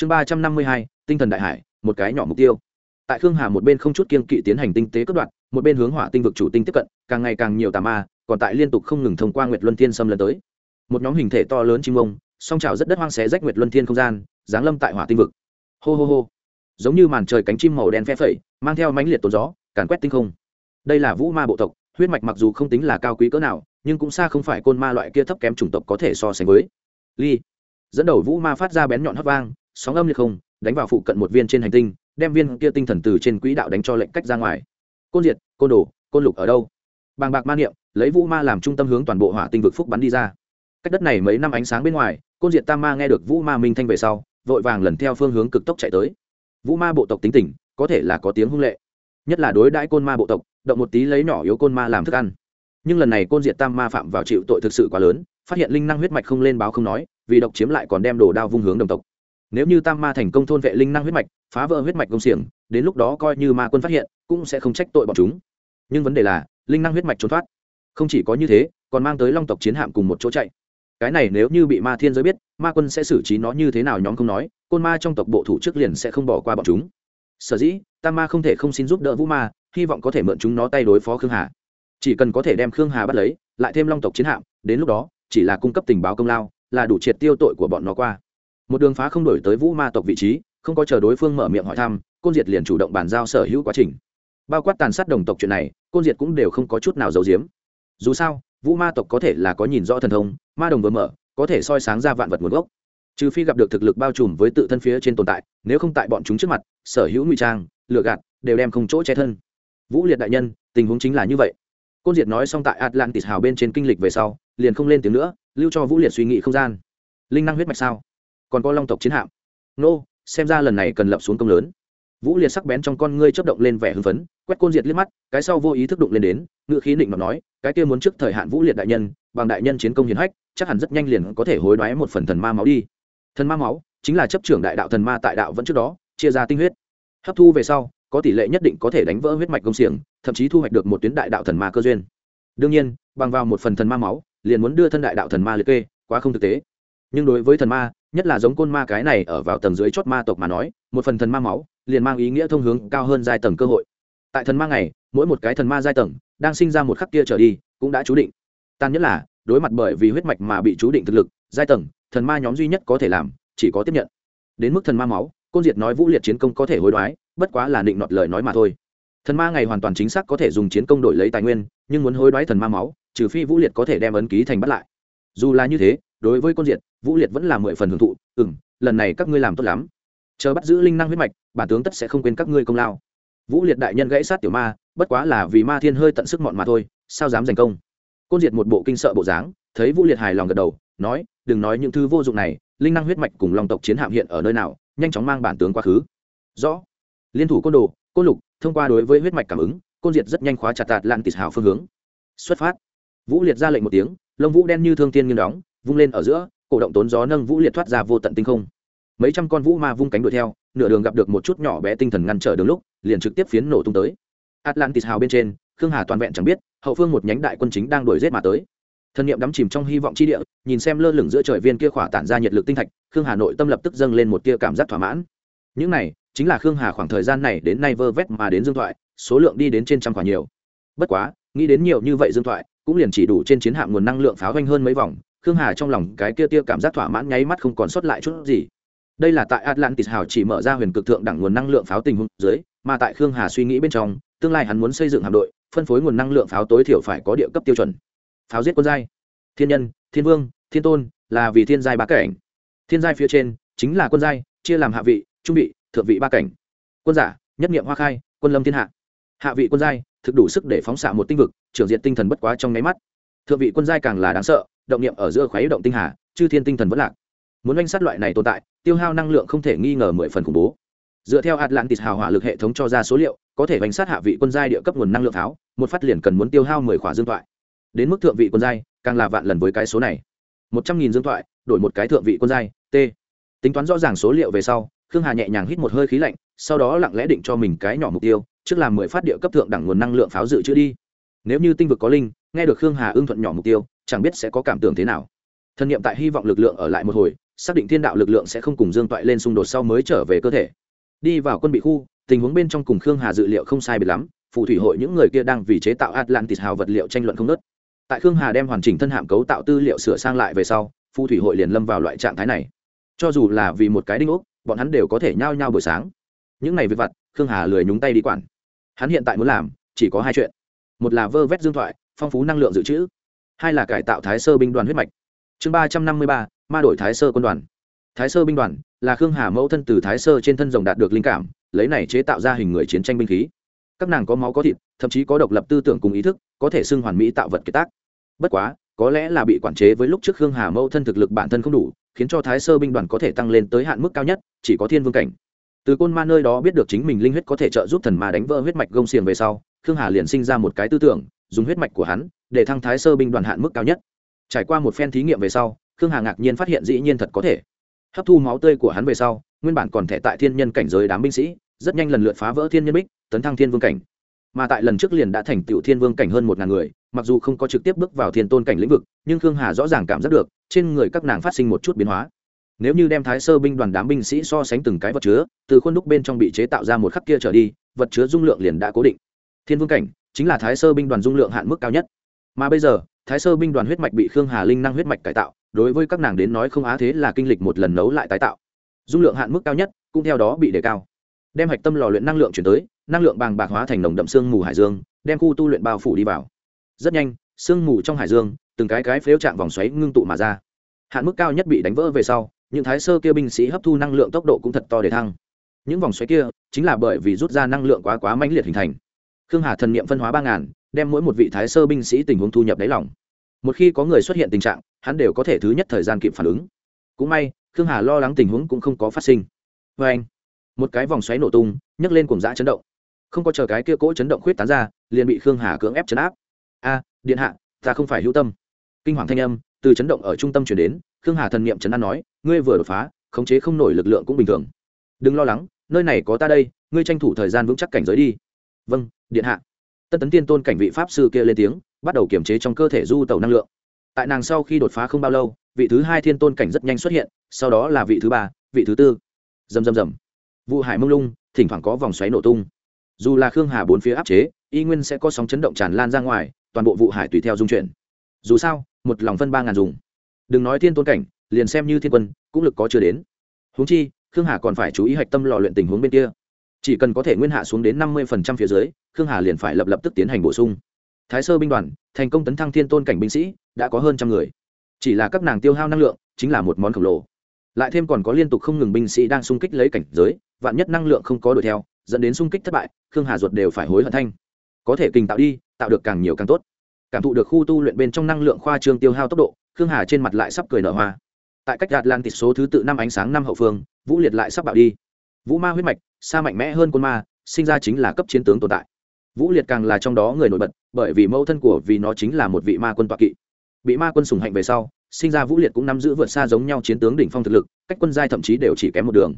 chương ba trăm năm mươi hai, tinh thần đại hải, một cái nhỏ mục tiêu. Tại khương hà một bên không chút kiên kỵ tiến hành tinh tế cất đoạn, một bên hướng hỏa tinh vực chủ tinh tiếp cận, càng ngày càng nhiều tà ma, còn tại liên tục không ngừng thông qua nguyệt luân thiên xâm lấn tới. Một nhóm hình thể to lớn chim ông song trào rất đất hoang xé rách nguyệt luân thiên không gian, giáng lâm tại hỏa tinh vực. Hô hô hô. Giống như màn trời cánh chim màu đen phe phẩy, mang theo mãnh liệt tồn gió, càn quét tinh không. Đây là vũ ma bộ tộc, huyết mạch mặc dù không tính là cao quý cỡ nào, nhưng cũng xa không phải côn ma loại kia thấp kém chủng tộc có thể so sánh với. Ly. Dẫn đầu vũ ma phát ra bén nhọn hấp vang sóng âm liệt không, đánh vào phụ cận một viên trên hành tinh, đem viên kia tinh thần từ trên quỹ đạo đánh cho lệnh cách ra ngoài. Côn diệt, côn đồ, côn lục ở đâu? Bàng bạc ma niệm, lấy vũ ma làm trung tâm hướng toàn bộ hỏa tinh vực phúc bắn đi ra. Cách đất này mấy năm ánh sáng bên ngoài, côn diệt tam ma nghe được vũ ma minh thanh về sau, vội vàng lần theo phương hướng cực tốc chạy tới. Vũ ma bộ tộc tính tỉnh có thể là có tiếng hung lệ. Nhất là đối đãi côn ma bộ tộc, động một tí lấy nhỏ yếu côn ma làm thức ăn. Nhưng lần này côn diệt tam ma phạm vào chịu tội thực sự quá lớn, phát hiện linh năng huyết mạch không lên báo không nói, vì độc chiếm lại còn đem đồ đao vung hướng đồng tộc nếu như tam ma thành công thôn vệ linh năng huyết mạch, phá vỡ huyết mạch công xiềng, đến lúc đó coi như ma quân phát hiện, cũng sẽ không trách tội bọn chúng. Nhưng vấn đề là, linh năng huyết mạch trốn thoát. Không chỉ có như thế, còn mang tới long tộc chiến hạm cùng một chỗ chạy. Cái này nếu như bị ma thiên giới biết, ma quân sẽ xử trí nó như thế nào nhóm không nói, côn ma trong tộc bộ thủ trước liền sẽ không bỏ qua bọn chúng. Sở dĩ, tam ma không thể không xin giúp đỡ vũ ma, hy vọng có thể mượn chúng nó tay đối phó khương hà. Chỉ cần có thể đem khương hà bắt lấy, lại thêm long tộc chiến hạm, đến lúc đó, chỉ là cung cấp tình báo công lao, là đủ triệt tiêu tội của bọn nó qua một đường phá không đổi tới vũ ma tộc vị trí, không có chờ đối phương mở miệng hỏi thăm, côn diệt liền chủ động bàn giao sở hữu quá trình. Bao quát tàn sát đồng tộc chuyện này, côn diệt cũng đều không có chút nào giấu giếm. Dù sao, vũ ma tộc có thể là có nhìn rõ thần thông, ma đồng vừa mở, có thể soi sáng ra vạn vật nguồn gốc. Trừ phi gặp được thực lực bao trùm với tự thân phía trên tồn tại, nếu không tại bọn chúng trước mặt, sở hữu ngụy trang lựa gạt, đều đem không chỗ che thân. Vũ liệt đại nhân, tình huống chính là như vậy. Côn diệt nói xong tại atlantis hào bên trên kinh lịch về sau, liền không lên tiếng nữa, lưu cho vũ liệt suy nghĩ không gian. Linh năng huyết mạch sao? Còn có long tộc chiến hạm. Nô, xem ra lần này cần lập xuống công lớn. Vũ liệt sắc bén trong con ngươi chấp động lên vẻ hưng phấn, quét côn diệt liếc mắt, cái sau vô ý thức đụng lên đến ngự khí định mà nói, cái kia muốn trước thời hạn vũ liệt đại nhân, bằng đại nhân chiến công hiển hách, chắc hẳn rất nhanh liền có thể hối đoái một phần thần ma máu đi. Thần ma máu, chính là chấp trưởng đại đạo thần ma tại đạo vẫn trước đó, chia ra tinh huyết. Hấp thu về sau, có tỷ lệ nhất định có thể đánh vỡ huyết mạch công xiềng, thậm chí thu hoạch được một tuyến đại đạo thần ma cơ duyên. Đương nhiên, bằng vào một phần thần ma máu, liền muốn đưa thân đại đạo thần ma liệt kê, quá không thực tế. Nhưng đối với thần ma nhất là giống côn ma cái này ở vào tầng dưới chót ma tộc mà nói, một phần thần ma máu, liền mang ý nghĩa thông hướng cao hơn giai tầng cơ hội. Tại thần ma này mỗi một cái thần ma giai tầng, đang sinh ra một khắc kia trở đi, cũng đã chú định. Tan nhất là, đối mặt bởi vì huyết mạch mà bị chú định thực lực, giai tầng, thần ma nhóm duy nhất có thể làm, chỉ có tiếp nhận. Đến mức thần ma máu, côn diệt nói vũ liệt chiến công có thể hối đoái, bất quá là định nọt lời nói mà thôi. Thần ma ngày hoàn toàn chính xác có thể dùng chiến công đổi lấy tài nguyên, nhưng muốn hối đoái thần ma máu, trừ phi vũ liệt có thể đem ấn ký thành bắt lại dù là như thế, đối với côn diệt, vũ liệt vẫn là mười phần hưởng thụ ừ m lần này các ngươi làm tốt lắm. Chờ bắt giữ linh năng huyết mạch, bản tướng tất sẽ không quên các ngươi công lao. Vũ liệt đại nhân gãy sát tiểu ma, bất quá là vì ma thiên hơi tận sức mọn mà thôi, sao dám giành công? Côn diệt một bộ kinh sợ bộ dáng, thấy vũ liệt hài lòng gật đầu, nói, đừng nói những thứ vô dụng này, linh năng huyết mạch cùng lòng tộc chiến hạm hiện ở nơi nào, nhanh chóng mang bản tướng quá khứ. Rõ. Liên thủ côn đồ, côn lục, thông qua đối với huyết mạch cảm ứng, côn diệt rất nhanh khóa chặt tạt lan tịt hào phương hướng. Xuất phát. Vũ liệt ra lệnh một tiếng lông vũ đen như thương tiên nghiêng đóng, vung lên ở giữa, cổ động tốn gió nâng vũ liệt thoát ra vô tận tinh không. Mấy trăm con vũ ma vung cánh đuổi theo, nửa đường gặp được một chút nhỏ bé tinh thần ngăn trở đường lúc, liền trực tiếp phiến nổ tung tới. Atlantis hào bên trên, khương hà toàn vẹn chẳng biết, hậu phương một nhánh đại quân chính đang đuổi rết mà tới. Thân nhiệm đắm chìm trong hy vọng chi địa, nhìn xem lơ lửng giữa trời viên kia khỏa tản ra nhiệt lực tinh thạch, khương hà nội tâm lập tức dâng lên một tia cảm giác thỏa mãn. Những này, chính là khương hà khoảng thời gian này đến nay vơ vét mà đến dương thoại, số lượng đi đến trên trăm quả nhiều. Bất quá, nghĩ đến nhiều như vậy dương thoại cũng liền chỉ đủ trên chiến hạm nguồn năng lượng pháo doanh hơn mấy vòng, khương hà trong lòng cái kia tia cảm giác thỏa mãn nháy mắt không còn sót lại chút gì. Đây là tại atlantis hào chỉ mở ra huyền cực thượng đẳng nguồn năng lượng pháo tình huống dưới, mà tại khương hà suy nghĩ bên trong, tương lai hắn muốn xây dựng hạm đội, phân phối nguồn năng lượng pháo tối thiểu phải có địa cấp tiêu chuẩn. Pháo giết quân giai. Thiên nhân, thiên vương, thiên tôn, là vì thiên giai ba cảnh. Thiên giai phía trên, chính là quân giai, chia làm hạ vị, trung vị, thượng vị ba cảnh. Quân giả, nhất nghiệm hoa khai, quân lâm thiên hạ. Hạ vị quân giai thực đủ sức để phóng xạ một tinh vực, trưởng diện tinh thần bất quá trong nháy mắt. Thượng vị quân giai càng là đáng sợ, động niệm ở giữa khoái động tinh hà, chư thiên tinh thần vẫn lạc. Muốn oanh sát loại này tồn tại, tiêu hao năng lượng không thể nghi ngờ mười phần khủng bố. Dựa theo atlantis hào hỏa lực hệ thống cho ra số liệu, có thể oanh sát hạ vị quân giai địa cấp nguồn năng lượng tháo, một phát liền cần muốn tiêu hao mười khỏa dương thoại. Đến mức thượng vị quân giai, càng là vạn lần với cái số này. Một trăm nghìn dương thoại, đổi một cái thượng vị quân giai, t. Tính toán rõ ràng số liệu về sau, khương hà nhẹ nhàng hít một hơi khí lạnh, sau đó lặng lẽ định cho mình cái nhỏ mục tiêu trước làm mười phát địa cấp thượng đẳng nguồn năng lượng pháo dự trữ đi. Nếu như tinh vực có linh, nghe được khương hà ưng thuận nhỏ mục tiêu, chẳng biết sẽ có cảm tưởng thế nào. Thân nhiệm tại hy vọng lực lượng ở lại một hồi, xác định thiên đạo lực lượng sẽ không cùng dương toại lên xung đột sau mới trở về cơ thể. Đi vào quân bị khu, tình huống bên trong cùng khương hà dự liệu không sai biệt lắm, phù thủy hội những người kia đang vì chế tạo atlantis hào vật liệu tranh luận không nớt tại khương hà đem hoàn chỉnh thân hạm cấu tạo tư liệu sửa sang lại về sau, phù thủy hội liền lâm vào loại trạng thái này. Cho dù là vì một cái đinh ốc, bọn hắn đều có thể nhao nhao buổi sáng. Những ngày việc vặt, khương hà lười nhúng tay đi quản hắn hiện tại muốn làm, chỉ có hai chuyện. Một là vơ vét dương thoại, phong phú năng lượng dự trữ. Hai là cải tạo thái sơ binh đoàn huyết mạch. Chương ba trăm năm mươi ba, ma đổi thái sơ quân đoàn. Thái sơ binh đoàn là khương hà mẫu thân từ thái sơ trên thân rồng đạt được linh cảm, lấy này chế tạo ra hình người chiến tranh binh khí. Các nàng có máu có thịt, thậm chí có độc lập tư tưởng cùng ý thức, có thể xưng hoàn mỹ tạo vật kiệt tác. Bất quá, có lẽ là bị quản chế với lúc trước khương hà mẫu thân thực lực bản thân không đủ, khiến cho thái sơ binh đoàn có thể tăng lên tới hạn mức cao nhất, chỉ có thiên vương cảnh từ côn ma nơi đó biết được chính mình linh huyết có thể trợ giúp thần ma đánh vỡ huyết mạch gông xiềng về sau, khương hà liền sinh ra một cái tư tưởng, dùng huyết mạch của hắn để thăng thái sơ binh đoàn hạn mức cao nhất. Trải qua một phen thí nghiệm về sau, khương hà ngạc nhiên phát hiện dĩ nhiên thật có thể. Hấp thu máu tươi của hắn về sau, nguyên bản còn thể tại thiên nhân cảnh giới đám binh sĩ, rất nhanh lần lượt phá vỡ thiên nhân bích, tấn thăng thiên vương cảnh. Mà tại lần trước liền đã thành tựu thiên vương cảnh hơn một ngàn người, mặc dù không có trực tiếp bước vào thiên tôn cảnh lĩnh vực, nhưng khương hà rõ ràng cảm giác được, trên người các nàng phát sinh một chút biến hóa nếu như đem thái sơ binh đoàn đám binh sĩ so sánh từng cái vật chứa, từ khuôn đúc bên trong bị chế tạo ra một khắc kia trở đi, vật chứa dung lượng liền đã cố định. Thiên vương cảnh chính là thái sơ binh đoàn dung lượng hạn mức cao nhất. Mà bây giờ, thái sơ binh đoàn huyết mạch bị khương hà linh năng huyết mạch cải tạo, đối với các nàng đến nói không á thế là kinh lịch một lần nấu lại tái tạo. Dung lượng hạn mức cao nhất cũng theo đó bị đề cao. Đem hạch tâm lò luyện năng lượng chuyển tới, năng lượng bàng bạc hóa thành nồng đậm sương mù hải dương, đem khu tu luyện bao phủ đi vào. Rất nhanh, sương mù trong hải dương, từng cái cái phếu chạm vòng xoáy ngưng tụ mà ra. Hạn mức cao nhất bị đánh vỡ về sau những thái sơ kia binh sĩ hấp thu năng lượng tốc độ cũng thật to để thăng. Những vòng xoáy kia chính là bởi vì rút ra năng lượng quá quá mãnh liệt hình thành. Khương hà thần niệm phân hóa ba ngàn, đem mỗi một vị thái sơ binh sĩ tình huống thu nhập đáy lòng. Một khi có người xuất hiện tình trạng, hắn đều có thể thứ nhất thời gian kịp phản ứng. Cũng may, khương hà lo lắng tình huống cũng không có phát sinh. Vê anh, một cái vòng xoáy nổ tung, nhấc lên cùng dã chấn động. Không có chờ cái kia cỗ chấn động khuyết tán ra, liền bị khương hà cưỡng ép chấn áp. A, điện hạ, ta không phải hữu tâm. Kinh hoàng thanh âm từ chấn động ở trung tâm chuyển đến, khương hà thần niệm chấn an nói, ngươi vừa đột phá, khống chế không nổi lực lượng cũng bình thường. Đừng lo lắng, nơi này có ta đây, ngươi tranh thủ thời gian vững chắc cảnh giới đi. Vâng điện hạ. Tân tấn tiên tôn cảnh vị pháp sư kia lên tiếng, bắt đầu kiểm chế trong cơ thể du tàu năng lượng. Tại nàng sau khi đột phá không bao lâu, vị thứ hai thiên tôn cảnh rất nhanh xuất hiện, sau đó là vị thứ ba, vị thứ tư. Rầm rầm rầm. Vụ hải mông lung, thỉnh thoảng có vòng xoáy nổ tung. Dù là khương hà bốn phía áp chế, y nguyên sẽ có sóng chấn động tràn lan ra ngoài, toàn bộ vụ hải tùy theo dung chuyển. Dù sao một lòng phân ba ngàn dùng. Đừng nói thiên tôn cảnh, liền xem như thiên quân, cũng lực có chưa đến. Huống chi, khương hà còn phải chú ý hạch tâm lò luyện tình huống bên kia. Chỉ cần có thể nguyên hạ xuống đến năm mươi phía dưới, khương hà liền phải lập lập tức tiến hành bổ sung. Thái sơ binh đoàn, thành công tấn thăng thiên tôn cảnh binh sĩ, đã có hơn trăm người. Chỉ là các nàng tiêu hao năng lượng, chính là một món khổng lồ. Lại thêm còn có liên tục không ngừng binh sĩ đang xung kích lấy cảnh giới, vạn nhất năng lượng không có đuổi theo, dẫn đến xung kích thất bại, khương hà ruột đều phải hối hận thanh. Có thể kình tạo đi, tạo được càng nhiều càng tốt cảm thụ được khu tu luyện bên trong năng lượng khoa trương tiêu hao tốc độ, khương hà trên mặt lại sắp cười nở hoa. Tại cách gạt lan tịt số thứ tự năm ánh sáng năm hậu phương, vũ liệt lại sắp bạo đi. Vũ ma huyết mạch, xa mạnh mẽ hơn quân ma, sinh ra chính là cấp chiến tướng tồn tại. Vũ liệt càng là trong đó người nổi bật, bởi vì mẫu thân của vì nó chính là một vị ma quân tọa kỵ. Bị ma quân sùng hạnh về sau, sinh ra vũ liệt cũng nắm giữ vượt xa giống nhau chiến tướng đỉnh phong thực lực, cách quân giai thậm chí đều chỉ kém một đường.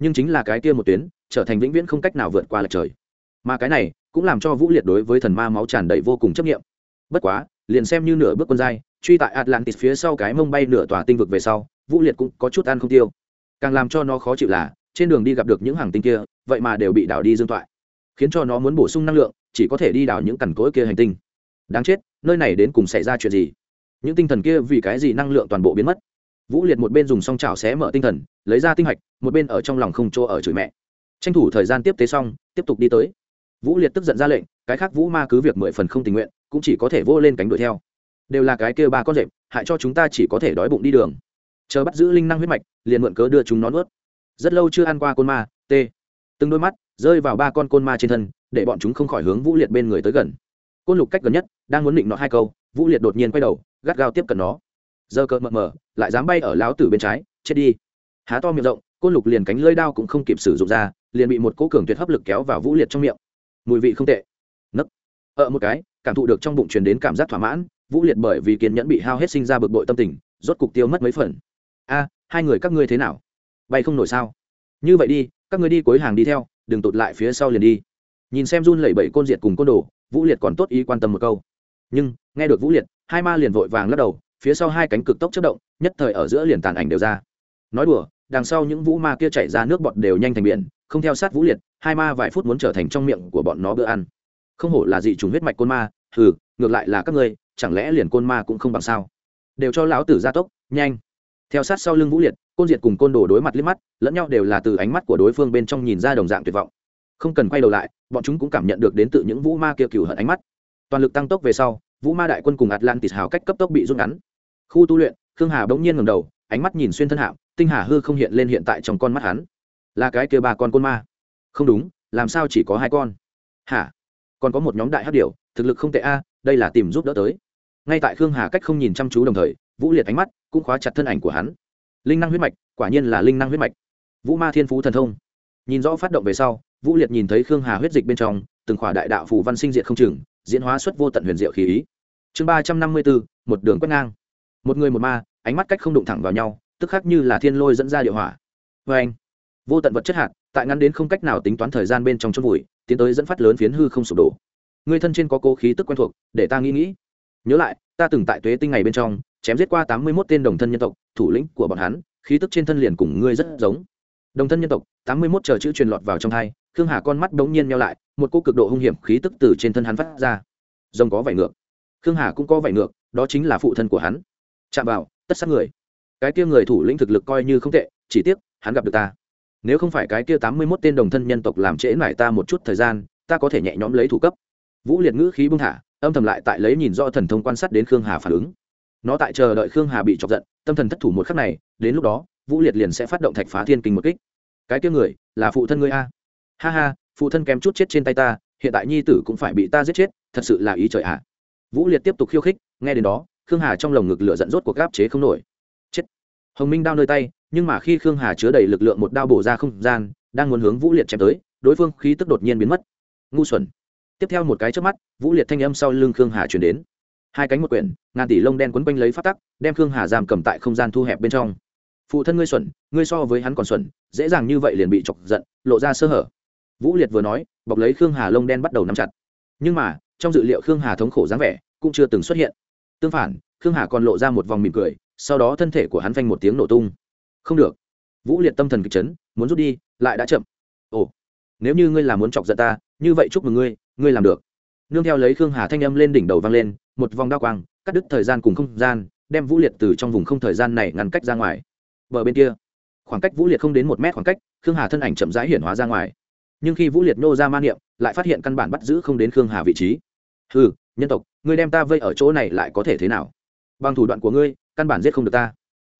Nhưng chính là cái kia một tuyến, trở thành vĩnh viễn không cách nào vượt qua lệch trời. Mà cái này, cũng làm cho vũ liệt đối với thần ma máu tràn đầy vô cùng chấp nghiệm bất quá, liền xem như nửa bước quân giai, truy tại atlantis phía sau cái mông bay nửa tòa tinh vực về sau, vũ liệt cũng có chút ăn không tiêu. Càng làm cho nó khó chịu là, trên đường đi gặp được những hàng tinh kia, vậy mà đều bị đảo đi dương toại khiến cho nó muốn bổ sung năng lượng, chỉ có thể đi đảo những cằn cỗi kia hành tinh. Đáng chết, nơi này đến cùng xảy ra chuyện gì? Những tinh thần kia vì cái gì năng lượng toàn bộ biến mất? Vũ liệt một bên dùng song chảo xé mở tinh thần, lấy ra tinh hạch, một bên ở trong lòng không chỗ ở chửi mẹ. Tranh thủ thời gian tiếp tế xong, tiếp tục đi tới. Vũ liệt tức giận ra lệnh, cái khác vũ ma cứ việc mười phần không tình nguyện cũng chỉ có thể vô lên cánh đuổi theo. Đều là cái kia ba con rệp, hại cho chúng ta chỉ có thể đói bụng đi đường. Chờ bắt giữ linh năng huyết mạch, liền mượn cớ đưa chúng nó nuốt. Rất lâu chưa ăn qua côn ma, t. Từng đôi mắt rơi vào ba con côn ma trên thân, để bọn chúng không khỏi hướng vũ liệt bên người tới gần. Côn lục cách gần nhất, đang muốn định nó hai câu, vũ liệt đột nhiên quay đầu, gắt gao tiếp cận nó. Giờ cợt mờ mờ, lại dám bay ở láo tử bên trái, chết đi. Há to miệng rộng, côn lục liền cánh lơi đao cũng không kịp sử dụng ra, liền bị một cỗ cường tuyệt hấp lực kéo vào vũ liệt trong miệng. Mùi vị không tệ. Nấc. Ợ một cái cảm thụ được trong bụng truyền đến cảm giác thỏa mãn, vũ liệt bởi vì kiên nhẫn bị hao hết sinh ra bực bội tâm tình, rốt cục tiêu mất mấy phần. A, hai người các ngươi thế nào? Bay không nổi sao? Như vậy đi, các ngươi đi cuối hàng đi theo, đừng tụt lại phía sau liền đi. Nhìn xem run lẩy bẩy côn diệt cùng côn đồ, vũ liệt còn tốt ý quan tâm một câu. Nhưng, nghe được vũ liệt, hai ma liền vội vàng lắc đầu, phía sau hai cánh cực tốc chất động, nhất thời ở giữa liền tàn ảnh đều ra. Nói đùa, đằng sau những vũ ma kia chạy ra nước bọt đều nhanh thành biển, không theo sát vũ liệt, hai ma vài phút muốn trở thành trong miệng của bọn nó bữa ăn. Không hổ là dị trùng huyết mạch côn ma hừ, ngược lại là các ngươi, chẳng lẽ liền côn ma cũng không bằng sao? Đều cho lão tử gia tốc, nhanh. Theo sát sau lưng vũ liệt, côn diệt cùng côn đồ đối mặt liếc mắt, lẫn nhau đều là từ ánh mắt của đối phương bên trong nhìn ra đồng dạng tuyệt vọng. Không cần quay đầu lại, bọn chúng cũng cảm nhận được đến từ những vũ ma kia cừu hận ánh mắt. Toàn lực tăng tốc về sau, vũ ma đại quân cùng atlantis hào cách cấp tốc bị rút ngắn. Khu tu luyện, khương hà bỗng nhiên ngầm đầu, ánh mắt nhìn xuyên thân hạm, tinh hà hư không hiện lên hiện tại trong con mắt hắn. Là cái kia ba con côn ma. Không đúng, làm sao chỉ có hai con? Hả? Còn có một nhóm đại hát điều thực lực không tệ a, đây là tìm giúp đỡ tới. Ngay tại khương hà cách không nhìn chăm chú đồng thời, vũ liệt ánh mắt cũng khóa chặt thân ảnh của hắn. Linh năng huyết mạch, quả nhiên là linh năng huyết mạch. Vũ ma thiên phú thần thông. Nhìn rõ phát động về sau, vũ liệt nhìn thấy khương hà huyết dịch bên trong, từng khỏa đại đạo phù văn sinh diện không chừng, diễn hóa xuất vô tận huyền diệu khí ý. Chương ba trăm năm mươi bốn, một đường quét ngang. Một người một ma, ánh mắt cách không đụng thẳng vào nhau, tức khắc như là thiên lôi dẫn ra địa hỏa. Vê anh, vô tận vật chất hạt, tại ngắn đến không cách nào tính toán thời gian bên trong chôn vùi, tiến tới dẫn phát lớn phiến hư không sụp đổ. Ngươi thân trên có cố khí tức quen thuộc, để ta nghĩ nghĩ. Nhớ lại, ta từng tại tuế tinh ngày bên trong, chém giết qua tám mươi mốt tên đồng thân nhân tộc, thủ lĩnh của bọn hắn, khí tức trên thân liền cùng ngươi rất giống. Đồng thân nhân tộc, tám mươi mốt chờ chữ truyền lọt vào trong thai khương hà con mắt đ ố n g nhiên nhau lại, một cô cực độ hung hiểm khí tức từ trên thân hắn phát ra. Rồng có vải ngược. Khương hà cũng có vải ngược, đó chính là phụ thân của hắn. Chạm vào, tất sát người. Cái kia người thủ lĩnh thực lực coi như không tệ, chỉ tiếc, hắn gặp được ta. Nếu không phải cái kia tám mươi mốt tên đồng thân nhân tộc làm trễ mải ta một chút thời gian, ta có thể nhẹ nhõm lấy thủ cấp vũ liệt ngữ khí bưng thả, âm thầm lại tại lấy nhìn rõ thần thông quan sát đến khương hà phản ứng. Nó tại chờ đợi khương hà bị chọc giận, tâm thần thất thủ một khắc này, đến lúc đó, vũ liệt liền sẽ phát động thạch phá thiên kinh một kích. Cái kia người, là phụ thân ngươi a. Ha ha, phụ thân kém chút chết trên tay ta, hiện tại nhi tử cũng phải bị ta giết chết, thật sự là ý trời ạ. Vũ liệt tiếp tục khiêu khích, nghe đến đó, khương hà trong lồng ngực lửa dẫn rốt cuộc gáp chế không nổi. Chết. Hồng minh đao nơi tay, nhưng mà khi khương hà chứa đầy lực lượng một đao bổ ra không gian, đang muốn hướng vũ liệt chém tới, đối phương khí tức đột nhiên biến mất. Ngu xuẩn tiếp theo một cái trước mắt, vũ liệt thanh âm sau lưng khương hà chuyển đến. Hai cánh một quyển, ngàn tỷ lông đen quấn quanh lấy phát tắc, đem khương hà giam cầm tại không gian thu hẹp bên trong. Phụ thân ngươi xuẩn, ngươi so với hắn còn xuẩn, dễ dàng như vậy liền bị chọc giận, lộ ra sơ hở. Vũ liệt vừa nói, bọc lấy khương hà lông đen bắt đầu nắm chặt. Nhưng mà, trong dự liệu khương hà thống khổ dáng vẻ cũng chưa từng xuất hiện. Tương phản, khương hà còn lộ ra một vòng mỉm cười, sau đó thân thể của hắn phanh một tiếng nổ tung. Không được. Vũ liệt tâm thần kịch chấn, muốn rút đi, lại đã chậm. Ồ, nếu như ngươi là muốn chọc giận ta như vậy chúc mừng ngươi ngươi làm được. Nương theo lấy khương hà thanh âm lên đỉnh đầu vang lên, một vòng đao quang, cắt đứt thời gian cùng không gian, đem vũ liệt từ trong vùng không thời gian này ngăn cách ra ngoài. Bờ bên kia, khoảng cách vũ liệt không đến một mét khoảng cách, khương hà thân ảnh chậm rãi hiển hóa ra ngoài. Nhưng khi vũ liệt nô ra man niệm, lại phát hiện căn bản bắt giữ không đến khương hà vị trí. Ừ nhân tộc, ngươi đem ta vây ở chỗ này lại có thể thế nào? Bằng thủ đoạn của ngươi, căn bản giết không được ta.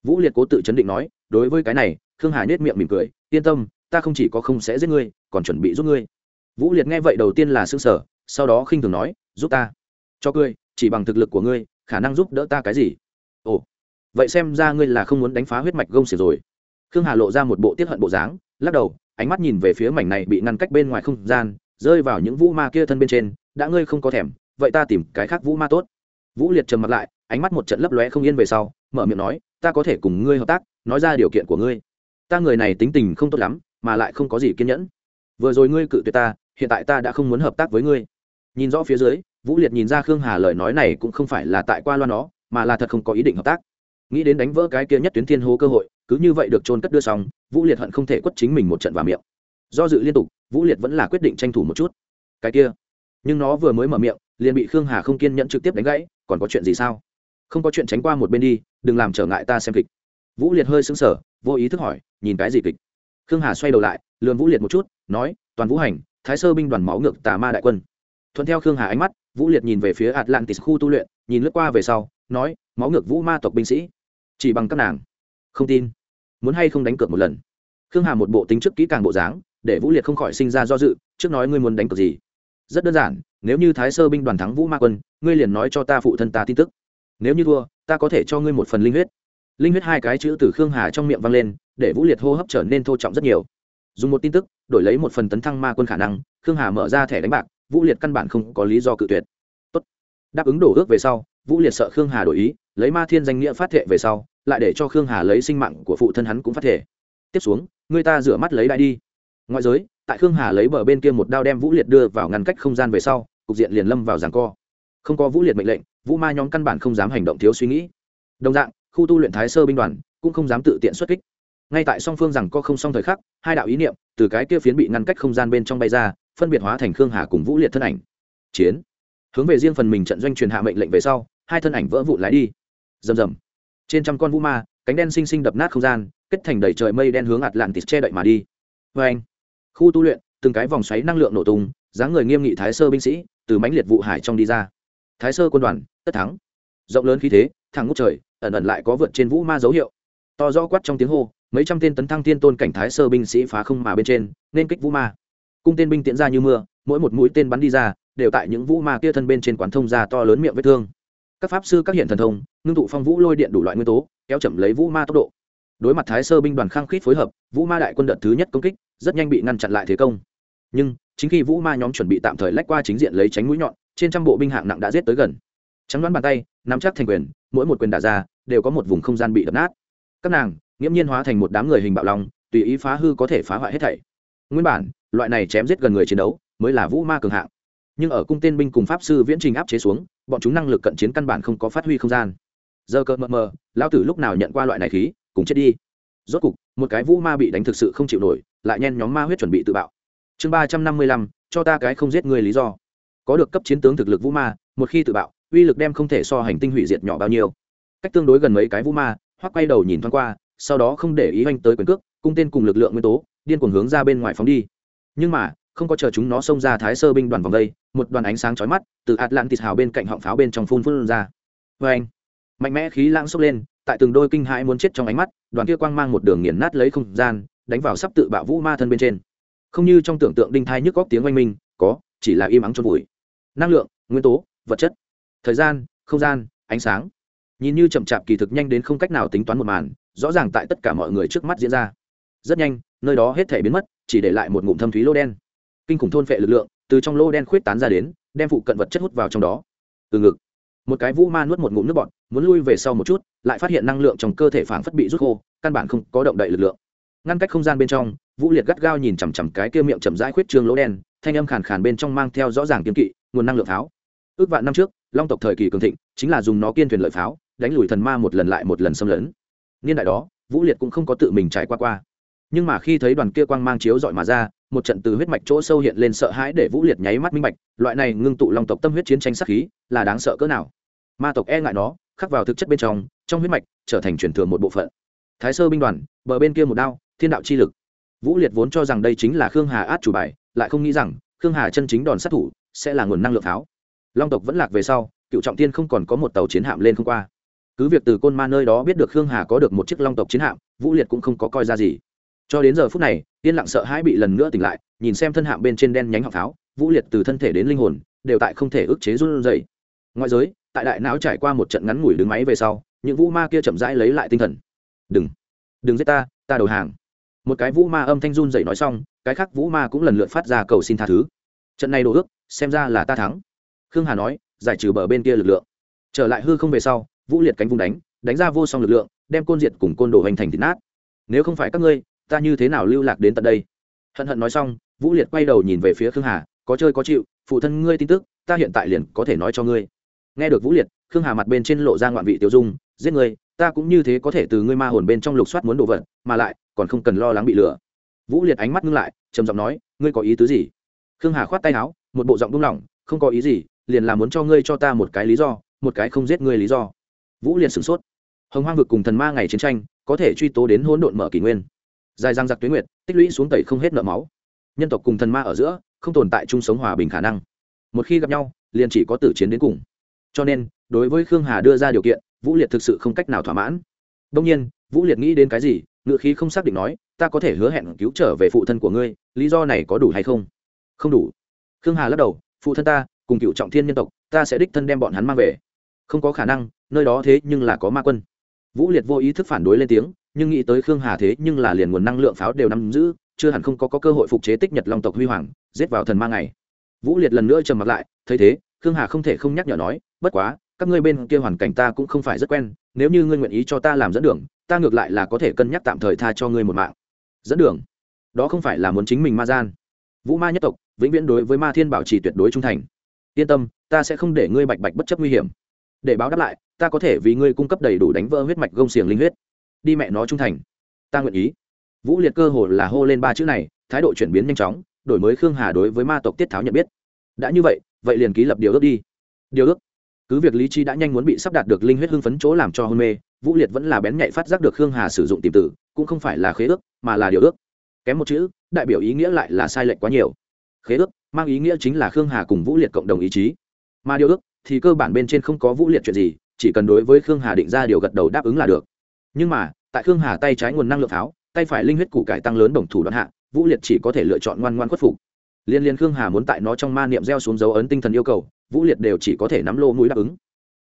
Vũ liệt cố tự chấn định nói, đối với cái này, khương hà nhếch miệng mỉm cười, yên tâm, ta không chỉ có không sẽ giết ngươi, còn chuẩn bị giúp ngươi vũ liệt nghe vậy đầu tiên là xương sở sau đó khinh thường nói, giúp ta, cho cười chỉ bằng thực lực của ngươi, khả năng giúp đỡ ta cái gì? Ồ, vậy xem ra ngươi là không muốn đánh phá huyết mạch gông xiềng rồi. Khương hà lộ ra một bộ tiết hận bộ dáng, lắc đầu, ánh mắt nhìn về phía mảnh này bị ngăn cách bên ngoài không gian, rơi vào những vũ ma kia thân bên trên, đã ngươi không có thèm, vậy ta tìm cái khác vũ ma tốt. Vũ liệt trầm mặt lại, ánh mắt một trận lấp lóe không yên về sau, mở miệng nói, ta có thể cùng ngươi hợp tác, nói ra điều kiện của ngươi. Ta người này tính tình không tốt lắm, mà lại không có gì kiên nhẫn. Vừa rồi ngươi cự tuyệt ta hiện tại ta đã không muốn hợp tác với ngươi. Nhìn rõ phía dưới, vũ liệt nhìn ra khương hà lời nói này cũng không phải là tại qua loa nó, mà là thật không có ý định hợp tác. Nghĩ đến đánh vỡ cái kia nhất tuyến thiên hố cơ hội, cứ như vậy được trôn cất đưa xong, vũ liệt hận không thể quất chính mình một trận vào miệng. Do dự liên tục, vũ liệt vẫn là quyết định tranh thủ một chút. Cái kia, nhưng nó vừa mới mở miệng, liền bị khương hà không kiên nhẫn trực tiếp đánh gãy, còn có chuyện gì sao? Không có chuyện tránh qua một bên đi, đừng làm trở ngại ta xem kịch. Vũ liệt hơi sững sờ, vô ý thức hỏi, nhìn cái gì kịch? Khương hà xoay đầu lại lườn vũ liệt một chút, nói, toàn vũ hành thái sơ binh đoàn máu ngược tà ma đại quân. Thuận theo khương hà ánh mắt, vũ liệt nhìn về phía atlantis khu tu luyện, nhìn lướt qua về sau, nói, máu ngược vũ ma tộc binh sĩ, chỉ bằng các nàng. Không tin. Muốn hay không đánh cược một lần? Khương hà một bộ tính trước kỹ càng bộ dáng, để vũ liệt không khỏi sinh ra do dự, trước nói, ngươi muốn đánh cược gì? Rất đơn giản, nếu như thái sơ binh đoàn thắng vũ ma quân, ngươi liền nói cho ta phụ thân ta tin tức. Nếu như thua, ta có thể cho ngươi một phần linh huyết. Linh huyết hai cái chữ từ khương hà trong miệng vang lên, để vũ liệt hô hấp trở nên thô trọng rất nhiều dùng một tin tức, đổi lấy một phần tấn thăng ma quân khả năng, khương hà mở ra thẻ đánh bạc, vũ liệt căn bản không có lý do cự tuyệt. Tốt. đáp ứng đổ ước về sau, vũ liệt sợ khương hà đổi ý, lấy ma thiên danh nghĩa phát thệ về sau, lại để cho khương hà lấy sinh mạng của phụ thân hắn cũng phát thể tiếp xuống, người ta rửa mắt lấy đại đi. Ngoại giới, tại khương hà lấy bờ bên kia một đao đem vũ liệt đưa vào ngăn cách không gian về sau, cục diện liền lâm vào giảng co. Không có vũ liệt mệnh lệnh, vũ ma nhóm căn bản không dám hành động thiếu suy nghĩ. Đồng dạng, khu tu luyện thái sơ binh đoàn cũng không dám tự tiện xuất kích ngay tại song phương rằng có không xong thời khắc, hai đạo ý niệm từ cái kia phiến bị ngăn cách không gian bên trong bay ra, phân biệt hóa thành khương hà cùng vũ liệt thân ảnh. Chiến. Hướng về riêng phần mình trận doanh truyền hạ mệnh lệnh về sau, hai thân ảnh vỡ vụn lái đi. Rầm rầm. Trên trăm con vũ ma, cánh đen xinh xinh đập nát không gian, kết thành đầy trời mây đen hướng atlantis che đậy mà đi. Vê anh khu tu luyện, từng cái vòng xoáy năng lượng nổ tung, dáng người nghiêm nghị thái sơ binh sĩ, từ mãnh liệt vụ hải trong đi ra. Thái sơ quân đoàn, tất thắng. Rộng lớn khí thế, thẳng ngút trời, ẩn ẩn lại có vượt trên vũ ma dấu hiệu to rõ quát trong tiếng hô, mấy trăm tên tấn thăng thiên tôn cảnh thái sơ binh sĩ phá không mà bên trên, nên kích vũ ma. Cung tên binh tiễn ra như mưa, mỗi một mũi tên bắn đi ra, đều tại những vũ ma kia thân bên trên quán thông ra to lớn miệng vết thương. Các pháp sư các hiện thần thông, ngưng tụ phong vũ lôi điện đủ loại nguyên tố, kéo chậm lấy vũ ma tốc độ. Đối mặt thái sơ binh đoàn khăng khít phối hợp, vũ ma đại quân đợt thứ nhất công kích, rất nhanh bị ngăn chặn lại thế công. Nhưng, chính khi vũ ma nhóm chuẩn bị tạm thời lách qua chính diện lấy tránh mũi nhọn, trên trăm bộ binh hạng nặng đã giết tới gần. Trắng đoán bàn tay, nắm chắc thành quyền, mỗi một quyền đả ra, đều có một vùng không gian bị đập nát các nàng, nghiễm nhiên hóa thành một đám người hình bạo lòng tùy ý phá hư có thể phá hoại hết thảy. Nguyên bản, loại này chém giết gần người chiến đấu, mới là vũ ma cường hạng. Nhưng ở cung tên binh cùng pháp sư viễn trình áp chế xuống, bọn chúng năng lực cận chiến căn bản không có phát huy không gian. Giờ cợt mờ mờ lao tử lúc nào nhận qua loại này khí, cùng chết đi. Rốt cục, một cái vũ ma bị đánh thực sự không chịu nổi, lại nhen nhóm ma huyết chuẩn bị tự bạo. Chương ba trăm năm mươi lăm, cho ta cái không giết người lý do. Có được cấp chiến tướng thực lực vũ ma, một khi tự bạo, uy lực đem không thể so hành tinh hủy diệt nhỏ bao nhiêu. Cách tương đối gần mấy cái vũ ma hoắc quay đầu nhìn thoáng qua, sau đó không để ý oanh tới quyền cước, cung tên cùng lực lượng nguyên tố, điên cuồng hướng ra bên ngoài phóng đi. Nhưng mà, không có chờ chúng nó xông ra thái sơ binh đoàn vòng đây, một đoàn ánh sáng chói mắt từ atlantis hào bên cạnh họng pháo bên trong phun phun ra. Vê anh, mạnh mẽ khí lãng sốc lên, tại từng đôi kinh hãi muốn chết trong ánh mắt, đoàn kia quang mang một đường nghiền nát lấy không gian, đánh vào sắp tự bạo vũ ma thân bên trên. Không như trong tưởng tượng đinh thai nhức góc tiếng oanh minh, có, chỉ là im ắng cho vùi. Năng lượng, nguyên tố, vật chất. Thời gian, không gian, ánh sáng nhìn như chậm chạp kỳ thực nhanh đến không cách nào tính toán một màn, rõ ràng tại tất cả mọi người trước mắt diễn ra. Rất nhanh, nơi đó hết thể biến mất, chỉ để lại một ngụm thâm thúy lô đen. Kinh khủng thôn phệ lực lượng, từ trong lô đen khuyết tán ra đến, đem phụ cận vật chất hút vào trong đó. Từ ngực, một cái vũ ma nuốt một ngụm nước bọt, muốn lui về sau một chút, lại phát hiện năng lượng trong cơ thể phảng phất bị rút khô, căn bản không có động đậy lực lượng. Ngăn cách không gian bên trong, vũ liệt gắt gao nhìn chằm chằm cái kia miệng chậm rãi khuyết trương lỗ đen, thanh âm khàn khàn bên trong mang theo rõ ràng kiếm kỵ, nguồn năng lượng pháo. Ước vạn năm trước, long tộc thời kỳ cường thịnh, chính là dùng nó kiên thuyền lợi pháo đánh lùi thần ma một lần lại một lần xâm lấn. Niên đại đó, vũ liệt cũng không có tự mình trải qua qua. Nhưng mà khi thấy đoàn kia quang mang chiếu dọi mà ra, một trận từ huyết mạch chỗ sâu hiện lên sợ hãi để vũ liệt nháy mắt minh bạch, loại này ngưng tụ long tộc tâm huyết chiến tranh sắc khí là đáng sợ cỡ nào. Ma tộc e ngại nó, khắc vào thực chất bên trong trong huyết mạch trở thành truyền thừa một bộ phận. Thái sơ binh đoàn, bờ bên kia một đao, thiên đạo chi lực. Vũ liệt vốn cho rằng đây chính là khương hà át chủ bài, lại không nghĩ rằng khương hà chân chính đòn sát thủ sẽ là nguồn năng lượng pháo long tộc vẫn lạc về sau, cựu trọng tiên không còn có một tàu chiến hạm lên không qua cứ việc từ côn ma nơi đó biết được khương hà có được một chiếc long tộc chiến hạm, vũ liệt cũng không có coi ra gì. Cho đến giờ phút này, yên lặng sợ hãi bị lần nữa tỉnh lại, nhìn xem thân hạm bên trên đen nhánh họng pháo, vũ liệt từ thân thể đến linh hồn, đều tại không thể ức chế run dậy ngoại giới, tại đại não trải qua một trận ngắn ngủi đứng máy về sau, những vũ ma kia chậm rãi lấy lại tinh thần. Đừng đừng giết ta ta đầu hàng. Một cái vũ ma âm thanh run dậy nói xong, cái khác vũ ma cũng lần lượt phát ra cầu xin tha thứ. Trận này đồ ước, xem ra là ta thắng. Khương hà nói, giải trừ bờ bên kia lực lượng. Trở lại hư không về sau vũ liệt cánh vùng đánh đánh ra vô song lực lượng, đem côn diệt cùng côn đồ hành thành thịt nát. Nếu không phải các ngươi, ta như thế nào lưu lạc đến tận đây? Hận hận nói xong, vũ liệt quay đầu nhìn về phía khương hà, có chơi có chịu, phụ thân ngươi tin tức, ta hiện tại liền có thể nói cho ngươi. Nghe được vũ liệt, khương hà mặt bên trên lộ ra ngoạn vị tiêu dung, giết ngươi, ta cũng như thế có thể từ ngươi ma hồn bên trong lục soát muốn đồ vật, mà lại, còn không cần lo lắng bị lừa. Vũ liệt ánh mắt ngưng lại, trầm giọng nói, ngươi có ý tứ gì? Khương hà khoát tay áo, một bộ giọng buông lỏng, không có ý gì, liền là muốn cho ngươi cho ta một cái lý do, một cái không giết ngươi lý do vũ liệt sửng sốt. Hồng hoang vực cùng thần ma ngày chiến tranh, có thể truy tố đến hỗn độn mở kỷ nguyên. Dài răng giặc tuyến nguyệt, tích lũy xuống tẩy không hết nợ máu. Nhân tộc cùng thần ma ở giữa, không tồn tại chung sống hòa bình khả năng. Một khi gặp nhau, liền chỉ có tử chiến đến cùng. Cho nên, đối với khương hà đưa ra điều kiện, vũ liệt thực sự không cách nào thỏa mãn. Đông nhiên, vũ liệt nghĩ đến cái gì ngự khí không xác định nói, ta có thể hứa hẹn cứu trở về phụ thân của ngươi, lý do này có đủ hay không? Không đủ. Khương hà lắc đầu, phụ thân ta, cùng cựu trọng thiên nhân tộc, ta sẽ đích thân đem bọn hắn mang về không có khả năng nơi đó thế nhưng là có ma quân. Vũ liệt vô ý thức phản đối lên tiếng nhưng nghĩ tới khương hà thế nhưng là liền nguồn năng lượng pháo đều nắm giữ chưa hẳn không có, có cơ hội phục chế tích nhật long tộc huy hoàng giết vào thần ma ngày. Vũ liệt lần nữa trầm mặt lại thấy thế khương hà không thể không nhắc nhở nói bất quá các ngươi bên kia hoàn cảnh ta cũng không phải rất quen nếu như ngươi nguyện ý cho ta làm dẫn đường ta ngược lại là có thể cân nhắc tạm thời tha cho ngươi một mạng. Dẫn đường? Đó không phải là muốn chính mình ma gian. Vũ ma nhất tộc vĩnh viễn đối với ma thiên bảo trì tuyệt đối trung thành. Yên tâm ta sẽ không để ngươi bạch bạch bất chấp nguy hiểm để báo đáp lại, ta có thể vì ngươi cung cấp đầy đủ đánh vỡ huyết mạch gông xiềng linh huyết. Đi mẹ nó trung thành. Ta nguyện ý. Vũ liệt cơ hồ là hô lên ba chữ này, thái độ chuyển biến nhanh chóng, đổi mới khương hà đối với ma tộc tiết tháo nhận biết. Đã như vậy vậy liền ký lập điều ước đi. Điều ước? Cứ việc lý trí đã nhanh muốn bị sắp đạt được linh huyết hưng phấn chỗ làm cho hôn mê, vũ liệt vẫn là bén nhạy phát giác được khương hà sử dụng tìm tử, cũng không phải là khế ước, mà là điều ước. Kém một chữ, đại biểu ý nghĩa lại là sai lệch quá nhiều. Khế ước, mang ý nghĩa chính là khương hà cùng vũ liệt cộng đồng ý chí. Mà điều ước thì cơ bản bên trên không có vũ liệt chuyện gì, chỉ cần đối với khương hà định ra điều gật đầu đáp ứng là được. Nhưng mà, tại khương hà tay trái nguồn năng lượng pháo tay phải linh huyết củ cải tăng lớn đồng thủ đoạn hạ, vũ liệt chỉ có thể lựa chọn ngoan ngoan khuất phục. Liên liên khương hà muốn tại nó trong ma niệm gieo xuống dấu ấn tinh thần yêu cầu, vũ liệt đều chỉ có thể nắm lô mũi đáp ứng.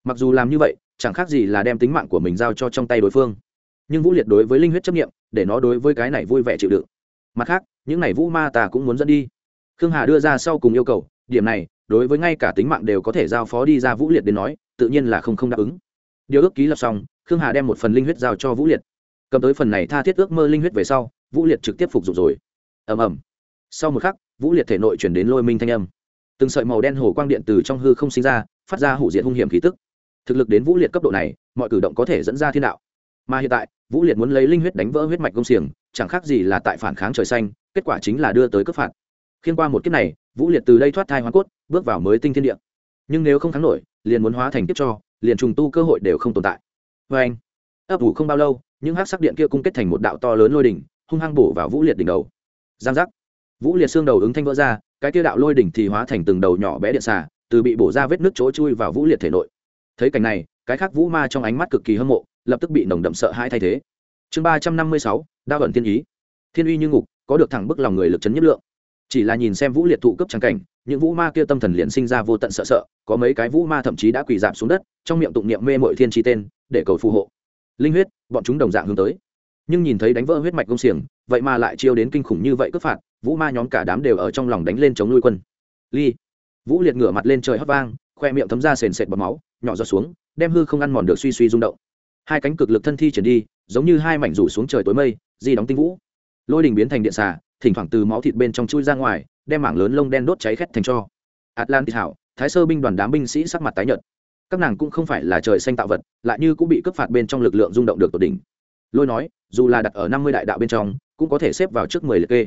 Mặc dù làm như vậy, chẳng khác gì là đem tính mạng của mình giao cho trong tay đối phương. Nhưng vũ liệt đối với linh huyết chấp nghiệm để nó đối với cái này vui vẻ chịu đựng. Mặt khác, những này vũ ma ta cũng muốn dẫn đi. Khương hà đưa ra sau cùng yêu cầu, điểm này đối với ngay cả tính mạng đều có thể giao phó đi ra vũ liệt đến nói, tự nhiên là không không đáp ứng. Điều ước ký lập xong, khương hà đem một phần linh huyết giao cho vũ liệt. Cầm tới phần này tha thiết ước mơ linh huyết về sau, vũ liệt trực tiếp phục dụng rồi. Ầm ầm. Sau một khắc, vũ liệt thể nội chuyển đến lôi minh thanh âm. Từng sợi màu đen hồ quang điện từ trong hư không sinh ra, phát ra hủ diện hung hiểm khí tức. Thực lực đến vũ liệt cấp độ này, mọi cử động có thể dẫn ra thiên đạo. Mà hiện tại, vũ liệt muốn lấy linh huyết đánh vỡ huyết mạch công xiềng, chẳng khác gì là tại phản kháng trời xanh, kết quả chính là đưa tới cấp phạt. Khiên qua một kiếp này, vũ liệt từ đây thoát thai hoa cốt bước vào mới tinh thiên địa. Nhưng nếu không thắng nổi, liền muốn hóa thành kiếp cho, liền trùng tu cơ hội đều không tồn tại. Vê anh, ấp ủ không bao lâu, những hát sắc điện kia cung kết thành một đạo to lớn lôi đỉnh, hung hăng bổ vào vũ liệt đỉnh đầu. Giang giác. Vũ liệt xương đầu ứng thanh vỡ ra, cái kia đạo lôi đỉnh thì hóa thành từng đầu nhỏ bé điện xà, từ bị bổ ra vết nước chỗ chui vào vũ liệt thể nội. Thấy cảnh này, cái khác vũ ma trong ánh mắt cực kỳ hâm mộ, lập tức bị nồng đậm sợ hãi thay thế. Chương ba trăm năm mươi sáu đa vận thiên ý. Thiên uy như ngục, có được thẳng bức lòng người lực chấn nhất lượng chỉ là nhìn xem vũ liệt thụ cấp trắng cảnh, những vũ ma kia tâm thần liền sinh ra vô tận sợ sợ, có mấy cái vũ ma thậm chí đã quỳ dạp xuống đất, trong miệng tụng niệm mê mội thiên tri tên, để cầu phù hộ. Linh huyết, bọn chúng đồng dạng hướng tới. Nhưng nhìn thấy đánh vỡ huyết mạch công xiềng, vậy mà lại chiêu đến kinh khủng như vậy cướp phạt, vũ ma nhóm cả đám đều ở trong lòng đánh lên chống nuôi quân. Ly, vũ liệt ngửa mặt lên trời hấp vang, khoe miệng thấm ra sền sệt bọt máu, nhỏ giọt xuống, đem hư không ăn mòn được suy suy rung động. Hai cánh cực lực thân thi triển đi, giống như hai mảnh rủ xuống trời tối mây, di đóng tinh vũ. Lôi đình biến thành điện xà thỉnh thoảng từ máu thịt bên trong chui ra ngoài, đem mảng lớn lông đen đốt cháy khét thành cho. Atlantis hảo, thái sơ binh đoàn đám binh sĩ sắc mặt tái nhợt. Các nàng cũng không phải là trời xanh tạo vật, lại như cũng bị cướp phạt bên trong lực lượng rung động được tột đỉnh. Lôi nói, dù là đặt ở năm mươi đại đạo bên trong, cũng có thể xếp vào trước mười liệt kê.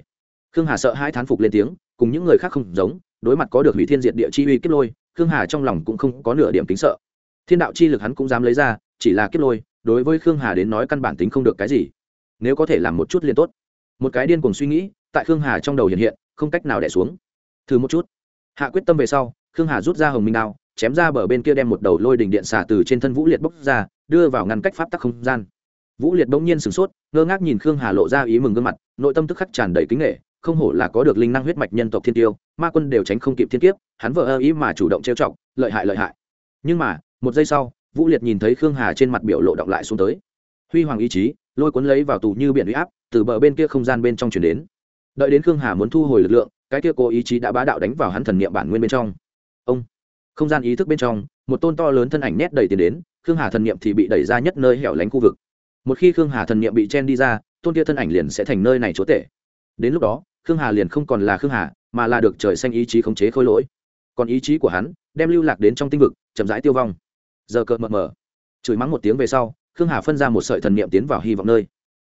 Khương hà sợ hai thán phục lên tiếng, cùng những người khác không giống, đối mặt có được hủy thiên diệt địa chi uy kiếp lôi, khương hà trong lòng cũng không có nửa điểm kính sợ. Thiên đạo chi lực hắn cũng dám lấy ra, chỉ là kiếp lôi, đối với khương hà đến nói căn bản tính không được cái gì. Nếu có thể làm một chút liền tốt. Một cái điên cùng suy nghĩ tại khương hà trong đầu hiện hiện, không cách nào đẻ xuống. Thử một chút. Hạ quyết tâm về sau, khương hà rút ra hồng minh đao, chém ra bờ bên kia đem một đầu lôi đình điện xả từ trên thân vũ liệt bốc ra, đưa vào ngăn cách pháp tắc không gian. Vũ liệt bỗng nhiên sửng sốt, ngơ ngác nhìn khương hà lộ ra ý mừng gương mặt, nội tâm tức khắc tràn đầy kính nghệ không hổ là có được linh năng huyết mạch nhân tộc thiên tiêu, ma quân đều tránh không kịp thiên kiếp, hắn vợ ơ ý mà chủ động trêu trọng lợi hại lợi hại. Nhưng mà, một giây sau, vũ liệt nhìn thấy khương hà trên mặt biểu lộ động lại xuống tới. Huy hoàng ý chí, lôi cuốn lấy vào tù như biển huy áp, từ bờ bên kia không gian bên trong chuyển đến đợi đến khương hà muốn thu hồi lực lượng, cái kia cố ý chí đã bá đạo đánh vào hắn thần niệm bản nguyên bên trong. Ông, không gian ý thức bên trong, một tôn to lớn thân ảnh nét đầy tiền đến, khương hà thần niệm thì bị đẩy ra nhất nơi hẻo lánh khu vực. Một khi khương hà thần niệm bị chen đi ra, tôn kia thân ảnh liền sẽ thành nơi này chúa tể. Đến lúc đó, khương hà liền không còn là khương hà, mà là được trời xanh ý chí khống chế khôi lỗi. Còn ý chí của hắn, đem lưu lạc đến trong tinh vực, chậm rãi tiêu vong. Giờ cợt mờ mờ. Chửi mắng một tiếng về sau, khương hà phân ra một sợi thần niệm tiến vào hy vọng nơi.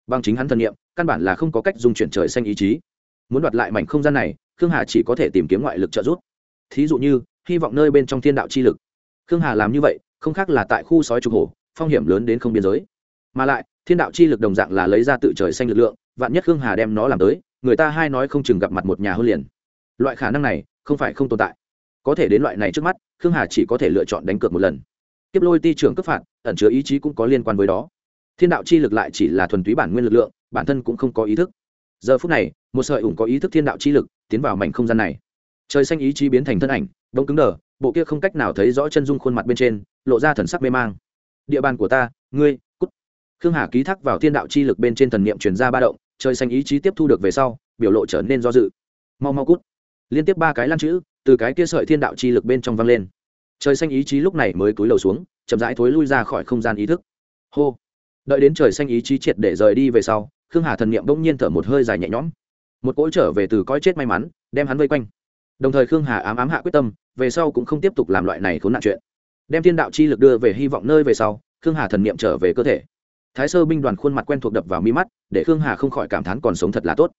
Bằng chính hắn thần niệm, căn bản là không có cách dùng chuyển trời xanh ý chí muốn đoạt lại mảnh không gian này, khương hà chỉ có thể tìm kiếm ngoại lực trợ giúp. Thí dụ như, hy vọng nơi bên trong thiên đạo chi lực. Khương hà làm như vậy, không khác là tại khu sói trục hổ phong hiểm lớn đến không biên giới. Mà lại, thiên đạo chi lực đồng dạng là lấy ra tự trời xanh lực lượng, vạn nhất khương hà đem nó làm tới, người ta hai nói không chừng gặp mặt một nhà hơn liền. Loại khả năng này, không phải không tồn tại. Có thể đến loại này trước mắt, khương hà chỉ có thể lựa chọn đánh cược một lần. Tiếp lôi ti trưởng cấp phạt, ẩn chứa ý chí cũng có liên quan với đó. Thiên đạo chi lực lại chỉ là thuần túy bản nguyên lực lượng, bản thân cũng không có ý thức giờ phút này, một sợi ủng có ý thức thiên đạo chi lực tiến vào mảnh không gian này. Trời xanh ý chí biến thành thân ảnh đông cứng đờ, bộ kia không cách nào thấy rõ chân dung khuôn mặt bên trên, lộ ra thần sắc mê mang. Địa bàn của ta, ngươi, cút. Khương hà ký thác vào thiên đạo chi lực bên trên thần niệm truyền ra ba động, trời xanh ý chí tiếp thu được về sau, biểu lộ trở nên do dự. Mau mau cút. Liên tiếp ba cái lăn chữ, từ cái kia sợi thiên đạo chi lực bên trong vang lên. Trời xanh ý chí lúc này mới cúi đầu xuống, chậm rãi thối lui ra khỏi không gian ý thức. Hô. Đợi đến trời xanh ý chí triệt để rời đi về sau khương hà thần niệm bỗng nhiên thở một hơi dài nhẹ nhõm. Một cỗ trở về từ coi chết may mắn, đem hắn vây quanh. Đồng thời khương hà ám ám hạ quyết tâm, về sau cũng không tiếp tục làm loại này khốn nạn chuyện. Đem thiên đạo chi lực đưa về hy vọng nơi về sau, khương hà thần niệm trở về cơ thể. Thái sơ binh đoàn khuôn mặt quen thuộc đập vào mi mắt, để khương hà không khỏi cảm thán còn sống thật là tốt.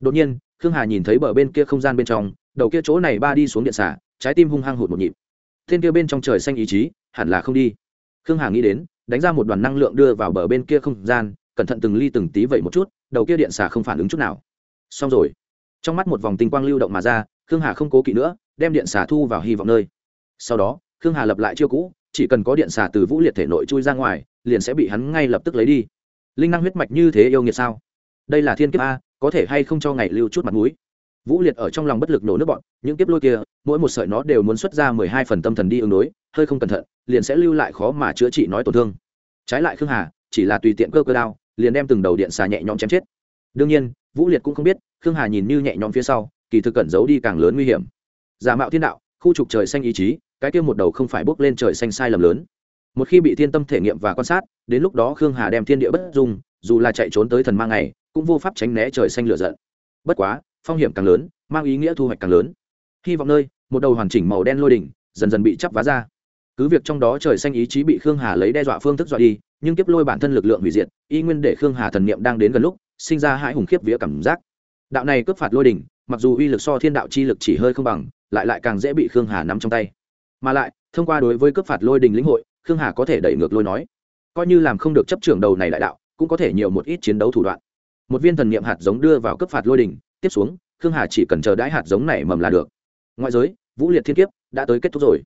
Đột nhiên, khương hà nhìn thấy bờ bên kia không gian bên trong, đầu kia chỗ này ba đi xuống điện xả, trái tim hung hăng hụt một nhịp. Thiên kia bên trong trời xanh ý chí, hẳn là không đi. Khương hà nghĩ đến, đánh ra một đoàn năng lượng đưa vào bờ bên kia không gian cẩn thận từng ly từng tí vậy một chút, đầu kia điện xả không phản ứng chút nào. Xong rồi. Trong mắt một vòng tinh quang lưu động mà ra, khương hà không cố kỵ nữa, đem điện xả thu vào hy vọng nơi. Sau đó, khương hà lập lại chiêu cũ, chỉ cần có điện xả từ vũ liệt thể nội chui ra ngoài, liền sẽ bị hắn ngay lập tức lấy đi. Linh năng huyết mạch như thế yêu nghiệt sao? Đây là thiên kiếp a, có thể hay không cho ngày lưu chút mặt mũi? Vũ liệt ở trong lòng bất lực nổ nước bọn, những kiếp lôi kia, mỗi một sợi nó đều muốn xuất ra mười hai phần tâm thần đi ứng đối, hơi không cẩn thận, liền sẽ lưu lại khó mà chữa trị nói tổn thương. Trái lại khương hà, chỉ là tùy tiện cơ cơ đao liền đem từng đầu điện xà nhẹ nhõm chém chết. Đương nhiên, vũ liệt cũng không biết, khương hà nhìn như nhẹ nhõm phía sau, kỳ thực cẩn giấu đi càng lớn nguy hiểm. Giả mạo thiên đạo, khu trục trời xanh ý chí, cái kia một đầu không phải bước lên trời xanh sai lầm lớn. Một khi bị thiên tâm thể nghiệm và quan sát, đến lúc đó khương hà đem thiên địa bất dung, dù là chạy trốn tới thần mang này cũng vô pháp tránh né trời xanh lửa giận. Bất quá, phong hiểm càng lớn, mang ý nghĩa thu hoạch càng lớn. Hy vọng nơi, một đầu hoàn chỉnh màu đen lôi đỉnh, dần dần bị chắp vá ra. Cứ việc trong đó trời xanh ý chí bị khương hà lấy đe dọa phương thức dọa đi nhưng kiếp lôi bản thân lực lượng hủy diệt, y nguyên để khương hà thần niệm đang đến gần lúc, sinh ra hãi hùng khiếp vía cảm giác. Đạo này cướp phạt lôi đỉnh, mặc dù uy lực so thiên đạo chi lực chỉ hơi không bằng, lại lại càng dễ bị khương hà nắm trong tay. Mà lại, thông qua đối với cướp phạt lôi đình lĩnh hội, khương hà có thể đẩy ngược lôi nói. Coi như làm không được chấp trưởng đầu này đại đạo, cũng có thể nhiều một ít chiến đấu thủ đoạn. Một viên thần niệm hạt giống đưa vào cấp phạt lôi đình tiếp xuống, khương hà chỉ cần chờ đãi hạt giống này mầm là được. Ngoại giới, vũ liệt thiên kiếp, đã tới kết thúc rồi.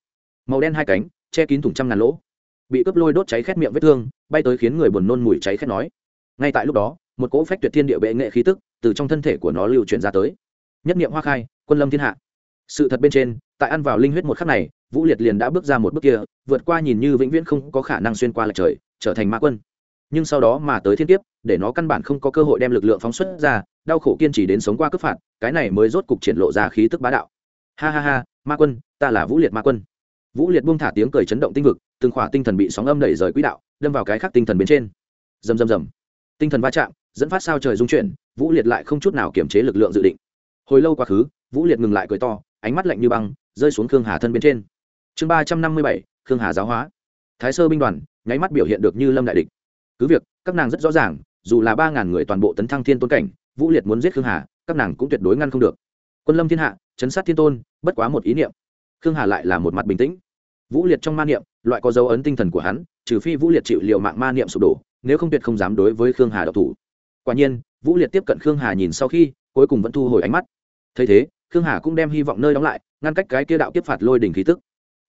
Màu đen hai cánh, che kín thủng trăm ngàn lỗ. Bị cướp lôi đốt cháy khét miệng vết thương bay tới khiến người buồn nôn mùi cháy khét nói. Ngay tại lúc đó, một cỗ phách tuyệt thiên địa bệ nghệ khí tức từ trong thân thể của nó lưu chuyển ra tới. Nhất niệm hoa khai, quân lâm thiên hạ. Sự thật bên trên, tại ăn vào linh huyết một khắc này, vũ liệt liền đã bước ra một bước kia, vượt qua nhìn như vĩnh viễn không có khả năng xuyên qua lệch trời, trở thành ma quân. Nhưng sau đó mà tới thiên kiếp, để nó căn bản không có cơ hội đem lực lượng phóng xuất ra, đau khổ kiên trì đến sống qua cướp phạt, cái này mới rốt cục triển lộ ra khí tức bá đạo. Ha ha ha, ma quân, ta là vũ liệt ma quân vũ liệt buông thả tiếng cười chấn động tinh vực, từng khỏa tinh thần bị sóng âm đẩy rời quỹ đạo, đâm vào cái khác tinh thần bên trên. Rầm rầm rầm. Tinh thần va chạm, dẫn phát sao trời dung chuyển, vũ liệt lại không chút nào kiểm chế lực lượng dự định. Hồi lâu quá khứ, vũ liệt ngừng lại cười to, ánh mắt lạnh như băng, rơi xuống khương hà thân bên trên. Chương ba trăm năm mươi bảy, khương hà giáo hóa. Thái sơ binh đoàn, nháy mắt biểu hiện được như lâm đại địch. Cứ việc, các nàng rất rõ ràng, dù là ba ngàn người toàn bộ tấn thăng thiên tôn cảnh, vũ liệt muốn giết khương hà, các nàng cũng tuyệt đối ngăn không được. Quân lâm thiên hạ, chấn sát thiên tôn, bất quá một ý niệm khương hà lại là một mặt bình tĩnh. Vũ liệt trong ma niệm, loại có dấu ấn tinh thần của hắn, trừ phi vũ liệt chịu liệu mạng ma niệm sụp đổ, nếu không tuyệt không dám đối với khương hà độc thủ. Quả nhiên, vũ liệt tiếp cận khương hà nhìn sau khi, cuối cùng vẫn thu hồi ánh mắt. Thấy thế, khương hà cũng đem hy vọng nơi đóng lại, ngăn cách cái kia đạo tiếp phạt lôi đỉnh khí tức.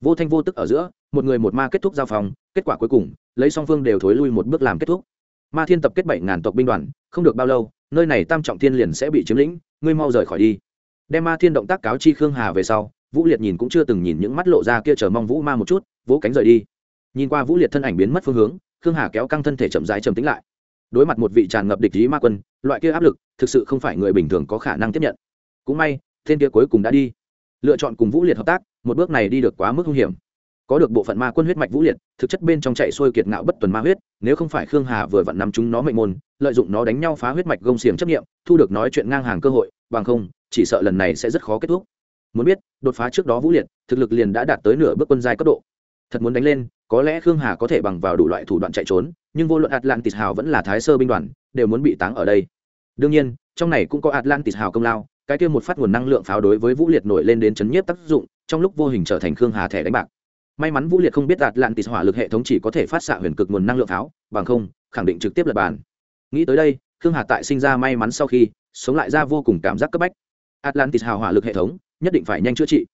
Vô thanh vô tức ở giữa, một người một ma kết thúc giao phòng, kết quả cuối cùng, lấy song phương đều thối lui một bước làm kết thúc. Ma thiên tập kết bảy ngàn tộc binh đoàn, không được bao lâu, nơi này tam trọng thiên liền sẽ bị chiếm lĩnh, ngươi mau rời khỏi đi. Đem ma thiên động tác cáo chi khương hà về sau vũ liệt nhìn cũng chưa từng nhìn những mắt lộ ra kia chờ mong vũ ma một chút, vỗ cánh rời đi. Nhìn qua vũ liệt thân ảnh biến mất phương hướng, khương hà kéo căng thân thể chậm rãi trầm tĩnh lại. Đối mặt một vị tràn ngập địch ý ma quân, loại kia áp lực, thực sự không phải người bình thường có khả năng tiếp nhận. Cũng may, thiên kia cuối cùng đã đi. Lựa chọn cùng vũ liệt hợp tác, một bước này đi được quá mức hung hiểm. Có được bộ phận ma quân huyết mạch vũ liệt, thực chất bên trong chạy xuôi kiệt ngạo bất tuần ma huyết, nếu không phải khương hà vừa vặn nắm chúng nó mệnh môn, lợi dụng nó đánh nhau phá huyết mạch gông xiềng chấp nghiệm thu được nói chuyện ngang hàng cơ hội, bằng không, chỉ sợ lần này sẽ rất khó kết thúc muốn biết, đột phá trước đó vũ liệt, thực lực liền đã đạt tới nửa bước quân giai cấp độ. Thật muốn đánh lên, có lẽ khương hà có thể bằng vào đủ loại thủ đoạn chạy trốn, nhưng vô luận atlantis hào vẫn là thái sơ binh đoàn, đều muốn bị táng ở đây. Đương nhiên, trong này cũng có atlantis hào công lao, cái kia một phát nguồn năng lượng pháo đối với vũ liệt nổi lên đến chấn nhiếp tác dụng, trong lúc vô hình trở thành khương hà thẻ đánh bạc. May mắn vũ liệt không biết atlantis tịt hỏa lực hệ thống chỉ có thể phát xạ huyền cực nguồn năng lượng pháo, bằng không, khẳng định trực tiếp lập bàn. Nghĩ tới đây, khương hà tại sinh ra may mắn sau khi, sống lại ra vô cùng cảm giác cấp bách. Atlantis hào hỏa lực hệ thống nhất định phải nhanh chữa trị.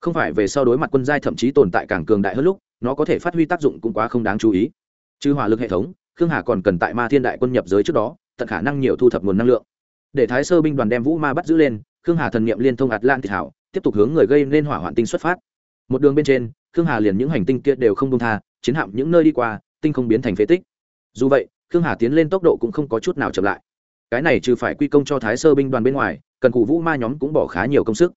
Không phải về sau đối mặt quân giai thậm chí tồn tại càng cường đại hơn lúc, nó có thể phát huy tác dụng cũng quá không đáng chú ý. Trừ hỏa lực hệ thống, khương hà còn cần tại ma thiên đại quân nhập giới trước đó, tận khả năng nhiều thu thập nguồn năng lượng. Để thái sơ binh đoàn đem vũ ma bắt giữ lên, khương hà thần n i ệ m liên thông atlantis hảo, tiếp tục hướng người gây nên hỏa hoạn tinh xuất phát. Một đường bên trên, khương hà liền những hành tinh kia đều không công tha, chiến hạm những nơi đi qua, tinh không biến thành phế tích. Dù vậy, khương hà tiến lên tốc độ cũng không có chút nào chậm lại. Cái này trừ phải quy công cho thái sơ binh đoàn bên ngoài, cần cụ vũ ma nhóm cũng bỏ khá nhiều công sức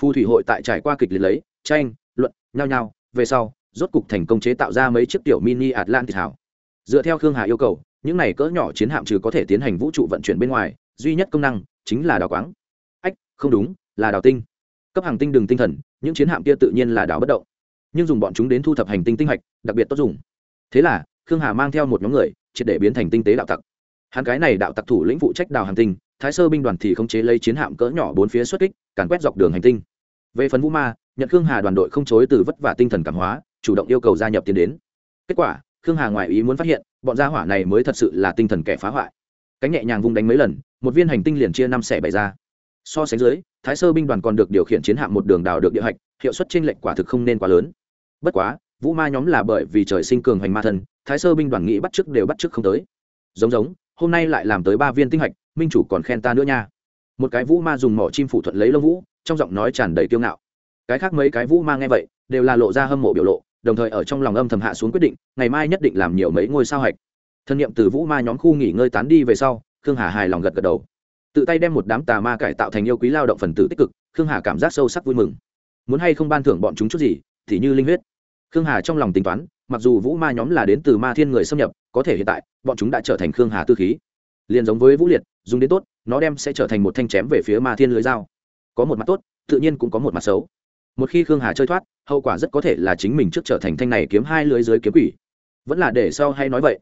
phù thủy hội tại trải qua kịch liệt lấy, tranh, luận nhao nhao về sau, rốt cục thành công chế tạo ra mấy chiếc tiểu mini atlantis hảo. Dựa theo khương hà yêu cầu, những này cỡ nhỏ chiến hạm trừ có thể tiến hành vũ trụ vận chuyển bên ngoài, duy nhất công năng chính là đào quáng. Ách, không đúng, là đào tinh. Cấp hàng tinh đường tinh thần, những chiến hạm kia tự nhiên là đào bất động. Nhưng dùng bọn chúng đến thu thập hành tinh tinh hạch, đặc biệt tốt dùng. Thế là, khương hà mang theo một nhóm người, triệt để biến thành tinh tế đạo tặc. Hắn cái này đạo tặc thủ lĩnh phụ trách đào hành tinh, thái sơ binh đoàn thì khống chế lấy chiến hạm cỡ nhỏ bốn phía xuất kích, càn quét dọc đường hành tinh về phần vũ ma nhận khương hà đoàn đội không chối từ vất vả tinh thần cảm hóa, chủ động yêu cầu gia nhập tiến đến. Kết quả, khương hà ngoài ý muốn phát hiện, bọn gia hỏa này mới thật sự là tinh thần kẻ phá hoại. Cánh nhẹ nhàng vung đánh mấy lần, một viên hành tinh liền chia năm xẻ bảy ra. So sánh dưới, thái sơ binh đoàn còn được điều khiển chiến hạm một đường đào được địa hạch, hiệu suất trên lệnh quả thực không nên quá lớn. Bất quá, vũ ma nhóm là bởi vì trời sinh cường hoành ma thần, thái sơ binh đoàn nghĩ bắt chức đều bắt chức không tới. Giống giống, hôm nay lại làm tới ba viên tinh hạch, minh chủ còn khen ta nữa nha. Một cái vũ ma dùng mỏ chim phủ thuận lấy lông vũ trong giọng nói tràn đầy kiêu ngạo. Cái khác mấy cái vũ ma nghe vậy, đều là lộ ra hâm mộ biểu lộ, đồng thời ở trong lòng âm thầm hạ xuống quyết định, ngày mai nhất định làm nhiều mấy ngôi sao hạch. Thân nhiệm từ vũ ma nhóm khu nghỉ ngơi tán đi về sau, khương hà hài lòng gật gật đầu. Tự tay đem một đám tà ma cải tạo thành yêu quý lao động phần tử tích cực, khương hà cảm giác sâu sắc vui mừng. Muốn hay không ban thưởng bọn chúng chút gì, thì như linh huyết. Khương hà trong lòng tính toán, mặc dù vũ ma nhóm là đến từ ma thiên người xâm nhập, có thể hiện tại, bọn chúng đã trở thành khương hà tư khí. Liền giống với vũ liệt, dùng đến tốt, nó đem sẽ trở thành một thanh chém về phía ma thiên lưới dao có một mặt tốt, tự nhiên cũng có một mặt xấu. Một khi khương hà chơi thoát, hậu quả rất có thể là chính mình trước trở thành thanh này kiếm hai lưới dưới kiếm quỷ. Vẫn là để sau hay nói vậy.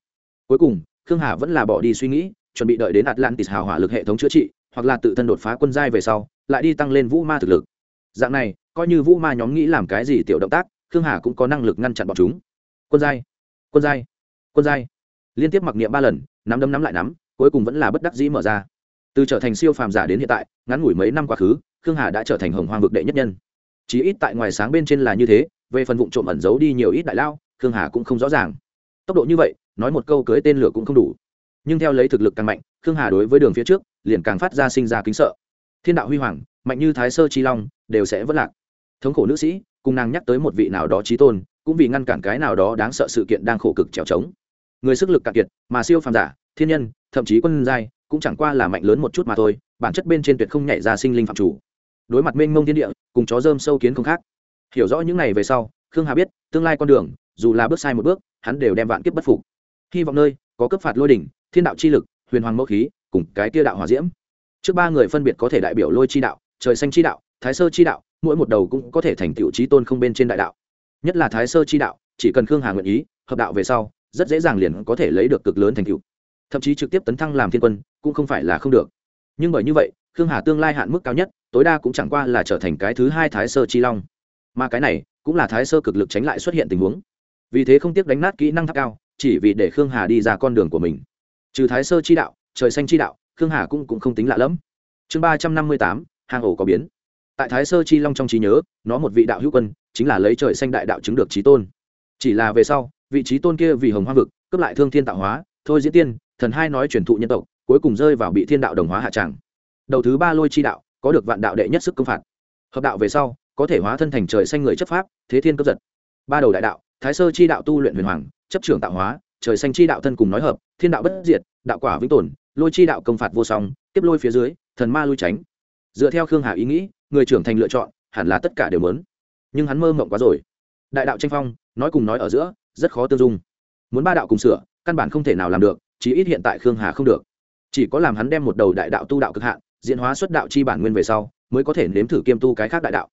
Cuối cùng, khương hà vẫn là bỏ đi suy nghĩ, chuẩn bị đợi đến atlantis hào hỏa lực hệ thống chữa trị, hoặc là tự thân đột phá quân giai về sau, lại đi tăng lên vũ ma thực lực. Dạng này, coi như vũ ma nhóm nghĩ làm cái gì tiểu động tác, khương hà cũng có năng lực ngăn chặn bọn chúng. Quân giai quân giai quân giai. Liên tiếp mặc niệm ba lần, nắm đấm nắm lại nắm, cuối cùng vẫn là bất đắc dĩ mở ra. Từ trở thành siêu phàm giả đến hiện tại, ngắn ngủi mấy năm quá khứ khương hà đã trở thành hồng hoang vực đệ nhất nhân. Chí ít tại ngoài sáng bên trên là như thế, về phần vụ trộm ẩn giấu đi nhiều ít đại lao, khương hà cũng không rõ ràng. Tốc độ như vậy, nói một câu cưới tên lửa cũng không đủ. Nhưng theo lấy thực lực càng mạnh, khương hà đối với đường phía trước, liền càng phát ra sinh ra kính sợ. Thiên đạo huy hoàng, mạnh như thái sơ chi long, đều sẽ vất lạc. Thống khổ nữ sĩ, cùng nàng nhắc tới một vị nào đó trí tôn, cũng vì ngăn cản cái nào đó đáng sợ sự kiện đang khổ cực trèo trống. Người sức lực cạn kiệt, mà siêu phàm giả, thiên nhân, thậm chí quân giai, cũng chẳng qua là mạnh lớn một chút mà thôi, bản chất bên trên tuyệt không nhảy ra sinh linh phạm chủ đối mặt mênh mông thiên địa, cùng chó dơm sâu kiến không khác. Hiểu rõ những này về sau, khương hà biết, tương lai con đường, dù là bước sai một bước, hắn đều đem vạn kiếp bất phục. Hy vọng nơi, có cấp phạt lôi đỉnh, thiên đạo chi lực, huyền hoàng mẫu khí, cùng cái tia đạo hòa diễm. Trước ba người phân biệt có thể đại biểu lôi chi đạo, trời xanh chi đạo, thái sơ chi đạo, mỗi một đầu cũng có thể thành tựu trí tôn không bên trên đại đạo. Nhất là thái sơ chi đạo, chỉ cần khương hà nguyện ý, hợp đạo về sau, rất dễ dàng liền có thể lấy được cực lớn thành tựu. Thậm chí trực tiếp tấn thăng làm thiên quân, cũng không phải là không được. Nhưng bởi như vậy, khương hà tương lai hạn mức cao nhất tối đa cũng chẳng qua là trở thành cái thứ hai thái sơ chi long. Mà cái này cũng là thái sơ cực lực tránh lại xuất hiện tình huống. Vì thế không tiếc đánh nát kỹ năng tháp cao chỉ vì để khương hà đi ra con đường của mình. Trừ thái sơ chi đạo trời xanh chi đạo khương hà cũng, cũng không tính lạ lẫm. Chương ba trăm năm mươi tám hang ổ có biến. Tại thái sơ chi long trong trí nhớ nó một vị đạo hữu quân chính là lấy trời xanh đại đạo chứng được trí tôn. Chỉ là về sau vị trí tôn kia vì hồng hoa vực cướp lại thương thiên tạo hóa thôi diễn tiên thần hai nói truyền thụ nhân tộc cuối cùng rơi vào bị thiên đạo đồng hóa hạ tràng. Đầu thứ ba lôi chi đạo có được vạn đạo đệ nhất sức công phạt. Hợp đạo về sau, có thể hóa thân thành trời xanh người chấp pháp, thế thiên cấp giật. Ba đầu đại đạo, thái sơ chi đạo tu luyện huyền hoàng, chấp trưởng tạo hóa, trời xanh chi đạo thân cùng nói hợp, thiên đạo bất diệt, đạo quả vĩnh tồn, lôi chi đạo công phạt vô song tiếp lôi phía dưới, thần ma lui tránh. Dựa theo khương hà ý nghĩ, người trưởng thành lựa chọn, hẳn là tất cả đều lớn nhưng hắn mơ mộng quá rồi. Đại đạo tranh phong, nói cùng nói ở giữa, rất khó tương dung. Muốn ba đạo cùng sửa, căn bản không thể nào làm được, chí ít hiện tại khương hà không được. Chỉ có làm hắn đem một đầu đại đạo tu đạo cực hạn diễn hóa xuất đạo chi bản nguyên về sau, mới có thể nếm thử kiêm tu cái khác đại đạo.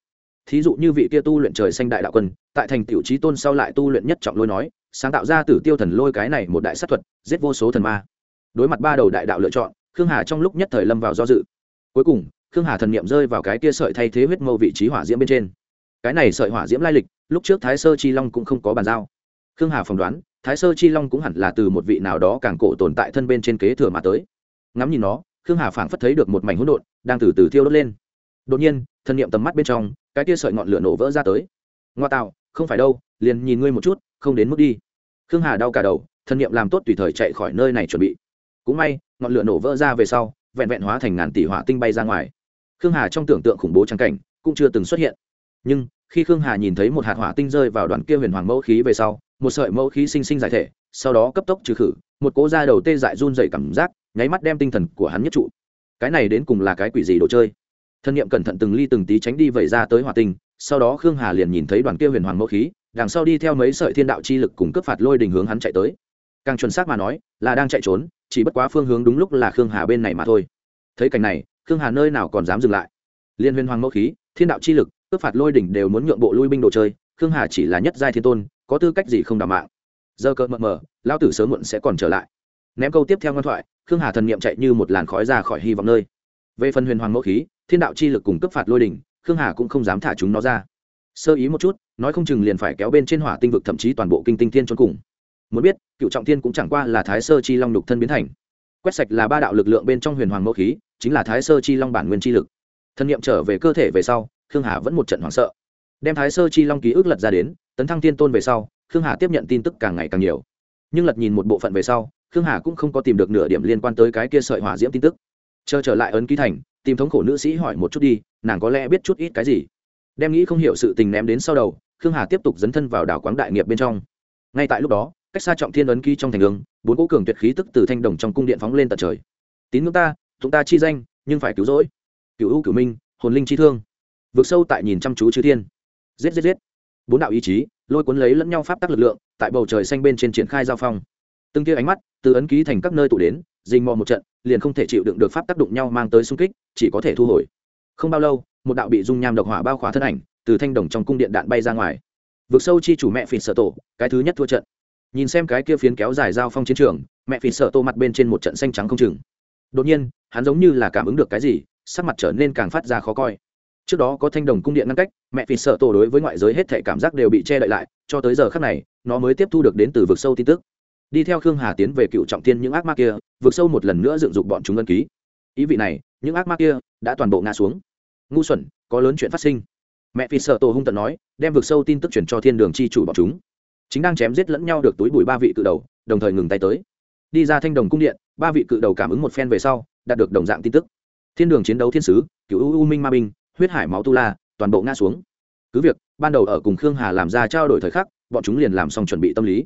Thí dụ như vị kia tu luyện trời xanh đại đạo quân, tại thành tiểu trí tôn sau lại tu luyện nhất trọng lôi nói, sáng tạo ra tử tiêu thần lôi cái này một đại sát thuật, giết vô số thần ma. Đối mặt ba đầu đại đạo lựa chọn, khương hà trong lúc nhất thời lâm vào do dự. Cuối cùng, khương hà thần niệm rơi vào cái kia sợi thay thế huyết mâu vị trí hỏa diễm bên trên. Cái này sợi hỏa diễm lai lịch, lúc trước thái sơ chi long cũng không có bàn giao. Khương hà phỏng đoán, thái sơ chi long cũng hẳn là từ một vị nào đó càng cổ tồn tại thân bên trên kế thừa mà tới. Ngắm nhìn nó khương hà phảng phất thấy được một mảnh hỗn độn, đang từ từ thiêu đốt lên. Đột nhiên, thân niệm tầm mắt bên trong, cái kia sợi ngọn lửa nổ vỡ ra tới. Ngoa tạo, không phải đâu, liền nhìn ngươi một chút, không đến mức đi. Khương hà đau cả đầu, thân niệm làm tốt tùy thời chạy khỏi nơi này chuẩn bị. Cũng may, ngọn lửa nổ vỡ ra về sau, vẹn vẹn hóa thành ngàn tỷ hỏa tinh bay ra ngoài. Khương hà trong tưởng tượng khủng bố trang cảnh, cũng chưa từng xuất hiện. Nhưng, khi khương hà nhìn thấy một hạt hỏa tinh rơi vào đoàn kia huyền hoàng mẫu khí về sau, một sợi mẫu khí sinh sinh giải thể, sau đó cấp tốc trừ khử, một cố da đầu tê dại run dày cảm giác nháy mắt đem tinh thần của hắn nhất trụ. Cái này đến cùng là cái quỷ gì đồ chơi? Thân nhiệm cẩn thận từng ly từng tí tránh đi vẩy ra tới hỏa tinh, sau đó khương hà liền nhìn thấy đoàn kia huyền hoàng mẫu khí, đằng sau đi theo mấy sợi thiên đạo chi lực cùng cướp phạt lôi đình hướng hắn chạy tới. Càng chuẩn xác mà nói, là đang chạy trốn, chỉ bất quá phương hướng đúng lúc là khương hà bên này mà thôi. Thấy cảnh này, khương hà nơi nào còn dám dừng lại. Liên huyền hoàng mẫu khí, thiên đạo chi lực, cướp phạt lôi đỉnh đều muốn nhượng bộ lui binh đồ chơi, khương hà chỉ là nhất giai thiên tôn, có tư cách gì không đảm mạng. Giờ cợt mờ mờ lao tử sớm muộn sẽ còn trở lại. Ném câu tiếp theo ngoan thoại khương hà thần niệm chạy như một làn khói ra khỏi hy vọng nơi. Về phần huyền hoàng mẫu khí, thiên đạo chi lực cùng cấp phạt lôi đỉnh, khương hà cũng không dám thả chúng nó ra. Sơ ý một chút, nói không chừng liền phải kéo bên trên hỏa tinh vực thậm chí toàn bộ kinh tinh thiên cho cùng. Muốn biết, cựu trọng thiên cũng chẳng qua là thái sơ chi long nhục thân biến thành. Quét sạch là ba đạo lực lượng bên trong huyền hoàng mẫu khí, chính là thái sơ chi long bản nguyên chi lực. Thân nhiệm trở về cơ thể về sau, khương hà vẫn một trận hoảng sợ. Đem thái sơ chi long ký ức lật ra đến, tấn thăng Thiên tôn về sau, khương hà tiếp nhận tin tức càng ngày càng nhiều. Nhưng lật nhìn một bộ phận về sau khương hà cũng không có tìm được nửa điểm liên quan tới cái kia sợi hỏa diễm tin tức. Chờ trở lại ấn ký thành, tìm thống khổ nữ sĩ hỏi một chút đi, nàng có lẽ biết chút ít cái gì. Đem nghĩ không hiểu sự tình ném đến sau đầu, khương hà tiếp tục dấn thân vào đảo quáng đại nghiệp bên trong. Ngay tại lúc đó, cách xa trọng thiên ấn ký trong thành đường bốn cố cường tuyệt khí tức từ thanh đồng trong cung điện phóng lên tận trời. Tín ngưỡng ta, chúng ta chi danh, nhưng phải cứu rỗi. Cựu ưu cựu minh, hồn linh chi thương. Vượt sâu tại nhìn chăm chú chư thiên. Giết giết giết. Bốn đạo ý chí, lôi cuốn lấy lẫn nhau pháp tắc lực lượng, tại bầu trời xanh bên trên triển khai giao phong. Từng tia ánh mắt từ ấn ký thành các nơi tụ đến, dình mò một trận, liền không thể chịu đựng được pháp tác động nhau mang tới xung kích, chỉ có thể thu hồi. Không bao lâu, một đạo bị dung nham độc hỏa bao khỏa thân ảnh từ thanh đồng trong cung điện đạn bay ra ngoài. Vượt sâu chi chủ mẹ phỉ sợ tổ, cái thứ nhất thua trận. Nhìn xem cái kia phiến kéo dài giao phong chiến trường, mẹ phỉ sợ tổ mặt bên trên một trận xanh trắng không chừng. Đột nhiên, hắn giống như là cảm ứng được cái gì, sắc mặt trở nên càng phát ra khó coi. Trước đó có thanh đồng cung điện ngăn cách, mẹ phỉ sợ tổ đối với ngoại giới hết thể cảm giác đều bị che đậy lại, cho tới giờ khác này, nó mới tiếp thu được đến từ vực sâu tin tức đi theo khương hà tiến về cựu trọng thiên những ác ma kia vượt sâu một lần nữa dựng dục bọn chúng ân ký. Ý vị này những ác ma kia đã toàn bộ ngã xuống. Ngu xuẩn có lớn chuyện phát sinh. Mẹ phi sợ tổ hung tận nói đem vượt sâu tin tức chuyển cho thiên đường chi chủ bọn chúng. Chính đang chém giết lẫn nhau được túi bụi ba vị cự đầu đồng thời ngừng tay tới. Đi ra thanh đồng cung điện ba vị cự đầu cảm ứng một phen về sau đạt được đồng dạng tin tức. Thiên đường chiến đấu thiên sứ cựu u, u minh ma binh huyết hải máu tu la toàn bộ ngã xuống. Cứ việc ban đầu ở cùng khương hà làm ra trao đổi thời khắc bọn chúng liền làm xong chuẩn bị tâm lý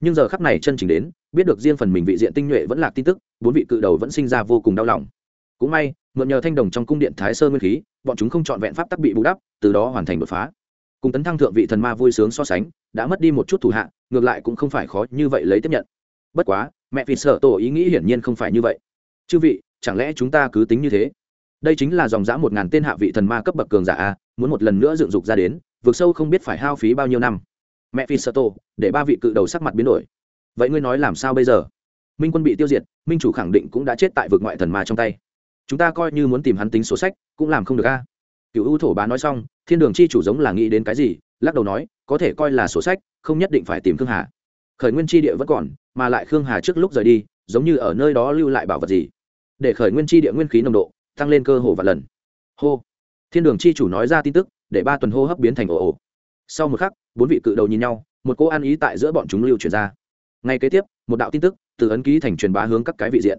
nhưng giờ khắc này chân chính đến, biết được riêng phần mình vị diện tinh nhuệ vẫn là tin tức, bốn vị cự đầu vẫn sinh ra vô cùng đau lòng. Cũng may, mượn nhờ thanh đồng trong cung điện thái sơ nguyên khí, bọn chúng không chọn vẹn pháp tắc bị bù đắp, từ đó hoàn thành đột phá. Cùng tấn thăng thượng vị thần ma vui sướng so sánh, đã mất đi một chút thủ hạ, ngược lại cũng không phải khó như vậy lấy tiếp nhận. Bất quá, mẹ vì sợ tổ ý nghĩ hiển nhiên không phải như vậy. Chư vị, chẳng lẽ chúng ta cứ tính như thế? Đây chính là dòng dã một ngàn tên hạ vị thần ma cấp bậc cường giả a, muốn một lần nữa dựng dục ra đến, vượt sâu không biết phải hao phí bao nhiêu năm mẹ phi sơ tô để ba vị cự đầu sắc mặt biến đổi. Vậy ngươi nói làm sao bây giờ? Minh quân bị tiêu diệt, minh chủ khẳng định cũng đã chết tại vực ngoại thần ma trong tay. Chúng ta coi như muốn tìm hắn tính số sách, cũng làm không được a. Cựu ưu thổ bá nói xong, thiên đường chi chủ giống là nghĩ đến cái gì, lắc đầu nói, có thể coi là sổ sách, không nhất định phải tìm khương hà. Khởi nguyên chi địa vẫn còn, mà lại khương hà trước lúc rời đi, giống như ở nơi đó lưu lại bảo vật gì. Để khởi nguyên chi địa nguyên khí nồng độ, tăng lên cơ hồ và lần. Hô. Thiên đường chi chủ nói ra tin tức, để ba tuần hô hấp biến thành ồ ồ sau một khắc, bốn vị cự đầu nhìn nhau, một cô ăn ý tại giữa bọn chúng lưu truyền ra. Ngay kế tiếp, một đạo tin tức từ ấn ký thành truyền bá hướng các cái vị diện.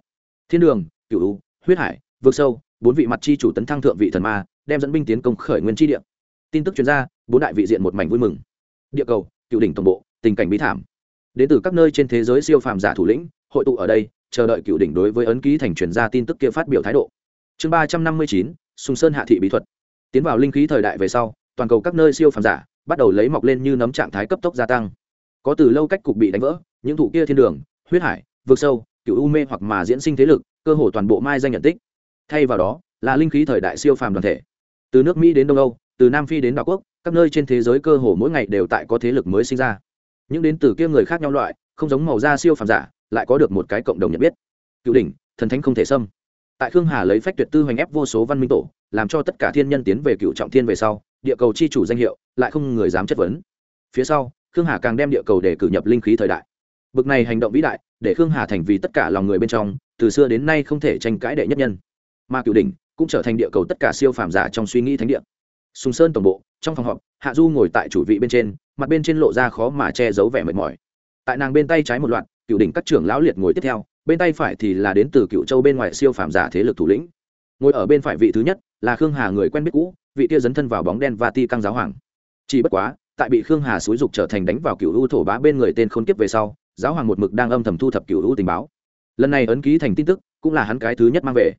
Thiên đường cựu huyết hải vượt sâu, bốn vị mặt chi chủ tấn thăng thượng vị thần ma, đem dẫn binh tiến công khởi nguyên chi địa. Tin tức chuyên gia bốn đại vị diện một mảnh vui mừng. Địa cầu, cựu đỉnh tổng bộ, tình cảnh bí thảm. Đến từ các nơi trên thế giới siêu phàm giả thủ lĩnh, hội tụ ở đây, chờ đợi cựu đỉnh đối với ấn ký thành truyền ra tin tức kia phát biểu thái độ. Chương ba trăm năm mươi chín, sùng sơn hạ thị bí thuật. Tiến vào linh khí thời đại về sau, toàn cầu các nơi siêu phàm giả bắt đầu lấy mọc lên như nấm trạng thái cấp tốc gia tăng. Có từ lâu cách cục bị đánh vỡ, những thủ kia thiên đường, huyết hải vượt sâu cựu u mê hoặc mà diễn sinh thế lực, cơ hồ toàn bộ mai danh nhận tích. Thay vào đó, là linh khí thời đại siêu phàm đoàn thể. Từ nước mỹ đến đông âu, từ nam phi đến đảo quốc, các nơi trên thế giới cơ hồ mỗi ngày đều tại có thế lực mới sinh ra. Những đến từ kia người khác nhau loại, không giống màu da siêu phàm giả, lại có được một cái cộng đồng nhận biết. Cựu đỉnh, thần thánh không thể xâm tại khương hà lấy phách tuyệt tư hoành ép vô số văn minh tổ, làm cho tất cả thiên nhân tiến về cựu trọng thiên về sau, địa cầu chi chủ danh hiệu, lại không người dám chất vấn. Phía sau, khương hà càng đem địa cầu để cử nhập linh khí thời đại. Bực này hành động vĩ đại, để khương hà thành vì tất cả lòng người bên trong, từ xưa đến nay không thể tranh cãi đệ nhất nhân. Mà cựu đỉnh cũng trở thành địa cầu tất cả siêu phàm giả trong suy nghĩ thánh địa. Sùng sơn tổng bộ, trong phòng họp, hạ du ngồi tại chủ vị bên trên, mặt bên trên lộ ra khó mà che giấu vẻ mệt mỏi. Tại nàng bên tay trái một loạt, cựu đỉnh các trưởng lão liệt ngồi tiếp theo bên tay phải thì là đến từ cựu châu bên ngoài siêu phàm giả thế lực thủ lĩnh. Ngồi ở bên phải vị thứ nhất là khương hà người quen biết cũ, vị tia dấn thân vào bóng đen và ti căng giáo hoàng. Chỉ bất quá, tại bị khương hà xúi dục trở thành đánh vào cựu u thổ bá bên người tên khôn kiếp về sau, giáo hoàng một mực đang âm thầm thu thập cựu u tình báo. Lần này ấn ký thành tin tức, cũng là hắn cái thứ nhất mang về.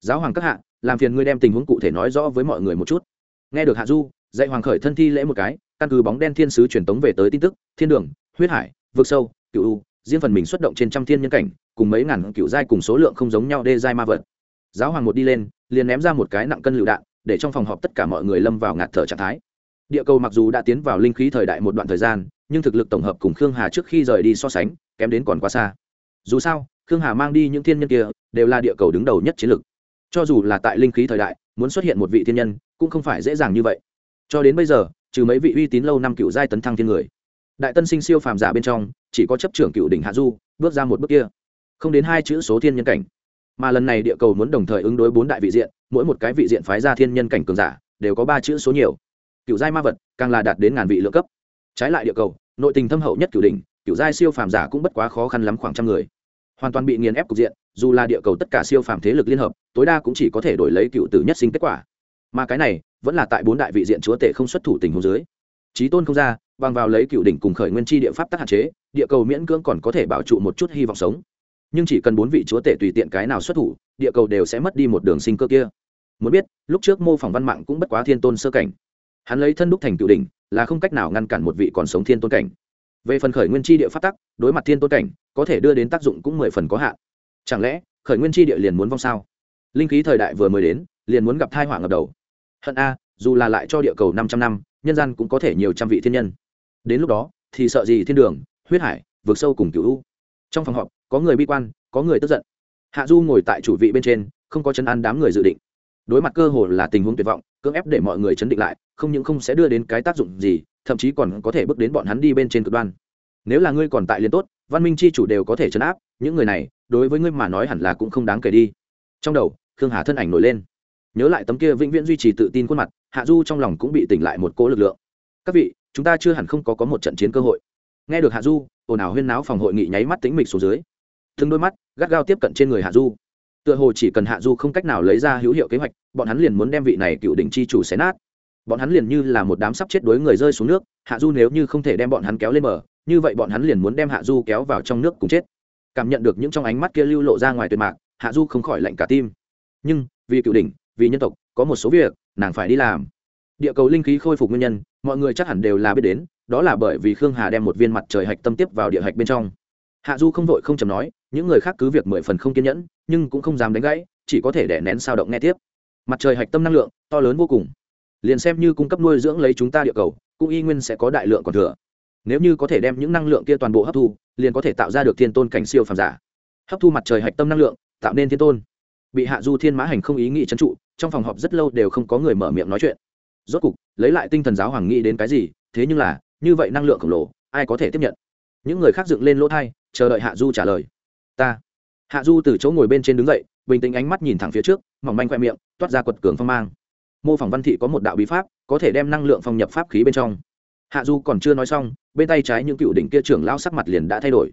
Giáo hoàng các hạ, làm phiền ngươi đem tình huống cụ thể nói rõ với mọi người một chút. Nghe được hạ du, dạy hoàng khởi thân thi lễ một cái, căn cứ bóng đen thiên sứ truyền tống về tới tin tức, thiên đường, huyết hải, vực sâu, cựu u riêng phần mình xuất động trên trăm thiên nhân cảnh, cùng mấy ngàn cựu giai cùng số lượng không giống nhau đê giai ma vật. Giáo hoàng một đi lên, liền ném ra một cái nặng cân lựu đạn, để trong phòng họp tất cả mọi người lâm vào ngạt thở trạng thái. Địa cầu mặc dù đã tiến vào linh khí thời đại một đoạn thời gian, nhưng thực lực tổng hợp cùng khương hà trước khi rời đi so sánh, kém đến còn quá xa. Dù sao, khương hà mang đi những thiên nhân kia, đều là địa cầu đứng đầu nhất chiến lược. Cho dù là tại linh khí thời đại, muốn xuất hiện một vị thiên nhân, cũng không phải dễ dàng như vậy. Cho đến bây giờ, trừ mấy vị uy tín lâu năm cựu giai tấn thăng thiên người đại tân sinh siêu phàm giả bên trong, chỉ có chấp trưởng cựu đỉnh hạ du, bước ra một bước kia. Không đến hai chữ số thiên nhân cảnh. Mà lần này địa cầu muốn đồng thời ứng đối bốn đại vị diện, mỗi một cái vị diện phái ra thiên nhân cảnh cường giả, đều có ba chữ số nhiều. Cựu giai ma vật, càng là đạt đến ngàn vị lượng cấp. Trái lại địa cầu, nội tình thâm hậu nhất cựu đỉnh, cựu giai siêu phàm giả cũng bất quá khó khăn lắm khoảng trăm người. Hoàn toàn bị nghiền ép cục diện, dù là địa cầu tất cả siêu phàm thế lực liên hợp, tối đa cũng chỉ có thể đổi lấy cựu tử nhất sinh kết quả. Mà cái này, vẫn là tại bốn đại vị diện chúa tể không xuất thủ tình hồ dưới. Trí tôn không ra bằng vào lấy cựu đỉnh cùng khởi nguyên chi địa pháp tắc hạn chế, địa cầu miễn cưỡng còn có thể bảo trụ một chút hy vọng sống. Nhưng chỉ cần bốn vị chúa tể tùy tiện cái nào xuất thủ, địa cầu đều sẽ mất đi một đường sinh cơ kia. Muốn biết, lúc trước mô phỏng văn mạng cũng bất quá thiên tôn sơ cảnh. Hắn lấy thân đúc thành cựu đỉnh, là không cách nào ngăn cản một vị còn sống thiên tôn cảnh. Về phần khởi nguyên chi địa pháp tắc, đối mặt thiên tôn cảnh, có thể đưa đến tác dụng cũng mười phần có hạn. Chẳng lẽ, khởi nguyên chi địa liền muốn vong sao? Linh khí thời đại vừa mới đến, liền muốn gặp thai họa ngập đầu. Hận a, dù là lại cho địa cầu năm trăm năm, nhân gian cũng có thể nhiều trăm vị thiên nhân đến lúc đó thì sợ gì thiên đường, huyết hải vượt sâu cùng cựu u. Trong phòng họp, có người bi quan, có người tức giận. Hạ du ngồi tại chủ vị bên trên, không có chân ăn đám người dự định. Đối mặt cơ hồ là tình huống tuyệt vọng, cưỡng ép để mọi người chấn định lại, không những không sẽ đưa đến cái tác dụng gì, thậm chí còn có thể bước đến bọn hắn đi bên trên cực đoan. Nếu là ngươi còn tại liên tốt, văn minh c h i chủ đều có thể chấn áp, những người này, đối với ngươi mà nói hẳn là cũng không đáng kể đi. Trong đầu, khương hà thân ảnh nổi lên. Nhớ lại tấm kia vĩnh viễn duy trì tự tin khuôn mặt, hạ du trong lòng cũng bị tỉnh lại một cỗ lực lượng. Các vị chúng ta chưa hẳn không có có một trận chiến cơ hội. Nghe được hạ du, ồn ào huyên náo phòng hội nghị nháy mắt tính mịch xuống dưới. Thương đôi mắt gắt gao tiếp cận trên người hạ du. Tựa hồ chỉ cần hạ du không cách nào lấy ra hữu hiệu kế hoạch, bọn hắn liền muốn đem vị này cựu đỉnh chi chủ xé nát. Bọn hắn liền như là một đám sắp chết đối người rơi xuống nước, hạ du nếu như không thể đem bọn hắn kéo lên bờ, như vậy bọn hắn liền muốn đem hạ du kéo vào trong nước cùng chết. Cảm nhận được những trong ánh mắt kia lưu lộ ra ngoài tuyệt mạc, hạ du không khỏi lạnh cả tim. Nhưng, vì cựu đỉnh, vì nhân tộc, có một số việc, nàng phải đi làm địa cầu linh khí khôi phục nguyên nhân, mọi người chắc hẳn đều là biết đến, đó là bởi vì khương hà đem một viên mặt trời hạch tâm tiếp vào địa hạch bên trong. Hạ du không vội không chầm nói, những người khác cứ việc mười phần không kiên nhẫn, nhưng cũng không dám đánh gãy, chỉ có thể để nén sao động nghe tiếp. Mặt trời hạch tâm năng lượng to lớn vô cùng. Liền xem như cung cấp nuôi dưỡng lấy chúng ta địa cầu, cũng y nguyên sẽ có đại lượng còn thừa. Nếu như có thể đem những năng lượng kia toàn bộ hấp thu, liền có thể tạo ra được thiên tôn cảnh siêu phàm giả. Hấp thu mặt trời hạch tâm năng lượng, tạo nên thiên tôn. Bị hạ du thiên mã hành không ý nghĩ trấn trụ, trong phòng họp rất lâu đều không có người mở miệng nói chuyện rốt cục, lấy lại tinh thần giáo hoàng nghĩ đến cái gì, thế nhưng là, như vậy năng lượng khổng lồ, ai có thể tiếp nhận? Những người khác dựng lên lỗ thai, chờ đợi hạ du trả lời. Ta. Hạ du từ chỗ ngồi bên trên đứng dậy, bình tĩnh ánh mắt nhìn thẳng phía trước, mỏng manh khoe miệng, toát ra quật cường phong mang. Mô phỏng văn thị có một đạo bí pháp, có thể đem năng lượng phong nhập pháp khí bên trong. Hạ du còn chưa nói xong, bên tay trái những cựu đỉnh kia trưởng lao sắc mặt liền đã thay đổi.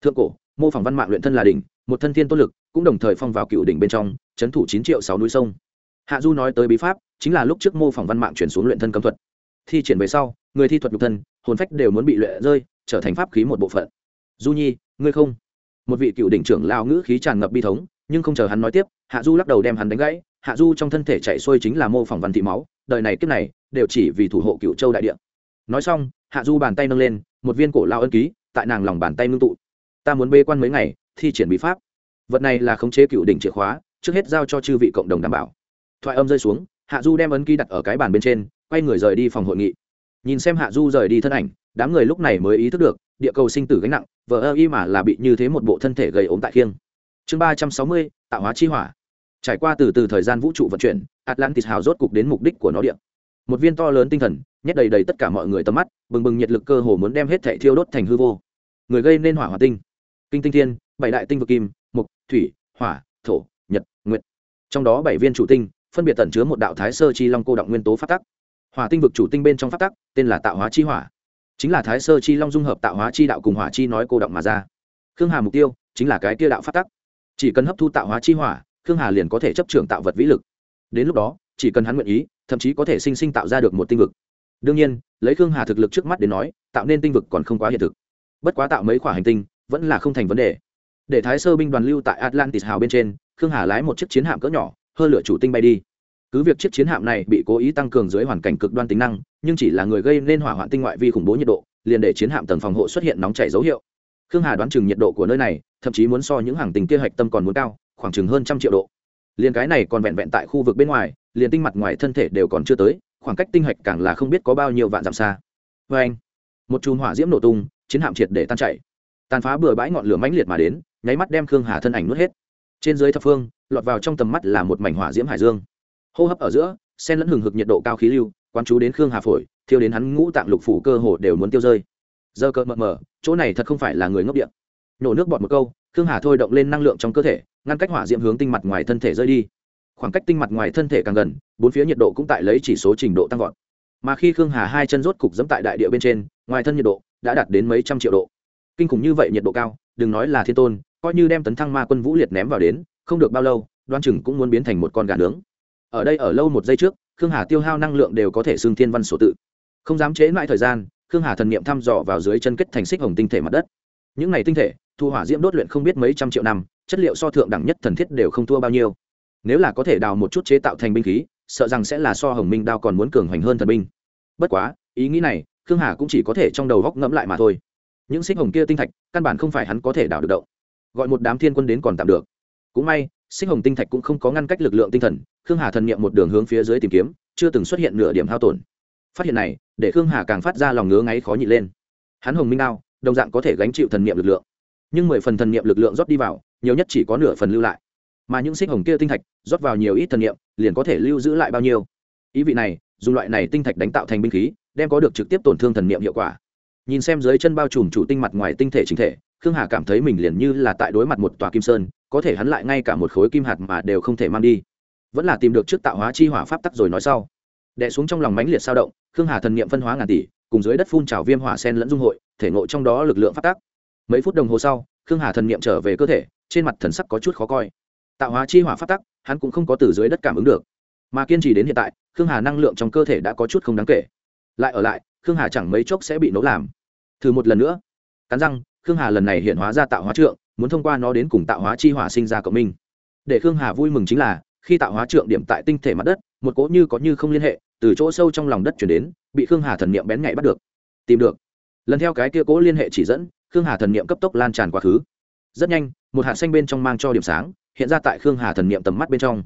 Thượng cổ, mô phỏng văn mạng luyện thân là đỉnh, một thân thiên tôn lực, cũng đồng thời phong vào cựu đỉnh bên trong, chấn thủ chín triệu sáu núi sông. Hạ du nói tới bí pháp chính là lúc trước mô phỏng văn mạng chuyển xuống luyện thân cấm thuật. Thi triển về sau, người thi thuật nhục thân, hồn phách đều muốn bị luyện rơi, trở thành pháp khí một bộ phận. Du nhi, ngươi không? Một vị cựu đỉnh trưởng lao ngữ khí tràn ngập bi thống, nhưng không chờ hắn nói tiếp, hạ du lắc đầu đem hắn đánh gãy. Hạ du trong thân thể chạy xuôi chính là mô phỏng văn thị máu, đời này kiếp này đều chỉ vì thủ hộ cựu châu đại địa. Nói xong, hạ du bàn tay nâng lên, một viên cổ lao ân ký, tại nàng lòng bàn tay ngưng tụ. Ta muốn bê quan mấy ngày, thi triển bí pháp. Vật này là khống chế cựu đỉnh chìa khóa, trước hết giao cho chư vị cộng đồng đảm bảo. Thoại âm rơi xuống hạ du đem ấn ký đặt ở cái bàn bên trên, quay người rời đi phòng hội nghị. Nhìn xem hạ du rời đi thân ảnh, đám người lúc này mới ý thức được, địa cầu sinh tử gánh nặng, vờ ơ y mà là bị như thế một bộ thân thể gây ốm tại khiêng. Chương ba trăm sáu mươi, tạo hóa chi hỏa. Trải qua từ từ thời gian vũ trụ vận chuyển, atlantis hào rốt cục đến mục đích của nó điện một viên to lớn tinh thần, nhét đầy đầy tất cả mọi người tầm mắt, bừng bừng nhiệt lực cơ hồ muốn đem hết thẻ thiêu đốt thành hư vô. Người gây nên hỏa hỏa tinh. Kinh tinh thiên, bảy đại tinh vực kim, mục, thủy, hỏa, thổ, nhật, nguyệt. Trong đó bảy viên chủ tinh phân biệt tẩn chứa một đạo thái sơ chi long cô động nguyên tố phát tắc. Hỏa tinh vực chủ tinh bên trong phát tắc, tên là tạo hóa chi hỏa. Chính là thái sơ chi long dung hợp tạo hóa chi đạo cùng hỏa chi nói cô động mà ra. Khương hà mục tiêu chính là cái kia đạo phát tắc. Chỉ cần hấp thu tạo hóa chi hỏa, khương hà liền có thể chấp trưởng tạo vật vĩ lực. Đến lúc đó, chỉ cần hắn nguyện ý, thậm chí có thể sinh sinh tạo ra được một tinh vực. Đương nhiên, lấy khương hà thực lực trước mắt để nói, tạo nên tinh vực còn không quá hiện thực. Bất quá tạo mấy khoả hành tinh, vẫn là không thành vấn đề. Để thái sơ binh đoàn lưu tại atlantis hào bên trên, khương hà lái một chiếc chiến hạm cỡ nhỏ hơn lửa chủ tinh bay đi. Cứ việc chiếc chiến hạm này bị cố ý tăng cường dưới hoàn cảnh cực đoan tính năng, nhưng chỉ là người gây nên hỏa hoạn tinh ngoại vi khủng bố nhiệt độ, liền để chiến hạm tầng phòng hộ xuất hiện nóng chảy dấu hiệu. Khương hà đoán chừng nhiệt độ của nơi này, thậm chí muốn so những hàng tình kia hạch tâm còn muốn cao, khoảng chừng hơn trăm triệu độ. Liền cái này còn vẹn vẹn tại khu vực bên ngoài, liền tinh mặt ngoài thân thể đều còn chưa tới, khoảng cách tinh hạch càng là không biết có bao nhiêu vạn dặm xa. Vê anh, một chùm hỏa diễm nổ tung, chiến hạm triệt để tan chảy. Tàn phá bừa bãi ngọn lửa mãnh liệt mà đến, nháy mắt đem khương hà thân ảnh nuốt hết trên dưới thập phương, lọt vào trong tầm mắt là một mảnh hỏa diễm hải dương. Hô hấp ở giữa, sen lẫn hừng hực nhiệt độ cao khí lưu quan chú đến khương hà phổi, thiêu đến hắn ngũ tạng lục phủ cơ hồ đều muốn tiêu rơi. Giờ cợt mờ mờ, chỗ này thật không phải là người ngốc điện nổ nước bọt một câu, khương hà thôi động lên năng lượng trong cơ thể, ngăn cách hỏa diễm hướng tinh mặt ngoài thân thể rơi đi. Khoảng cách tinh mặt ngoài thân thể càng gần, bốn phía nhiệt độ cũng tại lấy chỉ số trình độ tăng vọt. Mà khi khương hà hai chân rốt cục dẫm tại đại địa bên trên, ngoài thân nhiệt độ đã đạt đến mấy trăm triệu độ. Kinh khủng như vậy nhiệt độ cao, đừng nói là thiên tôn coi như đem tấn thăng ma quân vũ liệt ném vào đến, không được bao lâu, đoan chừng cũng muốn biến thành một con gà nướng. Ở đây ở lâu một giây trước, khương hà tiêu hao năng lượng đều có thể xưng thiên văn sổ tự. Không dám chế mãi thời gian, khương hà thần n i ệ m thăm dò vào dưới chân kết thành xích hồng tinh thể mặt đất. Những này tinh thể, thu hỏa diễm đốt luyện không biết mấy trăm triệu năm, chất liệu so thượng đẳng nhất thần thiết đều không thua bao nhiêu. Nếu là có thể đào một chút chế tạo thành binh khí, sợ rằng sẽ là so hồng minh đao còn muốn cường hoành hơn thần binh. Bất quá, ý nghĩ này, khương hà cũng chỉ có thể trong đầu góc ngẫm lại mà thôi. Những xích hồng kia tinh thạch, căn bản không phải hắn có thể đào được động gọi một đám thiên quân đến còn tạm được. Cũng may, xích hồng tinh thạch cũng không có ngăn cách lực lượng tinh thần, khương hà thần nghiệm một đường hướng phía dưới tìm kiếm, chưa từng xuất hiện nửa điểm hao tổn. Phát hiện này, để khương hà càng phát ra lòng ngứa ngáy khó nhị lên. Hắn hồng minh đao, đồng dạng có thể gánh chịu thần nghiệm lực lượng. Nhưng mười phần thần nghiệm lực lượng rót đi vào, nhiều nhất chỉ có nửa phần lưu lại. Mà những xích hồng kia tinh thạch, rót vào nhiều ít thần nghiệm liền có thể lưu giữ lại bao nhiêu. Ý vị này, dùng loại này tinh thạch đánh tạo thành binh khí, đem có được trực tiếp tổn thương thần nghiệm hiệu quả. Nhìn xem dưới chân bao trùm chủ tinh mặt ngoài tinh thể chính thể khương hà cảm thấy mình liền như là tại đối mặt một tòa kim sơn, có thể hắn lại ngay cả một khối kim hạt mà đều không thể mang đi. Vẫn là tìm được trước tạo hóa chi hỏa pháp tắc rồi nói sau. Đẻ xuống trong lòng mãnh liệt sao động, khương hà thần niệm phân hóa ngàn tỷ, cùng dưới đất phun trào viêm hỏa sen lẫn dung hội, thể ngộ trong đó lực lượng pháp tắc. Mấy phút đồng hồ sau, khương hà thần niệm trở về cơ thể, trên mặt thần sắc có chút khó coi. Tạo hóa chi hỏa pháp tắc, hắn cũng không có từ dưới đất cảm ứng được. Mà kiên trì đến hiện tại, khương hà năng lượng trong cơ thể đã có chút không đáng kể. Lại ở lại, khương hà chẳng mấy chốc sẽ bị nấu làm. Thử một lần nữa. Cắn răng khương hà lần này hiện hóa ra tạo hóa trượng, muốn thông qua nó đến cùng tạo hóa chi hỏa sinh ra cộng minh. Để khương hà vui mừng chính là, khi tạo hóa trượng điểm tại tinh thể mặt đất, một cỗ như có như không liên hệ, từ chỗ sâu trong lòng đất chuyển đến, bị khương hà thần niệm bén nhạy bắt được. Tìm được. Lần theo cái kia cỗ liên hệ chỉ dẫn, khương hà thần niệm cấp tốc lan tràn quá khứ. Rất nhanh, một hạt xanh bên trong mang cho điểm sáng, hiện ra tại khương hà thần niệm tầm mắt bên trong.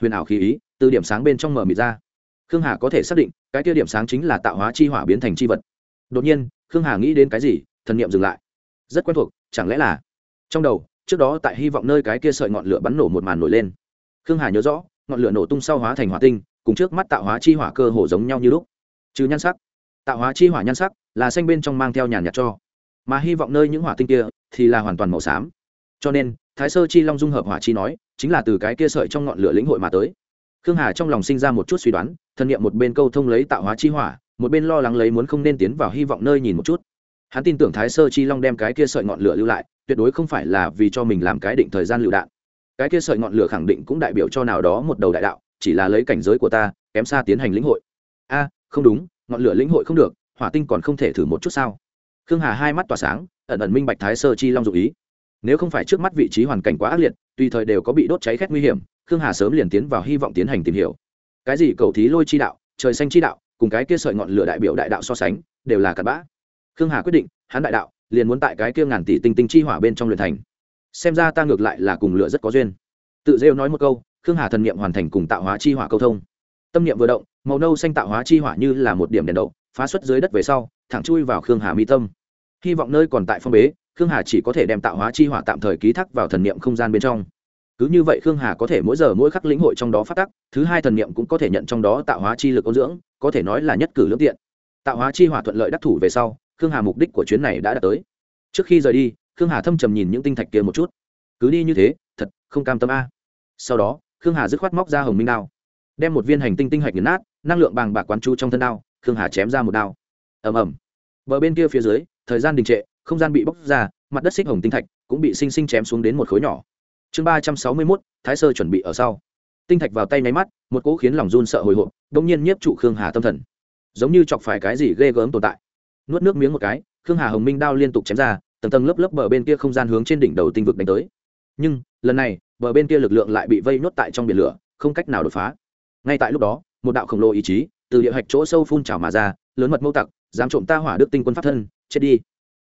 Huyền ảo khí ý, từ điểm sáng bên trong mở mịt ra. Khương hà có thể xác định, cái kia điểm sáng chính là tạo hóa chi hỏa biến thành chi vật. Đột nhiên, khương hà nghĩ đến cái gì, thần niệm dừng lại rất quen thuộc, chẳng lẽ là? Trong đầu, trước đó tại hy vọng nơi cái kia sợi ngọn lửa bắn nổ một màn nổi lên. Khương hà nhớ rõ, ngọn lửa nổ tung sau hóa thành hỏa tinh, cùng trước mắt tạo hóa chi hỏa cơ hồ giống nhau như lúc. Trừ nhan sắc. Tạo hóa chi hỏa nhan sắc là xanh bên trong mang theo nhàn nhạt cho. Mà hy vọng nơi những hỏa tinh kia thì là hoàn toàn màu xám. Cho nên, thái sơ chi long dung hợp hỏa chi nói, chính là từ cái kia sợi trong ngọn lửa lĩnh hội mà tới. Khương hà trong lòng sinh ra một chút suy đoán, thân nhiệm một bên câu thông lấy tạo hóa chi hỏa, một bên lo lắng lấy muốn không nên tiến vào hy vọng nơi nhìn một chút hắn tin tưởng thái sơ chi long đem cái kia sợi ngọn lửa lưu lại, tuyệt đối không phải là vì cho mình làm cái định thời gian lựu đạn. Cái kia sợi ngọn lửa khẳng định cũng đại biểu cho nào đó một đầu đại đạo, chỉ là lấy cảnh giới của ta, kém xa tiến hành lĩnh hội. A, không đúng, ngọn lửa lĩnh hội không được, hỏa tinh còn không thể thử một chút sao? Khương hà hai mắt tỏa sáng, ẩn ẩn minh bạch thái sơ chi long dụ ý. Nếu không phải trước mắt vị trí hoàn cảnh quá ác liệt, tùy thời đều có bị đốt cháy khét nguy hiểm, khương hà sớm liền tiến vào hy vọng tiến hành tìm hiểu. Cái gì cầu thí lôi chi đạo, trời xanh chi đạo, cùng cái kia sợi ngọn lửa đại biểu đại đạo so sánh, đều là cặn bã khương hà quyết định, hắn đại đạo, liền muốn tại cái kia ngàn tỷ tinh tinh chi hỏa bên trong luyện thành. Xem ra ta ngược lại là cùng lửa rất có duyên. Tự rêu nói một câu, khương hà thần niệm hoàn thành cùng tạo hóa chi hỏa câu thông. Tâm niệm vừa động, màu nâu xanh tạo hóa chi hỏa như là một điểm đèn đậu, phá xuất dưới đất về sau, thẳng chui vào khương hà mi tâm. Hy vọng nơi còn tại phong bế, khương hà chỉ có thể đem tạo hóa chi hỏa tạm thời ký thác vào thần niệm không gian bên trong. Cứ như vậy khương hà có thể mỗi giờ mỗi khắc lĩnh hội trong đó phát tắc, thứ hai thần niệm cũng có thể nhận trong đó tạo hóa chi lực ôn dưỡng, có thể nói là nhất cử lưỡng tiện. Tạo hóa chi hỏa thuận lợi đắc thủ về sau khương hà mục đích của chuyến này đã đạt tới. Trước khi rời đi, khương hà thâm trầm nhìn những tinh thạch kia một chút. Cứ đi như thế, thật, không cam tâm a. Sau đó, khương hà dứt khoát móc ra hồng minh đao, đem một viên hành tinh tinh hạch nghiền nát, năng lượng bàng bạc quán chu trong thân đao, khương hà chém ra một đao. Ầm ầm. Bờ bên kia phía dưới, thời gian đình trệ, không gian bị bóc ra, mặt đất xích hồng tinh thạch cũng bị sinh sinh chém xuống đến một khối nhỏ. Chương ba trăm sáu mươi mốt, thái sơ chuẩn bị ở sau. Tinh thạch vào tay nháy mắt, một cỗ khiến lòng run sợ hồi hộp đ ỗ n g nhiên nhiếp trụ khương hà tâm thần. Giống như chọc phải cái gì ghê gớm tồn tại nuốt nước miếng một cái, khương hà hồng minh đao liên tục chém ra, tầng tầng lớp lớp bờ bên kia không gian hướng trên đỉnh đầu tinh vực đánh tới. Nhưng, lần này, bờ bên kia lực lượng lại bị vây nuốt tại trong biển lửa, không cách nào đột phá. Ngay tại lúc đó, một đạo khổng lồ ý chí từ địa hạch chỗ sâu phun trào mà ra, lớn mật mâu tặc, dám trộm ta hỏa đức tinh quân pháp thân, chết đi.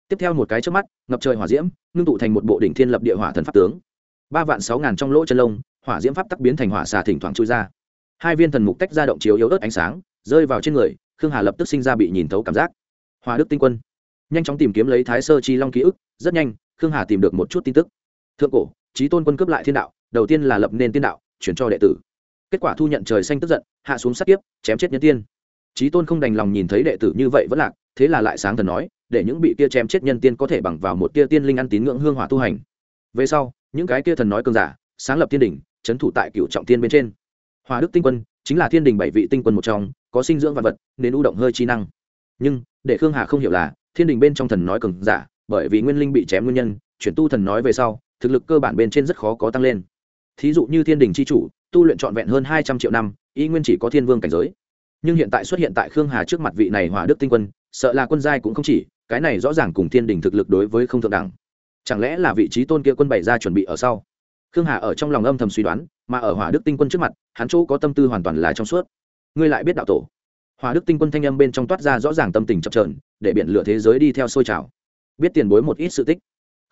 Tiếp theo một cái trước mắt, ngập trời hỏa diễm, ngưng tụ thành một bộ đỉnh thiên lập địa hỏa thần pháp tướng. Ba vạn sáu ngàn trong lỗ chân lông, hỏa diễm pháp tắc biến thành hỏa xà thỉnh thoảng chui ra. Hai viên thần mục tách ra động chiếu yếu ớt ánh sáng, rơi vào trên người, khương hà lập tức sinh ra bị nhìn thấu cảm giác hòa đức tinh quân. Nhanh chóng tìm kiếm lấy thái sơ chi long ký ức, rất nhanh, khương hà tìm được một chút tin tức. Thượng cổ trí tôn quân cướp lại thiên đạo, đầu tiên là lập nên tiên đạo, chuyển cho đệ tử. Kết quả thu nhận trời xanh tức giận, hạ xuống sát kiếp, chém chết nhân tiên. Trí tôn không đành lòng nhìn thấy đệ tử như vậy vẫn lạc, thế là lại sáng thần nói, để những bị kia chém chết nhân tiên có thể bằng vào một tia tiên linh ăn tín ngưỡng hương hỏa tu hành. Về sau, những cái kia thần nói cường giả, sáng lập thiên đình, trấn thủ tại cựu trọng tiên bên trên. Hòa đức tinh quân chính là thiên đình bảy vị tinh quân một trong, có sinh dưỡng vật vật, nên u động hơi chi năng. Nhưng để khương hà không hiểu là, thiên đình bên trong thần nói cường giả, bởi vì nguyên linh bị chém nguyên nhân, chuyển tu thần nói về sau, thực lực cơ bản bên trên rất khó có tăng lên. Thí dụ như thiên đình c h i chủ, tu luyện trọn vẹn hơn hai trăm triệu năm, y nguyên chỉ có thiên vương cảnh giới. Nhưng hiện tại xuất hiện tại khương hà trước mặt vị này hỏa đức tinh quân, sợ là quân giai cũng không chỉ, cái này rõ ràng cùng thiên đình thực lực đối với không thượng đẳng. Chẳng lẽ là vị trí tôn kia quân bày ra chuẩn bị ở sau? Khương hà ở trong lòng âm thầm suy đoán, mà ở hỏa đức tinh quân trước mặt, hắn chỗ có tâm tư hoàn toàn là trong suốt. Ngươi lại biết đạo tổ hòa đức tinh quân thanh âm bên trong toát ra rõ ràng tâm tình chập trờn để biển lửa thế giới đi theo sôi trào. Biết tiền bối một ít sự tích.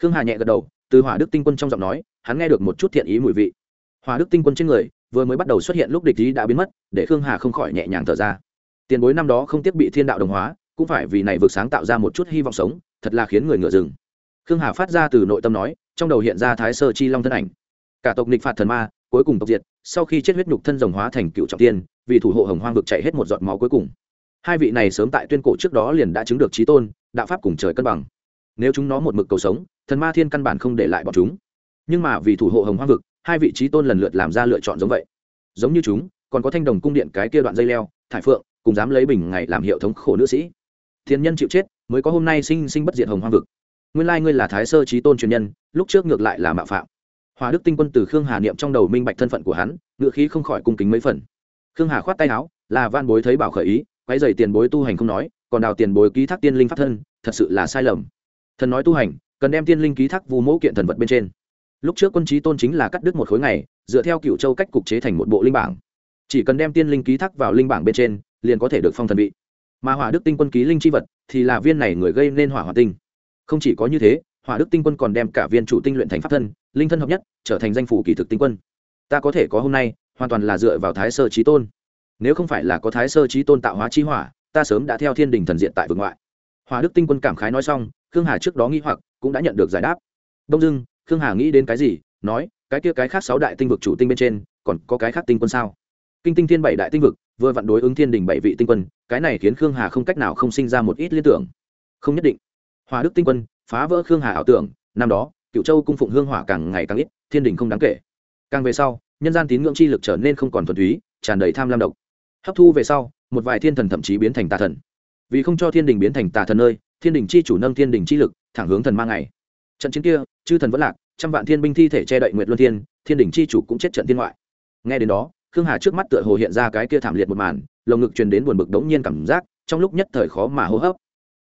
Khương hà nhẹ gật đầu, từ hỏa đức tinh quân trong giọng nói, hắn nghe được một chút thiện ý mùi vị. Hòa đức tinh quân trên người, vừa mới bắt đầu xuất hiện lúc địch ý đã biến mất, để khương hà không khỏi nhẹ nhàng thở ra. Tiền bối năm đó không tiếp bị thiên đạo đồng hóa, cũng phải vì này vượt sáng tạo ra một chút hy vọng sống, thật là khiến người ngựa rừng khương hà phát ra từ nội tâm nói, trong đầu hiện ra thái sơ chi long thân ảnh. Cả tộc nịch phạt thần ma, cuối cùng tộc diệt sau khi chết huyết nhục thân rồng hóa thành cựu trọng tiên, vì thủ hộ hồng hoang vực chạy hết một giọt máu cuối cùng. Hai vị này sớm tại tuyên cổ trước đó liền đã chứng được trí tôn, đạo pháp cùng trời cân bằng. Nếu chúng nó một mực cầu sống, thần ma thiên căn bản không để lại bọn chúng. Nhưng mà vì thủ hộ hồng hoang vực, hai vị trí tôn lần lượt làm ra lựa chọn giống vậy. Giống như chúng, còn có thanh đồng cung điện cái kia đoạn dây leo, thải phượng, cùng dám lấy bình ngày làm hiệu thống khổ nữ sĩ. Thiên nhân chịu chết, mới có hôm nay sinh sinh bất diệt hồng hoang vực. Nguyên lai ngươi là thái sơ trí tôn truyền nhân, lúc trước ngược lại là mạo phạm hòa đức tinh quân từ khương hà niệm trong đầu minh bạch thân phận của hắn, ngựa khí không khỏi cung kính mấy phần. Khương hà khoát tay áo, là van bối thấy bảo khởi ý quay dày tiền bối tu hành không nói, còn đào tiền bối ký thác tiên linh pháp thân, thật sự là sai lầm. Thần nói tu hành, cần đem tiên linh ký thác vu mẫu kiện thần vật bên trên. Lúc trước quân trí tôn chính là cắt đứt một khối ngày, dựa theo cựu châu cách cục chế thành một bộ linh bảng. Chỉ cần đem tiên linh ký thác vào linh bảng bên trên, liền có thể được phong thần vị. Mà hỏa đức tinh quân ký linh c h i vật, thì là viên này người gây nên hỏa hỏa tinh. Không chỉ có như thế, hỏa đức tinh quân còn đem cả viên chủ tinh luyện thành pháp thân linh thân hợp nhất, trở thành danh phủ kỳ thực tinh quân. Ta có thể có hôm nay, hoàn toàn là dựa vào thái sơ trí tôn. Nếu không phải là có thái sơ trí tôn tạo hóa chi hỏa, ta sớm đã theo thiên đình thần diện tại vực ngoại. Hòa đức tinh quân cảm khái nói xong, khương hà trước đó nghĩ hoặc, cũng đã nhận được giải đáp. Đông dưng khương hà nghĩ đến cái gì, nói, cái kia cái khác sáu đại tinh vực chủ tinh bên trên, còn có cái khác tinh quân sao? Kinh tinh thiên bảy đại tinh vực, vừa vặn đối ứng thiên đình bảy vị tinh quân, cái này khiến khương hà không cách nào không sinh ra một ít liên tưởng. Không nhất định. Hòa đức tinh quân, phá vỡ khương hà ảo tưởng, năm đó cựu châu cung phụng hương hỏa càng ngày càng ít, thiên đình không đáng kể. Càng về sau, nhân gian tín ngưỡng chi lực trở nên không còn thuần túy, tràn đầy tham lam độc. Hấp thu về sau, một vài thiên thần thậm chí biến thành tà thần. Vì không cho thiên đình biến thành tà thần nơi, thiên đình chi chủ nâng thiên đình chi lực, thẳng hướng thần mang ngày. Trận chiến kia, chư thần vẫn lạc, trăm vạn thiên binh thi thể che đậy nguyệt luân thiên thiên đình chi chủ cũng chết trận thiên ngoại. Nghe đến đó, khương hà trước mắt tựa hồ hiện ra cái kia thảm liệt một màn, lồng ngực truyền đến buồn bực đống nhiên cảm giác, trong lúc nhất thời khó mà hô hấp.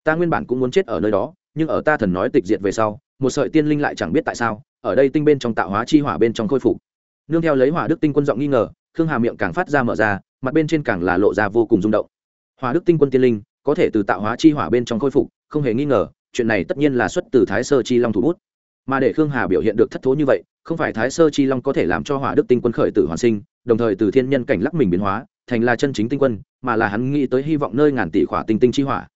Ta nguyên bản cũng muốn chết ở nơi đó, nhưng ở ta thần nói tịch diệt về sau một sợi tiên linh lại chẳng biết tại sao, ở đây tinh bên trong tạo hóa chi hỏa bên trong khôi phục. Nương theo lấy hỏa đức tinh quân giọng nghi ngờ, khương hà miệng càng phát ra mở ra, mặt bên trên càng là lộ ra vô cùng rung động. Hỏa đức tinh quân tiên linh, có thể từ tạo hóa chi hỏa bên trong khôi phục, không hề nghi ngờ, chuyện này tất nhiên là xuất từ thái sơ chi long thủ bút. Mà để khương hà biểu hiện được thất thố như vậy, không phải thái sơ chi long có thể làm cho hỏa đức tinh quân khởi tử hoàn sinh, đồng thời từ thiên nhân cảnh lắc mình biến hóa, thành là chân chính tinh quân, mà là hắn nghĩ tới hy vọng nơi ngàn tỷ khỏa tinh tinh chi hỏa.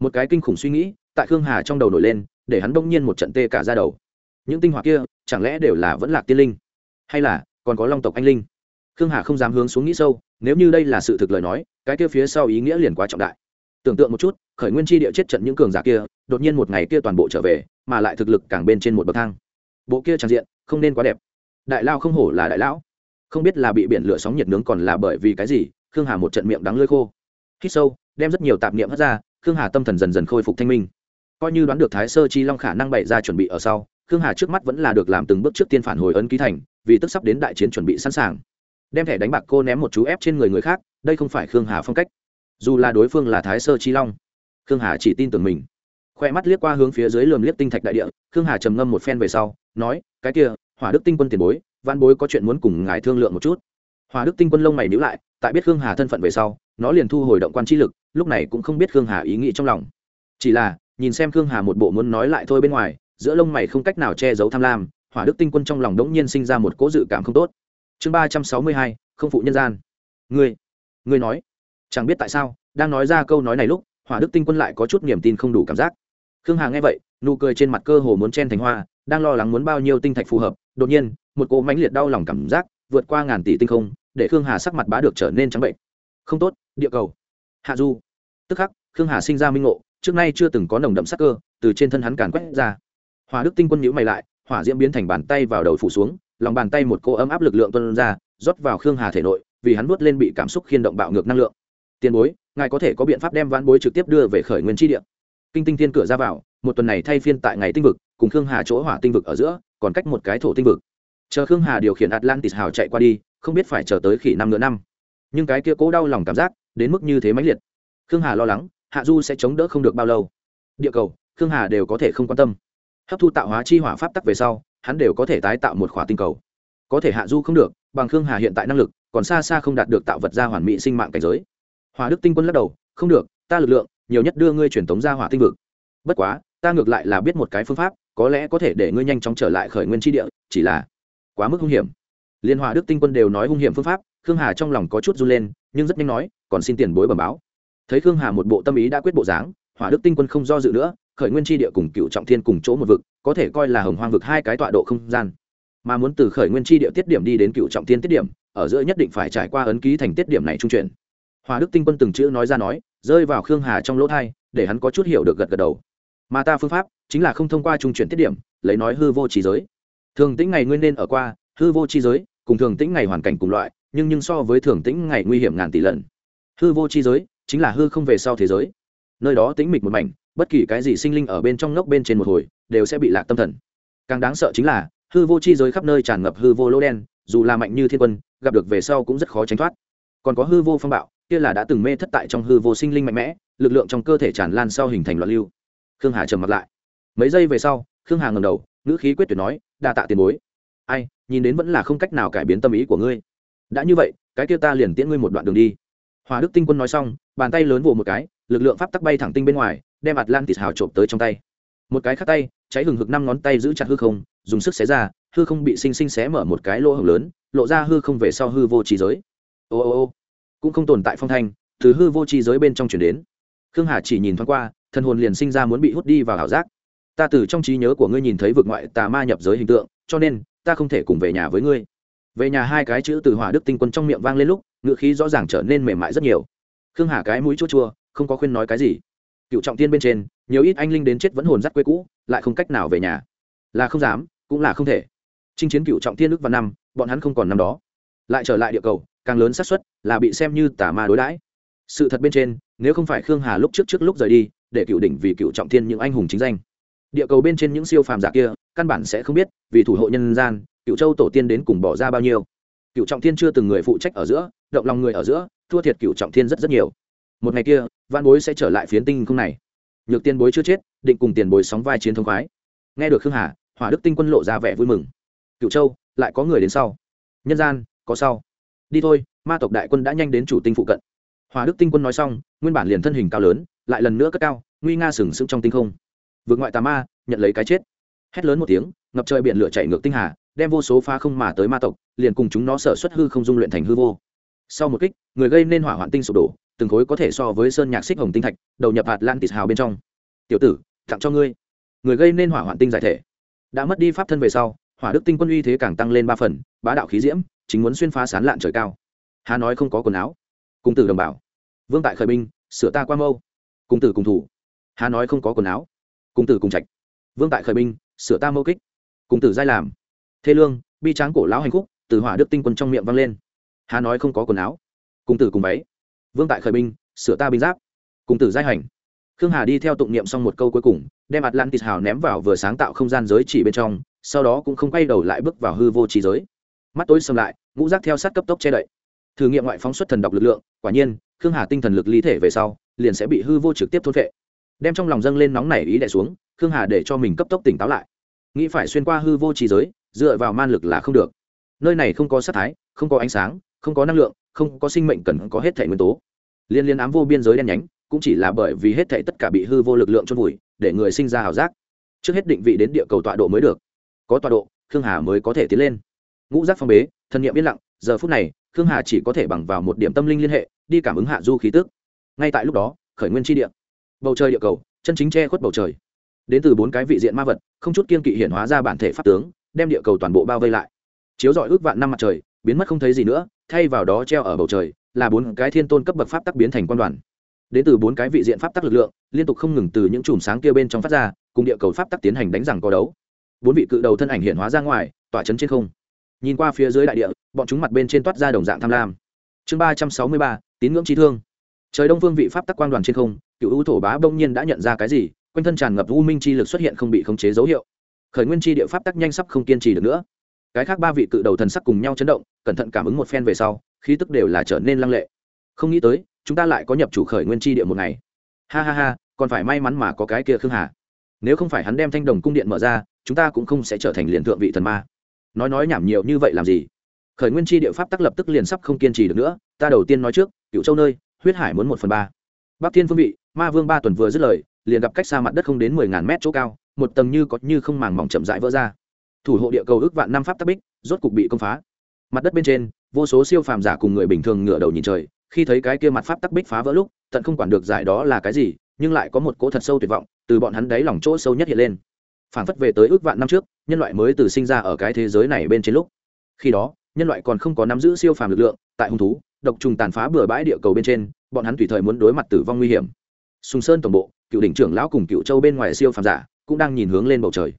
Một cái kinh khủng suy nghĩ, tại khương hà trong đầu nổi lên để hắn bỗng nhiên một trận tê cả ra đầu. Những tinh hoa kia, chẳng lẽ đều là vẫn lạc tiên linh? Hay là, còn có long tộc anh linh? Khương hà không dám hướng xuống nghĩ sâu, nếu như đây là sự thực lời nói, cái kia phía sau ý nghĩa liền quá trọng đại. Tưởng tượng một chút, khởi nguyên chi địa chết trận những cường giả kia, đột nhiên một ngày kia toàn bộ trở về, mà lại thực lực càng bên trên một bậc thang. Bộ kia tràn diện, không nên quá đẹp. Đại lao không hổ là đại lão. Không biết là bị biển lửa sóng nhiệt nướng còn là bởi vì cái gì, khương hà một trận miệng đắng lơi khô. Hít sâu, đem rất nhiều tạp niệm hất ra, khương hà tâm thần dần dần khôi phục thanh minh coi như đoán được thái sơ chi long khả năng bày ra chuẩn bị ở sau, khương hà trước mắt vẫn là được làm từng bước trước tiên phản hồi ấn ký thành, vì tức sắp đến đại chiến chuẩn bị sẵn sàng. Đem thẻ đánh bạc cô ném một chú ép trên người người khác, đây không phải khương hà phong cách. Dù là đối phương là thái sơ chi long, khương hà chỉ tin tưởng mình. Khoe mắt liếc qua hướng phía dưới lườm liếc tinh thạch đại địa, khương hà trầm ngâm một phen về sau, nói, cái kia, hỏa đức tinh quân tiền bối văn bối có chuyện muốn cùng ngài thương lượng một chút. Hỏa đức tinh quân lông mày níu lại, tại biết khương hà thân phận về sau, nó liền thu hồi động quan trí lực, lúc này cũng không biết khương hà ý nghĩ trong lòng. Chỉ là nhìn xem khương hà một bộ muốn nói lại thôi bên ngoài, giữa lông mày không cách nào che giấu tham lam, hỏa đức tinh quân trong lòng đống nhiên sinh ra một cố dự cảm không tốt. Chương ba trăm sáu mươi hai, không phụ nhân gian. Ngươi ngươi nói, chẳng biết tại sao, đang nói ra câu nói này lúc, hỏa đức tinh quân lại có chút niềm tin không đủ cảm giác. Khương hà nghe vậy, nụ cười trên mặt cơ hồ muốn chen thành hoa, đang lo lắng muốn bao nhiêu tinh thạch phù hợp, đột nhiên, một cỗ mãnh liệt đau lòng cảm giác vượt qua ngàn tỷ tinh không, để khương hà sắc mặt bá được trở nên trắng bệnh. Không tốt, địa cầu. Hạ du. Tức khắc, khương hà sinh ra minh ngộ trước nay chưa từng có nồng đậm sắc cơ, từ trên thân hắn càn quét ra. Hỏa đức tinh quân nhữ mày lại, hỏa diễm biến thành bàn tay vào đầu phủ xuống, lòng bàn tay một cô ấm áp lực lượng tuân ra, rót vào khương hà thể nội, vì hắn nuốt lên bị cảm xúc khiên động bạo ngược năng lượng. Tiền bối, ngài có thể có biện pháp đem vãn bối trực tiếp đưa về khởi nguyên tri địa. Kinh tinh thiên cửa ra vào, một tuần này thay phiên tại ngày tinh vực, cùng khương hà chỗ hỏa tinh vực ở giữa, còn cách một cái thổ tinh vực. Chờ khương hà điều khiển atlantis hào chạy qua đi, không biết phải chờ tới khỉ năm nữa năm. Nhưng cái kia cố đau lòng cảm giác, đến mức như thế mãnh liệt. Khương hà lo lắng hạ du sẽ chống đỡ không được bao lâu. Địa cầu, khương hà đều có thể không quan tâm. Hấp thu tạo hóa chi hỏa pháp tắc về sau, hắn đều có thể tái tạo một khỏa tinh cầu. Có thể hạ du không được, bằng khương hà hiện tại năng lực, còn xa xa không đạt được tạo vật gia hoàn mỹ sinh mạng cảnh giới. Hòa đức tinh quân lắc đầu, không được, ta lực lượng, nhiều nhất đưa ngươi truyền tống ra hỏa tinh vực. Bất quá, ta ngược lại là biết một cái phương pháp, có lẽ có thể để ngươi nhanh chóng trở lại khởi nguyên tri địa, chỉ là quá mức hung hiểm. Liên hòa đức tinh quân đều nói hung hiểm phương pháp, khương hà trong lòng có chút run lên, nhưng rất nhanh nói, còn xin tiền bối bẩm báo thấy khương hà một bộ tâm ý đã quyết bộ dáng, hỏa đức tinh quân không do dự nữa, khởi nguyên tri địa cùng cựu trọng thiên cùng chỗ một vực, có thể coi là hồng hoang vực hai cái tọa độ không gian. Mà muốn từ khởi nguyên tri địa tiết điểm đi đến cựu trọng thiên tiết điểm, ở giữa nhất định phải trải qua ấn ký thành tiết điểm này trung chuyển. Hòa đức tinh quân từng chữ nói ra nói, rơi vào khương hà trong lỗ thai, để hắn có chút hiểu được gật gật đầu. Mà ta phương pháp, chính là không thông qua trung chuyển tiết điểm, lấy nói hư vô trí giới. Thường tĩnh ngày nguyên nên ở qua, hư vô trí giới, cùng thường tĩnh ngày hoàn cảnh cùng loại, nhưng nhưng so với thường tĩnh ngày nguy hiểm ngàn tỷ lần. Hư vô trí giới chính là hư không về sau thế giới. Nơi đó tĩnh mịch một mảnh, bất kỳ cái gì sinh linh ở bên trong ngốc bên trên một hồi, đều sẽ bị lạc tâm thần. Càng đáng sợ chính là, hư vô chi giới khắp nơi tràn ngập hư vô lỗ đen, dù là mạnh như thiên quân, gặp được về sau cũng rất khó tránh thoát. Còn có hư vô phong bạo, kia là đã từng mê thất tại trong hư vô sinh linh mạnh mẽ, lực lượng trong cơ thể tràn lan sau hình thành loạn lưu. Khương hà trầm mặt lại. Mấy giây về sau, khương hà ngầm đầu, ngữ khí quyết tuyệt nói, đa tạ tiền bối. Ai, nhìn đến vẫn là không cách nào cải biến tâm ý của ngươi. Đã như vậy, cái kia ta liền tiễn ngươi một đoạn đường đi. Hòa đức tinh quân nói xong bàn tay lớn vồ một cái, lực lượng pháp tắc bay thẳng tinh bên ngoài, đem atlantis hào trộm tới trong tay. Một cái khác tay, cháy hừng hực năm ngón tay giữ chặt hư không, dùng sức xé ra, hư không bị sinh sinh xé mở một cái lỗ hổng lớn, lộ ra hư không về sau hư vô trí giới. Ô ô ô, cũng không tồn tại phong thanh, từ hư vô trí giới bên trong chuyển đến. Khương hà chỉ nhìn thoáng qua, thần hồn liền sinh ra muốn bị hút đi vào ảo giác. Ta từ trong trí nhớ của ngươi nhìn thấy vực ngoại tà ma nhập giới hình tượng, cho nên, ta không thể cùng về nhà với ngươi. Về nhà hai cái chữ từ hỏa đức tinh quân trong miệng vang lên lúc ngựa khí rõ ràng trở nên mềm mại rất nhiều khương hà cái mũi chua chua, không có khuyên nói cái gì. Cựu trọng tiên bên trên, nhiều ít anh linh đến chết vẫn hồn dắt quê cũ, lại không cách nào về nhà. Là không dám, cũng là không thể. Chinh chiến cựu trọng tiên ước và năm, bọn hắn không còn năm đó. Lại trở lại địa cầu, càng lớn xác suất là bị xem như tà ma đối đãi. Sự thật bên trên, nếu không phải khương hà lúc trước trước lúc rời đi, để cựu đỉnh vì cựu trọng thiên những anh hùng chính danh. Địa cầu bên trên những siêu phàm giả kia, căn bản sẽ không biết, vì thủ hộ nhân gian, cựu châu tổ tiên đến cùng bỏ ra bao nhiêu. Cựu trọng thiên chưa từng người phụ trách ở giữa động lòng người ở giữa, thua thiệt cựu trọng thiên rất rất nhiều. Một ngày kia văn bối sẽ trở lại phiến tinh không này. Nhược tiền bối chưa chết, định cùng tiền bối sóng vai chiến thông khoái. Nghe được khương hà, hỏa đức tinh quân lộ ra vẻ vui mừng. Cựu châu, lại có người đến sau. Nhân gian, có sau. Đi thôi, ma tộc đại quân đã nhanh đến chủ tinh phụ cận. Hòa đức tinh quân nói xong, nguyên bản liền thân hình cao lớn, lại lần nữa cất cao, nguy nga sừng sững trong tinh không. Vượt ngoại tà ma, nhận lấy cái chết. Hét lớn một tiếng, ngập trời biển lửa chạy ngược tinh hà, đem vô số phá không mà tới ma tộc, liền cùng chúng nó sở xuất hư không dung luyện thành hư vô sau một kích, người gây nên hỏa hoạn tinh sụp đổ, từng khối có thể so với sơn nhạc xích hồng tinh thạch, đầu nhập hạt lạn tịt hào bên trong. Tiểu tử, tặng cho ngươi. Người gây nên hỏa hoạn tinh giải thể. Đã mất đi pháp thân về sau, hỏa đức tinh quân uy thế càng tăng lên ba phần, bá đạo khí diễm, chính muốn xuyên phá sán lạn trời cao. Hà nói không có quần áo. Cung tử đồng bảo vương tại khởi binh, sửa ta qua mâu. Cung tử cùng thủ. Hà nói không có quần áo. Cung tử cùng trạch. Vương tại khởi binh, sửa ta mâu kích. Cung tử giai làm. Thế lương, bi tráng cổ lão hành khúc, từ hỏa đức tinh quân trong miệng vang lên hà nói không có quần áo. Cung tử cùng váy. Vương tại khởi binh, sửa ta binh giáp. Cung tử giai hành. Khương hà đi theo tụng niệm xong một câu cuối cùng, đem atlantis hào ném vào vừa sáng tạo không gian giới chỉ bên trong, sau đó cũng không quay đầu lại bước vào hư vô trí giới. Mắt tối xâm lại, ngũ rác theo sát cấp tốc che đậy. Thử nghiệm ngoại phóng xuất thần độc lực lượng, quả nhiên, khương hà tinh thần lực lý thể về sau, liền sẽ bị hư vô trực tiếp thôn vệ đem trong lòng dâng lên nóng nảy ý đẻ xuống, khương hà để cho mình cấp tốc tỉnh táo lại. Nghĩ phải xuyên qua hư vô trí giới, dựa vào man lực là không được. Nơi này không có sắc thái, không có ánh sáng không có năng lượng, không có sinh mệnh cần có hết thể nguyên tố. Liên liên ám vô biên giới đen nhánh, cũng chỉ là bởi vì hết thể tất cả bị hư vô lực lượng chôn vùi, để người sinh ra ảo giác. Trước hết định vị đến địa cầu tọa độ mới được. Có tọa độ, khương hà mới có thể tiến lên. Ngũ giác phong bế thân nhiệm yên lặng, giờ phút này, khương hà chỉ có thể bằng vào một điểm tâm linh liên hệ, đi cảm ứng hạ du khí tức. Ngay tại lúc đó, khởi nguyên tri địa. Bầu trời địa cầu, chân chính che khuất bầu trời. Đến từ bốn cái vị diện ma vật, không chút kiên kỵ hiển hóa ra bản thể pháp tướng, đem địa cầu toàn bộ bao vây lại. Chiếu dọi ước vạn năm mặt trời, biến mất không thấy gì nữa thay vào đó treo ở bầu trời, là bốn cái thiên tôn cấp bậc pháp tắc biến thành quan đoàn. Đến từ bốn cái vị diện pháp tắc lực lượng, liên tục không ngừng từ những chùm sáng kia bên trong phát ra, cùng địa cầu pháp tắc tiến hành đánh rằng có đấu. Bốn vị cự đầu thân ảnh hiện hóa ra ngoài, tỏa chấn trên không. Nhìn qua phía dưới đại địa, bọn chúng mặt bên trên toát ra đồng dạng tham lam. Chương ba trăm sáu mươi ba, tín ngưỡng trí thương. Trời đông phương vị pháp tắc quan đoàn trên không, cựu ưu thổ bá bỗng nhiên đã nhận ra cái gì, quanh thân tràn ngập u minh chi lực xuất hiện không bị khống chế dấu hiệu. Khởi nguyên chi địa pháp tắc nhanh sắp không kiên trì được nữa. Cái khác ba vị cự đầu thần sắc cùng nhau chấn động cẩn thận cảm ứng một phen về sau, khí tức đều là trở nên lăng lệ. Không nghĩ tới, chúng ta lại có nhập chủ khởi nguyên chi địa một ngày. Ha ha ha, còn phải may mắn mà có cái kia khương hà. Nếu không phải hắn đem thanh đồng cung điện mở ra, chúng ta cũng không sẽ trở thành liền thượng vị thần ma. Nói nói nhảm nhiều như vậy làm gì? Khởi nguyên chi địa pháp tắc lập tức liền sắp không kiên trì được nữa, ta đầu tiên nói trước cựu châu nơi, huyết hải muốn một phần ba. Bắc thiên phương vị, ma vương ba tuần vừa dứt lời, liền gặp cách xa mặt đất không đến mười ngàn mét chỗ cao, một tầng như có như không màng mỏng chậm rãi vỡ ra. Thủ hộ địa cầu ước vạn năm pháp tắc bích, rốt cục bị công phá mặt đất bên trên, vô số siêu phàm giả cùng người bình thường ngửa đầu nhìn trời, khi thấy cái kia mặt pháp tắc bích phá vỡ lúc, tận không quản được giải đó là cái gì, nhưng lại có một cỗ thật sâu tuyệt vọng, từ bọn hắn đáy lòng chỗ sâu nhất hiện lên. Phản phất về tới ước vạn năm trước, nhân loại mới từ sinh ra ở cái thế giới này bên trên lúc. Khi đó, nhân loại còn không có nắm giữ siêu phàm lực lượng, tại hung thú, độc trùng tàn phá bừa bãi địa cầu bên trên, bọn hắn tùy thời muốn đối mặt tử vong nguy hiểm. Sùng sơn tổng bộ, cựu đỉnh trưởng lão cùng cựu châu bên ngoài siêu phàm giả, cũng đang nhìn hướng lên bầu trời.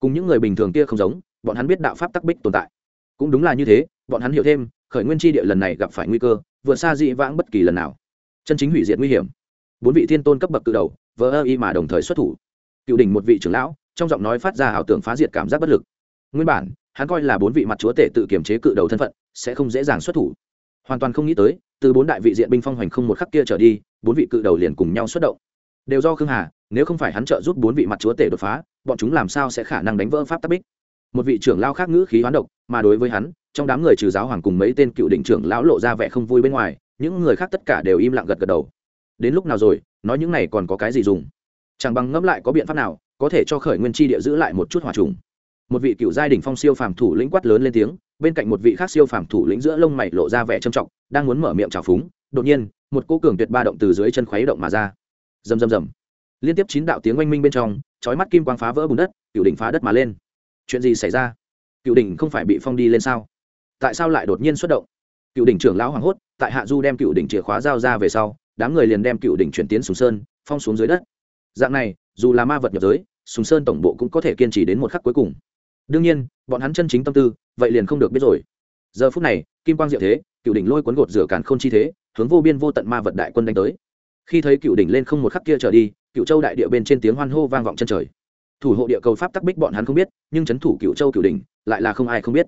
Cùng những người bình thường kia không giống, bọn hắn biết đạo pháp tắc bích tồn tại. Cũng đúng là như thế bọn hắn hiểu thêm, khởi nguyên tri địa lần này gặp phải nguy cơ, vượt xa dị vãng bất kỳ lần nào. Chân chính hủy diệt nguy hiểm. Bốn vị thiên tôn cấp bậc từ đầu vỡ ơ y mà đồng thời xuất thủ. Cựu đỉnh một vị trưởng lão, trong giọng nói phát ra ảo tưởng phá diệt cảm giác bất lực. Nguyên bản, hắn coi là bốn vị mặt chúa tể tự kiểm chế cự đầu thân phận, sẽ không dễ dàng xuất thủ. Hoàn toàn không nghĩ tới, từ bốn đại vị diện binh phong hoành không một khắc kia trở đi, bốn vị cự đầu liền cùng nhau xuất động. Đều do khương hà, nếu không phải hắn trợ giúp bốn vị mặt chúa tể đột phá, bọn chúng làm sao sẽ khả năng đánh vỡ pháp tắc bích? Một vị trưởng lao khác ngữ khí hoán độc, mà đối với hắn trong đám người trừ giáo hoàng cùng mấy tên cựu định trưởng lão lộ ra vẻ không vui bên ngoài, những người khác tất cả đều im lặng gật gật đầu. Đến lúc nào rồi, nói những này còn có cái gì dùng? Chẳng bằng ngẫm lại có biện pháp nào, có thể cho khởi nguyên chi địa giữ lại một chút hòa trùng. Một vị cựu giai đình phong siêu phàm thủ lĩnh quát lớn lên tiếng, bên cạnh một vị khác siêu phàm thủ lĩnh giữa lông mày lộ ra vẻ trầm trọng, đang muốn mở miệng trào phúng, đột nhiên, một cô cường tuyệt ba động từ dưới chân khuấy động mà ra. Rầm rầm rầm. Liên tiếp chín đạo tiếng oanh minh bên trong, chói mắt kim quang phá vỡ bùn đất, cựu đỉnh phá đất mà lên. Chuyện gì xảy ra? Cựu đỉnh không phải bị phong đi lên sao? Tại sao lại đột nhiên xuất động? Cựu đỉnh trưởng lão hoảng hốt, tại hạ du đem cựu đỉnh chìa khóa giao ra về sau, đám người liền đem cựu đỉnh chuyển tiến sùng sơn, phong xuống dưới đất. Dạng này, dù là ma vật nhập giới, sùng sơn tổng bộ cũng có thể kiên trì đến một khắc cuối cùng. Đương nhiên, bọn hắn chân chính tâm tư, vậy liền không được biết rồi. Giờ phút này, kim quang diệu thế, cựu đỉnh lôi cuốn gột rửa càn k h ô n chi thế, hướng vô biên vô tận ma vật đại quân đánh tới. Khi thấy cựu đỉnh lên không một khắc kia trở đi, cựu châu đại địa bên trên tiếng hoan hô vang vọng chân trời. Thủ hộ địa cầu pháp tắc bích bọn hắn không biết, nhưng c h ấ n thủ cựu châu cựu đỉnh, lại là không ai không biết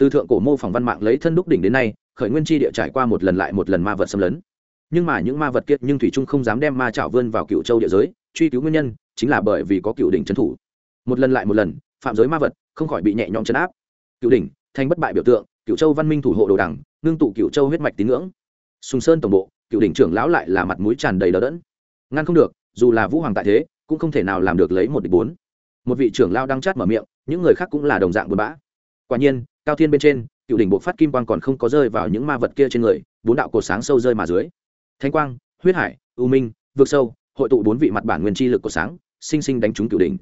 từ thượng cổ mô phỏng văn mạng lấy thân đúc đỉnh đến nay, khởi nguyên chi địa trải qua một lần lại một lần ma vật xâm lấn. Nhưng mà những ma vật kiệt nhưng thủy trung không dám đem ma trảo vươn vào cựu châu địa giới, truy cứu nguyên nhân chính là bởi vì có cựu đỉnh trấn thủ. Một lần lại một lần, phạm giới ma vật không khỏi bị nhẹ nhõm chấn áp. Cựu đỉnh, thành bất bại biểu tượng, cựu châu văn minh thủ hộ đồ đẳng ngưng tụ cựu châu huyết mạch tín ngưỡng. Sùng sơn tổng bộ, cựu đỉnh trưởng lão lại là mặt mũi tràn đầy đờ đẫn. Ngăn không được, dù là vũ hoàng tại thế, cũng không thể nào làm được lấy một địch bốn. Một vị trưởng lao đang chát mở miệng, những người khác cũng là đồng dạng buồn bã. Quả nhiên cao thiên bên trên, cựu đỉnh bộ phát kim quang còn không có rơi vào những ma vật kia trên người, bốn đạo cột sáng sâu rơi mà dưới. Thanh quang, huyết hải, u minh vượt sâu, hội tụ bốn vị mặt bản nguyên chi lực của sáng, sinh sinh đánh trúng cựu đỉnh.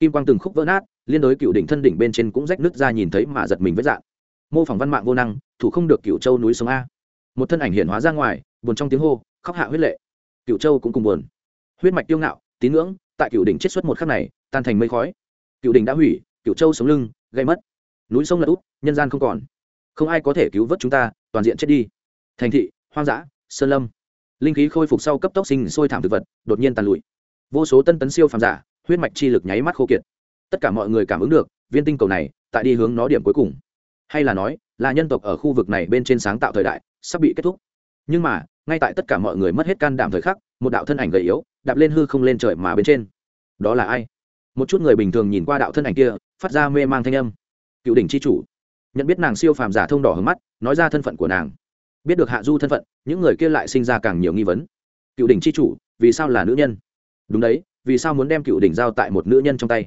Kim quang từng khúc vỡ nát, liên đối cựu đỉnh thân đỉnh bên trên cũng rách nứt ra nhìn thấy mà giật mình với dạng. Mô phỏng văn mạng vô năng, thủ không được cựu châu núi sống a. Một thân ảnh hiện hóa ra ngoài, buồn trong tiếng hô, khóc hạ huyết lệ. Cựu châu cũng cùng buồn. Huyết mạch tiêu ngạo, tín ngưỡng, tại cựu đỉnh chết xuất một khắc này, tan thành mây khói. Cựu đỉnh đã hủy, cựu châu sống lưng, gây mất núi sông là út, nhân gian không còn. Không ai có thể cứu vớt chúng ta, toàn diện chết đi. Thành thị, hoang dã, sơn lâm. Linh khí khôi phục sau cấp tốc sinh sôi thảm thực vật, đột nhiên tàn lụi. Vô số tân tấn siêu phàm giả, huyết mạch chi lực nháy mắt khô kiệt. Tất cả mọi người cảm ứng được, viên tinh cầu này, tại đi hướng nó điểm cuối cùng. Hay là nói, là nhân tộc ở khu vực này bên trên sáng tạo thời đại, sắp bị kết thúc. Nhưng mà, ngay tại tất cả mọi người mất hết can đảm thời khắc, một đạo thân ảnh gầy yếu, đạp lên hư không lên trời mà bên trên. Đó là ai? Một chút người bình thường nhìn qua đạo thân ảnh kia, phát ra mê mang thanh âm cựu đỉnh c h i chủ. Nhận biết nàng siêu phàm giả thông đỏ hướng mắt, nói ra thân phận của nàng. Biết được hạ du thân phận, những người kia lại sinh ra càng nhiều nghi vấn. Cựu đỉnh c h i chủ, vì sao là nữ nhân? Đúng đấy, vì sao muốn đem cựu đỉnh giao tại một nữ nhân trong tay?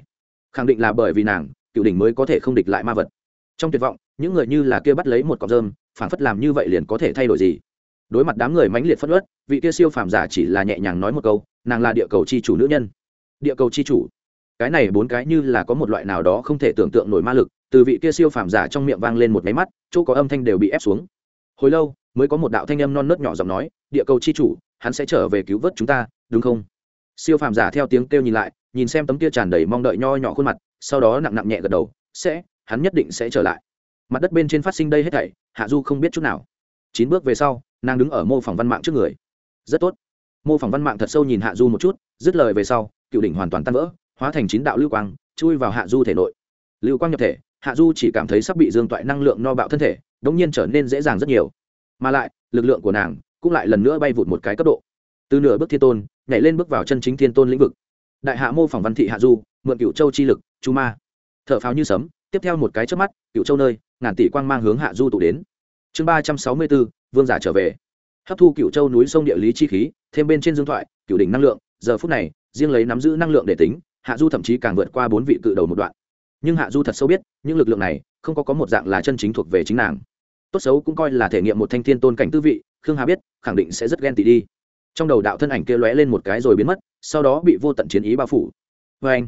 Khẳng định là bởi vì nàng, cựu đỉnh mới có thể không địch lại ma vật. Trong tuyệt vọng, những người như là kia bắt lấy một cọc rơm phản phất làm như vậy liền có thể thay đổi gì? Đối mặt đám người mãnh liệt phất ớt vị kia siêu phàm giả chỉ là nhẹ nhàng nói một câu, nàng là địa cầu c h i chủ nữ nhân. Địa cầu c h i chủ. Cái này bốn cái như là có một loại nào đó không thể tưởng tượng nổi ma lực từ vị kia siêu phàm giả trong miệng vang lên một máy mắt, chỗ có âm thanh đều bị ép xuống. Hồi lâu, mới có một đạo thanh âm non nớt nhỏ giọng nói, địa cầu chi chủ, hắn sẽ trở về cứu vớt chúng ta, đúng không? Siêu phàm giả theo tiếng kêu nhìn lại, nhìn xem tấm kia tràn đầy mong đợi nho nhỏ khuôn mặt, sau đó nặng nặng nhẹ gật đầu, sẽ, hắn nhất định sẽ trở lại. Mặt đất bên trên phát sinh đây hết thảy, hạ du không biết chút nào. Chín bước về sau, nàng đứng ở mô phỏng văn mạng trước người. Rất tốt. Mô phỏng văn mạng thật sâu nhìn hạ du một chút, dứt lời về sau, cựu đỉnh hoàn toàn tan vỡ, hóa thành chín đạo lưu quang, chui vào hạ du thể nội. Lưu quang nhập thể hạ du chỉ cảm thấy sắp bị dương toại năng lượng no bạo thân thể đ ỗ n g nhiên trở nên dễ dàng rất nhiều. Mà lại, lực lượng của nàng cũng lại lần nữa bay vụt một cái cấp độ. Từ nửa bước thiên tôn, nhảy lên bước vào chân chính thiên tôn lĩnh vực. Đại hạ mô phỏng văn thị hạ du, mượn cựu châu chi lực, chu ma. T h ở pháo như sấm, tiếp theo một cái trước mắt cựu châu nơi, ngàn tỷ quang mang hướng hạ du tụ đến. Chương ba trăm sáu mươi bốn, vương giả trở về. Hấp thu cựu châu núi sông địa lý chi khí, thêm bên trên dương thoại cựu đỉnh năng lượng, giờ phút này, riêng lấy nắm giữ năng lượng để tính, hạ du thậm chí càng vượt qua bốn vị cự đầu một đoạn nhưng hạ du thật sâu biết, những lực lượng này không có có một dạng là chân chính thuộc về chính nàng. Tốt xấu cũng coi là thể nghiệm một thanh thiên tôn cảnh tư vị, khương hà biết, khẳng định sẽ rất ghen tị đi. Trong đầu đạo thân ảnh kia lóe lên một cái rồi biến mất, sau đó bị vô tận chiến ý bao phủ. Vê anh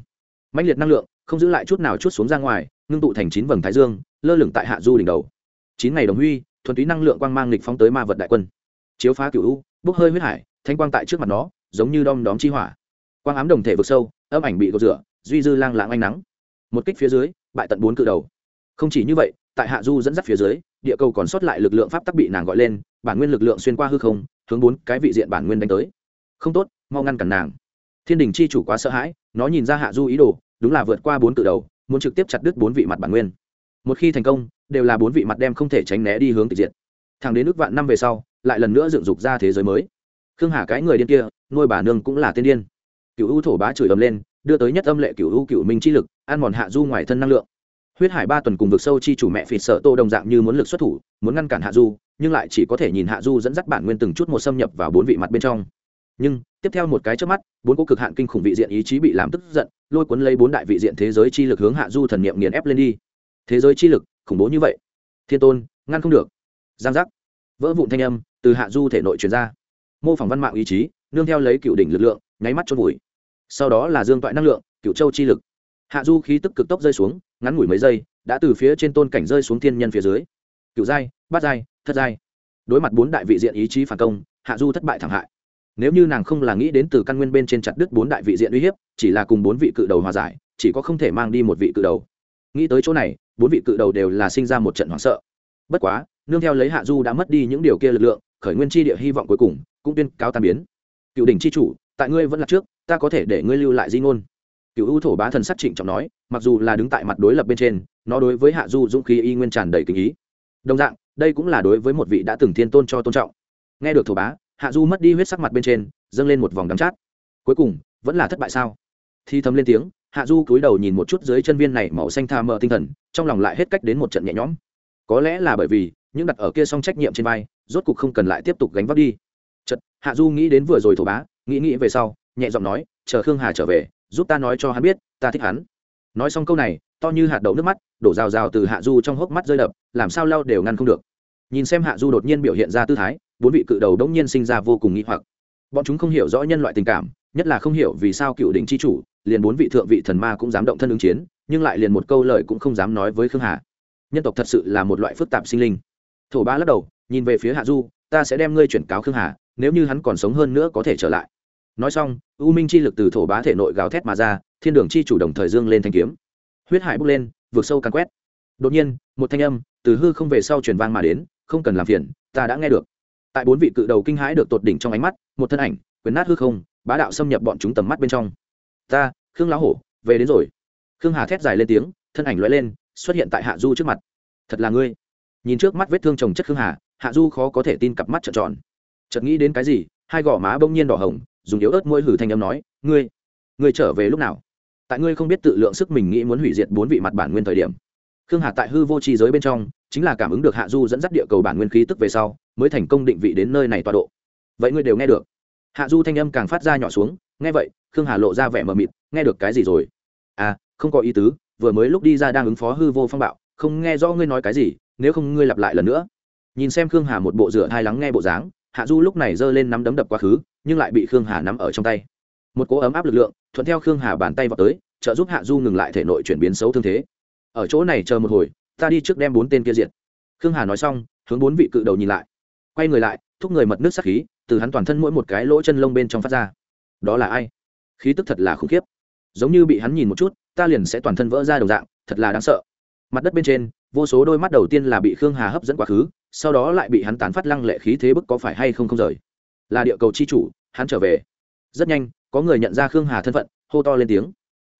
mạnh liệt năng lượng, không giữ lại chút nào chút xuống ra ngoài, ngưng tụ thành chín vầng thái dương, lơ lửng tại hạ du đỉnh đầu. Chín ngày đồng huy, thuần túy năng lượng quang mang lịch phóng tới ma vật đại quân. Chiếu phá cựu u, bốc hơi huyết hải, thanh quang tại trước mặt nó, giống như đom đóm chi hỏa. Quang ám đồng thể vực sâu, âm ảnh bị gột rửa, duy dư lang lãng ánh nắng một kích phía dưới, bại tận bốn cự đầu. Không chỉ như vậy, tại hạ du dẫn dắt phía dưới, địa cầu còn sót lại lực lượng pháp tắc bị nàng gọi lên, bản nguyên lực lượng xuyên qua hư không, hướng bốn cái vị diện bản nguyên đánh tới. Không tốt, mau ngăn cản nàng. Thiên đình chi chủ quá sợ hãi, nó nhìn ra hạ du ý đồ, đúng là vượt qua bốn cự đầu, muốn trực tiếp chặt đứt bốn vị mặt bản nguyên. Một khi thành công, đều là bốn vị mặt đem không thể tránh né đi hướng tịch diện thẳng đến nước vạn năm về sau, lại lần nữa dựng dục ra thế giới mới. Khương hà cái người điên kia, nuôi bà nương cũng là tiên điên. Cựu u thổ bá chửi ầm lên, đưa tới nhất âm lệ cựu u cựu minh chi lực ăn mòn hạ du ngoài thân năng lượng. Huyết hải ba tuần cùng vực sâu chi chủ mẹ phì sợ tô đồng dạng như muốn lực xuất thủ, muốn ngăn cản hạ du, nhưng lại chỉ có thể nhìn hạ du dẫn dắt bản nguyên từng chút một xâm nhập vào bốn vị mặt bên trong. Nhưng, tiếp theo một cái trước mắt, bốn cô cực hạn kinh khủng vị diện ý chí bị làm tức giận, lôi cuốn lấy bốn đại vị diện thế giới chi lực hướng hạ du thần niệm nghiền ép lên đi. Thế giới chi lực, khủng bố như vậy. Thiên tôn, ngăn không được. Giang giác. Vỡ vụn thanh âm từ hạ du thể nội truyền ra. Mô phỏng văn mạng ý chí, nương theo lấy cựu đỉnh lực lượng, nháy mắt chôn vùi. Sau đó là dương toại năng lượng, cựu châu chi lực hạ du khí tức cực tốc rơi xuống, ngắn ngủi mấy giây, đã từ phía trên tôn cảnh rơi xuống thiên nhân phía dưới. Cựu giai, bát giai, thất giai. Đối mặt bốn đại vị diện ý chí phản công, hạ du thất bại thảm hại. Nếu như nàng không là nghĩ đến từ căn nguyên bên trên chặt đứt bốn đại vị diện uy hiếp, chỉ là cùng bốn vị cự đầu hòa giải, chỉ có không thể mang đi một vị cự đầu. Nghĩ tới chỗ này, bốn vị cự đầu đều là sinh ra một trận hoảng sợ. Bất quá, nương theo lấy hạ du đã mất đi những điều kia lực lượng, khởi nguyên chi địa hy vọng cuối cùng cũng tuyên cáo tan biến. Cựu đỉnh chi chủ, tại ngươi vẫn là trước, ta có thể để ngươi lưu lại di ngôn cựu ưu thổ bá thần sắc trịnh trọng nói, mặc dù là đứng tại mặt đối lập bên trên, nó đối với hạ du dũng khí y nguyên tràn đầy kinh ý. Đồng dạng, đây cũng là đối với một vị đã từng thiên tôn cho tôn trọng. Nghe được thổ bá, hạ du mất đi huyết sắc mặt bên trên, dâng lên một vòng đắm chát. Cuối cùng, vẫn là thất bại sao? Thi thấm lên tiếng, hạ du cúi đầu nhìn một chút dưới chân viên này màu xanh tha mờ tinh thần, trong lòng lại hết cách đến một trận nhẹ nhõm. Có lẽ là bởi vì, những đặt ở kia song trách nhiệm trên vai, rốt cục không cần lại tiếp tục gánh vác đi. Chật hạ du nghĩ đến vừa rồi thổ bá, nghĩ nghĩ về sau, nhẹ giọng nói, chờ khương hà trở về giúp ta nói cho hắn biết, ta thích hắn. Nói xong câu này, to như hạt đậu nước mắt, đổ rào rào từ hạ du trong hốc mắt rơi đập, làm sao lau đều ngăn không được. Nhìn xem hạ du đột nhiên biểu hiện ra tư thái, bốn vị cự đầu đống nhiên sinh ra vô cùng nghĩ hoặc. Bọn chúng không hiểu rõ nhân loại tình cảm, nhất là không hiểu vì sao cựu đỉnh c chủ, liền bốn vị thượng vị thần ma cũng dám động thân ứng chiến, nhưng lại liền một câu lời cũng không dám nói với khương hà. Nhân tộc thật sự là một loại phức tạp sinh linh. Thổ ba lắc đầu, nhìn về phía hạ du, ta sẽ đem ngươi chuyển cáo khương hà, nếu như hắn còn sống hơn nữa có thể trở lại nói xong, u minh chi lực từ thổ bá thể nội gào thét mà ra, thiên đường chi chủ động thời dương lên thanh kiếm. Huyết hải bốc lên, vượt sâu càng quét. Đột nhiên, một thanh âm từ hư không về sau truyền vang mà đến, không cần làm phiền, ta đã nghe được. Tại bốn vị cự đầu kinh hãi được tột đỉnh trong ánh mắt, một thân ảnh, quyền nát hư không, bá đạo xâm nhập bọn chúng tầm mắt bên trong. Ta, khương lão hổ, về đến rồi. Khương hà thét dài lên tiếng, thân ảnh loại lên, xuất hiện tại hạ du trước mặt. Thật là ngươi. Nhìn trước mắt vết thương chồng chất khương hà, hạ du khó có thể tin cặp mắt trợn tròn. Chợt nghĩ đến cái gì, hai gò má bỗng nhiên đỏ hồng dùng yếu ớt môi hử thanh âm nói, ngươi ngươi trở về lúc nào? Tại ngươi không biết tự lượng sức mình nghĩ muốn hủy diệt bốn vị mặt bản nguyên thời điểm. Khương hà tại hư vô chi giới bên trong, chính là cảm ứng được hạ du dẫn dắt địa cầu bản nguyên khí tức về sau, mới thành công định vị đến nơi này tọa độ. Vậy ngươi đều nghe được. Hạ du thanh âm càng phát ra nhỏ xuống, nghe vậy, khương hà lộ ra vẻ mờ mịt, nghe được cái gì rồi? À không có ý tứ, vừa mới lúc đi ra đang ứng phó hư vô phong bạo, không nghe rõ ngươi nói cái gì, nếu không ngươi lặp lại lần nữa. Nhìn xem khương hà một bộ rửa hai lắng nghe bộ dáng, hạ du lúc này giơ lên nắm đấm đập quá khứ nhưng lại bị khương hà nắm ở trong tay. Một cỗ ấm áp lực lượng, thuận theo khương hà bàn tay vào tới, trợ giúp hạ du ngừng lại thể nội chuyển biến xấu thương thế. Ở chỗ này chờ một hồi, ta đi trước đem bốn tên kia diệt. Khương hà nói xong, hướng bốn vị cự đầu nhìn lại. Quay người lại, thúc người mật nước sắc khí, từ hắn toàn thân mỗi một cái lỗ chân lông bên trong phát ra. Đó là ai? Khí tức thật là khủng khiếp. Giống như bị hắn nhìn một chút, ta liền sẽ toàn thân vỡ ra đồng dạng, thật là đáng sợ. Mặt đất bên trên, vô số đôi mắt đầu tiên là bị khương hà hấp dẫn quá khứ, sau đó lại bị hắn tán phát lăng lệ khí thế bức có phải hay không không rời là địa cầu chi chủ hắn trở về. Rất nhanh có người nhận ra khương hà thân phận hô to lên tiếng.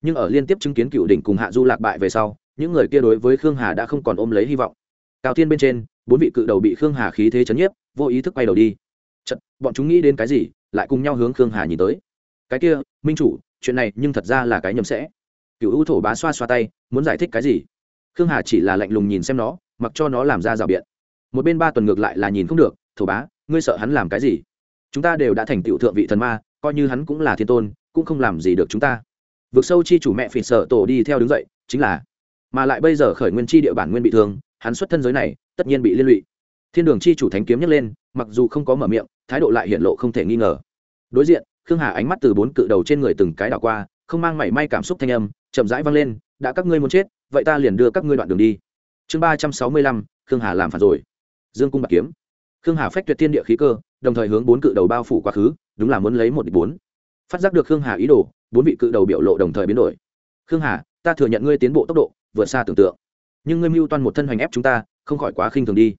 Nhưng ở liên tiếp chứng kiến cựu đỉnh cùng hạ du lạc bại về sau những người kia đối với khương hà đã không còn ôm lấy hy vọng. Cao thiên bên trên bốn vị cự đầu bị khương hà khí thế chấn nhiếp vô ý thức quay đầu đi. Chật, bọn chúng nghĩ đến cái gì lại cùng nhau hướng khương hà nhìn tới. Cái kia minh chủ chuyện này nhưng thật ra là cái nhầm sẽ. Cựu ưu thổ bá xoa xoa tay muốn giải thích cái gì? Khương hà chỉ là lạnh lùng nhìn xem nó mặc cho nó làm ra rào biện. Một bên ba tuần ngược lại là nhìn không được thổ bá ngươi sợ hắn làm cái gì? Chúng ta đều đã thành tựu thượng vị thần ma, coi như hắn cũng là thiên tôn, cũng không làm gì được chúng ta. Vượt sâu chi chủ mẹ phỉ sợ tổ đi theo đứng dậy, chính là, mà lại bây giờ khởi nguyên chi địa bản nguyên bị thương, hắn xuất thân giới này, tất nhiên bị liên lụy. Thiên đường chi chủ thánh kiếm nhấc lên, mặc dù không có mở miệng, thái độ lại hiện lộ không thể nghi ngờ. Đối diện, khương hà ánh mắt từ bốn cự đầu trên người từng cái đảo qua, không mang mảy may cảm xúc thanh âm, chậm rãi vang lên, đã các ngươi muốn chết, vậy ta liền đưa các ngươi đoạn đường đi. Chương ba trăm sáu mươi lăm, khương hà làm phản rồi. Dương cung bạc kiếm khương hà phách tuyệt thiên địa khí cơ, đồng thời hướng bốn cự đầu bao phủ quá khứ, đúng là muốn lấy một địch bốn. Phát giác được khương hà ý đồ, bốn vị cự đầu biểu lộ đồng thời biến đổi. Khương hà, ta thừa nhận ngươi tiến bộ tốc độ, vượt xa tưởng tượng. Nhưng ngươi mưu toan một thân hoành ép chúng ta, không khỏi quá khinh thường đi.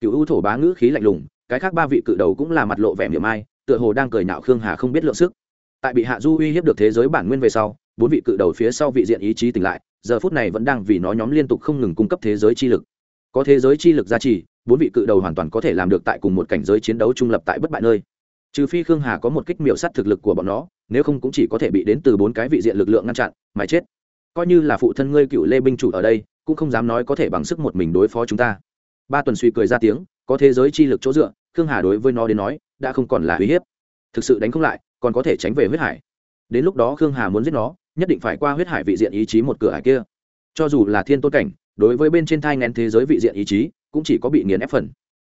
Cựu ưu thổ bá ngữ khí lạnh lùng, cái khác ba vị cự đầu cũng là mặt lộ vẻ miệng ai, tựa hồ đang cười nạo khương hà không biết lượng sức. Tại bị hạ du uy hiếp được thế giới bản nguyên về sau, bốn vị cự đầu phía sau vị diện ý chí tỉnh lại, giờ phút này vẫn đang vì nó nhóm liên tục không ngừng cung cấp thế giới chi lực. Có thế giới chi lực gia trì bốn vị cự đầu hoàn toàn có thể làm được tại cùng một cảnh giới chiến đấu trung lập tại bất bại nơi. Trừ phi khương hà có một kích miểu sát thực lực của bọn nó, nếu không cũng chỉ có thể bị đến từ bốn cái vị diện lực lượng ngăn chặn, mà chết. Coi như là phụ thân ngươi cựu lê binh chủ ở đây, cũng không dám nói có thể bằng sức một mình đối phó chúng ta. Ba tuần suy cười ra tiếng, có thế giới chi lực chỗ dựa, khương hà đối với nó đến nói, đã không còn là uy hiếp. Thực sự đánh không lại, còn có thể tránh về huyết hải. Đến lúc đó khương hà muốn giết nó, nhất định phải qua huyết hải vị diện ý chí một cửa hải kia. Cho dù là thiên tôn cảnh, đối với bên trên thai ngén thế giới vị diện ý chí cũng chỉ có bị nghiền ép phần.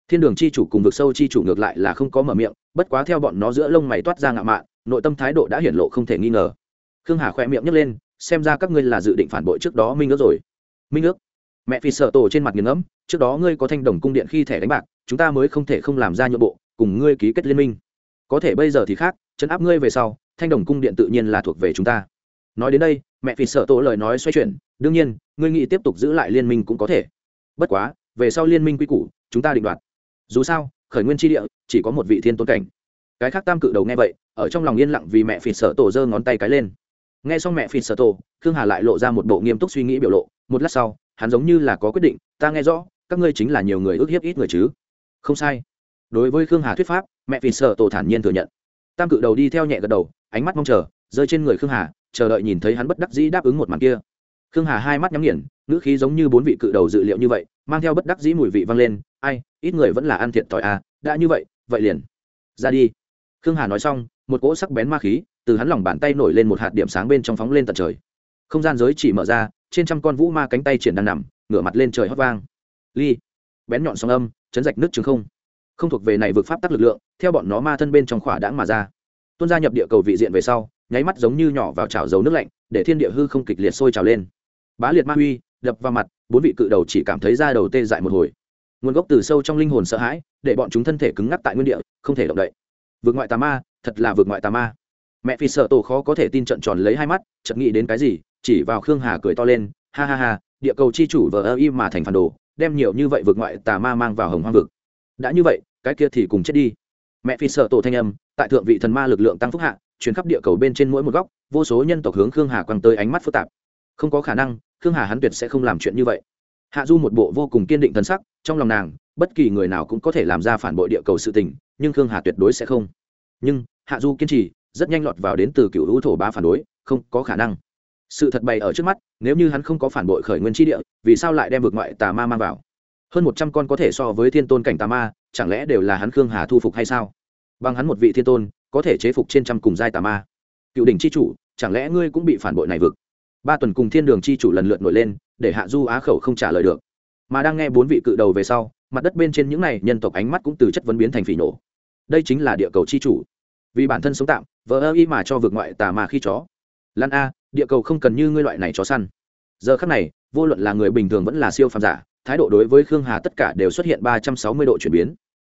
Thiên đường chi chủ cùng vực sâu chi chủ ngược lại là không có mở miệng, bất quá theo bọn nó giữa lông mày toát ra ngạo mạn, nội tâm thái độ đã hiển lộ không thể nghi ngờ. Khương hà khoe miệng nhấc lên, xem ra các ngươi là dự định phản bội trước đó minh ước rồi. Minh ước? Mẹ phi sợ tổ trên mặt nghiền ngẫm, trước đó ngươi có thanh đồng cung điện khi thẻ đánh bạc, chúng ta mới không thể không làm ra nhượng bộ, cùng ngươi ký kết liên minh. Có thể bây giờ thì khác chấn áp ngươi về sau, thanh đồng cung điện tự nhiên là thuộc về chúng ta. Nói đến đây, mẹ phi sợ tổ lời nói xoay chuyển, đương nhiên, ngươi nghĩ tiếp tục giữ lại liên minh cũng có thể. Bất quá về sau liên minh quy củ, chúng ta định đoạt. Dù sao, khởi nguyên tri địa, chỉ có một vị thiên tôn cảnh. Cái khác tam cự đầu nghe vậy, ở trong lòng yên lặng vì mẹ phi sở tổ giơ ngón tay cái lên. Nghe xong mẹ phi sở tổ, khương hà lại lộ ra một bộ nghiêm túc suy nghĩ biểu lộ, một lát sau, hắn giống như là có quyết định, ta nghe rõ, các ngươi chính là nhiều người ước hiếp ít người chứ. Không sai. Đối với khương hà thuyết pháp, mẹ phi sở tổ thản nhiên thừa nhận. Tam cự đầu đi theo nhẹ gật đầu, ánh mắt mong chờ, rơi trên người khương hà, chờ đợi nhìn thấy hắn bất đắc dĩ đáp ứng một màn kia. Khương hà hai mắt nhắm nghiền, ngữ khí giống như bốn vị cự đầu dự liệu như vậy mang theo bất đắc dĩ mùi vị vang lên, ai, ít người vẫn là ăn thiệt thòi à đã như vậy vậy liền, ra đi. Khương hà nói xong, một cỗ sắc bén ma khí từ hắn lòng bàn tay nổi lên một hạt điểm sáng bên trong phóng lên tận trời. Không gian giới chỉ mở ra, trên trăm con vũ ma cánh tay triển đang nằm, ngửa mặt lên trời hót vang. Ly, bén nhọn sóng âm, chấn rạch nước trường không. Không thuộc về này vượt pháp tắc lực lượng, theo bọn nó ma thân bên trong khỏa đãng mà ra. Tuôn ra nhập địa cầu vị diện về sau, nháy mắt giống như nhỏ vào chảo dầu nước lạnh, để thiên địa hư không kịch liệt sôi trào lên. Bá liệt ma huy, đập vào mặt bốn vị cự đầu chỉ cảm thấy da đầu tê dại một hồi. Nguồn gốc từ sâu trong linh hồn sợ hãi, để bọn chúng thân thể cứng ngắc tại nguyên địa, không thể động đậy. Vượt ngoại tà ma, thật là vượt ngoại tà ma. Mẹ phi sợ tổ khó có thể tin trận tròn lấy hai mắt, chợt nghĩ đến cái gì, chỉ vào khương hà cười to lên, ha ha ha, địa cầu chi chủ vờ ơ y mà thành phản đồ, đem nhiều như vậy vượt ngoại tà ma mang vào hồng hoang vực. Đã như vậy, cái kia thì cùng chết đi. Mẹ phi sợ tổ thanh âm, tại thượng vị thần ma lực lượng tăng phúc hạ chuyến khắp địa cầu bên trên mỗi một góc, vô số nhân tộc hướng khương hà quăng tới ánh mắt phức tạp không có khả năng, khương hà hắn tuyệt sẽ không làm chuyện như vậy. Hạ du một bộ vô cùng kiên định thân sắc, trong lòng nàng, bất kỳ người nào cũng có thể làm ra phản bội địa cầu sự tình, nhưng khương hà tuyệt đối sẽ không. Nhưng, hạ du kiên trì, rất nhanh lọt vào đến từ cựu hữu thổ bá phản đối, không có khả năng. Sự thật bày ở trước mắt, nếu như hắn không có phản bội khởi nguyên tri địa, vì sao lại đem vượt ngoại tà ma mang vào? Hơn một trăm con có thể so với thiên tôn cảnh tà ma, chẳng lẽ đều là hắn khương hà thu phục hay sao? Bằng hắn một vị thiên tôn, có thể chế phục trên trăm cùng giai tà ma. Cựu đỉnh c h i chủ, chẳng lẽ ngươi cũng bị phản bội này vực? Ba tuần cùng thiên đường chi chủ lần lượt nổi lên, để hạ du á khẩu không trả lời được. Mà đang nghe bốn vị cự đầu về sau, mặt đất bên trên những này nhân tộc ánh mắt cũng từ chất vấn biến thành phỉ nổ. Đây chính là địa cầu chi chủ. Vì bản thân sống tạm vỡ ơ y mà cho vượt ngoại tà mà khi chó. Lan a, địa cầu không cần như ngươi loại này chó săn. Giờ khắc này, vô luận là người bình thường vẫn là siêu phàm giả, thái độ đối với khương hà tất cả đều xuất hiện ba trăm sáu mươi độ chuyển biến.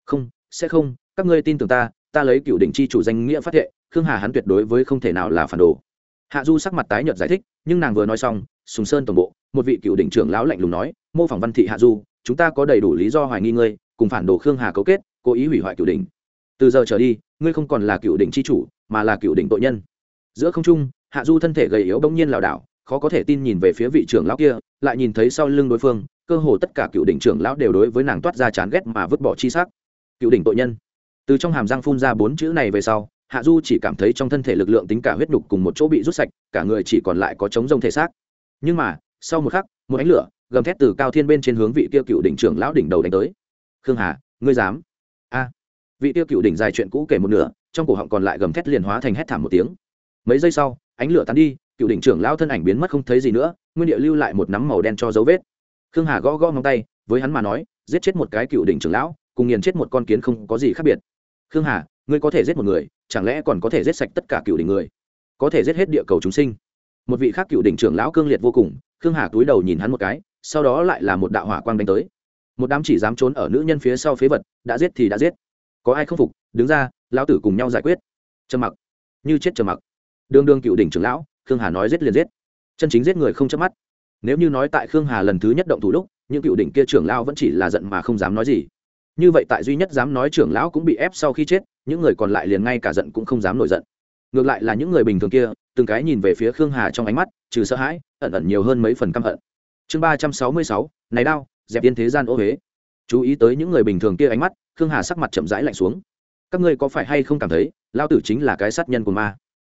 Không, sẽ không, các ngươi tin tưởng ta ta lấy cựu đỉnh chi chủ danh nghĩa phát thệ, khương hà hắn tuyệt đối với không thể nào là phản đồ hạ du sắc mặt tái nhợt giải thích, nhưng nàng vừa nói xong, sùng sơn tổng bộ, một vị cựu đỉnh trưởng lão lạnh lùng nói, mô phỏng văn thị hạ du, chúng ta có đầy đủ lý do hoài nghi ngươi, cùng phản đồ khương hà cấu kết, cố ý hủy hoại cựu đỉnh. Từ giờ trở đi, ngươi không còn là cựu đỉnh c h i chủ, mà là cựu đỉnh tội nhân. Giữa không trung, hạ du thân thể gầy yếu bỗng nhiên lảo đảo, khó có thể tin nhìn về phía vị trưởng lão kia, lại nhìn thấy sau lưng đối phương, cơ hồ tất cả cựu đỉnh trưởng lão đều đối với nàng toát ra chán ghét mà vứt bỏ chi s c cựu đỉnh tội nhân. Từ trong hàm răng phun ra bốn chữ này về sau hạ du chỉ cảm thấy trong thân thể lực lượng tính cả huyết nhục cùng một chỗ bị rút sạch, cả người chỉ còn lại có chống rông thể xác. Nhưng mà, sau một khắc, một ánh lửa, gầm thét từ cao thiên bên trên hướng vị kia cựu đỉnh trưởng lão đỉnh đầu đánh tới. Khương hà, ngươi dám? A. Vị tiêu cựu đỉnh dài chuyện cũ kể một nửa, trong cổ họng còn lại gầm thét liền hóa thành hét thảm một tiếng. Mấy giây sau, ánh lửa tắn đi, cựu đỉnh trưởng lao thân ảnh biến mất không thấy gì nữa, nguyên địa lưu lại một nắm màu đen cho dấu vết. Khương hà gõ gõ ngón tay, với hắn mà nói, giết chết một cái cựu đỉnh trưởng lão, cùng nghiền chết một con kiến không có gì khác biệt. Khương hà, ngươi có thể giết một người chẳng lẽ còn có thể giết sạch tất cả cựu đỉnh người? Có thể giết hết địa cầu chúng sinh. Một vị khác cựu đỉnh trưởng lão cương liệt vô cùng, khương hà túi đầu nhìn hắn một cái, sau đó lại là một đạo hỏa quang đánh tới. Một đám chỉ dám trốn ở nữ nhân phía sau phế vật, đã giết thì đã giết. Có ai không phục, đứng ra, lão tử cùng nhau giải quyết. Trầm mặc. Như chết trầm mặc. Đương đương cựu đỉnh trưởng lão, khương hà nói giết liền giết. Chân chính giết người không chớp mắt. Nếu như nói tại khương hà lần thứ nhất động thủ lúc, những cựu đỉnh kia trưởng lão vẫn chỉ là giận mà không dám nói gì như vậy tại duy nhất dám nói trưởng lão cũng bị ép sau khi chết, những người còn lại liền ngay cả giận cũng không dám nổi giận. Ngược lại là những người bình thường kia, từng cái nhìn về phía khương hà trong ánh mắt, trừ sợ hãi, ẩn ẩn nhiều hơn mấy phần căm hận. Chương ba trăm sáu mươi sáu, này đau dẹp yên thế gian ô huế. Chú ý tới những người bình thường kia ánh mắt, khương hà sắc mặt chậm rãi lạnh xuống. Các ngươi có phải hay không cảm thấy lao tử chính là cái sát nhân của ma?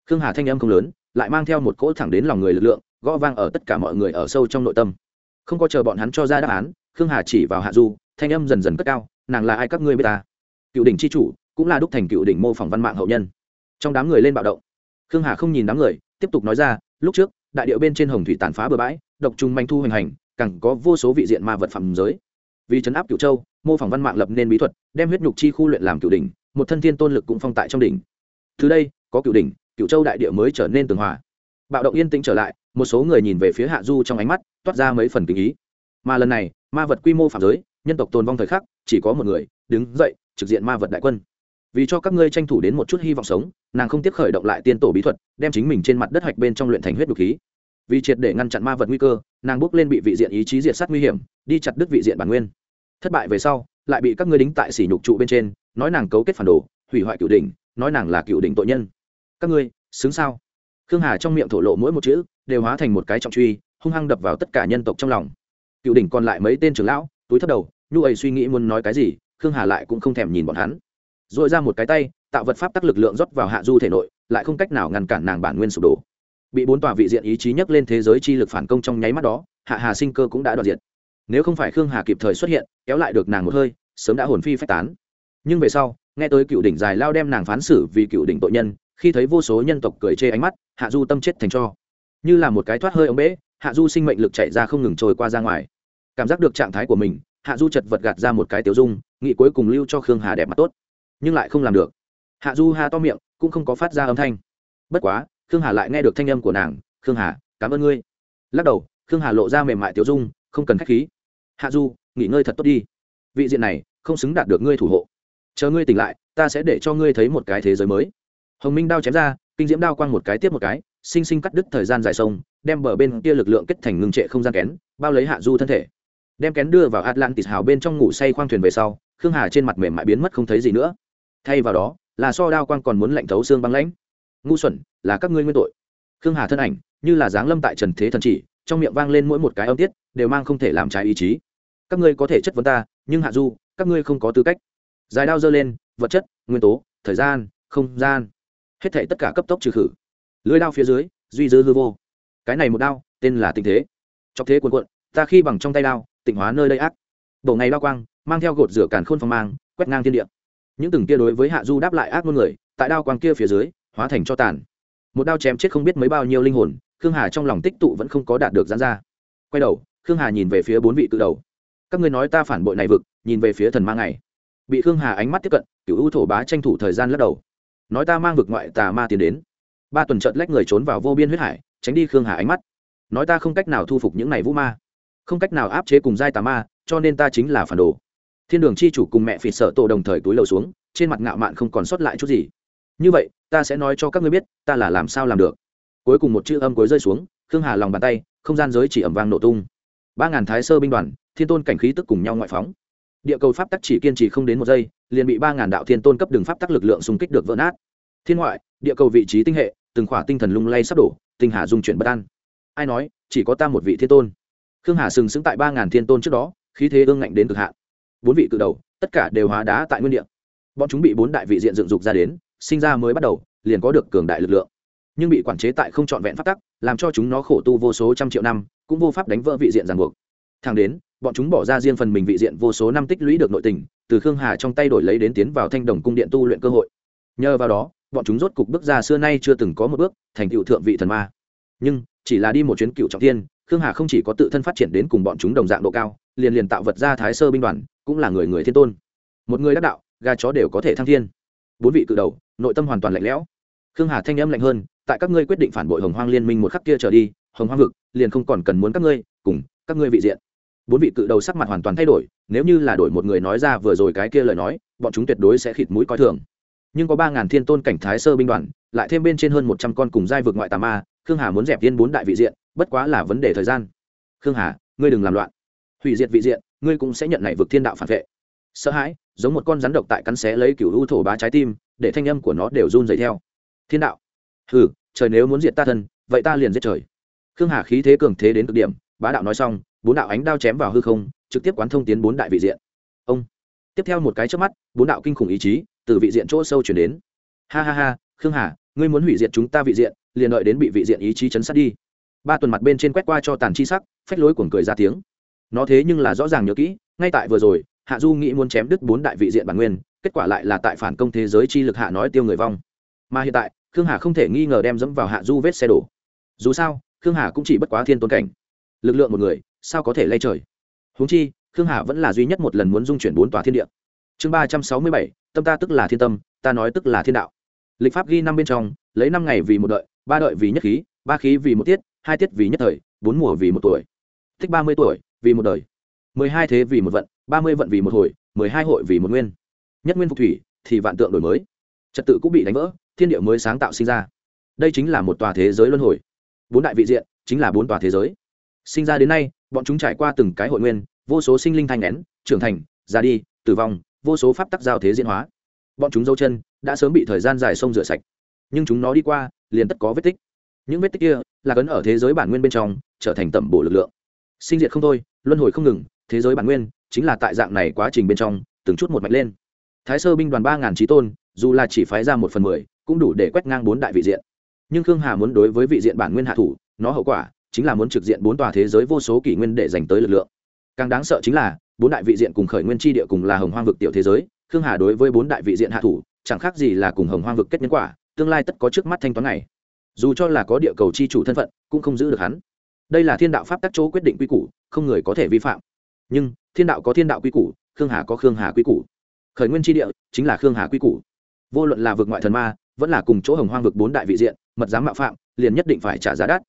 Khương hà thanh âm không lớn, lại mang theo một cỗ thẳng đến lòng người lực lượng, gõ vang ở tất cả mọi người ở sâu trong nội tâm. Không có chờ bọn hắn cho ra đáp án, khương hà chỉ vào hạ du, thanh âm dần dần cất cao nàng là ai các ngươi biết ta? Cựu đỉnh c h i chủ, cũng là đúc thành cựu đỉnh mô phỏng văn mạng hậu nhân. Trong đám người lên bạo động. Khương hà không nhìn đám người, tiếp tục nói ra, lúc trước, đại điệu bên trên hồng thủy tàn phá bừa bãi, độc trùng manh thu hoành hành, càng có vô số vị diện ma vật phẩm giới. Vì chấn áp cựu châu, mô phỏng văn mạng lập nên bí thuật, đem huyết nhục chi khu luyện làm cựu đỉnh, một thân thiên tôn lực cũng phong tại trong đỉnh. Từ đây, có cựu đỉnh cựu châu đại địa mới trở nên tường hòa. Bạo động yên tĩnh trở lại, một số người nhìn về phía hạ du trong ánh mắt, toát ra mấy phần tình ý. Mà lần này, ma vật quy mô phạm giới, nhân tộc tồn vong thời khắc chỉ có một người, đứng dậy, trực diện ma vật đại quân. Vì cho các ngươi tranh thủ đến một chút hy vọng sống, nàng không tiếp khởi động lại tiên tổ bí thuật, đem chính mình trên mặt đất hạch bên trong luyện thành huyết đục khí. Vì triệt để ngăn chặn ma vật nguy cơ, nàng bước lên bị vị diện ý chí diệt sát nguy hiểm, đi chặt đứt vị diện bản nguyên. Thất bại về sau, lại bị các ngươi đính tại sỉ nhục trụ bên trên, nói nàng cấu kết phản đồ, hủy hoại cựu đỉnh, nói nàng là cựu đỉnh tội nhân. Các ngươi, xứng sao? Khương hà trong miệng thổ lộ mỗi một chữ, đều hóa thành một cái trọng truy, hung hăng đập vào tất cả nhân tộc trong lòng. Cựu đỉnh còn lại mấy tên trưởng lão, túi thất đầu nhu ấy suy nghĩ muốn nói cái gì, khương hà lại cũng không thèm nhìn bọn hắn. R ồ i ra một cái tay, tạo vật pháp tắc lực lượng rót vào hạ du thể nội, lại không cách nào ngăn cản nàng bản nguyên sụp đổ. Bị bốn tòa vị diện ý chí nhấc lên thế giới chi lực phản công trong nháy mắt đó, hạ hà sinh cơ cũng đã đoạt diệt. Nếu không phải khương hà kịp thời xuất hiện, kéo lại được nàng một hơi, sớm đã hồn phi phách tán. Nhưng về sau, nghe tới cựu đỉnh dài lao đem nàng phán xử vì cựu đỉnh tội nhân, khi thấy vô số nhân tộc cười chê ánh mắt, hạ du tâm chết thành cho. Như là một cái thoát hơi ống bễ hạ du sinh mệnh lực chạy ra không ngừng trôi qua ra ngoài. Cảm giác được trạng thái của mình hạ du chật vật gạt ra một cái tiểu dung nghị cuối cùng lưu cho khương hà đẹp mặt tốt. Nhưng lại không làm được. Hạ du ha to miệng, cũng không có phát ra âm thanh. Bất quá, khương hà lại nghe được thanh âm của nàng, khương hà, cảm ơn ngươi. Lắc đầu, khương hà lộ ra mềm mại tiểu dung, không cần k h á c h khí. Hạ du, nghỉ ngơi thật tốt đi. Vị diện này, không xứng đạt được ngươi thủ hộ. Chờ ngươi tỉnh lại, ta sẽ để cho ngươi thấy một cái thế giới mới. Hồng minh đao chém ra, kinh diễm đao quang một cái tiếp một cái, sinh sinh cắt đứt thời gian dài sông, đem bờ bên kia lực lượng kết thành ngưng trệ không gian kén, bao lấy hạ du thân thể đem kén đưa vào atlantis hào bên trong ngủ say khoang thuyền về sau, khương hà trên mặt mềm mại biến mất không thấy gì nữa. Thay vào đó, là so đao quang còn muốn lạnh thấu xương băng lãnh. Ngu xuẩn, là các ngươi nguyên tội. Khương hà thân ảnh, như là dáng lâm tại trần thế thần chỉ, trong miệng vang lên mỗi một cái âm tiết, đều mang không thể làm trái ý chí. Các ngươi có thể chất vấn ta, nhưng hạ du, các ngươi không có tư cách. Dài đao dơ lên, vật chất, nguyên tố, thời gian, không gian. Hết thể tất cả cấp tốc trừ khử. Lưới đao phía dưới, duy dư hư vô. Cái này một đao, tên là tình thế. Chọc thế cuồn cuộn, ta khi bằng trong tay đao tịnh hóa nơi đây ác. Bổ ngày lao quang, mang theo gột rửa càn khôn phong mang, quét ngang thiên địa. Những từng kia đối với hạ du đáp lại ác ngôn người, tại đao quang kia phía dưới, hóa thành cho tàn. Một đao chém chết không biết mấy bao nhiêu linh hồn, khương hà trong lòng tích tụ vẫn không có đạt được gián ra. Quay đầu, khương hà nhìn về phía bốn vị cự đầu. Các ngươi nói ta phản bội này vực, nhìn về phía thần ma ngày. Bị khương hà ánh mắt tiếp cận cựu ưu thổ bá tranh thủ thời gian lắc đầu. Nói ta mang vực ngoại tà ma tiến đến. Ba tuần trợt lách người trốn vào vô biên huyết hải, tránh đi khương hà ánh mắt. Nói ta không cách nào thu phục những này vũ ma không cách nào áp chế cùng giai tà ma, cho nên ta chính là phản đồ. Thiên đường chi chủ cùng mẹ phỉ sợ tổ đồng thời túi lầu xuống, trên mặt ngạo mạn không còn sót lại chút gì. Như vậy, ta sẽ nói cho các ngươi biết, ta là làm sao làm được. Cuối cùng một chữ âm cuối rơi xuống, khương hà lòng bàn tay, không gian giới chỉ ẩm vang nổ tung. Ba ngàn thái sơ binh đoàn, thiên tôn cảnh khí tức cùng nhau ngoại phóng. Địa cầu pháp tắc chỉ kiên trì không đến một giây, liền bị ba ngàn đạo thiên tôn cấp đường pháp tắc lực lượng xung kích được vỡ nát. Thiên ngoại, địa cầu vị trí tinh hệ, từng khỏa tinh thần lung lay sắp đổ, tinh hà dung chuyển bất an. Ai nói, chỉ có ta một vị thiên tôn khương hà sừng sững tại ba ngàn thiên tôn trước đó, khí thế ương ngạnh đến cực hạn. Bốn vị cự đầu, tất cả đều hóa đá tại nguyên địa. Bọn chúng bị bốn đại vị diện dựng dục ra đến, sinh ra mới bắt đầu, liền có được cường đại lực lượng. Nhưng bị quản chế tại không trọn vẹn pháp tắc, làm cho chúng nó khổ tu vô số trăm triệu năm, cũng vô pháp đánh vỡ vị diện ràng buộc. Thang đến, bọn chúng bỏ ra riêng phần mình vị diện vô số năm tích lũy được nội tình, từ khương hà trong tay đổi lấy đến tiến vào thanh đồng cung điện tu luyện cơ hội. Nhờ vào đó, bọn chúng rốt cục bước ra xưa nay chưa từng có một bước, thành cựu thượng vị thần ma. Nhưng, chỉ là đi một chuyến cựu trọng thiên khương hà không chỉ có tự thân phát triển đến cùng bọn chúng đồng dạng độ cao, liền liền tạo vật ra thái sơ binh đoàn, cũng là người người thiên tôn. Một người đắc đạo, gà chó đều có thể thăng thiên. Bốn vị cự đầu, nội tâm hoàn toàn lạnh lẽo. Khương hà thanh âm lạnh hơn, tại các ngươi quyết định phản bội hồng hoang liên minh một khắc kia trở đi, hồng hoang vực liền không còn cần muốn các ngươi, cùng các ngươi vị diện. Bốn vị cự đầu sắc mặt hoàn toàn thay đổi, nếu như là đổi một người nói ra vừa rồi cái kia lời nói, bọn chúng tuyệt đối sẽ khịt mũi coi thường nhưng có ba ngàn thiên tôn cảnh thái sơ binh đoàn, lại thêm bên trên hơn một trăm con cùng giai vực ngoại tà ma, khương hà muốn dẹp tiên bốn đại vị diện, bất quá là vấn đề thời gian. Khương hà, ngươi đừng làm loạn. Hủy diệt vị diện, ngươi cũng sẽ nhận này vực thiên đạo phản vệ. Sợ hãi, giống một con rắn độc tại cắn xé lấy cựu u thổ bá trái tim, để thanh âm của nó đều run dày theo. Thiên đạo. Hừ, trời nếu muốn diệt ta thân, vậy ta liền giết trời. Khương hà khí thế cường thế đến cực điểm, bá đạo nói xong, bốn đạo ánh đao chém vào hư không, trực tiếp quán thông tiến bốn đại vị diện. Ông. Tiếp theo một cái trước mắt, bốn đạo kinh khủng ý chí từ vị diện chỗ sâu chuyển đến. Ha ha ha, khương hà, ngươi muốn hủy diệt chúng ta vị diện, liền đợi đến bị vị diện ý chí chấn sát đi. Ba tuần mặt bên trên quét qua cho tàn chi sắc, phách lối cuồng cười ra tiếng. Nó thế nhưng là rõ ràng nhớ kỹ, ngay tại vừa rồi, hạ du nghĩ muốn chém đứt bốn đại vị diện bản nguyên, kết quả lại là tại phản công thế giới chi lực hạ nói tiêu người vong. Mà hiện tại, khương hà không thể nghi ngờ đem dẫm vào hạ du vết xe đổ. Dù sao, khương hà cũng chỉ bất quá thiên tôn cảnh. Lực lượng một người, sao có thể lay trời? Húng chi, khương hà vẫn là duy nhất một lần muốn dung chuyển bốn tòa thiên địa. Chương ba trăm sáu mươi bảy tâm ta tức là thiên tâm, ta nói tức là thiên đạo. Lịch pháp ghi năm bên trong, lấy năm ngày vì một đợi, ba đợi vì nhất khí, ba khí vì một tiết, hai tiết vì nhất thời, bốn mùa vì một tuổi. Thích ba mươi tuổi, vì một đời. Mười hai thế vì một vận, ba mươi vận vì một hồi, mười hai hội vì một nguyên. Nhất nguyên phục thủy, thì vạn tượng đổi mới. Trật tự cũng bị đánh vỡ, thiên địa mới sáng tạo sinh ra. Đây chính là một tòa thế giới luân hồi. Bốn đại vị diện, chính là bốn tòa thế giới. Sinh ra đến nay, bọn chúng trải qua từng cái hội nguyên, vô số sinh linh thanh nén, trưởng thành ra đi, tử vong vô số pháp tắc giao thế diễn hóa. Bọn chúng dấu chân đã sớm bị thời gian dài sông rửa sạch, nhưng chúng nó đi qua, liền tất có vết tích. Những vết tích kia là cấn ở thế giới bản nguyên bên trong, trở thành tẩm bổ lực lượng. Sinh diệt không thôi, luân hồi không ngừng, thế giới bản nguyên chính là tại dạng này quá trình bên trong, từng chút một mạch lên. Thái sơ binh đoàn ba ngàn trí tôn, dù là chỉ phái ra một phần mười, cũng đủ để quét ngang bốn đại vị diện. Nhưng khương hà muốn đối với vị diện bản nguyên hạ thủ, nó hậu quả chính là muốn trực diện bốn tòa thế giới vô số kỷ nguyên để dành tới lực lượng. Càng đáng sợ chính là bốn đại vị diện cùng khởi nguyên tri địa cùng là hồng hoang vực tiểu thế giới, khương hà đối với bốn đại vị diện hạ thủ, chẳng khác gì là cùng hồng hoang vực kết nhân quả, tương lai tất có trước mắt thanh toán này. Dù cho là có địa cầu chi chủ thân phận, cũng không giữ được hắn. Đây là thiên đạo pháp tắc chỗ quyết định quy củ, không người có thể vi phạm. Nhưng, thiên đạo có thiên đạo quy củ, khương hà có khương hà quy củ. Khởi nguyên tri địa chính là khương hà quy củ. Vô luận là vực ngoại thần ma, vẫn là cùng chỗ hồng hoang vực bốn đại vị diện, mật giám mạo phạm, liền nhất định phải trả giá đắt.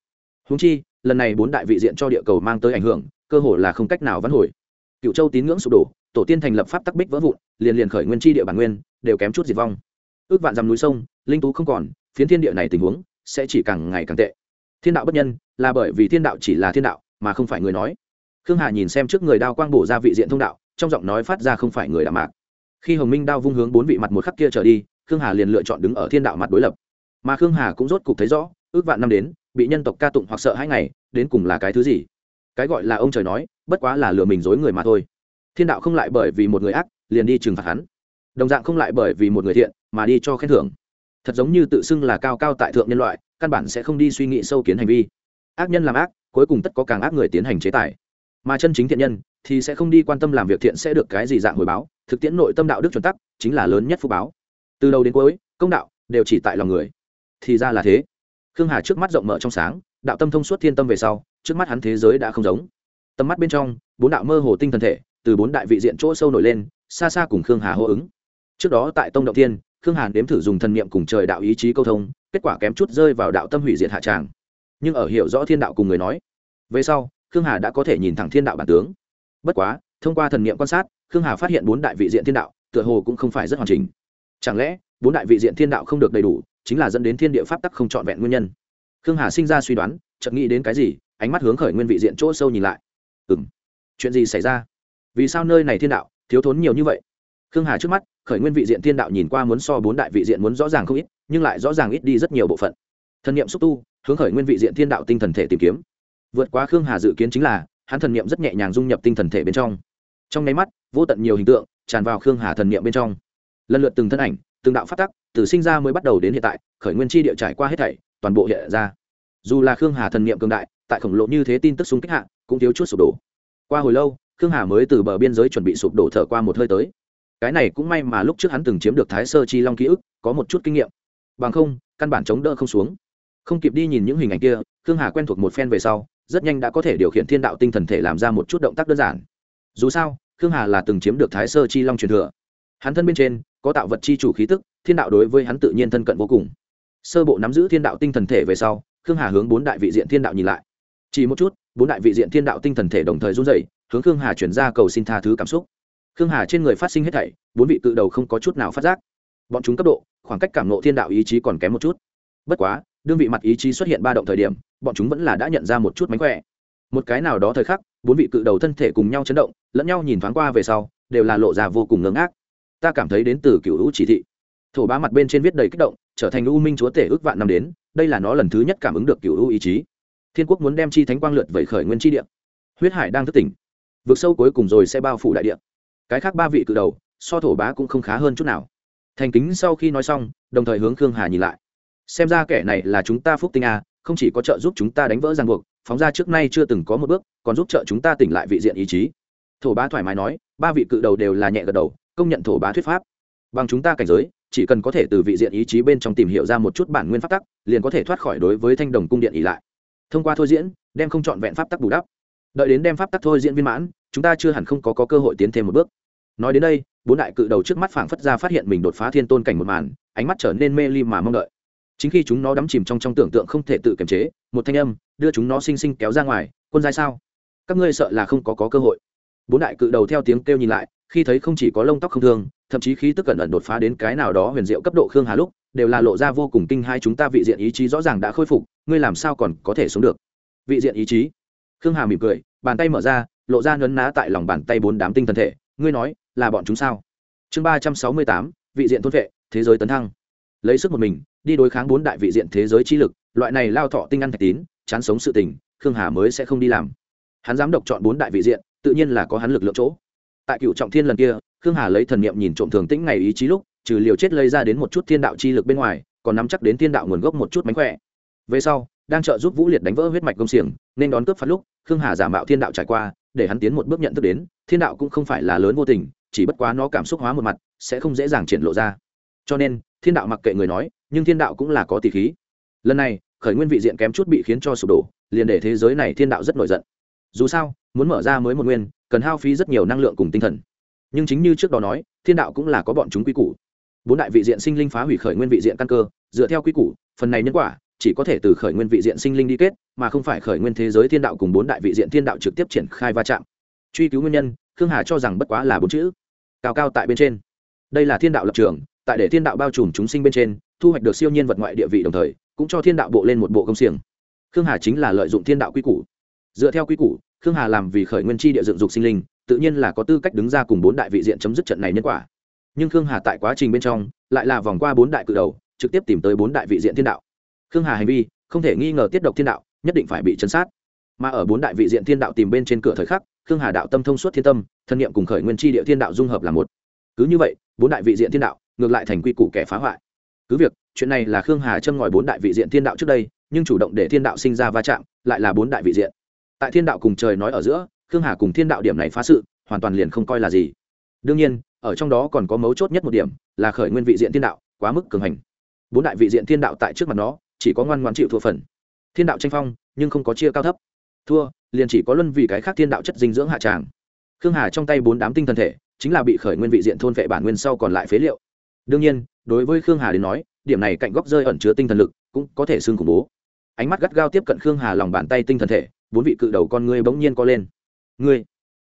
Húng chi, lần này bốn đại vị diện cho địa cầu mang tới ảnh hưởng, cơ hồ là không cách nào vãn hồi cựu châu tín ngưỡng sụp đổ, tổ tiên thành lập pháp tắc bích vỡ vụn, liền liền khởi nguyên tri địa bản nguyên, đều kém chút diệt vong. Ước vạn dằm núi sông, linh tú không còn, phiến thiên địa này tình huống sẽ chỉ càng ngày càng tệ. Thiên đạo bất nhân, là bởi vì thiên đạo chỉ là thiên đạo, mà không phải người nói. Khương hà nhìn xem trước người đao quang bổ ra vị diện thông đạo, trong giọng nói phát ra không phải người đạo mạc. Khi hồng minh đao vung hướng bốn vị mặt một khắc kia trở đi, khương hà liền lựa chọn đứng ở thiên đạo mặt đối lập. Mà khương hà cũng rốt cục thấy rõ, ước vạn năm đến, bị nhân tộc ca tụng hoặc sợ hai ngày, đến cùng là cái thứ gì? Cái gọi là ông trời nói bất quá là lừa mình dối người mà thôi. Thiên đạo không lại bởi vì một người ác, liền đi trừng phạt hắn. Đồng dạng không lại bởi vì một người thiện, mà đi cho khen thưởng. Thật giống như tự xưng là cao cao tại thượng nhân loại, căn bản sẽ không đi suy nghĩ sâu kiến hành vi. Ác nhân làm ác, cuối cùng tất có càng ác người tiến hành chế tài. Mà chân chính thiện nhân, thì sẽ không đi quan tâm làm việc thiện sẽ được cái gì dạng hồi báo, thực tiễn nội tâm đạo đức chuẩn tắc, chính là lớn nhất phúc báo. Từ đầu đến cuối, công đạo đều chỉ tại lòng người. Thì ra là thế. Khương hà trước mắt rộng mở trong sáng, đạo tâm thông suốt thiên tâm về sau, trước mắt hắn thế giới đã không giống tầm mắt bên trong, bốn đạo mơ hồ tinh thần thể từ bốn đại vị diện chỗ sâu nổi lên, xa xa cùng khương hà hô ứng. Trước đó tại tông động thiên, khương hàn đếm thử dùng thần niệm cùng trời đạo ý chí câu thông, kết quả kém chút rơi vào đạo tâm hủy diệt hạ tràng. Nhưng ở hiểu rõ thiên đạo cùng người nói, về sau, khương hà đã có thể nhìn thẳng thiên đạo bản tướng. Bất quá, thông qua thần niệm quan sát, khương hà phát hiện bốn đại vị diện thiên đạo, tựa hồ cũng không phải rất hoàn chỉnh. Chẳng lẽ, bốn đại vị diện thiên đạo không được đầy đủ, chính là dẫn đến thiên địa pháp tắc không trọn vẹn nguyên nhân? Khương hà sinh ra suy đoán, chợt nghĩ đến cái gì, ánh mắt hướng khởi nguyên vị diện chỗ sâu nhìn lại ừng chuyện gì xảy ra? Vì sao nơi này thiên đạo thiếu thốn nhiều như vậy? Khương hà trước mắt, khởi nguyên vị diện thiên đạo nhìn qua muốn so bốn đại vị diện muốn rõ ràng không ít, nhưng lại rõ ràng ít đi rất nhiều bộ phận. Thần n i ệ m xúc tu, hướng khởi nguyên vị diện thiên đạo tinh thần thể tìm kiếm. Vượt quá khương hà dự kiến chính là, hắn thần n i ệ m rất nhẹ nhàng dung nhập tinh thần thể bên trong. Trong nháy mắt, vô tận nhiều hình tượng tràn vào khương hà thần n i ệ m bên trong. Lần lượt từng thân ảnh, từng đạo phát tắc, từ sinh ra mới bắt đầu đến hiện tại, khởi nguyên chi địa trải qua hết thảy, toàn bộ hiện ra. Dù là khương hà thần n i ệ m cường đại tại khổng lộ như thế tin tức xung kích hạ, cũng thiếu chút sụp đổ. Qua hồi lâu, khương hà mới từ bờ biên giới chuẩn bị sụp đổ thở qua một hơi tới. Cái này cũng may mà lúc trước hắn từng chiếm được thái sơ chi long ký ức, có một chút kinh nghiệm. Bằng không, căn bản chống đỡ không xuống. Không kịp đi nhìn những hình ảnh kia, khương hà quen thuộc một phen về sau, rất nhanh đã có thể điều khiển thiên đạo tinh thần thể làm ra một chút động tác đơn giản. Dù sao, khương hà là từng chiếm được thái sơ chi long truyền thừa. Hắn thân bên trên, có tạo vật chi chủ khí tức, thiên đạo đối với hắn tự nhiên thân cận vô cùng. Sơ bộ nắm giữ thiên đạo tinh thần thể về sau, khương hà hướng bốn đại vị diện thiên đạo nhìn lại chỉ một chút, bốn đại vị diện thiên đạo tinh thần thể đồng thời run dậy hướng khương hà chuyển ra cầu xin tha thứ cảm xúc. Khương hà trên người phát sinh hết thảy, bốn vị cự đầu không có chút nào phát giác. Bọn chúng cấp độ, khoảng cách cảm nộ thiên đạo ý chí còn kém một chút. Bất quá, đương vị mặt ý chí xuất hiện ba động thời điểm, bọn chúng vẫn là đã nhận ra một chút mánh khỏe. Một cái nào đó thời khắc, bốn vị cự đầu thân thể cùng nhau chấn động, lẫn nhau nhìn thoáng qua về sau, đều là lộ ra vô cùng ngưỡng ác ta cảm thấy đến từ cựu hữu chỉ thị. Thổ bá mặt bên trên viết đầy kích động, trở thành u minh chúa tể ước vạn năm đến, đây là nó lần thứ nhất cảm ứng được cựu hữu ý chí thiên quốc muốn đem chi thánh quang lượt vẩy khởi nguyên chi địa. Huyết hải đang thức tỉnh. Vượt sâu cuối cùng rồi sẽ bao phủ đại địa. Cái khác ba vị cự đầu, so thổ bá cũng không khá hơn chút nào. Thành kính sau khi nói xong, đồng thời hướng khương hà nhìn lại. Xem ra kẻ này là chúng ta phúc tinh a, không chỉ có trợ giúp chúng ta đánh vỡ ràng buộc, phóng ra trước nay chưa từng có một bước, còn giúp trợ chúng ta tỉnh lại vị diện ý chí. Thổ bá thoải mái nói, ba vị cự đầu đều là nhẹ gật đầu, công nhận thổ bá thuyết pháp. Bằng chúng ta cảnh giới, chỉ cần có thể từ vị diện ý chí bên trong tìm hiểu ra một chút bản nguyên pháp tắc, liền có thể thoát khỏi đối với thanh đồng cung điện ỉ lại thông qua thôi diễn đem không chọn vẹn pháp tắc bù đắp. Đợi đến đem pháp tắc thôi diễn viên mãn chúng ta chưa hẳn không có, có cơ hội tiến thêm một bước. Nói đến đây bốn đại cự đầu trước mắt phảng phất ra phát hiện mình đột phá thiên tôn cảnh một màn ánh mắt trở nên mê ly mà mong đợi. Chính khi chúng nó đắm chìm trong trong tưởng tượng không thể tự kiềm chế một thanh âm đưa chúng nó xinh xinh kéo ra ngoài quân giai sao? Các ngươi sợ là không có, có cơ hội. Bốn đại cự đầu theo tiếng kêu nhìn lại khi thấy không chỉ có lông tóc không thương thậm chí khí tức cẩn ẩn đột phá đến cái nào đó huyền diệu cấp độ khương hà lúc đều là lộ ra vô cùng kinh hai chúng ta vị diện ý chí rõ ràng đã khôi phục, ngươi làm sao còn có thể sống được? Vị diện ý chí. Khương hà mỉm cười, bàn tay mở ra, lộ ra nấn ná tại lòng bàn tay bốn đám tinh thần thể. Ngươi nói, là bọn chúng sao? Chương ba trăm sáu mươi tám, vị diện thôn vệ, thế giới tấn thăng. Lấy sức một mình, đi đối kháng bốn đại vị diện thế giới chi lực, loại này lao thọ tinh ăn thạch tín, chán sống sự tình, khương hà mới sẽ không đi làm. Hắn dám độc chọn bốn đại vị diện, tự nhiên là có hắn lực lượng chỗ. Tại cựu trọng thiên lần kia, khương hà lấy thần niệm nhìn trộm thường tĩnh ngày ý chí lúc trừ liều chết lây ra đến một chút thiên đạo chi lực bên ngoài, còn nắm chắc đến thiên đạo nguồn gốc một chút mánh khỏe. Về sau, đang trợ giúp vũ liệt đánh vỡ huyết mạch công xiềng, nên đón cướp phát lúc, khương hà giả mạo thiên đạo trải qua, để hắn tiến một bước nhận thức đến, thiên đạo cũng không phải là lớn vô tình, chỉ bất quá nó cảm xúc hóa một mặt, sẽ không dễ dàng triển lộ ra. Cho nên, thiên đạo mặc kệ người nói, nhưng thiên đạo cũng là có tỷ khí. Lần này, khởi nguyên vị diện kém chút bị khiến cho sụp đổ, liền để thế giới này thiên đạo rất nổi giận. Dù sao, muốn mở ra mới một nguyên, cần hao phí rất nhiều năng lượng cùng tinh thần. Nhưng chính như trước đó nói, thiên đạo cũng là có bọn chúng quy củ bốn đại vị diện sinh linh phá hủy khởi nguyên vị diện căn cơ, dựa theo quy củ, phần này nhân quả chỉ có thể từ khởi nguyên vị diện sinh linh đi kết, mà không phải khởi nguyên thế giới thiên đạo cùng bốn đại vị diện thiên đạo trực tiếp triển khai va chạm. Truy cứu nguyên nhân, khương hà cho rằng bất quá là bốn chữ. Cao cao tại bên trên. Đây là thiên đạo lập trường, tại để thiên đạo bao trùm chúng sinh bên trên, thu hoạch được siêu nhiên vật ngoại địa vị đồng thời, cũng cho thiên đạo bộ lên một bộ công xiềng. Khương hà chính là lợi dụng thiên đạo quy củ. Dựa theo quy củ, khương hà làm vì khởi nguyên chi địa dựng dục sinh linh, tự nhiên là có tư cách đứng ra cùng bốn đại vị diện chấm dứt trận này nhân quả nhưng khương hà tại quá trình bên trong lại là vòng qua bốn đại cự đầu, trực tiếp tìm tới bốn đại vị diện thiên đạo. Khương hà hành vi, không thể nghi ngờ tiết độc thiên đạo, nhất định phải bị chấn sát. Mà ở bốn đại vị diện thiên đạo tìm bên trên cửa thời khắc, khương hà đạo tâm thông suốt thiên tâm, thân nhiệm cùng khởi nguyên tri địa thiên đạo dung hợp là một. Cứ như vậy, bốn đại vị diện thiên đạo, ngược lại thành quy củ kẻ phá hoại. Cứ việc, chuyện này là khương hà châm ngòi bốn đại vị diện thiên đạo trước đây, nhưng chủ động để thiên đạo sinh ra va chạm, lại là bốn đại vị diện. Tại thiên đạo cùng trời nói ở giữa, khương hà cùng thiên đạo điểm này phá sự, hoàn toàn liền không coi là gì. Đương nhiên ở trong đó còn có mấu chốt nhất một điểm, là khởi nguyên vị diện thiên đạo, quá mức cường hành. Bốn đại vị diện thiên đạo tại trước mặt nó, chỉ có ngoan ngoan chịu thua phần. Thiên đạo tranh phong, nhưng không có chia cao thấp. Thua, liền chỉ có luân vì cái khác thiên đạo chất dinh dưỡng hạ tràng. Khương hà trong tay bốn đám tinh thần thể, chính là bị khởi nguyên vị diện thôn vệ bản nguyên sau còn lại phế liệu. Đương nhiên, đối với khương hà đến nói, điểm này cạnh góc rơi ẩn chứa tinh thần lực, cũng có thể xương khủng bố. Ánh mắt gắt gao tiếp cận khương hà lòng bàn tay tinh thần thể, bốn vị cự đầu con ngươi bỗng nhiên co lên. Ngươi,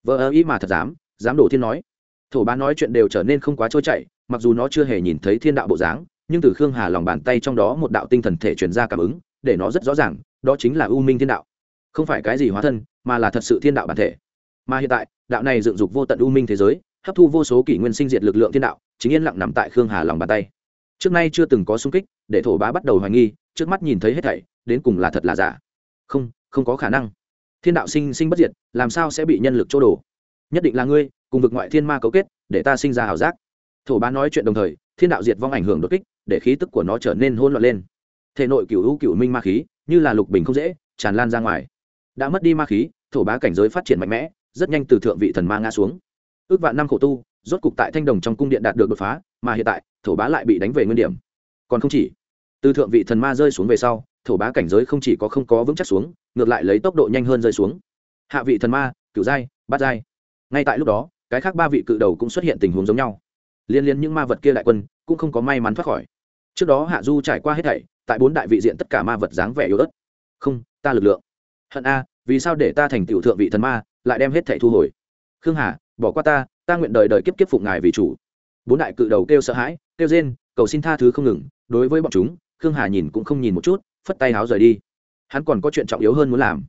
vợ ơ ý mà thật dám dám đổ thiên nói thổ bá nói chuyện đều trở nên không quá trôi chảy, mặc dù nó chưa hề nhìn thấy thiên đạo bộ dáng, nhưng từ khương hà lòng bàn tay trong đó một đạo tinh thần thể truyền ra cảm ứng, để nó rất rõ ràng, đó chính là u minh thiên đạo. Không phải cái gì hóa thân, mà là thật sự thiên đạo bản thể. Mà hiện tại, đạo này dựng dục vô tận u minh thế giới, hấp thu vô số kỷ nguyên sinh diệt lực lượng thiên đạo, chính yên lặng nằm tại khương hà lòng bàn tay. Trước nay chưa từng có sung kích, để thổ bá bắt đầu hoài nghi, trước mắt nhìn thấy hết thảy, đến cùng là thật là giả. Không không có khả năng. Thiên đạo sinh sinh bất diệt, làm sao sẽ bị nhân lực chỗ đổ? Nhất định là ngươi cùng vực ngoại thiên ma cấu kết, để ta sinh ra ảo giác. Thổ bá nói chuyện đồng thời, thiên đạo diệt vong ảnh hưởng đột kích, để khí tức của nó trở nên hôn loạn lên. Thể nội cựu hữu cựu minh ma khí, như là lục bình không dễ, tràn lan ra ngoài. Đã mất đi ma khí, thổ bá cảnh giới phát triển mạnh mẽ, rất nhanh từ thượng vị thần ma ngã xuống. Ước vạn năm khổ tu, rốt cục tại thanh đồng trong cung điện đạt được đột phá, mà hiện tại, thổ bá lại bị đánh về nguyên điểm. Còn không chỉ, từ thượng vị thần ma rơi xuống về sau, thổ bá cảnh giới không chỉ có không có vững chắc xuống, ngược lại lấy tốc độ nhanh hơn rơi xuống. Hạ vị thần ma, cửu giai, bát giai. Ngay tại lúc đó cái khác ba vị cự đầu cũng xuất hiện tình huống giống nhau. Liên liên những ma vật kia đại quân cũng không có may mắn thoát khỏi. Trước đó hạ du trải qua hết thảy, tại bốn đại vị diện tất cả ma vật dáng vẻ yếu ớt. Không, ta lực lượng. Hận a, vì sao để ta thành tiểu thượng vị thần ma, lại đem hết thảy thu hồi? Khương hà, bỏ qua ta ta nguyện đời đời kiếp kiếp phụng ngài vì chủ. Bốn đại cự đầu kêu sợ hãi, kêu rên, cầu xin tha thứ không ngừng. Đối với bọn chúng, khương hà nhìn cũng không nhìn một chút, phất tay háo rời đi. Hắn còn có chuyện trọng yếu hơn muốn làm.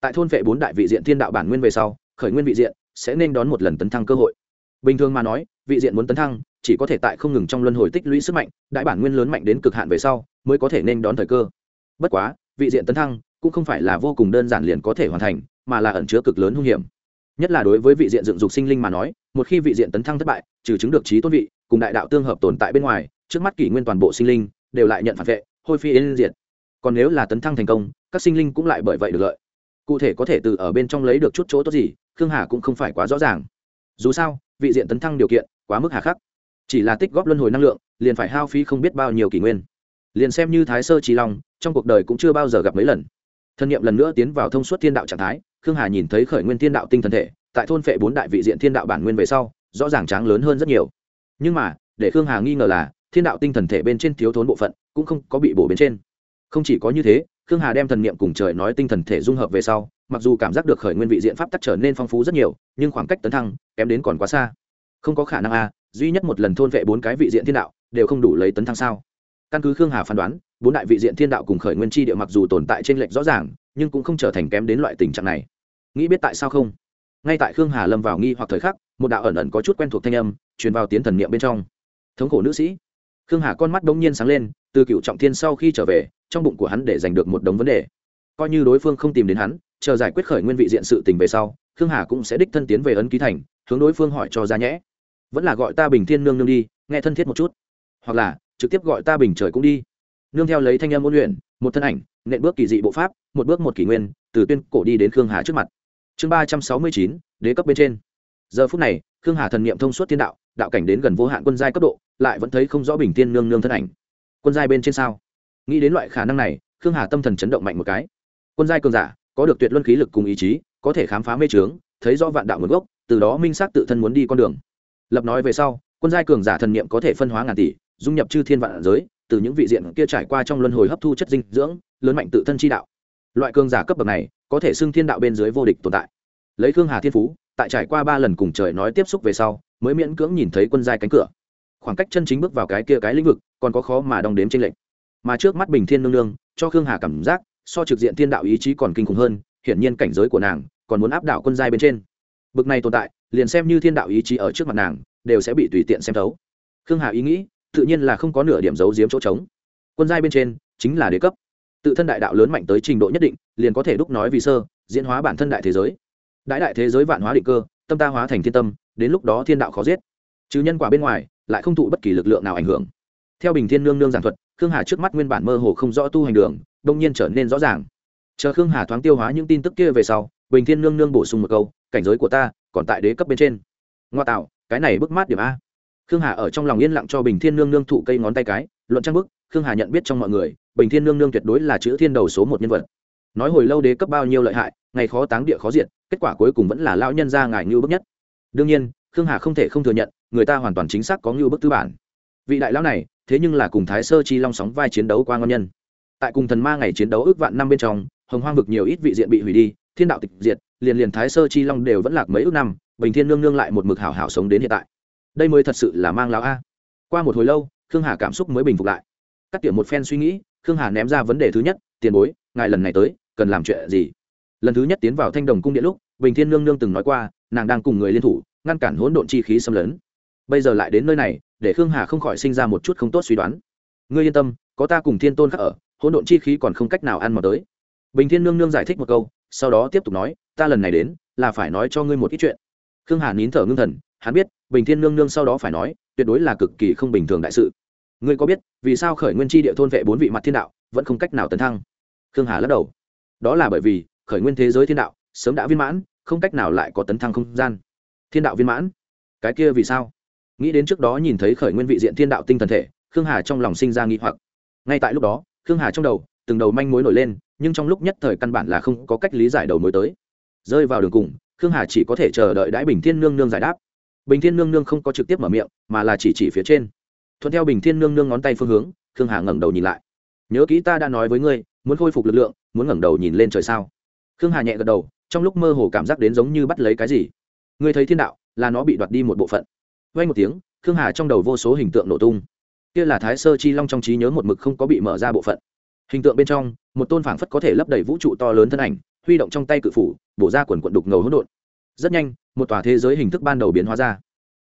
Tại thôn vệ bốn đại vị diện thiên đạo bản nguyên về sau, khởi nguyên vị diện sẽ nên đón một lần tấn thăng cơ hội. Bình thường mà nói, vị diện muốn tấn thăng, chỉ có thể tại không ngừng trong luân hồi tích lũy sức mạnh, đại bản nguyên lớn mạnh đến cực hạn về sau, mới có thể nên đón thời cơ. Bất quá, vị diện tấn thăng cũng không phải là vô cùng đơn giản liền có thể hoàn thành, mà là ẩn chứa cực lớn hung hiểm. Nhất là đối với vị diện dựng dục sinh linh mà nói, một khi vị diện tấn thăng thất bại, trừ chứng được trí tôn vị, cùng đại đạo tương hợp tồn tại bên ngoài, trước mắt kỷ nguyên toàn bộ sinh linh đều lại nhận phản vệ, hôi phi yên diệt. Còn nếu là tấn thăng thành công, các sinh linh cũng lại bởi vậy được lợi cụ thể có thể từ ở bên trong lấy được chút chỗ tốt gì, khương hà cũng không phải quá rõ ràng. Dù sao, vị diện tấn thăng điều kiện quá mức hà khắc. Chỉ là tích góp luân hồi năng lượng, liền phải hao phí không biết bao nhiêu kỷ nguyên. Liền xem như thái sơ trí long, trong cuộc đời cũng chưa bao giờ gặp mấy lần. Thân nhiệm lần nữa tiến vào thông suốt thiên đạo trạng thái, khương hà nhìn thấy khởi nguyên thiên đạo tinh thần thể, tại thôn phệ bốn đại vị diện thiên đạo bản nguyên về sau, rõ ràng tráng lớn hơn rất nhiều. Nhưng mà, để khương hà nghi ngờ là, thiên đạo tinh thần thể bên trên thiếu thốn bộ phận cũng không có bị bổ bên trên. Không chỉ có như thế khương hà đem thần niệm cùng trời nói tinh thần thể dung hợp về sau, mặc dù cảm giác được khởi nguyên vị diện pháp tắc trở nên phong phú rất nhiều, nhưng khoảng cách tấn thăng, kém đến còn quá xa. Không có khả năng a, duy nhất một lần thôn vệ bốn cái vị diện thiên đạo, đều không đủ lấy tấn thăng sao? Căn cứ khương hà phán đoán, bốn đại vị diện thiên đạo cùng khởi nguyên tri địa mặc dù tồn tại trên lệnh rõ ràng, nhưng cũng không trở thành kém đến loại tình trạng này. Nghĩ biết tại sao không? Ngay tại khương hà lâm vào nghi hoặc thời khắc, một đạo ẩn ẩn có chút quen thuộc thanh âm truyền vào tiến thần niệm bên trong. Thống khổ nữ sĩ khương hà con mắt bỗng nhiên sáng lên, từ cựu trọng thiên sau khi trở về, trong bụng của hắn để giành được một đống vấn đề. Coi như đối phương không tìm đến hắn, chờ giải quyết khởi nguyên vị diện sự tình về sau, khương hà cũng sẽ đích thân tiến về ấn ký thành, hướng đối phương hỏi cho ra nhẽ. Vẫn là gọi ta bình thiên nương nương đi, nghe thân thiết một chút. Hoặc là, trực tiếp gọi ta bình trời cũng đi. Nương theo lấy thanh âm ôn luyện, một thân ảnh, nện bước kỳ dị bộ pháp, một bước một kỷ nguyên, từ tuyên cổ đi đến khương hà trước mặt. Chương ba trăm sáu mươi chín, đế cấp bên trên. Giờ phút này khương hà thần n i ệ m thông suốt thiên đạo đạo cảnh đến gần vô hạn quân giai cấp độ, lại vẫn thấy không rõ bình tiên nương nương thân ảnh. Quân giai bên trên sao? Nghĩ đến loại khả năng này, khương hà tâm thần chấn động mạnh một cái. Quân giai cường giả, có được tuyệt luân khí lực cùng ý chí, có thể khám phá mê trướng thấy rõ vạn đạo nguồn gốc, từ đó minh xác tự thân muốn đi con đường. Lập nói về sau, quân giai cường giả thần niệm có thể phân hóa ngàn tỷ, dung nhập chư thiên vạn giới, từ những vị diện kia trải qua trong luân hồi hấp thu chất dinh dưỡng, lớn mạnh tự thân chi đạo. Loại cường giả cấp bậc này, có thể xưng thiên đạo bên dưới vô địch tồn tại. Lấy khương hà thiên phú tại trải qua ba lần cùng trời nói tiếp xúc về sau, mới miễn cưỡng nhìn thấy quân giai cánh cửa. Khoảng cách chân chính bước vào cái kia cái lĩnh vực, còn có khó mà đong đếm trên lệnh mà trước mắt bình thiên nương nương, cho khương hà cảm giác, so trực diện thiên đạo ý chí còn kinh khủng hơn, hiển nhiên cảnh giới của nàng còn muốn áp đảo quân giai bên trên. Bực này tồn tại, liền xem như thiên đạo ý chí ở trước mặt nàng, đều sẽ bị tùy tiện xem thấu. Khương hà ý nghĩ, tự nhiên là không có nửa điểm giấu giếm chỗ trống. Quân giai bên trên, chính là đế cấp. Tự thân đại đạo lớn mạnh tới trình độ nhất định, liền có thể đúc nói vì sơ, diễn hóa bản thân đại thế giới đại đại thế giới vạn hóa định cơ, tâm ta hóa thành thiên tâm, đến lúc đó thiên đạo khó giết. Chứ nhân quả bên ngoài, lại không thụ bất kỳ lực lượng nào ảnh hưởng. Theo bình thiên nương nương giảng thuật, khương hà trước mắt nguyên bản mơ hồ không rõ tu hành đường đông nhiên trở nên rõ ràng. Chờ khương hà thoáng tiêu hóa những tin tức kia về sau, bình thiên nương nương bổ sung một câu, cảnh giới của ta còn tại đế cấp bên trên. Ngoa tạo, cái này bức mát điểm a. Khương hà ở trong lòng yên lặng cho bình thiên nương nương thụ cây ngón tay cái, luận trang bức, khương hà nhận biết trong mọi người, bình thiên nương nương tuyệt đối là chữ thiên đầu số một nhân vật. Nói hồi lâu đế cấp bao nhiêu lợi hại, ngày khó táng địa khó diệt kết quả cuối cùng vẫn là lão nhân ra ngài như bức nhất. Đương nhiên, khương hà không thể không thừa nhận, người ta hoàn toàn chính xác có như bức tư bản. Vị đại lão này, thế nhưng là cùng thái sơ chi long sóng vai chiến đấu qua ngon nhân. Tại cùng thần ma ngày chiến đấu ước vạn năm bên trong, hồng hoang vực nhiều ít vị diện bị hủy đi, thiên đạo tịch diệt, liền liền thái sơ chi long đều vẫn lạc mấy ước năm, bình thiên nương nương lại một mực hảo hảo sống đến hiện tại. Đây mới thật sự là mang lão a. Qua một hồi lâu, khương hà cảm xúc mới bình phục lại. Cắt tiệm một phen suy nghĩ, khương hà ném ra vấn đề thứ nhất, tiền bối, ngài lần này tới, cần làm chuyện gì? Lần thứ nhất tiến vào thanh đồng cung điện lúc, bình thiên nương nương từng nói qua, nàng đang cùng người liên thủ, ngăn cản hỗn độn chi khí xâm lấn. Bây giờ lại đến nơi này, để khương hà không khỏi sinh ra một chút không tốt suy đoán. Ngươi yên tâm, có ta cùng thiên tôn khác ở, hỗn độn chi khí còn không cách nào ăn mò tới. Bình thiên nương nương giải thích một câu, sau đó tiếp tục nói, ta lần này đến, là phải nói cho ngươi một ít chuyện. Khương hà nín thở ngưng thần, hắn biết, bình thiên nương nương sau đó phải nói, tuyệt đối là cực kỳ không bình thường đại sự. Ngươi có biết, vì sao khởi nguyên tri địa thôn vệ bốn vị mặt thiên đạo, vẫn không cách nào tấn thăng? Khương hà lắc đầu. Đó là bởi vì khởi nguyên thế giới thiên đạo, sớm đã viên mãn, không cách nào lại có tấn thăng không gian. Thiên đạo viên mãn? Cái kia vì sao? Nghĩ đến trước đó nhìn thấy khởi nguyên vị diện thiên đạo tinh thần thể, khương hà trong lòng sinh ra nghi hoặc. Ngay tại lúc đó, khương hà trong đầu, từng đầu manh mối nổi lên, nhưng trong lúc nhất thời căn bản là không có cách lý giải đầu mối tới. Rơi vào đường cùng, khương hà chỉ có thể chờ đợi đãi bình thiên nương nương giải đáp. Bình thiên nương nương không có trực tiếp mở miệng, mà là chỉ chỉ phía trên. Thuận theo bình thiên nương nương ngón tay phương hướng, khương hà ngẩng đầu nhìn lại. Nhớ kỹ ta đã nói với ngươi, muốn khôi phục lực lượng, muốn ngẩng đầu nhìn lên trời sao? Khương hà nhẹ gật đầu, trong lúc mơ hồ cảm giác đến giống như bắt lấy cái gì. Ngươi thấy thiên đạo, là nó bị đoạt đi một bộ phận. Vay một tiếng, khương hà trong đầu vô số hình tượng nổ tung. Kia là thái sơ chi long trong trí nhớ một mực không có bị mở ra bộ phận. Hình tượng bên trong, một tôn phảng phất có thể lấp đầy vũ trụ to lớn thân ảnh, huy động trong tay cự phủ, bổ ra quần quận đục ngầu hỗn độn. Rất nhanh, một tòa thế giới hình thức ban đầu biến hóa ra.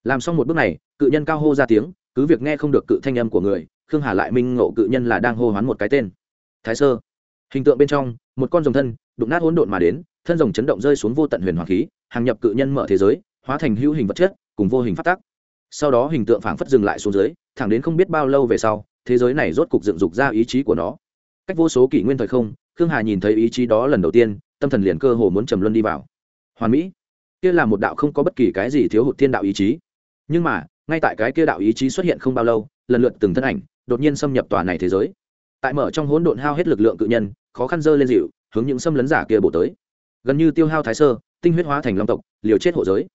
Làm xong một bước này, cự nhân cao hô ra tiếng, cứ việc nghe không được cự thanh âm của người, khương hà lại minh ngộ cự nhân là đang hô hoán một cái tên. Thái sơ hình tượng bên trong, một con rồng thân, đụng nát hỗn độn mà đến, thân rồng chấn động rơi xuống vô tận huyền hoàng khí, hàng nhập cự nhân mở thế giới, hóa thành hữu hình vật chất, cùng vô hình phát tác sau đó hình tượng phảng phất dừng lại xuống dưới, thẳng đến không biết bao lâu về sau, thế giới này rốt cục dựng dục ra ý chí của nó. Cách vô số kỷ nguyên thời không, khương hà nhìn thấy ý chí đó lần đầu tiên, tâm thần liền cơ hồ muốn trầm luân đi vào. Hoàn mỹ, kia là một đạo không có bất kỳ cái gì thiếu hụt thiên đạo ý chí. Nhưng mà, ngay tại cái kia đạo ý chí xuất hiện không bao lâu, lần lượt từng thân ảnh, đột nhiên xâm nhập tòa này thế giới tại mở trong hỗn độn hao hết lực lượng cự nhân, khó khăn dơ lên dịu, hướng những xâm lấn giả kia bổ tới. Gần như tiêu hao thái sơ, tinh huyết hóa thành long tộc, liều chết hộ giới.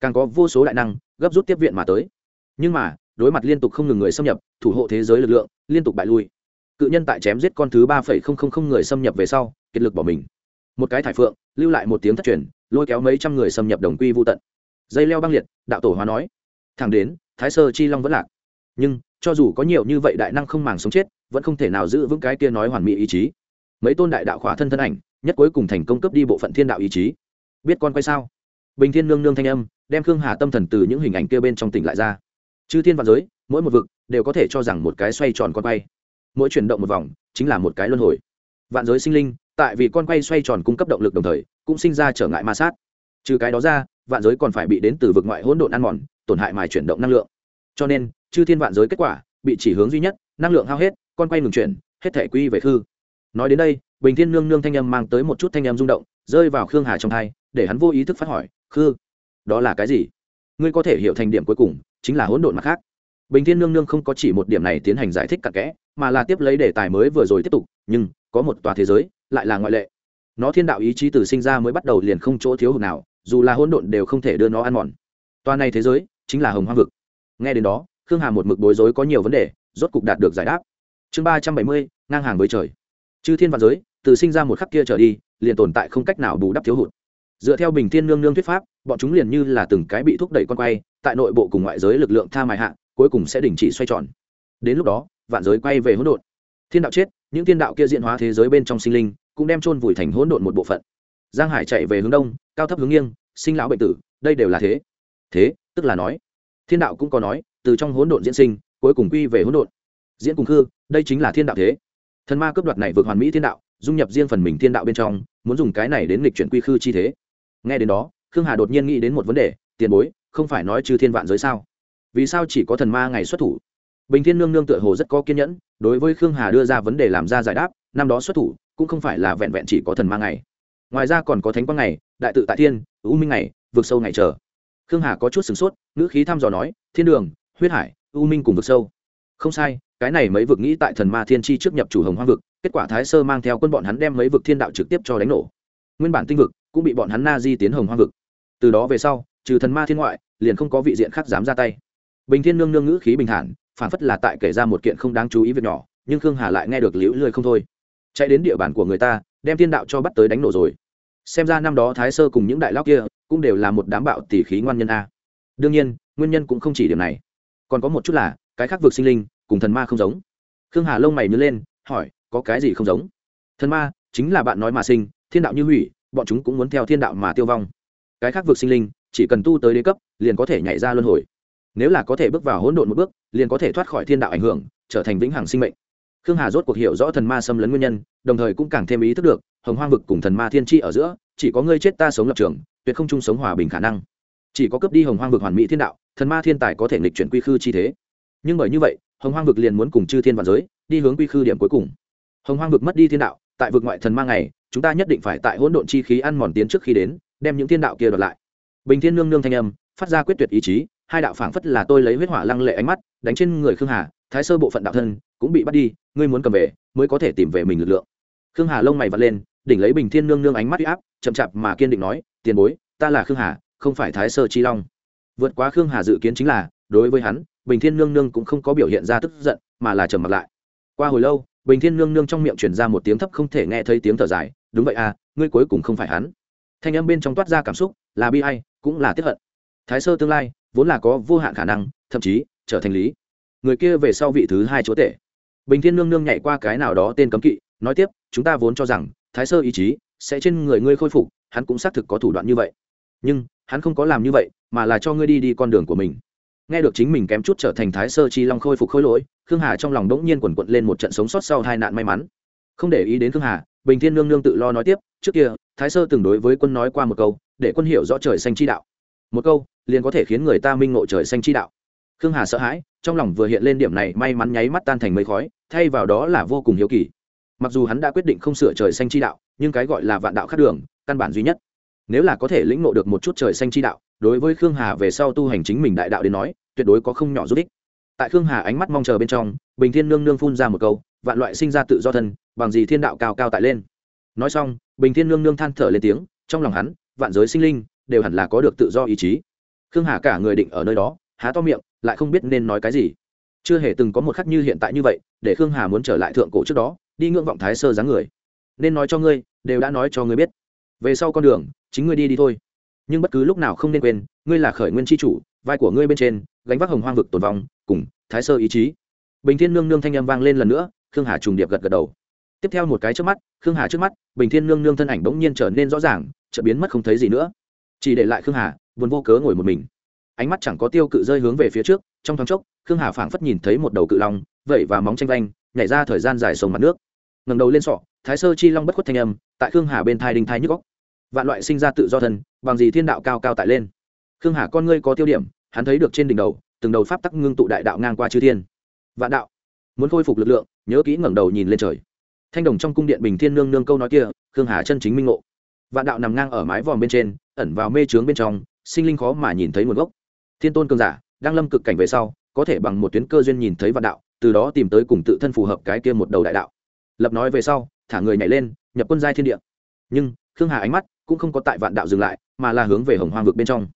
Càng có vô số đại năng, gấp rút tiếp viện mà tới. Nhưng mà, đối mặt liên tục không ngừng người xâm nhập, thủ hộ thế giới lực lượng, liên tục bại lui. Cự nhân tại chém giết con thứ ba phẩy không không không người xâm nhập về sau, kiệt lực bỏ mình. Một cái thải phượng, lưu lại một tiếng thất truyền, lôi kéo mấy trăm người xâm nhập đồng quy vô tận. Dây leo băng liệt, đạo tổ hóa nói. Thẳng đến, thái sơ chi long vẫn lạc. Nhưng, cho dù có nhiều như vậy đại năng không màng sống chết vẫn không thể nào giữ vững cái kia nói hoàn mỹ ý chí. Mấy tôn đại đạo khỏa thân thân ảnh, nhất cuối cùng thành công cấp đi bộ phận thiên đạo ý chí. Biết con quay sao? Bình thiên nương nương thanh âm, đem khương hà tâm thần từ những hình ảnh kia bên trong tỉnh lại ra. Chư thiên vạn giới, mỗi một vực đều có thể cho rằng một cái xoay tròn con quay. Mỗi chuyển động một vòng, chính là một cái luân hồi. Vạn giới sinh linh, tại vì con quay xoay tròn cung cấp động lực đồng thời, cũng sinh ra trở ngại ma sát. Trừ cái đó ra, vạn giới còn phải bị đến từ vực ngoại hỗn độn ăn mòn, tổn hại mài chuyển động năng lượng. Cho nên, chư thiên vạn giới kết quả, bị chỉ hướng duy nhất năng lượng hao hết, con quay ngừng chuyển, hết thể quy về khư. Nói đến đây, bình thiên nương nương thanh âm mang tới một chút thanh âm rung động, rơi vào khương hà trong thai, để hắn vô ý thức phát hỏi, khư, đó là cái gì? Ngươi có thể hiểu thành điểm cuối cùng, chính là hỗn độn mặt khác. Bình thiên nương nương không có chỉ một điểm này tiến hành giải thích cặn kẽ, mà là tiếp lấy đề tài mới vừa rồi tiếp tục, nhưng, có một tòa thế giới, lại là ngoại lệ. Nó thiên đạo ý chí từ sinh ra mới bắt đầu liền không chỗ thiếu hụt nào, dù là hỗn độn đều không thể đưa nó ăn mòn. Tòa này thế giới, chính là hồng hoang vực. Nghe đến đó, khương hà một mực bối rối có nhiều vấn đề rốt cục đạt được giải đáp. Chương ba trăm bảy mươi, ngang hàng với trời. Chư thiên vạn giới, từ sinh ra một khắc kia trở đi, liền tồn tại không cách nào bù đắp thiếu hụt. Dựa theo bình thiên nương nương thuyết pháp, bọn chúng liền như là từng cái bị thúc đẩy con quay, tại nội bộ cùng ngoại giới lực lượng tha mài hạ, cuối cùng sẽ đình chỉ xoay tròn. Đến lúc đó, vạn giới quay về hỗn độn. Thiên đạo chết, những thiên đạo kia diễn hóa thế giới bên trong sinh linh, cũng đem chôn vùi thành hỗn độn một bộ phận. Giang hải chạy về hướng đông, cao thấp hướng nghiêng, sinh lão bệnh tử, đây đều là thế. Thế, tức là nói, thiên đạo cũng có nói, từ trong hỗn độn diễn sinh cuối cùng quy về hỗn độn. Diễn cùng khư, đây chính là thiên đạo thế. Thần ma cướp đoạt này vượt hoàn mỹ thiên đạo, dung nhập riêng phần mình thiên đạo bên trong, muốn dùng cái này đến lịch chuyển quy khư chi thế. Nghe đến đó, khương hà đột nhiên nghĩ đến một vấn đề, tiền bối, không phải nói trừ thiên vạn giới sao? Vì sao chỉ có thần ma ngày xuất thủ? Bình thiên nương nương tựa hồ rất có kiên nhẫn, đối với khương hà đưa ra vấn đề làm ra giải đáp, năm đó xuất thủ, cũng không phải là vẹn vẹn chỉ có thần ma ngày. Ngoài ra còn có thánh quang ngày, đại tự tại thiên ưu minh ngày vượt sâu ngày chờ. Khương hà có chút sửng sốt, ngữ khí thăm dò nói, thiên đường, huyết hải U minh cùng vực sâu. Không sai, cái này mấy vực nghĩ tại thần ma thiên chi trước nhập chủ hồng hoang vực, kết quả thái sơ mang theo quân bọn hắn đem mấy vực thiên đạo trực tiếp cho đánh nổ. Nguyên bản tinh vực cũng bị bọn hắn na di tiến hồng hoang vực. Từ đó về sau, trừ thần ma thiên ngoại, liền không có vị diện khác dám ra tay. Bình thiên nương nương ngữ khí bình thản phản phất là tại kể ra một kiện không đáng chú ý việc nhỏ, nhưng khương hà lại nghe được liễu lười không thôi. Chạy đến địa bàn của người ta, đem thiên đạo cho bắt tới đánh nổ rồi. Xem ra năm đó thái sơ cùng những đại lao kia cũng đều là một đám bạo tỷ khí ngoan nhân a. Đương nhiên, nguyên nhân cũng không chỉ điểm này còn có một chút là, cái khác vực sinh linh, cùng thần ma không giống. Khương hà lông mày nhớ lên, hỏi, có cái gì không giống? Thần ma chính là bạn nói mà sinh, thiên đạo như hủy, bọn chúng cũng muốn theo thiên đạo mà tiêu vong. Cái khác vực sinh linh, chỉ cần tu tới đế cấp, liền có thể nhảy ra luân hồi. Nếu là có thể bước vào hỗn độn một bước, liền có thể thoát khỏi thiên đạo ảnh hưởng, trở thành vĩnh hằng sinh mệnh. Khương hà rốt cuộc hiểu rõ thần ma xâm lấn nguyên nhân, đồng thời cũng càng thêm ý thức được, hồng hoang vực cùng thần ma thiên tri ở giữa, chỉ có ngươi chết ta sống lập trường, tuyệt không chung sống hòa bình khả năng chỉ có cướp đi hồng hoang vực hoàn mỹ thiên đạo, thần ma thiên tài có thể nghịch chuyển quy khư chi thế. Nhưng bởi như vậy, hồng hoang vực liền muốn cùng chư thiên vạn giới đi hướng quy khư điểm cuối cùng. Hồng hoang vực mất đi thiên đạo, tại vực ngoại thần ma ngày, chúng ta nhất định phải tại hỗn độn chi khí ăn mòn tiến trước khi đến, đem những thiên đạo kia đoạt lại. Bình thiên nương nương thanh âm, phát ra quyết tuyệt ý chí, hai đạo phảng phất là tôi lấy huyết hỏa lăng lệ ánh mắt, đánh trên người khương hà, thái sơ bộ phận đạo thân cũng bị bắt đi, ngươi muốn cầm về, mới có thể tìm về mình lực lượng. Khương hà lông mày vật lên, đỉnh lấy bình thiên nương nương ánh mắt uy áp, chậm chạp mà kiên định nói, tiền bối, ta là khương hà không phải thái sơ chi long. Vượt quá khương hà dự kiến chính là, đối với hắn, bình thiên nương nương cũng không có biểu hiện ra tức giận, mà là trầm mặt lại. Qua hồi lâu, bình thiên nương nương trong miệng chuyển ra một tiếng thấp không thể nghe thấy tiếng thở dài, đúng vậy à ngươi cuối cùng không phải hắn. Thanh âm bên trong toát ra cảm xúc, là bi ai, cũng là tiếp hận. Thái sơ tương lai, vốn là có vô hạn khả năng, thậm chí, trở thành lý. Người kia về sau vị thứ hai chúa tể. Bình thiên nương nương nhảy qua cái nào đó tên cấm kỵ, nói tiếp, chúng ta vốn cho rằng, thái sơ ý chí sẽ trên người ngươi khôi phục, hắn cũng xác thực có thủ đoạn như vậy. Nhưng hắn không có làm như vậy, mà là cho ngươi đi đi con đường của mình. Nghe được chính mình kém chút trở thành thái sơ chi long khôi phục khôi lỗi, khương hà trong lòng đ ỗ n g nhiên quần quận lên một trận sống sót sau hai nạn may mắn. Không để ý đến khương hà, bình thiên nương nương tự lo nói tiếp, trước kia, thái sơ từng đối với quân nói qua một câu, để quân hiểu rõ trời xanh chi đạo. Một câu, liền có thể khiến người ta minh ngộ trời xanh chi đạo. Khương hà sợ hãi, trong lòng vừa hiện lên điểm này, may mắn nháy mắt tan thành mây khói, thay vào đó là vô cùng hiếu kỳ. Mặc dù hắn đã quyết định không sửa trời xanh chi đạo, nhưng cái gọi là vạn đạo khác đường, căn bản duy nhất nếu là có thể lĩnh ngộ được một chút trời xanh chi đạo, đối với khương hà về sau tu hành chính mình đại đạo đến nói, tuyệt đối có không nhỏ giúp ích. Tại khương hà ánh mắt mong chờ bên trong, bình thiên nương nương phun ra một câu, vạn loại sinh ra tự do thân, bằng gì thiên đạo cao cao tại lên? Nói xong, bình thiên nương nương than thở lên tiếng, trong lòng hắn, vạn giới sinh linh, đều hẳn là có được tự do ý chí. Khương hà cả người định ở nơi đó, há to miệng, lại không biết nên nói cái gì. Chưa hề từng có một khắc như hiện tại như vậy, để khương hà muốn trở lại thượng cổ trước đó, đi ngưỡng vọng thái sơ dáng người. Nên nói cho ngươi, đều đã nói cho ngươi biết. Về sau con đường chính ngươi đi đi thôi. Nhưng bất cứ lúc nào không nên quên, ngươi là khởi nguyên tri chủ, vai của ngươi bên trên, gánh vác hồng hoang vực tồn vong, cùng thái sơ ý chí. Bình thiên nương nương thanh â m vang lên lần nữa, khương hà trùng điệp gật gật đầu. Tiếp theo một cái trước mắt, khương hà trước mắt, bình thiên nương nương thân ảnh bỗng nhiên trở nên rõ ràng trở biến mất không thấy gì nữa. Chỉ để lại khương hà, buồn vô cớ ngồi một mình. Ánh mắt chẳng có tiêu cự rơi hướng về phía trước, trong thoáng chốc, khương hà phảng phất nhìn thấy một đầu cự long, vẩy và móng tranh vanh, nhảy ra thời gian dài sông mặt nước. Ngầm đầu lên sọ, thái sơ chi long bất khuất thanh âm, tại khương hà bên thai đinh thai nhức góc vạn loại sinh ra tự do thân, bằng gì thiên đạo cao cao tại lên. Khương hà con ngươi có tiêu điểm, hắn thấy được trên đỉnh đầu, từng đầu pháp tắc ngưng tụ đại đạo ngang qua chư thiên. Vạn đạo. Muốn khôi phục lực lượng, nhớ kỹ ngẩng đầu nhìn lên trời. Thanh đồng trong cung điện bình thiên nương nương câu nói kia, khương hà chân chính minh ngộ. Vạn đạo nằm ngang ở mái vòm bên trên, ẩn vào mê trướng bên trong, sinh linh khó mà nhìn thấy nguồn gốc. Thiên tôn cường giả, đang lâm cực cảnh về sau, có thể bằng một tuyến cơ duyên nhìn thấy vạn đạo, từ đó tìm tới cùng tự thân phù hợp cái kia một đầu đại đạo. Lập nói về sau, thả người nhảy lên, nhập quân giai thiên địa. Nhưng, khương hà ánh mắt cũng không có tại vạn đạo dừng lại, mà là hướng về hồng hoang vực bên trong.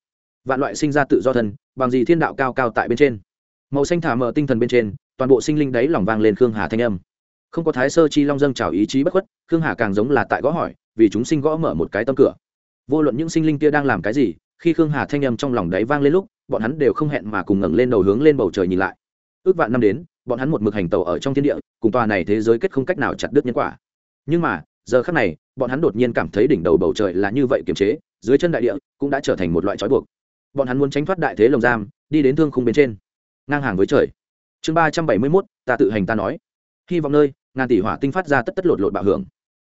Vạn loại sinh ra tự do thân, bằng gì thiên đạo cao cao tại bên trên. Màu xanh thả mờ tinh thần bên trên, toàn bộ sinh linh đấy lòng vang lên khương hà thanh âm. Không có thái sơ chi long dâng trào ý chí bất khuất, khương hà càng giống là tại gõ hỏi, vì chúng sinh gõ mở một cái tâm cửa. Vô luận những sinh linh kia đang làm cái gì, khi khương hà thanh âm trong lòng đấy vang lên lúc, bọn hắn đều không hẹn mà cùng ngẩng lên đầu hướng lên bầu trời nhìn lại. Ước vạn năm đến, bọn hắn một mực hành tàu ở trong thiên địa, cùng tòa này thế giới kết không cách nào chặt đứt nhân quả. Nhưng mà giờ khắc này, bọn hắn đột nhiên cảm thấy đỉnh đầu bầu trời là như vậy kiềm chế, dưới chân đại địa cũng đã trở thành một loại trói buộc. Bọn hắn muốn tránh thoát đại thế lồng giam, đi đến thương khung bên trên, ngang hàng với trời. Chương ba trăm bảy mươi mốt, ta tự hành ta nói. Hy vọng nơi, ngàn tỷ hỏa tinh phát ra tất tất lột lột bạo hưởng.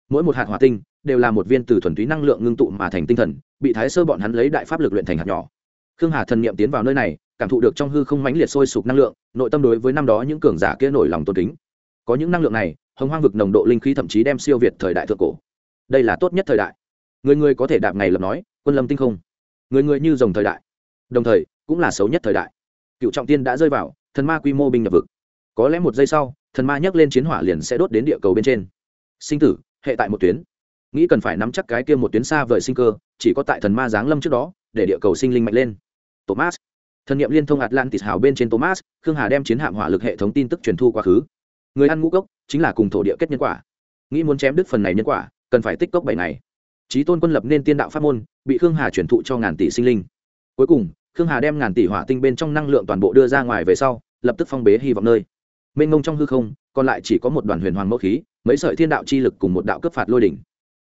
Mỗi một hạt hỏa tinh đều là một viên từ thuần túy năng lượng ngưng tụ mà thành tinh thần, bị thái sơ bọn hắn lấy đại pháp lực luyện thành hạt nhỏ. Khương hà thần niệm tiến vào nơi này, cảm thụ được trong hư không mãnh liệt sôi sục năng lượng, nội tâm đối với năm đó những cường giả kia nổi lòng tôn kính. Có những năng lượng này hồng hoang vực nồng độ linh khí thậm chí đem siêu việt thời đại thượng cổ. Đây là tốt nhất thời đại. Người người có thể đạp ngày lập nói, quân lâm tinh không. Người người như dòng thời đại. Đồng thời, cũng là xấu nhất thời đại. Cựu trọng tiên đã rơi vào, thần ma quy mô binh nhập vực. Có lẽ một giây sau, thần ma nhấc lên chiến hỏa liền sẽ đốt đến địa cầu bên trên. Sinh tử, hệ tại một tuyến. Nghĩ cần phải nắm chắc cái kia một tuyến xa vời sinh cơ, chỉ có tại thần ma giáng lâm trước đó, để địa cầu sinh linh mạnh lên. Thomas. Thần nghiệm liên thông atlantis hào bên trên thomas, khương hà đem chiến hạm hỏa lực hệ thống tin tức truyền thu quá khứ người ăn ngũ cốc chính là cùng thổ địa kết nhân quả. Nghĩ muốn chém đứt phần này nhân quả, cần phải tích cốc bảy ngày. Trí tôn quân lập nên tiên đạo pháp môn, bị khương hà chuyển thụ cho ngàn tỷ sinh linh. Cuối cùng, khương hà đem ngàn tỷ hỏa tinh bên trong năng lượng toàn bộ đưa ra ngoài về sau, lập tức phong bế hy vọng nơi. Mênh mông trong hư không, còn lại chỉ có một đoàn huyền hoàng mẫu khí, mấy sợi thiên đạo chi lực cùng một đạo cấp phạt lôi đỉnh.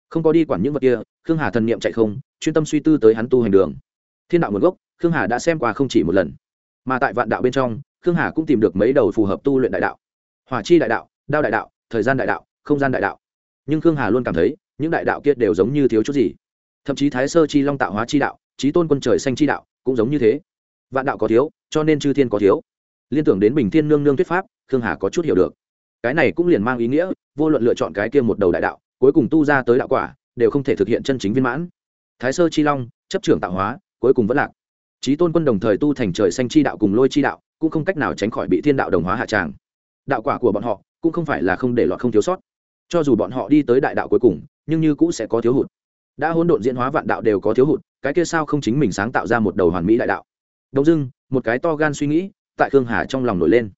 Không có đi quản những vật kia, khương hà thần niệm chạy không, chuyên tâm suy tư tới hắn tu hành đường. Thiên đạo nguồn gốc, khương hà đã xem qua không chỉ một lần. Mà tại vạn đạo bên trong, khương hà cũng tìm được mấy đầu phù hợp tu luyện đại đạo hỏa chi đại đạo, đao đại đạo, thời gian đại đạo, không gian đại đạo. Nhưng khương hà luôn cảm thấy, những đại đạo kia đều giống như thiếu chút gì. Thậm chí thái sơ chi long tạo hóa chi đạo trí tôn quân trời xanh chi đạo, cũng giống như thế. Vạn đạo có thiếu, cho nên chư thiên có thiếu. Liên tưởng đến bình thiên nương nương thuyết pháp, khương hà có chút hiểu được. Cái này cũng liền mang ý nghĩa, vô luận lựa chọn cái kia một đầu đại đạo, cuối cùng tu ra tới đạo quả, đều không thể thực hiện chân chính viên mãn. Thái sơ chi long, chấp trưởng tạo hóa, cuối cùng vẫn lạc. Trí tôn quân đồng thời tu thành trời xanh chi đạo cùng lôi chi đạo, cũng không cách nào tránh khỏi bị thiên đạo đồng hóa hạ tràng đạo quả của bọn họ cũng không phải là không để lọt không thiếu sót. Cho dù bọn họ đi tới đại đạo cuối cùng, nhưng như cũng sẽ có thiếu hụt. Đã hỗn độn diễn hóa vạn đạo đều có thiếu hụt, cái kia sao không chính mình sáng tạo ra một đầu hoàn mỹ đại đạo? Đông dưng một cái to gan suy nghĩ, tại khương hà trong lòng nổi lên.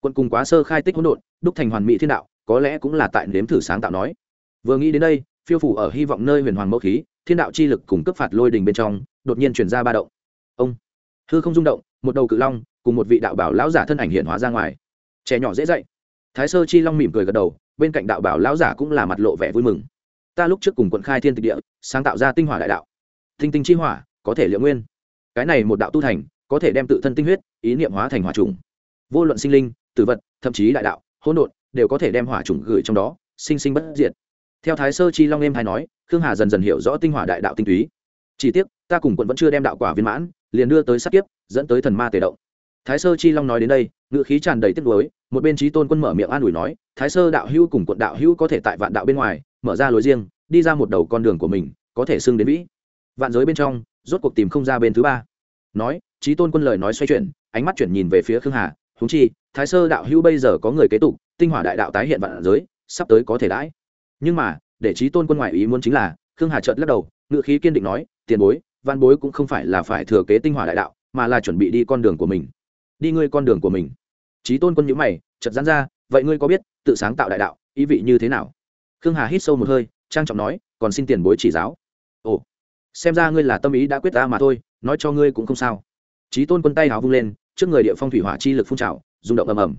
Quân cùng quá sơ khai tích hỗn độn, đúc thành hoàn mỹ thiên đạo, có lẽ cũng là tại nếm thử sáng tạo nói. Vừa nghĩ đến đây, phiêu phủ ở hy vọng nơi huyền hoàng mẫu khí, thiên đạo chi lực cùng cấp phạt lôi đình bên trong, đột nhiên chuyển ra ba động. Ông, hư không rung động, một đầu cự long cùng một vị đạo bảo lão giả thân ảnh hiện hóa ra ngoài trẻ nhỏ dễ dạy. Thái sơ chi long mỉm cười gật đầu, bên cạnh đạo bảo lão giả cũng là mặt lộ vẻ vui mừng. Ta lúc trước cùng quận khai thiên tịch địa, sáng tạo ra tinh hỏa đại đạo. Tinh tinh chi hỏa, có thể liệu nguyên. Cái này một đạo tu thành, có thể đem tự thân tinh huyết, ý niệm hóa thành hỏa trùng. Vô luận sinh linh, tử vật, thậm chí đại đạo, hỗn độn, đều có thể đem hỏa trùng gửi trong đó, sinh sinh bất diệt. Theo thái sơ chi long em hay nói, khương hà dần dần hiểu rõ tinh hỏa đại đạo tinh túy. Chỉ tiếc, ta cùng quận vẫn chưa đem đạo quả viên mãn, liền đưa tới sát kiếp, dẫn tới thần ma tề động thái sơ chi long nói đến đây ngự khí tràn đầy tiếc nuối, một bên trí tôn quân mở miệng an ủi nói, thái sơ đạo hữu cùng quận đạo hữu có thể tại vạn đạo bên ngoài, mở ra lối riêng, đi ra một đầu con đường của mình, có thể xưng đến vĩ. Vạn giới bên trong, rốt cuộc tìm không ra bên thứ ba. Nói trí tôn quân lời nói xoay chuyển, ánh mắt chuyển nhìn về phía khương hà húng chi, thái sơ đạo hữu bây giờ có người kế tục, tinh hỏa đại đạo tái hiện vạn giới, sắp tới có thể đãi. Nhưng mà, để trí tôn quân ngoại ý muốn chính là, khương hà trợt lắc đầu ngự khí kiên định nói, tiền bối văn bối cũng không phải là phải thừa kế tinh hỏa đại đạo, mà là chuẩn bị đi con đường của mình đi ngươi con đường của mình. Trí tôn quân nhữ mày, chợt dán ra, vậy ngươi có biết tự sáng tạo đại đạo, ý vị như thế nào? Khương hà hít sâu một hơi, trang trọng nói, còn xin tiền bối chỉ giáo. Ồ, xem ra ngươi là tâm ý đã quyết ta mà thôi, nói cho ngươi cũng không sao. Trí tôn quân tay háo vung lên, trước người địa phong thủy hỏa chi lực phun trào, rung động ầm ầm.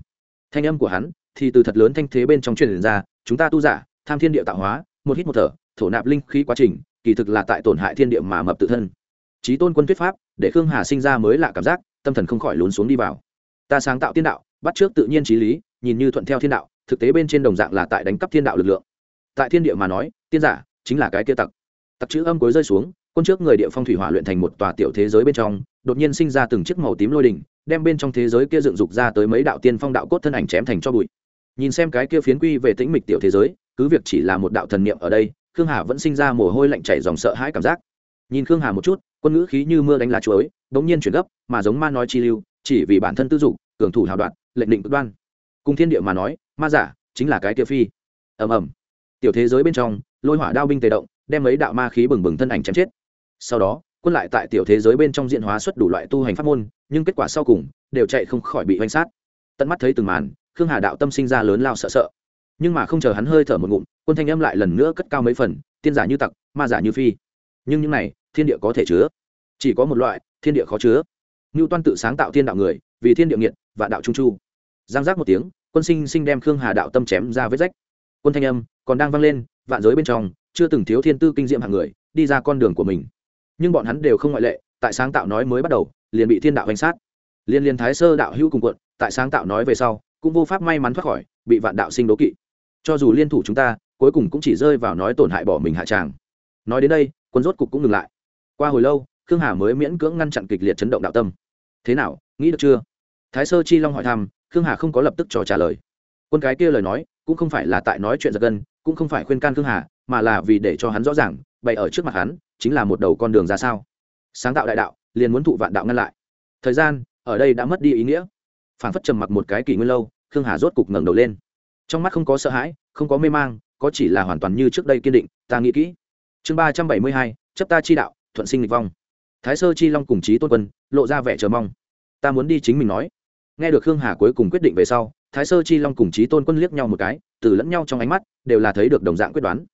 Thanh âm của hắn thì từ thật lớn thanh thế bên trong truyền ra, chúng ta tu giả, tham thiên địa tạo hóa, một hít một thở, thổ nạp linh khí quá trình, kỳ thực là tại tổn hại thiên địa mà mập tự thân. Trí tôn quân thuyết pháp, để khương hà sinh ra mới lạ cảm giác tâm thần không khỏi lún xuống đi vào. Ta sáng tạo thiên đạo, bắt trước tự nhiên trí lý, nhìn như thuận theo thiên đạo, thực tế bên trên đồng dạng là tại đánh cắp thiên đạo lực lượng. Tại thiên địa mà nói, tiên giả chính là cái kia tặc. Tặc chữ âm cuối rơi xuống, quân trước người địa phong thủy hỏa luyện thành một tòa tiểu thế giới bên trong, đột nhiên sinh ra từng chiếc màu tím lôi đỉnh, đem bên trong thế giới kia dựng dục ra tới mấy đạo tiên phong đạo cốt thân ảnh chém thành cho bụi. Nhìn xem cái kia phiến quy về tĩnh mịch tiểu thế giới, cứ việc chỉ là một đạo thần niệm ở đây, khương hà vẫn sinh ra mồ hôi lạnh chảy dòng sợ hãi cảm giác. Nhìn khương hà một chút quân ngữ khí như mưa đánh lá chuối bỗng nhiên chuyển gấp, mà giống ma nói chi lưu, chỉ vì bản thân tư dục, cường thủ hào đoạn lệnh định cực đoan. Cùng thiên địa mà nói, ma giả chính là cái tiêu phi. Ầm ầm. Tiểu thế giới bên trong, lôi hỏa đao binh tề động, đem mấy đạo ma khí bừng bừng thân ảnh chém chết. Sau đó, quân lại tại tiểu thế giới bên trong diện hóa xuất đủ loại tu hành pháp môn, nhưng kết quả sau cùng đều chạy không khỏi bị hoành sát. Tận mắt thấy từng màn, khương hà đạo tâm sinh ra lớn lao sợ sợ. Nhưng mà không chờ hắn hơi thở một ngụm, quân thanh âm lại lần nữa cất cao mấy phần, tiên giả như tặc, ma giả như phi. Nhưng những này thiên địa có thể chứa. Chỉ có một loại, thiên địa khó chứa. Ngưu toan tự sáng tạo thiên đạo người, vì thiên địa nghiệt và đạo trung chu. Giang giác một tiếng, quân sinh sinh đem khương hà đạo tâm chém ra vết rách. Quân thanh âm còn đang vang lên, vạn giới bên trong, chưa từng thiếu thiên tư kinh diệm hàng người, đi ra con đường của mình. Nhưng bọn hắn đều không ngoại lệ, tại sáng tạo nói mới bắt đầu, liền bị thiên đạo hành sát. Liên liên thái sơ đạo hữu cùng quận, tại sáng tạo nói về sau, cũng vô pháp may mắn thoát khỏi, bị vạn đạo sinh đố kỵ. Cho dù liên thủ chúng ta, cuối cùng cũng chỉ rơi vào nói tổn hại bỏ mình hạ tràng. Nói đến đây, quân rốt cục cũng ngừng lại qua hồi lâu, khương hà mới miễn cưỡng ngăn chặn kịch liệt chấn động đạo tâm. Thế nào, nghĩ được chưa? Thái sơ chi long hỏi thăm, khương hà không có lập tức cho trả lời. Quân cái kia lời nói, cũng không phải là tại nói chuyện giật gân, cũng không phải khuyên can khương hà, mà là vì để cho hắn rõ ràng, bày ở trước mặt hắn, chính là một đầu con đường ra sao. Sáng tạo đại đạo, liền muốn thụ vạn đạo ngăn lại. Thời gian, ở đây đã mất đi ý nghĩa. Phản phất trầm mặc một cái kỷ nguyên lâu, khương hà rốt cục ngẩng đầu lên. Trong mắt không có sợ hãi, không có mê mang, có chỉ là hoàn toàn như trước đây kiên định, ta nghĩ kỹ. Chương ba trăm bảy mươi hai, chấp ta chi đạo thuận sinh lịch vong. Thái sơ chi long cùng chí tôn quân lộ ra vẻ chờ mong. Ta muốn đi chính mình nói. Nghe được khương hà cuối cùng quyết định về sau, thái sơ chi long cùng chí tôn quân liếc nhau một cái, từ lẫn nhau trong ánh mắt đều là thấy được đồng dạng quyết đoán.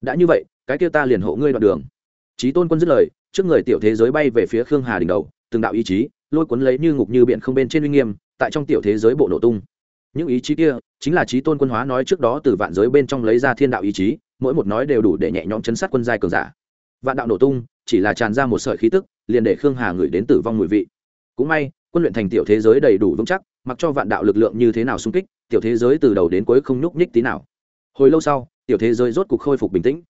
Đã như vậy, cái kia ta liền hộ ngươi đoạn đường. Trí tôn quân dứt lời, trước người tiểu thế giới bay về phía khương hà đỉnh đầu, từng đạo ý chí, lôi cuốn lấy như ngục như biển không bên trên uy nghiêm, tại trong tiểu thế giới bộ nổ tung. Những ý chí kia chính là trí tôn quân hóa nói trước đó từ vạn giới bên trong lấy ra thiên đạo ý chí, mỗi một nói đều đủ để nhẹ nhõm chấn sát quân giai cường giả. Vạn đạo nổ tung chỉ là tràn ra một sợi khí tức, liền để khương hà ngửi đến tử vong mùi vị. Cũng may, quân luyện thành tiểu thế giới đầy đủ vững chắc, mặc cho vạn đạo lực lượng như thế nào xung kích, tiểu thế giới từ đầu đến cuối không nhúc nhích tí nào. Hồi lâu sau, tiểu thế giới rốt cục khôi phục bình tĩnh.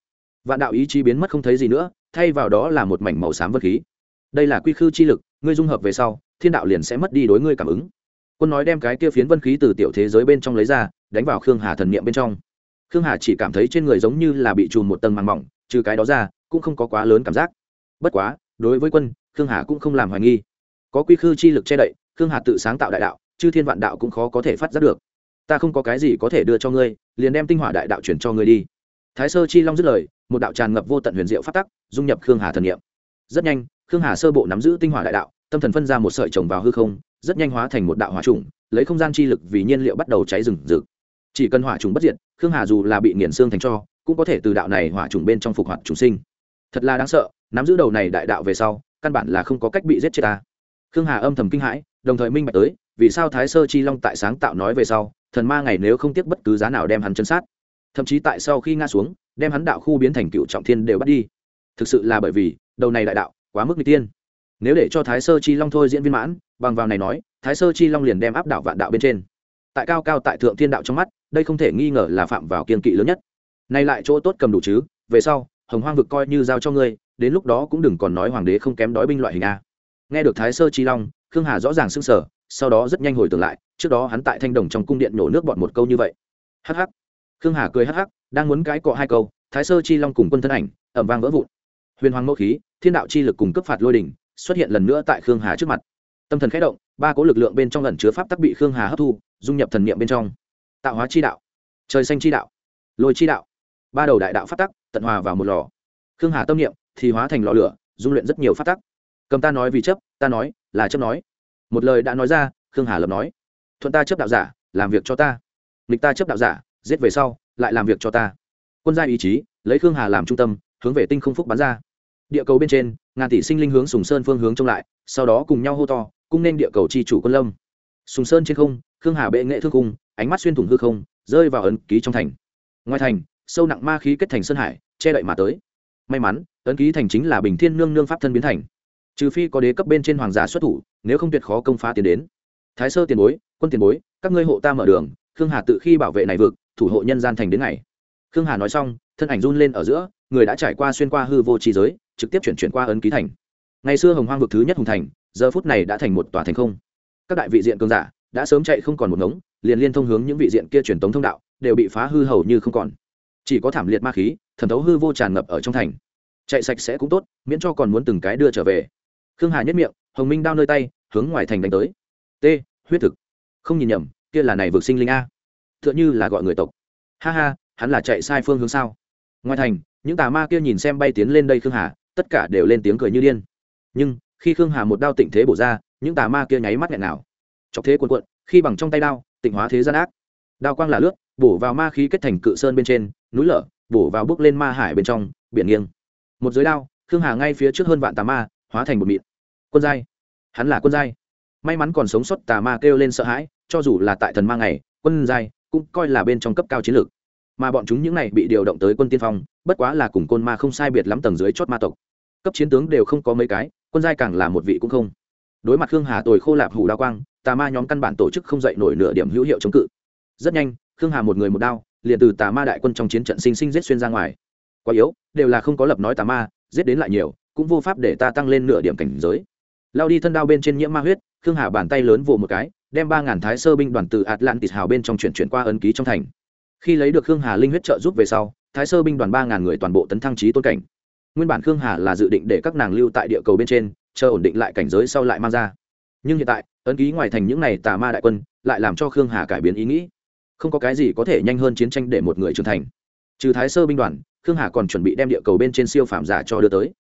Vạn đạo ý chí biến mất không thấy gì nữa, thay vào đó là một mảnh màu xám vật khí. Đây là quy khư chi lực, ngươi dung hợp về sau, thiên đạo liền sẽ mất đi đối ngươi cảm ứng. Quân nói đem cái kia phiến vân khí từ tiểu thế giới bên trong lấy ra, đánh vào khương hà thần niệm bên trong. Khương hà chỉ cảm thấy trên người giống như là bị trùm một tầng màng mỏng, trừ cái đó ra, cũng không có quá lớn cảm giác bất quá, đối với quân, khương hà cũng không làm hoài nghi. Có quy khư chi lực che đậy, khương hà tự sáng tạo đại đạo, chư thiên vạn đạo cũng khó có thể phát giác được. Ta không có cái gì có thể đưa cho ngươi, liền đem tinh hỏa đại đạo chuyển cho ngươi đi. Thái sơ chi long dứt lời, một đạo tràn ngập vô tận huyền diệu phát tắc, dung nhập khương hà thần niệm. Rất nhanh, khương hà sơ bộ nắm giữ tinh hỏa đại đạo, tâm thần phân ra một sợi trồng vào hư không, rất nhanh hóa thành một đạo hỏa trùng, lấy không gian chi lực vì nhiên liệu bắt đầu cháy rừng rực. Chỉ cần hỏa trùng bất diệt, khương hà dù là bị nghiền xương thành cho, cũng có thể từ đạo này hỏa trùng bên trong phục hoạt trùng sinh. Thật là đáng sợ nắm giữ đầu này đại đạo về sau, căn bản là không có cách bị giết chết ta. Khương hà âm thầm kinh hãi, đồng thời minh bạch tới, vì sao thái sơ chi long tại sáng tạo nói về sau, thần ma ngày nếu không tiếc bất cứ giá nào đem hắn chân sát. Thậm chí tại sau khi nga xuống, đem hắn đạo khu biến thành cựu trọng thiên đều bắt đi. Thực sự là bởi vì, đầu này đại đạo, quá mức n g tiên. Nếu để cho thái sơ chi long thôi diễn viên mãn, bằng vào này nói, thái sơ chi long liền đem áp đảo vạn đạo bên trên. Tại cao cao tại thượng thiên đạo trong mắt, đây không thể nghi ngờ là phạm vào kiên kỵ lớn nhất. Nay lại chỗ tốt cầm đủ chứ, về sau, hồng hoang vực coi như giao cho ngươi đến lúc đó cũng đừng còn nói hoàng đế không kém đói binh loại hình a. Nghe được thái sơ chi long khương hà rõ ràng sững sờ, sở sau đó rất nhanh hồi tưởng lại trước đó hắn tại thanh đồng trong cung điện nổ nước bọn một câu như vậy. Hắc hắc, khương hà cười hắc hắc, đang muốn cái cọ hai câu thái sơ chi long cùng quân thân ảnh ẩm vang vỡ vụn. Huyền hoàng mẫu khí thiên đạo chi lực cùng cấp phạt lôi đình xuất hiện lần nữa tại khương hà trước mặt. Tâm thần khẽ động ba cố lực lượng bên trong lần chứa pháp tắc bị khương hà hấp thu dung nhập thần niệm bên trong. Tạo hóa chi đạo trời xanh chi đạo lôi chi đạo ba đầu đại đạo pháp tắc tận hòa vào một lò. Khương hà tâm niệm thì hóa thành lò lửa, dung luyện rất nhiều pháp tắc. Cầm ta nói vì chấp, ta nói là chấp nói. Một lời đã nói ra, khương hà lập nói, thuận ta chấp đạo giả, làm việc cho ta. Nghịch ta chấp đạo giả, giết về sau, lại làm việc cho ta. Quân gia ý chí, lấy khương hà làm trung tâm, hướng về tinh không phúc bắn ra. Địa cầu bên trên, ngàn tỷ sinh linh hướng sùng sơn phương hướng trông lại, sau đó cùng nhau hô to, cung nên địa cầu c h i chủ quân lâm. Sùng sơn trên không, khương hà bệ nghệ thương cung ánh mắt xuyên thủng hư không, rơi vào ấn ký trong thành. Ngoài thành, sâu nặng ma khí kết thành sơn hải, che đậy mà tới may mắn ấn ký thành chính là bình thiên nương nương pháp thân biến thành. Trừ phi có đế cấp bên trên hoàng giả xuất thủ, nếu không tuyệt khó công phá tiến đến. Thái sơ tiền bối, quân tiền bối, các ngươi hộ ta mở đường, khương hà tự khi bảo vệ này vực, thủ hộ nhân gian thành đến ngày. Khương hà nói xong, thân ảnh run lên ở giữa, người đã trải qua xuyên qua hư vô trí giới, trực tiếp chuyển chuyển qua ấn ký thành. Ngày xưa hồng hoang vực thứ nhất hùng thành, giờ phút này đã thành một tòa thành không. Các đại vị diện cường giả đã sớm chạy không còn một ngống, liền liên thông hướng những vị diện kia truyền tống thông đạo, đều bị phá hư hầu như không còn chỉ có thảm liệt ma khí, thẩm thấu hư vô tràn ngập ở trong thành. Chạy sạch sẽ cũng tốt, miễn cho còn muốn từng cái đưa trở về. Khương hà nhất miệng, hồng minh đao nơi tay, hướng ngoài thành đánh tới. T, huyết thực. Không nhìn nhầm, kia là này vực sinh linh a. T h ư ợ n h ư là gọi người tộc. Ha ha, hắn là chạy sai phương hướng sao? Ngoài thành, những tà ma kia nhìn xem bay tiến lên đây khương hà, tất cả đều lên tiếng cười như điên. Nhưng, khi khương hà một đao tịnh thế bổ ra, những tà ma kia nháy mắt nghẹn nào. Chọc thế cuộn cuộn, khi bằng trong tay đao, tịnh hóa thế gian ác. Đao quang là lướt bổ vào ma khí kết thành cự sơn bên trên, núi lở, bổ vào bước lên ma hải bên trong, biển nghiêng. Một giới đao, khương hà ngay phía trước hơn vạn tà ma, hóa thành một mịn. Quân giai. Hắn là quân giai. May mắn còn sống sót tà ma kêu lên sợ hãi, cho dù là tại thần ma ngày, quân giai cũng coi là bên trong cấp cao chiến lược. Mà bọn chúng những này bị điều động tới quân tiên phong, bất quá là cùng côn ma không sai biệt lắm tầng dưới chót ma tộc. Cấp chiến tướng đều không có mấy cái, quân giai càng là một vị cũng không. Đối mặt khương hà tồi khô lạp hủ đa quang, tà ma nhóm căn bản tổ chức không dậy nổi nửa điểm hữu hiệu chống cự. Rất nhanh khương hà một người một đao, liền từ tà ma đại quân trong chiến trận sinh sinh giết xuyên ra ngoài. Quá yếu, đều là không có lập nói tà ma, giết đến lại nhiều, cũng vô pháp để ta tăng lên nửa điểm cảnh giới. Lao đi thân đao bên trên nhiễm ma huyết, khương hà bàn tay lớn vồ một cái, đem ba ngàn thái sơ binh đoàn từ atlantis hào bên trong chuyển chuyển qua ấn ký trong thành. Khi lấy được khương hà linh huyết trợ giúp về sau, thái sơ binh đoàn ba ngàn người toàn bộ tấn thăng trí tôn cảnh. Nguyên bản khương hà là dự định để các nàng lưu tại địa cầu bên trên, chờ ổn định lại cảnh giới sau lại mang ra. Nhưng hiện tại, ấn ký ngoài thành những n à y tà ma đại quân, lại làm cho khương hà cải biến ý nghĩ không có cái gì có thể nhanh hơn chiến tranh để một người trưởng thành. Trừ thái sơ binh đoàn, khương hà còn chuẩn bị đem địa cầu bên trên siêu phạm giả cho đưa tới.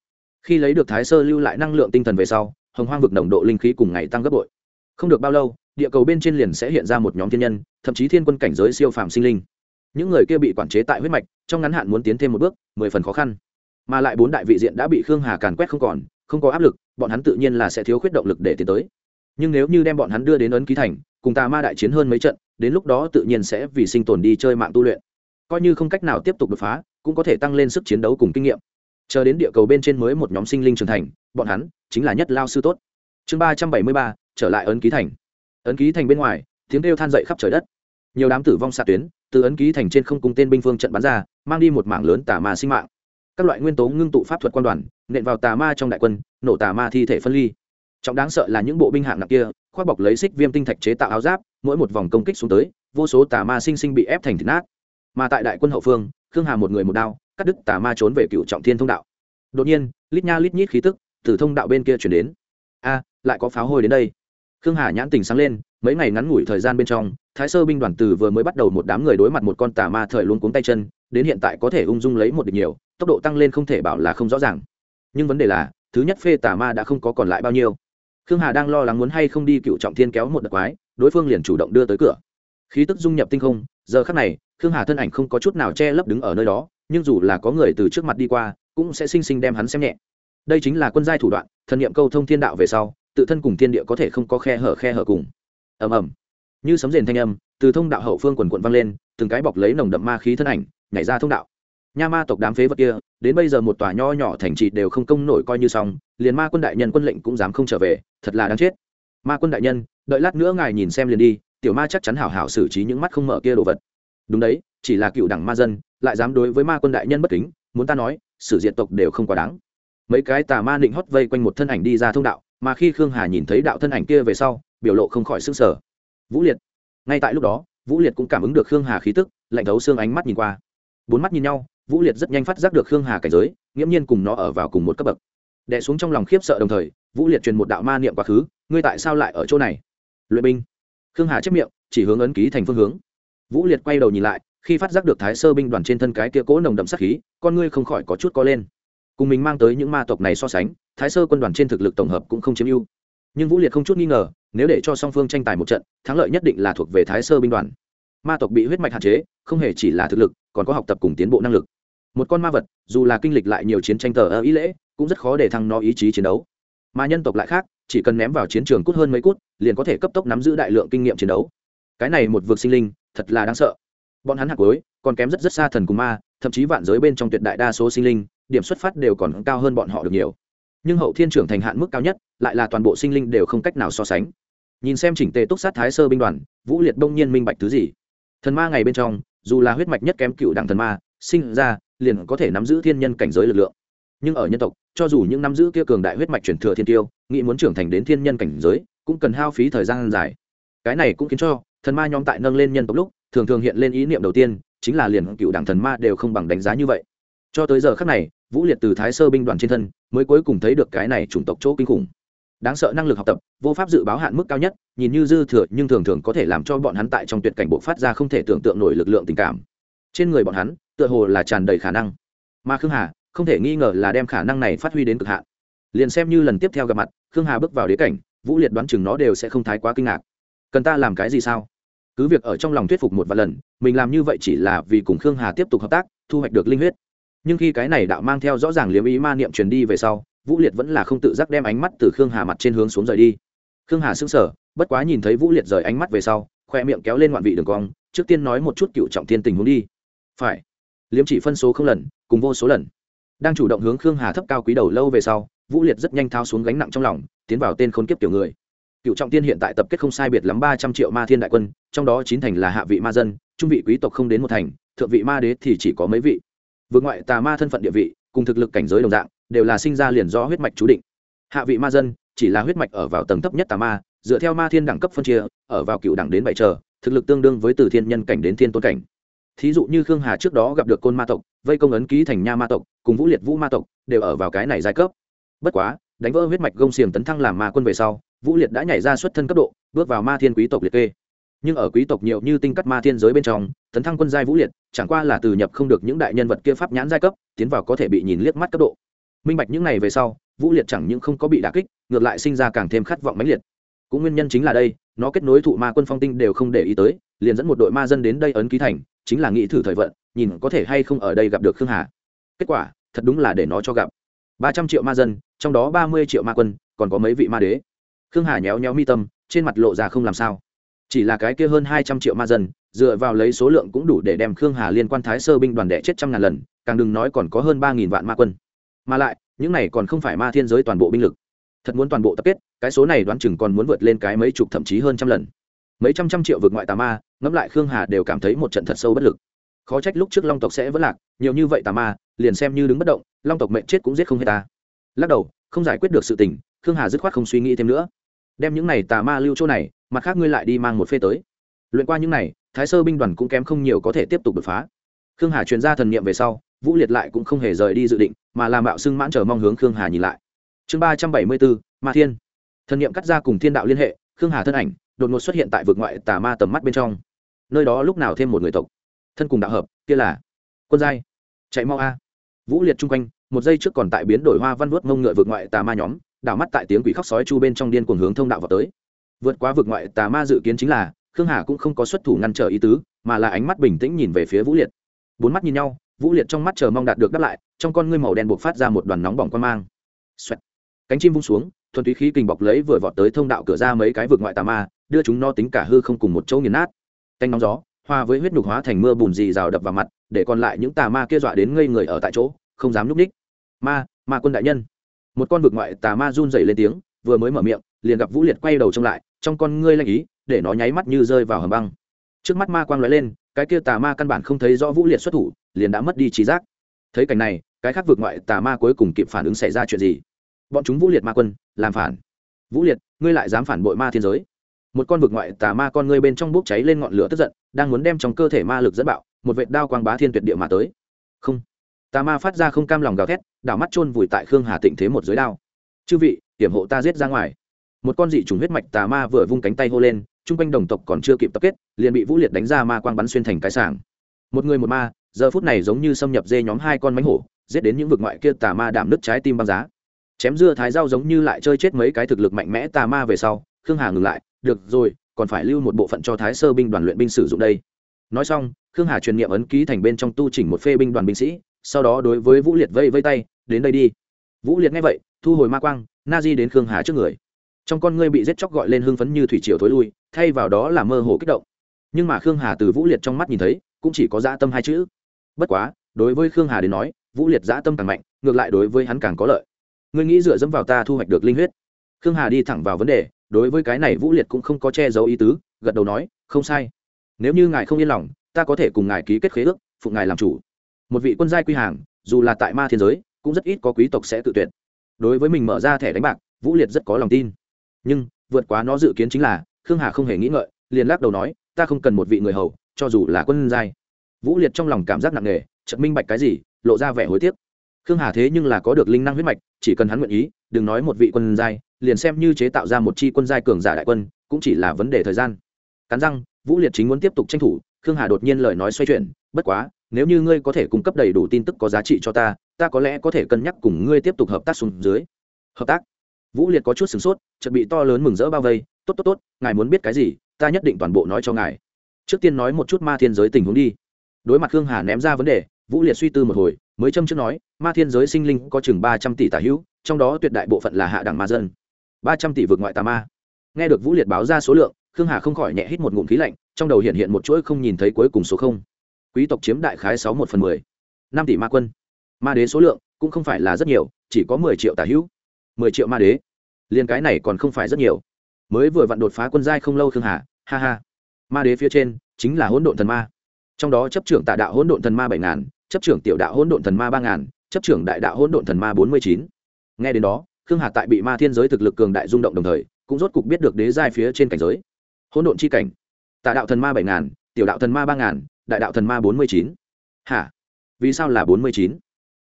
Khi lấy được thái sơ lưu lại năng lượng tinh thần về sau, hồng hoang vực nồng độ linh khí cùng ngày tăng gấp bội. Không được bao lâu, địa cầu bên trên liền sẽ hiện ra một nhóm thiên nhân, thậm chí thiên quân cảnh giới siêu phàm sinh linh. Những người kia bị quản chế tại huyết mạch, trong ngắn hạn muốn tiến thêm một bước, mười phần khó khăn. Mà lại bốn đại vị diện đã bị khương hà càn quét không còn, không có áp lực, bọn hắn tự nhiên là sẽ thiếu khuyết động lực để tiến tới. Nhưng nếu như đem bọn hắn đưa đến ấn ký thành cùng tà ma đại chiến hơn mấy trận, đến lúc đó tự nhiên sẽ vì sinh tồn đi chơi mạng tu luyện. Coi như không cách nào tiếp tục đột phá, cũng có thể tăng lên sức chiến đấu cùng kinh nghiệm. Chờ đến địa cầu bên trên mới một nhóm sinh linh trưởng thành, bọn hắn chính là nhất lao sư tốt. Chương ba trăm bảy mươi ba, trở lại ấn ký thành. Ấn ký thành bên ngoài, tiếng kêu than dậy khắp trời đất. Nhiều đám tử vong xạ tuyến từ ấn ký thành trên không cung tên binh phương trận bắn ra, mang đi một mảng lớn tà ma sinh mạng. Các loại nguyên tố ngưng tụ pháp thuật quan đoàn, nện vào tà ma trong đại quân, nổ tà ma thi thể phân ly. Trọng đáng sợ là những bộ binh hạng nặng kia khoác bọc lấy xích viêm tinh thạch chế tạo áo giáp, mỗi một vòng công kích xuống tới, vô số tà ma sinh sinh bị ép thành thịt nát. Mà tại đại quân hậu phương, khương hà một người một đao, cắt đứt tà ma trốn về cựu trọng thiên thông đạo. Đột nhiên, lít nha lít nhít khí tức từ thông đạo bên kia chuyển đến. A, lại có pháo hôi đến đây. Khương hà nhãn tình sáng lên, mấy ngày ngắn ngủi thời gian bên trong, thái sơ binh đoàn từ vừa mới bắt đầu một đám người đối mặt một con tà ma thời luôn cuống tay chân, đến hiện tại có thể ung dung lấy một địch nhiều, tốc độ tăng lên không thể bảo là không rõ ràng. Nhưng vấn đề là, thứ nhất phê tà ma đã không có còn lại bao nhiêu khương hà đang lo lắng muốn hay không đi cựu trọng thiên kéo một đợt quái, đối phương liền chủ động đưa tới cửa. Khí tức dung nhập tinh không, giờ khắc này, khương hà thân ảnh không có chút nào che lấp đứng ở nơi đó, nhưng dù là có người từ trước mặt đi qua, cũng sẽ sinh sinh đem hắn xem nhẹ. Đây chính là quân giai thủ đoạn, thần niệm câu thông thiên đạo về sau, tự thân cùng thiên địa có thể không có khe hở khe hở cùng. Ầm ầm. Như sấm rền thanh âm, từ thông đạo hậu phương quần quận vang lên, từng cái bọc lấy nồng đậm ma khí thân ảnh, nhảy ra thông đạo. Nha ma tộc đám phế vật kia, đến bây giờ một tòa nho nhỏ thành trì đều không công nổi coi như xong liền ma quân đại nhân quân lệnh cũng dám không trở về, thật là đáng chết. Ma quân đại nhân, đợi lát nữa ngài nhìn xem liền đi, tiểu ma chắc chắn hảo hảo xử trí những mắt không mở kia đồ vật. Đúng đấy, chỉ là cựu đẳng ma dân, lại dám đối với ma quân đại nhân bất kính, muốn ta nói sử diện tộc đều không quá đáng. Mấy cái tà ma định hót vây quanh một thân ảnh đi ra thông đạo, mà khi khương hà nhìn thấy đạo thân ảnh kia về sau, biểu lộ không khỏi s ư n g sở vũ liệt. Ngay tại lúc đó, vũ liệt cũng cảm ứng được khương hà khí tức, lạnh thấu xương ánh mắt nhìn qua. Bốn mắt nhìn nhau, vũ liệt rất nhanh phát giác được khương hà cảnh giới, nghiễm nhiên cùng nó ở vào cùng một cấp bậc đẻ xuống trong lòng khiếp sợ đồng thời, vũ liệt truyền một đạo ma niệm quá khứ, ngươi tại sao lại ở chỗ này? Luyện binh. Khương hà chép miệng, chỉ hướng ấn ký thành phương hướng. Vũ liệt quay đầu nhìn lại, khi phát giác được thái sơ binh đoàn trên thân cái kia cố nồng đậm sắc khí, con ngươi không khỏi có chút có lên. Cùng mình mang tới những ma tộc này so sánh, thái sơ quân đoàn trên thực lực tổng hợp cũng không chiếm ưu. Nhưng vũ liệt không chút nghi ngờ, nếu để cho song phương tranh tài một trận, thắng lợi nhất định là thuộc về thái sơ binh đoàn. Ma tộc bị huyết mạch hạn chế, không hề chỉ là thực lực, còn có học tập cùng tiến bộ năng lực. Một con ma vật, dù là kinh lịch lại nhiều chiến tranh tờ ơ ý lễ cũng rất khó để thăng nó ý chí chiến đấu. Mà nhân tộc lại khác, chỉ cần ném vào chiến trường cút hơn mấy cút, liền có thể cấp tốc nắm giữ đại lượng kinh nghiệm chiến đấu. Cái này một vực sinh linh, thật là đáng sợ. Bọn hắn hạc cuối còn kém rất rất xa thần cùng ma, thậm chí vạn giới bên trong tuyệt đại đa số sinh linh, điểm xuất phát đều còn cao hơn bọn họ được nhiều. Nhưng hậu thiên trưởng thành hạn mức cao nhất, lại là toàn bộ sinh linh đều không cách nào so sánh. Nhìn xem chỉnh tề túc sát thái sơ binh đoàn, vũ liệt đông nhiên minh bạch thứ gì. Thần ma ngày bên trong, dù là huyết mạch nhất kém cựu đảng thần ma, sinh ra, liền có thể nắm giữ thiên nhân cảnh giới lực lượng. Nhưng ở nhân tộc cho dù những nắm giữ kia cường đại huyết mạch truyền thừa thiên tiêu, nghĩ muốn trưởng thành đến thiên nhân cảnh giới, cũng cần hao phí thời gian dài. Cái này cũng khiến cho thần ma nhóm tại nâng lên nhân tộc lúc, thường thường hiện lên ý niệm đầu tiên, chính là liền cựu đảng thần ma đều không bằng đánh giá như vậy. Cho tới giờ khác này, vũ liệt từ thái sơ binh đoàn trên thân, mới cuối cùng thấy được cái này chủng tộc chỗ kinh khủng. Đáng sợ năng lực học tập, vô pháp dự báo hạn mức cao nhất, nhìn như dư thừa, nhưng thường thường có thể làm cho bọn hắn tại trong tuyệt cảnh bộ phát ra không thể tưởng tượng nổi lực lượng tình cảm. Trên người bọn hắn, tựa hồ là tràn đầy khả năng. Mà khương hà không thể nghi ngờ là đem khả năng này phát huy đến cực hạn. Liền xem như lần tiếp theo gặp mặt, khương hà bước vào đế cảnh, vũ liệt đoán chừng nó đều sẽ không thái quá kinh ngạc. Cần ta làm cái gì sao? Cứ việc ở trong lòng thuyết phục một vài lần, mình làm như vậy chỉ là vì cùng khương hà tiếp tục hợp tác, thu hoạch được linh huyết. Nhưng khi cái này đạo mang theo rõ ràng liếm ý ma niệm truyền đi về sau, vũ liệt vẫn là không tự giác đem ánh mắt từ khương hà mặt trên hướng xuống rời đi. Khương hà sững sở bất quá nhìn thấy vũ liệt rời ánh mắt về sau, khoe miệng kéo lên ngoạn vị đường cong, trước tiên nói một chút cựu trọng thiên tình huống đi. Phải. Liếm chỉ phân số không lần, cùng vô số lần đang chủ động hướng khương hà thấp cao quý đầu lâu về sau, vũ liệt rất nhanh thao xuống gánh nặng trong lòng, tiến vào tên khốn kiếp kiểu người. Cựu trọng tiên hiện tại tập kết không sai biệt lắm ba trăm triệu ma thiên đại quân, trong đó chín thành là hạ vị ma dân, trung vị quý tộc không đến một thành, thượng vị ma đế thì chỉ có mấy vị. Vượt ngoại tà ma thân phận địa vị, cùng thực lực cảnh giới đồng dạng, đều là sinh ra liền do huyết mạch chú định. Hạ vị ma dân, chỉ là huyết mạch ở vào tầng thấp nhất tà ma, dựa theo ma thiên đẳng cấp phân chia, ở vào cựu đẳng đến bảy chờ thực lực tương đương với từ thiên nhân cảnh đến thiên tôn cảnh thí dụ như khương hà trước đó gặp được côn ma tộc, vây công ấn ký thành nha ma tộc, cùng vũ liệt vũ ma tộc, đều ở vào cái này giai cấp. Bất quá, đánh vỡ huyết mạch gông xiềng tấn thăng làm ma quân về sau, vũ liệt đã nhảy ra xuất thân cấp độ, bước vào ma thiên quý tộc liệt kê. Nhưng ở quý tộc nhiều như tinh cắt ma thiên giới bên trong, tấn thăng quân giai vũ liệt, chẳng qua là từ nhập không được những đại nhân vật kia pháp nhãn giai cấp, tiến vào có thể bị nhìn liếc mắt cấp độ. Minh bạch những này về sau, vũ liệt chẳng những không có bị đà kích, ngược lại sinh ra càng thêm khát vọng mãnh liệt. Cũng nguyên nhân chính là đây, nó kết nối thụ ma quân phong tinh đều không để ý tới, liền dẫn một đội ma dân đến đây ấn ký thành chính là nghĩ thử thời vận, nhìn có thể hay không ở đây gặp được khương hà. Kết quả, thật đúng là để nó cho gặp. Ba trăm triệu ma dân, trong đó ba mươi triệu ma quân, còn có mấy vị ma đế. Khương hà nhéo nhéo mi tâm, trên mặt lộ ra không làm sao. Chỉ là cái kia hơn hai trăm triệu ma dân, dựa vào lấy số lượng cũng đủ để đem khương hà liên quan thái sơ binh đoàn đệ chết trăm ngàn lần, càng đừng nói còn có hơn ba nghìn vạn ma quân. Mà lại, những này còn không phải ma thiên giới toàn bộ binh lực. Thật muốn toàn bộ tập kết, cái số này đoán chừng còn muốn vượt lên cái mấy chục thậm chí hơn trăm lần mấy trăm trăm triệu vượt ngoại tà ma, ngẫm lại khương hà đều cảm thấy một trận thật sâu bất lực. Khó trách lúc trước long tộc sẽ vẫn lạc, nhiều như vậy tà ma, liền xem như đứng bất động, long tộc mệnh chết cũng giết không hết ta. Lắc đầu, không giải quyết được sự tình, khương hà dứt khoát không suy nghĩ thêm nữa. Đem những này tà ma lưu chỗ này, mặt khác ngươi lại đi mang một phê tới. Luyện qua những này, thái sơ binh đoàn cũng kém không nhiều có thể tiếp tục đột phá. Khương hà truyền ra thần niệm về sau, vũ liệt lại cũng không hề rời đi dự định, mà làm bạo xưng mãn chờ mong hướng khương hà nhìn lại. Chương ba trăm bảy mươi bốn, ma thiên. Thần niệm cắt ra cùng thiên đạo liên hệ, khương hà thân ảnh đột ngột xuất hiện tại vực ngoại tà ma tầm mắt bên trong. Nơi đó lúc nào thêm một người tộc? Thân cùng đạo hợp, kia là quân giai. Chạy mau a. Vũ liệt chung quanh, một giây trước còn tại biến đổi hoa văn vuốt ngông ngựa vượt ngoại tà ma nhóm, đảo mắt tại tiếng quỷ khóc sói chu bên trong điên cuồng hướng thông đạo vào tới. Vượt qua vượt ngoại tà ma dự kiến chính là, khương hà cũng không có xuất thủ ngăn trở ý tứ, mà là ánh mắt bình tĩnh nhìn về phía vũ liệt. Bốn mắt nhìn nhau, vũ liệt trong mắt chờ mong đạt được đáp lại, trong con ngươi màu đen buộc phát ra một đoàn nóng bỏng quan mang. Xoẹt. cánh chim vung xuống, thuần túy khí kình bọc lấy vừa vọt tới thông đạo cửa ra mấy cái vượt ngoại tà ma đưa chúng nó tính cả hư không cùng một chỗ nghiền nát. Canh nóng gió hoa với huyết nhục hóa thành mưa bùn dì rào đập vào mặt, để còn lại những tà ma kia dọa đến ngây người ở tại chỗ, không dám nhúc ních ma ma quân đại nhân. Một con vực ngoại tà ma run dày lên tiếng, vừa mới mở miệng, liền gặp vũ liệt quay đầu trông lại, trong con ngươi lanh ý, để nó nháy mắt như rơi vào hầm băng. Trước mắt ma quang lóe lên, cái kia tà ma căn bản không thấy rõ vũ liệt xuất thủ, liền đã mất đi trí giác. Thấy cảnh này, cái khác vượt ngoại tà ma cuối cùng kịp phản ứng xảy ra chuyện gì? Bọn chúng vũ liệt ma quân, làm phản. Vũ liệt, ngươi lại dám phản bội ma thiên giới? Một con vực ngoại tà ma con ngươi bên trong bốc cháy lên ngọn lửa tức giận, đang muốn đem trong cơ thể ma lực dẫn bạo, một vệt đao quang bá thiên tuyệt địa mà tới. Không. Tà ma phát ra không cam lòng gào thét, đảo mắt chôn vùi tại khương hà tịnh thế một giới đao. Chư vị, hiểm hộ ta giết ra ngoài. Một con dị trùng huyết mạch tà ma vừa vung cánh tay hô lên chung quanh đồng tộc còn chưa kịp tập kết, liền bị vũ liệt đánh ra ma quang bắn xuyên thành cái sảng. Một người một ma, giờ phút này giống như xâm nhập dê nhóm hai con mánh hổ, giết đến những vực ngoại kia tà ma đảm nứt trái tim băng giá. Chém dưa thái dao giống như lại chơi chết mấy cái thực lực mạnh mẽ tà ma về sau, khương hà ngừng lại được rồi, còn phải lưu một bộ phận cho thái sơ binh đoàn luyện binh sử dụng đây. Nói xong, khương hà truyền niệm ấn ký thành bên trong tu chỉnh một phê binh đoàn binh sĩ, sau đó đối với vũ liệt vây vây tay, đến đây đi. Vũ liệt nghe vậy, thu hồi ma quang, na di đến khương hà trước người. Trong con ngươi bị giết chóc gọi lên hưng phấn như thủy triều thối lui, thay vào đó là mơ hồ kích động. Nhưng mà khương hà từ vũ liệt trong mắt nhìn thấy, cũng chỉ có dã tâm hai chữ. Bất quá, đối với khương hà đến nói, vũ liệt dã tâm càng mạnh, ngược lại đối với hắn càng có lợi. Ngươi nghĩ dựa dẫm vào ta thu hoạch được linh huyết? Khương hà đi thẳng vào vấn đề đối với cái này vũ liệt cũng không có che giấu ý tứ, gật đầu nói, không sai. Nếu như ngài không yên lòng, ta có thể cùng ngài ký kết khế ước, phụ ngài làm chủ. Một vị quân giai quy hàng, dù là tại ma thiên giới, cũng rất ít có quý tộc sẽ tự tuyệt. Đối với mình mở ra thẻ đánh bạc, vũ liệt rất có lòng tin. Nhưng, vượt quá nó dự kiến chính là, khương hà không hề nghĩ ngợi, liền lắc đầu nói, ta không cần một vị người hầu, cho dù là quân giai. Vũ liệt trong lòng cảm giác nặng nề, chợt minh bạch cái gì, lộ ra vẻ hối tiếc. Khương hà thế nhưng là có được linh năng huyết mạch, chỉ cần hắn nguyện ý, đừng nói một vị quân giai liền xem như chế tạo ra một chi quân giai cường giả đại quân, cũng chỉ là vấn đề thời gian. Cắn răng, vũ liệt chính muốn tiếp tục tranh thủ, khương hà đột nhiên lời nói xoay chuyển, bất quá, nếu như ngươi có thể cung cấp đầy đủ tin tức có giá trị cho ta ta có lẽ có thể cân nhắc cùng ngươi tiếp tục hợp tác xuống dưới. Hợp tác? Vũ liệt có chút sửng sốt chuẩn bị to lớn mừng rỡ bao vây, tốt tốt tốt, ngài muốn biết cái gì, ta nhất định toàn bộ nói cho ngài. Trước tiên nói một chút ma thiên giới tình huống đi. Đối mặt khương hà ném ra vấn đề, vũ liệt suy tư một hồi, mới châm trước nói, ma thiên giới sinh linh có chừng ba trăm tỷ tà hữu, trong đó tuyệt đại bộ phận là hạ đẳng ma dân ba trăm tỷ vượt ngoại tà ma. Nghe được vũ liệt báo ra số lượng, khương hà không khỏi nhẹ hít một ngụm khí lạnh, trong đầu hiện hiện một chuỗi không nhìn thấy cuối cùng số không. Quý tộc chiếm đại khái sáu một phần mười. Năm tỷ ma quân. Ma đế số lượng cũng không phải là rất nhiều, chỉ có mười triệu tà hữu. Mười triệu ma đế. Liên cái này còn không phải rất nhiều. Mới vừa vặn đột phá quân giai không lâu khương hà, ha ha. Ma đế phía trên chính là hỗn độn thần ma. Trong đó chấp trưởng tà đạo hỗn độn thần ma bảy ngàn, chấp trưởng tiểu đạo hỗn độn thần ma ba ngàn, chấp trưởng đại đạo hỗn độn thần ma bốn mươi chín. Nghe đến đó khương hà tại bị ma thiên giới thực lực cường đại rung động đồng thời, cũng rốt cục biết được đế giai phía trên cảnh giới. Hỗn độn chi cảnh. Tà đạo thần ma bảy ngàn, tiểu đạo thần ma ba ngàn, đại đạo thần ma bốn mươi chín. Hả? Vì sao là bốn mươi chín?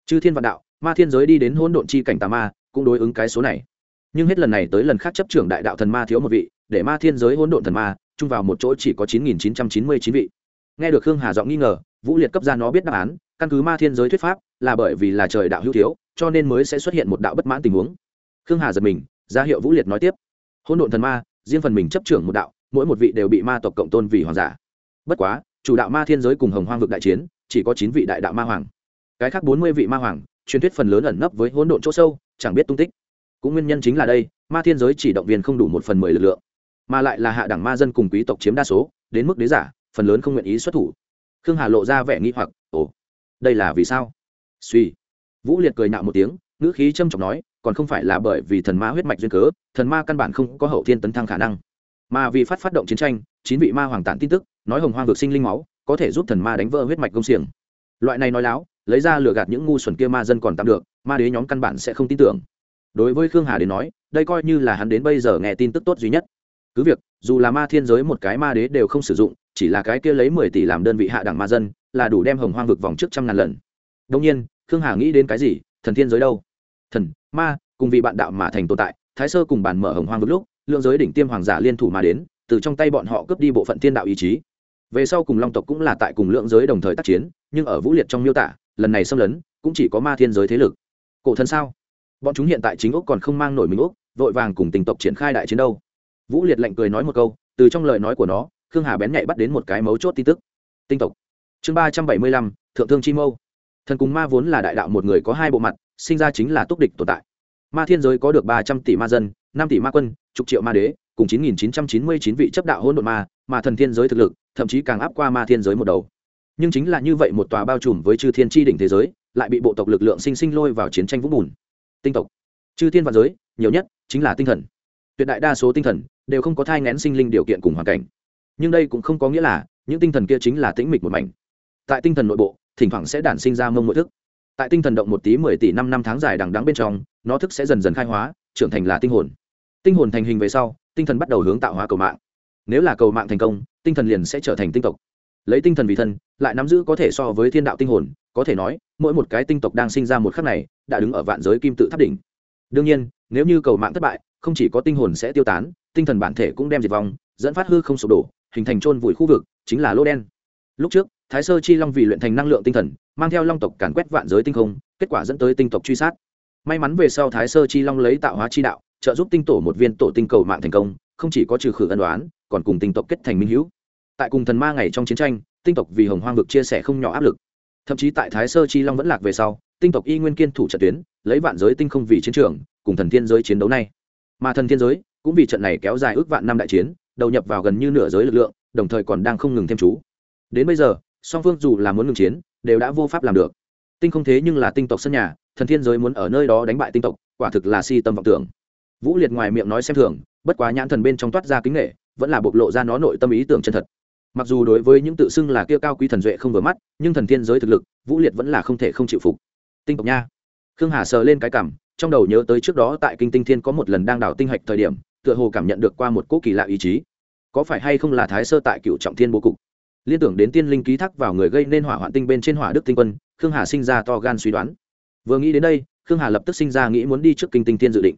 Chư thiên vạn đạo, ma thiên giới đi đến hỗn độn chi cảnh tà ma, cũng đối ứng cái số này. Nhưng hết lần này tới lần khác chấp trưởng đại đạo thần ma thiếu một vị, để ma thiên giới hỗn độn thần ma, chung vào một chỗ chỉ có chín nghìn chín trăm chín mươi chín vị. Nghe được khương hà giọng nghi ngờ, vũ liệt cấp ra nó biết đáp án, căn cứ ma thiên giới thuyết pháp, là bởi vì là trời đạo hữu thiếu, cho nên mới sẽ xuất hiện một đạo bất mãn tình huống khương hà giật mình, ra hiệu vũ liệt nói tiếp. Hôn độn thần ma, riêng phần mình chấp trưởng một đạo, mỗi một vị đều bị ma tộc cộng tôn vì hoàng giả. Bất quá, chủ đạo ma thiên giới cùng hồng hoang vực đại chiến, chỉ có chín vị đại đạo ma hoàng. Cái khác bốn mươi vị ma hoàng, truyền thuyết phần lớn ẩn nấp với hỗn độn chỗ sâu, chẳng biết tung tích. Cũng nguyên nhân chính là đây, ma thiên giới chỉ động viên không đủ một phần mười lực lượng, mà lại là hạ đẳng ma dân cùng quý tộc chiếm đa số, đến mức đế giả, phần lớn không nguyện ý xuất thủ. Khương hà lộ ra vẻ nghi hoặc, ồ, đây là vì sao? Suy. Vũ liệt cười nạo một tiếng, ngữ khí trâm trọng nói còn không phải là bởi vì thần ma huyết mạch duyên cớ, thần ma căn bản không có hậu thiên tấn thăng khả năng. Mà vì phát phát động chiến tranh, chín vị ma hoàng tản tin tức, nói hồng hoang vực sinh linh máu, có thể giúp thần ma đánh vỡ huyết mạch công xiềng. Loại này nói láo, lấy ra lừa gạt những ngu xuẩn kia ma dân còn tạm được, ma đế nhóm căn bản sẽ không tin tưởng. Đối với khương hà đến nói, đây coi như là hắn đến bây giờ nghe tin tức tốt duy nhất. Cứ việc, dù là ma thiên giới một cái ma đế đều không sử dụng, chỉ là cái kia lấy mười tỷ làm đơn vị hạ đẳng ma dân, là đủ đem hồng hoang vực vòng trước trăm ngàn lần. Đông nhiên, khương hà nghĩ đến cái gì, thần thiên giới đâu? Thần ma, cùng vị bạn đạo mà thành tồn tại, thái sơ cùng bàn mở hồng hoang vực lúc, lượng giới đỉnh tiêm hoàng giả liên thủ mà đến, từ trong tay bọn họ cướp đi bộ phận thiên đạo ý chí. Về sau cùng long tộc cũng là tại cùng lượng giới đồng thời tác chiến, nhưng ở vũ liệt trong miêu tả, lần này xâm lấn, cũng chỉ có ma thiên giới thế lực. Cổ thân sao? Bọn chúng hiện tại chính úc còn không mang nổi mình úc vội vàng cùng tình tộc triển khai đại chiến đâu. Vũ liệt lạnh cười nói một câu, từ trong lời nói của nó, khương hà bén nhạy bắt đến một cái mấu chốt tin tức. Tinh tộc. Chương ba trăm bảy mươi lăm, thượng thương chi mâu. Thần cùng ma vốn là đại đạo một người có hai bộ mặt sinh ra chính là túc địch tồn tại. Ma thiên giới có được ba trăm tỷ ma dân, năm tỷ ma quân, chục triệu ma đế, cùng chín nghìn chín trăm chín mươi chín vị chấp đạo hỗn độn ma, mà thần thiên giới thực lực, thậm chí càng áp qua ma thiên giới một đầu. Nhưng chính là như vậy một tòa bao trùm với chư thiên tri đỉnh thế giới, lại bị bộ tộc lực lượng sinh sinh lôi vào chiến tranh vũng bùn. Tinh tộc. Chư thiên và giới, nhiều nhất chính là tinh thần. Tuyệt đại đa số tinh thần đều không có thai ngén sinh linh điều kiện cùng hoàn cảnh. Nhưng đây cũng không có nghĩa là những tinh thần kia chính là tĩnh mịch một mảnh. Tại tinh thần nội bộ, thỉnh thoảng sẽ đản sinh ra mông nội thức tại tinh thần động một tí mười tỷ năm năm tháng dài đằng đắng bên trong, nó thức sẽ dần dần khai hóa, trưởng thành là tinh hồn. Tinh hồn thành hình về sau, tinh thần bắt đầu hướng tạo hóa cầu mạng. Nếu là cầu mạng thành công, tinh thần liền sẽ trở thành tinh tộc. Lấy tinh thần vì thân, lại nắm giữ có thể so với thiên đạo tinh hồn, có thể nói, mỗi một cái tinh tộc đang sinh ra một khắc này, đã đứng ở vạn giới kim tự tháp đỉnh. Đương nhiên, nếu như cầu mạng thất bại, không chỉ có tinh hồn sẽ tiêu tán, tinh thần bản thể cũng đem diệt vong, dẫn phát hư không sụp đổ, hình thành trôn vùi khu vực, chính là lô đen. Lúc trước, thái sơ chi long vì luyện thành năng lượng tinh thần mang theo long tộc càn quét vạn giới tinh không, kết quả dẫn tới tinh tộc truy sát. May mắn về sau thái sơ chi long lấy tạo hóa chi đạo, trợ giúp tinh tổ một viên tổ tinh cầu mạng thành công, không chỉ có trừ khử ân đoán còn cùng tinh tộc kết thành minh hữu. Tại cùng thần ma ngày trong chiến tranh, tinh tộc vì hồng hoang vực chia sẻ không nhỏ áp lực. Thậm chí tại thái sơ chi long vẫn lạc về sau, tinh tộc y nguyên kiên thủ trận tuyến, lấy vạn giới tinh không vì chiến trường, cùng thần thiên giới chiến đấu này mà thần thiên giới cũng vì trận này kéo dài ước vạn năm đại chiến, đầu nhập vào gần như nửa giới lực lượng, đồng thời còn đang không ngừng thêm chú. Đến bây giờ, song phương dù là muốn ngừng chiến đều đã vô pháp làm được. Tinh không thế nhưng là tinh tộc sân nhà, thần thiên giới muốn ở nơi đó đánh bại tinh tộc, quả thực là si tâm vọng tưởng. Vũ liệt ngoài miệng nói xem thường, bất quá nhãn thần bên trong toát ra kính nghệ vẫn là bộc lộ ra nó nội tâm ý tưởng chân thật. Mặc dù đối với những tự xưng là kia cao quý thần duệ không vừa mắt, nhưng thần thiên giới thực lực, vũ liệt vẫn là không thể không chịu phục. Tinh tộc nha. Khương hà sờ lên cái cảm, trong đầu nhớ tới trước đó tại kinh tinh thiên có một lần đang đảo tinh hạch thời điểm, tựa hồ cảm nhận được qua một cỗ kỳ lạ ý chí. Có phải hay không là thái sơ tại cựu trọng thiên bố cục? Liên tưởng đến tiên linh ký thác vào người gây nên hỏa hoạn tinh bên trên hỏa đức tinh quân, khương hà sinh ra to gan suy đoán. Vừa nghĩ đến đây, khương hà lập tức sinh ra nghĩ muốn đi trước kinh tinh thiên dự định.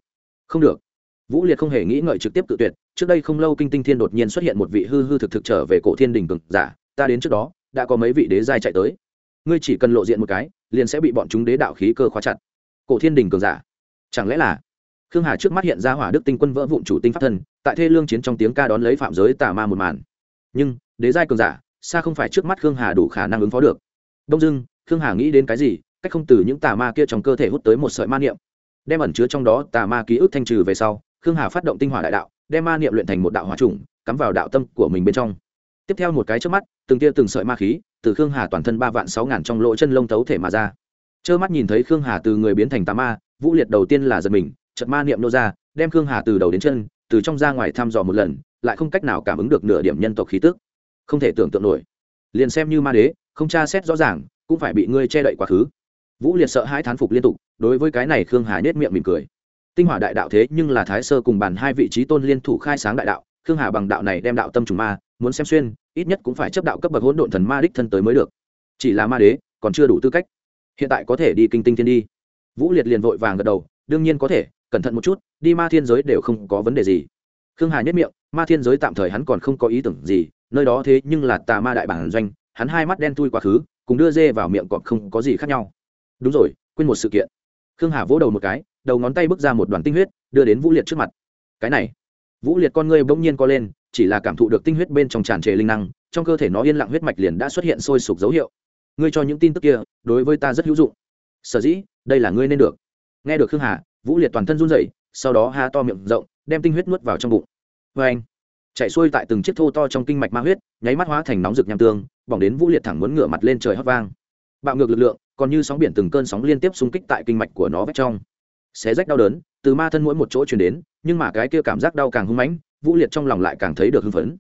Không được. Vũ liệt không hề nghĩ ngợi trực tiếp tự tuyệt, trước đây không lâu kinh tinh thiên đột nhiên xuất hiện một vị hư hư thực thực trở về cổ thiên đình cực giả, ta đến trước đó, đã có mấy vị đế giai chạy tới. Ngươi chỉ cần lộ diện một cái, liền sẽ bị bọn chúng đế đạo khí cơ khóa chặt. Cổ thiên đình cường giả. Chẳng lẽ là? Khương hà trước mắt hiện ra hỏa đức tinh quân vỡ vụn chủ tinh pháp thân, tại thê lương chiến trong tiếng ca đón lấy phạm giới tà ma một màn. Nhưng, đế giai cường giả xa không phải trước mắt khương hà đủ khả năng ứng phó được. Đông dưng khương hà nghĩ đến cái gì, cách không từ những tà ma kia trong cơ thể hút tới một sợi ma niệm. Đem ẩn chứa trong đó tà ma ký ức thanh trừ về sau, khương hà phát động tinh hỏa đại đạo, đem ma niệm luyện thành một đạo hỏa trùng, cắm vào đạo tâm của mình bên trong. Tiếp theo một cái trước mắt, từng tia từng sợi ma khí từ khương hà toàn thân ba vạn sáu ngàn trong lỗ chân lông tấu thể mà ra. Trơ mắt nhìn thấy khương hà từ người biến thành tà ma, vũ liệt đầu tiên là giật mình chật ma niệm nô ra, đem khương hà từ đầu đến chân, từ trong ra ngoài thăm dò một lần, lại không cách nào cảm ứng được nửa điểm nhân tộc khí tức không thể tưởng tượng nổi. Liền xem như ma đế, không tra xét rõ ràng, cũng phải bị ngươi che đậy quá khứ. Vũ liệt sợ hai thán phục liên tục, đối với cái này khương hà nết miệng mỉm cười. Tinh hỏa đại đạo thế nhưng là thái sơ cùng bàn hai vị trí tôn liên thủ khai sáng đại đạo, khương hà bằng đạo này đem đạo tâm trùng ma, muốn xem xuyên, ít nhất cũng phải chấp đạo cấp bậc hỗn độn thần ma đích thân tới mới được. Chỉ là ma đế, còn chưa đủ tư cách. Hiện tại có thể đi kinh tinh thiên đi. Vũ liệt liền vội vàng gật đầu, đương nhiên có thể, cẩn thận một chút, đi ma thiên giới đều không có vấn đề gì. Khương hà nhất miệng, ma thiên giới tạm thời hắn còn không có ý tưởng gì nơi đó thế nhưng là tà ma đại bản doanh, hắn hai mắt đen thui quá khứ, cùng đưa dê vào miệng cọp không có gì khác nhau. Đúng rồi, quên một sự kiện. Khương hà vỗ đầu một cái, đầu ngón tay bước ra một đoàn tinh huyết, đưa đến vũ liệt trước mặt. Cái này. Vũ liệt con ngươi bỗng nhiên co lên, chỉ là cảm thụ được tinh huyết bên trong tràn trề linh năng, trong cơ thể nó yên lặng huyết mạch liền đã xuất hiện sôi sục dấu hiệu. Ngươi cho những tin tức kia, đối với ta rất hữu dụng. Sở dĩ, đây là ngươi nên được. Nghe được khương hà, vũ liệt toàn thân run rẩy, sau đó ha to miệng rộng, đem tinh huyết nuốt vào trong bụng. Vê anh chạy xuôi tại từng chiếc thô to trong kinh mạch ma huyết, nháy mắt hóa thành nóng rực nham tương, bỏng đến vũ liệt thẳng muốn ngửa mặt lên trời hót vang. Bạo ngược lực lượng, còn như sóng biển từng cơn sóng liên tiếp xung kích tại kinh mạch của nó vách trong. Xé rách đau đớn, từ ma thân mỗi một chỗ chuyển đến, nhưng mà cái kia cảm giác đau càng hung mãnh, vũ liệt trong lòng lại càng thấy được hưng phấn.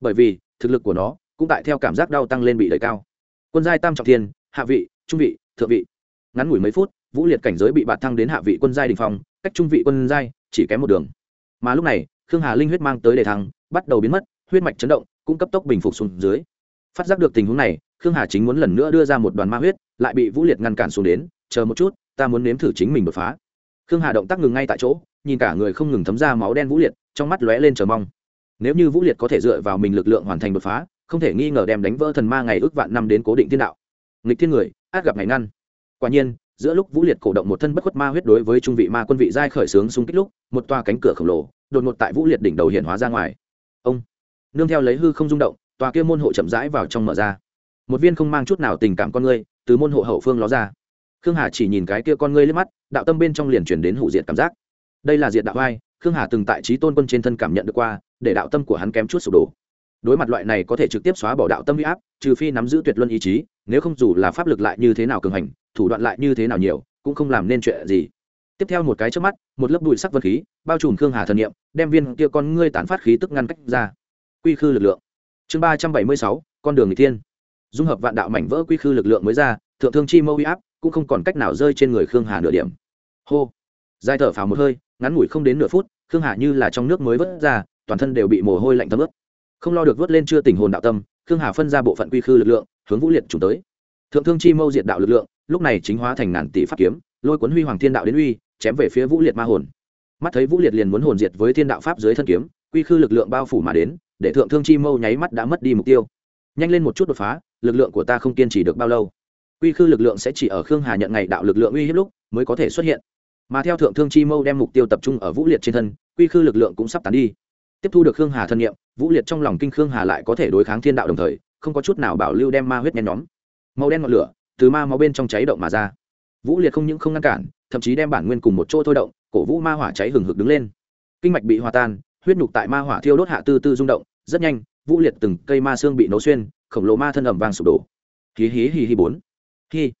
Bởi vì, thực lực của nó cũng tại theo cảm giác đau tăng lên bị đẩy cao. Quân giai tam trọng thiên, hạ vị, trung vị, thượng vị. Ngắn ngủi mấy phút, vũ liệt cảnh giới bị bạt thăng đến hạ vị quân giai đình phong, cách trung vị quân giai chỉ kém một đường. Mà lúc này, khương hà linh huyết mang tới đề thăng bắt đầu biến mất, huyết mạch chấn động, cũng cấp tốc bình phục xuống dưới. Phát giác được tình huống này, khương hà chính muốn lần nữa đưa ra một đoàn ma huyết, lại bị vũ liệt ngăn cản xuống đến, chờ một chút, ta muốn nếm thử chính mình đột phá. Khương hà động tác ngừng ngay tại chỗ, nhìn cả người không ngừng thấm ra máu đen vũ liệt, trong mắt lóe lên chờ mong. Nếu như vũ liệt có thể dựa vào mình lực lượng hoàn thành đột phá, không thể nghi ngờ đem đánh vỡ thần ma ngày ước vạn năm đến cố định thiên đạo. Nghịch thiên người, át gặp ngày ngăn. Quả nhiên, giữa lúc vũ liệt cổ động một thân bất khuất ma huyết đối với trung vị ma quân vị giai khởi xướng xung kích lúc, một toa cánh cửa khổng lồ, đột ngột tại vũ liệt đỉnh đầu hiện hóa ra ngoài ông. Nương theo lấy hư không rung động, tòa kia môn hộ chậm rãi vào trong mở ra. Một viên không mang chút nào tình cảm con ngươi, từ môn hộ hậu phương ló ra. Khương hà chỉ nhìn cái kia con ngươi lên mắt, đạo tâm bên trong liền chuyển đến hủ diệt cảm giác. Đây là diệt đạo ai khương hà từng tại trí tôn quân trên thân cảm nhận được qua, để đạo tâm của hắn kém chút sụp đổ. Đối mặt loại này có thể trực tiếp xóa bỏ đạo tâm huy áp, trừ phi nắm giữ tuyệt luân ý chí, nếu không dù là pháp lực lại như thế nào cường hành, thủ đoạn lại như thế nào nhiều, cũng không làm nên chuyện gì tiếp theo một cái trước mắt, một lớp bụi sắc vật khí, bao trùm khương hà thần nghiệm đem viên kia con ngươi tán phát khí tức ngăn cách ra. Quy khư lực lượng. Chương ba trăm bảy mươi sáu, con đường người tiên dung hợp vạn đạo mảnh vỡ quy khư lực lượng mới ra, thượng thương chi mâu huy áp cũng không còn cách nào rơi trên người khương hà nửa điểm. Hô. Dài thở phào một hơi, ngắn ngủi không đến nửa phút, khương hà như là trong nước mới vớt ra, toàn thân đều bị mồ hôi lạnh thấm ướt. Không lo được vớt lên chưa tình hồn đạo tâm, khương hà phân ra bộ phận quy khư lực lượng, hướng vũ liệt trùng tới. Thượng thương chi mâu diệt đạo lực lượng, lúc này chính hóa thành ngàn tỷ pháp kiếm, lôi cuốn huy hoàng thiên đạo đến uy chém về phía vũ liệt ma hồn. Mắt thấy vũ liệt liền muốn hồn diệt với thiên đạo pháp dưới thân kiếm, quy khư lực lượng bao phủ mà đến, để thượng thương chi mâu nháy mắt đã mất đi mục tiêu. Nhanh lên một chút đột phá, lực lượng của ta không kiên trì được bao lâu. Quy khư lực lượng sẽ chỉ ở khương hà nhận ngày đạo lực lượng uy hiếp lúc mới có thể xuất hiện. Mà theo thượng thương chi mâu đem mục tiêu tập trung ở vũ liệt trên thân, quy khư lực lượng cũng sắp tán đi. Tiếp thu được khương hà thân nhiệm, vũ liệt trong lòng kinh khương hà lại có thể đối kháng thiên đạo đồng thời, không có chút nào bảo lưu đem ma huyết nhen nhóm. Màu đen ngọn lửa từ ma máu bên trong cháy động mà ra vũ liệt không những không ngăn cản, thậm chí đem bản nguyên cùng một chỗ thôi động, cổ vũ ma hỏa cháy hừng hực đứng lên. Kinh mạch bị hòa tan, huyết nhục tại ma hỏa thiêu đốt hạ tư tư rung động, rất nhanh, vũ liệt từng cây ma xương bị nấu xuyên, khổng lồ ma thân ẩm vàng sụp đổ. Hí hí hí hí bốn. Hí.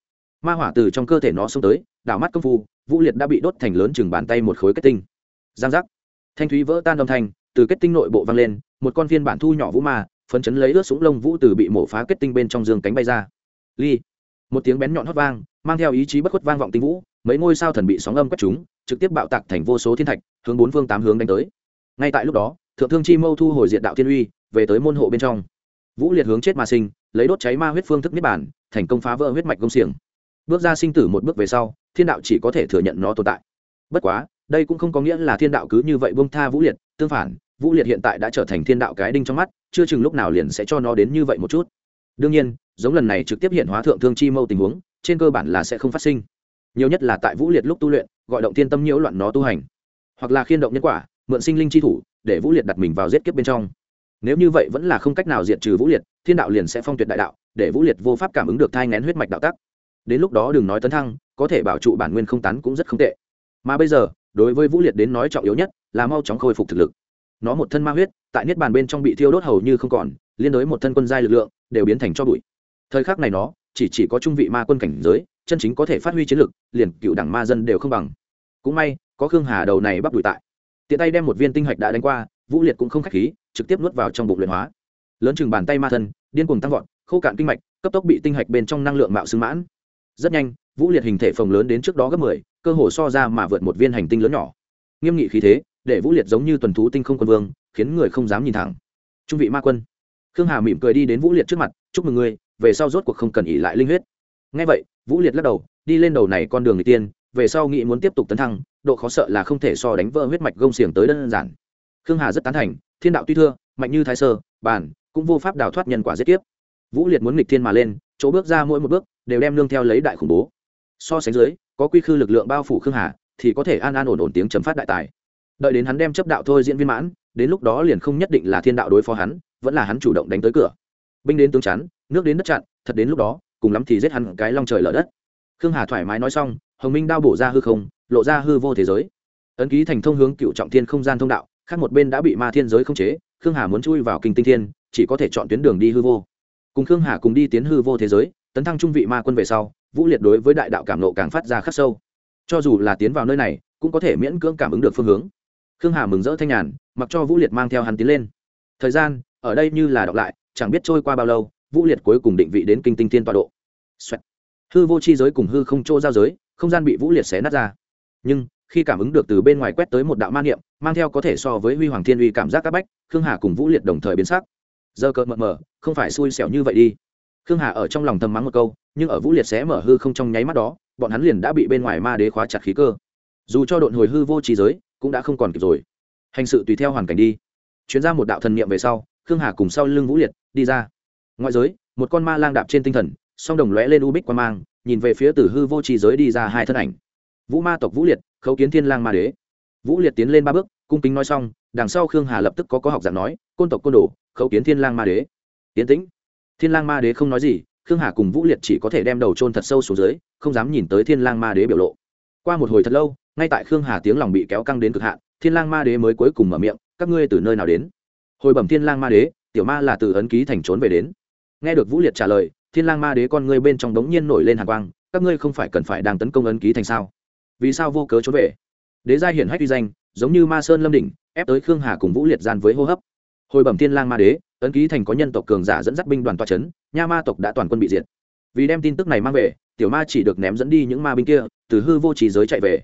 Ma hỏa từ trong cơ thể nó xông tới, đảo mắt công phu, vũ liệt đã bị đốt thành lớn chừng bàn tay một khối kết tinh. Giang giác. Thanh thúy vỡ tan âm thanh, từ kết tinh nội bộ vang lên, một con phiên bản thu nhỏ vũ ma, phấn chấn lấy ướt súng lông vũ từ bị mổ phá kết tinh bên trong giường cánh bay ra. Ly một tiếng bén nhọn hót vang, mang theo ý chí bất khuất vang vọng tinh vũ, mấy ngôi sao thần bị sóng âm quét chúng, trực tiếp bạo tạc thành vô số thiên thạch, hướng bốn phương tám hướng đánh tới. Ngay tại lúc đó, thượng thương chi mâu thu hồi diện đạo thiên uy, về tới môn hộ bên trong. Vũ liệt hướng chết mà sinh, lấy đốt cháy ma huyết phương thức niết bản thành công phá vỡ huyết mạch công xiềng. Bước ra sinh tử một bước về sau, thiên đạo chỉ có thể thừa nhận nó tồn tại. Bất quá, đây cũng không có nghĩa là thiên đạo cứ như vậy bông tha vũ liệt, tương phản, vũ liệt hiện tại đã trở thành thiên đạo cái đinh trong mắt, chưa chừng lúc nào liền sẽ cho nó đến như vậy một chút đương nhiên, giống lần này trực tiếp hiện hóa thượng thương chi mâu tình huống, trên cơ bản là sẽ không phát sinh. Nhiều nhất là tại vũ liệt lúc tu luyện, gọi động thiên tâm nhiễu loạn nó tu hành. Hoặc là khiên động nhân quả, mượn sinh linh chi thủ, để vũ liệt đặt mình vào giết kiếp bên trong. Nếu như vậy vẫn là không cách nào diệt trừ vũ liệt, thiên đạo liền sẽ phong tuyệt đại đạo, để vũ liệt vô pháp cảm ứng được thai ngén huyết mạch đạo tắc. Đến lúc đó đừng nói tấn thăng, có thể bảo trụ bản nguyên không tán cũng rất không tệ. Mà bây giờ, đối với vũ liệt đến nói trọng yếu nhất là mau chóng khôi phục thực lực. Nó một thân ma huyết, tại niết bàn bên trong bị thiêu đốt hầu như không còn liên đối một thân quân giai lực lượng, đều biến thành cho bụi. Thời khắc này nó, chỉ chỉ có trung vị ma quân cảnh giới, chân chính có thể phát huy chiến lực, liền cựu đảng ma dân đều không bằng. Cũng may, có khương hà đầu này bắt đùi tại. Tiện tay đem một viên tinh hạch đã đánh qua, vũ liệt cũng không k h á c h khí, trực tiếp nuốt vào trong bụng luyện hóa. Lớn chừng bàn tay ma thân, điên cuồng tăng vọt, khô cạn kinh mạch, cấp tốc bị tinh hạch bên trong năng lượng mạo xứng mãn. Rất nhanh, vũ liệt hình thể phồng lớn đến trước đó gấp mười, cơ hồ so ra mà vượt một viên hành tinh lớn nhỏ. Nghiêm nghị khí thế, để vũ liệt giống như tuần thú tinh không quân vương, khiến người không dám nhìn thẳng. Trung vị ma quân khương hà mỉm cười đi đến vũ liệt trước mặt, chúc mừng ngươi, về sau rốt cuộc không cần ỉ lại linh huyết. Ngay vậy, vũ liệt lắc đầu, đi lên đầu này con đường người tiên, về sau nghĩ muốn tiếp tục tấn thăng, độ khó sợ là không thể so đánh vỡ huyết mạch gông xiềng tới đơn giản. Khương hà rất tán thành, thiên đạo tuy thưa, mạnh như thái sơ, bản, cũng vô pháp đào thoát nhân quả giết tiếp vũ liệt muốn nghịch thiên mà lên, chỗ bước ra mỗi một bước, đều đem nương theo lấy đại khủng bố. So sánh dưới, có quy khư lực lượng bao phủ khương hà, thì có thể an an ổn ổn tiếng chấm phát đại tài. Đợi đến hắn đem chấp đạo thôi diễn viên mãn, đến lúc đó liền không nhất định là thiên đạo đối phó hắn vẫn là hắn chủ động đánh tới cửa. Binh đến tướng chắn, nước đến đất chặn, thật đến lúc đó, cùng lắm thì giết hắn cái long trời lở đất. Khương hà thoải mái nói xong, hồng minh đao bổ ra hư không, lộ ra hư vô thế giới. Ấn ký thành thông hướng cựu trọng thiên không gian thông đạo, khác một bên đã bị ma thiên giới không chế, khương hà muốn chui vào kinh tinh thiên, chỉ có thể chọn tuyến đường đi hư vô. Cùng khương hà cùng đi tiến hư vô thế giới, tấn thăng trung vị ma quân về sau, vũ liệt đối với đại đạo cảm nộ càng phát ra khắc sâu. Cho dù là tiến vào nơi này, cũng có thể miễn cưỡng cảm ứng được phương hướng. Khương hà mừng rỡ thanh nhàn, mặc cho vũ liệt mang theo hắn tiến lên. Thời gian ở đây như là đọc lại, chẳng biết trôi qua bao lâu, vũ liệt cuối cùng định vị đến kinh tinh thiên tọa độ、Xoẹt. hư vô chi giới cùng hư không chỗ giao giới, không gian bị vũ liệt xé nát ra. Nhưng, khi cảm ứng được từ bên ngoài quét tới một đạo ma niệm, mang theo có thể so với huy hoàng thiên uy cảm giác các bách, khương hà cùng vũ liệt đồng thời biến sắc. Giờ cợt mờ mờ, không phải xui xẻo như vậy đi. Khương hà ở trong lòng thầm mắng một câu, nhưng ở vũ liệt xé mở hư không trong nháy mắt đó, bọn hắn liền đã bị bên ngoài ma đế khóa chặt khí cơ. Dù cho độn hồi hư vô trí giới, cũng đã không còn kịp rồi. Hành sự tùy theo hoàn cảnh đi. Chuyến ra một đạo thần niệm về sau khương hà cùng sau lưng vũ liệt, đi ra. Ngoại giới, một con ma lang đạp trên tinh thần, song đồng lóe lên u bích quan mang, nhìn về phía từ hư vô trí giới đi ra hai thân ảnh. Vũ ma tộc vũ liệt, khấu kiến thiên lang ma đế. Vũ liệt tiến lên ba bước, cung kính nói xong, đằng sau khương hà lập tức có có học giảng nói, côn tộc côn đồ, khấu kiến thiên lang ma đế. Tiến tĩnh. Thiên lang ma đế không nói gì, khương hà cùng vũ liệt chỉ có thể đem đầu trôn thật sâu xuống dưới, không dám nhìn tới thiên lang ma đế biểu lộ. Qua một hồi thật lâu, ngay tại khương hà tiếng lòng bị kéo căng đến cực hạn, thiên lang ma đế mới cuối cùng mở miệng, các ngươi từ nơi nào đến? Hồi bẩm thiên lang ma đế tiểu ma là từ ấn ký thành trốn về đến. Nghe được vũ liệt trả lời thiên lang ma đế con ngươi bên trong đống nhiên nổi lên hàn quang các ngươi không phải cần phải đang tấn công ấn ký thành sao? Vì sao vô cớ trốn về? Đế gia hiển hách uy danh giống như ma sơn lâm đỉnh ép tới khương hà cùng vũ liệt gian với hô hấp. Hồi bẩm thiên lang ma đế ấn ký thành có nhân tộc cường giả dẫn dắt binh đoàn toa chấn, nha ma tộc đã toàn quân bị diệt. Vì đem tin tức này mang về tiểu ma chỉ được ném dẫn đi những ma binh kia từ hư vô trí giới chạy về.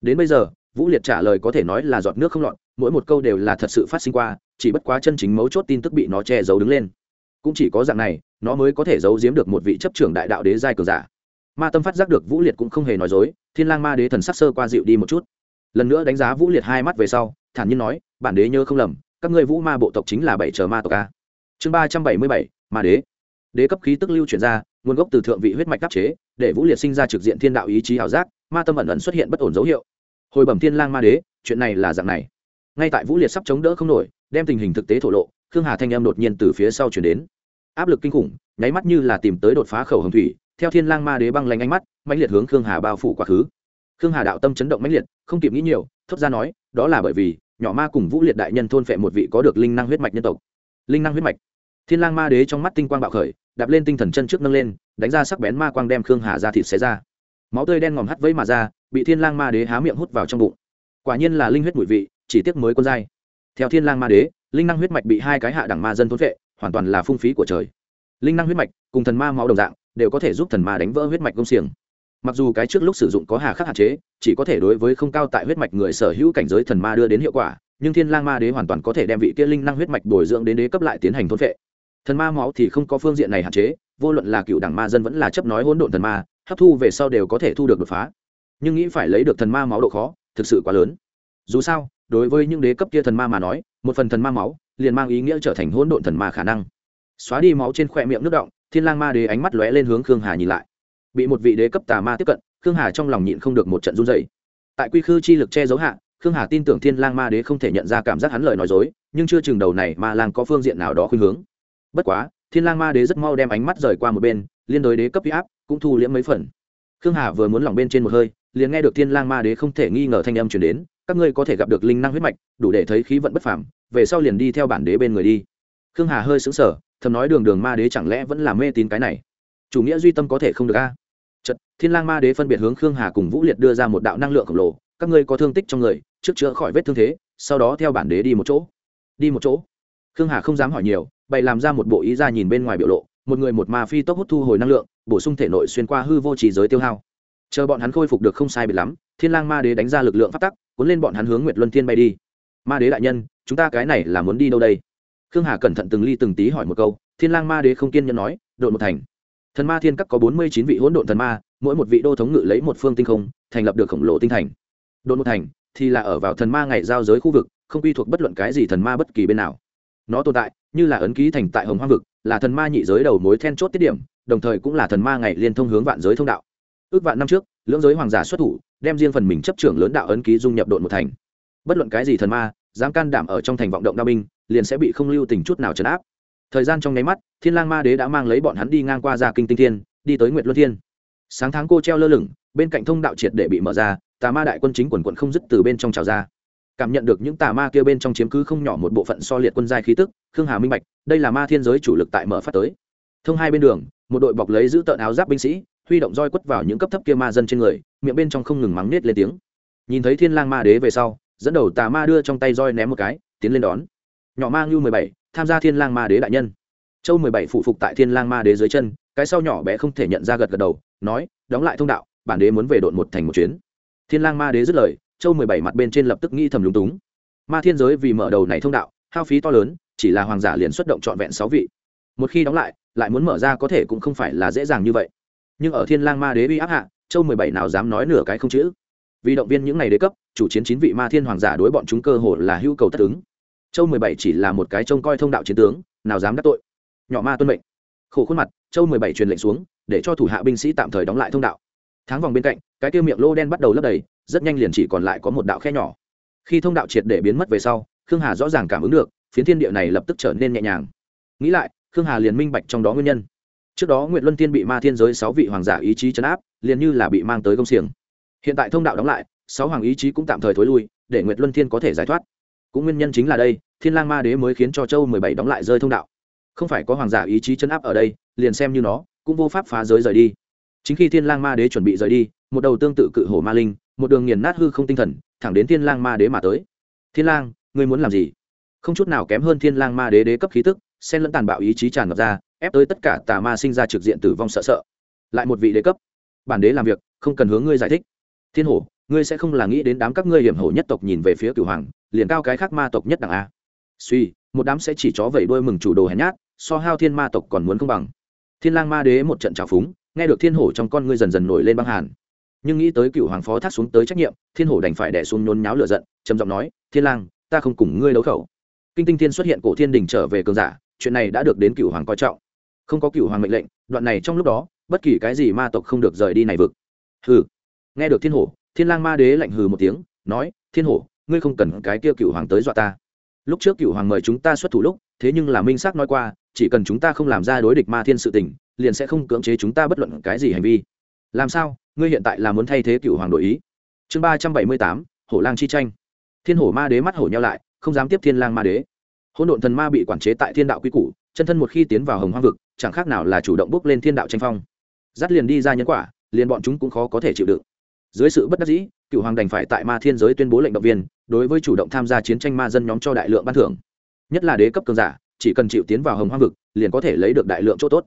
Đến bây giờ vũ liệt trả lời có thể nói là giọt nước không lọt mỗi một câu đều là thật sự phát sinh qua chỉ bất quá chân chính mấu chốt tin tức bị nó che giấu đứng lên. Cũng chỉ có dạng này, nó mới có thể giấu giếm được một vị chấp trưởng đại đạo đế giai cường giả. Ma tâm phát giác được vũ liệt cũng không hề nói dối, thiên lang ma đế thần sắc sơ qua dịu đi một chút. Lần nữa đánh giá vũ liệt hai mắt về sau, thản nhiên nói, bản đế nhớ không lầm, các ngươi vũ ma bộ tộc chính là bảy chờ ma tộc a. Chương ba trăm bảy mươi bảy, ma đế. Đế cấp khí tức lưu chuyển ra, nguồn gốc từ thượng vị huyết mạch đắc chế, để vũ liệt sinh ra trực diện thiên đạo ý chí ảo giác, ma tâm ẩn ẩn xuất hiện bất ổn dấu hiệu. Hồi bẩm thiên lang ma đế, chuyện này là dạng này ngay tại vũ liệt sắp chống đỡ không nổi, đem tình hình thực tế thổ lộ, khương hà thanh em đột nhiên từ phía sau chuyển đến. Áp lực kinh khủng, nháy mắt như là tìm tới đột phá khẩu hồng thủy, theo thiên lang ma đế băng lanh ánh mắt, mãnh liệt hướng khương hà bao phủ quá khứ. Khương hà đạo tâm chấn động mãnh liệt, không kịp nghĩ nhiều, thốt ra nói, đó là bởi vì, nhỏ ma cùng vũ liệt đại nhân thôn phệ một vị có được linh năng huyết mạch nhân tộc. Linh năng huyết mạch. Thiên lang ma đế trong mắt tinh quang bạo khởi, đạp lên tinh thần chân trước nâng lên, đánh ra sắc bén ma quang đem khương hà ra thịt xé ra. Máu tươi đen ngòm hắt vẫy mà ra, bị thiên lang ma đế há miệng hút vào trong bụng. Quả nhiên là linh huyết mùi vị chỉ tiếc mới quân giai. Theo thiên lang ma đế, linh năng huyết mạch bị hai cái hạ đẳng ma dân thôn phệ, hoàn toàn là phung phí của trời. Linh năng huyết mạch cùng thần ma máu đồng dạng, đều có thể giúp thần ma đánh vỡ huyết mạch công xiềng. Mặc dù cái trước lúc sử dụng có hà khắc hạn chế, chỉ có thể đối với không cao tại huyết mạch người sở hữu cảnh giới thần ma đưa đến hiệu quả, nhưng thiên lang ma đế hoàn toàn có thể đem vị kia linh năng huyết mạch bồi dưỡng đến đế cấp lại tiến hành thôn phệ. Thần ma máu thì không có phương diện này hạn chế, vô luận là cựu đẳng ma dân vẫn là chấp nói hỗn độn thần ma, hấp thu về sau đều có thể thu được đột phá. Nhưng nghĩ phải lấy được thần ma máu độ khó, thực sự quá lớn. Dù sao đối với những đế cấp kia thần ma mà nói, một phần thần ma máu liền mang ý nghĩa trở thành hỗn độn thần ma khả năng. Xóa đi máu trên khoe miệng nước động, thiên lang ma đế ánh mắt lóe lên hướng khương hà nhìn lại. Bị một vị đế cấp tà ma tiếp cận, khương hà trong lòng nhịn không được một trận run dày tại quy khư chi lực che giấu hạ, khương hà tin tưởng thiên lang ma đế không thể nhận ra cảm giác hắn lời nói dối, nhưng chưa chừng đầu này ma lang có phương diện nào đó khuyên hướng. Bất quá, thiên lang ma đế rất mau đem ánh mắt rời qua một bên, liên đối đế cấp huy áp cũng thu liễm mấy phần. Khương hà vừa muốn lỏng bên trên một hơi, liền nghe được thiên lang ma đế không thể nghi ngờ thanh âm truyền đến các ngươi có thể gặp được linh năng huyết mạch đủ để thấy khí vận bất phàm về sau liền đi theo bản đế bên người đi khương hà hơi sững sờ thầm nói đường đường ma đế chẳng lẽ vẫn là mê tín cái này chủ nghĩa duy tâm có thể không được a Chật, Thiên Lang Ma Đế phân biệt hướng Khương Hà cùng Vũ Liệt đưa ra một đạo năng lượng khổng lồ, các ngươi có thương tích trong người, trước chữa khỏi vết thương thế, sau đó theo bản đế đi một chỗ. Đi một chỗ. Khương Hà không dám hỏi nhiều, bày làm ra một bộ ý ra nhìn bên ngoài biểu lộ, một người một ma phi tốc hút thu hồi năng lượng, bổ sung thể nội xuyên qua hư vô trì giới tiêu hao. Chờ bọn hắn khôi phục được không sai biệt lắm, Thiên Lang Ma Đế đánh ra lực lượng phát tắc, cuốn lên bọn hắn hướng Nguyệt Luân Thiên bay đi. Ma Đế đại nhân, chúng ta cái này là muốn đi đâu đây? Khương Hà cẩn thận từng ly từng tí hỏi một câu, Thiên Lang Ma Đế không kiên nhẫn nói, "Độn một thành." Thần Ma Thiên Các có bốn mươi chín vị hỗn độn thần ma, mỗi một vị đô thống ngự lấy một phương tinh không thành lập được khổng lồ tinh thành Đội một thành thì là ở vào thần ma ngày giao giới khu vực không quy thuộc bất luận cái gì thần ma bất kỳ bên nào nó tồn tại như là ấn ký thành tại hồng hoang vực là thần ma nhị giới đầu mối then chốt tiết điểm đồng thời cũng là thần ma ngày liên thông hướng vạn giới thông đạo ước vạn năm trước lưỡng giới hoàng giả xuất thủ đem riêng phần mình chấp trưởng lớn đạo ấn ký dung nhập độn một thành. Bất luận cái gì thần ma, dám can đảm ở trong thành vọng động đao binh, liền sẽ bị không lưu tình chút nào trấn áp. Thời gian trong nháy mắt, thiên lang ma đế đã mang lấy bọn hắn đi ngang qua gia kinh tinh thiên, đi tới nguyệt luân thiên. Sáng tháng cô treo lơ lửng, bên cạnh thông đạo triệt để bị mở ra, tà ma đại quân chính quần quận không dứt từ bên trong trào ra. Cảm nhận được những tà ma kia bên trong chiếm cứ không nhỏ một bộ phận so liệt quân giai khí tức, khương hà minh bạch, đây là ma thiên giới chủ lực tại mở phát tới. Thông hai bên đường, một đội bọc lấy giữ tợn áo giáp binh sĩ huy động roi quất vào những cấp thấp kia ma dân trên người, miệng bên trong không ngừng mắng nết lên tiếng. Nhìn thấy thiên lang ma đế về sau, dẫn đầu tà ma đưa trong tay roi ném một cái, tiến lên đón. Nhỏ ma ngưu mười bảy, tham gia thiên lang ma đế đại nhân. Châu mười bảy phụ phục tại thiên lang ma đế dưới chân, cái sau nhỏ bé không thể nhận ra gật gật đầu, nói, đóng lại thông đạo, bản đế muốn về đội một thành một chuyến. Thiên lang ma đế dứt lời, châu mười bảy mặt bên trên lập tức nghĩ thầm lúng túng. Ma thiên giới vì mở đầu này thông đạo, hao phí to lớn, chỉ là hoàng giả liền xuất động trọn vẹn sáu vị. Một khi đóng lại lại muốn mở ra có thể cũng không phải là dễ dàng như vậy nhưng ở thiên lang ma đế uy áp hạ, châu mười bảy nào dám nói nửa cái không chữ. Vì động viên những ngày đế cấp, chủ chiến chín vị ma thiên hoàng giả đối bọn chúng cơ hồ là hưu cầu tất ứng. Châu mười bảy chỉ là một cái trông coi thông đạo chiến tướng, nào dám đắc tội. Nhỏ ma tuân mệnh. Khổ khuôn mặt, châu mười bảy truyền lệnh xuống, để cho thủ hạ binh sĩ tạm thời đóng lại thông đạo. Tháng vòng bên cạnh, cái kia miệng lô đen bắt đầu lấp đầy, rất nhanh liền chỉ còn lại có một đạo khe nhỏ. Khi thông đạo triệt để biến mất về sau, khương hà rõ ràng cảm ứng được, phiến thiên địa này lập tức trở nên nhẹ nhàng. Nghĩ lại, khương hà liền minh bạch trong đó nguyên nhân trước đó nguyễn luân tiên bị ma thiên giới sáu vị hoàng giả ý chí chấn áp, liền như là bị mang tới công xiềng. Hiện tại thông đạo đóng lại, sáu hoàng ý chí cũng tạm thời thối lui, để nguyệt luân thiên có thể giải thoát. Cũng nguyên nhân chính là đây, thiên lang ma đế mới khiến cho châu mười bảy đóng lại rơi thông đạo. Không phải có hoàng giả ý chí chấn áp ở đây, liền xem như nó, cũng vô pháp phá giới rời đi. Chính khi thiên lang ma đế chuẩn bị rời đi, một đầu tương tự cự hổ ma linh, một đường nghiền nát hư không tinh thần, thẳng đến thiên lang ma đế mà tới. Thiên lang, ngươi muốn làm gì? Không chút nào kém hơn thiên lang ma đế đế cấp khí tức xen lẫn tàn bạo ý chí tràn ngập ra, ép tới tất cả tà ma sinh ra trực diện tử vong sợ sợ. Lại một vị đế cấp. Bản đế làm việc, không cần hướng ngươi giải thích. Thiên hổ, ngươi sẽ không là nghĩ đến đám các ngươi hiểm hổ nhất tộc nhìn về phía cửu hoàng, liền cao cái khác ma tộc nhất đẳng a. Suy, một đám sẽ chỉ chó vẩy đuôi mừng chủ đồ hèn nhát, so hao thiên ma tộc còn muốn công bằng. Thiên lang ma đế một trận trào phúng, nghe được thiên hổ trong con ngươi dần dần nổi lên băng hàn. Nhưng nghĩ tới cựu hoàng phó thác xuống tới trách nhiệm, thiên hổ đành phải đẻ xuống nhốn nháo lửa giận, trầm giọng nói, thiên lang, ta không cùng ngươi đấu khẩu. Kinh tinh thiên xuất hiện cổ thiên đình trở về cường giả chuyện này đã được đến cựu hoàng coi trọng. Không có cựu hoàng mệnh lệnh, đoạn này trong lúc đó, bất kỳ cái gì ma tộc không được rời đi này vực. Hừ. Nghe được thiên hổ, thiên lang ma đế lạnh hừ một tiếng, nói, thiên hổ, ngươi không cần cái kia cựu hoàng tới dọa ta. Lúc trước cựu hoàng mời chúng ta xuất thủ lúc, thế nhưng là minh xác nói qua, chỉ cần chúng ta không làm ra đối địch ma thiên sự tình, liền sẽ không cưỡng chế chúng ta bất luận cái gì hành vi. Làm sao? Ngươi hiện tại là muốn thay thế cựu hoàng đội ý? Chương ba trăm bảy mươi tám, hổ lang chi tranh. Thiên hổ ma đế mắt hổ nhau lại, không dám tiếp thiên lang ma đế hỗn độn thần ma bị quản chế tại thiên đạo quy củ, chân thân một khi tiến vào hồng hoang vực, chẳng khác nào là chủ động bước lên thiên đạo tranh phong. Dắt liền đi ra nhân quả, liền bọn chúng cũng khó có thể chịu đựng. Dưới sự bất đắc dĩ, cựu hoàng đành phải tại ma thiên giới tuyên bố lệnh động viên, đối với chủ động tham gia chiến tranh ma dân nhóm cho đại lượng ban thưởng. Nhất là đế cấp cường giả, chỉ cần chịu tiến vào hồng hoang vực, liền có thể lấy được đại lượng chỗ tốt.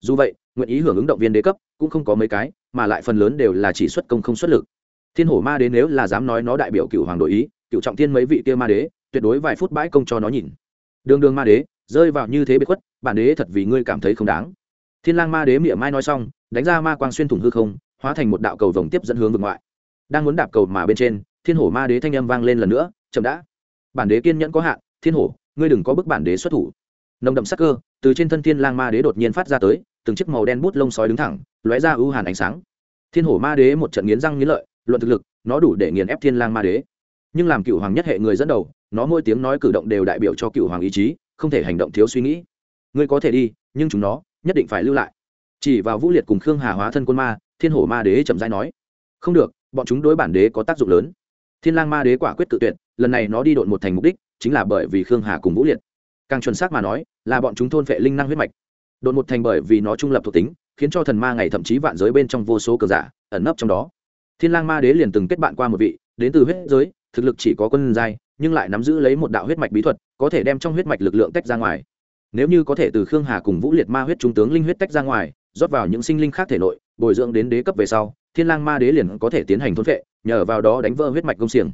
Dù vậy, nguyện ý hưởng ứng động viên đế cấp cũng không có mấy cái, mà lại phần lớn đều là chỉ xuất công không xuất lực. Thiên hổ ma đế nếu là dám nói nó đại biểu cựu hoàng đội ý, cựu trọng thiên mấy vị kia ma đế, tuyệt đối vài phút bãi công cho nó nhìn đường đường ma đế, rơi vào như thế bị khuất, bản đế thật vì ngươi cảm thấy không đáng. Thiên lang ma đế miệng mai nói xong, đánh ra ma quang xuyên thủng hư không, hóa thành một đạo cầu vồng tiếp dẫn hướng vực ngoại. Đang muốn đạp cầu mà bên trên, thiên hổ ma đế thanh âm vang lên lần nữa, chậm đã. Bản đế kiên nhẫn có hạn, thiên hổ, ngươi đừng có bức bản đế xuất thủ. Nồng đậm sắc cơ, từ trên thân thiên lang ma đế đột nhiên phát ra tới, từng chiếc màu đen bút lông sói đứng thẳng, lóe ra ưu hàn ánh sáng. Thiên hổ ma đế một trận nghiến răng nghiến lợi, luận thực lực, nó đủ để nghiền ép thiên lang ma đế. Nhưng làm cựu hoàng nhất hệ người dẫn đầu nó mỗi tiếng nói cử động đều đại biểu cho cựu hoàng ý chí, không thể hành động thiếu suy nghĩ. Ngươi có thể đi, nhưng chúng nó nhất định phải lưu lại. Chỉ vào vũ liệt cùng khương hà hóa thân quân ma, thiên hổ ma đế chậm rãi nói, không được, bọn chúng đối bản đế có tác dụng lớn. Thiên lang ma đế quả quyết tự tuyệt, lần này nó đi đội một thành mục đích chính là bởi vì khương hà cùng vũ liệt. Càng chuẩn xác mà nói, là bọn chúng thôn phệ linh năng huyết mạch. Đột một thành bởi vì nó trung lập thuộc tính, khiến cho thần ma ngày thậm chí vạn giới bên trong vô số cờ giả ẩn nấp trong đó. Thiên lang ma đế liền từng kết bạn qua một vị, đến từ huyết giới, thực lực chỉ có quân giai nhưng lại nắm giữ lấy một đạo huyết mạch bí thuật, có thể đem trong huyết mạch lực lượng tách ra ngoài. Nếu như có thể từ khương hà cùng vũ liệt ma huyết trung tướng linh huyết tách ra ngoài, rót vào những sinh linh khác thể nội, bồi dưỡng đến đế cấp về sau, thiên lang ma đế liền có thể tiến hành thôn phệ nhờ vào đó đánh vỡ huyết mạch công xiềng.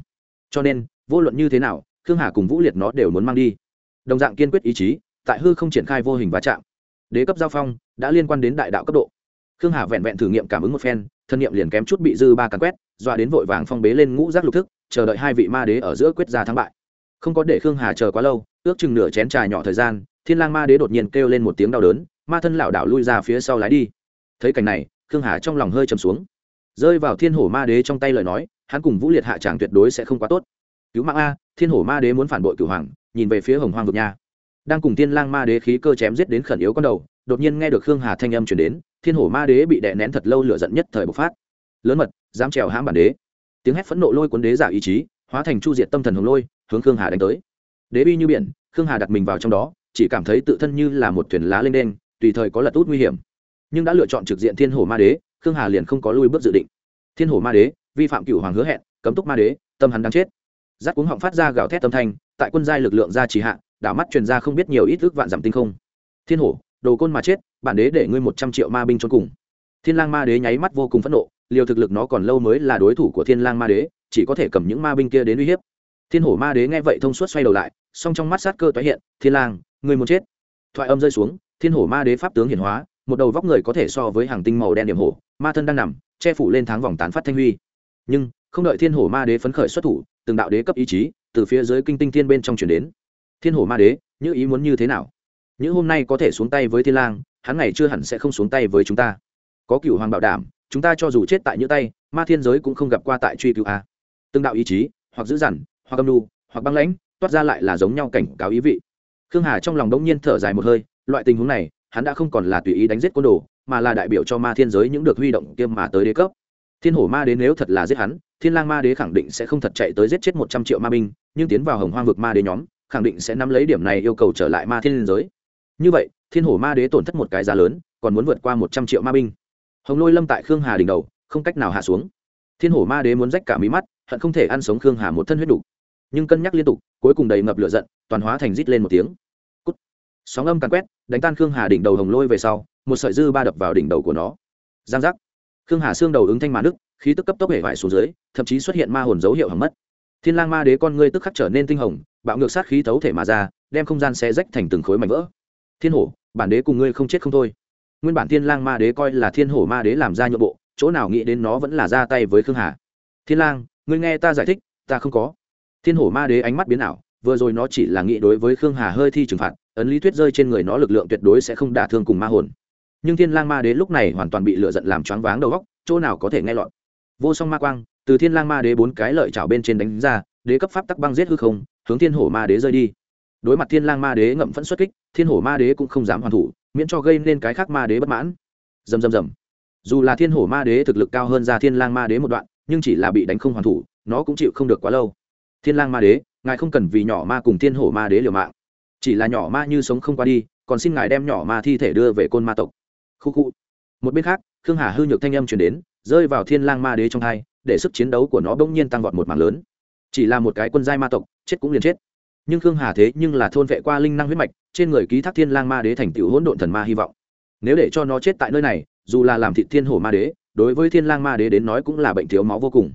Cho nên, vô luận như thế nào, khương hà cùng vũ liệt nó đều muốn mang đi. Đồng dạng kiên quyết ý chí, tại hư không triển khai vô hình va chạm. Đế cấp giao phong đã liên quan đến đại đạo cấp độ. Khương hà vẹn vẹn thử nghiệm cảm ứng một phen thân nhiệm liền kém chút bị dư ba càn quét, dọa đến vội vàng phong bế lên ngũ giác lục thức, chờ đợi hai vị ma đế ở giữa quyết ra thắng bại. Không có để khương hà chờ quá lâu, ước chừng nửa chén trà nhỏ thời gian, thiên lang ma đế đột nhiên kêu lên một tiếng đau đớn, ma thân lảo đảo lui ra phía sau lái đi. Thấy cảnh này, khương hà trong lòng hơi trầm xuống. Rơi vào thiên hổ ma đế trong tay lời nói, hắn cùng vũ liệt hạ tràng tuyệt đối sẽ không quá tốt. Cứu mạng a, thiên hổ ma đế muốn phản bội cửu hoàng, nhìn về phía hồng hoang vực nha. Đang cùng thiên lang ma đế khí cơ chém giết đến khẩn yếu con đầu, đột nhiên nghe được khương hà thanh âm chuyển đến thiên hổ ma đế bị đè nén thật lâu lửa giận nhất thời bộc phát. Lớn mật, dám trèo hãm bản đế. Tiếng hét phẫn nộ lôi cuốn đế giả ý chí, hóa thành chu diệt tâm thần hồng lôi, hướng khương hà đánh tới. Đế bi như biển, khương hà đặt mình vào trong đó, chỉ cảm thấy tự thân như là một thuyền lá lên đen tùy thời có lật út nguy hiểm. Nhưng đã lựa chọn trực diện thiên hổ ma đế, khương hà liền không có lui bước dự định. Thiên hổ ma đế, vi phạm cửu hoàng hứa hẹn, cấm túc ma đế, tâm hắn đang chết. Giáp cuống họng phát ra gào thét tâm thanh, tại quân giai lực lượng ra trì hạ, đảo mắt truyền ra không biết nhiều ít ước vạn giảm tinh không. Thiên hổ, đồ côn mà chết bản đế để ngươi một trăm triệu ma binh cho cùng. Thiên lang ma đế nháy mắt vô cùng phẫn nộ, liều thực lực nó còn lâu mới là đối thủ của thiên lang ma đế, chỉ có thể cầm những ma binh kia đến uy hiếp. Thiên hổ ma đế nghe vậy thông suốt xoay đầu lại, song trong mắt sát cơ tái hiện, thiên lang người muốn chết? Thoại âm rơi xuống, thiên hổ ma đế pháp tướng hiển hóa, một đầu vóc người có thể so với hàng tinh màu đen điểm hổ, ma thân đang nằm, che phủ lên tháng vòng tán phát thanh huy. Nhưng, không đợi thiên hổ ma đế phấn khởi xuất thủ, từng đạo đế cấp ý chí từ phía dưới kinh tinh thiên bên trong chuyển đến. Thiên hổ ma đế, như ý muốn như thế nào? Những hôm nay có thể xuống tay với thiên lang hắn ngày chưa hẳn sẽ không xuống tay với chúng ta. Có cửu hoàng bảo đảm, chúng ta cho dù chết tại những tay, ma thiên giới cũng không gặp qua tại truy cứu a. Từng đạo ý chí, hoặc giữ dằn, hoặc âm lưu hoặc băng lãnh, toát ra lại là giống nhau cảnh cáo ý vị. Khương hà trong lòng đống nhiên thở dài một hơi, loại tình huống này, hắn đã không còn là tùy ý đánh giết côn đồ, mà là đại biểu cho ma thiên giới những được huy động kiêm mà tới đế cấp. Thiên hổ ma đế nếu thật là giết hắn, thiên lang ma đế khẳng định sẽ không thật chạy tới giết chết một trăm triệu ma binh, nhưng tiến vào hồng hoang vực ma đế nhóm, khẳng định sẽ nắm lấy điểm này yêu cầu trở lại ma thiên giới. Như vậy thiên hổ ma đế tổn thất một cái giá lớn, còn muốn vượt qua một trăm triệu ma binh. Hồng lôi lâm tại khương hà đỉnh đầu, không cách nào hạ xuống. Thiên hổ ma đế muốn rách cả mí mắt, hận không thể ăn sống khương hà một thân huyết đủ. Nhưng cân nhắc liên tục, cuối cùng đầy ngập lửa giận, toàn hóa thành rít lên một tiếng. Cút. sóng âm càn quét, đánh tan khương hà đỉnh đầu hồng lôi về sau, một sợi dư ba đập vào đỉnh đầu của nó. Giang giác. Khương hà xương đầu ứng thanh mà đức khí tức cấp tốc hệ vải xuống dưới, thậm chí xuất hiện ma hồn dấu hiệu hầm mất. Thiên lang ma đế con ngươi tức khắc trở nên tinh hồng, bạo ngược sát khí thấu thể mà ra, đem không gian xé rách thành từng khối mảnh vỡ. Thiên hổ bản đế cùng ngươi không chết không thôi. Nguyên bản thiên lang ma đế coi là thiên hổ ma đế làm ra nhượng bộ, chỗ nào nghĩ đến nó vẫn là ra tay với khương hà. Thiên lang, ngươi nghe ta giải thích, ta không có. Thiên hổ ma đế ánh mắt biến ảo, vừa rồi nó chỉ là nghĩ đối với khương hà hơi thi trừng phạt, ấn lý thuyết rơi trên người nó lực lượng tuyệt đối sẽ không đả thương cùng ma hồn. Nhưng thiên lang ma đế lúc này hoàn toàn bị lửa giận làm choáng váng đầu óc, chỗ nào có thể nghe lọt. Vô song ma quang, từ thiên lang ma đế bốn cái lợi chảo bên trên đánh ra, đế cấp pháp tắc băng giết hư không, hướng thiên hổ ma đế rơi đi. Đối mặt thiên lang ma đế ngậm phẫn xuất kích thiên hổ ma đế cũng không dám hoàn thủ, miễn cho gây nên cái khác ma đế bất mãn. Dầm dầm dầm. Dù là thiên hổ ma đế thực lực cao hơn ra thiên lang ma đế một đoạn, nhưng chỉ là bị đánh không hoàn thủ, nó cũng chịu không được quá lâu. Thiên lang ma đế, ngài không cần vì nhỏ ma cùng thiên hổ ma đế liều mạng. Chỉ là nhỏ ma như sống không qua đi, còn xin ngài đem nhỏ ma thi thể đưa về côn ma tộc. Khu khu. Một bên khác, khương hà hư nhược thanh âm truyền đến, rơi vào thiên lang ma đế trong hai, để sức chiến đấu của nó bỗng nhiên tăng vọt một mảng lớn. Chỉ là một cái quân giai ma tộc, chết cũng liền chết nhưng khương hà thế nhưng là thôn vệ qua linh năng huyết mạch, trên người ký thác thiên lang ma đế thành tựu hỗn độn thần ma hy vọng. Nếu để cho nó chết tại nơi này, dù là làm thị thiên hổ ma đế, đối với thiên lang ma đế đến nói cũng là bệnh thiếu máu vô cùng.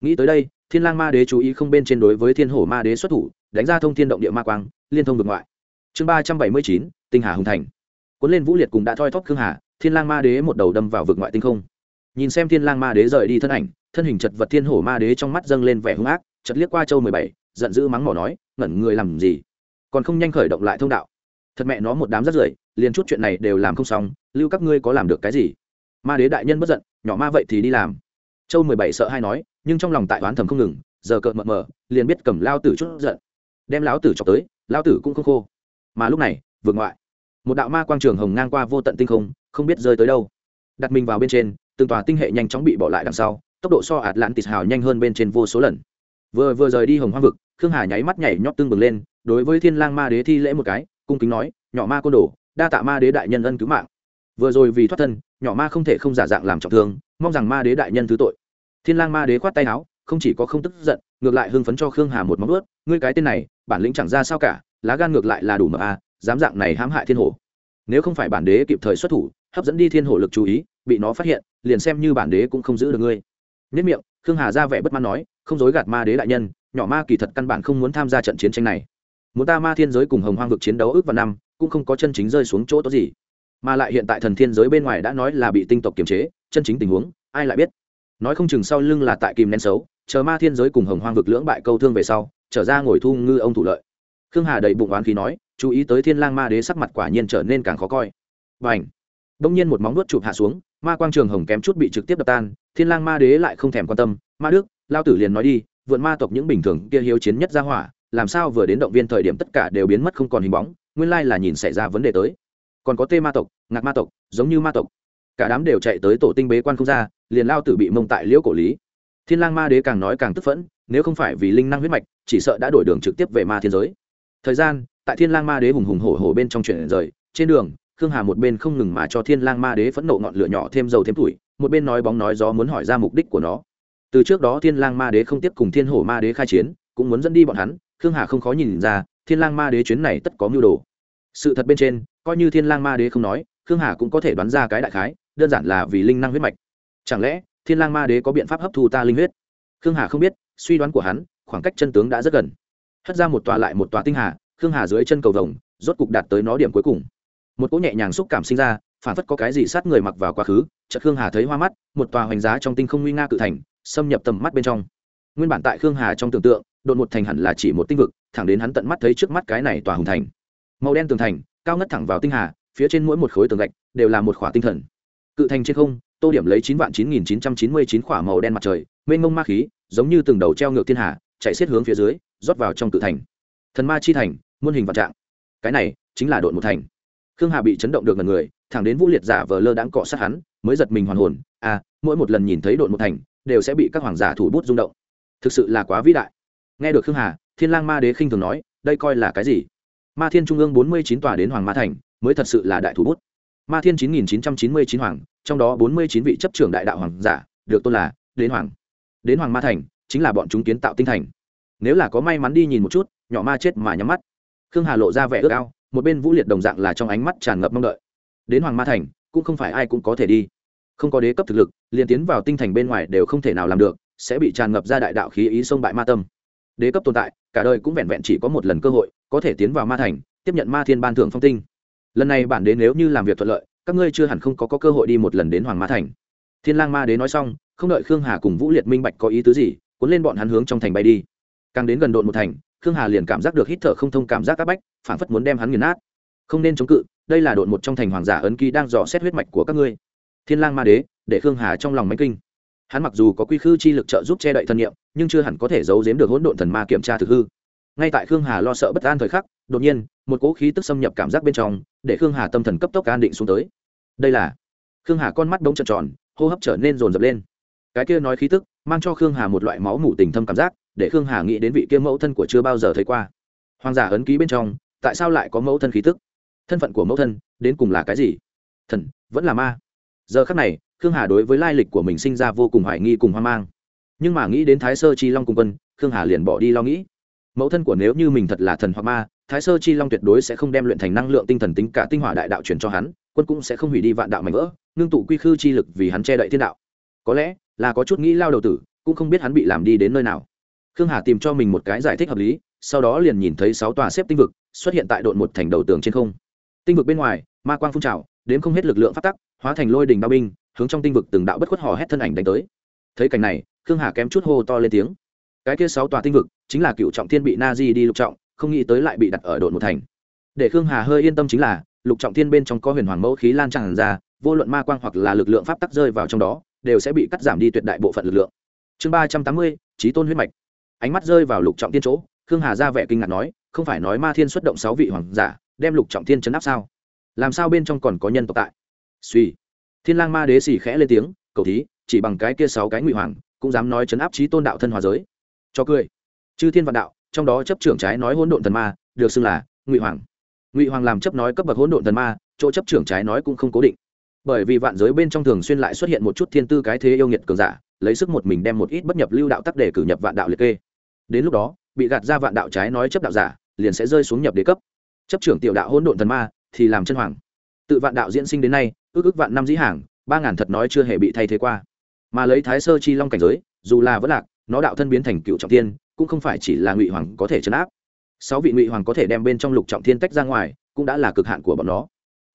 Nghĩ tới đây, thiên lang ma đế chú ý không bên trên đối với thiên hổ ma đế xuất thủ, đánh ra thông thiên động địa ma quang, liên thông vực ngoại. Chương ba trăm bảy mươi chín, tinh hà hùng thành. Cuốn lên vũ liệt cùng đã thoi thóp khương hà, thiên lang ma đế một đầu đâm vào vực ngoại tinh không. Nhìn xem thiên lang ma đế rời đi thân ảnh, thân hình chật vật thiên hổ ma đế trong mắt dâng lên vẻ hung ác, chật liếc qua châu mười bảy giận dữ mắng mỏ nói, ngẩn người làm gì? Còn không nhanh khởi động lại thông đạo. Thật mẹ nó một đám rất rưởi, liền chút chuyện này đều làm không xong, lưu các ngươi có làm được cái gì? Ma đế đại nhân bất giận, nhỏ ma vậy thì đi làm. Châu mười bảy sợ hay nói, nhưng trong lòng tại oán thầm không ngừng, giờ cợt mờ mờ, liền biết cầm lao tử chút giận. Đem lão tử chọc tới lao tử cũng không khô. Mà lúc này vượt ngoại, một đạo ma quang trường hồng ngang qua vô tận tinh không không biết rơi tới đâu. Đặt mình vào bên trên, từng tòa tinh hệ nhanh chóng bị bỏ lại đằng sau, tốc độ so ạt lãn tịt hào nhanh hơn bên trên vô số lần vừa vừa rời đi hồng hoang vực, khương hà nháy mắt nhảy nhót tương bừng lên, đối với thiên lang ma đế thi lễ một cái, cung kính nói, nhỏ ma côn đồ, đa tạ ma đế đại nhân ân cứu mạng. Vừa rồi vì thoát thân, nhỏ ma không thể không giả dạng làm trọng thương, mong rằng ma đế đại nhân thứ tội. Thiên lang ma đế khoát tay áo, không chỉ có không tức giận, ngược lại hưng phấn cho khương hà một móng ướt ngươi cái tên này, bản lĩnh chẳng ra sao cả, lá gan ngược lại là đủ mà a, dám dạng này hãm hại thiên hổ. Nếu không phải bản đế kịp thời xuất thủ, hấp dẫn đi thiên hổ lực chú ý, bị nó phát hiện, liền xem như bản đế cũng không giữ được ngươi. Nhất miệng khương hà ra vẻ bất mãn nói, không dối gạt ma đế đại nhân, nhỏ ma kỳ thật căn bản không muốn tham gia trận chiến tranh này. Muốn ta ma thiên giới cùng hồng hoang vực chiến đấu ước vào năm, cũng không có chân chính rơi xuống chỗ tốt gì. Mà lại hiện tại thần thiên giới bên ngoài đã nói là bị tinh tộc kiềm chế, chân chính tình huống, ai lại biết? Nói không chừng sau lưng là tại kìm nén xấu, chờ ma thiên giới cùng hồng hoang vực lưỡng bại câu thương về sau, trở ra ngồi thu ngư ông thủ lợi. Khương hà đầy bụng oán khí nói, chú ý tới thiên lang ma đế sắc mặt quả nhiên trở nên càng khó coi. Và ảnh đông nhiên một móng nuốt chụp hạ xuống ma quang trường hồng kém chút bị trực tiếp đập tan, thiên lang ma đế lại không thèm quan tâm, ma đức, lao tử liền nói đi, vượn ma tộc những bình thường kia hiếu chiến nhất ra hỏa, làm sao vừa đến động viên thời điểm tất cả đều biến mất không còn hình bóng, nguyên lai là nhìn xảy ra vấn đề tới. Còn có tê ma tộc, ngạc ma tộc, giống như ma tộc. Cả đám đều chạy tới tổ tinh bế quan không ra, liền lao tử bị mông tại liễu cổ lý. Thiên lang ma đế càng nói càng tức phẫn, nếu không phải vì linh năng huyết mạch, chỉ sợ đã đổi đường trực tiếp về ma thiên giới. Thời gian, tại thiên lang ma đế hùng hùng hổ hổ bên trong chuyện rời, trên đường khương hà một bên không ngừng mà cho thiên lang ma đế phẫn nộ ngọn lửa nhỏ thêm dầu thêm tuổi, một bên nói bóng nói gió muốn hỏi ra mục đích của nó. Từ trước đó thiên lang ma đế không tiếp cùng thiên hổ ma đế khai chiến, cũng muốn dẫn đi bọn hắn, khương hà không khó nhìn ra, thiên lang ma đế chuyến này tất có mưu đồ. Sự thật bên trên, coi như thiên lang ma đế không nói, khương hà cũng có thể đoán ra cái đại khái, đơn giản là vì linh năng huyết mạch. Chẳng lẽ, thiên lang ma đế có biện pháp hấp thu ta linh huyết? Khương hà không biết, suy đoán của hắn, khoảng cách chân tướng đã rất gần. Hất ra một tòa lại một tòa tinh hà, khương hà dưới chân cầu vồng, rốt cục đạt tới nó điểm cuối cùng một cỗ nhẹ nhàng xúc cảm sinh ra, phản phất có cái gì sát người mặc vào quá khứ, chợt khương hà thấy hoa mắt, một tòa hoành giá trong tinh không nguy nga cự thành, xâm nhập tầm mắt bên trong. Nguyên bản tại khương hà trong tưởng tượng, đột một thành hẳn là chỉ một tinh vực, thẳng đến hắn tận mắt thấy trước mắt cái này tòa hùng thành. Màu đen tường thành, cao ngất thẳng vào tinh hà, phía trên mỗi một khối tường gạch đều là một khỏa tinh thần. Cự thành trên không, tô điểm lấy chín vạn chín nghìn chín trăm chín mươi chín khỏa màu đen mặt trời, mênh mông ma khí, giống như từng đầu treo ngược thiên hà, chạy xiết hướng phía dưới, rót vào trong cự thành. Thần ma chi thành, muôn hình vạn trạng. Cái này chính là đội một thành khương hà bị chấn động được ngần người, thẳng đến vũ liệt giả vờ lơ đãng cọ sát hắn, mới giật mình hoàn hồn. À mỗi một lần nhìn thấy đội một thành, đều sẽ bị các hoàng giả thủ bút rung động. Thực sự là quá vĩ đại. Nghe được khương hà, thiên lang ma đế khinh thường nói, đây coi là cái gì? Ma thiên trung ương bốn mươi chín tòa đến hoàng ma thành, mới thật sự là đại thủ bút. Ma thiên chín nghìn chín trăm chín mươi chín hoàng, trong đó bốn mươi chín vị chấp trưởng đại đạo hoàng giả, được tôn là đến hoàng. Đến hoàng ma thành, chính là bọn chúng kiến tạo tinh thành. Nếu là có may mắn đi nhìn một chút, nhỏ ma chết mà nhắm mắt. Khương hà lộ ra vẻ ước ao một bên vũ liệt đồng dạng là trong ánh mắt tràn ngập mong đợi. Đến hoàng ma thành cũng không phải ai cũng có thể đi. Không có đế cấp thực lực liền tiến vào tinh thành bên ngoài đều không thể nào làm được sẽ bị tràn ngập ra đại đạo khí ý xông bại ma tâm. Đế cấp tồn tại cả đời cũng vẹn vẹn chỉ có một lần cơ hội có thể tiến vào ma thành tiếp nhận ma thiên ban thưởng phong tinh. Lần này bản đế nếu như làm việc thuận lợi các ngươi chưa hẳn không có, có cơ hội đi một lần đến hoàng ma thành. Thiên lang ma đế nói xong không đợi khương hà cùng vũ liệt minh bạch có ý tứ gì cuốn lên bọn hắn hướng trong thành bay đi. Càng đến gần độn một thành khương hà liền cảm giác được hít thở không thông cảm giác các bách phản phất muốn đem hắn nghiền nát. Không nên chống cự, đây là đội một trong thành hoàng giả ấn ký đang dò xét huyết mạch của các ngươi. Thiên lang ma đế, để khương hà trong lòng máy kinh. Hắn mặc dù có quy khư chi lực trợ giúp che đậy thân nhiệm nhưng chưa hẳn có thể giấu giếm được hỗn độn thần ma kiểm tra thực hư. Ngay tại khương hà lo sợ bất an thời khắc, đột nhiên, một cỗ khí tức xâm nhập cảm giác bên trong, để khương hà tâm thần cấp tốc an định xuống tới. Đây là khương hà con mắt bỗng trợn tròn, hô hấp trở nên rồn rập lên. Cái kia nói khí tức, mang cho khương hà một loại máu mủ tình thâm cảm giác để khương hà nghĩ đến vị kia mẫu thân của chưa bao giờ thấy qua. Hoàng giả ấn ký bên trong, tại sao lại có mẫu thân khí tức? Thân phận của mẫu thân, đến cùng là cái gì? Thần, vẫn là ma. Giờ khắc này, khương hà đối với lai lịch của mình sinh ra vô cùng hoài nghi cùng hoang mang. Nhưng mà nghĩ đến thái sơ chi long cùng quân, khương hà liền bỏ đi lo nghĩ. Mẫu thân của nếu như mình thật là thần hoặc ma, thái sơ chi long tuyệt đối sẽ không đem luyện thành năng lượng tinh thần tính cả tinh hỏa đại đạo truyền cho hắn, quân cũng sẽ không hủy đi vạn đạo mạnh vỡ, ngưng tụ quy khư chi lực vì hắn che đậy thiên đạo. Có lẽ là có chút nghĩ lao đầu tử, cũng không biết hắn bị làm đi đến nơi nào khương hà tìm cho mình một cái giải thích hợp lý, sau đó liền nhìn thấy sáu tòa xếp tinh vực xuất hiện tại đội một thành đầu tường trên không. Tinh vực bên ngoài, ma quang phun trào đến không hết lực lượng phát tắc, hóa thành lôi đình bao binh, hướng trong tinh vực từng đạo bất khuất hò hét thân ảnh đánh tới. Thấy cảnh này, khương hà kém chút hô to lên tiếng. Cái kia sáu tòa tinh vực chính là cựu trọng thiên bị na di đi lục trọng, không nghĩ tới lại bị đặt ở đội một thành. Để khương hà hơi yên tâm chính là, lục trọng thiên bên trong có huyền hoàng mẫu khí lan tràn ra, vô luận ma quang hoặc là lực lượng pháp tắc rơi vào trong đó, đều sẽ bị cắt giảm đi tuyệt đại bộ phận lực lượng. Chương ba trăm tám mươi trí tôn huyết mạch ánh mắt rơi vào lục trọng thiên chỗ, khương hà ra vẻ kinh ngạc nói, không phải nói ma thiên xuất động sáu vị hoàng giả, đem lục trọng thiên chấn áp sao? Làm sao bên trong còn có nhân tộc tại? Suy. Thiên lang ma đế xì khẽ lên tiếng, cầu thí, chỉ bằng cái kia sáu cái ngụy hoàng, cũng dám nói chấn áp trí tôn đạo thân hòa giới. Cho cười. Chư thiên vạn đạo, trong đó chấp trưởng trái nói hỗn độn thần ma, được xưng là ngụy hoàng. Ngụy hoàng làm chấp nói cấp bậc hỗn độn thần ma, chỗ chấp trưởng trái nói cũng không cố định. Bởi vì vạn giới bên trong thường xuyên lại xuất hiện một chút thiên tư cái thế yêu nghiệt cường giả, lấy sức một mình đem một ít bất nhập lưu đạo tắc để cử nhập vạn đạo liệt kê đến lúc đó, bị gạt ra vạn đạo trái nói chấp đạo giả, liền sẽ rơi xuống nhập đế cấp. Chấp trưởng tiểu đạo hỗn độn thần ma, thì làm chân hoàng. Tự vạn đạo diễn sinh đến nay, ước ước vạn năm dĩ hàng, ba ngàn thật nói chưa hề bị thay thế qua. Mà lấy thái sơ chi long cảnh giới, dù là vẫn lạc, nó đạo thân biến thành cựu trọng tiên cũng không phải chỉ là ngụy hoàng có thể chấn áp. Sáu vị ngụy hoàng có thể đem bên trong lục trọng thiên tách ra ngoài, cũng đã là cực hạn của bọn nó.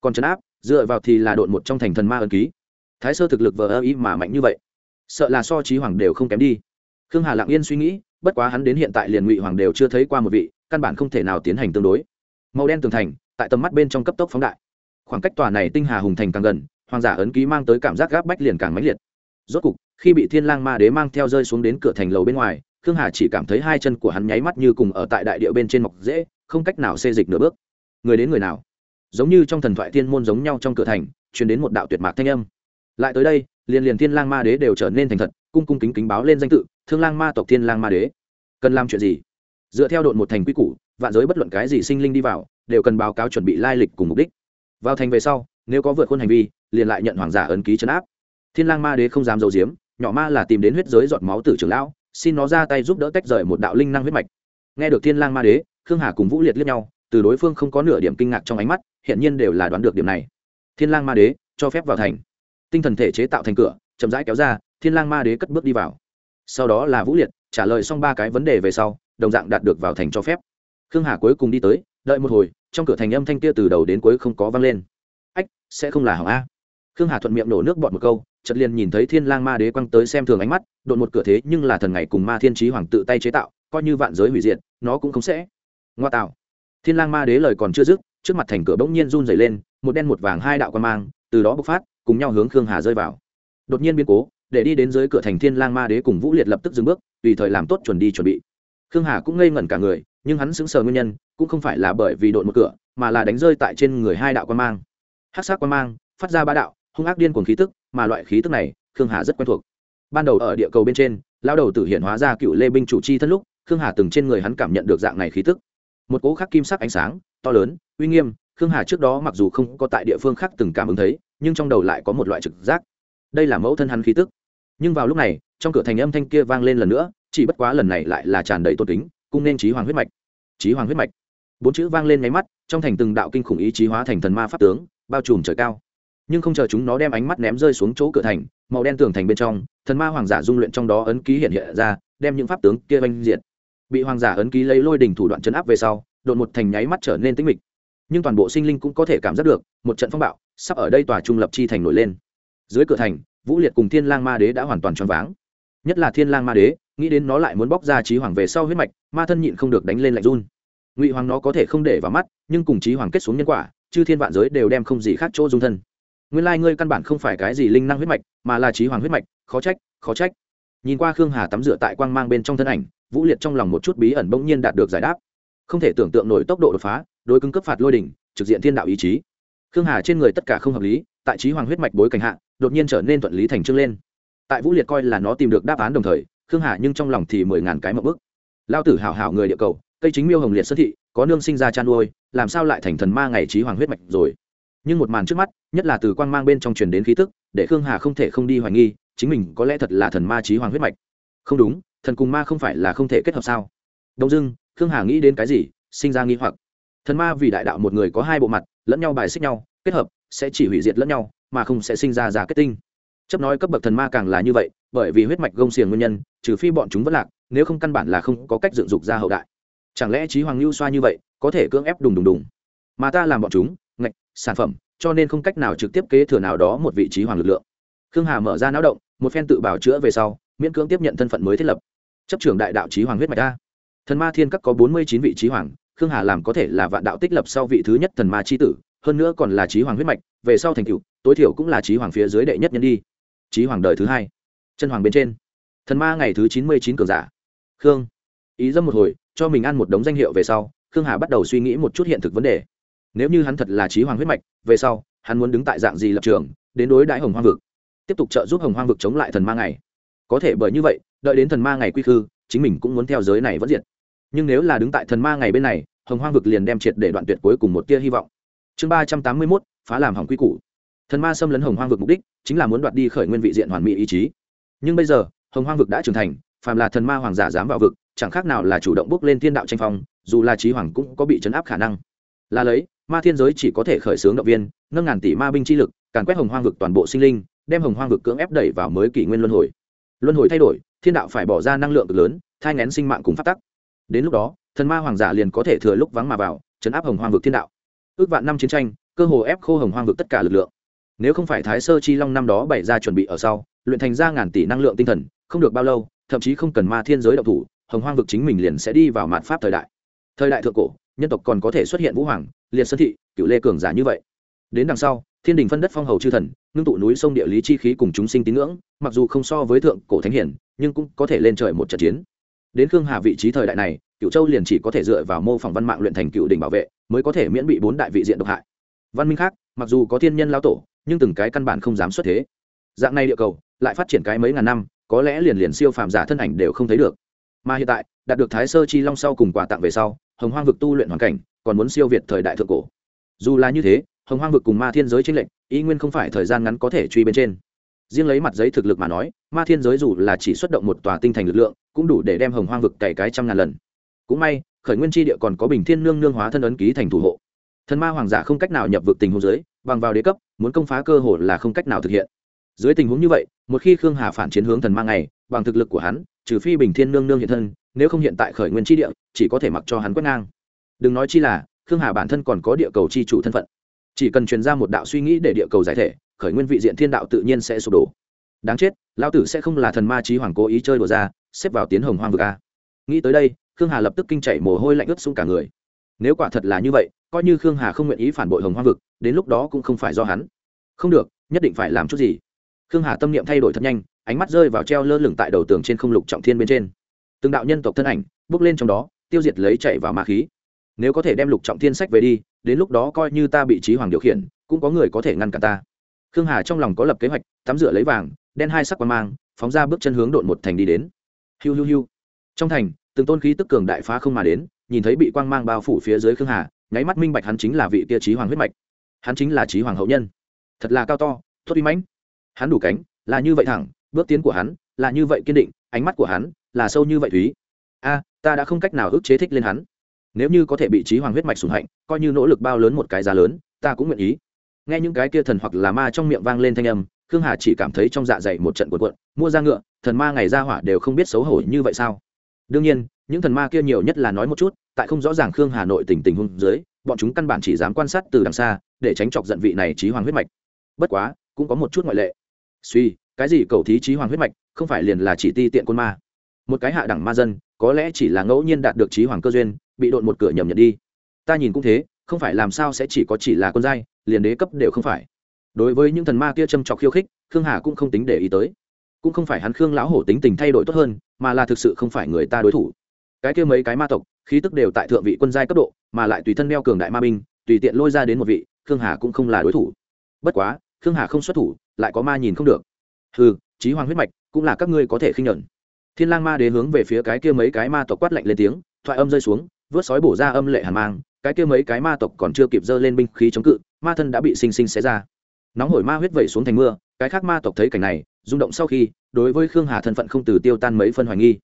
Còn chấn áp, dựa vào thì là đội một trong thành thần ma ân ký. Thái sơ thực lực vờ ơ ý mà mạnh như vậy. Sợ là so trí hoàng đều không kém đi. Khương hà lặng yên suy nghĩ bất quá hắn đến hiện tại liền ngụy hoàng đều chưa thấy qua một vị, căn bản không thể nào tiến hành tương đối. Màu đen tường thành, tại tầm mắt bên trong cấp tốc phóng đại. Khoảng cách tòa này tinh hà hùng thành càng gần, hoàng giả ấn ký mang tới cảm giác gáp bách liền càng mãnh liệt. Rốt cục, khi bị thiên lang ma đế mang theo rơi xuống đến cửa thành lầu bên ngoài, khương hà chỉ cảm thấy hai chân của hắn nháy mắt như cùng ở tại đại địa bên trên mọc dễ không cách nào xê dịch nửa bước. Người đến người nào? Giống như trong thần thoại thiên môn giống nhau trong cửa thành, truyền đến một đạo tuyệt mạc thanh âm. Lại tới đây, liền liền thiên lang ma đế đều trở nên thành thật, cung cung kính kính báo lên danh tự thương lang ma tộc thiên lang ma đế. Cần làm chuyện gì? Dựa theo đội một thành quy củ, vạn giới bất luận cái gì sinh linh đi vào, đều cần báo cáo chuẩn bị lai lịch cùng mục đích. Vào thành về sau, nếu có vượt khuôn hành vi, liền lại nhận hoàng giả ấn ký chấn áp. Thiên lang ma đế không dám giấu giếm, nhỏ ma là tìm đến huyết giới giọt máu tử trưởng lão, xin nó ra tay giúp đỡ tách rời một đạo linh năng huyết mạch. Nghe được thiên lang ma đế, khương hà cùng vũ liệt liếc nhau, từ đối phương không có nửa điểm kinh ngạc trong ánh mắt hiện nhiên đều là đoán được điểm này. Thiên lang ma đế, cho phép vào thành. Tinh thần thể chế tạo thành cửa, chậm rãi kéo ra, thiên lang ma đế cất bước đi vào sau đó là vũ liệt, trả lời xong ba cái vấn đề về sau, đồng dạng đạt được vào thành cho phép. Khương hà cuối cùng đi tới, đợi một hồi, trong cửa thành âm thanh kia từ đầu đến cuối không có vang lên. Ách, sẽ không là hỏng a. Khương hà thuận miệng nổ nước bọt một câu, chợt liền nhìn thấy thiên lang ma đế quăng tới xem thường ánh mắt, đột một cửa thế nhưng là thần ngày cùng ma thiên trí hoàng tự tay chế tạo, coi như vạn giới hủy diệt, nó cũng không sẽ. Ngoa tạo. Thiên lang ma đế lời còn chưa dứt, trước mặt thành cửa bỗng nhiên run rẩy lên, một đen một vàng hai đạo quan mang, từ đó bộc phát, cùng nhau hướng khương hà rơi vào. Đột nhiên biến cố để đi đến dưới cửa thành thiên lang ma đế cùng vũ liệt lập tức dừng bước, tùy thời làm tốt chuẩn đi chuẩn bị. Khương hà cũng ngây ngẩn cả người, nhưng hắn sững sờ nguyên nhân, cũng không phải là bởi vì đột một cửa, mà là đánh rơi tại trên người hai đạo quan mang. Hắc sắc quan mang, phát ra ba đạo, hung ác điên cuồng khí tức, mà loại khí tức này, khương hà rất quen thuộc. Ban đầu ở địa cầu bên trên lao đầu tử hiện hóa ra cựu lê binh chủ chi thân lúc, khương hà từng trên người hắn cảm nhận được dạng này khí tức. Một cỗ khắc kim sắc ánh sáng, to lớn, uy nghiêm, khương hà trước đó mặc dù không có tại địa phương khác từng cảm ứng thấy, nhưng trong đầu lại có một loại trực giác đây là mẫu thân hắn khí tức. Nhưng vào lúc này, trong cửa thành âm thanh kia vang lên lần nữa, chỉ bất quá lần này lại là tràn đầy tôn kính, cung nên trí hoàng huyết mạch. Trí hoàng huyết mạch. Bốn chữ vang lên nháy mắt, trong thành từng đạo kinh khủng ý chí hóa thành thần ma pháp tướng, bao trùm trời cao. Nhưng không chờ chúng nó đem ánh mắt ném rơi xuống chỗ cửa thành, màu đen tường thành bên trong, thần ma hoàng giả dung luyện trong đó ấn ký hiện hiện ra, đem những pháp tướng kia oanh diện bị hoàng giả ấn ký lấy lôi đình thủ đoạn chấn áp về sau, đột một thành nháy mắt trở nên tĩnh mịch. Nhưng toàn bộ sinh linh cũng có thể cảm giác được, một trận phong bạo sắp ở đây tòa trung lập chi thành nổi lên dưới cửa thành, vũ liệt cùng thiên lang ma đế đã hoàn toàn choáng váng. Nhất là thiên lang ma đế, nghĩ đến nó lại muốn bóc ra trí hoàng về sau huyết mạch, ma thân nhịn không được đánh lên lạnh run. Ngụy hoàng nó có thể không để vào mắt, nhưng cùng trí hoàng kết xuống nhân quả, chư thiên vạn giới đều đem không gì khác chỗ dung thân. Nguyên lai ngươi căn bản không phải cái gì linh năng huyết mạch, mà là trí hoàng huyết mạch, khó trách khó trách. Nhìn qua khương hà tắm rửa tại quang mang bên trong thân ảnh, vũ liệt trong lòng một chút bí ẩn bỗng nhiên đạt được giải đáp. Không thể tưởng tượng nổi tốc độ đột phá, đối cứng cấp phạt lôi đỉnh, trực diện thiên đạo ý chí. Khương hà trên người tất cả không hợp lý, tại trí hoàng huyết mạch bối cảnh hạ đột nhiên trở nên thuận lý thành trương lên. Tại vũ liệt coi là nó tìm được đáp án đồng thời, khương hà nhưng trong lòng thì mười ngàn cái mậu bức. Lao tử hảo hảo người địa cầu, cây chính miêu hồng liệt xuất thị, có nương sinh ra chăn nuôi, làm sao lại thành thần ma ngày trí hoàng huyết mạch rồi? Nhưng một màn trước mắt, nhất là từ quang mang bên trong truyền đến khí tức, để khương hà không thể không đi hoài nghi, chính mình có lẽ thật là thần ma trí hoàng huyết mạch. Không đúng, thần cùng ma không phải là không thể kết hợp sao? Đông dưng khương hà nghĩ đến cái gì, sinh ra nghi hoặc. Thần ma vì đại đạo một người có hai bộ mặt, lẫn nhau bài xích nhau, kết hợp sẽ chỉ hủy diệt lẫn nhau, mà không sẽ sinh ra giả kết tinh. Chấp nói cấp bậc thần ma càng là như vậy, bởi vì huyết mạch gông xiềng nguyên nhân, trừ phi bọn chúng vẫn lạc, nếu không căn bản là không có cách dựng dục ra hậu đại. Chẳng lẽ trí hoàng lưu xoa như vậy, có thể cưỡng ép đùng đùng đùng? Mà ta làm bọn chúng, ngạch, sản phẩm, cho nên không cách nào trực tiếp kế thừa nào đó một vị trí hoàng lực lượng. Khương hà mở ra não động, một phen tự bảo chữa về sau, miễn cưỡng tiếp nhận thân phận mới thiết lập. Chấp trưởng đại đạo trí hoàng huyết mạch ta thần ma thiên các có bốn mươi chín vị trí hoàng, khương hà làm có thể là vạn đạo tích lập sau vị thứ nhất thần ma c h i tử hơn nữa còn là trí hoàng huyết mạch, về sau thành cựu tối thiểu cũng là trí hoàng phía dưới đệ nhất nhân đi. Trí hoàng đời thứ hai. Chân hoàng bên trên. Thần ma ngày thứ chín mươi chín cường giả. Khương. Ý dâm một hồi, cho mình ăn một đống danh hiệu về sau, khương hà bắt đầu suy nghĩ một chút hiện thực vấn đề. Nếu như hắn thật là trí hoàng huyết mạch, về sau, hắn muốn đứng tại dạng gì lập trường, đến đối đãi hồng hoang vực? Tiếp tục trợ giúp hồng hoang vực chống lại thần ma ngày. Có thể bởi như vậy, đợi đến thần ma ngày quy khư, chính mình cũng muốn theo giới này vẫn diệt. Nhưng nếu là đứng tại thần ma ngày bên này, hồng hoang vực liền đem triệt để đoạn tuyệt cuối cùng một tia hy vọng chương ba trăm tám mươi mốt, phá làm hỏng quy củ. Thần ma xâm lấn hồng hoang vực mục đích chính là muốn đoạt đi khởi nguyên vị diện hoàn mỹ ý chí. Nhưng bây giờ, hồng hoang vực đã trưởng thành, phàm là thần ma hoàng giả dám vào vực, chẳng khác nào là chủ động bước lên thiên đạo tranh phong, dù là trí hoàng cũng có bị chấn áp khả năng. Là lấy, ma thiên giới chỉ có thể khởi xướng động viên, nâng ngàn tỷ ma binh chi lực, càn quét hồng hoang vực toàn bộ sinh linh, đem hồng hoang vực cưỡng ép đẩy vào mới kỷ nguyên luân hồi. Luân hồi thay đổi, thiên đạo phải bỏ ra năng lượng cực lớn, thai ngén sinh mạng cùng phát tắc. Đến lúc đó, thần ma hoàng giả liền có thể thừa lúc vắng mà vào, chấn áp hồng hoang vực thiên đạo ước vạn năm chiến tranh, cơ hồ ép khô hồng hoang vực tất cả lực lượng. Nếu không phải thái sơ chi long năm đó bày ra chuẩn bị ở sau, luyện thành ra ngàn tỷ năng lượng tinh thần, không được bao lâu, thậm chí không cần ma thiên giới độc thủ, hồng hoang vực chính mình liền sẽ đi vào mạn pháp thời đại. Thời đại thượng cổ, nhân tộc còn có thể xuất hiện vũ hoàng, liệt sơn thị cựu lê cường giả như vậy. Đến đằng sau, thiên đình phân đất phong hầu chư thần, ngưng tụ núi sông địa lý chi khí cùng chúng sinh tín ngưỡng, mặc dù không so với thượng cổ thánh hiển, nhưng cũng có thể lên trời một trận chiến. Đến khương hà vị trí thời đại này cựu châu liền chỉ có thể dựa vào mô phỏng văn mạng luyện thành cựu đỉnh bảo vệ, mới có thể miễn bị bốn đại vị diện độc hại. Văn minh khác, mặc dù có thiên nhân lao tổ, nhưng từng cái căn bản không dám xuất thế. Dạng này địa cầu, lại phát triển cái mấy ngàn năm, có lẽ liền liền siêu phàm giả thân ảnh đều không thấy được. Mà hiện tại, đạt được thái sơ chi long sau cùng quà tặng về sau, hồng hoang vực tu luyện hoàn cảnh, còn muốn siêu việt thời đại thượng cổ. Dù là như thế, hồng hoang vực cùng ma thiên giới tranh lệnh ý nguyên không phải thời gian ngắn có thể truy bên trên. Riêng lấy mặt giấy thực lực mà nói, ma thiên giới dù là chỉ xuất động một tòa tinh thành lực lượng, cũng đủ để đem hồng hoang vực cày cái trăm ngàn lần cũng may, khởi nguyên tri địa còn có bình thiên nương nương hóa thân ấn ký thành thủ hộ. Thần ma hoàng giả không cách nào nhập vực tình huống giới bằng vào đế cấp, muốn công phá cơ hội là không cách nào thực hiện. Dưới tình huống như vậy, một khi khương hà phản chiến hướng thần ma này bằng thực lực của hắn, trừ phi bình thiên nương nương hiện thân, nếu không hiện tại khởi nguyên tri địa, chỉ có thể mặc cho hắn quét ngang. Đừng nói chi là, khương hà bản thân còn có địa cầu chi chủ thân phận. Chỉ cần truyền ra một đạo suy nghĩ để địa cầu giải thể, khởi nguyên vị diện thiên đạo tự nhiên sẽ sụp đổ. Đáng chết lao tử sẽ không là thần ma trí hoàng cố ý chơi đùa ra, xếp vào tiến hồng hoang vực a. Nghĩ tới đây khương hà lập tức kinh chạy mồ hôi lạnh ướt xuống cả người. Nếu quả thật là như vậy, coi như khương hà không nguyện ý phản bội hồng Hoa vực, đến lúc đó cũng không phải do hắn. Không được, nhất định phải làm chút gì. Khương hà tâm niệm thay đổi thật nhanh, ánh mắt rơi vào treo lơ lửng tại đầu tường trên không lục trọng thiên bên trên. Từng đạo nhân tộc thân ảnh bước lên trong đó, tiêu diệt lấy chạy vào ma khí. Nếu có thể đem lục trọng thiên sách về đi, đến lúc đó coi như ta bị trí hoàng điều khiển, cũng có người có thể ngăn cản ta. Khương hà trong lòng có lập kế hoạch, tắm rửa lấy vàng, đen hai sắc qua mang, phóng ra bước chân hướng đội một thành đi đến. Hiu hiu hiu. Trong thành từng tôn khí tức cường đại phá không mà đến, nhìn thấy bị quang mang bao phủ phía dưới khương hà, nháy mắt minh bạch hắn chính là vị kia trí hoàng huyết mạch. Hắn chính là trí hoàng hậu nhân. Thật là cao to thốt uy mãnh. Hắn đủ cánh, là như vậy thẳng, bước tiến của hắn, là như vậy kiên định, ánh mắt của hắn, là sâu như vậy thúy. A, ta đã không cách nào ức chế thích lên hắn. Nếu như có thể bị trí hoàng huyết mạch sùng hạnh, coi như nỗ lực bao lớn một cái giá lớn, ta cũng nguyện ý. Nghe những cái kia thần hoặc là ma trong miệng vang lên thanh âm, khương hà chỉ cảm thấy trong dạ dày một trận cuộn cuộn, mua ra ngựa, thần ma ngày ra hỏa đều không biết xấu hổ như vậy sao? Đương nhiên, những thần ma kia nhiều nhất là nói một chút, tại không rõ ràng khương hà nội tình tình hôn dưới, bọn chúng căn bản chỉ dám quan sát từ đằng xa, để tránh chọc giận vị này trí hoàng huyết mạch. Bất quá, cũng có một chút ngoại lệ. Suy, cái gì cầu thí trí hoàng huyết mạch, không phải liền là chỉ ti tiện quân ma? Một cái hạ đẳng ma dân, có lẽ chỉ là ngẫu nhiên đạt được trí hoàng cơ duyên, bị đột một cửa nhầm nhận đi. Ta nhìn cũng thế, không phải làm sao sẽ chỉ có chỉ là con dai, liền đế cấp đều không phải. Đối với những thần ma kia châm trọc khiêu khích, khương hà cũng không tính để ý tới. Cũng không phải hắn khương lão hổ tính tình thay đổi tốt hơn mà là thực sự không phải người ta đối thủ. Cái kia mấy cái ma tộc, khí tức đều tại thượng vị quân giai cấp độ, mà lại tùy thân đeo cường đại ma binh, tùy tiện lôi ra đến một vị, khương hà cũng không là đối thủ. Bất quá, khương hà không xuất thủ, lại có ma nhìn không được. Ừ trí hoàng huyết mạch cũng là các ngươi có thể khinh nhuận. Thiên lang ma đế hướng về phía cái kia mấy cái ma tộc quát lạnh lên tiếng, thoại âm rơi xuống, vớt sói bổ ra âm lệ hàn mang, cái kia mấy cái ma tộc còn chưa kịp giơ lên binh khí chống cự, ma thân đã bị sinh sinh xé ra. Nóng hổi ma huyết vẩy xuống thành mưa, cái khác ma tộc thấy cảnh này, rung động sau khi đối với khương hà thân phận không từ tiêu tan mấy phân hoài nghi.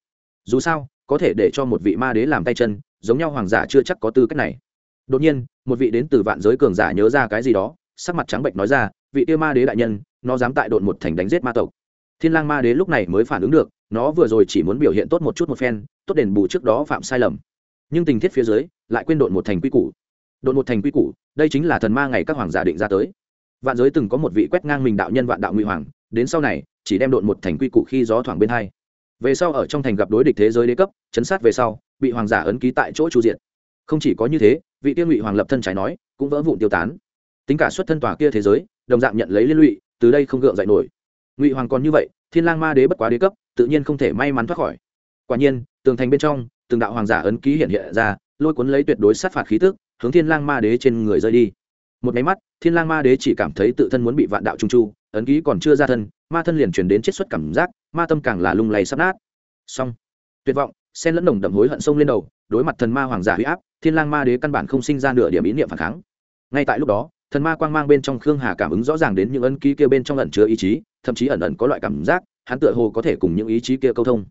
Dù sao, có thể để cho một vị ma đế làm tay chân, giống nhau hoàng giả chưa chắc có tư cách này. Đột nhiên, một vị đến từ vạn giới cường giả nhớ ra cái gì đó, sắc mặt trắng bệnh nói ra, vị tiêu ma đế đại nhân, nó dám tại độn một thành đánh giết ma tộc. Thiên lang ma đế lúc này mới phản ứng được, nó vừa rồi chỉ muốn biểu hiện tốt một chút một phen, tốt đền bù trước đó phạm sai lầm. Nhưng tình tiết phía dưới, lại quên độn một thành quy củ. Độn một thành quy củ, đây chính là thần ma ngày các hoàng giả định ra tới. Vạn giới từng có một vị quét ngang mình đạo nhân vạn đạo nguy hoàng đến sau này, chỉ đem độn một thành quy củ khi gió thoảng bên hai. Về sau ở trong thành gặp đối địch thế giới đế cấp, chấn sát về sau, bị hoàng giả ấn ký tại chỗ chu diện. Không chỉ có như thế, vị tiên ngụy hoàng lập thân trái nói, cũng vỡ vụn tiêu tán. Tính cả xuất thân tòa kia thế giới, đồng dạng nhận lấy liên lụy, từ đây không gượng dậy nổi. Ngụy hoàng còn như vậy, thiên lang ma đế bất quá đế cấp, tự nhiên không thể may mắn thoát khỏi. Quả nhiên, tường thành bên trong, từng đạo hoàng giả ấn ký hiện hiện ra, lôi cuốn lấy tuyệt đối sát phạt khí tức, hướng thiên lang ma đế trên người rơi đi. Một máy mắt, thiên lang ma đế chỉ cảm thấy tự thân muốn bị vạn đạo trung chu ấn ký còn chưa ra thân, ma thân liền chuyển đến chết xuất cảm giác, ma tâm càng là lung lay sắp nát. Xong. Tuyệt vọng, sen lẫn nồng đậm hối hận sông lên đầu, đối mặt thần ma hoàng giả huy áp, thiên lang ma đế căn bản không sinh ra nửa điểm ý niệm phản kháng. Ngay tại lúc đó, thần ma quang mang bên trong khương hà cảm ứng rõ ràng đến những ấn ký kia bên trong ẩn chứa ý chí, thậm chí ẩn ẩn có loại cảm giác, hắn tựa hồ có thể cùng những ý chí kia câu thông.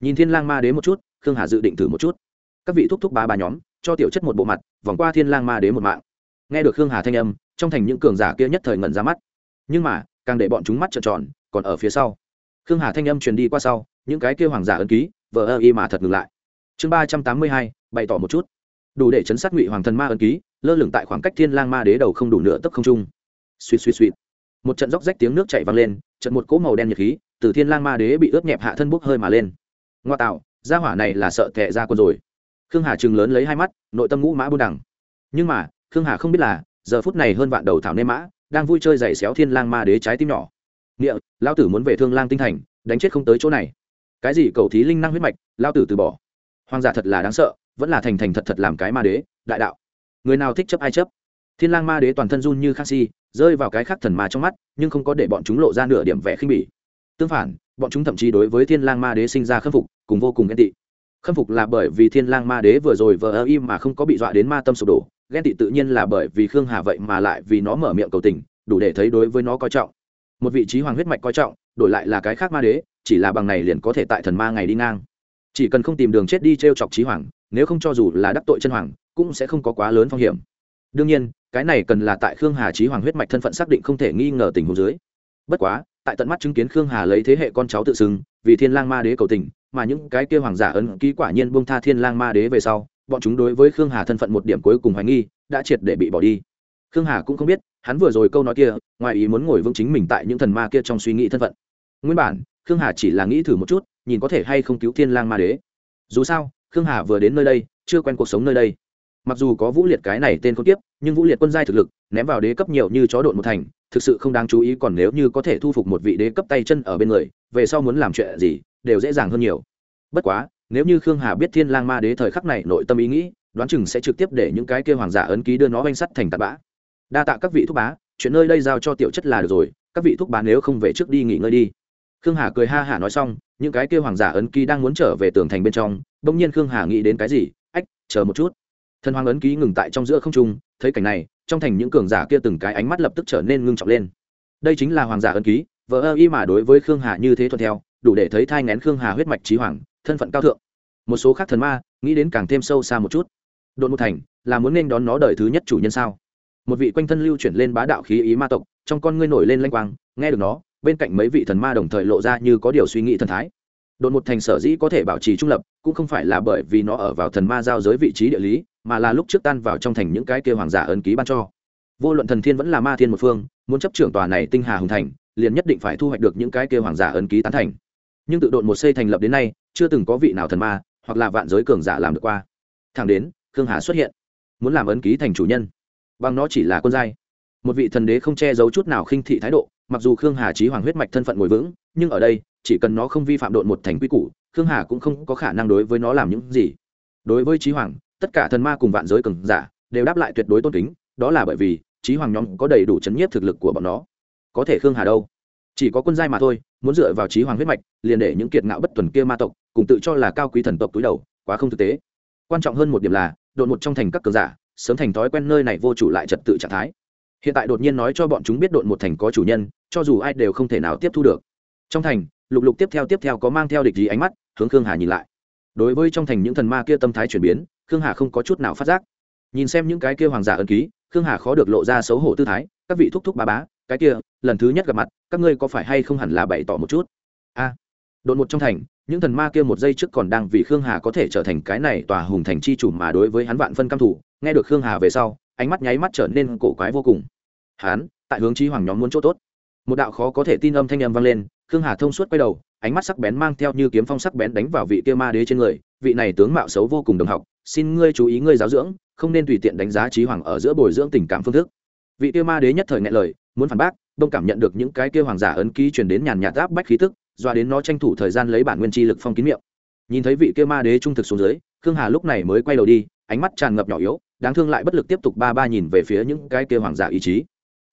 Nhìn thiên lang ma đế một chút, khương hà dự định thử một chút. Các vị thúc thúc ba ba nhóm, cho tiểu chất một bộ mặt, vòng qua thiên lang ma đế một mạng. Nghe được khương hà thanh âm, trong thành những cường giả kia nhất thời ngẩn ra mắt. Nhưng mà càng để bọn chúng mắt trợn tròn, còn ở phía sau. Khương hà thanh âm truyền đi qua sau, những cái kia hoàng giả ấn ký, vờ ơ y mà thật ngừng lại. Chương ba trăm tám mươi hai, bày tỏ một chút. Đủ để chấn sát ngụy hoàng thần ma ấn ký, lơ lửng tại khoảng cách thiên lang ma đế đầu không đủ nửa tấc không trung. Suýt suýt suýt. Một trận róc rách tiếng nước chảy vang lên, trận một cỗ màu đen nhiệt khí từ thiên lang ma đế bị ướt nhẹp hạ thân bốc hơi mà lên. Ngoa tạo, gia hỏa này là sợ thẹ ra quân rồi. Khương hà chừng lớn lấy hai mắt, nội tâm ngũ mã buôn đẳng nhưng mà, khương hà không biết là, giờ phút này hơn vạn đầu thảo nê mã đang vui chơi giày xéo thiên lang ma đế trái tim nhỏ. Nghĩa lao tử muốn về thương lang tinh thành, đánh chết không tới chỗ này. Cái gì cầu thí linh năng huyết mạch lao tử từ bỏ. Hoàng giả thật là đáng sợ, vẫn là thành thành thật thật làm cái ma đế, đại đạo. Người nào thích chấp ai chấp. Thiên lang ma đế toàn thân run như khắc si, rơi vào cái khắc thần ma trong mắt, nhưng không có để bọn chúng lộ ra nửa điểm vẻ khinh bỉ. Tương phản, bọn chúng thậm chí đối với thiên lang ma đế sinh ra khâm phục, cùng vô cùng ghen tị. Khâm phục là bởi vì thiên lang ma đế vừa rồi vờ ơ im mà không có bị dọa đến ma tâm sụp đổ ghen tị tự nhiên là bởi vì khương hà vậy mà lại vì nó mở miệng cầu tình, đủ để thấy đối với nó coi trọng. Một vị trí hoàng huyết mạch coi trọng, đổi lại là cái khác ma đế, chỉ là bằng này liền có thể tại thần ma ngày đi ngang. Chỉ cần không tìm đường chết đi t r e o chọc trí hoàng, nếu không cho dù là đắc tội chân hoàng, cũng sẽ không có quá lớn phong hiểm. Đương nhiên, cái này cần là tại khương hà trí hoàng huyết mạch thân phận xác định không thể nghi ngờ tình huống dưới. Bất quá, tại tận mắt chứng kiến khương hà lấy thế hệ con cháu tự xưng vì thiên lang ma đế cầu tình, mà những cái kia hoàng giả ấn ký quả nhiên buông tha thiên lang ma đế về sau bọn chúng đối với khương hà thân phận một điểm cuối cùng hoài nghi, đã triệt để bị bỏ đi. Khương hà cũng không biết, hắn vừa rồi câu nói kia, ngoài ý muốn ngồi vững chính mình tại những thần ma kia trong suy nghĩ thân phận. Nguyên bản, khương hà chỉ là nghĩ thử một chút, nhìn có thể hay không cứu thiên lang ma đế. Dù sao, khương hà vừa đến nơi đây, chưa quen cuộc sống nơi đây. Mặc dù có vũ liệt cái này tên con tiếp nhưng vũ liệt quân giai thực lực, ném vào đế cấp nhiều như chó độn một thành, thực sự không đáng chú ý còn nếu như có thể thu phục một vị đế cấp tay chân ở bên người, về sau muốn làm chuyện gì, đều dễ dàng hơn nhiều. Bất quá nếu như khương hà biết thiên lang ma đế thời khắc này nội tâm ý nghĩ, đoán chừng sẽ trực tiếp để những cái kia hoàng giả ấn ký đưa nó oanh sắt thành tạt bã. Đa tạ các vị thúc bá, chuyện nơi đây giao cho tiểu chất là được rồi, các vị thúc bá nếu không về trước đi nghỉ ngơi đi. Khương hà cười ha hả nói xong, những cái kia hoàng giả ấn ký đang muốn trở về tường thành bên trong, bỗng nhiên khương hà nghĩ đến cái gì, ách, chờ một chút. Thần hoàng ấn ký ngừng tại trong giữa không trung, thấy cảnh này, trong thành những cường giả kia từng cái ánh mắt lập tức trở nên ngưng trọng lên. Đây chính là hoàng giả ấn ký vợ ơ y mà đối với khương hà như thế thuận theo, đủ để thấy thai ngén khương hà huyết mạch trí hoàng, thân phận cao thượng một số khác thần ma, nghĩ đến càng thêm sâu xa một chút. Đột một thành, là muốn nên đón nó đời thứ nhất chủ nhân sao? Một vị quanh thân lưu chuyển lên bá đạo khí ý ma tộc, trong con ngươi nổi lên lanh quang, nghe được nó, bên cạnh mấy vị thần ma đồng thời lộ ra như có điều suy nghĩ thần thái. Đột một thành sở dĩ có thể bảo trì trung lập, cũng không phải là bởi vì nó ở vào thần ma giao giới vị trí địa lý, mà là lúc trước tan vào trong thành những cái kêu hoàng giả ấn ký ban cho. Vô luận thần thiên vẫn là ma thiên một phương, muốn chấp trưởng tòa này tinh hà hùng thành, liền nhất định phải thu hoạch được những cái kêu hoàng giả ấn ký tán thành. Nhưng tự đột một xây thành lập đến nay, chưa từng có vị nào thần ma hoặc là vạn giới cường giả làm được qua. Thẳng đến, khương hà xuất hiện, muốn làm ấn ký thành chủ nhân. Bằng nó chỉ là quân giai. Một vị thần đế không che giấu chút nào khinh thị thái độ, mặc dù khương hà trí hoàng huyết mạch thân phận ngồi vững, nhưng ở đây, chỉ cần nó không vi phạm độn một thành quy củ, khương hà cũng không có khả năng đối với nó làm những gì. Đối với trí hoàng, tất cả thần ma cùng vạn giới cường giả đều đáp lại tuyệt đối tôn kính, đó là bởi vì trí hoàng nhóm có đầy đủ chấn nhiếp thực lực của bọn nó. Có thể khương hà đâu? Chỉ có quân giai mà thôi, muốn dựa vào trí hoàng huyết mạch, liền để những kiệt ngạo bất tuần kia ma tộc cùng tự cho là cao quý thần tộc túi đầu quá không thực tế. Quan trọng hơn một điểm là đột một trong thành các cường giả sớm thành thói quen nơi này vô chủ lại trật tự trạng thái. Hiện tại đột nhiên nói cho bọn chúng biết đột một thành có chủ nhân cho dù ai đều không thể nào tiếp thu được. Trong thành lục lục tiếp theo tiếp theo có mang theo địch gì ánh mắt hướng khương hà nhìn lại. Đối với trong thành những thần ma kia tâm thái chuyển biến khương hà không có chút nào phát giác. Nhìn xem những cái kia hoàng giả ân ký khương hà khó được lộ ra xấu hổ tư thái các vị thúc thúc ba bá cái kia lần thứ nhất gặp mặt các ngươi có phải hay không hẳn là bày tỏ một chút? A. À, đột một trong thành những thần ma kia một giây trước còn đang vì khương hà có thể trở thành cái này tòa hùng thành chi chủ mà đối với hắn vạn phân căm thủ nghe được khương hà về sau, ánh mắt nháy mắt trở nên cổ quái vô cùng. Hắn, tại hướng trí hoàng nhóm muốn chỗ tốt. Một đạo khó có thể tin âm thanh âm vang lên, khương hà thông suốt quay đầu, ánh mắt sắc bén mang theo như kiếm phong sắc bén đánh vào vị kia ma đế trên người, vị này tướng mạo xấu vô cùng đồng học, xin ngươi chú ý ngươi giáo dưỡng, không nên tùy tiện đánh giá trí hoàng ở giữa bồi dưỡng tình cảm phương thức. Vị kia ma đế nhất thời ngại lời, muốn phản bác, đông cảm nhận được những cái kia hoàng giả ấn ký truyền đến nhàn nhạt áp bách khí tức doa đến nó tranh thủ thời gian lấy bản nguyên chi lực phong kín miệng. Nhìn thấy vị kia ma đế trung thực xuống dưới, khương hà lúc này mới quay đầu đi, ánh mắt tràn ngập nhỏ yếu, đáng thương lại bất lực tiếp tục ba ba nhìn về phía những cái kia hoàng giả ý chí.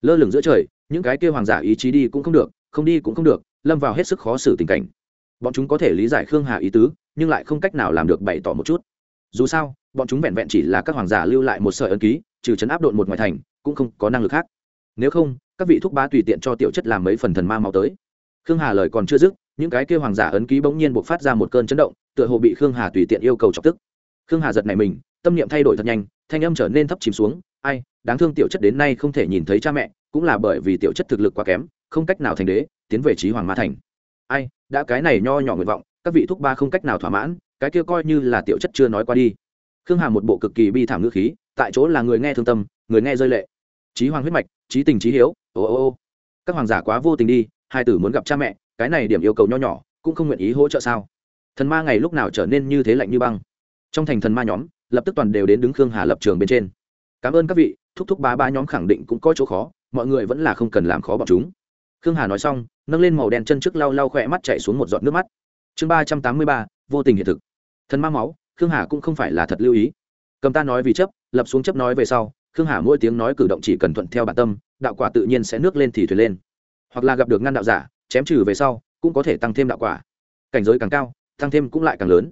Lơ lửng giữa trời, những cái kia hoàng giả ý chí đi cũng không được, không đi cũng không được, lâm vào hết sức khó xử tình cảnh. Bọn chúng có thể lý giải khương hà ý tứ, nhưng lại không cách nào làm được bày tỏ một chút. Dù sao, bọn chúng vẹn vẹn chỉ là các hoàng giả lưu lại một sợi ấn ký, trừ chấn áp độn một ngoài thành, cũng không có năng lực khác. Nếu không, các vị thúc bá tùy tiện cho tiểu chất làm mấy phần thần ma mau tới khương hà lời còn chưa dứt, những cái kêu hoàng giả ấn ký bỗng nhiên buộc phát ra một cơn chấn động, tựa hồ bị khương hà tùy tiện yêu cầu chọc tức. Khương hà giật này mình, tâm niệm thay đổi thật nhanh, thanh âm trở nên thấp chìm xuống, ai, đáng thương tiểu chất đến nay không thể nhìn thấy cha mẹ, cũng là bởi vì tiểu chất thực lực quá kém, không cách nào thành đế, tiến về trí hoàng ma thành. Ai, đã cái này nho nhỏ nguyện vọng, các vị thúc ba không cách nào thỏa mãn, cái kia coi như là tiểu chất chưa nói qua đi. Khương hà một bộ cực kỳ bi thảm ngữ khí, tại chỗ là người nghe thương tâm, người nghe rơi lệ. Trí hoàng huyết mạch trí tình trí hiếu, ô ô ô, các hoàng giả quá vô tình đi hai tử muốn gặp cha mẹ, cái này điểm yêu cầu nho nhỏ, cũng không nguyện ý hỗ trợ sao? Thần ma ngày lúc nào trở nên như thế lạnh như băng? Trong thành thần ma nhóm, lập tức toàn đều đến đứng khương hà lập trường bên trên. Cảm ơn các vị, thúc thúc ba ba nhóm khẳng định cũng có chỗ khó, mọi người vẫn là không cần làm khó bọn chúng. Khương hà nói xong, nâng lên màu đen chân trước lau lau khỏe mắt chạy xuống một giọt nước mắt. Chương ba trăm tám mươi ba, vô tình hiện thực. Thần ma máu, khương hà cũng không phải là thật lưu ý. Cầm ta nói vì chấp, lập xuống chấp nói về sau, khương hà mỗi tiếng nói cử động chỉ cần thuận theo bản tâm, đạo quả tự nhiên sẽ nước lên thì thuyền lên hoặc là gặp được ngăn đạo giả, chém trừ về sau, cũng có thể tăng thêm đạo quả. Cảnh giới càng cao, tăng thêm cũng lại càng lớn.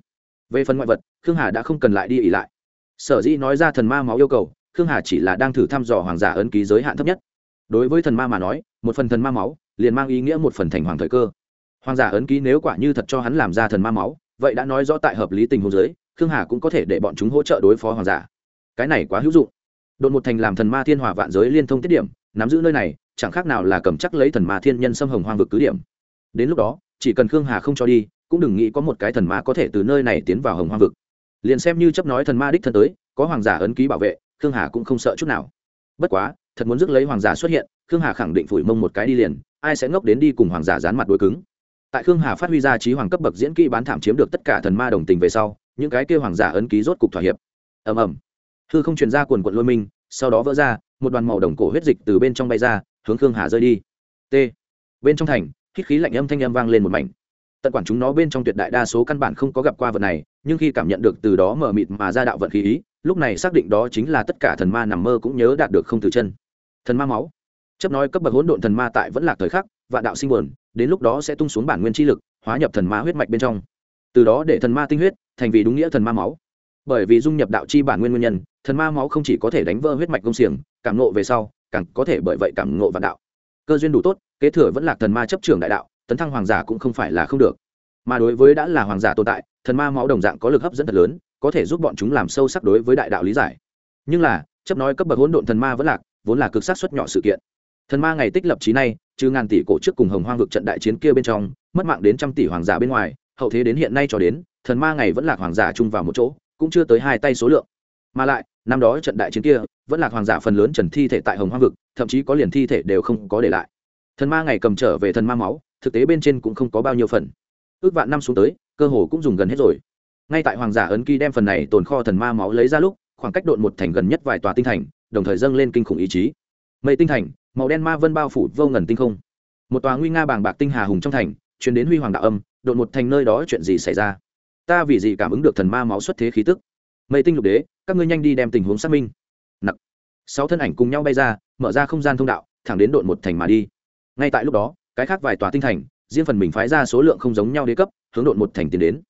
Về phần ngoại vật, khương hà đã không cần lại đi ỉ lại. Sở dĩ nói ra thần ma máu yêu cầu, khương hà chỉ là đang thử thăm dò hoàng giả ấn ký giới hạn thấp nhất. Đối với thần ma mà nói, một phần thần ma máu, liền mang ý nghĩa một phần thành hoàng thời cơ. Hoàng giả ấn ký nếu quả như thật cho hắn làm ra thần ma máu, vậy đã nói rõ tại hợp lý tình huống giới khương hà cũng có thể để bọn chúng hỗ trợ đối phó hoàng giả. Cái này quá hữu dụng. Đột một thành làm thần ma thiên hòa vạn giới liên thông tiết điểm nắm giữ nơi này, chẳng khác nào là cầm chắc lấy thần ma thiên nhân xâm hồng hoang vực cứ điểm. Đến lúc đó, chỉ cần khương hà không cho đi, cũng đừng nghĩ có một cái thần ma có thể từ nơi này tiến vào hồng hoang vực. Liền xem như chấp nói thần ma đích thân tới, có hoàng giả ấn ký bảo vệ, khương hà cũng không sợ chút nào. Bất quá, thật muốn rước lấy hoàng giả xuất hiện, khương hà khẳng định phủi mông một cái đi liền, ai sẽ ngốc đến đi cùng hoàng giả dán mặt đối cứng. Tại khương hà phát huy ra trí hoàng cấp bậc diễn kỹ bán thảm chiếm được tất cả thần ma đồng tình về sau, những cái kêu hoàng giả ấn ký rốt cục thỏa hiệp. Ầm ầm. Hư không truyền ra quần quận lôi minh, sau đó vỡ ra một đoàn màu đồng cổ huyết dịch từ bên trong bay ra, hướng khương hà rơi đi. T. Bên trong thành, hít khí lạnh âm thanh âm vang lên một mảnh. Tận quản chúng nó bên trong tuyệt đại đa số căn bản không có gặp qua vật này, nhưng khi cảm nhận được từ đó mở mịt mà ra đạo vận khí ý, lúc này xác định đó chính là tất cả thần ma nằm mơ cũng nhớ đạt được không từ chân. Thần ma máu. Chấp nói cấp bậc hỗn độn thần ma tại vẫn là thời khắc và đạo sinh buồn, đến lúc đó sẽ tung xuống bản nguyên chi lực, hóa nhập thần ma huyết mạch bên trong. Từ đó để thần ma tinh huyết thành vì đúng nghĩa thần ma máu. Bởi vì dung nhập đạo chi bản nguyên nguyên nhân, thần ma máu không chỉ có thể đánh vỡ huyết mạch công xiềng cảm nộ về sau, càng có thể bởi vậy cảm nộ vạn đạo. Cơ duyên đủ tốt, kế thừa vẫn là thần ma chấp trưởng đại đạo, tấn thăng hoàng giả cũng không phải là không được. Mà đối với đã là hoàng giả tồn tại, thần ma máu đồng dạng có lực hấp dẫn thật lớn, có thể giúp bọn chúng làm sâu sắc đối với đại đạo lý giải. Nhưng là, chấp nói cấp bậc hỗn độn thần ma vẫn lạc vốn là cực sát xuất nhỏ sự kiện. Thần ma ngày tích lập trí này trừ ngàn tỷ cổ trước cùng hồng hoang vực trận đại chiến kia bên trong, mất mạng đến trăm tỷ hoàng giả bên ngoài, hậu thế đến hiện nay cho đến, thần ma ngày vẫn lạc hoàng giả chung vào một chỗ, cũng chưa tới hai tay số lượng. Mà lại năm đó trận đại chiến kia, vẫn là hoàng giả phần lớn trần thi thể tại hồng hoang vực, thậm chí có liền thi thể đều không có để lại. Thần ma ngày cầm trở về thần ma máu, thực tế bên trên cũng không có bao nhiêu phần. Ước vạn năm xuống tới, cơ hồ cũng dùng gần hết rồi. Ngay tại hoàng giả ấn ký đem phần này tồn kho thần ma máu lấy ra lúc, khoảng cách độn một thành gần nhất vài tòa tinh thành, đồng thời dâng lên kinh khủng ý chí. Mây tinh thành, màu đen ma vân bao phủ vô ngần tinh không. Một tòa nguy nga bàng bạc tinh hà hùng trong thành chuyển đến huy hoàng đạo âm đột một thành nơi đó chuyện gì xảy ra? Ta vì gì cảm ứng được thần ma máu xuất thế khí tức? Mây tinh lục đế, các ngươi nhanh đi đem tình huống xác minh. Nặc. Sáu thân ảnh cùng nhau bay ra, mở ra không gian thông đạo, thẳng đến đột một thành mà đi. Ngay tại lúc đó, cái khác vài tòa tinh thành, riêng phần mình phái ra số lượng không giống nhau đế cấp, hướng đột một thành tiến đến.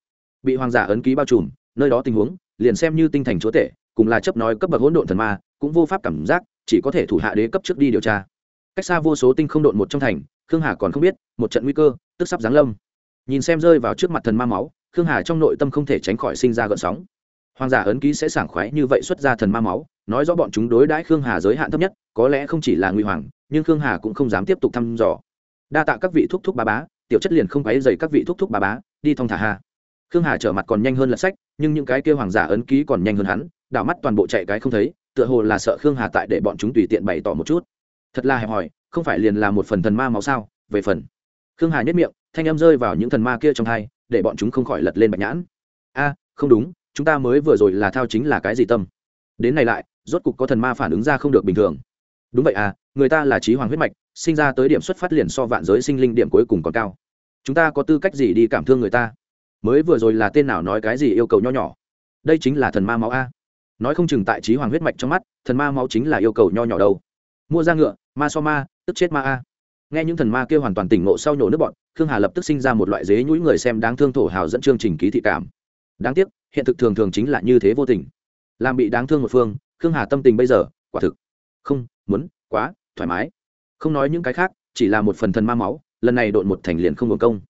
Bị hoàng giả ấn ký bao trùm, nơi đó tình huống, liền xem như tinh thành chúa tể, cùng là chấp nói cấp bậc hỗn độn thần ma, cũng vô pháp cảm giác, chỉ có thể thủ hạ đế cấp trước đi điều tra. Cách xa vô số tinh không độn một trong thành, khương hà còn không biết, một trận nguy cơ, tức sắp giáng lâm. Nhìn xem rơi vào trước mặt thần ma máu, khương hà trong nội tâm không thể tránh khỏi sinh ra gợn sóng hoàng giả ấn ký sẽ sảng khoái như vậy xuất ra thần ma máu, nói rõ bọn chúng đối đãi khương hà giới hạn thấp nhất, có lẽ không chỉ là nguy hoàng, nhưng khương hà cũng không dám tiếp tục thăm dò. Đa tạ các vị thúc thúc ba bá, tiểu chất liền không quấy dày các vị thúc thúc ba bá, đi thong thả hà khương hà trở mặt còn nhanh hơn lật sách, nhưng những cái kêu hoàng giả ấn ký còn nhanh hơn hắn, đảo mắt toàn bộ chạy cái không thấy, tựa hồ là sợ khương hà tại để bọn chúng tùy tiện bày tỏ một chút. Thật là hẹp hòi, không phải liền là một phần thần ma máu sao? Về phần. Khương hà nhất miệng, thanh âm rơi vào những thần ma kia trong hai, để bọn chúng không khỏi lật lên bạch nhãn. A, không đúng chúng ta mới vừa rồi là thao chính là cái gì tâm? Đến này lại, rốt cục có thần ma phản ứng ra không được bình thường. Đúng vậy à người ta là trí hoàng huyết mạch, sinh ra tới điểm xuất phát liền so vạn giới sinh linh điểm cuối cùng còn cao. Chúng ta có tư cách gì đi cảm thương người ta? Mới vừa rồi là tên nào nói cái gì yêu cầu nho nhỏ? Đây chính là thần ma máu a. Nói không chừng tại trí hoàng huyết mạch trong mắt, thần ma máu chính là yêu cầu nho nhỏ đâu. Mua ra ngựa, ma so ma, tức chết ma a. Nghe những thần ma kia hoàn toàn tỉnh ngộ sau nhổ nước bọn, khương hà lập tức sinh ra một loại dế nhũi người xem đáng thương thổ hào dẫn chương trình ký thị cảm đáng tiếc, hiện thực thường thường chính là như thế vô tình. Làm bị đáng thương một phương, khương hà tâm tình bây giờ, quả thực. Không, muốn, quá, thoải mái. Không nói những cái khác, chỉ là một phần thần ma máu, lần này đội một thành liền không hưởng công.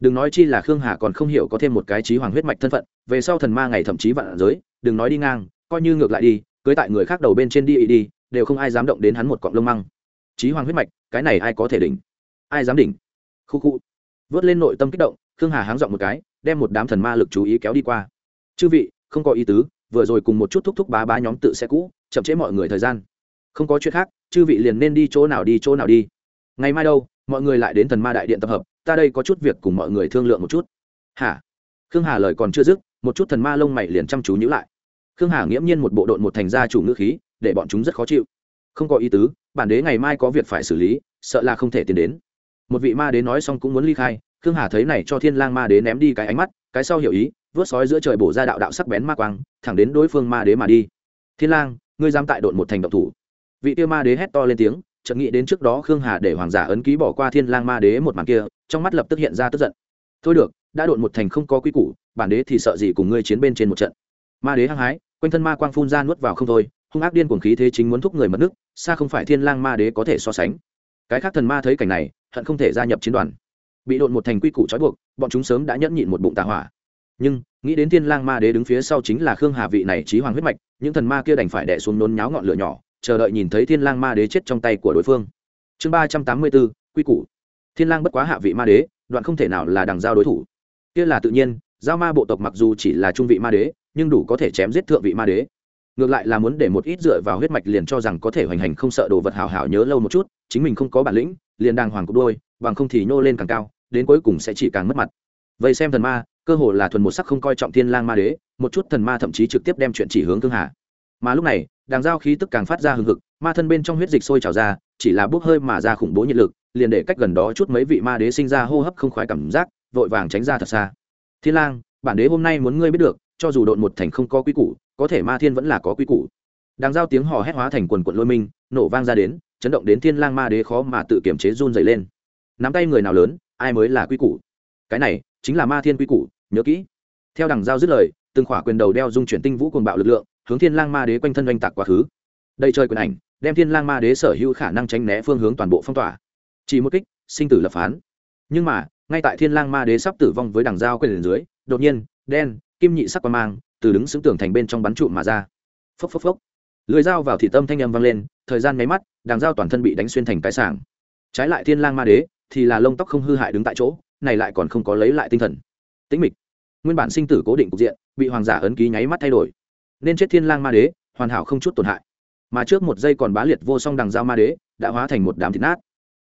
Đừng nói chi là khương hà còn không hiểu có thêm một cái trí hoàng huyết mạch thân phận, về sau thần ma ngày thậm chí vạn giới, đừng nói đi ngang, coi như ngược lại đi, cưới tại người khác đầu bên trên đi đi, đều không ai dám động đến hắn một cọng lông măng. Trí hoàng huyết mạch, cái này ai có thể đỉnh? Ai dám đỉnh? Khu khu. Vớt lên nội tâm kích động, khương hà háng dọn một cái đem một đám thần ma lực chú ý kéo đi qua. Chư vị, không có ý tứ, vừa rồi cùng một chút thúc thúc bá bá nhóm tự xe cũ, chậm trễ mọi người thời gian. Không có chuyện khác, chư vị liền nên đi chỗ nào đi chỗ nào đi. Ngày mai đâu, mọi người lại đến thần ma đại điện tập hợp, ta đây có chút việc cùng mọi người thương lượng một chút. Hả? Khương hà lời còn chưa dứt, một chút thần ma lông mày liền chăm chú nhữ lại. Khương hà nghiễm nhiên một bộ đội một thành gia chủ ngữ khí, để bọn chúng rất khó chịu. Không có ý tứ, bản đế ngày mai có việc phải xử lý, sợ là không thể tiến đến. Một vị ma đế nói xong cũng muốn ly khai khương hà thấy này cho thiên lang ma đế ném đi cái ánh mắt, cái sau hiểu ý, vớt sói giữa trời bổ ra đạo đạo sắc bén ma quang, thẳng đến đối phương ma đế mà đi. Thiên lang, ngươi dám tại đội một thành động thủ. Vị tiêu ma đế hét to lên tiếng, chợt nghĩ đến trước đó khương hà để hoàng giả ấn ký bỏ qua thiên lang ma đế một màn kia, trong mắt lập tức hiện ra tức giận. Thôi được, đã đội một thành không có quy củ, bản đế thì sợ gì cùng ngươi chiến bên trên một trận. Ma đế hăng hái, quanh thân ma quang phun ra nuốt vào không thôi, hung ác điên cuồng khí thế chính muốn thúc người mất nước, xa không phải thiên lang ma đế có thể so sánh. Cái khác thần ma thấy cảnh này, hận không thể gia nhập chiến đoàn bị độn một thành quy củ trói buộc, bọn chúng sớm đã nhẫn nhịn một bụng tà hỏa. Nhưng, nghĩ đến thiên lang ma đế đứng phía sau chính là khương hà vị này trí hoàng huyết mạch, những thần ma kia đành phải đè xuống nôn nháo ngọn lửa nhỏ, chờ đợi nhìn thấy thiên lang ma đế chết trong tay của đối phương. Chương ba trăm tám mươi bốn, quy củ. Thiên lang bất quá hạ vị ma đế, đoạn không thể nào là đằng giao đối thủ. Kia là tự nhiên, giao ma bộ tộc mặc dù chỉ là trung vị ma đế, nhưng đủ có thể chém giết thượng vị ma đế. Ngược lại là muốn để một ít dựa vào huyết mạch liền cho rằng có thể hoành hành không sợ đồ vật hào hào nhớ lâu một chút, chính mình không có bản lĩnh, liền đàng hoàng cục đôi, bằng không thì nhô lên càng cao đến cuối cùng sẽ chỉ càng mất mặt. Vậy xem thần ma, cơ hồ là thuần một sắc không coi trọng thiên lang ma đế, một chút thần ma thậm chí trực tiếp đem chuyện chỉ hướng thương hà. Mà lúc này đàng giao khí tức càng phát ra hừng hực, ma thân bên trong huyết dịch sôi trào ra, chỉ là bốc hơi mà ra khủng bố nhiệt lực, liền để cách gần đó chút mấy vị ma đế sinh ra hô hấp không khoái cảm giác, vội vàng tránh ra thật xa. Thiên lang, bản đế hôm nay muốn ngươi biết được, cho dù độn một thành không có quy củ, có thể ma thiên vẫn là có quy củ. Đàng giao tiếng hò hét hóa thành quần quận lôi minh, nổ vang ra đến, chấn động đến thiên lang ma đế khó mà tự kiểm chế run dày lên. Nắm tay người nào lớn ai mới là quy củ? Cái này chính là ma thiên quy củ, nhớ kỹ. Theo đằng giao dứt lời, từng khỏa quyền đầu đeo dung chuyển tinh vũ cuồng bạo lực lượng, hướng thiên lang ma đế quanh thân oanh tạc quá khứ. Đây chơi quyền ảnh, đem thiên lang ma đế sở hữu khả năng tránh né phương hướng toàn bộ phong tỏa. Chỉ một kích, sinh tử lập phán. Nhưng mà, ngay tại thiên lang ma đế sắp tử vong với đằng giao quyền dưới, đột nhiên, đen, kim nhị sắc qua mang từ đứng xứng tưởng thành bên trong bắn trụ mà ra. Phốc phốc phốc. Lưỡi dao vào thị tâm thanh âm vang lên, thời gian mấy mắt, đằng dao toàn thân bị đánh xuyên thành cái sảng. Trái lại thiên lang ma đế thì là lông tóc không hư hại đứng tại chỗ, này lại còn không có lấy lại tinh thần. Tĩnh mịch. Nguyên bản sinh tử cố định cục diện, bị hoàng giả ấn ký nháy mắt thay đổi. Nên chết thiên lang ma đế, hoàn hảo không chút tổn hại. Mà trước một giây còn bá liệt vô song đằng giao ma đế, đã hóa thành một đám thịt nát.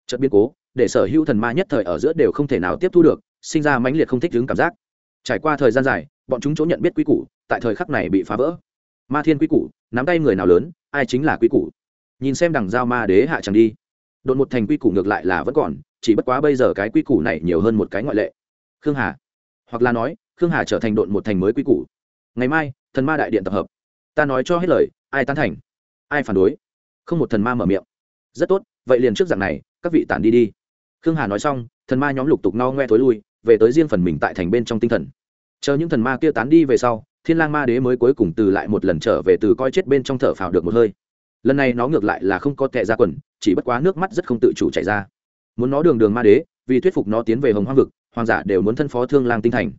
Chợt biến cố, để sở hữu thần ma nhất thời ở giữa đều không thể nào tiếp thu được, sinh ra mãnh liệt không thích ứng cảm giác. Trải qua thời gian dài, bọn chúng chỗ nhận biết quý củ, tại thời khắc này bị phá vỡ. Ma thiên quý củ, nắm tay người nào lớn, ai chính là quý củ. Nhìn xem đằng giao ma đế hạ chẳng đi. Đột một thành quy củ ngược lại là vẫn còn chỉ bất quá bây giờ cái quy củ này nhiều hơn một cái ngoại lệ. Khương hà. Hoặc là nói, khương hà trở thành đột một thành mới quy củ. Ngày mai, thần ma đại điện tập hợp. Ta nói cho hết lời, ai tán thành, ai phản đối. Không một thần ma mở miệng. Rất tốt, vậy liền trước dạng này, các vị tản đi đi. Khương hà nói xong, thần ma nhóm lục tục no ngoe thối lui, về tới riêng phần mình tại thành bên trong tinh thần. Chờ những thần ma kia tán đi về sau, thiên lang ma đế mới cuối cùng từ lại một lần trở về từ coi chết bên trong thở phào được một hơi. Lần này nó ngược lại là không có tệ ra quần, chỉ bất quá nước mắt rất không tự chủ chảy ra muốn nó đường đường ma đế, vì thuyết phục nó tiến về hồng hoang vực, hoàng giả đều muốn thân phó thương lang tinh thành.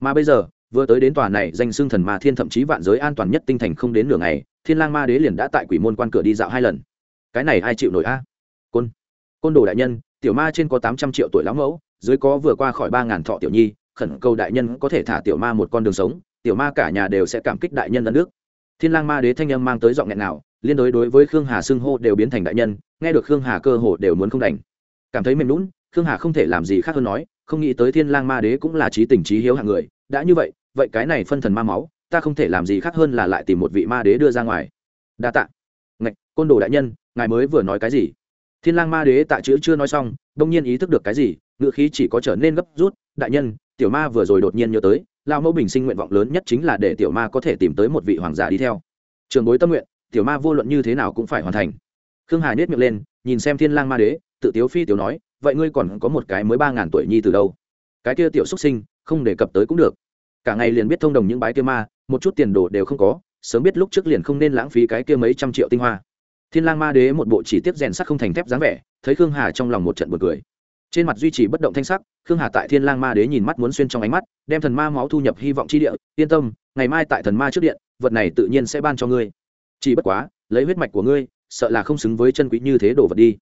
Mà bây giờ, vừa tới đến tòa này danh xưng thần ma thiên thậm chí vạn giới an toàn nhất tinh thành không đến nửa ngày, thiên lang ma đế liền đã tại quỷ môn quan cửa đi dạo hai lần. Cái này ai chịu nổi a? Côn. Côn đồ đại nhân, tiểu ma trên có tám trăm triệu tuổi lão mẫu, dưới có vừa qua khỏi ba ngàn thọ tiểu nhi, khẩn cầu đại nhân có thể thả tiểu ma một con đường sống, tiểu ma cả nhà đều sẽ cảm kích đại nhân đất nước thiên lang ma đế thanh âm mang tới giọng nghẹn nào liên đối đối với khương hà xưng hô đều biến thành đại nhân, nghe được khương hà cơ hồ đều muốn không đành cảm thấy mềm lún khương hà không thể làm gì khác hơn nói, không nghĩ tới thiên lang ma đế cũng là trí tình trí hiếu hạng người, đã như vậy vậy cái này phân thần ma máu, ta không thể làm gì khác hơn là lại tìm một vị ma đế đưa ra ngoài. Đa tạ. Ngạch, côn đồ đại nhân, ngài mới vừa nói cái gì? Thiên lang ma đế tạ chữ chưa nói xong, đông nhiên ý thức được cái gì ngựa khí chỉ có trở nên gấp rút, đại nhân, tiểu ma vừa rồi đột nhiên nhớ tới lao mẫu bình sinh nguyện vọng lớn nhất chính là để tiểu ma có thể tìm tới một vị hoàng giả đi theo. Trường bối tâm nguyện, tiểu ma vô luận như thế nào cũng phải hoàn thành. Khương hà nhét miệng lên nhìn xem thiên lang ma đế, tự tiếu phi tiểu nói, vậy ngươi còn có một cái mới ba ngàn tuổi nhi từ đâu? Cái kia tiểu xuất sinh, không đề cập tới cũng được. Cả ngày liền biết thông đồng những bái kia ma, một chút tiền đồ đều không có, sớm biết lúc trước liền không nên lãng phí cái kia mấy trăm triệu tinh hoa. Thiên lang ma đế một bộ chỉ tiếp rèn sắt không thành thép dáng vẻ, thấy khương hà trong lòng một trận buồn cười. Trên mặt duy trì bất động thanh sắc, khương hà tại thiên lang ma đế nhìn mắt muốn xuyên trong ánh mắt, đem thần ma máu thu nhập hy vọng chi địa, yên tâm, ngày mai tại thần ma trước điện, vật này tự nhiên sẽ ban cho ngươi. Chỉ bất quá, lấy huyết mạch của ngươi sợ là không xứng với chân quý như thế đồ vật đi.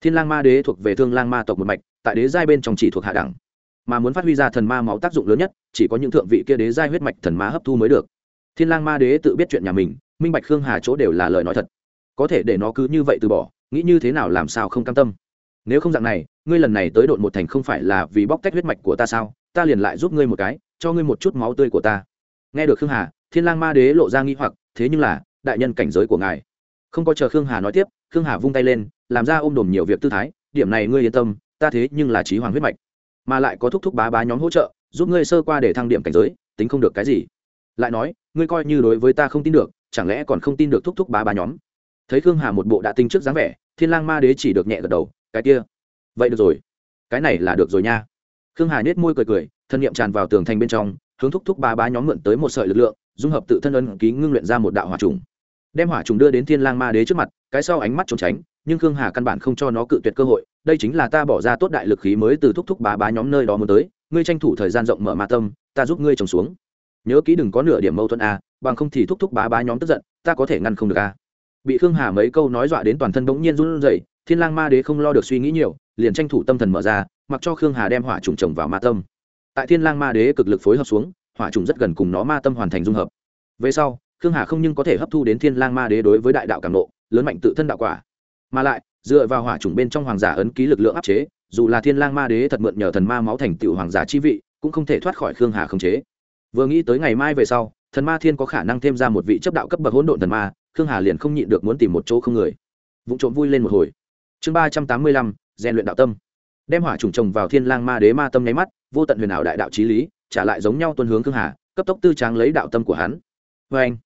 Thiên lang ma đế thuộc về thương lang ma tộc một mạch, tại đế giai bên trong chỉ thuộc hạ đẳng. Mà muốn phát huy ra thần ma máu tác dụng lớn nhất, chỉ có những thượng vị kia đế giai huyết mạch thần ma hấp thu mới được. Thiên lang ma đế tự biết chuyện nhà mình, minh bạch khương hà chỗ đều là lời nói thật. Có thể để nó cứ như vậy từ bỏ, nghĩ như thế nào làm sao không cam tâm. Nếu không dạng này, ngươi lần này tới đội một thành không phải là vì bóc tách huyết mạch của ta sao? Ta liền lại giúp ngươi một cái, cho ngươi một chút máu tươi của ta. Nghe được khương hà, thiên lang ma đế lộ ra nghi hoặc, thế nhưng là, đại nhân cảnh giới của ngài không có chờ khương hà nói tiếp, khương hà vung tay lên, làm ra ôm đồm nhiều việc tư thái, điểm này ngươi yên tâm, ta thế nhưng là trí hoàng huyết mạch, mà lại có thúc thúc bá bá nhóm hỗ trợ, giúp ngươi sơ qua để thăng điểm cảnh giới, tính không được cái gì. Lại nói, ngươi coi như đối với ta không tin được, chẳng lẽ còn không tin được thúc thúc bá bá nhóm? Thấy khương hà một bộ đã tinh trước dáng vẻ, thiên lang ma đế chỉ được nhẹ gật đầu, cái kia, vậy được rồi, cái này là được rồi nha. Khương hà nết môi cười cười, thân nhiệm tràn vào tường thành bên trong, hướng thúc thúc bá bá nhóm mượn tới một sợi lực lượng, dung hợp tự thân ân ký ngưng luyện ra một đạo hỏa trùng đem hỏa trùng đưa đến thiên lang ma đế trước mặt, cái sau ánh mắt trốn tránh, nhưng khương hà căn bản không cho nó cự tuyệt cơ hội, đây chính là ta bỏ ra tốt đại lực khí mới từ thúc thúc bá bá nhóm nơi đó muốn tới, ngươi tranh thủ thời gian rộng mở ma tâm, ta giúp ngươi trồng xuống. Nhớ kỹ đừng có nửa điểm mâu thuẫn a, bằng không thì thúc thúc bá bá nhóm tức giận, ta có thể ngăn không được a. Bị khương hà mấy câu nói dọa đến toàn thân bỗng nhiên run rẩy, thiên lang ma đế không lo được suy nghĩ nhiều, liền tranh thủ tâm thần mở ra, mặc cho khương hà đem hỏa trùng trồng vào ma tâm. Tại thiên lang ma đế cực lực phối hợp xuống, hỏa trùng rất gần cùng nó ma tâm hoàn thành dung hợp. Về sau khương hà không nhưng có thể hấp thu đến thiên lang ma đế đối với đại đạo cảm nộ, lớn mạnh tự thân đạo quả. Mà lại, dựa vào hỏa trùng bên trong hoàng giả ấn ký lực lượng áp chế, dù là thiên lang ma đế thật mượn nhờ thần ma máu thành tựu hoàng giả chi vị, cũng không thể thoát khỏi khương hà khống chế. Vừa nghĩ tới ngày mai về sau, thần ma thiên có khả năng thêm ra một vị chấp đạo cấp bậc hỗn độn thần ma, khương hà liền không nhịn được muốn tìm một chỗ không người. Vụ trộm vui lên một hồi. Chương ba trăm tám mươi lăm, rèn luyện đạo tâm. Đem hỏa trùng trồng vào thiên lang ma đế ma tâm nháy mắt, vô tận huyền ảo đại đạo trí lý, trả lại giống nhau tuân hướng khương hà, cấp tốc tư tráng lấy đạo tâm của hắn. Vê anh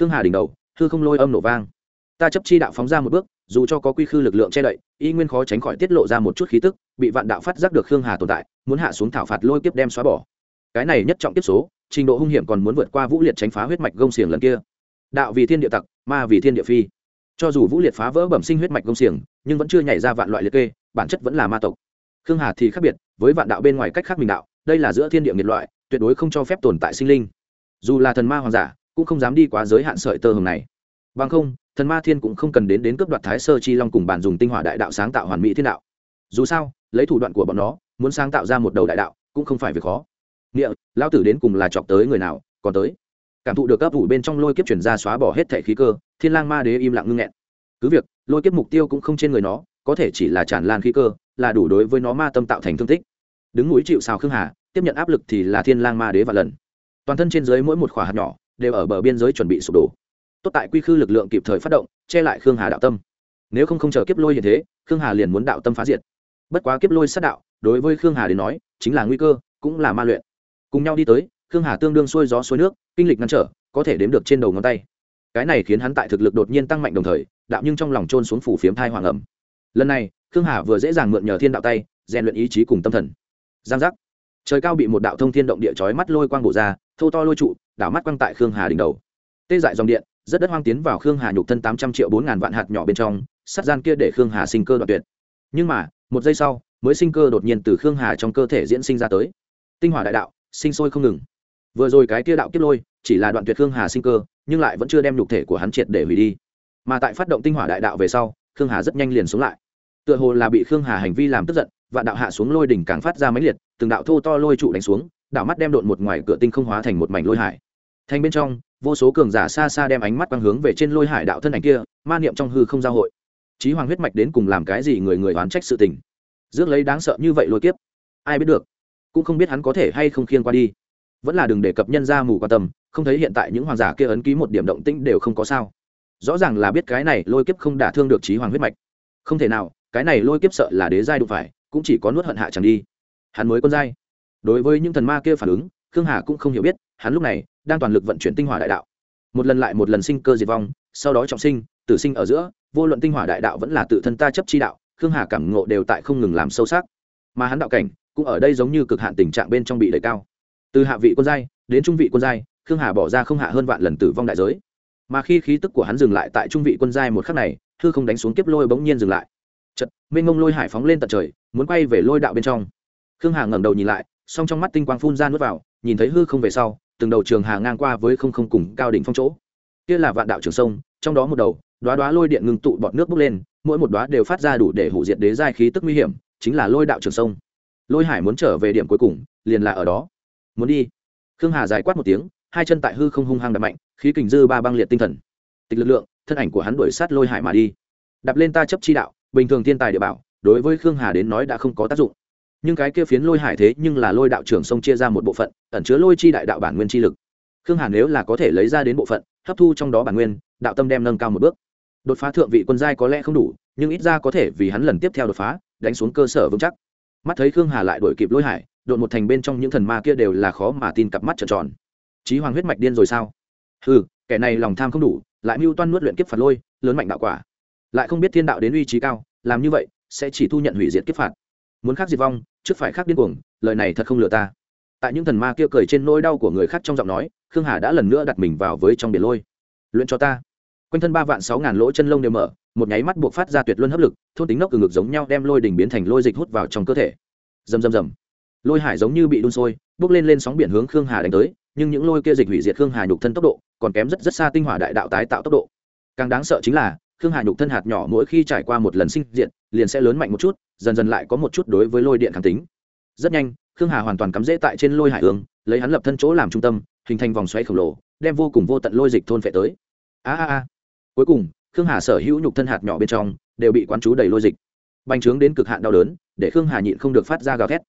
khương hà đỉnh đầu, hư không lôi âm nổ vang. Ta chấp chi đạo phóng ra một bước, dù cho có quy khư lực lượng che đậy, y nguyên khó tránh khỏi tiết lộ ra một chút khí tức, bị vạn đạo phát giác được khương hà tồn tại, muốn hạ xuống thảo phạt lôi kiếp đem xóa bỏ. Cái này nhất trọng tiếp số, trình độ hung hiểm còn muốn vượt qua vũ liệt tránh phá huyết mạch gông xiềng lần kia. Đạo vì thiên địa tặc, ma vì thiên địa phi. Cho dù vũ liệt phá vỡ bẩm sinh huyết mạch gông xiềng, nhưng vẫn chưa nhảy ra vạn loại liệt kê, bản chất vẫn là ma tộc. Khương hà thì khác biệt, với vạn đạo bên ngoài cách khác mình đạo, đây là giữa thiên địa nghiệt loại, tuyệt đối không cho phép tồn tại sinh linh. Dù là thần ma hoàng giả cũng không dám đi quá giới hạn sợi tơ hồng này. Bằng không, thần ma thiên cũng không cần đến đến cướp đoạt thái sơ chi long cùng bản dùng tinh hỏa đại đạo sáng tạo hoàn mỹ thiên đạo. Dù sao, lấy thủ đoạn của bọn nó, muốn sáng tạo ra một đầu đại đạo cũng không phải việc khó. Nghĩa, lão tử đến cùng là chọc tới người nào, còn tới. Cảm thụ được cấp vụ bên trong lôi kiếp chuyển ra xóa bỏ hết thẻ khí cơ, thiên lang ma đế im lặng ngưng nghẹn. Cứ việc, lôi kiếp mục tiêu cũng không trên người nó, có thể chỉ là tràn lan khí cơ, là đủ đối với nó ma tâm tạo thành thương tích. Đứng núi chịu xào khương hà, tiếp nhận áp lực thì là thiên lang ma đế và lần. Toàn thân trên dưới mỗi một khỏa hạt nhỏ đều ở bờ biên giới chuẩn bị sụp đổ. Tốt tại quy khư lực lượng kịp thời phát động, che lại khương hà đạo tâm. Nếu không không chờ kiếp lôi như thế, khương hà liền muốn đạo tâm phá diệt. Bất quá kiếp lôi sát đạo, đối với khương hà đến nói, chính là nguy cơ, cũng là ma luyện. Cùng nhau đi tới, khương hà tương đương xuôi gió xuôi nước, kinh lịch ngăn trở, có thể đếm được trên đầu ngón tay. Cái này khiến hắn tại thực lực đột nhiên tăng mạnh đồng thời, đạo nhưng trong lòng trôn xuống phủ phiếm thai hoàng ẩm. Lần này, khương hà vừa dễ dàng mượn nhờ thiên đạo tay, rèn luyện ý chí cùng tâm thần. Giang giác. Trời cao bị một đạo thông thiên động địa chói mắt lôi quang bổ ra thâu to lôi trụ đảo mắt quang tại khương hà đỉnh đầu. Tê dại dòng điện, rất đất hoang tiến vào khương hà nhục thân tám trăm triệu bốn ngàn vạn hạt nhỏ bên trong sắt gian kia để khương hà sinh cơ đoạn tuyệt. Nhưng mà, một giây sau, mới sinh cơ đột nhiên từ khương hà trong cơ thể diễn sinh ra tới. Tinh hỏa đại đạo, sinh sôi không ngừng. Vừa rồi cái kia đạo kiếp lôi, chỉ là đoạn tuyệt khương hà sinh cơ, nhưng lại vẫn chưa đem nhục thể của hắn triệt để hủy đi. Mà tại phát động tinh hỏa đại đạo về sau, khương hà rất nhanh liền xuống lại. Tựa hồ là bị khương hà hành vi làm tức giận và đạo hạ xuống lôi đỉnh càng phát ra máy liệt, từng đạo thô to lôi trụ đánh xuống đạo mắt đem đột một ngoài cửa tinh không hóa thành một mảnh lôi hải thành bên trong, vô số cường giả xa xa đem ánh mắt quang hướng về trên lôi hải đạo thân ảnh kia, ma niệm trong hư không giao hội. Chí hoàng huyết mạch đến cùng làm cái gì người người oán trách sự tình? Rước lấy đáng sợ như vậy lôi kiếp, ai biết được? Cũng không biết hắn có thể hay không khiên qua đi. Vẫn là đừng để cập nhân ra mù quan tâm, không thấy hiện tại những hoàng giả kia ấn ký một điểm động tĩnh đều không có sao. Rõ ràng là biết cái này lôi kiếp không đả thương được trí hoàng huyết mạch. Không thể nào, cái này lôi kiếp sợ là đế giai đụng phải, cũng chỉ có nuốt hận hạ chẳng đi. Hắn mới con giai. Đối với những thần ma kia phản ứng, khương hà cũng không hiểu biết hắn lúc này đang toàn lực vận chuyển tinh hỏa đại đạo. Một lần lại một lần sinh cơ diệt vong, sau đó trọng sinh, tử sinh ở giữa, vô luận tinh hỏa đại đạo vẫn là tự thân ta chấp chi đạo, khương hà cảm ngộ đều tại không ngừng làm sâu sắc. Mà hắn đạo cảnh cũng ở đây giống như cực hạn tình trạng bên trong bị đẩy cao. Từ hạ vị quân giai đến trung vị quân giai, khương hà bỏ ra không hạ hơn vạn lần tử vong đại giới. Mà khi khí tức của hắn dừng lại tại trung vị quân giai một khắc này thư không đánh xuống kiếp lôi bỗng nhiên dừng lại. Chật mênh ngông lôi hải phóng lên tận trời, muốn quay về lôi đạo bên trong. Khương hà ngẩng đầu nhìn lại, song trong mắt tinh quang phun ra nuốt vào, nhìn thấy hư không về sau từng đầu trường hà ngang qua với không không cùng cao đỉnh phong chỗ. Kia là vạn đạo trường sông, trong đó một đầu đoá đoá lôi điện ngừng tụ bọt nước bốc lên, mỗi một đoá đều phát ra đủ để hủ diệt đế giai khí tức nguy hiểm, chính là lôi đạo trường sông. Lôi hải muốn trở về điểm cuối cùng, liền là ở đó. Muốn đi. Khương hà dài quát một tiếng, hai chân tại hư không hung hăng đập mạnh, khí kình dư ba băng liệt tinh thần. Tịch lực lượng, thân ảnh của hắn đuổi sát lôi hải mà đi. Đạp lên ta chấp chi đạo, bình thường thiên tài địa bảo, đối với khương hà đến nói đã không có tác dụng nhưng cái kia phiến lôi hải thế nhưng là lôi đạo trưởng sông chia ra một bộ phận, ẩn chứa lôi chi đại đạo bản nguyên chi lực. Khương hà nếu là có thể lấy ra đến bộ phận, hấp thu trong đó bản nguyên, đạo tâm đem nâng cao một bước. Đột phá thượng vị quân giai có lẽ không đủ, nhưng ít ra có thể vì hắn lần tiếp theo đột phá, đánh xuống cơ sở vững chắc. Mắt thấy khương hà lại đổi kịp lôi hải, đột một thành bên trong những thần ma kia đều là khó mà tin cặp mắt trợn tròn. Chí hoàng huyết mạch điên rồi sao? Ừ kẻ này lòng tham không đủ, lại mưu toan nuốt luyện kiếp phạt lôi, lớn mạnh đạo quả. Lại không biết thiên đạo đến uy trí cao, làm như vậy, sẽ chỉ thu nhận hủy diệt kiếp phạt muốn khác diệt vong, trước phải khác điên cuồng, lời này thật không lừa ta. Tại những thần ma kia cười trên nỗi đau của người khác trong giọng nói, khương hà đã lần nữa đặt mình vào với trong biển lôi. Luyện cho ta. Quanh thân ba vạn sáu ngàn lỗ chân lông đều mở, một nháy mắt buộc phát ra tuyệt luân hấp lực, thôn tính nốc từ ngực giống nhau đem lôi đỉnh biến thành lôi dịch hút vào trong cơ thể. Rầm rầm rầm. Lôi hải giống như bị đun sôi, bước lên lên sóng biển hướng khương hà đánh tới, nhưng những lôi kia dịch hủy diệt khương hà nhục thân tốc độ, còn kém rất rất xa tinh hỏa đại đạo tái tạo tốc độ. Càng đáng sợ chính là, khương hà nhục thân hạt nhỏ mỗi khi trải qua một lần sinh diện liền sẽ lớn mạnh một chút dần dần lại có một chút đối với lôi điện kháng tính. Rất nhanh, khương hà hoàn toàn cắm rễ tại trên lôi hải ương, lấy hắn lập thân chỗ làm trung tâm, hình thành vòng xoáy khổng lồ, đem vô cùng vô tận lôi dịch thôn phệ tới. A a a. Cuối cùng, khương hà sở hữu nhục thân hạt nhỏ bên trong, đều bị quán chú đầy lôi dịch. Bành trướng đến cực hạn đau đớn, để khương hà nhịn không được phát ra gào thét.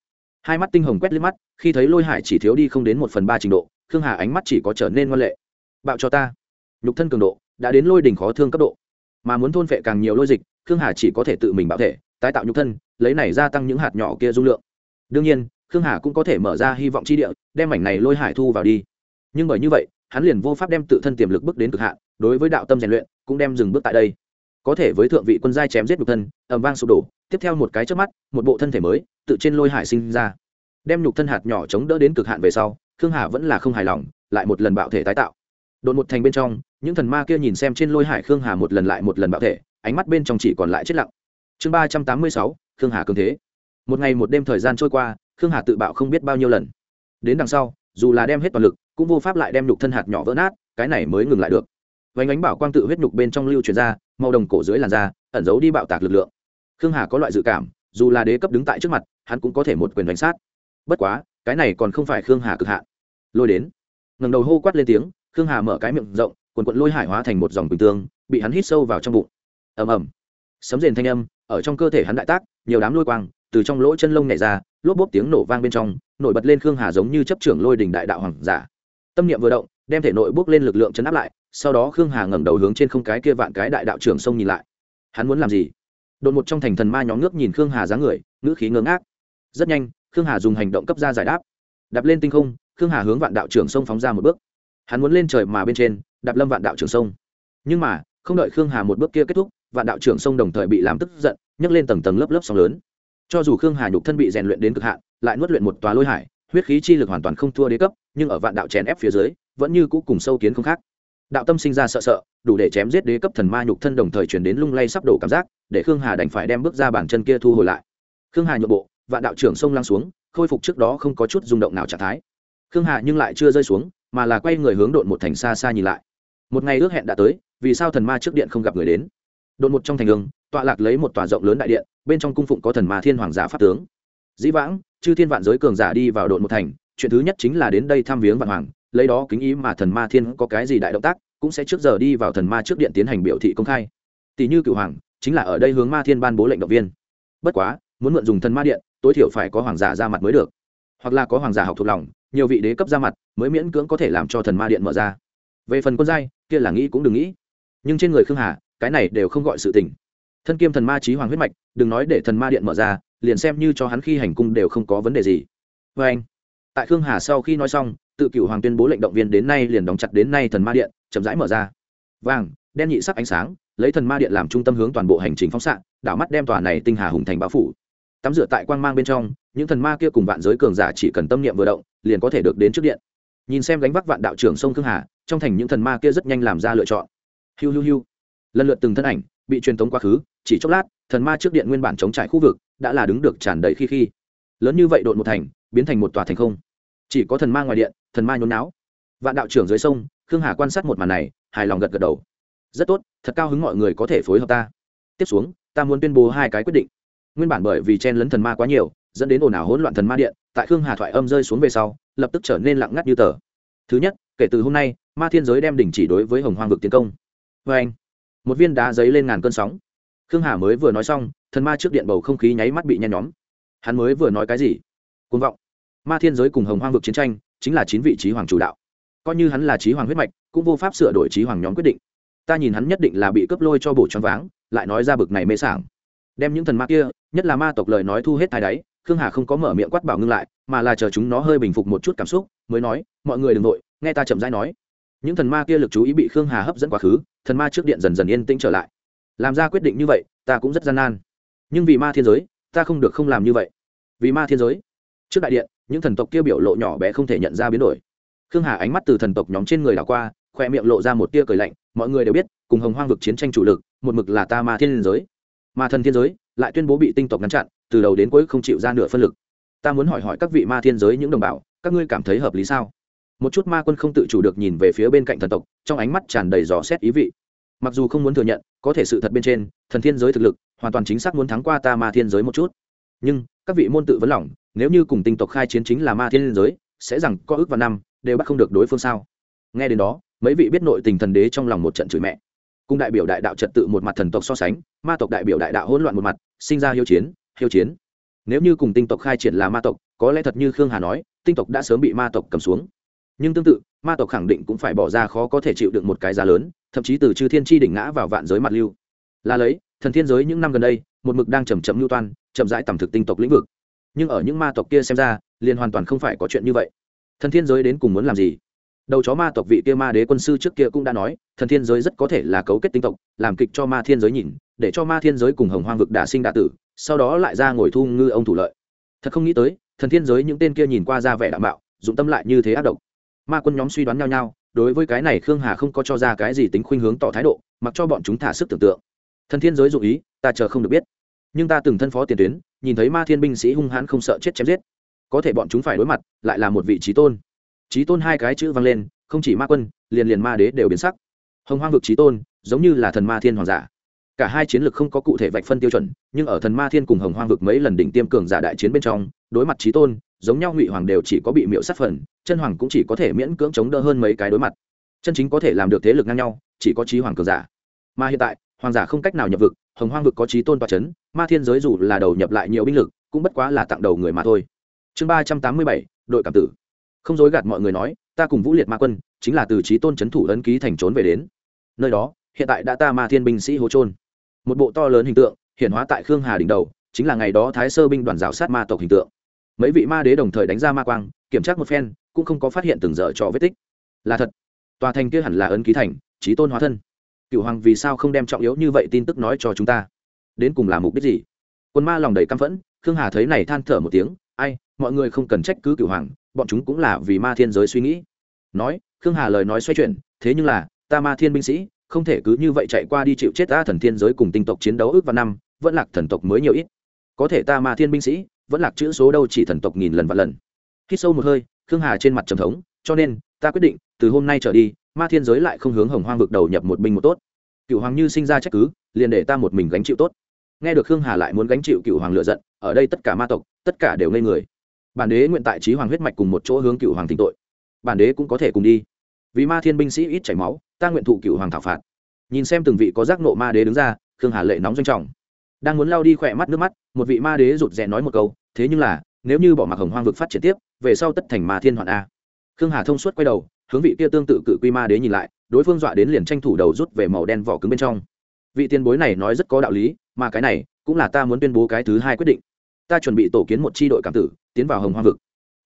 Hai mắt tinh hồng quét lên mắt, khi thấy lôi hải chỉ thiếu đi không đến một phần ba trình độ, khương hà ánh mắt chỉ có trở nên ngoan lệ. Bạo cho ta. Nhục thân cường độ đã đến lôi đỉnh khó thương cấp độ. Mà muốn thôn phệ càng nhiều lôi dịch, khương hà chỉ có thể tự mình bảo thể tái tạo nhục thân, lấy này gia tăng những hạt nhỏ kia dung lượng. Đương nhiên, khương hà cũng có thể mở ra hy vọng chi địa, đem mảnh này lôi hải thu vào đi. Nhưng bởi như vậy, hắn liền vô pháp đem tự thân tiềm lực bước đến cực hạn, đối với đạo tâm rèn luyện, cũng đem dừng bước tại đây. Có thể với thượng vị quân giai chém giết nhục thân ẩm vang sụp đổ, tiếp theo một cái trước mắt, một bộ thân thể mới, tự trên lôi hải sinh ra. Đem nhục thân hạt nhỏ chống đỡ đến cực hạn về sau, khương hà vẫn là không hài lòng, lại một lần bạo thể tái tạo. Đột một thành bên trong, những thần ma kia nhìn xem trên lôi hải khương hà một lần lại một lần bạo thể, ánh mắt bên trong chỉ còn lại chết lặng chương ba trăm tám mươi sáu, khương hà cường thế. Một ngày một đêm thời gian trôi qua, khương hà tự bạo không biết bao nhiêu lần. Đến đằng sau, dù là đem hết toàn lực, cũng vô pháp lại đem nhục thân hạt nhỏ vỡ nát, cái này mới ngừng lại được. Vánh ánh bảo quang tự huyết nhục bên trong lưu chuyển ra, màu đồng cổ dưới làn da, ẩn giấu đi bạo tạc lực lượng. Khương hà có loại dự cảm, dù là đế cấp đứng tại trước mặt, hắn cũng có thể một quyền đánh sát. Bất quá, cái này còn không phải khương hà cực hạn. Lôi đến. Ngầm đầu hô quát lên tiếng, khương hà mở cái miệng rộng quần quận lôi hải hóa thành một dòng bình tương, bị hắn hít sâu vào trong bụng. Ầm ầm. Sấm rền thanh âm ở trong cơ thể hắn đại tác, nhiều đám lôi quang từ trong lỗ chân lông nhảy ra, lốp bốp tiếng nổ vang bên trong, nổi bật lên khương hà giống như chấp trưởng lôi đình đại đạo hoàng giả. Tâm niệm vừa động, đem thể nội bước lên lực lượng chấn áp lại, sau đó khương hà ngẩng đầu hướng trên không cái kia vạn cái đại đạo trưởng sông nhìn lại. Hắn muốn làm gì? Đột một trong thành thần ma nhóm nước nhìn khương hà dáng người, ngữ khí ngớ ngác. Rất nhanh, khương hà dùng hành động cấp ra giải đáp. Đạp lên tinh không, khương hà hướng vạn đạo trưởng sông phóng ra một bước. Hắn muốn lên trời mà bên trên, đạp lâm vạn đạo trưởng sông. Nhưng mà, không đợi khương hà một bước kia kết thúc vạn đạo trưởng sông đồng thời bị làm tức giận, nhấc lên tầng tầng lớp lớp sóng lớn. Cho dù khương hà nhục thân bị rèn luyện đến cực hạn, lại nuốt luyện một tòa lôi hải, huyết khí chi lực hoàn toàn không thua đế cấp, nhưng ở vạn đạo chèn ép phía dưới, vẫn như cũ cùng sâu kiến không khác. Đạo tâm sinh ra sợ sợ, đủ để chém giết đế cấp thần ma nhục thân đồng thời chuyển đến lung lay sắp đổ cảm giác, để khương hà đành phải đem bước ra bàn chân kia thu hồi lại. Khương hà nhượng bộ, vạn đạo trưởng sông lăng xuống, khôi phục trước đó không có chút rung động nào trạng thái. Khương hà nhưng lại chưa rơi xuống, mà là quay người hướng độn một thành xa xa nhìn lại. Một ngày ước hẹn đã tới, vì sao thần ma trước điện không gặp người đến? Độn một trong thành đường, tọa lạc lấy một tòa rộng lớn đại điện, bên trong cung phụng có thần ma thiên hoàng giả pháp tướng. Dĩ vãng, chư thiên vạn giới cường giả đi vào độn một thành, chuyện thứ nhất chính là đến đây thăm viếng vạn hoàng, lấy đó kính ý mà thần ma thiên có cái gì đại động tác, cũng sẽ trước giờ đi vào thần ma trước điện tiến hành biểu thị công khai. Tỷ như cựu hoàng, chính là ở đây hướng ma thiên ban bố lệnh động viên. Bất quá, muốn mượn dùng thần ma điện, tối thiểu phải có hoàng giả ra mặt mới được. Hoặc là có hoàng giả học thuộc lòng, nhiều vị đế cấp ra mặt, mới miễn cưỡng có thể làm cho thần ma điện mở ra. Về phần quân giai, kia là nghĩ cũng đừng nghĩ. Nhưng trên người khương hà cái này đều không gọi sự tình. Thân kiêm thần ma trí hoàng huyết mạch, đừng nói để thần ma điện mở ra, liền xem như cho hắn khi hành cung đều không có vấn đề gì. Vê anh, tại khương hà sau khi nói xong, tự cựu hoàng tuyên bố lệnh động viên đến nay liền đóng chặt đến nay thần ma điện, chậm rãi mở ra. Vàng, đen nhị sắc ánh sáng, lấy thần ma điện làm trung tâm hướng toàn bộ hành trình phóng xạ, đảo mắt đem tòa này tinh hà hùng thành báo phủ. Tắm rửa tại quang mang bên trong, những thần ma kia cùng vạn giới cường giả chỉ cần tâm niệm vừa động, liền có thể được đến trước điện. Nhìn xem gánh vác vạn đạo trưởng sông khương hà, trong thành những thần ma kia rất nhanh làm ra lựa chọn. Hiu hiu hiu lần lượt từng thân ảnh, bị truyền tống quá khứ, chỉ chốc lát, thần ma trước điện nguyên bản chống trải khu vực, đã là đứng được tràn đầy khi khi. Lớn như vậy đột một thành, biến thành một tòa thành không. Chỉ có thần ma ngoài điện, thần ma nhốn não vạn đạo trưởng dưới sông, khương hà quan sát một màn này, hài lòng gật gật đầu. Rất tốt, thật cao hứng mọi người có thể phối hợp ta. Tiếp xuống, ta muốn tuyên bố hai cái quyết định. Nguyên bản bởi vì chen lấn thần ma quá nhiều, dẫn đến ồn ào hỗn loạn thần ma điện, tại khương hà thoại âm rơi xuống về sau, lập tức trở nên lặng ngắt như tờ. Thứ nhất, kể từ hôm nay, ma thiên giới đem đình chỉ đối với hồng hoang vực tiến công. Vê anh một viên đá giấy lên ngàn cơn sóng. Khương hà mới vừa nói xong, thần ma trước điện bầu không khí nháy mắt bị nhen nhóm. Hắn mới vừa nói cái gì? Côn vọng. Ma thiên giới cùng hồng hoang vực chiến tranh chính là chín vị trí hoàng chủ đạo. Coi như hắn là trí hoàng huyết mạch, cũng vô pháp sửa đổi trí hoàng nhóm quyết định. Ta nhìn hắn nhất định là bị cướp lôi cho bổ choáng váng, lại nói ra bực này mê sảng. Đem những thần ma kia, nhất là ma tộc lời nói thu hết thai đáy, khương hà không có mở miệng quát bảo ngưng lại, mà là chờ chúng nó hơi bình phục một chút cảm xúc, mới nói, mọi người đừng nội nghe ta chậm rãi nói. Những thần ma kia lực chú ý bị khương hà hấp dẫn quá khứ thần ma trước điện dần dần yên tĩnh trở lại. Làm ra quyết định như vậy, ta cũng rất gian nan. Nhưng vì ma thiên giới, ta không được không làm như vậy. Vì ma thiên giới, trước đại điện, những thần tộc kia biểu lộ nhỏ bé không thể nhận ra biến đổi. Khương hà ánh mắt từ thần tộc nhóm trên người đảo qua khoe miệng lộ ra một tia cười lạnh, mọi người đều biết, cùng hồng hoang vực chiến tranh chủ lực, một mực là ta ma thiên giới. Ma thần thiên giới lại tuyên bố bị tinh tộc ngăn chặn, từ đầu đến cuối không chịu ra nửa phân lực. Ta muốn hỏi hỏi các vị ma thiên giới những đồng bào, các ngươi cảm thấy hợp lý sao? Một chút ma quân không tự chủ được nhìn về phía bên cạnh thần tộc, trong ánh mắt tràn đầy dò xét ý vị. Mặc dù không muốn thừa nhận, có thể sự thật bên trên, thần thiên giới thực lực hoàn toàn chính xác muốn thắng qua ta ma thiên giới một chút. Nhưng, các vị môn tự vấn lỏng nếu như cùng tinh tộc khai chiến chính là ma thiên giới, sẽ rằng có ước và năm, đều bắt không được đối phương sao? Nghe đến đó, mấy vị biết nội tình thần đế trong lòng một trận chửi mẹ. Cùng đại biểu đại đạo trật tự một mặt thần tộc so sánh, ma tộc đại biểu đại đạo hỗn loạn một mặt, sinh ra hiếu chiến hiếu chiến. Nếu như cùng tinh tộc khai triển là ma tộc, có lẽ thật như khương hà nói, tinh tộc đã sớm bị ma tộc cầm xuống nhưng tương tự, ma tộc khẳng định cũng phải bỏ ra khó có thể chịu được một cái giá lớn, thậm chí từ chư thiên tri đỉnh ngã vào vạn giới mặt lưu. Là lấy, thần thiên giới những năm gần đây, một mực đang chầm chậm lưu toan, chậm rãi tầm thực tinh tộc lĩnh vực. Nhưng ở những ma tộc kia xem ra, liền hoàn toàn không phải có chuyện như vậy. Thần thiên giới đến cùng muốn làm gì? Đầu chó ma tộc vị kia ma đế quân sư trước kia cũng đã nói, thần thiên giới rất có thể là cấu kết tinh tộc, làm kịch cho ma thiên giới nhìn, để cho ma thiên giới cùng hồng hoang vực đả sinh đả tử, sau đó lại ra ngồi thu ngư ông thủ lợi. Thật không nghĩ tới, thần thiên giới những tên kia nhìn qua ra vẻ đảm bảo dụng tâm lại như thế ác độc ma quân nhóm suy đoán nhau nhau, đối với cái này khương hà không có cho ra cái gì tính khuynh hướng tỏ thái độ, mặc cho bọn chúng thả sức tưởng tượng. Thần thiên giới dụ ý, ta chờ không được biết. Nhưng ta từng thân phó tiền tuyến, nhìn thấy ma thiên binh sĩ hung hãn không sợ chết chém giết. Có thể bọn chúng phải đối mặt, lại là một vị trí tôn. Trí tôn hai cái chữ vang lên, không chỉ ma quân, liền liền ma đế đều biến sắc. Hồng hoang vực trí tôn, giống như là thần ma thiên hoàng giả. Cả hai chiến lược không có cụ thể vạch phân tiêu chuẩn, nhưng ở thần ma thiên cùng hồng hoang vực mấy lần đỉnh tiêm cường giả đại chiến bên trong, đối mặt trí tôn giống nhau ngụy hoàng đều chỉ có bị miễu sát phần, chân hoàng cũng chỉ có thể miễn cưỡng chống đỡ hơn mấy cái đối mặt. Chân chính có thể làm được thế lực ngang nhau, chỉ có trí hoàng cường giả. Mà hiện tại, hoàng giả không cách nào nhập vực, hồng hoang vực có trí tôn toa c h ấ n ma thiên giới dù là đầu nhập lại nhiều binh lực, cũng bất quá là tặng đầu người mà thôi. Chương ba trăm tám mươi bảy, đội cảm tử. Không dối gạt mọi người nói, ta cùng vũ liệt ma quân, chính là từ trí tôn c h ấ n thủ ấn ký thành trốn về đến. Nơi đó, hiện tại đã ta ma thiên binh sĩ hố trôn một bộ to lớn hình tượng hiện hóa tại khương hà đỉnh đầu, chính là ngày đó thái sơ binh đoàn rào sát ma tộc hình tượng mấy vị ma đế đồng thời đánh ra ma quang, kiểm tra một phen, cũng không có phát hiện từng giờ cho vết tích. Là thật. Tòa thành kia hẳn là ấn ký thành trí tôn hóa thân. Cựu hoàng vì sao không đem trọng yếu như vậy tin tức nói cho chúng ta? Đến cùng là mục đích gì? Quân ma lòng đầy căm phẫn, khương hà thấy này than thở một tiếng, ai, mọi người không cần trách cứ cựu hoàng, bọn chúng cũng là vì ma thiên giới suy nghĩ. Nói, khương hà lời nói xoay chuyển, thế nhưng là, ta ma thiên binh sĩ, không thể cứ như vậy chạy qua đi chịu chết ta thần thiên giới cùng tinh tộc chiến đấu ước và năm, vẫn lạc thần tộc mới nhiều ít. Có thể ta ma thiên binh sĩ vẫn lạc chữ số đâu chỉ thần tộc nghìn lần và lần. Khi sâu một hơi, khương hà trên mặt trầm thống, cho nên, ta quyết định, từ hôm nay trở đi, ma thiên giới lại không hướng hồng hoang vực đầu nhập một binh một tốt. Cựu hoàng như sinh ra trách cứ, liền để ta một mình gánh chịu tốt. Nghe được khương hà lại muốn gánh chịu cựu hoàng lựa giận, ở đây tất cả ma tộc, tất cả đều ngây người. Bản đế nguyện tại trí hoàng huyết mạch cùng một chỗ hướng cựu hoàng thỉnh tội. Bản đế cũng có thể cùng đi. Vì ma thiên binh sĩ ít chảy máu, ta nguyện thụ cựu hoàng thảo phạt. Nhìn xem từng vị có giác nộ ma đế đứng ra, khương hà lệ nóng doanh trọng đang muốn lao đi khỏe mắt nước mắt, một vị ma đế rụt rè nói một câu, thế nhưng là, nếu như bỏ mặc hồng hoang vực phát triển tiếp, về sau tất thành ma thiên hoạn a. Khương hà thông suốt quay đầu, hướng vị kia tương tự cự quy ma đế nhìn lại, đối phương dọa đến liền tranh thủ đầu rút về màu đen vỏ cứng bên trong. Vị tiền bối này nói rất có đạo lý, mà cái này cũng là ta muốn tuyên bố cái thứ hai quyết định. Ta chuẩn bị tổ kiến một tri đội cảm tử, tiến vào hồng hoang vực.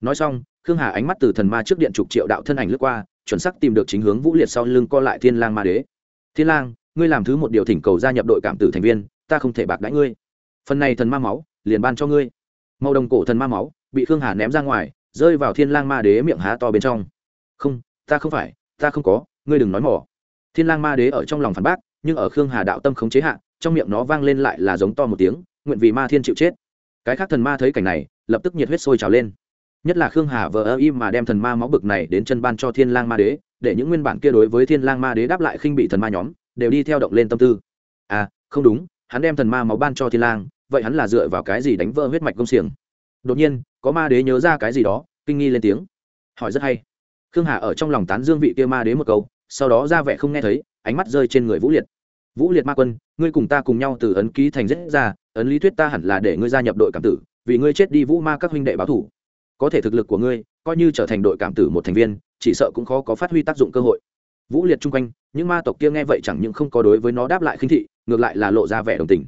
Nói xong, khương hà ánh mắt từ thần ma trước điện trục triệu đạo thân ảnh lướt qua, chuẩn sắc tìm được chính hướng vũ liệt sau lưng co lại thiên lang ma đế. Thiên lang, ngươi làm thứ một điều thỉnh cầu gia nhập đội cảm tử thành viên ta không thể bạc đãi ngươi. Phần này thần ma máu, liền ban cho ngươi. Màu đồng cổ thần ma máu, bị khương hà ném ra ngoài, rơi vào thiên lang ma đế miệng há to bên trong. Không, ta không phải, ta không có, ngươi đừng nói mỏ. Thiên lang ma đế ở trong lòng phản bác, nhưng ở khương hà đạo tâm khống chế hạ, trong miệng nó vang lên lại là giống to một tiếng, nguyện vì ma thiên chịu chết. Cái khác thần ma thấy cảnh này, lập tức nhiệt huyết sôi trào lên. Nhất là khương hà vờ ơ im mà đem thần ma máu bực này đến chân ban cho thiên lang ma đế, để những nguyên bản kia đối với thiên lang ma đế đáp lại khinh bị thần ma nhóm, đều đi theo động lên tâm tư. À không đúng hắn đem thần ma máu ban cho thiên lang, vậy hắn là dựa vào cái gì đánh vỡ huyết mạch công xiềng? Đột nhiên, có ma đế nhớ ra cái gì đó, kinh nghi lên tiếng. Hỏi rất hay. Khương hà ở trong lòng tán dương vị kia ma đế một câu, sau đó ra vẻ không nghe thấy, ánh mắt rơi trên người vũ liệt. Vũ liệt ma quân, ngươi cùng ta cùng nhau từ ấn ký thành rất ra, ấn lý thuyết ta hẳn là để ngươi gia nhập đội cảm tử, vì ngươi chết đi vũ ma các huynh đệ báo thủ. Có thể thực lực của ngươi, coi như trở thành đội cảm tử một thành viên, chỉ sợ cũng khó có phát huy tác dụng cơ hội vũ liệt chung quanh, những ma tộc kia nghe vậy chẳng những không có đối với nó đáp lại khinh thị, ngược lại là lộ ra vẻ đồng tình.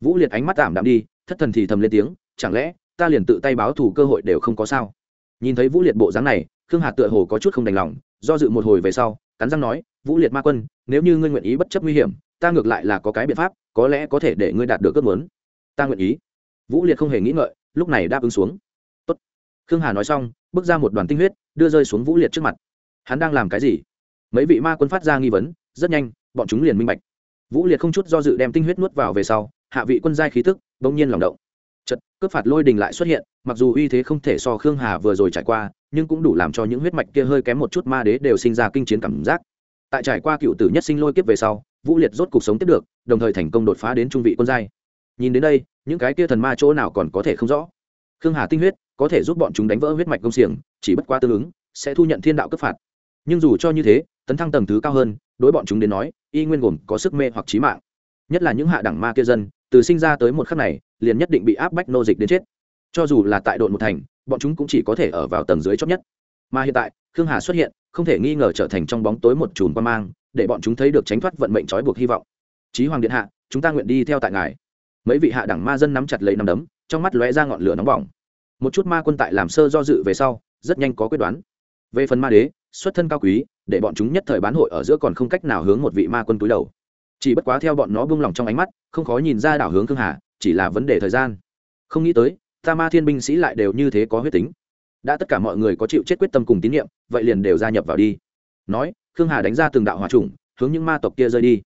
Vũ liệt ánh mắt tạm đạm đi, thất thần thì thầm lên tiếng, chẳng lẽ ta liền tự tay báo thù cơ hội đều không có sao? Nhìn thấy vũ liệt bộ dáng này, khương hà tựa hồ có chút không đành lòng, do dự một hồi về sau, cắn răng nói, vũ liệt ma quân, nếu như ngươi nguyện ý bất chấp nguy hiểm, ta ngược lại là có cái biện pháp, có lẽ có thể để ngươi đạt được ước muốn. Ta nguyện ý. Vũ liệt không hề nghĩ ngợi, lúc này đáp ứng xuống. Tốt. khương hà nói xong, bước ra một đoàn tinh huyết, đưa rơi xuống vũ liệt trước mặt. Hắn đang làm cái gì? Mấy vị ma quân phát ra nghi vấn, rất nhanh, bọn chúng liền minh bạch. Vũ liệt không chút do dự đem tinh huyết nuốt vào về sau, hạ vị quân giai khí tức, bỗng nhiên lòng động. Chật cướp phạt lôi đình lại xuất hiện, mặc dù uy thế không thể so khương hà vừa rồi trải qua, nhưng cũng đủ làm cho những huyết mạch kia hơi kém một chút ma đế đều sinh ra kinh chiến cảm giác. Tại trải qua cựu tử nhất sinh lôi kiếp về sau, vũ liệt rốt cuộc sống tiếp được, đồng thời thành công đột phá đến trung vị quân giai. Nhìn đến đây, những cái kia thần ma chỗ nào còn có thể không rõ. Khương hà tinh huyết, có thể giúp bọn chúng đánh vỡ huyết mạch công xiềng, chỉ bất quá tương ứng, sẽ thu nhận thiên đạo cấp phạt. Nhưng dù cho như thế tấn thăng tầng thứ cao hơn, đối bọn chúng đến nói, y nguyên gồm có sức mê hoặc trí mạng. Nhất là những hạ đẳng ma kia dân, từ sinh ra tới một khắc này, liền nhất định bị áp bách nô dịch đến chết. Cho dù là tại đội một thành, bọn chúng cũng chỉ có thể ở vào tầng dưới chót nhất. Mà hiện tại, khương hà xuất hiện, không thể nghi ngờ trở thành trong bóng tối một chùm quan mang, để bọn chúng thấy được tránh thoát vận mệnh trói buộc hy vọng. Chí hoàng điện hạ, chúng ta nguyện đi theo tại ngài. Mấy vị hạ đẳng ma dân nắm chặt lấy nắm đấm, trong mắt lóe ra ngọn lửa nóng bỏng. Một chút ma quân tại làm sơ do dự về sau, rất nhanh có quyết đoán. Về phần ma đế, xuất thân cao quý để bọn chúng nhất thời bán hội ở giữa còn không cách nào hướng một vị ma quân túi đầu. Chỉ bất quá theo bọn nó buông lỏng trong ánh mắt, không khó nhìn ra đảo hướng khương hà, chỉ là vấn đề thời gian. Không nghĩ tới, ta ma thiên binh sĩ lại đều như thế có huyết tính. Đã tất cả mọi người có chịu chết quyết tâm cùng tín nhiệm, vậy liền đều gia nhập vào đi. Nói, khương hà đánh ra từng đạo hòa trùng hướng những ma tộc kia rơi đi.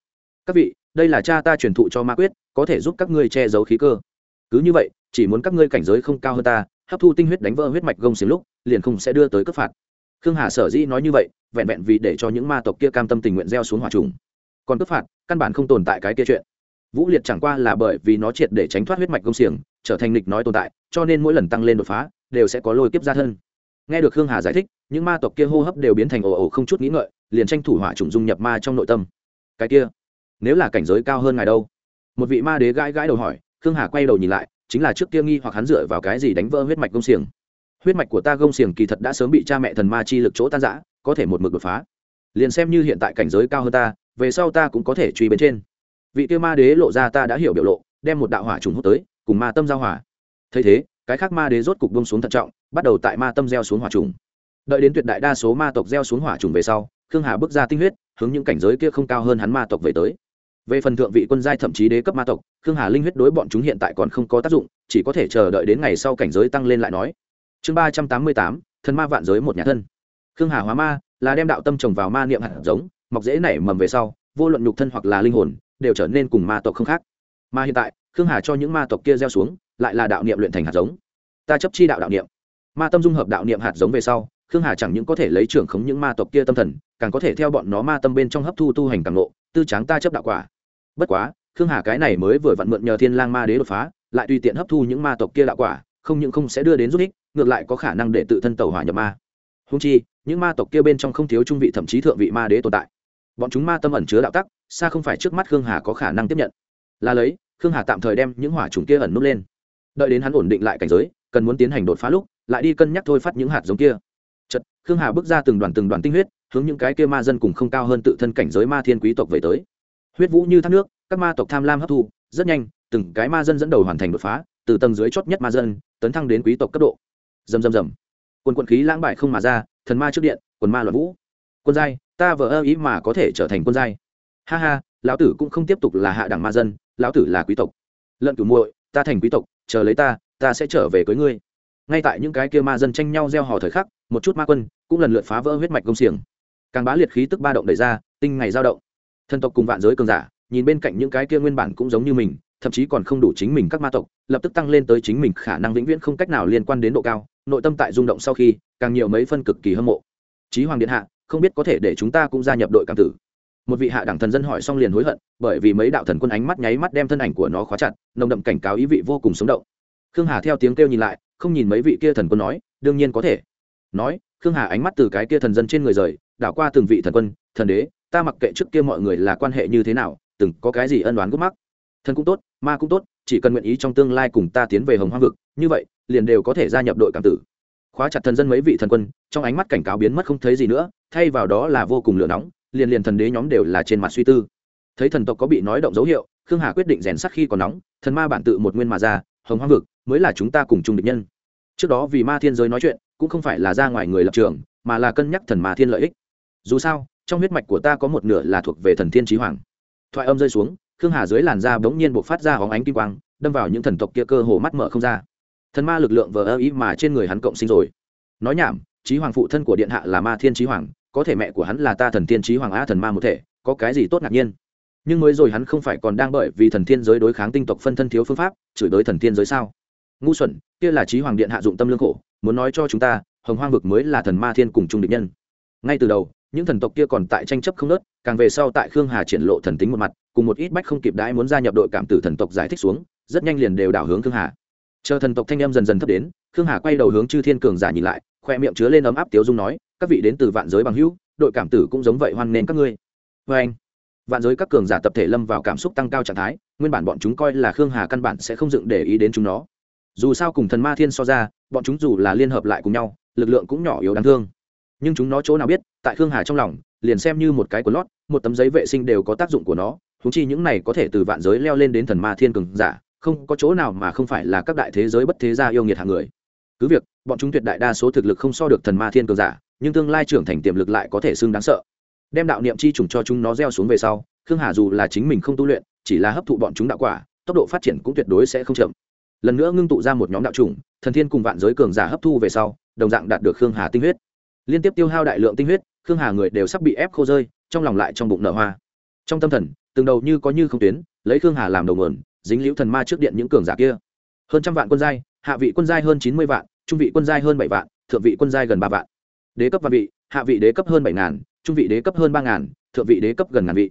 Các vị, đây là cha ta truyền thụ cho ma quyết, có thể giúp các ngươi che giấu khí cơ. Cứ như vậy, chỉ muốn các ngươi cảnh giới không cao hơn ta, hấp thu tinh huyết đánh vỡ huyết mạch gông xiềng lúc, liền không sẽ đưa tới cấp phạt khương hà sở dĩ nói như vậy, vẹn vẹn vì để cho những ma tộc kia cam tâm tình nguyện gieo xuống hỏa trùng. Còn cướp phạt, căn bản không tồn tại cái kia chuyện. Vũ liệt chẳng qua là bởi vì nó triệt để tránh thoát huyết mạch công xiềng, trở thành lịch nói tồn tại, cho nên mỗi lần tăng lên đột phá, đều sẽ có lôi kiếp ra thân. Nghe được khương hà giải thích, những ma tộc kia hô hấp đều biến thành ồ ồ không chút nghĩ ngợi, liền tranh thủ hỏa trùng dung nhập ma trong nội tâm. Cái kia, nếu là cảnh giới cao hơn ngài đâu? Một vị ma đế gãi gãi đầu hỏi, khương hà quay đầu nhìn lại, chính là trước kia nghi hoặc hắn dựa vào cái gì đánh vỡ huyết mạch công xiềng huyết mạch của ta gông xiềng kỳ thật đã sớm bị cha mẹ thần ma chi lực chỗ tan giã có thể một mực đột phá. Liền xem như hiện tại cảnh giới cao hơn ta, về sau ta cũng có thể truy bên trên. Vị kia ma đế lộ ra ta đã hiểu biểu lộ, đem một đạo hỏa trùng hút tới, cùng ma tâm giao hỏa thấy thế, cái khác ma đế rốt cục bông xuống thận trọng, bắt đầu tại ma tâm gieo xuống hỏa trùng. Đợi đến tuyệt đại đa số ma tộc gieo xuống hỏa trùng về sau, khương hà bước ra tinh huyết, hướng những cảnh giới kia không cao hơn hắn ma tộc về tới. Về phần thượng vị quân giai thậm chí đế cấp ma tộc, khương hà linh huyết đối bọn chúng hiện tại còn không có tác dụng, chỉ có thể chờ đợi đến ngày sau cảnh giới tăng lên lại nói chương ba trăm tám mươi tám, thần ma vạn giới một nhà thân. Khương hà hóa ma là đem đạo tâm trồng vào ma niệm hạt giống, mọc dễ nảy mầm về sau, vô luận nhục thân hoặc là linh hồn, đều trở nên cùng ma tộc không khác. Mà hiện tại, khương hà cho những ma tộc kia gieo xuống, lại là đạo niệm luyện thành hạt giống. Ta chấp chi đạo đạo niệm. Ma tâm dung hợp đạo niệm hạt giống về sau, khương hà chẳng những có thể lấy trưởng khống những ma tộc kia tâm thần, càng có thể theo bọn nó ma tâm bên trong hấp thu tu hành càng lộ, tư tráng ta chấp đạo quả. Bất quá, khương hà cái này mới vừa vặn mượn nhờ thiên lang ma đế đột phá, lại tùy tiện hấp thu những ma tộc kia đạo quả, không những không sẽ đưa đến giúp ích ngược lại có khả năng để tự thân tẩu hỏa nhập ma. Húng chi, những ma tộc kia bên trong không thiếu trung vị thậm chí thượng vị ma đế tồn tại. Bọn chúng ma tâm ẩn chứa đạo tắc, xa không phải trước mắt khương hà có khả năng tiếp nhận. Là lấy, khương hà tạm thời đem những hỏa trùng kia ẩn nút lên. Đợi đến hắn ổn định lại cảnh giới, cần muốn tiến hành đột phá lúc, lại đi cân nhắc thôi phát những hạt giống kia. Chật khương hà bước ra từng đoàn từng đoàn tinh huyết, hướng những cái kia ma dân cùng không cao hơn tự thân cảnh giới ma thiên quý tộc về tới. Huyết vũ như thác nước, các ma tộc tham lam hấp thu, rất nhanh, từng cái ma dân dẫn đầu hoàn thành đột phá, từ tầng dưới chót nhất ma dân, tấn thăng đến quý tộc cấp độ dầm dầm dầm quần quận khí lãng bại không mà ra, thần ma trước điện, quần ma loạn vũ. Quân giai, ta vờ ơ ý mà có thể trở thành quân giai. Ha ha, lão tử cũng không tiếp tục là hạ đẳng ma dân, lão tử là quý tộc. Lợn cửu muội, ta thành quý tộc, chờ lấy ta ta sẽ trở về cưới ngươi. Ngay tại những cái kia ma dân tranh nhau gieo hò thời khắc, một chút ma quân cũng lần lượt phá vỡ huyết mạch công xiềng. Càng bá liệt khí tức ba động đẩy ra, tinh ngày dao động. Thần tộc cùng vạn giới cường giả, nhìn bên cạnh những cái kia nguyên bản cũng giống như mình, thậm chí còn không đủ chính mình các ma tộc, lập tức tăng lên tới chính mình khả năng vĩnh viễn không cách nào liên quan đến độ cao nội tâm tại rung động sau khi, càng nhiều mấy phân cực kỳ hâm mộ. Chí hoàng điện hạ, không biết có thể để chúng ta cũng gia nhập đội cảm tử. Một vị hạ đẳng thần dân hỏi xong liền hối hận, bởi vì mấy đạo thần quân ánh mắt nháy mắt đem thân ảnh của nó khóa chặt, nồng đậm cảnh cáo ý vị vô cùng sống động. Khương hà theo tiếng kêu nhìn lại, không nhìn mấy vị kia thần quân nói, đương nhiên có thể. Nói, khương hà ánh mắt từ cái kia thần dân trên người rời, đảo qua từng vị thần quân, thần đế, ta mặc kệ trước kia mọi người là quan hệ như thế nào, từng có cái gì ân đoán gốc mắc. Thần cũng tốt, ma cũng tốt, chỉ cần nguyện ý trong tương lai cùng ta tiến về hồng hoang vực, như vậy liền đều có thể gia nhập đội cảm tử. Khóa chặt thần dân mấy vị thần quân, trong ánh mắt cảnh cáo biến mất không thấy gì nữa, thay vào đó là vô cùng lửa nóng, liền liền thần đế nhóm đều là trên mặt suy tư. Thấy thần tộc có bị nói động dấu hiệu, khương hà quyết định rèn sắc khi còn nóng, thần ma bản tự một nguyên mà ra, hồng hoang vực mới là chúng ta cùng chung địch nhân. Trước đó vì ma thiên giới nói chuyện, cũng không phải là ra ngoài người lập trường, mà là cân nhắc thần ma thiên lợi ích. Dù sao, trong huyết mạch của ta có một nửa là thuộc về thần thiên trí hoàng. Thoại âm rơi xuống, khương hà dưới làn da bỗng nhiên buộc phát ra hóng ánh kim quang, đâm vào những thần tộc kia cơ hồ mắt mở không ra thần ma lực lượng vờ ơ ý mà trên người hắn cộng sinh rồi. Nói nhảm trí hoàng phụ thân của điện hạ là ma thiên trí hoàng, có thể mẹ của hắn là ta thần thiên trí hoàng a thần ma một thể, có cái gì tốt ngạc nhiên? Nhưng mới rồi hắn không phải còn đang bởi vì thần thiên giới đối kháng tinh tộc phân thân thiếu phương pháp, chửi đối thần thiên giới sao? Ngu xuẩn, kia là trí hoàng điện hạ dụng tâm lương khổ, muốn nói cho chúng ta, hồng hoang vực mới là thần ma thiên cùng trung địch nhân. Ngay từ đầu, những thần tộc kia còn tại tranh chấp không nớt, càng về sau tại khương hà triển lộ thần tính một mặt, cùng một ít bách không kịp đãi muốn gia nhập đội cảm tử thần tộc giải thích xuống, rất nhanh liền đều đảo hướng khương hà chờ thần tộc thanh em dần dần thấp đến, khương hà quay đầu hướng chư thiên cường giả nhìn lại, khoe miệng chứa lên ấm áp tiếu dung nói, các vị đến từ vạn giới bằng hữu, đội cảm tử cũng giống vậy hoan nghênh các ngươi. Vê anh, vạn giới các cường giả tập thể lâm vào cảm xúc tăng cao trạng thái, nguyên bản bọn chúng coi là khương hà căn bản sẽ không dựng để ý đến chúng nó. Dù sao cùng thần ma thiên so ra, bọn chúng dù là liên hợp lại cùng nhau, lực lượng cũng nhỏ yếu đáng thương. Nhưng chúng nó chỗ nào biết, tại khương hà trong lòng, liền xem như một cái của lót, một tấm giấy vệ sinh đều có tác dụng của nó thú chi những này có thể từ vạn giới leo lên đến thần ma thiên cường giả không có chỗ nào mà không phải là các đại thế giới bất thế gia yêu nghiệt hạng người. Cứ việc, bọn chúng tuyệt đại đa số thực lực không so được thần ma thiên cường giả, nhưng tương lai trưởng thành tiềm lực lại có thể xưng đáng sợ. Đem đạo niệm chi trùng cho chúng nó gieo xuống về sau, khương hà dù là chính mình không tu luyện, chỉ là hấp thụ bọn chúng đạo quả, tốc độ phát triển cũng tuyệt đối sẽ không chậm. Lần nữa ngưng tụ ra một nhóm đạo trùng thần thiên cùng vạn giới cường giả hấp thu về sau, đồng dạng đạt được khương hà tinh huyết. Liên tiếp tiêu hao đại lượng tinh huyết, khương hà người đều sắp bị ép khô rơi, trong lòng lại trong bụng nở hoa. Trong tâm thần, từng đầu như có như không tuyến, lấy khương hà làm đầu nguồn dính liễu thần ma trước điện những cường giả kia. Hơn trăm vạn quân giai, hạ vị quân giai hơn chín mươi vạn, trung vị quân giai hơn bảy vạn, thượng vị quân giai gần ba vạn. Đế cấp vạn vị, hạ vị đế cấp hơn bảy ngàn, trung vị đế cấp hơn ba ngàn, thượng vị đế cấp gần ngàn vị.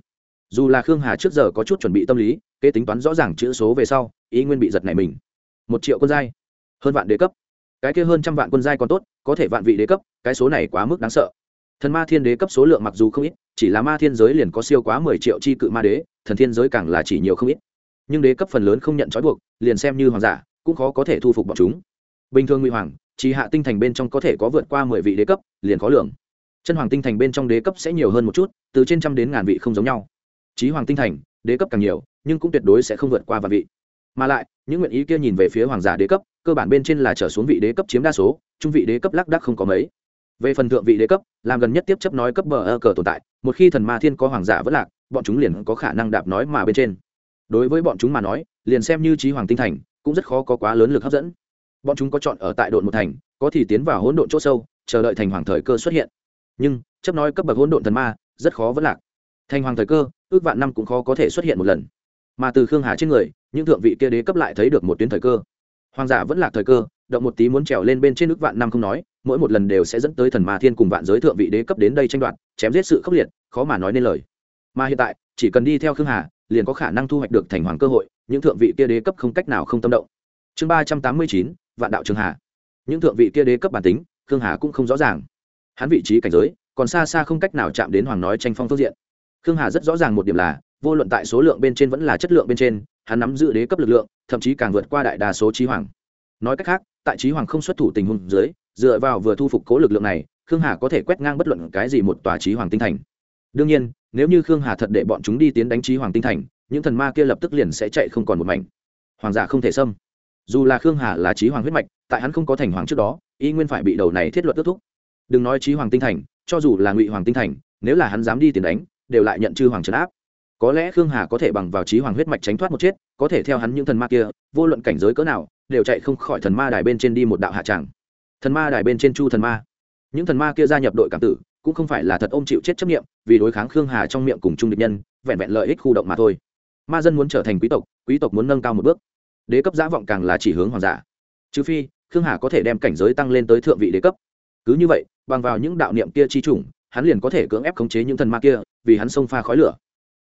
Dù là khương hà trước giờ có chút chuẩn bị tâm lý, kế tính toán rõ ràng chữ số về sau, ý nguyên bị giật này mình. Một triệu quân giai, hơn vạn đế cấp. Cái kia hơn trăm vạn quân giai còn tốt, có thể vạn vị đế cấp, cái số này quá mức đáng sợ. Thần ma thiên đế cấp số lượng mặc dù không ít, chỉ là ma thiên giới liền có siêu quá mười triệu chi cự ma đế, thần thiên giới càng là chỉ nhiều không ít nhưng đế cấp phần lớn không nhận trói buộc, liền xem như hoàng giả, cũng khó có thể thu phục bọn chúng. Bình thường ngụy hoàng chỉ hạ tinh thành bên trong có thể có vượt qua mười vị đế cấp, liền khó lường. Chân hoàng tinh thành bên trong đế cấp sẽ nhiều hơn một chút, từ trên trăm đến ngàn vị không giống nhau. Trí hoàng tinh thành, đế cấp càng nhiều, nhưng cũng tuyệt đối sẽ không vượt qua vạn vị. Mà lại, những nguyện ý kia nhìn về phía hoàng giả đế cấp, cơ bản bên trên là trở xuống vị đế cấp chiếm đa số, trung vị đế cấp lác đác không có mấy. Về phần thượng vị đế cấp, làm gần nhất tiếp chấp nói cấp bờ ơ cờ tồn tại, một khi thần ma thiên có hoàng giả vất lạc, bọn chúng liền có khả năng đạp nói mà bên trên đối với bọn chúng mà nói, liền xem như trí hoàng tinh thành, cũng rất khó có quá lớn lực hấp dẫn. Bọn chúng có chọn ở tại độn một thành, có thì tiến vào hỗn độn chỗ sâu, chờ đợi thành hoàng thời cơ xuất hiện. Nhưng, chấp nói cấp bậc hỗn độn thần ma, rất khó vẫn lạc. Thành hoàng thời cơ, ước vạn năm cũng khó có thể xuất hiện một lần. Mà từ khương hà trên người, những thượng vị kia đế cấp lại thấy được một tuyến thời cơ. Hoàng giả vẫn lạc thời cơ, động một tí muốn trèo lên bên trên ước vạn năm không nói, mỗi một lần đều sẽ dẫn tới thần ma thiên cùng vạn giới thượng vị đế cấp đến đây tranh đoạt, chém giết sự khốc liệt, khó mà nói nên lời. Mà hiện tại, chỉ cần đi theo khương hà liền có khả năng thu hoạch được thành hoàng cơ hội, những thượng vị kia đế cấp không cách nào không tâm động. Chương ba trăm tám mươi chín, vạn đạo trường hà. Những thượng vị kia đế cấp bản tính, khương hà cũng không rõ ràng. Hắn vị trí cảnh giới, còn xa xa không cách nào chạm đến hoàng nói tranh phong phương diện. Khương hà rất rõ ràng một điểm là, vô luận tại số lượng bên trên vẫn là chất lượng bên trên, hắn nắm giữ đế cấp lực lượng, thậm chí càng vượt qua đại đa số trí hoàng. Nói cách khác, tại trí hoàng không xuất thủ tình huống dưới, dựa vào vừa thu phục cố lực lượng này, khương hà có thể quét ngang bất luận cái gì một tòa trí hoàng tinh thành. Đương nhiên nếu như khương hà thật để bọn chúng đi tiến đánh trí hoàng tinh thành, những thần ma kia lập tức liền sẽ chạy không còn một mảnh. Hoàng giả không thể xâm. Dù là khương hà là trí hoàng huyết mạch, tại hắn không có thành hoàng trước đó, y nguyên phải bị đầu này thiết luật kết thúc. Đừng nói trí hoàng tinh thành, cho dù là ngụy hoàng tinh thành, nếu là hắn dám đi tiền đánh, đều lại nhận chư hoàng trấn áp. Có lẽ khương hà có thể bằng vào trí hoàng huyết mạch tránh thoát một chết, có thể theo hắn những thần ma kia, vô luận cảnh giới cỡ nào, đều chạy không khỏi thần ma đài bên trên đi một đạo hạ tràng. Thần ma đài bên trên chu thần ma. Những thần ma kia gia nhập đội cảm tử cũng không phải là thật ôm chịu chết chấp nghiệm vì đối kháng khương hà trong miệng cùng Trung địch nhân, vẹn vẹn lợi ích khu động mà thôi. Ma dân muốn trở thành quý tộc quý tộc muốn nâng cao một bước. Đế cấp giã vọng càng là chỉ hướng hoàng giả. Trừ phi, khương hà có thể đem cảnh giới tăng lên tới thượng vị đế cấp. Cứ như vậy, bằng vào những đạo niệm kia chi chủng, hắn liền có thể cưỡng ép khống chế những thần ma kia, vì hắn xông pha khói lửa.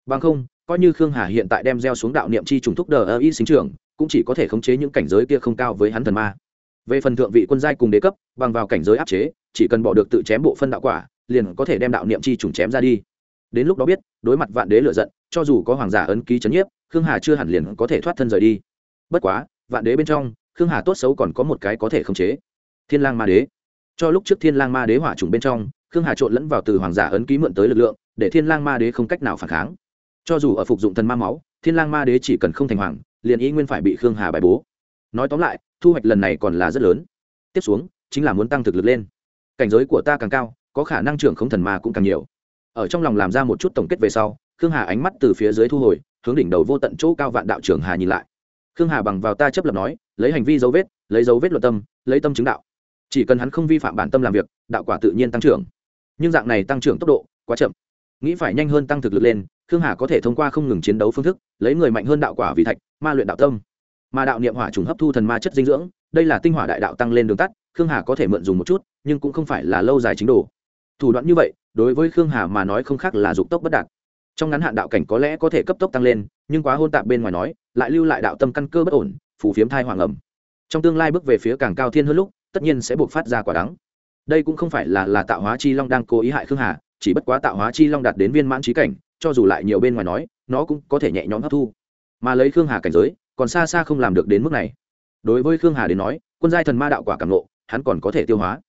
Bằng không, coi như khương hà hiện tại đem gieo xuống đạo niệm chi trùng thúc đờ ơ y sinh trưởng, cũng chỉ có thể khống chế những cảnh giới kia không cao với hắn thần ma. Về phần thượng vị quân giai cùng đế cấp, bằng vào cảnh giới áp chế, chỉ cần bỏ được tự chém bộ phân đạo quả liền có thể đem đạo niệm chi trùng chém ra đi. Đến lúc đó biết, đối mặt vạn đế lựa giận, cho dù có hoàng giả ấn ký chấn nhiếp, khương hà chưa hẳn liền có thể thoát thân rời đi. Bất quá, vạn đế bên trong, khương hà tốt xấu còn có một cái có thể khống chế. Thiên lang ma đế. Cho lúc trước thiên lang ma đế hỏa trùng bên trong, khương hà trộn lẫn vào từ hoàng giả ấn ký mượn tới lực lượng, để thiên lang ma đế không cách nào phản kháng. Cho dù ở phục dụng thần ma máu, thiên lang ma đế chỉ cần không thành hoàng, liền ý nguyên phải bị khương hà bài bố. Nói tóm lại, thu hoạch lần này còn là rất lớn. Tiếp xuống, chính là muốn tăng thực lực lên. Cảnh giới của ta càng cao có khả năng trưởng không thần ma cũng càng nhiều. Ở trong lòng làm ra một chút tổng kết về sau, khương hà ánh mắt từ phía dưới thu hồi, hướng đỉnh đầu vô tận chỗ cao vạn đạo trưởng hà nhìn lại. Khương hà bằng vào ta chấp lập nói, lấy hành vi dấu vết, lấy dấu vết luật tâm, lấy tâm chứng đạo. Chỉ cần hắn không vi phạm bản tâm làm việc, đạo quả tự nhiên tăng trưởng. Nhưng dạng này tăng trưởng tốc độ, quá chậm. Nghĩ phải nhanh hơn tăng thực lực lên, khương hà có thể thông qua không ngừng chiến đấu phương thức, lấy người mạnh hơn đạo quả vì thạch, ma luyện đạo tâm. Mà đạo niệm hỏa trùng hấp thu thần ma chất dinh dưỡng, đây là tinh hỏa đại đạo tăng lên đường tắt, khương hà có thể mượn dùng một chút, nhưng cũng không phải là lâu dài chính đồ thủ đoạn như vậy, đối với khương hà mà nói không khác là dục tốc bất đạt. Trong ngắn hạn đạo cảnh có lẽ có thể cấp tốc tăng lên, nhưng quá hôn tạp bên ngoài nói, lại lưu lại đạo tâm căn cơ bất ổn, phù phiếm thai hoàng ẩm. Trong tương lai bước về phía càng cao thiên hơn lúc, tất nhiên sẽ buộc phát ra quả đắng. Đây cũng không phải là là tạo hóa chi long đang cố ý hại khương hà, chỉ bất quá tạo hóa chi long đạt đến viên mãn trí cảnh, cho dù lại nhiều bên ngoài nói, nó cũng có thể nhẹ nhõm hấp thu. Mà lấy khương hà cảnh giới, còn xa xa không làm được đến mức này. Đối với khương hà đến nói, quân giai thần ma đạo quả cảm lộ, hắn còn có thể tiêu hóa.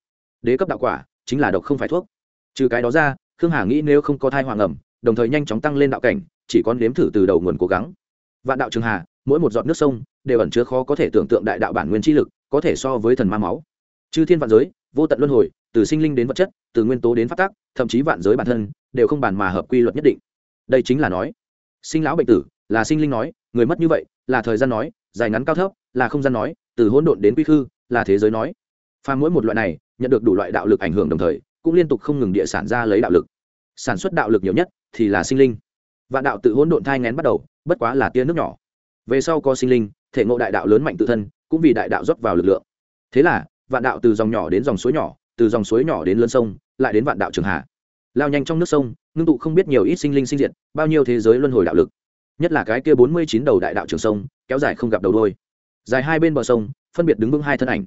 Đế cấp đạo quả chính là độc không phải thuốc trừ cái đó ra, khương hà nghĩ nếu không có thai hoàng ẩm, đồng thời nhanh chóng tăng lên đạo cảnh, chỉ còn nếm thử từ đầu nguồn cố gắng. Vạn đạo trường hà, mỗi một giọt nước sông đều ẩn chứa khó có thể tưởng tượng đại đạo bản nguyên chi lực, có thể so với thần ma máu. Chư thiên vạn giới, vô tận luân hồi, từ sinh linh đến vật chất, từ nguyên tố đến phát tác thậm chí vạn giới bản thân, đều không bàn mà hợp quy luật nhất định. Đây chính là nói, sinh lão bệnh tử, là sinh linh nói, người mất như vậy, là thời gian nói, dài ngắn cao thấp, là không gian nói, từ hỗn độn đến quy khư, là thế giới nói. Pha mỗi một loại này, nhận được đủ loại đạo lực ảnh hưởng đồng thời cũng liên tục không ngừng địa sản ra lấy đạo lực. Sản xuất đạo lực nhiều nhất thì là sinh linh. Vạn đạo tự hỗn độn thai ngén bắt đầu, bất quá là tia nước nhỏ. Về sau có sinh linh, thể ngộ đại đạo lớn mạnh tự thân, cũng vì đại đạo rót vào lực lượng. Thế là, vạn đạo từ dòng nhỏ đến dòng suối nhỏ, từ dòng suối nhỏ đến lớn sông, lại đến vạn đạo trường hạ. Lao nhanh trong nước sông, ngưng tụ không biết nhiều ít sinh linh sinh diệt, bao nhiêu thế giới luân hồi đạo lực. Nhất là cái kia bốn mươi chín đầu đại đạo trường sông, kéo dài không gặp đầu đôi dài hai bên bờ sông, phân biệt đứng vững hai thân ảnh.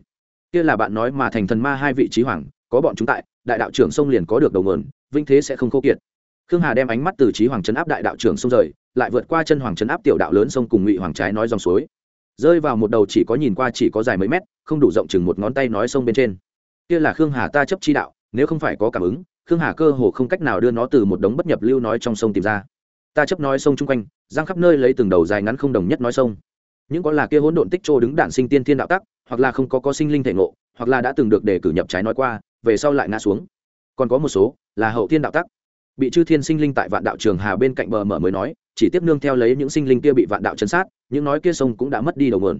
Kia là bạn nói mà thành thần ma hai vị trí hoàng, có bọn chúng tại đại đạo trưởng sông liền có được đầu nguồn, vinh thế sẽ không khô kiệt. Khương hà đem ánh mắt từ trí hoàng trấn áp đại đạo trưởng sông rời, lại vượt qua chân hoàng trấn áp tiểu đạo lớn sông cùng ngụy hoàng trái nói dòng suối. Rơi vào một đầu chỉ có nhìn qua chỉ có dài mấy mét, không đủ rộng chừng một ngón tay nói sông bên trên. Kia là khương hà ta chấp chi đạo, nếu không phải có cảm ứng, khương hà cơ hồ không cách nào đưa nó từ một đống bất nhập lưu nói trong sông tìm ra. Ta chấp nói sông chung quanh, giang khắp nơi lấy từng đầu dài ngắn không đồng nhất nói sông. Những có là kia hỗn độn tích trô đứng đản sinh tiên thiên đạo tắc, hoặc là không có có sinh linh thể ngộ, hoặc là đã từng được đề cử nhập trái nói qua về sau lại ngã xuống. Còn có một số là hậu thiên đạo tắc. Bị chư thiên sinh linh tại vạn đạo trường hà bên cạnh bờ mở mới nói, chỉ tiếp nương theo lấy những sinh linh kia bị vạn đạo chấn sát, những nói kia sông cũng đã mất đi đầu nguồn.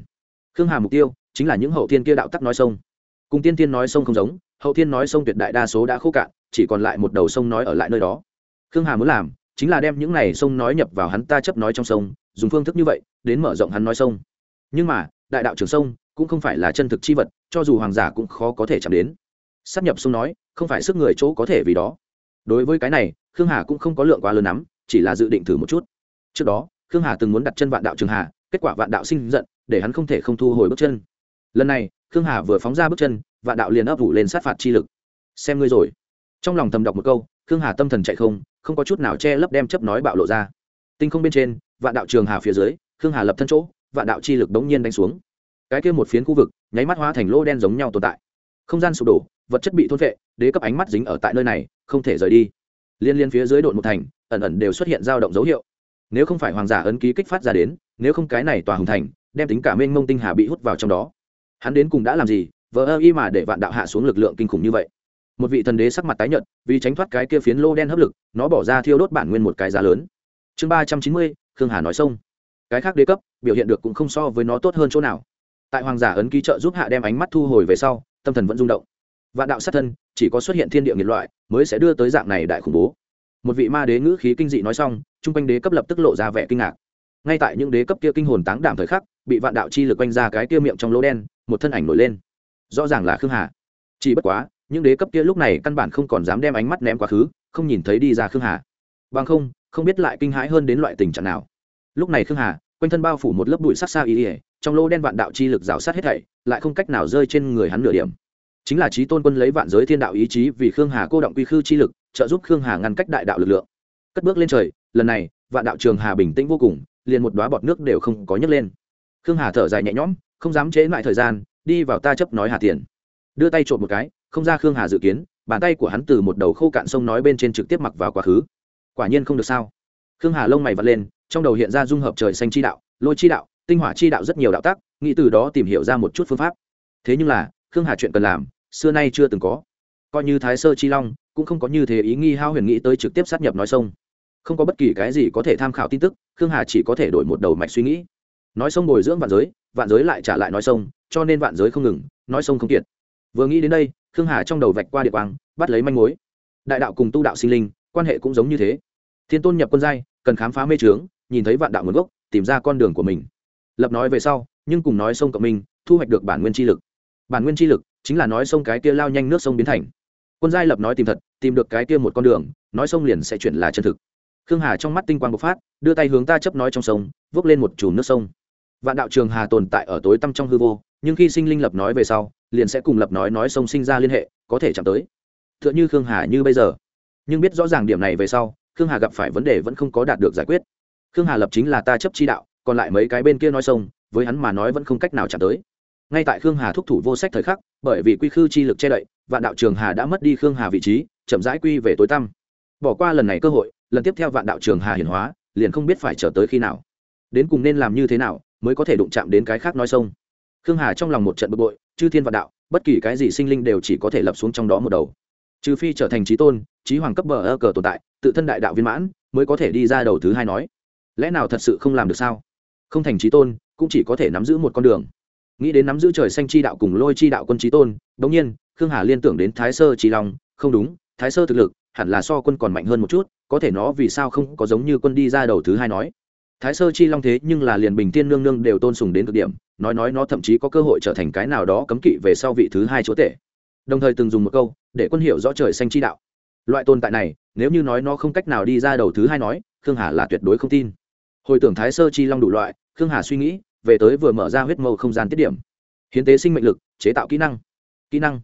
Khương hà mục tiêu chính là những hậu thiên kia đạo tắc nói sông. Cùng tiên thiên nói sông không giống, hậu thiên nói sông tuyệt đại đa số đã khô cạn, chỉ còn lại một đầu sông nói ở lại nơi đó. Khương hà muốn làm chính là đem những này sông nói nhập vào hắn ta chấp nói trong sông, dùng phương thức như vậy, đến mở rộng hắn nói sông. Nhưng mà, đại đạo trường sông cũng không phải là chân thực chi vật, cho dù hoàng giả cũng khó có thể chạm đến sắp nhập sông nói, không phải sức người chỗ có thể vì đó. Đối với cái này, khương hà cũng không có lượng quá lớn lắm, chỉ là dự định thử một chút. Trước đó, khương hà từng muốn đặt chân vạn đạo trường hà kết quả vạn đạo sinh giận, để hắn không thể không thu hồi bước chân. Lần này, khương hà vừa phóng ra bước chân, vạn đạo liền ấp ủ lên sát phạt chi lực. Xem ngươi rồi. Trong lòng thầm đọc một câu, khương hà tâm thần chạy không không có chút nào che lấp đem chấp nói bạo lộ ra. Tinh không bên trên, vạn đạo trường hà phía dưới, khương hà lập thân chỗ, vạn đạo chi lực đống nhiên đánh xuống. Cái kia một phiến khu vực, nháy mắt hóa thành lô đen giống nhau tồn tại. Không gian sụp đổ vật chất bị thôn vệ đế cấp ánh mắt dính ở tại nơi này không thể rời đi. Liên liên phía dưới đội một thành ẩn ẩn đều xuất hiện dao động dấu hiệu. Nếu không phải hoàng giả ấn ký kích phát ra đến nếu không cái này tòa hùng thành đem tính cả mênh mông tinh hà bị hút vào trong đó. Hắn đến cùng đã làm gì vờ ơ y mà để vạn đạo hạ xuống lực lượng kinh khủng như vậy? Một vị thần đế sắc mặt tái nhợt vì tránh thoát cái kia phiến lô đen hấp lực nó bỏ ra thiêu đốt bản nguyên một cái giá lớn. Chương ba trăm chín mươi khương hà nói xong, cái khác đế cấp biểu hiện được cũng không so với nó tốt hơn chỗ nào. Tại hoàng giả ấn ký trợ giúp hạ đem ánh mắt thu hồi về sau tâm thần vẫn rung động vạn đạo sát thân, chỉ có xuất hiện thiên địa nghiệt loại mới sẽ đưa tới dạng này đại khủng bố. Một vị ma đế ngữ khí kinh dị nói xong chung quanh đế cấp lập tức lộ ra vẻ kinh ngạc. Ngay tại những đế cấp kia kinh hồn táng đảm thời khắc, bị vạn đạo chi lực quanh ra cái kia miệng trong lỗ đen, một thân ảnh nổi lên. Rõ ràng là khương hà. Chỉ bất quá, những đế cấp kia lúc này căn bản không còn dám đem ánh mắt ném quá khứ, không nhìn thấy đi ra khương hà. Bằng không không biết lại kinh hãi hơn đến loại tình trạng nào. Lúc này khương hà, quanh thân bao phủ một lớp bụi sắc xa ý ỉa trong lỗ đen vạn đạo chi lực rào sát hết thảy, lại không cách nào rơi trên người hắn nửa điểm chính là trí tôn quân lấy vạn giới thiên đạo ý chí vì khương hà cô động quy khư chi lực, trợ giúp khương hà ngăn cách đại đạo lực lượng. Cất bước lên trời, lần này, vạn đạo trường hà bình tĩnh vô cùng, liền một đoá bọt nước đều không có nhấc lên. Khương hà thở dài nhẹ nhõm, không dám chế lại thời gian, đi vào ta chấp nói hà tiền. Đưa tay trộm một cái, không ra khương hà dự kiến, bàn tay của hắn từ một đầu khô cạn sông nói bên trên trực tiếp mặc vào quá khứ. Quả nhiên không được sao. Khương hà lông mày vật lên, trong đầu hiện ra dung hợp trời xanh chi đạo, lôi chi đạo, tinh hỏa chi đạo rất nhiều đạo tác nghĩ từ đó tìm hiểu ra một chút phương pháp. Thế nhưng là khương hà chuyện cần làm, xưa nay chưa từng có. Coi như thái sơ chi long cũng không có như thế ý nghi hao huyền nghĩ tới trực tiếp sát nhập nói sông. Không có bất kỳ cái gì có thể tham khảo tin tức, khương hà chỉ có thể đổi một đầu mạch suy nghĩ. Nói sông bồi dưỡng vạn giới vạn giới lại trả lại nói sông, cho nên vạn giới không ngừng, nói sông không kiệt. Vừa nghĩ đến đây, khương hà trong đầu vạch qua địa quang, bắt lấy manh mối. Đại đạo cùng tu đạo sinh linh, quan hệ cũng giống như thế. Thiên tôn nhập quân giai, cần khám phá mê trướng, nhìn thấy vạn đạo nguồn gốc, tìm ra con đường của mình. Lập nói về sau, nhưng cùng nói sông cộng minh, thu hoạch được bản nguyên chi lực bản nguyên chi lực chính là nói sông cái kia lao nhanh nước sông biến thành. Quân giai lập nói tìm thật, tìm được cái kia một con đường, nói sông liền sẽ chuyển là chân thực. Khương hà trong mắt tinh quang bộc phát, đưa tay hướng ta chấp nói trong sông, vốc lên một chùm nước sông. Vạn đạo trường hà tồn tại ở tối tăm trong hư vô, nhưng khi sinh linh lập nói về sau, liền sẽ cùng lập nói nói sông sinh ra liên hệ, có thể chạm tới. T h ư ợ n h ư khương hà như bây giờ. Nhưng biết rõ ràng điểm này về sau, khương hà gặp phải vấn đề vẫn không có đạt được giải quyết. Khương hà lập chính là ta chấp chi đạo, còn lại mấy cái bên kia nói sông, với hắn mà nói vẫn không cách nào chạm tới ngay tại khương hà thúc thủ vô sách thời khắc, bởi vì quy khư chi lực che đậy, vạn đạo trường hà đã mất đi khương hà vị trí, chậm rãi quy về tối tăm. Bỏ qua lần này cơ hội, lần tiếp theo vạn đạo trường hà hiển hóa, liền không biết phải trở tới khi nào. Đến cùng nên làm như thế nào, mới có thể đụng chạm đến cái khác nói sông. Khương hà trong lòng một trận bực bội, chư thiên vạn đạo, bất kỳ cái gì sinh linh đều chỉ có thể lập xuống trong đó một đầu. Trừ phi trở thành trí tôn trí hoàng cấp bờ ơ cờ tồn tại, tự thân đại đạo viên mãn, mới có thể đi ra đầu thứ hai nói. Lẽ nào thật sự không làm được sao? Không thành trí tôn, cũng chỉ có thể nắm giữ một con đường nghĩ đến nắm giữ trời xanh chi đạo cùng lôi chi đạo quân trí tôn bỗng nhiên, khương hà liên tưởng đến thái sơ trí long. Không đúng, thái sơ thực lực hẳn là so quân còn mạnh hơn một chút, có thể nó vì sao không có giống như quân đi ra đầu thứ hai nói. Thái sơ chi long thế nhưng là liền bình tiên nương nương đều tôn sùng đến cực điểm, nói nói nó thậm chí có cơ hội trở thành cái nào đó cấm kỵ về sau vị thứ hai chúa tể. Đồng thời từng dùng một câu, để quân hiểu rõ trời xanh chi đạo. Loại tồn tại này, nếu như nói nó không cách nào đi ra đầu thứ hai nói, khương hà là tuyệt đối không tin. Hồi tưởng thái sơ chi long đủ loại, khương hà suy nghĩ về tới vừa mở ra huyết mâu không gian tiết điểm. Hiến tế sinh mệnh lực, chế tạo kỹ năng. Kỹ năng.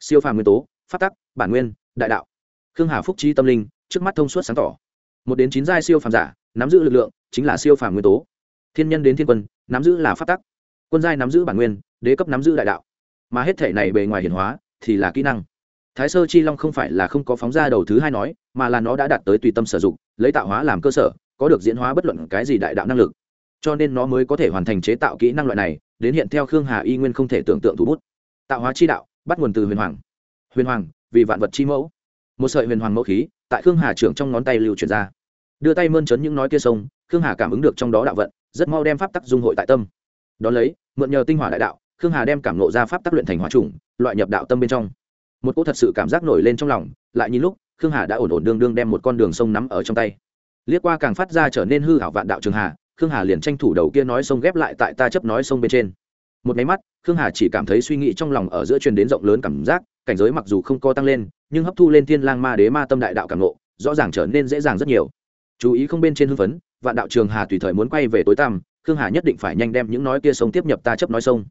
Siêu phàm nguyên tố, phát tắc, bản nguyên, đại đạo. Khương hà phúc trí tâm linh, trước mắt thông suốt sáng tỏ. Một đến chín giai siêu phàm giả, nắm giữ lực lượng, chính là siêu phàm nguyên tố. Thiên nhân đến thiên quân, nắm giữ là phát tắc. Quân giai nắm giữ bản nguyên, đế cấp nắm giữ đại đạo. Mà hết thể này bề ngoài hiển hóa, thì là kỹ năng. Thái sơ chi long không phải là không có phóng ra đầu thứ hai nói, mà là nó đã đạt tới tùy tâm sử dụng, lấy tạo hóa làm cơ sở, có được diễn hóa bất luận cái gì đại đạo năng lực cho nên nó mới có thể hoàn thành chế tạo kỹ năng loại này, đến hiện theo khương hà y nguyên không thể tưởng tượng thủ bút. Tạo hóa chi đạo, bắt nguồn từ huyền hoàng. Huyền hoàng, vì vạn vật chi mẫu. Một sợi huyền hoàng mẫu khí, tại khương hà trưởng trong ngón tay lưu truyền ra. Đưa tay mơn trấn những nói kia sông, khương hà cảm ứng được trong đó đạo vận, rất mau đem pháp tắc dung hội tại tâm. Đón lấy, mượn nhờ tinh hỏa đại đạo, khương hà đem cảm nộ ra pháp tắc luyện thành hỏa trùng, loại nhập đạo tâm bên trong. Một cô thật sự cảm giác nổi lên trong lòng, lại nhìn lúc, khương hà đã ổn ổn đương đương đem một con đường sông nắm ở trong tay. Liếc qua càng phát ra trở nên hư hảo vạn đạo trường hà khương hà liền tranh thủ đầu kia nói sông ghép lại tại ta chấp nói sông bên trên. Một máy mắt, khương hà chỉ cảm thấy suy nghĩ trong lòng ở giữa truyền đến rộng lớn cảm giác, cảnh giới mặc dù không có tăng lên, nhưng hấp thu lên thiên lang ma đế ma tâm đại đạo cảm ngộ, rõ ràng trở nên dễ dàng rất nhiều. Chú ý không bên trên hưng phấn, vạn đạo trường hà tùy thời muốn quay về tối tăm, khương hà nhất định phải nhanh đem những nói kia sông tiếp nhập ta chấp nói sông.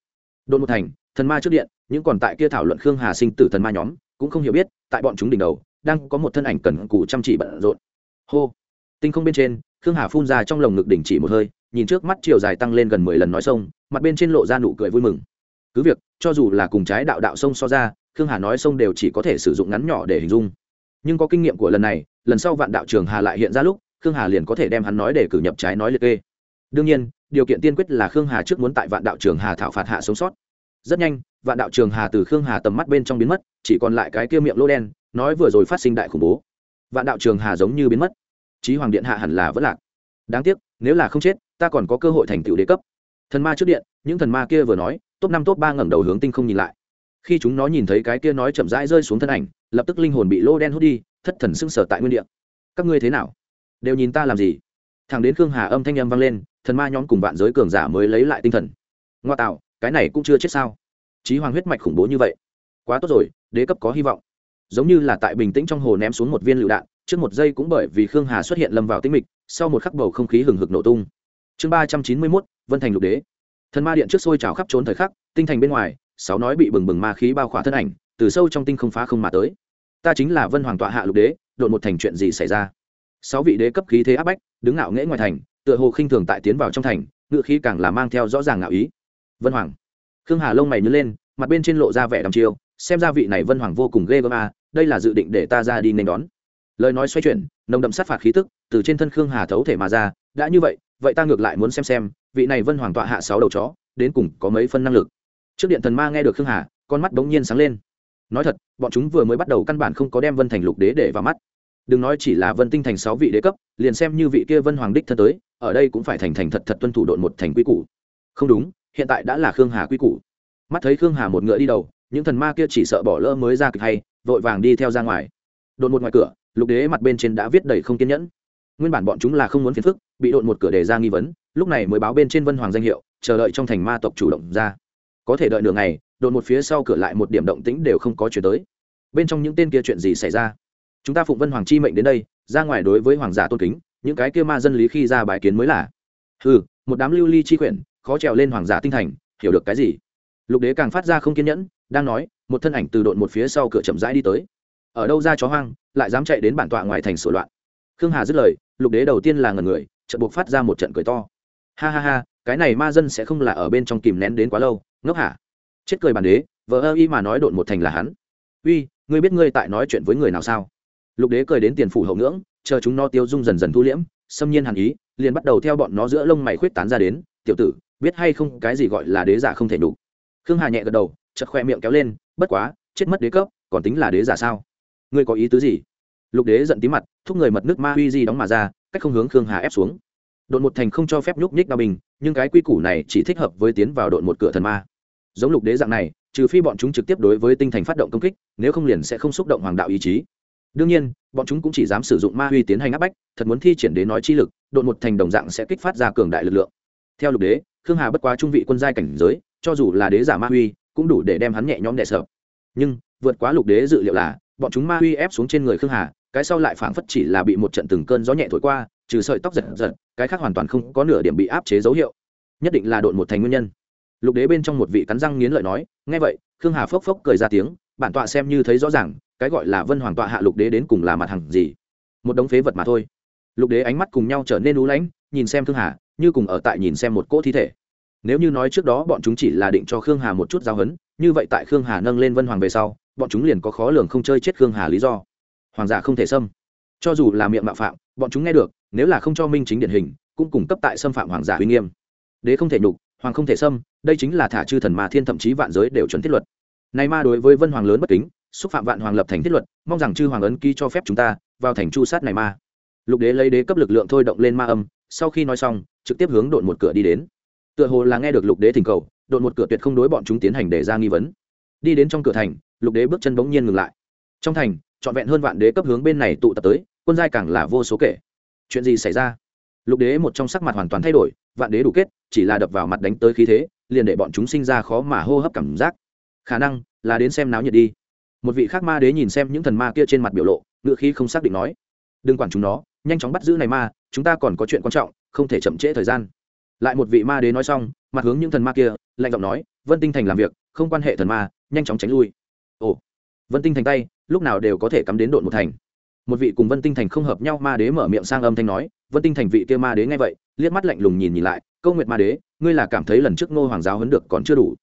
Đồn một thành, thần ma trước điện, những còn tại kia thảo luận khương hà sinh tử thần ma nhóm, cũng không hiểu biết, tại bọn chúng đỉnh đầu, đang có một thân ảnh cần cù chăm chỉ bận rộn. Hô tinh không bên trên, khương hà phun ra trong lồng ngực đỉnh chỉ một hơi, nhìn trước mắt chiều dài tăng lên gần mười lần nói sông, mặt bên trên lộ ra nụ cười vui mừng. Cứ việc, cho dù là cùng trái đạo đạo sông so ra, khương hà nói sông đều chỉ có thể sử dụng ngắn nhỏ để hình dung. Nhưng có kinh nghiệm của lần này, lần sau vạn đạo trường hà lại hiện ra lúc, khương hà liền có thể đem hắn nói để cử nhập trái nói liệt kê. Đương nhiên, điều kiện tiên quyết là khương hà trước muốn tại vạn đạo trường hà thảo phạt hạ sống sót. Rất nhanh, vạn đạo trường hà từ khương hà tầm mắt bên trong biến mất, chỉ còn lại cái kia miệng lô đen, nói vừa rồi phát sinh đại khủng bố. Vạn đạo trường hà giống như biến mất trí hoàng điện hạ hẳn là vẫn lạc. Đáng tiếc, nếu là không chết, ta còn có cơ hội thành tựu đế cấp. Thần ma trước điện, những thần ma kia vừa nói, top năm, top ba ngẩng đầu hướng tinh không nhìn lại. Khi chúng nó nhìn thấy cái kia nói chậm rãi rơi xuống thân ảnh, lập tức linh hồn bị lô đen hút đi, thất thần sưng sở tại nguyên địa. Các ngươi thế nào? Đều nhìn ta làm gì? Thằng đến khương hà âm thanh âm vang lên, thần ma nhóm cùng vạn giới cường giả mới lấy lại tinh thần. Ngoa tạo, cái này cũng chưa chết sao? Trí hoàng huyết mạch khủng bố như vậy. Quá tốt rồi, đế cấp có hy vọng giống như là tại bình tĩnh trong hồ ném xuống một viên lựu đạn, trước một giây cũng bởi vì khương hà xuất hiện lâm vào tinh mịch, sau một khắc bầu không khí hừng hực nổ tung. Chương ba trăm chín mươi mốt, vân thành lục đế. Thần ma điện trước sôi trào khắp trốn thời khắc, tinh thành bên ngoài, sáu nói bị bừng bừng ma khí bao khỏa thân ảnh, từ sâu trong tinh không phá không mà tới. Ta chính là vân hoàng tọa hạ lục đế, đột một thành chuyện gì xảy ra? Sáu vị đế cấp khí thế áp bách, đứng ngạo nghễ ngoài thành, tựa hồ khinh thường tại tiến vào trong thành, ngựa khí càng là mang theo rõ ràng ngạo ý. Vân hoàng. Khương hà lông mày nhớ lên, mặt bên trên lộ ra vẻ đăm chiêu, xem ra vị này vân hoàng vô cùng ghê gớm a đây là dự định để ta ra đi nên đón. Lời nói xoay chuyển, nồng đậm sát phạt khí tức từ trên thân khương hà thấu thể mà ra, đã như vậy vậy ta ngược lại muốn xem xem, vị này vân hoàng tọa hạ sáu đầu chó, đến cùng có mấy phân năng lực. Trước điện thần ma nghe được khương hà, con mắt bỗng nhiên sáng lên. Nói thật, bọn chúng vừa mới bắt đầu căn bản không có đem vân thành lục đế để vào mắt. Đừng nói chỉ là vân tinh thành sáu vị đế cấp, liền xem như vị kia vân hoàng đích thân tới, ở đây cũng phải thành thành thật thật tuân thủ đội một thành quy củ. Không đúng, hiện tại đã là khương hà quy củ. Mắt thấy khương hà một ngựa đi đầu, những thần ma kia chỉ sợ bỏ lỡ mới ra kịch hay vội vàng đi theo ra ngoài. Đột một ngoài cửa, lục đế mặt bên trên đã viết đầy không kiên nhẫn. Nguyên bản bọn chúng là không muốn phiền phức, bị đột một cửa đề ra nghi vấn, lúc này mới báo bên trên vân hoàng danh hiệu, chờ đợi trong thành ma tộc chủ động ra. Có thể đợi nửa ngày, đột một phía sau cửa lại một điểm động tĩnh đều không có chuyển tới. Bên trong những tên kia chuyện gì xảy ra? Chúng ta phụng vân hoàng chi mệnh đến đây, ra ngoài đối với hoàng giả tôn kính, những cái kia ma dân lý khi ra bài kiến mới là. Ừ một đám lưu ly chi quyển khó trèo lên hoàng giả tinh thành, hiểu được cái gì? Lục đế càng phát ra không kiên nhẫn, đang nói một thân ảnh từ độn một phía sau cửa chậm rãi đi tới. Ở đâu ra chó hoang, lại dám chạy đến bản tọa ngoài thành sửa loạn. Khương hà dứt lời, lục đế đầu tiên là ngần người trận buộc phát ra một trận cười to. Ha ha ha, cái này ma dân sẽ không là ở bên trong kìm nén đến quá lâu, ngốc hả? Chết cười bản đế vợ ơ y mà nói độn một thành là hắn. Uy, ngươi biết ngươi tại nói chuyện với người nào sao? Lục đế cười đến tiền phủ hậu ngưỡng, chờ chúng nó tiêu dung dần dần thu liễm, xâm nhiên hàn ý, liền bắt đầu theo bọn nó giữa lông mày khuyết tán ra đến, tiểu tử, biết hay không, cái gì gọi là đế giả không thể đủ? Khương hà nhẹ gật đầu chật khoe miệng kéo lên bất quá, chết mất đế cấp, còn tính là đế giả sao? Ngươi có ý tứ gì? Lục đế giận tí mặt, thúc người mật nước ma huy di đóng mà ra, cách không hướng khương hà ép xuống. Đội một thành không cho phép nhúc nhích đao bình, nhưng cái quy củ này chỉ thích hợp với tiến vào đội một cửa thần ma. Giống lục đế dạng này, trừ phi bọn chúng trực tiếp đối với tinh thành phát động công kích, nếu không liền sẽ không xúc động hoàng đạo ý chí. Đương nhiên, bọn chúng cũng chỉ dám sử dụng ma huy tiến hành áp bách, thật muốn thi triển đến nói chi lực đội một thành đồng dạng sẽ kích phát ra cường đại lực lượng. Theo lục đế, khương hà bất quá trung vị quân giai cảnh giới, cho dù là đế giả ma huy cũng đủ để đem hắn nhẹ nhõm đè sợ nhưng, vượt quá lục đế dự liệu là, bọn chúng ma huy ép xuống trên người khương hà, cái sau lại phảng phất chỉ là bị một trận từng cơn gió nhẹ thổi qua, trừ sợi tóc giật giật, cái khác hoàn toàn không có nửa điểm bị áp chế dấu hiệu. Nhất định là đột một thành nguyên nhân. Lục đế bên trong một vị cắn răng nghiến lợi nói, nghe vậy, khương hà phốc phốc cười ra tiếng, bản tọa xem như thấy rõ ràng, cái gọi là vân hoàng tọa hạ lục đế đến cùng là mặt hàng gì? Một đống phế vật mà thôi. Lục đế ánh mắt cùng nhau trở nên lú lãnh, nhìn xem khương hà, như cùng ở tại nhìn xem một cỗ thi thể nếu như nói trước đó bọn chúng chỉ là định cho khương hà một chút giáo hấn như vậy tại khương hà nâng lên vân hoàng về sau, bọn chúng liền có khó lường không chơi chết khương hà lý do. Hoàng giả không thể xâm. Cho dù là miệng mạo phạm, bọn chúng nghe được, nếu là không cho minh chính điển hình, cũng cung cấp tại xâm phạm hoàng giả uy nghiêm. Đế không thể nhục, hoàng không thể xâm, đây chính là thả chư thần ma thiên thậm chí vạn giới đều chuẩn thiết luật. Nay ma đối với vân hoàng lớn bất kính, xúc phạm vạn hoàng lập thành thiết luật, mong rằng chư hoàng ấn ký cho phép chúng ta vào thành chu sát này ma. Lục đế lấy đế cấp lực lượng thôi động lên ma âm, sau khi nói xong, trực tiếp hướng đột một cửa đi đến tựa hồ là nghe được lục đế thỉnh cầu, đột một cửa tuyệt không đối bọn chúng tiến hành để ra nghi vấn. Đi đến trong cửa thành, lục đế bước chân bỗng nhiên ngừng lại. Trong thành, trọn vẹn hơn vạn đế cấp hướng bên này tụ tập tới, quân giai càng là vô số kể. Chuyện gì xảy ra? Lục đế một trong sắc mặt hoàn toàn thay đổi, vạn đế đủ kết, chỉ là đập vào mặt đánh tới khí thế, liền để bọn chúng sinh ra khó mà hô hấp cảm giác. Khả năng là đến xem náo nhiệt đi. Một vị khác ma đế nhìn xem những thần ma kia trên mặt biểu lộ ngựa khí không xác định nói. Đừng quản chúng nó, nhanh chóng bắt giữ này ma, chúng ta còn có chuyện quan trọng, không thể chậm trễ thời gian lại một vị ma đế nói xong, mặt hướng những thần ma kia, lạnh giọng nói, vân tinh thành làm việc, không quan hệ thần ma, nhanh chóng tránh lui. Ồ. Vân tinh thành tay, lúc nào đều có thể cắm đến đội một thành. Một vị cùng vân tinh thành không hợp nhau ma đế mở miệng sang âm thanh nói, vân tinh thành vị kia ma đế nghe vậy, liếc mắt lạnh lùng nhìn nhìn lại, câu nguyệt ma đế, ngươi là cảm thấy lần trước ngô hoàng giáo hấn được còn chưa đủ.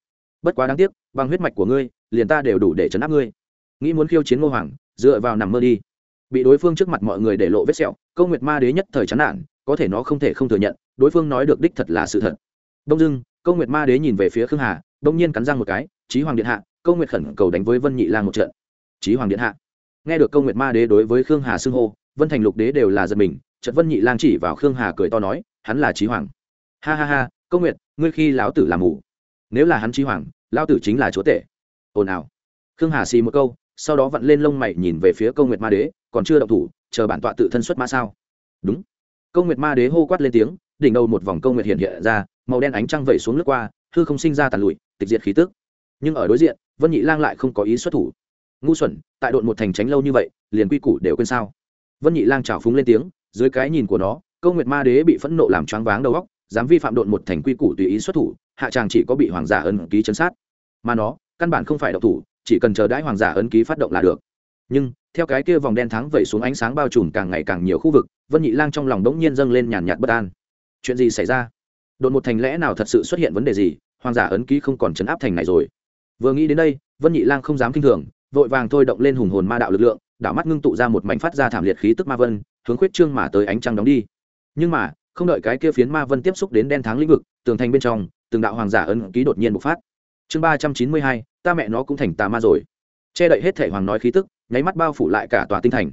Bất quá đáng tiếc, bằng huyết mạch của ngươi, liền ta đều đủ để chấn áp ngươi. Nghĩ muốn khiêu chiến ngô hoàng, dựa vào nằm mơ đi. Bị đối phương trước mặt mọi người để lộ vết sẹo, câu nguyệt ma đế nhất thời chán nản, có thể nó không thể không thừa nhận đối phương nói được đích thật là sự thật. Đông dưng câu nguyệt ma đế nhìn về phía khương hà, đông nhiên cắn răng một cái trí hoàng điện hạ, câu nguyệt khẩn cầu đánh với vân nhị lang một trận. Trí hoàng điện hạ? Nghe được câu nguyệt ma đế đối với khương hà xưng hô, vân thành lục đế đều là giật mình trận vân nhị lang chỉ vào khương hà cười to nói, hắn là trí hoàng. Ha ha ha, câu nguyệt, ngươi khi lão tử làm mù. Nếu là hắn trí hoàng, lão tử chính là chúa tể. Ồn ào. Khương hà xì một câu, sau đó vặn lên lông mày nhìn về phía câu nguyệt ma đế, còn chưa động thủ, chờ bản tọa tự thân xuất ma sao? Đúng. Câu nguyệt ma đế hô quát lên tiếng đỉnh đầu một vòng công nguyệt hiện hiện ra, màu đen ánh trăng vẩy xuống lướt qua, hư không sinh ra tàn lụi, tịch diệt khí tức. Nhưng ở đối diện, vân nhị lang lại không có ý xuất thủ. Ngu xuẩn, tại đội một thành tránh lâu như vậy, liền quy củ đều quên sao? Vân nhị lang trào phúng lên tiếng, dưới cái nhìn của nó câu nguyệt ma đế bị phẫn nộ làm choáng váng đầu óc, dám vi phạm đội một thành quy củ tùy ý xuất thủ, hạ tràng chỉ có bị hoàng giả ấn ký chấn sát. Mà nó, căn bản không phải độc thủ, chỉ cần chờ đãi hoàng giả ấn ký phát động là được. Nhưng, theo cái kia vòng đen thắng vẩy xuống ánh sáng bao trùm càng ngày càng nhiều khu vực, vân nhị lang trong lòng đống nhiên dâng lên nhàn nhạt bất an chuyện gì xảy ra? Đột một thành lẽ nào thật sự xuất hiện vấn đề gì? Hoàng giả ấn ký không còn chấn áp thành này rồi. Vừa nghĩ đến đây, vân nhị lang không dám kinh thường, vội vàng thôi động lên hùng hồn ma đạo lực lượng, đảo mắt ngưng tụ ra một mảnh phát ra thảm liệt khí tức ma vân, hướng khuyết trương mà tới ánh trăng đóng đi. Nhưng mà, không đợi cái kia phiến ma vân tiếp xúc đến đen tháng lĩnh vực, tường thành bên trong, từng đạo hoàng giả ấn ký đột nhiên bộc phát. Chương ba trăm chín mươi hai, ta mẹ nó cũng thành tà ma rồi. Che đậy hết thể hoàng nói khí tức, nháy mắt bao phủ lại cả tòa tinh thành.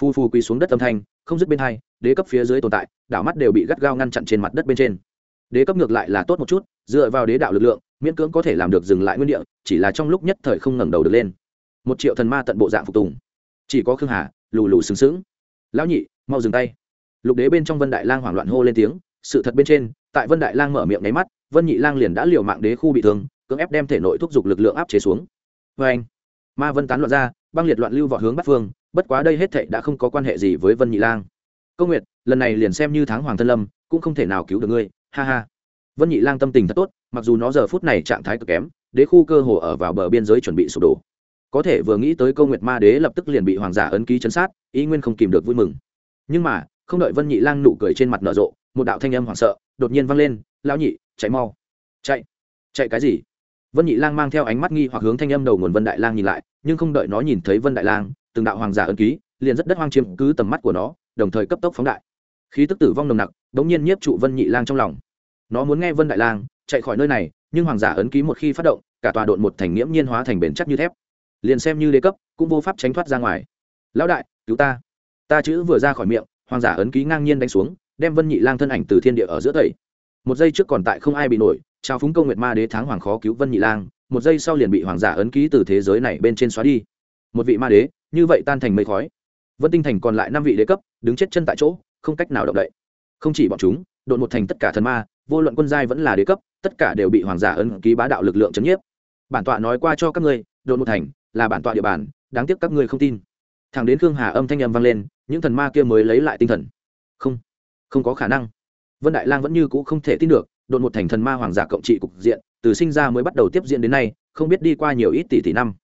Phu phu quỳ xuống đất âm thanh không dứt bên hai, đế cấp phía dưới tồn tại, đảo mắt đều bị gắt gao ngăn chặn trên mặt đất bên trên. Đế cấp ngược lại là tốt một chút, dựa vào đế đạo lực lượng, miễn cưỡng có thể làm được dừng lại nguyên địa, chỉ là trong lúc nhất thời không ngẩng đầu được lên. Một triệu thần ma tận bộ dạng phục tùng. Chỉ có khương hà, lù lù sừng sững. Lão nhị, mau dừng tay. Lục đế bên trong vân đại lang hoảng loạn hô lên tiếng, sự thật bên trên, tại vân đại lang mở miệng nháy mắt, vân nhị lang liền đã liều mạng đế khu bị thương, cưỡng ép đem thể nội thúc giục lực lượng áp chế xuống. Vê anh ma vân tán loạn ra, băng liệt loạn lưu vào hướng bắc phương bất quá đây hết thệ đã không có quan hệ gì với vân nhị lang. Công nguyệt, lần này liền xem như tháng hoàng thân lâm, cũng không thể nào cứu được ngươi, ha ha. Vân nhị lang tâm tình thật tốt, mặc dù nó giờ phút này trạng thái cực kém, đế khu cơ hồ ở vào bờ biên giới chuẩn bị sụp đổ. Có thể vừa nghĩ tới câu nguyệt ma đế lập tức liền bị hoàng giả ấn ký chấn sát, ý nguyên không kìm được vui mừng. Nhưng mà, không đợi vân nhị lang nụ cười trên mặt nở rộ, một đạo thanh âm hoảng sợ đột nhiên vang lên, lão nhị, chạy mau. Chạy? Chạy cái gì? Vân nhị lang mang theo ánh mắt nghi hoặc hướng thanh âm đầu nguồn vân đại lang nhìn lại, nhưng không đợi nó nhìn thấy vân đại lang từng đạo hoàng giả ấn ký, liền rất đất hoang chiếm cứ tầm mắt của nó, đồng thời cấp tốc phóng đại. Khí tức tử vong nồng nặc đống nhiên nhiếp trụ vân nhị lang trong lòng. Nó muốn nghe vân đại lang chạy khỏi nơi này, nhưng hoàng giả ấn ký một khi phát động, cả tòa đội một thành nghiễm nhiên hóa thành bền chắc như thép. Liền xem như đế cấp, cũng vô pháp tránh thoát ra ngoài. Lão đại, cứu ta. Ta chữ vừa ra khỏi miệng, hoàng giả ấn ký ngang nhiên đánh xuống, đem vân nhị lang thân ảnh từ thiên địa ở giữa thầy một giây trước còn tại không ai bị nổi, trao phúng công nguyệt ma đế tháng hoàng khó cứu vân nhị lang, một giây sau liền bị hoàng giả ấn ký từ thế giới này bên trên xóa đi. Một vị ma đế như vậy tan thành mây khói. Vân tinh thành còn lại năm vị đế cấp, đứng chết chân tại chỗ, không cách nào động đậy. Không chỉ bọn chúng, đột một thành tất cả thần ma, vô luận quân giai vẫn là đế cấp, tất cả đều bị hoàng giả ấn ký bá đạo lực lượng chấn nhiếp. Bản tọa nói qua cho các ngươi, đột một thành là bản tọa địa bàn, đáng tiếc các ngươi không tin. Thằng đến khương hà âm thanh âm vang lên, những thần ma kia mới lấy lại tinh thần. Không không có khả năng. Vân đại lang vẫn như cũ không thể tin được, đột một thành thần ma hoàng giả cộng trị cục diện, từ sinh ra mới bắt đầu tiếp diễn đến nay, không biết đi qua nhiều ít tỷ tỷ năm.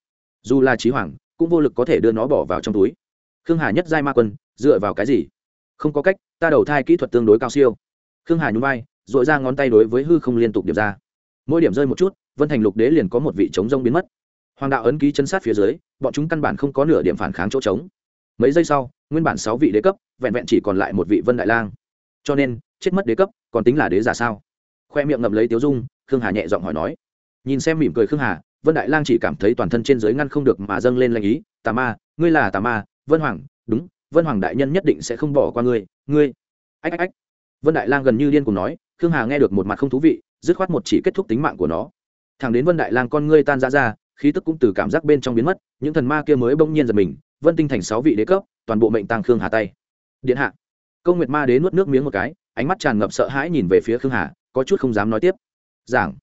Dù là trí hoàng cũng vô lực có thể đưa nó bỏ vào trong túi. Khương hà nhất giai ma quân, dựa vào cái gì? Không có cách, ta đầu thai kỹ thuật tương đối cao siêu. Khương hà nhún vai dội ra ngón tay đối với hư không liên tục điểm ra. Mỗi điểm rơi một chút, vân thành lục đế liền có một vị trống rông biến mất. Hoàng đạo ấn ký chân sát phía dưới, bọn chúng căn bản không có nửa điểm phản kháng chỗ trống. Mấy giây sau, nguyên bản sáu vị đế cấp, vẹn vẹn chỉ còn lại một vị vân đại lang. Cho nên, chết mất đế cấp, còn tính là đế giả sao? Khoe miệng ngậm lấy tiếu dung, khương hà nhẹ giọng hỏi nói. Nhìn xem mỉm cười khương hà vân đại lang chỉ cảm thấy toàn thân trên dưới ngăn không được mà dâng lên lanh ý. Tà ma, ngươi là tà ma, vân hoàng, đúng, vân hoàng đại nhân nhất định sẽ không bỏ qua ngươi ngươi. Ách ách ách. Vân đại lang gần như điên cùng nói, khương hà nghe được một mặt không thú vị, dứt khoát một chỉ kết thúc tính mạng của nó. Thằng đến vân đại lang con ngươi tan ra ra, khí tức cũng từ cảm giác bên trong biến mất, những thần ma kia mới bỗng nhiên giật mình, vân tinh thành sáu vị đế cấp, toàn bộ mệnh tăng khương hà tay. Điện hạ. Công nguyệt ma đế nuốt nước miếng một cái, ánh mắt tràn ngập sợ hãi nhìn về phía khương hà, có chút không dám nói tiếp. Giảng.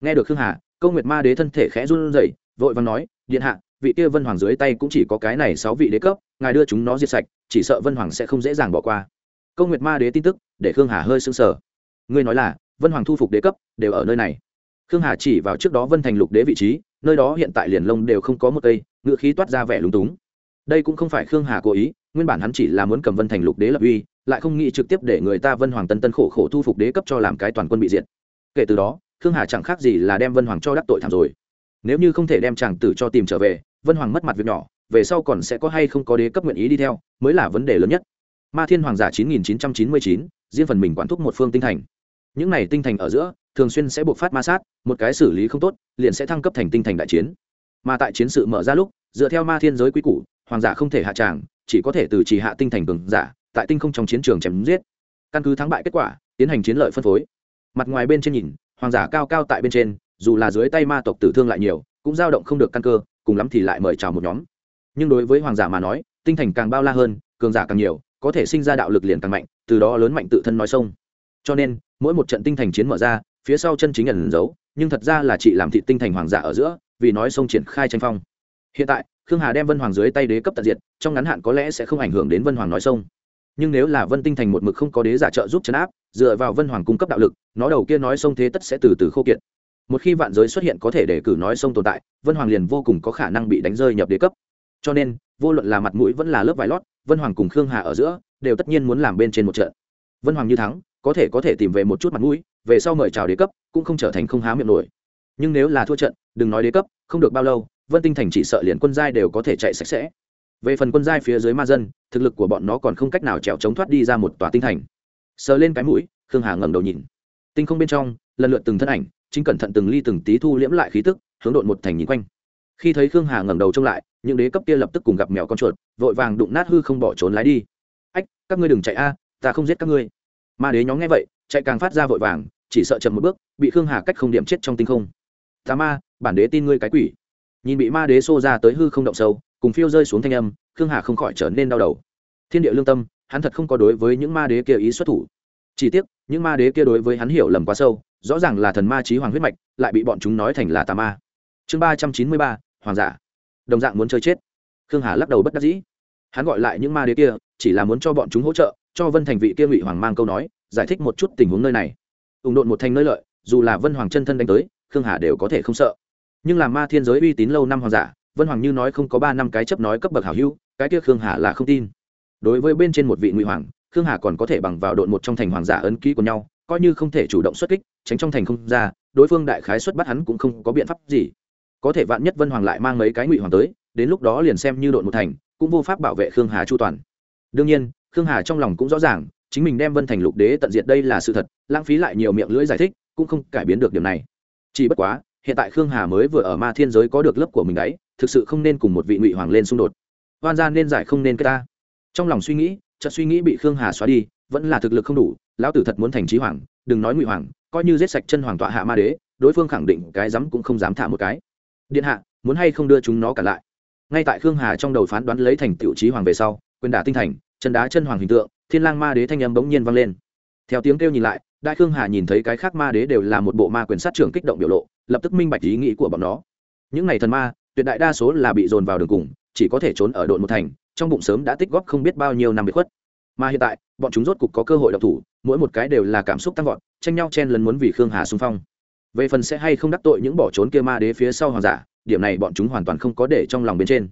Nghe được khương hà công nguyệt ma đế thân thể khẽ run rẩy, vội vàng nói, điện hạ, vị kia vân hoàng dưới tay cũng chỉ có cái này sáu vị đế cấp, ngài đưa chúng nó diệt sạch, chỉ sợ vân hoàng sẽ không dễ dàng bỏ qua. Công nguyệt ma đế tin tức, để khương hà hơi sững sờ. Ngươi nói là, vân hoàng thu phục đế cấp, đều ở nơi này. Khương hà chỉ vào trước đó vân thành lục đế vị trí, nơi đó hiện tại liền lông đều không có một cây ngự khí toát ra vẻ lúng túng. Đây cũng không phải khương hà cố ý, nguyên bản hắn chỉ là muốn cầm vân thành lục đế lập uy, lại không nghĩ trực tiếp để người ta vân hoàng tân tân khổ khổ thu phục đế cấp cho làm cái toàn quân bị diệt. Kể từ đó khương hà chẳng khác gì là đem vân hoàng cho đắc tội thảm rồi. Nếu như không thể đem chàng tử cho tìm trở về, vân hoàng mất mặt việc nhỏ, về sau còn sẽ có hay không có đế cấp nguyện ý đi theo, mới là vấn đề lớn nhất. Ma thiên hoàng giả chín nghìn chín trăm chín mươi chín, riêng phần mình quản thúc một phương tinh thành. Những này tinh thành ở giữa, thường xuyên sẽ buộc phát ma sát, một cái xử lý không tốt, liền sẽ thăng cấp thành tinh thành đại chiến. Mà tại chiến sự mở ra lúc, dựa theo ma thiên giới quý củ, hoàng giả không thể hạ tràng, chỉ có thể từ chỉ hạ tinh thành cường giả, tại tinh không trong chiến trường chém giết. Căn cứ thắng bại kết quả, tiến hành chiến lợi phân phối. Mặt ngoài bên trên nhìn hoàng giả cao cao tại bên trên, dù là dưới tay ma tộc tử thương lại nhiều, cũng dao động không được căn cơ, cùng lắm thì lại mời chào một nhóm. Nhưng đối với hoàng giả mà nói, tinh thành càng bao la hơn, cường giả càng nhiều, có thể sinh ra đạo lực liền càng mạnh, từ đó lớn mạnh tự thân nói sông. Cho nên, mỗi một trận tinh thành chiến mở ra, phía sau chân chính ẩn giấu, nhưng thật ra là chị làm thị tinh thành hoàng giả ở giữa, vì nói sông triển khai tranh phong. Hiện tại, khương hà đem vân hoàng dưới tay đế cấp tận diệt, trong ngắn hạn có lẽ sẽ không ảnh hưởng đến vân hoàng nói sông nhưng nếu là vân tinh thành một mực không có đế giả trợ giúp chấn áp, dựa vào vân hoàng cung cấp đạo lực, nó đầu kia nói sông thế tất sẽ từ từ khô kiệt. Một khi vạn giới xuất hiện có thể để cử nói sông tồn tại, vân hoàng liền vô cùng có khả năng bị đánh rơi nhập đế cấp. Cho nên, vô luận là mặt mũi vẫn là lớp vải lót, vân hoàng cùng khương hà ở giữa, đều tất nhiên muốn làm bên trên một trận. Vân hoàng như thắng, có thể có thể tìm về một chút mặt mũi, về sau mời chào đế cấp, cũng không trở thành không há miệng nổi. Nhưng nếu là thua trận, đừng nói đế cấp, không được bao lâu, vân tinh thành chỉ sợ liền quân giai đều có thể chạy sạch sẽ về phần quân giai phía dưới ma dân, thực lực của bọn nó còn không cách nào trèo chống thoát đi ra một tòa tinh thành. Sờ lên cái mũi, khương hà ngẩng đầu nhìn. Tinh không bên trong, lần lượt từng thân ảnh, chính cẩn thận từng ly từng tí thu liễm lại khí tức, hướng độn một thành nhìn quanh. Khi thấy khương hà ngẩng đầu trông lại, những đế cấp kia lập tức cùng gặp mèo con chuột, vội vàng đụng nát hư không bỏ trốn lái đi. Ách, các ngươi đừng chạy a, ta không giết các ngươi. Ma đế nhóm nghe vậy, chạy càng phát ra vội vàng, chỉ sợ chậm một bước, bị khương hà cách không điểm chết trong tinh không. Tà ma, bản đế tin ngươi cái quỷ. Nhìn bị ma đế xô ra tới hư không động sâu cùng phiêu rơi xuống thanh âm, khương hà không khỏi trở nên đau đầu. Thiên địa lương tâm, hắn thật không có đối với những ma đế kia ý xuất thủ. Chỉ tiếc, những ma đế kia đối với hắn hiểu lầm quá sâu, rõ ràng là thần ma trí hoàng huyết mạch, lại bị bọn chúng nói thành là tà ma. Chương ba trăm chín mươi ba, hoàng giả. Đồng dạng muốn chơi chết. Khương hà lắc đầu bất đắc dĩ. Hắn gọi lại những ma đế kia, chỉ là muốn cho bọn chúng hỗ trợ, cho vân thành vị kia ngụy hoàng mang câu nói, giải thích một chút tình huống nơi này. Ủng độn một thành nơi lợi, dù là vân hoàng chân thân đánh tới, khương hà đều có thể không sợ. Nhưng làm ma thiên giới uy tín lâu năm hoàng giả vân hoàng như nói không có ba năm cái chấp nói cấp bậc hảo hữu, cái kia khương hà là không tin. Đối với bên trên một vị ngụy hoàng, khương hà còn có thể bằng vào đội một trong thành hoàng giả ấn ký của nhau, coi như không thể chủ động xuất kích, tránh trong thành không ra, đối phương đại khái xuất bắt hắn cũng không có biện pháp gì. Có thể vạn nhất vân hoàng lại mang mấy cái ngụy hoàng tới, đến lúc đó liền xem như đội một thành, cũng vô pháp bảo vệ khương hà chu toàn. Đương nhiên, khương hà trong lòng cũng rõ ràng, chính mình đem vân thành lục đế tận diệt đây là sự thật, lãng phí lại nhiều miệng lưỡi giải thích, cũng không cải biến được điều này. Chỉ bất quá hiện tại khương hà mới vừa ở ma thiên giới có được lớp của mình ấy thực sự không nên cùng một vị ngụy hoàng lên xung đột. Hoan gia nên giải không nên cái ta. Trong lòng suy nghĩ, chợt suy nghĩ bị khương hà xóa đi, vẫn là thực lực không đủ, lão tử thật muốn thành trí hoàng, đừng nói ngụy hoàng, coi như giết sạch chân hoàng tọa hạ ma đế, đối phương khẳng định cái dám cũng không dám thả một cái. Điện hạ, muốn hay không đưa chúng nó cả lại? Ngay tại khương hà trong đầu phán đoán lấy thành tiểu trí hoàng về sau, quyền đả tinh thành, chân đá chân hoàng hình tượng, thiên lang ma đế thanh âm bỗng nhiên vang lên. Theo tiếng kêu nhìn lại, đại khương hà nhìn thấy cái khác ma đế đều là một bộ ma quyền sát trưởng kích động biểu lộ lập tức minh bạch ý nghĩ của bọn nó. Những này thần ma, tuyệt đại đa số là bị dồn vào đường cùng, chỉ có thể trốn ở đội một thành, trong bụng sớm đã tích góp không biết bao nhiêu năm bị khuất. Mà hiện tại, bọn chúng rốt cục có cơ hội độc thủ, mỗi một cái đều là cảm xúc tăng vọt, tranh nhau chen lấn muốn vì khương hà xung phong. Về phần sẽ hay không đắc tội những bỏ trốn kia ma đế phía sau hoàng giả, điểm này bọn chúng hoàn toàn không có để trong lòng bên trên.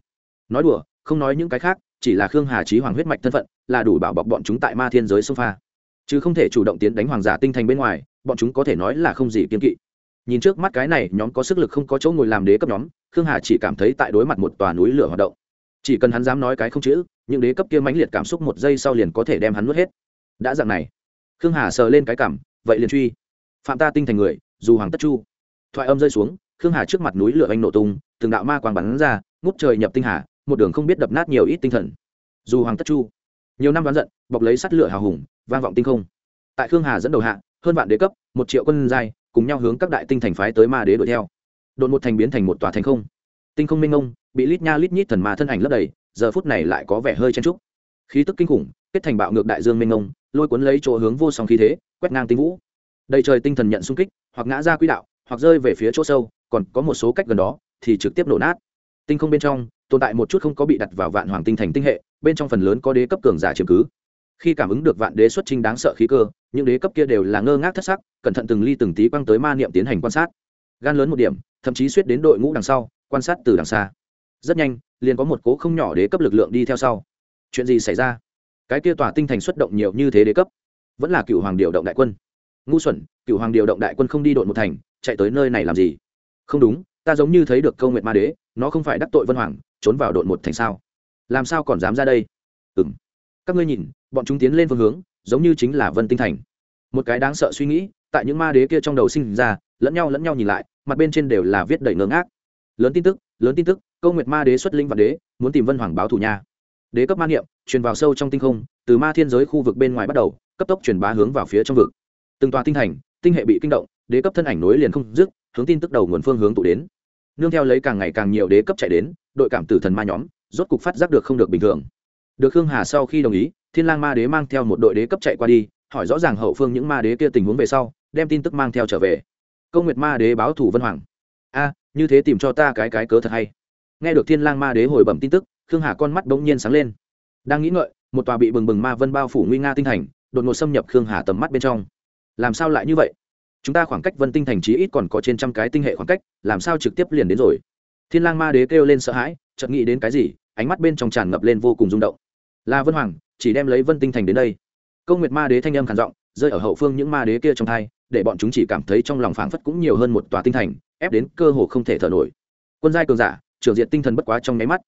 Nói đùa, không nói những cái khác, chỉ là khương hà trí hoàng huyết mạch thân phận, là đủ bảo bọc bọn chúng tại ma thiên giới sông pha. Chứ không thể chủ động tiến đánh hoàng giả tinh thành bên ngoài, bọn chúng có thể nói là không gì kiên kỵ nhìn trước mắt cái này, nhóm có sức lực không có chỗ ngồi làm đế cấp nhóm, khương hà chỉ cảm thấy tại đối mặt một tòa núi lửa hoạt động. Chỉ cần hắn dám nói cái không chữ, những đế cấp kia mãnh liệt cảm xúc một giây sau liền có thể đem hắn nuốt hết. Đã dạng này, khương hà sờ lên cái cảm, vậy liền truy. Phạm ta tinh thành người, dù hoàng tất chu. Thoại âm rơi xuống, khương hà trước mặt núi lửa anh nổ tung, từng đạo ma quang bắn ra, ngút trời nhập tinh hà, một đường không biết đập nát nhiều ít tinh thần. Dù hoàng tất chu, nhiều năm đoán giận, bọc lấy sắt lửa hào hùng, vang vọng tinh không. Tại khương hà dẫn đầu hạ, hơn vạn đế cấp, một triệu quân giai cùng nhau hướng các đại tinh thành phái tới ma đế đuổi theo. Đột một thành biến thành một tòa thành không. Tinh không minh ngông bị lít nha lít nhít thần ma thân ảnh lấp đầy, giờ phút này lại có vẻ hơi chen trúc khí tức kinh khủng, kết thành bạo ngược đại dương minh ngông lôi cuốn lấy chỗ hướng vô song khí thế, quét ngang tinh vũ. Đầy trời tinh thần nhận xung kích, hoặc ngã ra quỹ đạo, hoặc rơi về phía chỗ sâu, còn có một số cách gần đó, thì trực tiếp nổ nát. Tinh không bên trong, tồn tại một chút không có bị đặt vào vạn hoàng tinh thành tinh hệ, bên trong phần lớn có đế cấp cường giả chiếm cứ. Khi cảm ứng được vạn đế xuất trinh đáng sợ khí cơ những đế cấp kia đều là ngơ ngác thất sắc, cẩn thận từng ly từng tí quăng tới ma niệm tiến hành quan sát. Gan lớn một điểm, thậm chí suýt đến đội ngũ đằng sau, quan sát từ đằng xa. Rất nhanh, liền có một cố không nhỏ đế cấp lực lượng đi theo sau. Chuyện gì xảy ra? Cái kia tòa tinh thành xuất động nhiều như thế đế cấp, vẫn là cựu hoàng điều động đại quân. Ngu xuẩn, cựu hoàng điều động đại quân không đi đội một thành, chạy tới nơi này làm gì? Không đúng, ta giống như thấy được câu nguyện ma đế, nó không phải đắc tội vân hoàng, trốn vào đội một thành sao? Làm sao còn dám ra đây? Ừ m các ngươi nhìn, bọn chúng tiến lên phương hướng giống như chính là vân tinh thành. Một cái đáng sợ suy nghĩ, tại những ma đế kia trong đầu sinh ra, lẫn nhau lẫn nhau nhìn lại, mặt bên trên đều là viết đầy ngưỡng ác lớn tin tức, lớn tin tức, câu nguyệt ma đế xuất linh vạn đế, muốn tìm vân hoàng báo thủ nha. Đế cấp ma niệm, truyền vào sâu trong tinh không, từ ma thiên giới khu vực bên ngoài bắt đầu, cấp tốc truyền bá hướng vào phía trong vực. Từng tòa tinh thành, tinh hệ bị kinh động, đế cấp thân ảnh nối liền không dứt, hướng tin tức đầu nguồn phương hướng tụ đến. Nương theo lấy càng ngày càng nhiều đế cấp chạy đến, đội cảm tử thần ma nhóm, rốt cục phát giác được không được bình thường được khương hà sau khi đồng ý, thiên lang ma đế mang theo một đội đế cấp chạy qua đi, hỏi rõ ràng hậu phương những ma đế kia tình huống về sau, đem tin tức mang theo trở về. Công nguyệt ma đế báo thủ vân hoàng. A, như thế tìm cho ta cái cái cớ thật hay. Nghe được thiên lang ma đế hồi bẩm tin tức, khương hà con mắt bỗng nhiên sáng lên. Đang nghĩ ngợi, một tòa bị bừng bừng ma vân bao phủ nguy nga tinh thành, đột ngột xâm nhập khương hà tầm mắt bên trong. Làm sao lại như vậy? Chúng ta khoảng cách vân tinh thành chí ít còn có trên trăm cái tinh hệ khoảng cách, làm sao trực tiếp liền đến rồi? Thiên lang ma đế kêu lên sợ hãi, chợt nghĩ đến cái gì ánh mắt bên trong tràn ngập lên vô cùng rung động. Là vân hoàng, chỉ đem lấy vân tinh thành đến đây. Câu nguyệt ma đế thanh âm khản giọng, rơi ở hậu phương những ma đế kia trong thai, để bọn chúng chỉ cảm thấy trong lòng phảng phất cũng nhiều hơn một tòa tinh thành, ép đến cơ hồ không thể thở nổi. Quân giai cường giả, trưởng diện tinh thần bất quá trong nháy mắt.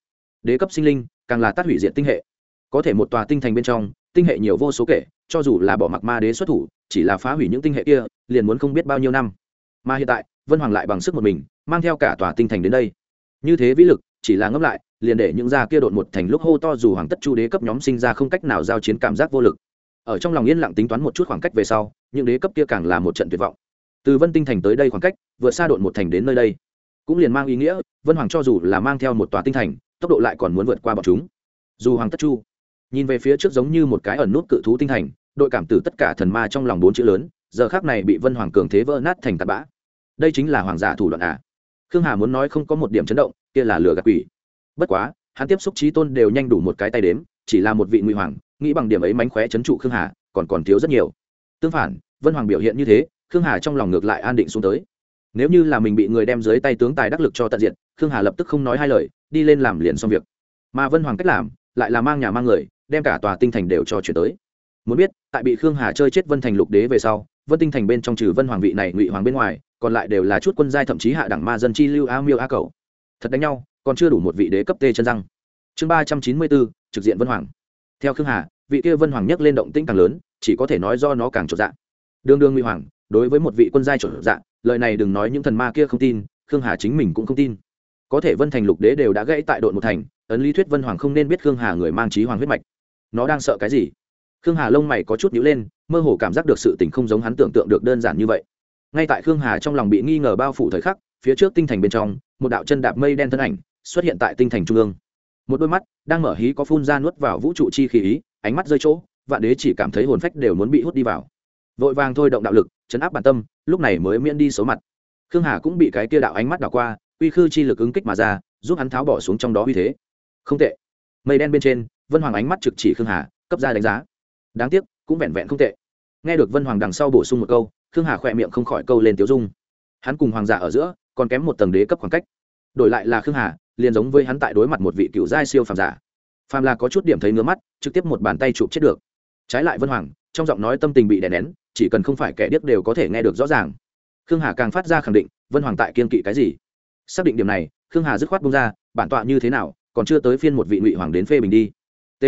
Đế cấp sinh linh, càng là tát hủy diện tinh hệ. Có thể một tòa tinh thành bên trong, tinh hệ nhiều vô số kể, cho dù là bỏ mặc ma đế xuất thủ, chỉ là phá hủy những tinh hệ kia, liền muốn không biết bao nhiêu năm. Mà hiện tại, vân hoàng lại bằng sức một mình, mang theo cả tòa tinh thành đến đây. Như thế vĩ lực chỉ là ngấp lại, liền để những gia kia đột một thành lúc hô to dù hoàng tất chu đế cấp nhóm sinh ra không cách nào giao chiến cảm giác vô lực. Ở trong lòng yên lặng tính toán một chút khoảng cách về sau, những đế cấp kia càng là một trận tuyệt vọng. Từ vân tinh thành tới đây khoảng cách vượt xa đột một thành đến nơi đây, cũng liền mang ý nghĩa, vân hoàng cho dù là mang theo một tòa tinh thành, tốc độ lại còn muốn vượt qua bọn chúng. Dù hoàng tất chu, nhìn về phía trước giống như một cái ẩn nút cự thú tinh thành, đội cảm tử tất cả thần ma trong lòng bốn chữ lớn, giờ khác này bị vân hoàng cường thế vỡ nát thành tạt bã. Đây chính là hoàng giả thủ đoạn à? Khương hà muốn nói không có một điểm chấn động kia là lửa gạt quỷ. Bất quá, hắn tiếp xúc trí tôn đều nhanh đủ một cái tay đếm, chỉ là một vị ngụy hoàng, nghĩ bằng điểm ấy mánh khóe chấn trụ khương hà, còn còn thiếu rất nhiều. Tương phản, vân hoàng biểu hiện như thế, khương hà trong lòng ngược lại an định xuống tới. Nếu như là mình bị người đem dưới tay tướng tài đắc lực cho tận diện khương hà lập tức không nói hai lời, đi lên làm liền xong việc. Mà vân hoàng cách làm, lại là mang nhà mang người, đem cả tòa tinh thành đều cho chuyển tới. Muốn biết, tại bị khương hà chơi chết vân thành lục đế về sau, vân tinh thành bên trong trừ vân hoàng vị này ngụy hoàng bên ngoài, còn lại đều là chút quân giai thậm chí hạ đẳng ma dân chi lưu a miêu a cầu thật đánh nhau, còn chưa đủ một vị đế cấp tê chân răng. Chương ba trăm chín mươi bốn, trực diện vân hoàng. Theo khương hà, vị kia vân hoàng nhấc lên động tĩnh càng lớn, chỉ có thể nói do nó càng trộn dạng đương đương nguy hoàng, đối với một vị quân giai trộn dạng lời này đừng nói những thần ma kia không tin, khương hà chính mình cũng không tin. Có thể vân thành lục đế đều đã gãy tại đội một thành, ấn lý thuyết vân hoàng không nên biết khương hà người mang trí hoàng huyết mạch. Nó đang sợ cái gì? Khương hà lông mày có chút nhữ lên, mơ hồ cảm giác được sự tình không giống hắn tưởng tượng được đơn giản như vậy. Ngay tại khương hà trong lòng bị nghi ngờ bao phủ thời khắc phía trước tinh thành bên trong, một đạo chân đạp mây đen thân ảnh xuất hiện tại tinh thành trung ương. Một đôi mắt đang mở hí có phun ra nuốt vào vũ trụ chi khí ý ánh mắt rơi chỗ, vạn đế chỉ cảm thấy hồn phách đều muốn bị hút đi vào. Vội vàng thôi động đạo lực, chấn áp bản tâm, lúc này mới miễn đi số mặt. Khương hà cũng bị cái kia đạo ánh mắt đảo qua, uy khư chi lực ứng kích mà ra, giúp hắn tháo bỏ xuống trong đó uy thế. Không tệ. Mây đen bên trên, vân hoàng ánh mắt trực chỉ khương hà, cấp ra đánh giá. Đáng tiếc, cũng vẹn vẹn không tệ. Nghe được vân hoàng đằng sau bổ sung một câu, khương hà khỏe miệng không khỏi câu lên tiếu dung. Hắn cùng hoàng giả ở giữa còn kém một tầng đế cấp khoảng cách. Đổi lại là khương hà, liền giống với hắn tại đối mặt một vị cựu giai siêu phàm giả. Phàm là có chút điểm thấy ngứa mắt, trực tiếp một bàn tay chụp chết được. Trái lại vân hoàng, trong giọng nói tâm tình bị đè nén, chỉ cần không phải kẻ điếc đều có thể nghe được rõ ràng. Khương hà càng phát ra khẳng định, vân hoàng tại kiên kỵ cái gì? Xác định điểm này, khương hà dứt khoát bung ra, bản tọa như thế nào, còn chưa tới phiên một vị ngụy hoàng đến phê bình đi. T.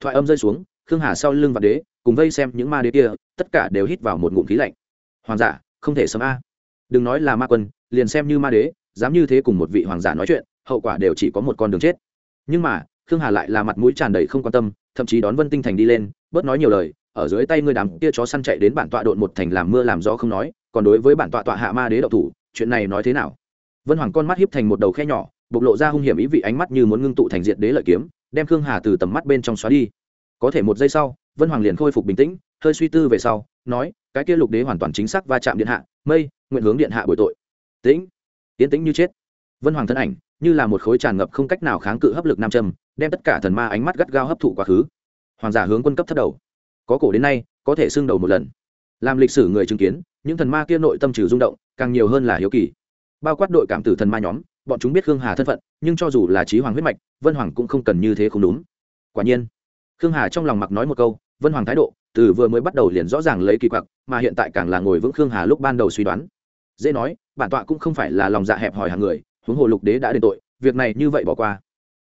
Thoại âm rơi xuống, khương hà sau lưng và đế, cùng vây xem những ma đế kia, tất cả đều hít vào một ngụm khí lạnh. Hoàng giả, không thể sớm a đừng nói là ma quân, liền xem như ma đế, dám như thế cùng một vị hoàng giả nói chuyện, hậu quả đều chỉ có một con đường chết. Nhưng mà, khương hà lại là mặt mũi tràn đầy không quan tâm, thậm chí đón vân tinh thành đi lên, bớt nói nhiều lời, ở dưới tay ngươi đám kia chó săn chạy đến bản tọa độn một thành làm mưa làm gió không nói, còn đối với bản tọa tọa hạ ma đế đậu thủ, chuyện này nói thế nào? Vân hoàng con mắt hiếp thành một đầu khe nhỏ, bộc lộ ra hung hiểm ý vị ánh mắt như muốn ngưng tụ thành diện đế lợi kiếm, đem khương hà từ tầm mắt bên trong xóa đi. Có thể một giây sau, vân hoàng liền khôi phục bình tĩnh, hơi suy tư về sau, nói, cái kia lục đế hoàn toàn chính xác va chạm điện hạ, mây nguyện hướng điện hạ bồi tội. Tĩnh. Tiến tĩnh như chết. Vân hoàng thân ảnh, như là một khối tràn ngập không cách nào kháng cự hấp lực nam châm, đem tất cả thần ma ánh mắt gắt gao hấp thụ quá khứ. Hoàng giả hướng quân cấp thất đầu. Có cổ đến nay, có thể xưng đầu một lần. Làm lịch sử người chứng kiến, những thần ma kia nội tâm trừ rung động, càng nhiều hơn là hiếu kỳ. Bao quát đội cảm tử thần ma nhóm, bọn chúng biết khương hà thân phận, nhưng cho dù là trí hoàng huyết mạch, vân hoàng cũng không cần như thế không đúng. Quả nhiên, khương hà trong lòng mặc nói một câu, vân hoàng thái độ, từ vừa mới bắt đầu liền rõ ràng lấy kỳ quặc, mà hiện tại càng là ngồi vững khương hà lúc ban đầu suy đoán dễ nói, bản tọa cũng không phải là lòng dạ hẹp hòi hàng người, huống hồ lục đế đã đền tội, việc này như vậy bỏ qua.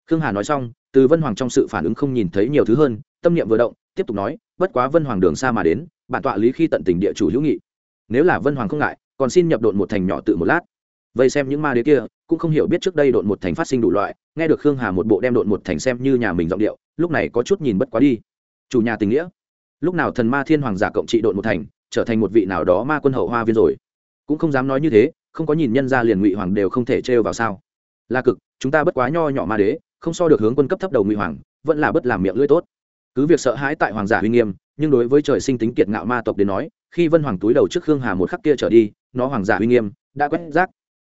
Khương hà nói xong, từ vân hoàng trong sự phản ứng không nhìn thấy nhiều thứ hơn, tâm niệm vừa động, tiếp tục nói, bất quá vân hoàng đường xa mà đến, bản tọa lý khi tận tình địa chủ hữu nghị. Nếu là vân hoàng không ngại, còn xin nhập độn một thành nhỏ tự một lát. Vây xem những ma đế kia, cũng không hiểu biết trước đây độn một thành phát sinh đủ loại, nghe được khương hà một bộ đem độn một thành xem như nhà mình giọng điệu, lúc này có chút nhìn bất quá đi. Chủ nhà tình nghĩa. Lúc nào thần ma thiên hoàng giả cộng trị độn một thành, trở thành một vị nào đó ma quân hậu hoa viên rồi cũng không dám nói như thế, không có nhìn nhân ra liền ngụy hoàng đều không thể trêu vào sao. Là cực, chúng ta bất quá nho nhỏ ma đế, không so được hướng quân cấp thấp đầu ngụy hoàng, vẫn là bất làm miệng lưỡi tốt. Cứ việc sợ hãi tại hoàng giả uy nghiêm, nhưng đối với trời sinh tính kiệt ngạo ma tộc đến nói, khi vân hoàng túi đầu trước khương hà một khắc kia trở đi, nó hoàng giả uy nghiêm, đã quét rác.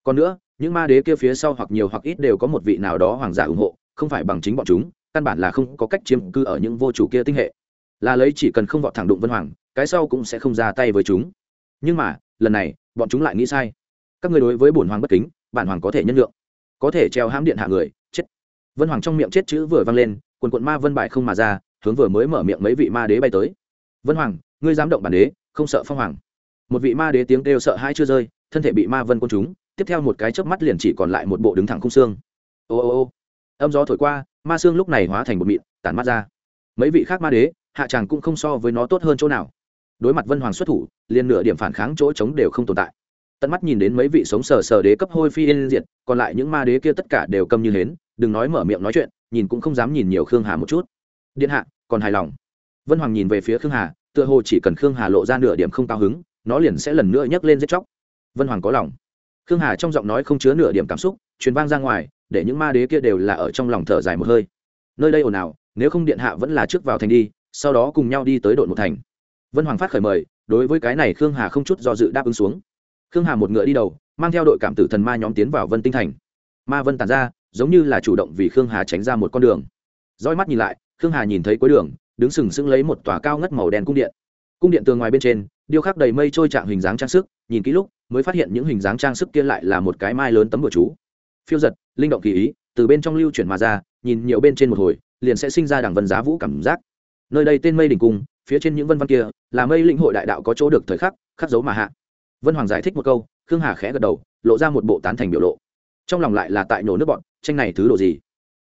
Còn nữa, những ma đế kia phía sau hoặc nhiều hoặc ít đều có một vị nào đó hoàng giả ủng hộ, không phải bằng chính bọn chúng, căn bản là không có cách chiếm cư ở những vô chủ kia tinh hệ. Là lấy chỉ cần không vọt thẳng đụng vân hoàng, cái sau cũng sẽ không ra tay với chúng. Nhưng mà lần này, bọn chúng lại nghĩ sai. Các người đối với bổn hoàng bất kính, bản hoàng có thể nhân lượng có thể treo hãm điện hạ người, chết. Vân hoàng trong miệng chết chữ vừa vang lên, quần quận ma vân bại không mà ra, hướng vừa mới mở miệng mấy vị ma đế bay tới. Vân hoàng, ngươi dám động bản đế, không sợ phong hoàng. Một vị ma đế tiếng kêu sợ hai chưa rơi, thân thể bị ma vân quân chúng tiếp theo một cái chớp mắt liền chỉ còn lại một bộ đứng thẳng khung xương. Ô ô ô. Âm gió thổi qua, ma xương lúc này hóa thành một mịn, tản mắt ra. Mấy vị khác ma đế, hạ tràng cũng không so với nó tốt hơn chỗ nào đối mặt vân hoàng xuất thủ, liền nửa điểm phản kháng chỗ trống đều không tồn tại. Tận mắt nhìn đến mấy vị sống sờ sờ đế cấp hôi phi yên diệt, còn lại những ma đế kia tất cả đều câm như hến, đừng nói mở miệng nói chuyện, nhìn cũng không dám nhìn nhiều khương hà một chút. Điện hạ, còn hài lòng. Vân hoàng nhìn về phía khương hà, tựa hồ chỉ cần khương hà lộ ra nửa điểm không cao hứng, nó liền sẽ lần nữa nhấc lên giết chóc. Vân hoàng có lòng. Khương hà trong giọng nói không chứa nửa điểm cảm xúc, truyền vang ra ngoài, để những ma đế kia đều là ở trong lòng thở dài một hơi. Nơi đây ồn ào, nếu không điện hạ vẫn là trước vào thành đi, sau đó cùng nhau đi tới đội một thành vân hoàng phát khởi mời, đối với cái này khương hà không chút do dự đáp ứng xuống. Khương hà một ngựa đi đầu, mang theo đội cảm tử thần ma nhóm tiến vào vân tinh thành. Ma vân tàn ra, giống như là chủ động vì khương hà tránh ra một con đường. Roi mắt nhìn lại, khương hà nhìn thấy cuối đường, đứng sừng sững lấy một tòa cao ngất màu đen cung điện. Cung điện tường ngoài bên trên, điêu khắc đầy mây trôi trạng hình dáng trang sức, nhìn kỹ lúc, mới phát hiện những hình dáng trang sức kia lại là một cái mai lớn tấm bửa chú. Phiêu giật, linh động kỳ ý, từ bên trong lưu chuyển mà ra, nhìn nhiều bên trên một hồi, liền sẽ sinh ra đảng vân giá vũ cảm giác. Nơi đây tên mây đỉnh cung phía trên những vân văn kia, là mây linh hội đại đạo có chỗ được thời khắc khắc dấu mà hạ. Vân hoàng giải thích một câu, khương hà khẽ gật đầu, lộ ra một bộ tán thành biểu lộ. Trong lòng lại là tại nổ nước bọn, tranh này thứ đồ gì?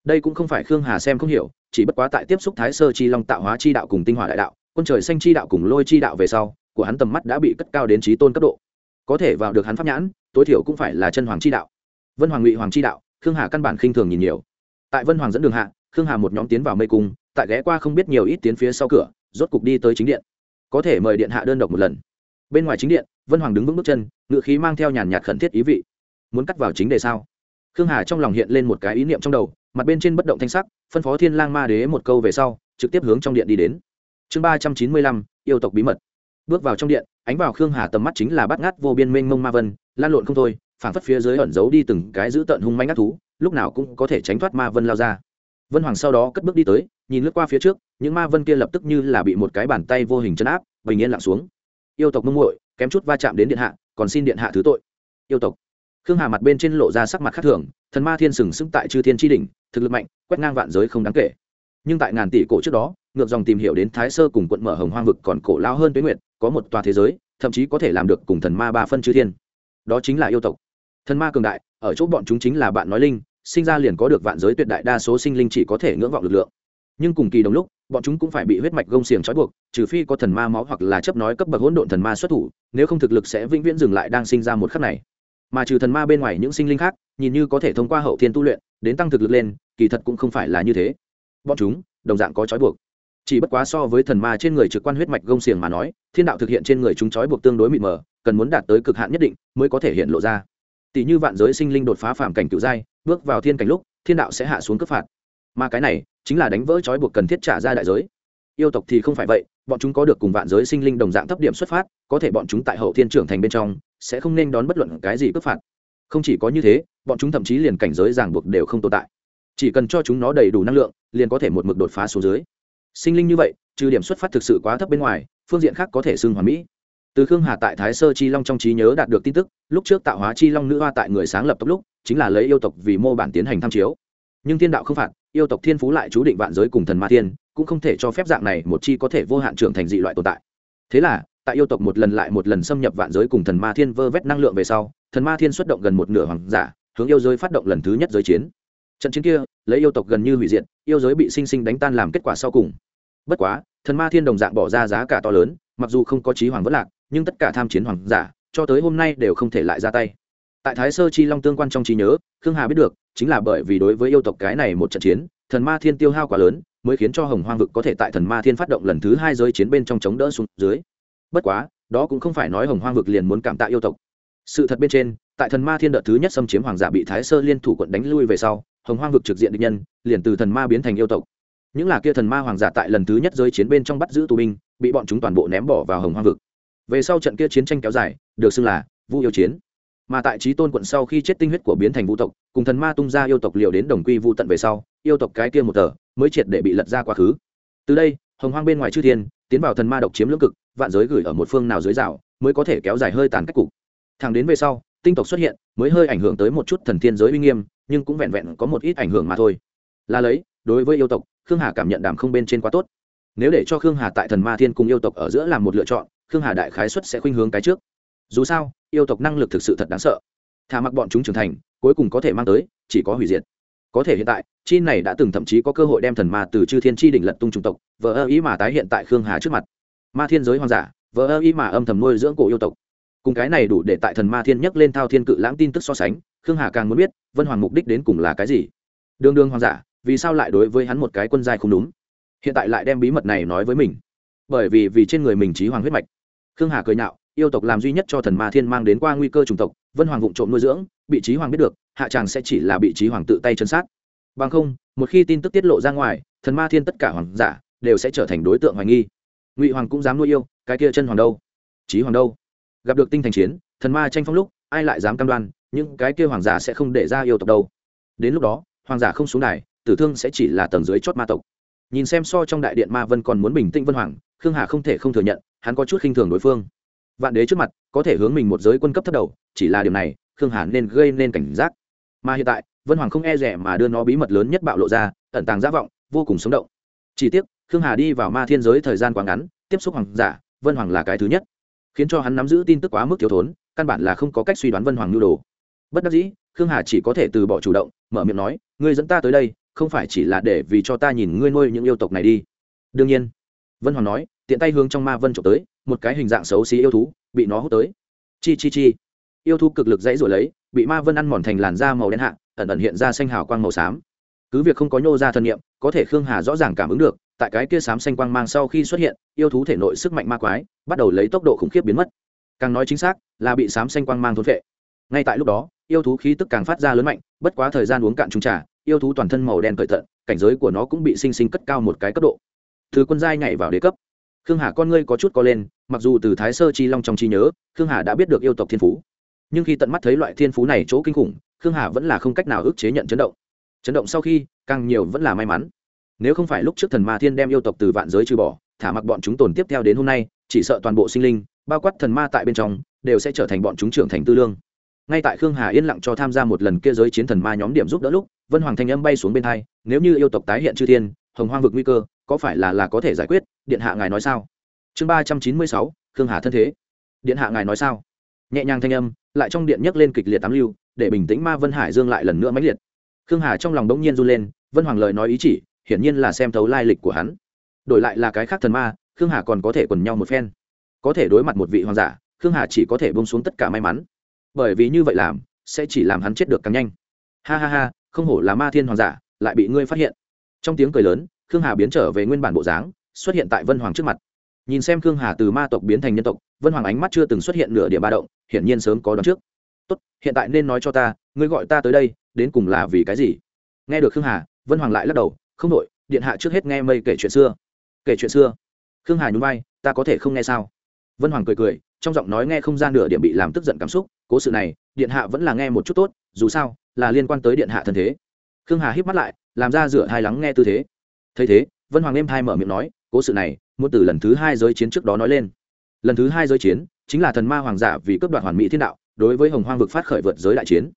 Đây cũng không phải khương hà xem không hiểu, chỉ bất quá tại tiếp xúc thái sơ chi long tạo hóa chi đạo cùng tinh hỏa đại đạo, quân trời xanh chi đạo cùng lôi chi đạo về sau, của hắn tầm mắt đã bị cất cao đến trí tôn cấp độ. Có thể vào được hắn pháp nhãn, tối thiểu cũng phải là chân hoàng chi đạo. Vân hoàng ngụy hoàng chi đạo, khương hà căn bản khinh thường nhìn nhiều. Tại vân hoàng dẫn đường hạ, khương hà một nhóm tiến vào mây cung, tại ghé qua không biết nhiều ít tiến phía sau cửa rốt cục đi tới chính điện. Có thể mời điện hạ đơn độc một lần. Bên ngoài chính điện, vân hoàng đứng vững bước chân ngự khí mang theo nhàn nhạt khẩn thiết ý vị. Muốn cắt vào chính đề sao? Khương hà trong lòng hiện lên một cái ý niệm trong đầu, mặt bên trên bất động thanh sắc, phân phó thiên lang ma đế một câu về sau, trực tiếp hướng trong điện đi đến. Chương ba trăm chín mươi lăm, yêu tộc bí mật. Bước vào trong điện, ánh vào khương hà tầm mắt chính là bắt ngát vô biên mênh mông ma vân, lan lộn không thôi, phảng phất phía dưới ẩn giấu đi từng cái giữ tận hung manh ác thú, lúc nào cũng có thể tránh thoát ma vân lao ra. Vân hoàng sau đó cất bước đi tới nhìn lướt qua phía trước, những ma vân kia lập tức như là bị một cái bàn tay vô hình chấn áp, bình yên lặng xuống. Yêu tộc mông muội, kém chút va chạm đến điện hạ, còn xin điện hạ thứ tội. Yêu tộc. Khương hà mặt bên trên lộ ra sắc mặt khác thường, thần ma thiên sừng sững tại chư thiên tri đình thực lực mạnh, quét ngang vạn giới không đáng kể. Nhưng tại ngàn tỷ cổ trước đó, ngược dòng tìm hiểu đến thái sơ cùng quận mở hồng hoang vực còn cổ lao hơn tuế nguyệt, có một tòa thế giới, thậm chí có thể làm được cùng thần ma ba phân chư thiên. Đó chính là yêu tộc. Thần ma cường đại, ở chỗ bọn chúng chính là bạn nói linh, sinh ra liền có được vạn giới tuyệt đại đa số sinh linh chỉ có thể ngưỡng vọng lực lượng nhưng cùng kỳ đồng lúc, bọn chúng cũng phải bị huyết mạch gông xiềng trói buộc, trừ phi có thần ma máu hoặc là chấp nói cấp bậc hỗn độn thần ma xuất thủ, nếu không thực lực sẽ vĩnh viễn dừng lại đang sinh ra một khắc này. Mà trừ thần ma bên ngoài những sinh linh khác, nhìn như có thể thông qua hậu thiên tu luyện, đến tăng thực lực lên, kỳ thật cũng không phải là như thế. Bọn chúng, đồng dạng có trói buộc. Chỉ bất quá so với thần ma trên người trực quan huyết mạch gông xiềng mà nói, thiên đạo thực hiện trên người chúng trói buộc tương đối mịt mờ, cần muốn đạt tới cực hạn nhất định mới có thể hiện lộ ra. Tỷ như vạn giới sinh linh đột phá phàm cảnh cựu giai, bước vào thiên cảnh lúc, thiên đạo sẽ hạ xuống cấp phạt. Mà cái này chính là đánh vỡ trói buộc cần thiết trả ra đại giới. Yêu tộc thì không phải vậy, bọn chúng có được cùng vạn giới sinh linh đồng dạng thấp điểm xuất phát, có thể bọn chúng tại hậu thiên trưởng thành bên trong, sẽ không nên đón bất luận cái gì cướp phạt. Không chỉ có như thế, bọn chúng thậm chí liền cảnh giới ràng buộc đều không tồn tại. Chỉ cần cho chúng nó đầy đủ năng lượng, liền có thể một mực đột phá xuống dưới. Sinh linh như vậy, trừ điểm xuất phát thực sự quá thấp bên ngoài, phương diện khác có thể xưng hoàn mỹ. Từ khương hà tại thái sơ chi long trong trí nhớ đạt được tin tức, lúc trước tạo hóa chi long nữ hoa tại người sáng lập tốc lúc, chính là lấy yêu tộc vì mô bản tiến hành tham chiếu. Nhưng thiên đạo không phạt yêu tộc thiên phú lại chú định vạn giới cùng thần ma thiên, cũng không thể cho phép dạng này một chi có thể vô hạn trưởng thành dị loại tồn tại. Thế là, tại yêu tộc một lần lại một lần xâm nhập vạn giới cùng thần ma thiên vơ vét năng lượng về sau, thần ma thiên xuất động gần một nửa hoàng giả, hướng yêu giới phát động lần thứ nhất giới chiến. Trận chiến kia, lấy yêu tộc gần như hủy diệt, yêu giới bị sinh sinh đánh tan làm kết quả sau cùng. Bất quá, thần ma thiên đồng dạng bỏ ra giá cả to lớn, mặc dù không có trí hoàng vất lạc, nhưng tất cả tham chiến hoàng giả, cho tới hôm nay đều không thể lại ra tay. Tại thái sơ chi long tương quan trong trí nhớ, khương hà biết được chính là bởi vì đối với yêu tộc cái này một trận chiến, thần ma thiên tiêu hao quá lớn, mới khiến cho hồng hoang vực có thể tại thần ma thiên phát động lần thứ hai giới chiến bên trong chống đỡ xuống dưới. Bất quá, đó cũng không phải nói hồng hoang vực liền muốn cảm tạ yêu tộc. Sự thật bên trên, tại thần ma thiên đợt thứ nhất xâm chiếm hoàng giả bị thái sơ liên thủ quận đánh lui về sau, hồng hoang vực trực diện địch nhân, liền từ thần ma biến thành yêu tộc. Những là kia thần ma hoàng giả tại lần thứ nhất giới chiến bên trong bắt giữ tù binh, bị bọn chúng toàn bộ ném bỏ vào hồng hoang vực. Về sau trận kia chiến tranh kéo dài, được xưng là vu yêu chiến mà tại trí tôn quận sau khi chết tinh huyết của biến thành vũ tộc, cùng thần ma tung ra yêu tộc liều đến đồng quy vu tận về sau, yêu tộc cái kia một tờ mới triệt để bị lật ra quá khứ. Từ đây, hồng hoang bên ngoài chư thiên tiến vào thần ma độc chiếm lưỡng cực, vạn giới gửi ở một phương nào dưới rào mới có thể kéo dài hơi tàn cách cục. Thẳng đến về sau, tinh tộc xuất hiện mới hơi ảnh hưởng tới một chút thần thiên giới uy nghiêm, nhưng cũng vẹn vẹn có một ít ảnh hưởng mà thôi. Là lấy, đối với yêu tộc, khương hà cảm nhận đàm không bên trên quá tốt. Nếu để cho khương hà tại thần ma thiên cùng yêu tộc ở giữa làm một lựa chọn, khương hà đại khái xuất sẽ khuynh hướng cái trước. Dù sao yêu tộc năng lực thực sự thật đáng sợ. Thả mặc bọn chúng trưởng thành, cuối cùng có thể mang tới, chỉ có hủy diệt. Có thể hiện tại, chi này đã từng thậm chí có cơ hội đem thần ma từ chư thiên chi đỉnh lật tung chủng tộc vờ ơ ý mà tái hiện tại khương hà trước mặt. Ma thiên giới hoang giả vờ ơ ý mà âm thầm nuôi dưỡng cổ yêu tộc. Cùng cái này đủ để tại thần ma thiên nhấc lên thao thiên cự lãng tin tức so sánh, khương hà càng muốn biết, vân hoàng mục đích đến cùng là cái gì. Đường đường hoàng giả vì sao lại đối với hắn một cái quân giai không đúng? Hiện tại lại đem bí mật này nói với mình. Bởi vì vì trên người mình trí hoàng huyết mạch. Khương hà cười nhạo yêu tộc làm duy nhất cho thần ma thiên mang đến qua nguy cơ chủng tộc, vân hoàng vụng trộm nuôi dưỡng, bị trí hoàng biết được, hạ tràng sẽ chỉ là bị trí hoàng tự tay chân sát. Bằng không, một khi tin tức tiết lộ ra ngoài, thần ma thiên tất cả hoàng giả đều sẽ trở thành đối tượng hoài nghi. Ngụy hoàng cũng dám nuôi yêu, cái kia chân hoàng đâu? Trí hoàng đâu? Gặp được tinh thành chiến, thần ma tranh phong lúc, ai lại dám cam đoan, những cái kia hoàng giả sẽ không để ra yêu tộc đâu? Đến lúc đó, hoàng giả không xuống đài, tử thương sẽ chỉ là tầng dưới chót ma tộc. Nhìn xem so trong đại điện ma vân còn muốn bình tĩnh vân hoàng, khương hà không thể không thừa nhận, hắn có chút khinh thường đối phương vạn đế trước mặt, có thể hướng mình một giới quân cấp thấp đầu, chỉ là điều này, khương hà nên gây nên cảnh giác. Mà hiện tại, vân hoàng không e rẻ mà đưa nó bí mật lớn nhất bạo lộ ra, ẩn tàng giả vọng, vô cùng sống động. Chỉ tiếc, khương hà đi vào ma thiên giới thời gian quá ngắn, tiếp xúc hoàng giả, vân hoàng là cái thứ nhất. Khiến cho hắn nắm giữ tin tức quá mức thiếu thốn, căn bản là không có cách suy đoán vân hoàng nhu đồ. Bất đắc dĩ, khương hà chỉ có thể từ bỏ chủ động, mở miệng nói, ngươi dẫn ta tới đây, không phải chỉ là để vì cho ta nhìn ngươi nuôi những yêu tộc này đi. Đương nhiên, vân hoàng nói, tiện tay hướng trong ma vân trộm tới một cái hình dạng xấu xí yêu thú, bị nó hút tới. Chi chi chi. Yêu thú cực lực dãy rồi lấy, bị ma vân ăn mòn thành làn da màu đen hạ, ẩn ẩn hiện ra xanh hào quang màu xám. Cứ việc không có nhô ra thân nhiệm có thể khương hà rõ ràng cảm ứng được, tại cái kia xám xanh quang mang sau khi xuất hiện, yêu thú thể nội sức mạnh ma quái, bắt đầu lấy tốc độ khủng khiếp biến mất. Càng nói chính xác, là bị xám xanh quang mang thốn vệ ngay tại lúc đó, yêu thú khí tức càng phát ra lớn mạnh, bất quá thời gian uống cạn trung trà, yêu thú toàn thân màu đen cởi tận, cảnh giới của nó cũng bị sinh sinh cất cao một cái cấp độ. Thứ quân giai nhảy vào đế cấp khương hà con ngươi có chút co lên, mặc dù từ thái sơ chi long trong chi nhớ, khương hà đã biết được yêu tộc thiên phú. Nhưng khi tận mắt thấy loại thiên phú này chỗ kinh khủng, khương hà vẫn là không cách nào ức chế nhận chấn động. Chấn động sau khi, càng nhiều vẫn là may mắn. Nếu không phải lúc trước thần ma thiên đem yêu tộc từ vạn giới trừ bỏ, thả mặc bọn chúng tồn tiếp theo đến hôm nay, chỉ sợ toàn bộ sinh linh, bao quát thần ma tại bên trong, đều sẽ trở thành bọn chúng trưởng thành tư lương. Ngay tại khương hà yên lặng cho tham gia một lần kia giới chiến thần ma nhóm điểm giúp đỡ lúc, vân hoàng thanh âm bay xuống bên hai, nếu như yêu tộc tái hiện chư thiên, hồng hoang vực nguy cơ có phải là là có thể giải quyết, điện hạ ngài nói sao? Chương ba trăm chín mươi sáu, khương hà thân thế. Điện hạ ngài nói sao? Nhẹ nhàng thanh âm, lại trong điện nhấc lên kịch liệt tám lưu, để bình tĩnh ma vân hải dương lại lần nữa mãnh liệt. Khương hà trong lòng đống nhiên run lên, vân hoàng lời nói ý chỉ, hiển nhiên là xem thấu lai lịch của hắn. Đổi lại là cái khác thần ma, khương hà còn có thể quần nhau một phen. Có thể đối mặt một vị hoàng giả, khương hà chỉ có thể bông xuống tất cả may mắn. Bởi vì như vậy làm, sẽ chỉ làm hắn chết được càng nhanh. Ha ha ha, không hổ là ma thiên hoàng giả, lại bị ngươi phát hiện. Trong tiếng cười lớn khương hà biến trở về nguyên bản bộ dáng, xuất hiện tại vân hoàng trước mặt. Nhìn xem khương hà từ ma tộc biến thành nhân tộc, vân hoàng ánh mắt chưa từng xuất hiện nửa địa ba động, hiển nhiên sớm có đón trước. Tốt, hiện tại nên nói cho ta, ngươi gọi ta tới đây, đến cùng là vì cái gì? Nghe được khương hà, vân hoàng lại lắc đầu, không đội điện hạ trước hết nghe mây kể chuyện xưa. Kể chuyện xưa? Khương hà nhún vai, ta có thể không nghe sao? Vân hoàng cười cười, trong giọng nói nghe không gian nửa điểm bị làm tức giận cảm xúc, cố sự này, điện hạ vẫn là nghe một chút tốt, dù sao là liên quan tới điện hạ thân thế. Khương hà hít mắt lại, làm ra rửa hai lắng nghe tư thế thấy thế, vân hoàng êm hai mở miệng nói, cố sự này, muốn từ lần thứ hai giới chiến trước đó nói lên. Lần thứ hai giới chiến, chính là thần ma hoàng giả vì cướp đoạt hoàn mỹ thiên đạo, đối với hồng hoang vực phát khởi vượt giới đại chiến.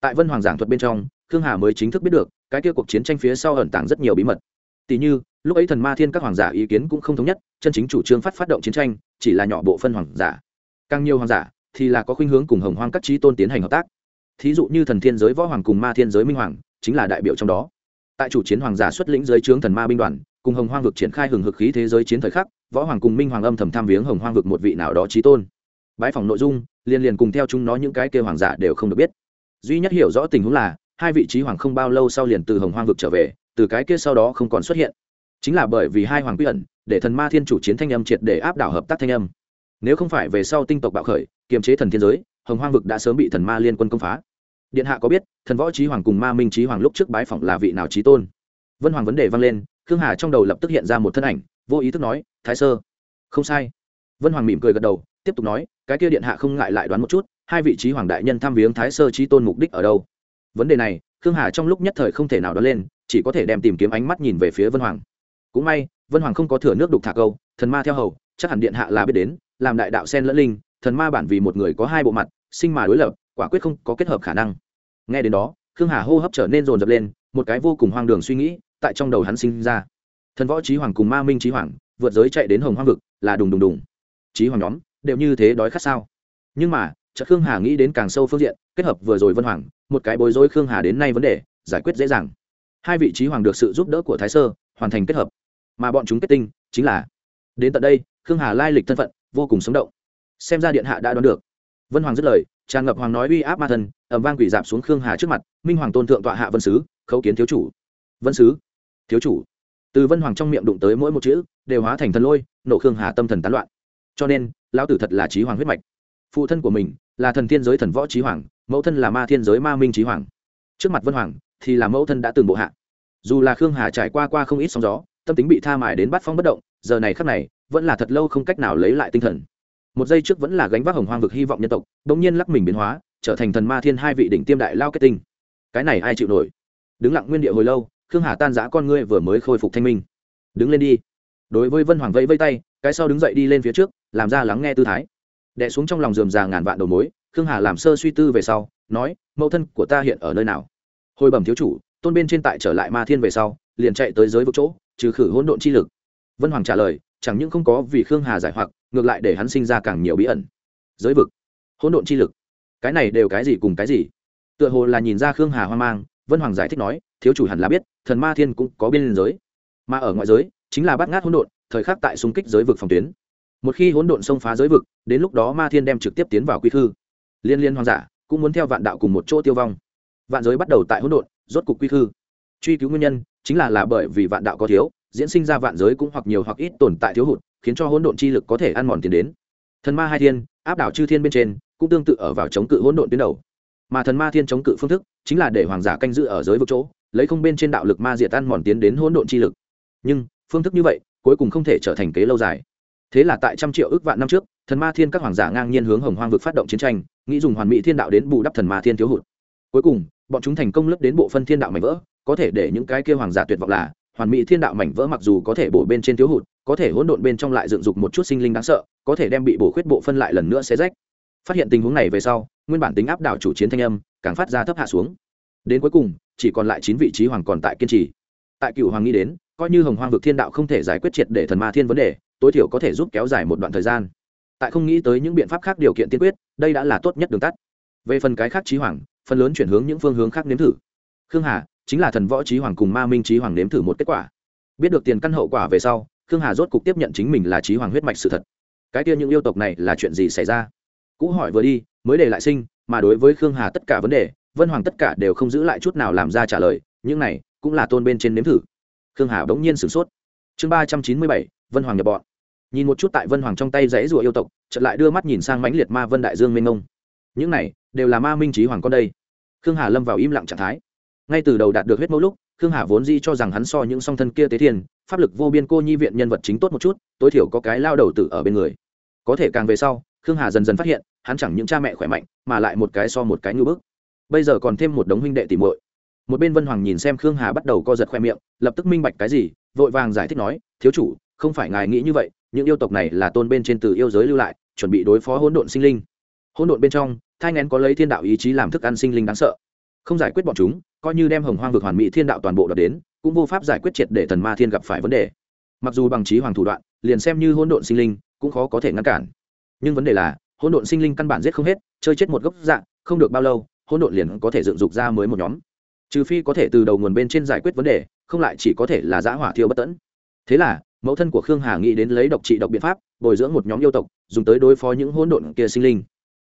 Tại vân hoàng giảng thuật bên trong, khương hà mới chính thức biết được, cái kia cuộc chiến tranh phía sau ẩn tàng rất nhiều bí mật. Tỷ như, lúc ấy thần ma thiên các hoàng giả ý kiến cũng không thống nhất, chân chính chủ trương phát phát động chiến tranh, chỉ là nhỏ bộ phân hoàng giả. Càng nhiều hoàng giả, thì là có khuynh hướng cùng hồng hoang các trí tôn tiến hành hợp tác. Thí dụ như thần thiên giới võ hoàng cùng ma thiên giới minh hoàng, chính là đại biểu trong đó tại chủ chiến hoàng giả xuất lĩnh giới trướng thần ma binh đoàn, cùng hồng hoang vực triển khai hừng hực khí thế giới chiến thời khắc, võ hoàng cùng minh hoàng âm thầm tham viếng hồng hoang vực một vị nào đó trí tôn. Bãi phòng nội dung liên liền cùng theo chúng nó những cái kêu hoàng giả đều không được biết. Duy nhất hiểu rõ tình huống là, hai vị trí hoàng không bao lâu sau liền từ hồng hoang vực trở về, từ cái kia sau đó không còn xuất hiện. Chính là bởi vì hai hoàng quy ẩn, để thần ma thiên chủ chiến thanh âm triệt để áp đảo hợp tác thanh âm. Nếu không phải về sau tinh tộc bạo khởi, kiềm chế thần thiên giới, hồng hoang vực đã sớm bị thần ma liên quân công phá điện hạ có biết, thần võ trí hoàng cùng ma minh trí hoàng lúc trước bái phỏng là vị nào trí tôn? Vân hoàng vấn đề vang lên, khương hà trong đầu lập tức hiện ra một thân ảnh, vô ý thức nói, thái sơ. Không sai. Vân hoàng mỉm cười gật đầu, tiếp tục nói, cái kia điện hạ không ngại lại đoán một chút, hai vị trí hoàng đại nhân thăm viếng thái sơ trí tôn mục đích ở đâu? Vấn đề này, khương hà trong lúc nhất thời không thể nào đoán lên, chỉ có thể đem tìm kiếm ánh mắt nhìn về phía vân hoàng. Cũng may, vân hoàng không có thừa nước đục thả câu, thần ma theo hầu, chắc hẳn điện hạ là biết đến, làm đại đạo sen lẫn linh, thần ma bản vì một người có hai bộ mặt, sinh mà đối lập quả quyết không có kết hợp khả năng. Nghe đến đó, khương hà hô hấp trở nên rồn rập lên, một cái vô cùng hoang đường suy nghĩ tại trong đầu hắn sinh ra. Thần võ trí hoàng cùng ma minh trí hoàng, vượt giới chạy đến hồng hoang vực, là đùng đùng đùng. Trí hoàng nhóm, đều như thế đói khát sao? Nhưng mà, chợt khương hà nghĩ đến càng sâu phương diện, kết hợp vừa rồi vân hoàng, một cái bối rối khương hà đến nay vấn đề, giải quyết dễ dàng. Hai vị trí hoàng được sự giúp đỡ của thái sơ, hoàn thành kết hợp. Mà bọn chúng kết tinh, chính là, đến tận đây, khương hà lai lịch thân phận, vô cùng sống động. Xem ra điện hạ đã đoán được. Vân hoàng dứt lời tràn ngập hoàng nói uy áp ma thần ẩm vang quỷ dạp xuống khương hà trước mặt, minh hoàng tôn thượng tọa hạ vân sứ, khấu kiến thiếu chủ. Vân sứ, thiếu chủ. Từ vân hoàng trong miệng đụng tới mỗi một chữ, đều hóa thành thần lôi, nổ khương hà tâm thần tán loạn. Cho nên, lão tử thật là trí hoàng huyết mạch. Phụ thân của mình là thần thiên giới thần võ trí hoàng, mẫu thân là ma thiên giới ma minh trí hoàng. Trước mặt vân hoàng thì là mẫu thân đã từng bộ hạ. Dù là khương hà trải qua qua không ít sóng gió, tâm tính bị tha mài đến bắt phong bất động, giờ này khắc này vẫn là thật lâu không cách nào lấy lại tinh thần một giây trước vẫn là gánh vác hồng hoang vực hy vọng nhân tộc đ ỗ n g nhiên lắc mình biến hóa, trở thành thần ma thiên hai vị đỉnh tiêm đại lao kết tinh. Cái này ai chịu nổi? Đứng lặng nguyên địa hồi lâu, khương hà tan giã con ngươi vừa mới khôi phục thanh minh. Đứng lên đi. Đối với vân hoàng vẫy vây tay, cái sau đứng dậy đi lên phía trước, làm ra lắng nghe tư thái. Đẻ xuống trong lòng dườm già ngàn vạn đầu mối, khương hà làm sơ suy tư về sau, nói, mẫu thân của ta hiện ở nơi nào? Hồi bẩm thiếu chủ, tôn bên trên tại trở lại ma thiên về sau, liền chạy tới giới vực chỗ, trừ khử hỗn độn chi lực. Vân hoàng trả lời, chẳng những không có vì khương hà giải hoặc ngược lại để hắn sinh ra càng nhiều bí ẩn. Giới vực, hỗn độn chi lực, cái này đều cái gì cùng cái gì? Tựa hồ là nhìn ra khương hà hoang mang, vân hoàng giải thích nói, thiếu chủ hẳn là biết, thần ma thiên cũng có biên giới. Mà ở ngoại giới, chính là bắt ngát hỗn độn, thời khắc tại xung kích giới vực phòng tuyến. Một khi hỗn độn xông phá giới vực, đến lúc đó ma thiên đem trực tiếp tiến vào quy thư liên liên hoàng giả cũng muốn theo vạn đạo cùng một chỗ tiêu vong. Vạn giới bắt đầu tại hỗn độn, rốt cục quy thư truy cứu nguyên nhân chính là là bởi vì vạn đạo có thiếu, diễn sinh ra vạn giới cũng hoặc nhiều hoặc ít tồn tại thiếu hụt khiến cho hỗn độn chi lực có thể ăn mòn tiền đến. Thần ma hai thiên, áp đảo chư thiên bên trên, cũng tương tự ở vào chống cự hỗn độn tuyến đầu. Mà thần ma thiên chống cự phương thức, chính là để hoàng giả canh giữ ở giới vực chỗ, lấy không bên trên đạo lực ma diệt ăn mòn tiến đến hỗn độn chi lực. Nhưng, phương thức như vậy, cuối cùng không thể trở thành kế lâu dài. Thế là tại trăm triệu ước vạn năm trước, thần ma thiên các hoàng giả ngang nhiên hướng hồng hoang vực phát động chiến tranh, nghĩ dùng hoàn mỹ thiên đạo đến bù đắp thần ma thiên thiếu hụt. Cuối cùng, bọn chúng thành công lấp đến bộ phân thiên đạo mảnh vỡ, có thể để những cái kia hoàng giả tuyệt vọng là hoàn mỹ thiên đạo mảnh vỡ mặc dù có thể bổ bên trên thiếu hụt, có thể hỗn độn bên trong lại dựng dục một chút sinh linh đáng sợ, có thể đem bị bổ khuyết bộ phân lại lần nữa xé rách. Phát hiện tình huống này về sau, nguyên bản tính áp đảo chủ chiến thanh âm, càng phát ra thấp hạ xuống. Đến cuối cùng, chỉ còn lại chín vị trí hoàng còn tại kiên trì. Tại cựu hoàng nghĩ đến, coi như hồng hoang vực thiên đạo không thể giải quyết triệt để thần ma thiên vấn đề, tối thiểu có thể giúp kéo dài một đoạn thời gian. Tại không nghĩ tới những biện pháp khác điều kiện tiên quyết, đây đã là tốt nhất đường tắt. Về phần cái khác trí hoàng, phần lớn chuyển hướng những phương hướng khác nếm thử. Khương hà chính là thần võ trí hoàng cùng ma minh trí hoàng nếm thử một kết quả. Biết được tiền căn hậu quả về sau, khương hà rốt cục tiếp nhận chính mình là trí hoàng huyết mạch sự thật. Cái kia những yêu tộc này là chuyện gì xảy ra? Cũ hỏi vừa đi, mới để lại sinh, mà đối với khương hà tất cả vấn đề, vân hoàng tất cả đều không giữ lại chút nào làm ra trả lời, những này cũng là tôn bên trên nếm thử. Khương hà bỗng nhiên sửng sốt. Chương ba trăm chín mươi bảy, vân hoàng nhập bọn. Nhìn một chút tại vân hoàng trong tay dãy rùa yêu tộc, chợt lại đưa mắt nhìn sang mãnh liệt ma vân đại dương mênh ngông. Những này đều là ma minh trí hoàng con đây. Khương hà lâm vào im lặng trạng thái ngay từ đầu đạt được huyết mẫu lúc, khương hà vốn di cho rằng hắn so những song thân kia tế thiên pháp lực vô biên cô nhi viện nhân vật chính tốt một chút, tối thiểu có cái lao đầu tử ở bên người. Có thể càng về sau, khương hà dần dần phát hiện, hắn chẳng những cha mẹ khỏe mạnh, mà lại một cái so một cái ngư bức. Bây giờ còn thêm một đống huynh đệ tìm muội. Một bên vân hoàng nhìn xem khương hà bắt đầu co giật khoe miệng, lập tức minh bạch cái gì, vội vàng giải thích nói, thiếu chủ, không phải ngài nghĩ như vậy, những yêu tộc này là tôn bên trên từ yêu giới lưu lại, chuẩn bị đối phó hỗn độn sinh linh. Hỗn độn bên trong, thai ngén có lấy thiên đạo ý chí làm thức ăn sinh linh đáng sợ. Không giải quyết bọn chúng coi như đem hồng hoang vực hoàn mỹ thiên đạo toàn bộ đoạt đến, cũng vô pháp giải quyết triệt để thần ma thiên gặp phải vấn đề. Mặc dù bằng trí hoàng thủ đoạn, liền xem như hỗn độn sinh linh, cũng khó có thể ngăn cản. Nhưng vấn đề là, hỗn độn sinh linh căn bản giết không hết, chơi chết một gốc dạng, không được bao lâu, hỗn độn liền có thể dựng dục ra mới một nhóm. Trừ phi có thể từ đầu nguồn bên trên giải quyết vấn đề, không lại chỉ có thể là giã hỏa thiêu bất tẫn. Thế là, mẫu thân của khương hà nghĩ đến lấy độc trị độc biện pháp, bồi dưỡng một nhóm yêu tộc, dùng tới đối phó những hỗn độn kia sinh linh.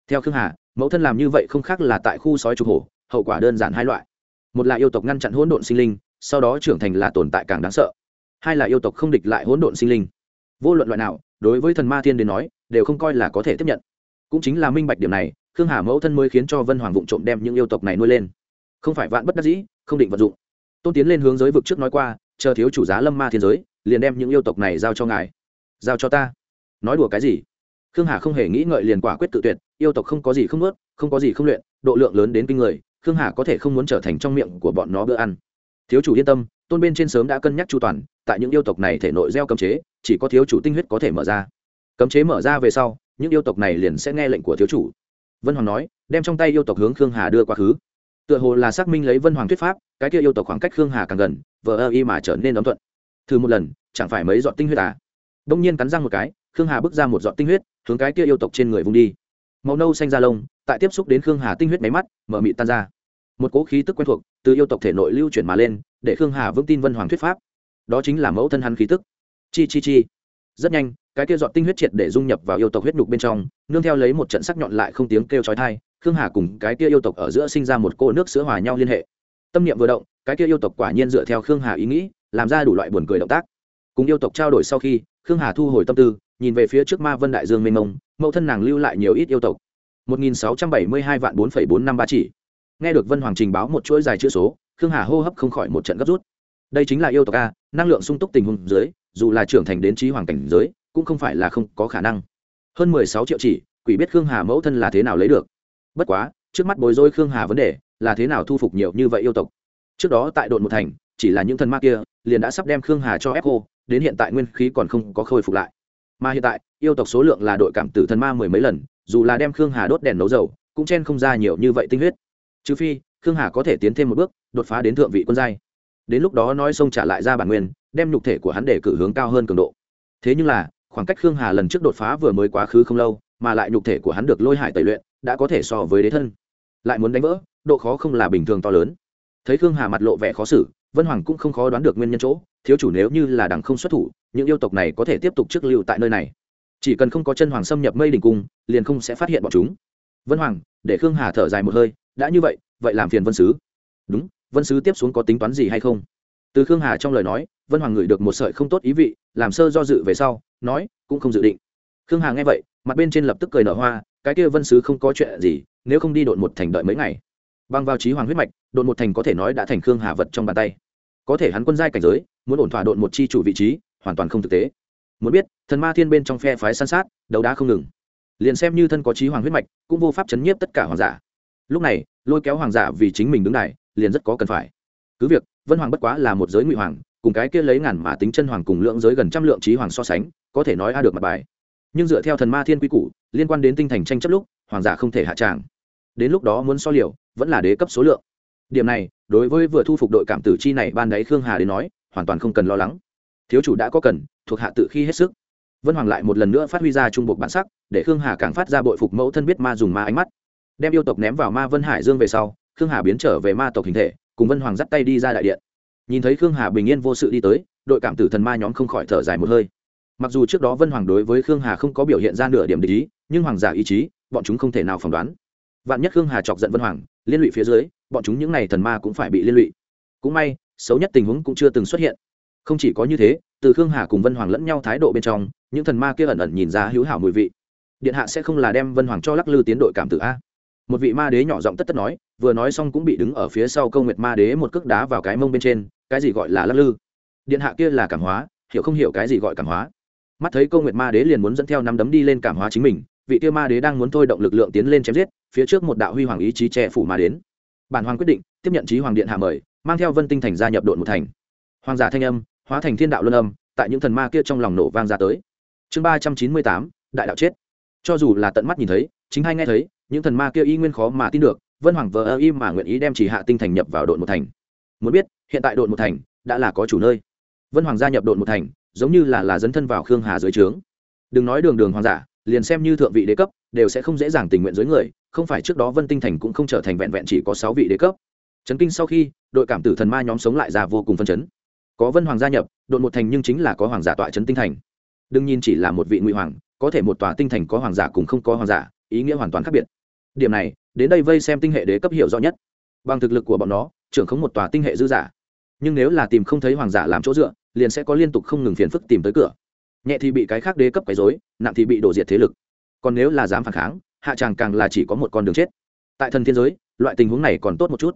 Theo khương hà, mẫu thân làm như vậy không khác là tại khu sói trục hổ, hậu quả đơn giản hai loại một là yêu tộc ngăn chặn hỗn độn sinh linh, sau đó trưởng thành là tồn tại càng đáng sợ. Hai là yêu tộc không địch lại hỗn độn sinh linh. Vô luận loại nào, đối với thần ma thiên đến nói, đều không coi là có thể tiếp nhận. Cũng chính là minh bạch điểm này, khương hà mẫu thân mới khiến cho vân hoàng vụng trộm đem những yêu tộc này nuôi lên. Không phải vạn bất đắc dĩ, không định vận dụng. Tôn tiến lên hướng giới vực trước nói qua, chờ thiếu chủ giá lâm ma thiên giới, liền đem những yêu tộc này giao cho ngài. Giao cho ta. Nói đùa cái gì? Khương hà không hề nghĩ ngợi liền quả quyết tự tuyệt, yêu tộc không có gì không ướt không có gì không luyện, độ lượng lớn đến kinh người khương hà có thể không muốn trở thành trong miệng của bọn nó bữa ăn. Thiếu chủ yên tâm, tôn bên trên sớm đã cân nhắc chu toàn, tại những yêu tộc này thể nội gieo cấm chế, chỉ có thiếu chủ tinh huyết có thể mở ra. Cấm chế mở ra về sau, những yêu tộc này liền sẽ nghe lệnh của thiếu chủ. Vân hoàng nói, đem trong tay yêu tộc hướng khương hà đưa quá khứ tựa hồ là xác minh lấy vân hoàng thuyết pháp, cái kia yêu tộc khoảng cách khương hà càng gần, vờ ơ y mà trở nên đón thuận. Thử một lần, chẳng phải mấy dọn tinh huyết à? Đông nhiên cắn răng một cái, khương hà bước ra một dọn tinh huyết, hướng cái kia yêu tộc trên người vung đi màu nâu xanh da lông, tại tiếp xúc đến khương hà tinh huyết máy mắt, mở mị tan ra. Một cỗ khí tức quen thuộc từ yêu tộc thể nội lưu chuyển mà lên, để khương hà vững tin vân hoàng thuyết pháp. Đó chính là mẫu thân hắn khí tức. Chi chi chi. Rất nhanh, cái kia dọn tinh huyết triệt để dung nhập vào yêu tộc huyết nhục bên trong, nương theo lấy một trận sắc nhọn lại không tiếng kêu chói tai, khương hà cùng cái kia yêu tộc ở giữa sinh ra một cô nước sữa hòa nhau liên hệ. Tâm niệm vừa động, cái kia yêu tộc quả nhiên dựa theo khương hà ý nghĩ, làm ra đủ loại buồn cười động tác. Cùng yêu tộc trao đổi sau khi, khương hà thu hồi tâm tư nhìn về phía trước ma vân đại dương mênh mông mẫu thân nàng lưu lại nhiều ít yêu tộc. 1672 vạn 4,453 chỉ. Nghe được vân hoàng trình báo một chuỗi dài chữ số khương hà hô hấp không khỏi một trận gấp rút. Đây chính là yêu tộc a năng lượng sung túc tình huống dưới dù là trưởng thành đến trí hoàng cảnh giới cũng không phải là không có khả năng. Hơn mười sáu triệu chỉ quỷ biết khương hà mẫu thân là thế nào lấy được. Bất quá trước mắt bối rối khương hà vấn đề là thế nào thu phục nhiều như vậy yêu tộc? Trước đó tại độn một thành chỉ là những thần ma kia liền đã sắp đem khương hà cho ép cô đến hiện tại nguyên khí còn không có khôi phục lại mà hiện tại, yêu tộc số lượng là đội cảm tử thần ma mười mấy lần, dù là đem khương hà đốt đèn nấu dầu, cũng chen không ra nhiều như vậy tinh huyết. Trừ phi, khương hà có thể tiến thêm một bước, đột phá đến thượng vị quân giai. Đến lúc đó nói xông trả lại ra bản nguyên, đem nhục thể của hắn để cử hướng cao hơn cường độ. Thế nhưng là, khoảng cách khương hà lần trước đột phá vừa mới quá khứ không lâu, mà lại nhục thể của hắn được lôi hải tẩy luyện, đã có thể so với đế thân. Lại muốn đánh vỡ, độ khó không là bình thường to lớn. Thấy khương hà mặt lộ vẻ khó xử, vân hoàng cũng không khó đoán được nguyên nhân chỗ, thiếu chủ nếu như là đằng không xuất thủ những yêu tộc này có thể tiếp tục trước lưu tại nơi này. Chỉ cần không có chân hoàng xâm nhập mây đình cung, liền không sẽ phát hiện bọn chúng. Vân hoàng, để khương hà thở dài một hơi, đã như vậy vậy làm phiền vân sứ. Đúng, vân sứ tiếp xuống có tính toán gì hay không? Từ khương hà trong lời nói, vân hoàng ngửi được một sợi không tốt ý vị, làm sơ do dự về sau, nói, cũng không dự định. Khương hà nghe vậy, mặt bên trên lập tức cười nở hoa, cái kia vân sứ không có chuyện gì, nếu không đi đột một thành đợi mấy ngày. Băng vào trí hoàng huyết mạch, đột một thành có thể nói đã thành khương hà vật trong bàn tay. Có thể hắn quân giai cảnh giới, muốn ổn thỏa đột một chi chủ vị trí hoàn toàn không thực tế. Muốn biết, thần ma thiên bên trong phe phái san sát, đấu đá không ngừng. Liền xem như thân có trí hoàng huyết mạch, cũng vô pháp chấn nhiếp tất cả hoàng giả. Lúc này, lôi kéo hoàng giả vì chính mình đứng này liền rất có cần phải. Cứ việc, vân hoàng bất quá là một giới ngụy hoàng, cùng cái kia lấy ngàn mà tính chân hoàng cùng lượng giới gần trăm lượng trí hoàng so sánh, có thể nói a được mặt bài. Nhưng dựa theo thần ma thiên quy củ, liên quan đến tinh thành tranh chấp lúc, hoàng giả không thể hạ tràng. Đến lúc đó muốn so liều, vẫn là đế cấp số lượng. Điểm này, đối với vừa thu phục đội cảm tử chi này ban đáy khương hà đến nói, hoàn toàn không cần lo lắng thiếu chủ đã có cần, thuộc hạ tự khi hết sức. Vân hoàng lại một lần nữa phát huy ra trung bộ bản sắc, để khương hà càng phát ra bội phục mẫu thân biết ma dùng ma ánh mắt. Đem yêu tộc ném vào ma vân hải dương về sau, khương hà biến trở về ma tộc hình thể, cùng vân hoàng dắt tay đi ra đại điện. Nhìn thấy khương hà bình yên vô sự đi tới, đội cảm tử thần ma nhóm không khỏi thở dài một hơi. Mặc dù trước đó vân hoàng đối với khương hà không có biểu hiện ra nửa điểm để ý, nhưng hoàng giả ý chí, bọn chúng không thể nào phỏng đoán. Vạn nhất khương hà chọc giận vân hoàng, liên lụy phía dưới, bọn chúng những n à y thần ma cũng phải bị liên lụy. Cũng may, xấu nhất tình huống cũng chưa từng xuất hiện không chỉ có như thế, từ khương hà cùng vân hoàng lẫn nhau thái độ bên trong, những thần ma kia ẩn ẩn nhìn ra hữu hảo mùi vị. Điện hạ sẽ không là đem vân hoàng cho lắc lư tiến đội cảm tử a. Một vị ma đế nhỏ giọng tất tất nói, vừa nói xong cũng bị đứng ở phía sau câu nguyệt ma đế một cước đá vào cái mông bên trên, cái gì gọi là lắc lư? Điện hạ kia là cảm hóa, hiểu không hiểu cái gì gọi cảm hóa? Mắt thấy câu nguyệt ma đế liền muốn dẫn theo năm đấm đi lên cảm hóa chính mình, vị kia ma đế đang muốn thôi động lực lượng tiến lên chém giết, phía trước một đạo huy hoàng ý chí che phủ ma đến bản hoàng quyết định, tiếp nhận trí hoàng điện hạ mời, mang theo vân tinh thành gia nhập đội một thành. Hoàng giả thanh âm hóa thành thiên đạo luân âm, tại những thần ma kia trong lòng nổ vang ra tới. Chương ba trăm chín mươi tám, đại đạo chết. Cho dù là tận mắt nhìn thấy, chính hay nghe thấy, những thần ma kia y nguyên khó mà tin được, vân hoàng vờ ơ im mà nguyện ý đem chỉ hạ tinh thành nhập vào đội một thành. Muốn biết, hiện tại đội một thành đã là có chủ nơi. Vân hoàng gia nhập đội một thành, giống như là là dấn thân vào khương hà dưới trướng. Đừng nói đường đường hoàng giả, liền xem như thượng vị đế cấp, đều sẽ không dễ dàng tình nguyện dưới người, không phải trước đó vân tinh thành cũng không trở thành vẹn vẹn chỉ có sáu vị đế cấp. Trấn kinh sau khi, đội cảm tử thần ma nhóm sống lại ra vô cùng phân chấn có vân hoàng gia nhập đội một thành nhưng chính là có hoàng giả tọa trấn tinh thành. Đương nhiên chỉ là một vị ngụy hoàng, có thể một tòa tinh thành có hoàng giả cùng không có hoàng giả, ý nghĩa hoàn toàn khác biệt. Điểm này, đến đây vây xem tinh hệ đế cấp hiểu rõ nhất. Bằng thực lực của bọn nó, trưởng không một tòa tinh hệ dư giả. Nhưng nếu là tìm không thấy hoàng giả làm chỗ dựa, liền sẽ có liên tục không ngừng phiền phức tìm tới cửa. Nhẹ thì bị cái khác đế cấp quấy dối nặng thì bị đổ diệt thế lực. Còn nếu là dám phản kháng, hạ tràng càng là chỉ có một con đường chết. Tại thần thiên giới, loại tình huống này còn tốt một chút.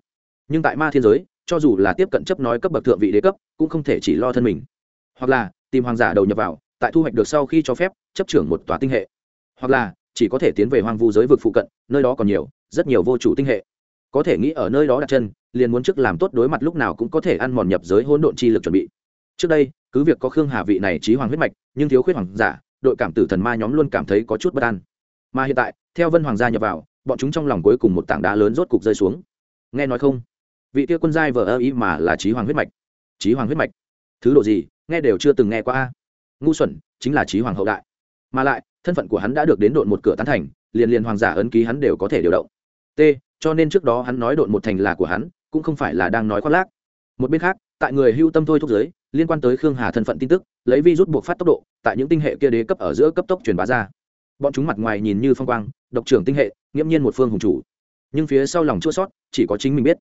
Nhưng tại ma thiên giới cho dù là tiếp cận chấp nói cấp bậc thượng vị đế cấp, cũng không thể chỉ lo thân mình. Hoặc là, tìm hoàng giả đầu nhập vào, tại thu hoạch được sau khi cho phép, chấp trưởng một tòa tinh hệ. Hoặc là, chỉ có thể tiến về hoang vu giới vực phụ cận, nơi đó còn nhiều, rất nhiều vô chủ tinh hệ. Có thể nghĩ ở nơi đó đặt chân, liền muốn trước làm tốt đối mặt lúc nào cũng có thể ăn mòn nhập giới hỗn độn chi lực chuẩn bị. Trước đây, cứ việc có khương hà vị này trí hoàng huyết mạch, nhưng thiếu khuyết hoàng giả, đội cảm tử thần ma nhóm luôn cảm thấy có chút bất an. Mà hiện tại, theo vân hoàng gia nhập vào, bọn chúng trong lòng cuối cùng một tảng đá lớn rốt cục rơi xuống. Nghe nói không? Vị kia quân giai vờ ơ ý mà là trí hoàng huyết mạch. Trí hoàng huyết mạch? Thứ độ gì? Nghe đều chưa từng nghe qua a. Ngu xuẩn, chính là trí hoàng hậu đại. Mà lại, thân phận của hắn đã được đến đội một cửa tán thành, liền liền hoàng giả ấn ký hắn đều có thể điều động. T, cho nên trước đó hắn nói đội một thành là của hắn, cũng không phải là đang nói khoác lác. Một bên khác, tại người hưu tâm thôi thúc giới, liên quan tới khương hà thân phận tin tức, lấy vi rút buộc phát tốc độ, tại những tinh hệ kia đế cấp ở giữa cấp tốc truyền bá ra. Bọn chúng mặt ngoài nhìn như phong quang, độc trưởng tinh hệ, nghiễm nhiên một phương hùng chủ. Nhưng phía sau lòng chua sót, chỉ có chính mình biết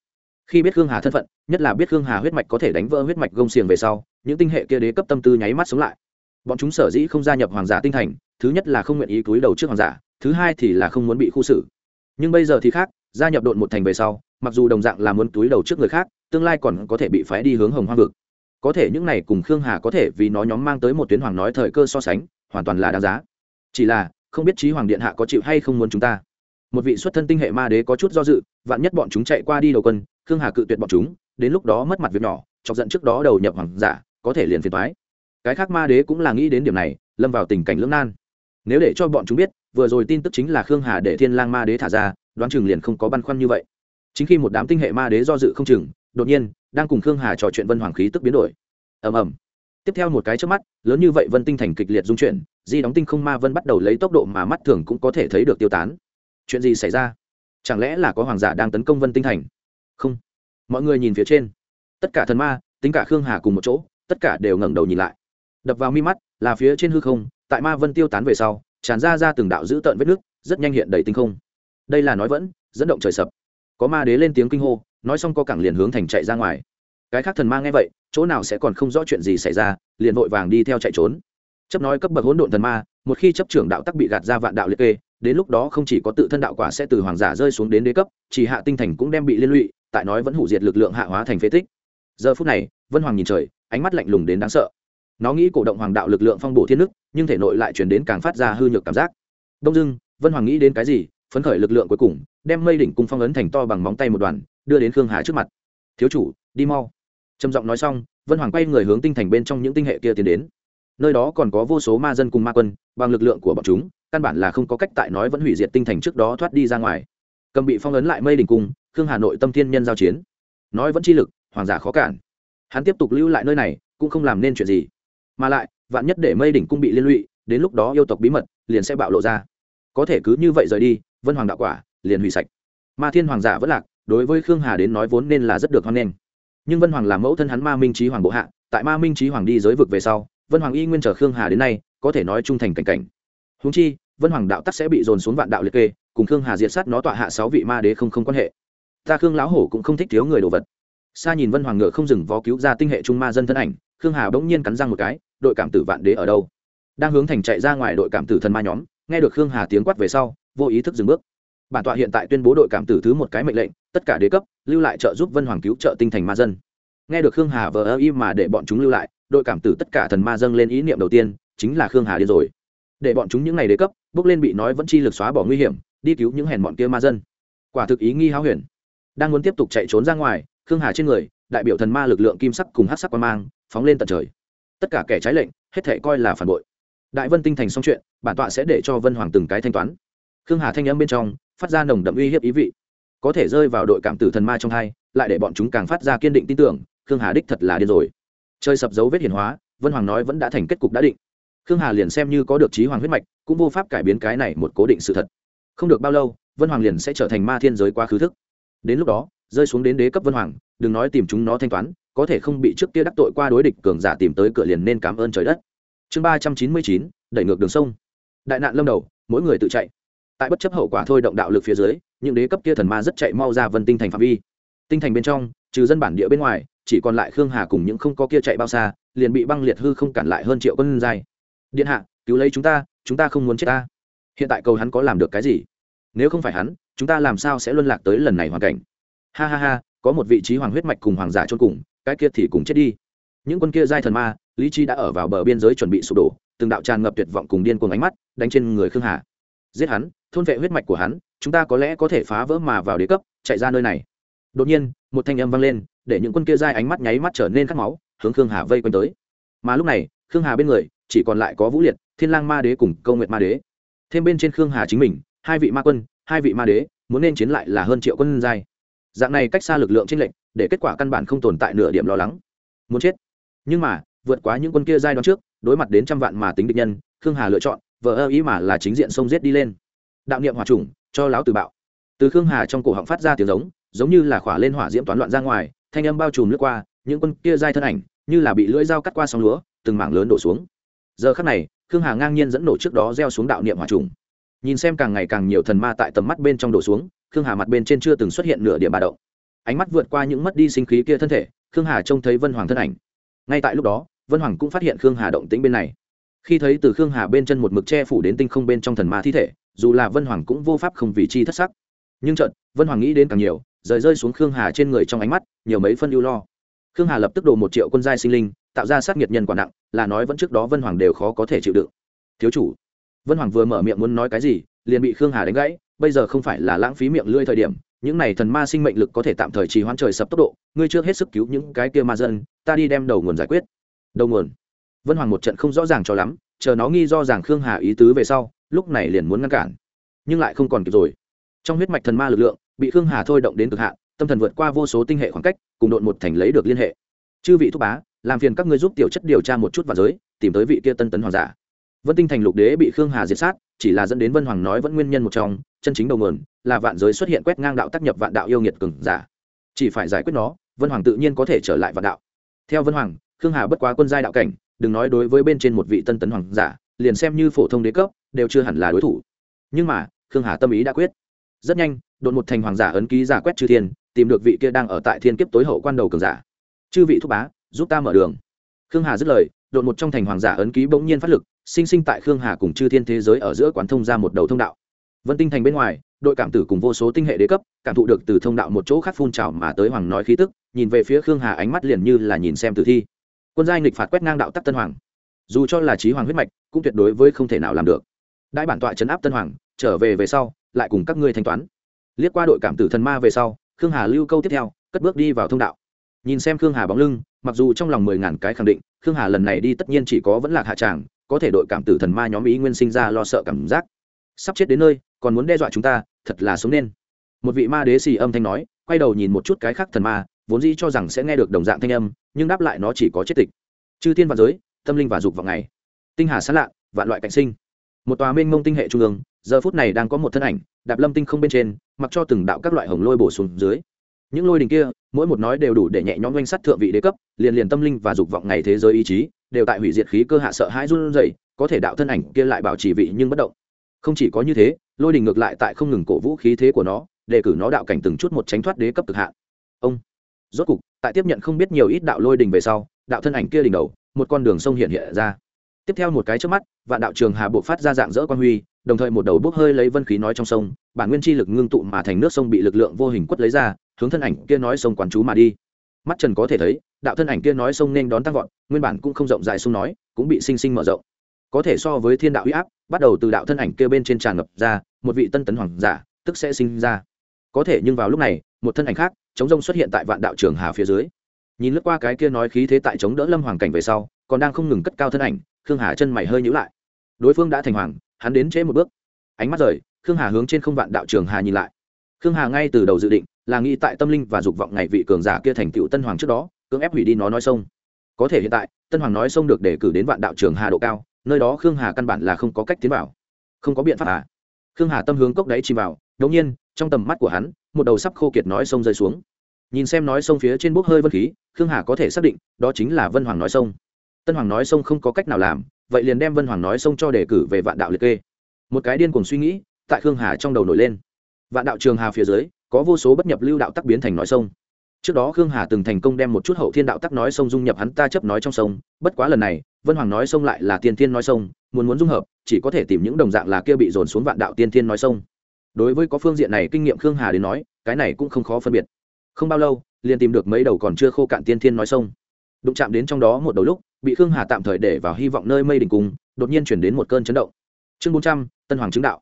khi biết khương hà thân phận, nhất là biết khương hà huyết mạch có thể đánh vỡ huyết mạch gông xiềng về sau, những tinh hệ kia đế cấp tâm tư nháy mắt sống lại. Bọn chúng sở dĩ không gia nhập hoàng giả tinh thành, thứ nhất là không nguyện ý cúi đầu trước hoàng giả, thứ hai thì là không muốn bị khu xử. Nhưng bây giờ thì khác, gia nhập đội một thành về sau, mặc dù đồng dạng là muốn túi đầu trước người khác, tương lai còn có thể bị phái đi hướng hồng hoang vực. Có thể những này cùng khương hà có thể vì nó nhóm mang tới một tuyến hoàng nói thời cơ so sánh, hoàn toàn là đáng giá. Chỉ là, không biết trí hoàng điện hạ có chịu hay không muốn chúng ta. Một vị xuất thân tinh hệ ma đế có chút do dự, vạn nhất bọn chúng chạy qua đi đầu quân khương hà cự tuyệt bọn chúng, đến lúc đó mất mặt việc nhỏ, chọc giận trước đó đầu nhập hoàng giả, có thể liền phiền thoái cái khác ma đế cũng là nghĩ đến điểm này, lâm vào tình cảnh lưỡng nan. Nếu để cho bọn chúng biết, vừa rồi tin tức chính là khương hà để thiên lang ma đế thả ra, đoán chừng liền không có băn khoăn như vậy. Chính khi một đám tinh hệ ma đế do dự không chừng, đột nhiên, đang cùng khương hà trò chuyện vân hoàng khí tức biến đổi. Ầm ầm. Tiếp theo một cái trước mắt, lớn như vậy vân tinh thành kịch liệt dung chuyển, di đóng tinh không ma vân bắt đầu lấy tốc độ mà mắt thường cũng có thể thấy được tiêu tán. Chuyện gì xảy ra? Chẳng lẽ là có hoàng giả đang tấn công vân tinh thành? Không. Mọi người nhìn phía trên. Tất cả thần ma, tính cả khương hà cùng một chỗ, tất cả đều ngẩng đầu nhìn lại. Đập vào mi mắt là phía trên hư không, tại ma vân tiêu tán về sau, tràn ra ra từng đạo dữ tợn vết nước rất nhanh hiện đầy tinh không. Đây là nói vẫn, dẫn động trời sập. Có ma đế lên tiếng kinh hô, nói xong có cẳng liền hướng thành chạy ra ngoài. Cái khác thần ma nghe vậy, chỗ nào sẽ còn không rõ chuyện gì xảy ra, liền vội vàng đi theo chạy trốn. Chấp nói cấp bậc hỗn độn thần ma, một khi chấp trưởng đạo tắc bị gạt ra vạn đạo liệt kê, đến lúc đó không chỉ có tự thân đạo quả sẽ từ hoàng giả rơi xuống đến đế cấp, chỉ hạ tinh thành cũng đem bị liên lụy tại nói vẫn hủ diệt lực lượng hạ hóa thành phế tích. Giờ phút này, vân hoàng nhìn trời, ánh mắt lạnh lùng đến đáng sợ. Nó nghĩ cổ động hoàng đạo lực lượng phong bổ thiên nước, nhưng thể nội lại chuyển đến càng phát ra hư nhược cảm giác. Đông dưng vân hoàng nghĩ đến cái gì, phấn khởi lực lượng cuối cùng, đem mây đỉnh cung phong ấn thành to bằng móng tay một đoàn, đưa đến khương hà trước mặt. Thiếu chủ, đi mau. Trầm giọng nói xong, vân hoàng quay người hướng tinh thành bên trong những tinh hệ kia tiến đến. Nơi đó còn có vô số ma dân cùng ma quân, bằng lực lượng của bọn chúng, căn bản là không có cách tại nói vẫn hủy diệt tinh thành trước đó thoát đi ra ngoài cầm bị phong ấn lại mây đỉnh cung, khương hà nội tâm thiên nhân giao chiến. Nói vẫn chi lực, hoàng giả khó cản. Hắn tiếp tục lưu lại nơi này, cũng không làm nên chuyện gì. Mà lại, vạn nhất để mây đỉnh cung bị liên lụy, đến lúc đó yêu tộc bí mật, liền sẽ bạo lộ ra. Có thể cứ như vậy rời đi, vân hoàng đạo quả, liền hủy sạch. Ma thiên hoàng giả vẫn lạc, đối với khương hà đến nói vốn nên là rất được hoan nghênh. Nhưng vân hoàng là mẫu thân hắn ma minh trí hoàng bộ hạ, tại ma minh trí hoàng đi giới vực về sau, vân hoàng y nguyên chờ khương hà đến nay, có thể nói trung thành cảnh cảnh. Húng chi, vân hoàng đạo tắc sẽ bị dồn xuống vạn đạo liệt kê cùng khương hà diệt sát nó tọa hạ sáu vị ma đế không không quan hệ. Ta khương lão hổ cũng không thích thiếu người đồ vật. Xa nhìn vân hoàng ngựa không dừng vó cứu ra tinh hệ trung ma dân thân ảnh, khương hà bỗng nhiên cắn răng một cái, đội cảm tử vạn đế ở đâu? Đang hướng thành chạy ra ngoài đội cảm tử thần ma nhóm, nghe được khương hà tiếng quát về sau, vô ý thức dừng bước. Bản tọa hiện tại tuyên bố đội cảm tử thứ một cái mệnh lệnh, tất cả đế cấp, lưu lại trợ giúp vân hoàng cứu trợ tinh thành ma dân. Nghe được khương hà vờ ơ y mà để bọn chúng lưu lại, đội cảm tử tất cả thần ma dâng lên ý niệm đầu tiên, chính là khương hà điên rồi. Để bọn chúng những ngày đế cấp, bước lên bị nói vẫn chi lực xóa bỏ nguy hiểm đi cứu những hèn bọn kia ma dân. Quả thực ý nghi háo huyền. Đang muốn tiếp tục chạy trốn ra ngoài, khương hà trên người, đại biểu thần ma lực lượng kim sắc cùng hát sắc quan mang, phóng lên tận trời. Tất cả kẻ trái lệnh, hết thể coi là phản bội. Đại vân tinh thành xong chuyện, bản tọa sẽ để cho vân hoàng từng cái thanh toán. Khương hà thanh âm bên trong, phát ra nồng đậm uy hiếp ý vị. Có thể rơi vào đội cảm tử thần ma trong hai, lại để bọn chúng càng phát ra kiên định tin tưởng, khương hà đích thật là điên rồi. Chơi sập dấu vết hiển hóa, vân hoàng nói vẫn đã thành kết cục đã định. Khương hà liền xem như có được trí hoàng huyết mạch, cũng vô pháp cải biến cái này một cố định sự thật không được bao lâu, vân hoàng liền sẽ trở thành ma thiên giới quá khứ thức. Đến lúc đó, rơi xuống đến đế cấp vân hoàng, đừng nói tìm chúng nó thanh toán, có thể không bị trước kia đắc tội qua đối địch cường giả tìm tới cửa liền nên cảm ơn trời đất. Chương ba trăm chín mươi chín, đẩy ngược đường sông. Đại nạn lâm đầu, mỗi người tự chạy. Tại bất chấp hậu quả thôi động đạo lực phía dưới, những đế cấp kia thần ma rất chạy mau ra vân tinh thành phạm vi. Tinh thành bên trong, trừ dân bản địa bên ngoài, chỉ còn lại khương hà cùng những không có kia chạy bao xa, liền bị băng liệt hư không cản lại hơn triệu quân dài điện hạ, cứu lấy chúng ta chúng ta không muốn chết ta hiện tại cầu hắn có làm được cái gì? Nếu không phải hắn, chúng ta làm sao sẽ luân lạc tới lần này hoàn cảnh? Ha ha ha, có một vị trí hoàng huyết mạch cùng hoàng giả chôn cùng, cái kia thì cùng chết đi. Những quân kia giai thần ma, lý chi đã ở vào bờ biên giới chuẩn bị sụp đổ, từng đạo tràn ngập tuyệt vọng cùng điên cuồng ánh mắt, đánh trên người khương hà. Giết hắn, thôn vệ huyết mạch của hắn, chúng ta có lẽ có thể phá vỡ mà vào đế cấp, chạy ra nơi này. Đột nhiên, một thanh âm vang lên, để những quân kia giai ánh mắt nháy mắt trở nên khát máu, hướng khương hà vây quanh tới. Mà lúc này, khương hà bên người, chỉ còn lại có vũ liệt, thiên lang ma đế cùng câu nguyệt ma đế thêm bên trên khương hà chính mình, hai vị ma quân, hai vị ma đế, muốn nên chiến lại là hơn triệu quân giai. Dạng này cách xa lực lượng trên lệnh để kết quả căn bản không tồn tại nửa điểm lo lắng. Muốn chết. Nhưng mà, vượt quá những quân kia giai đoạn trước, đối mặt đến trăm vạn mà tính địch nhân, khương hà lựa chọn vợ ơ ý mà là chính diện sông giết đi lên. Đạo niệm hòa trùng cho láo từ bạo. Từ khương hà trong cổ họng phát ra tiếng giống giống như là khỏa lên hỏa diễm toán loạn ra ngoài, thanh âm bao trùm lướt qua, những quân kia giai thân ảnh, như là bị lưỡi dao cắt qua sóng lúa, từng mảng lớn đổ xuống. Giờ khắc này khương hà ngang nhiên dẫn nổ trước đó gieo xuống đạo niệm hỏa trùng. Nhìn xem càng ngày càng nhiều thần ma tại tầm mắt bên trong đổ xuống, khương hà mặt bên trên chưa từng xuất hiện nửa điểm bà động. Ánh mắt vượt qua những mất đi sinh khí kia thân thể, khương hà trông thấy vân hoàng thân ảnh. Ngay tại lúc đó, vân hoàng cũng phát hiện khương hà động tĩnh bên này. Khi thấy từ khương hà bên chân một mực che phủ đến tinh không bên trong thần ma thi thể, dù là vân hoàng cũng vô pháp không vì chi thất sắc. Nhưng trận vân hoàng nghĩ đến càng nhiều, rời rơi xuống khương hà trên người trong ánh mắt, nhiều mấy phân ưu lo. Khương hà lập tức đổ một triệu quân giai sinh linh, tạo ra sát nhiệt nhân quả nặng là nói vẫn trước đó vân hoàng đều khó có thể chịu đựng. Thiếu chủ, vân hoàng vừa mở miệng muốn nói cái gì, liền bị khương hà đánh gãy, bây giờ không phải là lãng phí miệng lưỡi thời điểm, những này thần ma sinh mệnh lực có thể tạm thời trì hoãn trời sập tốc độ, ngươi chưa hết sức cứu những cái kia ma dân, ta đi đem đầu nguồn giải quyết. Đầu nguồn? Vân hoàng một trận không rõ ràng cho lắm, chờ nó nghi do rằng khương hà ý tứ về sau, lúc này liền muốn ngăn cản. Nhưng lại không còn kịp rồi. Trong huyết mạch thần ma lực lượng, bị khương hà thôi động đến cực hạn, tâm thần vượt qua vô số tinh hệ khoảng cách, cùng đội một thành lấy được liên hệ. Chư vị thúc bá làm phiền các ngươi giúp tiểu chất điều tra một chút vào giới, tìm tới vị kia tân tấn hoàng giả. Vân tinh thành lục đế bị khương hà diệt sát, chỉ là dẫn đến vân hoàng nói vẫn nguyên nhân một trong, chân chính đầu nguồn là vạn giới xuất hiện quét ngang đạo tác nhập vạn đạo yêu nghiệt cường giả. Chỉ phải giải quyết nó, vân hoàng tự nhiên có thể trở lại vạn đạo. Theo vân hoàng, khương hà bất quá quân giai đạo cảnh, đừng nói đối với bên trên một vị tân tấn hoàng giả, liền xem như phổ thông đế cấp, đều chưa hẳn là đối thủ. Nhưng mà, khương hà tâm ý đã quyết. Rất nhanh, đột một thành hoàng giả ấn ký giả quét chư thiên, tìm được vị kia đang ở tại thiên kiếp tối hậu quan đầu cường giả. Chư vị thúc bá giúp ta mở đường. Khương hà dứt lời, đột một trong thành hoàng giả ấn ký bỗng nhiên phát lực, sinh sinh tại khương hà cùng chư thiên thế giới ở giữa quán thông ra một đầu thông đạo. Vân tinh thành bên ngoài, đội cảm tử cùng vô số tinh hệ đế cấp, cảm thụ được từ thông đạo một chỗ khác phun trào mà tới hoàng nói khí tức, nhìn về phía khương hà ánh mắt liền như là nhìn xem tử thi. Quân giai nghịch phạt quét ngang đạo tắc tân hoàng. Dù cho là trí hoàng huyết mạch, cũng tuyệt đối với không thể nào làm được. Đại bản tọa chấn áp tân hoàng, trở về về sau, lại cùng các ngươi thanh toán. Liếc qua đội cảm tử thần ma về sau, khương hà lưu câu tiếp theo, cất bước đi vào thông đạo nhìn xem khương hà bóng lưng, mặc dù trong lòng mười ngàn cái khẳng định, khương hà lần này đi tất nhiên chỉ có vẫn là hạ tràng, có thể đội cảm tử thần ma nhóm ý nguyên sinh ra lo sợ cảm giác. Sắp chết đến nơi, còn muốn đe dọa chúng ta, thật là sống nên. Một vị ma đế xì âm thanh nói, quay đầu nhìn một chút cái khác thần ma, vốn dĩ cho rằng sẽ nghe được đồng dạng thanh âm, nhưng đáp lại nó chỉ có chết tịch. Chư thiên và giới, tâm linh và dục vào ngày. Tinh hà sán lạ, vạn loại cạnh sinh. Một tòa mênh mông tinh hệ trung ương, giờ phút này đang có một thân ảnh, đạp lâm tinh không bên trên, mặc cho từng đạo các loại hồng lôi bổ xuống dưới những lôi đình kia, mỗi một nói đều đủ để nhẹ nhõm oanh sắt thượng vị đế cấp, liền liền tâm linh và dục vọng ngày thế giới ý chí, đều tại hủy diệt khí cơ hạ sợ hãi run rẩy, có thể đạo thân ảnh kia lại bảo trì vị nhưng bất động. Không chỉ có như thế, lôi đình ngược lại tại không ngừng cổ vũ khí thế của nó, để cử nó đạo cảnh từng chút một tránh thoát đế cấp cực hạn. Ông. Rốt cục, tại tiếp nhận không biết nhiều ít đạo lôi đình về sau, đạo thân ảnh kia đỉnh đầu, một con đường sông hiện hiện ra. Tiếp theo một cái trước mắt, vạn đạo trường hà bộ phát ra dạng dỡ quan huy, đồng thời một đầu bốc hơi lấy vân khí nói trong sông, bản nguyên chi lực ngưng tụ mà thành nước sông bị lực lượng vô hình quất lấy ra hướng thân ảnh kia nói sông quán chú mà đi. Mắt trần có thể thấy, đạo thân ảnh kia nói sông nên đón tăng vọt, nguyên bản cũng không rộng dài sông nói, cũng bị sinh sinh mở rộng. Có thể so với thiên đạo huy áp, bắt đầu từ đạo thân ảnh kia bên trên tràn ngập ra, một vị tân tấn hoàng giả, tức sẽ sinh ra. Có thể nhưng vào lúc này, một thân ảnh khác, chống rông xuất hiện tại vạn đạo trường hà phía dưới. Nhìn lướt qua cái kia nói khí thế tại chống đỡ lâm hoàng cảnh về sau, còn đang không ngừng cất cao thân ảnh, khương hà chân mày hơi nhữ lại. Đối phương đã thành hoàng, hắn đến trễ một bước. Ánh mắt rời, khương hà hướng trên không vạn đạo trường hà nhìn lại. Khương hà ngay từ đầu dự định là nghĩ tại tâm linh và dục vọng ngày vị cường giả kia thành tựu tân hoàng trước đó, cưỡng ép hủy đi nó nói sông. Có thể hiện tại, tân hoàng nói sông được đề cử đến vạn đạo trường hà độ cao, nơi đó khương hà căn bản là không có cách tiến vào. Không có biện pháp à? Khương hà tâm hướng cốc đáy chìm vào đ ỗ n g nhiên, trong tầm mắt của hắn, một đầu sắp khô kiệt nói sông rơi xuống. Nhìn xem nói sông phía trên bốc hơi vân khí, khương hà có thể xác định, đó chính là vân hoàng nói sông. Tân hoàng nói sông không có cách nào làm, vậy liền đem vân hoàng nói sông cho đề cử về vạn đạo liệt kê. Một cái điên cùng suy nghĩ, tại khương hà trong đầu nổi lên. Vạn đạo trường hà phía dưới có vô số bất nhập lưu đạo tắc biến thành nói sông. Trước đó khương hà từng thành công đem một chút hậu thiên đạo tắc nói sông dung nhập hắn ta chấp nói trong sông, bất quá lần này, vân hoàng nói sông lại là tiên thiên nói sông, muốn muốn dung hợp, chỉ có thể tìm những đồng dạng là kia bị dồn xuống vạn đạo tiên thiên nói sông. Đối với có phương diện này kinh nghiệm khương hà đến nói, cái này cũng không khó phân biệt. Không bao lâu, liền tìm được mấy đầu còn chưa khô cạn tiên thiên nói sông. Đụng chạm đến trong đó một đầu lúc, bị khương hà tạm thời để vào hy vọng nơi mây đỉnh cùng đột nhiên chuyển đến một cơn chấn động. Chương bốn trăm, tân hoàng chứng đạo.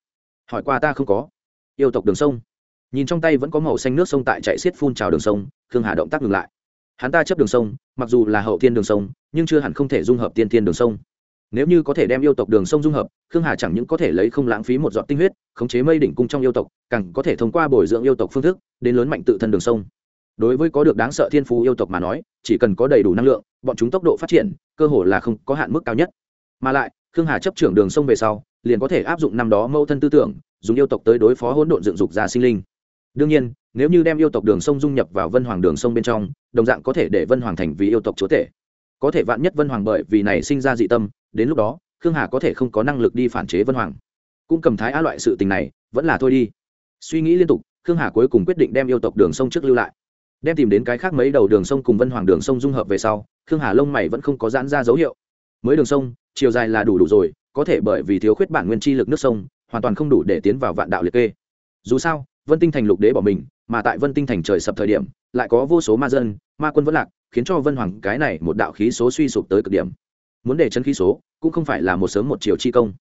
Hỏi qua ta không có. Yêu tộc đường sông nhìn trong tay vẫn có màu xanh nước sông tại chạy xiết phun trào đường sông, khương hà động tác ngừng lại. Hắn ta chấp đường sông, mặc dù là hậu thiên đường sông, nhưng chưa hẳn không thể dung hợp tiên thiên đường sông. Nếu như có thể đem yêu tộc đường sông dung hợp, khương hà chẳng những có thể lấy không lãng phí một giọt tinh huyết, khống chế mây đỉnh cung trong yêu tộc, càng có thể thông qua bồi dưỡng yêu tộc phương thức, đến lớn mạnh tự thân đường sông. Đối với có được đáng sợ thiên phú yêu tộc mà nói, chỉ cần có đầy đủ năng lượng, bọn chúng tốc độ phát triển, cơ hồ là không có hạn mức cao nhất. Mà lại, khương hà chấp trưởng đường sông về sau, liền có thể áp dụng năm đó mâu thân tư tưởng, dùng yêu tộc tới đối phó hỗn độn dựng dục ra sinh linh đương nhiên, nếu như đem yêu tộc đường sông dung nhập vào vân hoàng đường sông bên trong, đồng dạng có thể để vân hoàng thành vì yêu tộc chúa tể. Có thể vạn nhất vân hoàng bởi vì này sinh ra dị tâm, đến lúc đó, khương hà có thể không có năng lực đi phản chế vân hoàng. Cũng cầm thái á loại sự tình này, vẫn là thôi đi. Suy nghĩ liên tục, khương hà cuối cùng quyết định đem yêu tộc đường sông trước lưu lại. Đem tìm đến cái khác mấy đầu đường sông cùng vân hoàng đường sông dung hợp về sau, khương hà lông mày vẫn không có giãn ra dấu hiệu. Mới đường sông, chiều dài là đủ đủ rồi, có thể bởi vì thiếu khuyết bản nguyên chi lực nước sông, hoàn toàn không đủ để tiến vào vạn đạo liệt kê. Dù sao vân tinh thành lục đế bỏ mình, mà tại vân tinh thành trời sập thời điểm, lại có vô số ma dân, ma quân vẫn lạc, khiến cho vân hoàng cái này một đạo khí số suy sụp tới cực điểm. Muốn để chân khí số, cũng không phải là một sớm một chiều chi công.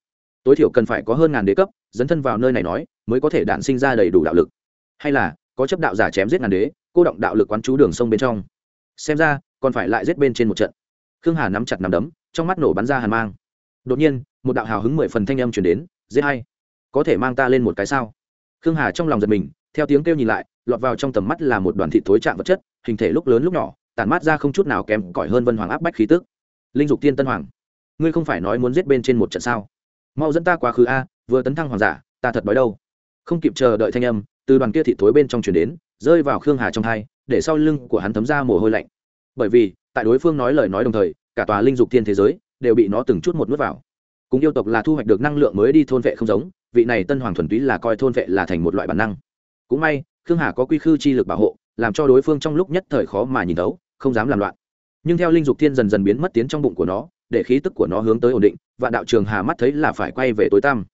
Tối thiểu cần phải có hơn ngàn đế cấp, dấn thân vào nơi này nói, mới có thể đản sinh ra đầy đủ đạo lực. Hay là, có chấp đạo giả chém giết ngàn đế, cô động đạo lực quán chú đường sông bên trong. Xem ra, còn phải lại giết bên trên một trận. Khương hà nắm chặt nắm đấm, trong mắt nổ bắn ra hàn mang. Đột nhiên, một đạo hào hứng mười phần thanh âm chuyển đến dễ hay, có thể mang ta lên một cái sao? Khương hà trong lòng giật mình, theo tiếng kêu nhìn lại, lọt vào trong tầm mắt là một đoàn thị thối trạng vật chất, hình thể lúc lớn lúc nhỏ, tản mát ra không chút nào kém cỏi hơn vân hoàng áp bách khí tức. Linh dục tiên tân hoàng, ngươi không phải nói muốn giết bên trên một trận sao? Mau dẫn ta quá khứ a, vừa tấn thăng hoàng giả, ta thật đói đâu. Không kịp chờ đợi thanh âm, từ đoàn kia thị thối bên trong chuyển đến, rơi vào khương hà trong hai, để sau lưng của hắn thấm ra mồ hôi lạnh. Bởi vì, tại đối phương nói lời nói đồng thời, cả tòa linh dục thiên thế giới đều bị nó từng chút một nuốt vào. Cùng yêu tộc là thu hoạch được năng lượng mới đi thôn vệ không giống vị này tân hoàng thuần túy là coi thôn vệ là thành một loại bản năng. Cũng may, khương hà có quy khư chi lực bảo hộ, làm cho đối phương trong lúc nhất thời khó mà nhìn thấu, không dám làm loạn. Nhưng theo linh dục thiên dần dần biến mất tiến trong bụng của nó, để khí tức của nó hướng tới ổn định, vạn đạo trường hà mắt thấy là phải quay về tối tăm.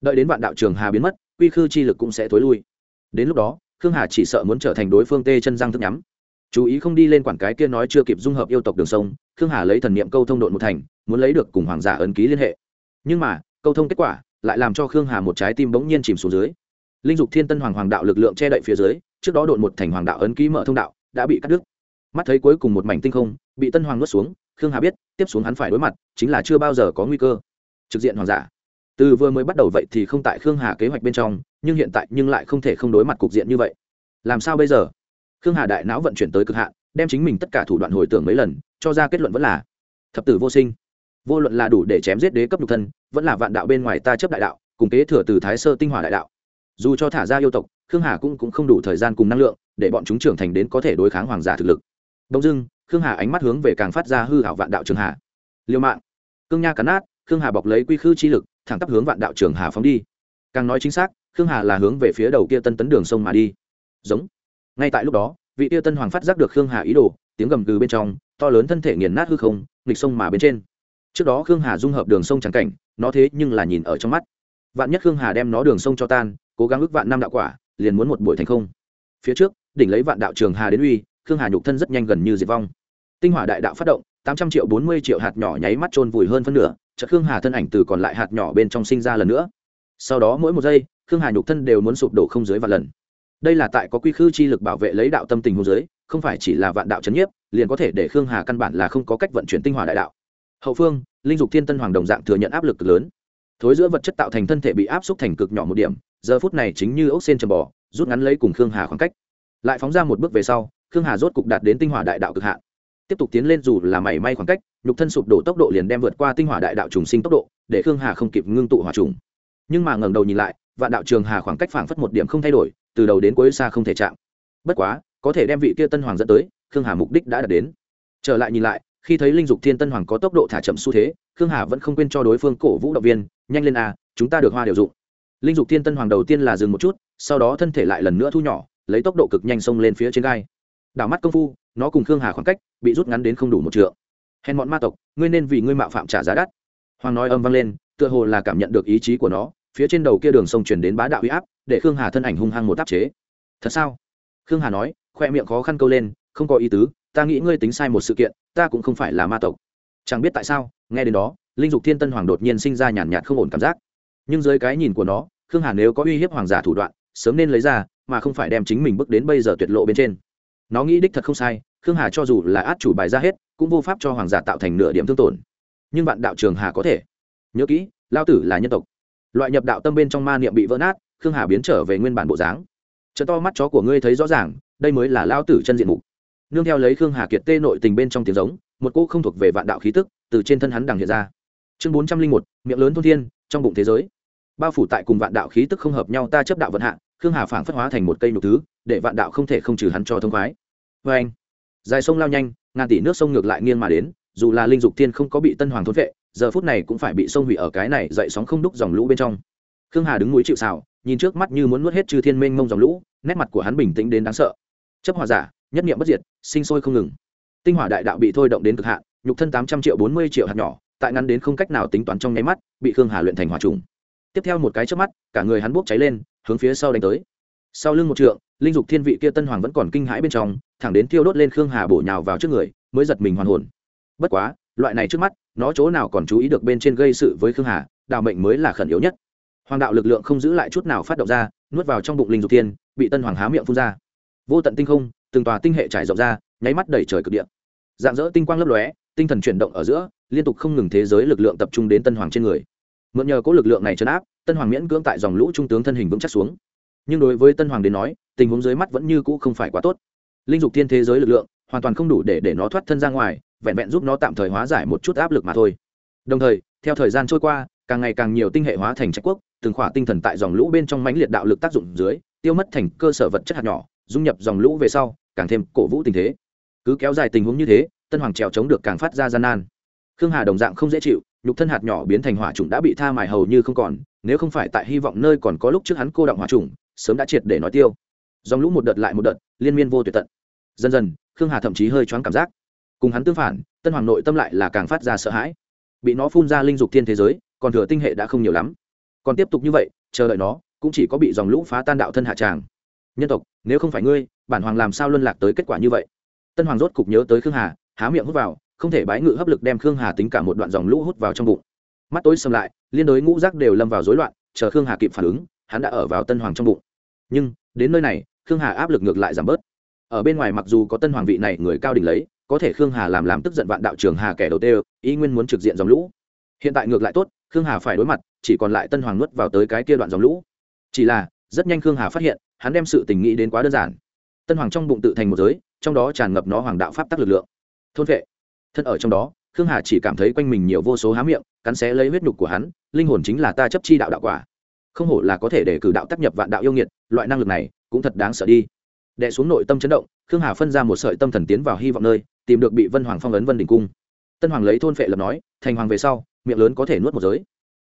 Đợi đến vạn đạo trường hà biến mất, quy khư chi lực cũng sẽ tối lui. Đến lúc đó, khương hà chỉ sợ muốn trở thành đối phương tê chân răng thức nhắm. Chú ý không đi lên quản cái kia nói chưa kịp dung hợp yêu tộc đường sông, khương hà lấy thần niệm câu thông độn một thành, muốn lấy được cùng hoàng giả ấn ký liên hệ. Nhưng mà, câu thông kết quả lại làm cho khương hà một trái tim bỗng nhiên chìm xuống dưới. Linh dục thiên tân hoàng hoàng đạo lực lượng che đậy phía dưới, trước đó đột một thành hoàng đạo ấn ký mở thông đạo, đã bị cắt đứt. Mắt thấy cuối cùng một mảnh tinh không, bị tân hoàng nuốt xuống, khương hà biết, tiếp xuống hắn phải đối mặt, chính là chưa bao giờ có nguy cơ. Trực diện hoàng giả. Từ vừa mới bắt đầu vậy thì không tại khương hà kế hoạch bên trong, nhưng hiện tại nhưng lại không thể không đối mặt cục diện như vậy. Làm sao bây giờ? Khương hà đại não vận chuyển tới cực hạn, đem chính mình tất cả thủ đoạn hồi tưởng mấy lần, cho ra kết luận vẫn là, thập tử vô sinh. Vô luận là đủ để chém giết đế cấp nhục thân vẫn là vạn đạo bên ngoài ta chấp đại đạo cùng kế thừa từ thái sơ tinh hỏa đại đạo. Dù cho thả ra yêu tộc khương hà cũng, cũng không đủ thời gian cùng năng lượng để bọn chúng trưởng thành đến có thể đối kháng hoàng giả thực lực. Đông dưng khương hà ánh mắt hướng về càng phát ra hư hảo vạn đạo trường hà liêu mạng cương nha cắn nát khương hà bọc lấy quy khư chi lực thẳng tắp hướng vạn đạo trường hà phóng đi. Càng nói chính xác khương hà là hướng về phía đầu kia tân tấn đường sông mà đi. Giống. Ngay tại lúc đó vị tiêu tân hoàng phát giác được khương hà ý đồ tiếng gầm gừ bên trong to lớn thân thể nghiền nát hư không nghịch sông mà bên trên. Trước đó khương hà dung hợp đường sông trắng cảnh nó thế nhưng là nhìn ở trong mắt. Vạn nhất khương hà đem nó đường sông cho tan, cố gắng ước vạn năm đạo quả, liền muốn một buổi thành không. Phía trước, đỉnh lấy vạn đạo trường hà đến uy, khương hà nhục thân rất nhanh gần như diệt vong. Tinh hỏa đại đạo phát động, tám trăm triệu bốn mươi triệu hạt nhỏ nháy mắt trôn vùi hơn phân nửa, chợt khương hà thân ảnh từ còn lại hạt nhỏ bên trong sinh ra lần nữa. Sau đó mỗi một giây, khương hà nhục thân đều muốn sụp đổ không dưới vạn lần. Đây là tại có quy khư chi lực bảo vệ lấy đạo tâm tình hôn giới, không phải chỉ là vạn đạo c nhiếp, liền có thể để khương hà căn bản là không có cách vận chuyển tinh hỏa đại đạo hậu phương, linh dục thiên tân hoàng đồng dạng thừa nhận áp lực cực lớn. Thối giữa vật chất tạo thành thân thể bị áp xúc thành cực nhỏ một điểm, giờ phút này chính như ốc sen trầm bò, rút ngắn lấy cùng khương hà khoảng cách. Lại phóng ra một bước về sau, khương hà rốt cục đạt đến tinh hỏa đại đạo cực hạn. Tiếp tục tiến lên dù là mảy may khoảng cách, nhục thân sụp đổ tốc độ liền đem vượt qua tinh hỏa đại đạo trùng sinh tốc độ, để khương hà không kịp ngưng tụ hỏa trùng. Nhưng mà ngẩng đầu nhìn lại, vạn đạo trường hà khoảng cách phảng phất một điểm không thay đổi, từ đầu đến cuối xa không thể chạm. Bất quá, có thể đem vị kia tân hoàng dẫn tới, khương hà mục đích đã đạt đến. Trở lại nhìn lại khi thấy linh dục thiên tân hoàng có tốc độ thả chậm xu thế, khương hà vẫn không quên cho đối phương cổ vũ động viên, nhanh lên a, chúng ta được hoa đều dụng. Linh dục thiên tân hoàng đầu tiên là dừng một chút, sau đó thân thể lại lần nữa thu nhỏ, lấy tốc độ cực nhanh xông lên phía trên gai. Đảo mắt công phu, nó cùng khương hà khoảng cách bị rút ngắn đến không đủ một trượng. Hèn bọn ma tộc, ngươi nên vì ngươi mạo phạm trả giá đắt. Hoàng nói âm vang lên, tựa hồ là cảm nhận được ý chí của nó, phía trên đầu kia đường sông chuyển đến bá đạo huy áp, để khương hà thân ảnh hung hăng một áp chế. Thật sao? Khương hà nói, khoe miệng khó khăn câu lên, không có ý tứ ta nghĩ ngươi tính sai một sự kiện, ta cũng không phải là ma tộc. Chẳng biết tại sao, nghe đến đó, linh dục thiên tân hoàng đột nhiên sinh ra nhàn nhạt không ổn cảm giác. Nhưng dưới cái nhìn của nó, khương hà nếu có uy hiếp hoàng giả thủ đoạn, sớm nên lấy ra, mà không phải đem chính mình bước đến bây giờ tuyệt lộ bên trên. Nó nghĩ đích thật không sai, khương hà cho dù là át chủ bài ra hết, cũng vô pháp cho hoàng giả tạo thành nửa điểm thương tổn. Nhưng bạn đạo trường hà có thể. Nhớ kỹ, lao tử là nhân tộc. Loại nhập đạo tâm bên trong ma niệm bị vỡ nát, khương hà biến trở về nguyên bản bộ dáng. Chợ to mắt chó của ngươi thấy rõ ràng, đây mới là lao tử chân diện mục nương theo lấy khương hà kiệt tê nội tình bên trong tiếng giống, một cô không thuộc về vạn đạo khí tức, từ trên thân hắn đằng hiện ra. Chương bốn trăm linh một, miệng lớn thôn thiên, trong bụng thế giới. Bao phủ tại cùng vạn đạo khí tức không hợp nhau ta chấp đạo vận hạ, khương hà phảng phất hóa thành một cây nhục thứ, để vạn đạo không thể không trừ hắn cho thông khoái. Vê anh, dài sông lao nhanh, ngàn tỷ nước sông ngược lại nghiêng mà đến, dù là linh dục thiên không có bị tân hoàng thốt vệ, giờ phút này cũng phải bị sông hủy ở cái này dậy sóng không đúc dòng lũ bên trong. Khương hà đứng núi chịu xào nhìn trước mắt như muốn nuốt hết chư thiên mênh mông dòng lũ, nét mặt của hắn bình tĩnh đến đáng sợ. Chấp hòa giả nhất niệm bất diệt, sinh sôi không ngừng. Tinh hỏa đại đạo bị thôi động đến cực hạn, nhục thân tám trăm triệu bốn mươi triệu hạt nhỏ, tại ngắn đến không cách nào tính toán trong nháy mắt, bị khương hà luyện thành hỏa trùng. Tiếp theo một cái trước mắt, cả người hắn bốc cháy lên, hướng phía sau đánh tới. Sau lưng một trượng, linh dục thiên vị kia tân hoàng vẫn còn kinh hãi bên trong, thẳng đến tiêu đốt lên khương hà bổ nhào vào trước người, mới giật mình hoàn hồn. Bất quá, loại này trước mắt, nó chỗ nào còn chú ý được bên trên gây sự với khương hà đào mệnh mới là khẩn yếu nhất. Hoàng đạo lực lượng không giữ lại chút nào phát động ra, nuốt vào trong bụng linh dục thiên, bị tân hoàng há miệng phun ra. Vô tận tinh không từng tòa tinh hệ trải rộng ra, nháy mắt đẩy trời cực điện dạng dỡ tinh quang lấp lóe, tinh thần chuyển động ở giữa, liên tục không ngừng thế giới lực lượng tập trung đến tân hoàng trên người. Mượn nhờ có lực lượng này chấn áp, tân hoàng miễn cưỡng tại dòng lũ trung tướng thân hình vững chắc xuống. Nhưng đối với tân hoàng đến nói, tình huống dưới mắt vẫn như cũ không phải quá tốt. Linh dục thiên thế giới lực lượng, hoàn toàn không đủ để để nó thoát thân ra ngoài, vẹn vẹn giúp nó tạm thời hóa giải một chút áp lực mà thôi. Đồng thời, theo thời gian trôi qua, càng ngày càng nhiều tinh hệ hóa thành trách quốc, từng khỏa tinh thần tại dòng lũ bên trong mãnh liệt đạo lực tác dụng dưới tiêu mất thành cơ sở vật chất hạt nhỏ, dung nhập dòng lũ về sau, càng thêm cổ vũ tình thế. Cứ kéo dài tình huống như thế, tân hoàng trèo chống được càng phát ra gian nan. Khương hà đồng dạng không dễ chịu, nhục thân hạt nhỏ biến thành hỏa trùng đã bị tha mài hầu như không còn, nếu không phải tại hy vọng nơi còn có lúc trước hắn cô động hỏa trùng, sớm đã triệt để nói tiêu. Dòng lũ một đợt lại một đợt, liên miên vô tuyệt tận. Dần dần, khương hà thậm chí hơi choáng cảm giác. Cùng hắn tương phản, tân hoàng nội tâm lại là càng phát ra sợ hãi. Bị nó phun ra linh dục thiên thế giới, còn thừa tinh hệ đã không nhiều lắm. Còn tiếp tục như vậy, chờ đợi nó cũng chỉ có bị dòng lũ phá tan đạo thân hạ tràng. Nhân tộc, nếu không phải ngươi, bản hoàng làm sao luân lạc tới kết quả như vậy? Tân hoàng rốt cục nhớ tới khương hà, há miệng hút vào, không thể bái ngự hấp lực đem khương hà tính cả một đoạn dòng lũ hút vào trong bụng. Mắt tối xâm lại, liên đối ngũ rác đều lâm vào rối loạn, chờ khương hà kịp phản ứng, hắn đã ở vào tân hoàng trong bụng. Nhưng, đến nơi này, khương hà áp lực ngược lại giảm bớt. Ở bên ngoài mặc dù có tân hoàng vị này người cao đỉnh lấy, có thể khương hà làm làm tức giận vạn đạo trường hà kẻ đầu tiên ý nguyên muốn trực diện dòng lũ. Hiện tại ngược lại tốt, khương hà phải đối mặt, chỉ còn lại tân hoàng nuốt vào tới cái kia đoạn dòng lũ chỉ là, rất nhanh khương hà phát hiện, hắn đem sự tình nghĩ đến quá đơn giản. Tân hoàng trong bụng tự thành một giới, trong đó tràn ngập nó hoàng đạo pháp tắc lực lượng. Thôn vệ. Thân ở trong đó, khương hà chỉ cảm thấy quanh mình nhiều vô số há miệng, cắn xé lấy huyết nhục của hắn, linh hồn chính là ta chấp chi đạo đạo quả. Không hổ là có thể để cử đạo tác nhập vạn đạo yêu nghiệt, loại năng lực này cũng thật đáng sợ đi. Đệ xuống nội tâm chấn động, khương hà phân ra một sợi tâm thần tiến vào hy vọng nơi, tìm được bị vân hoàng phong ấn vân đỉnh cung. Tân hoàng lấy thôn phệ lập nói, thành hoàng về sau, miệng lớn có thể nuốt một giới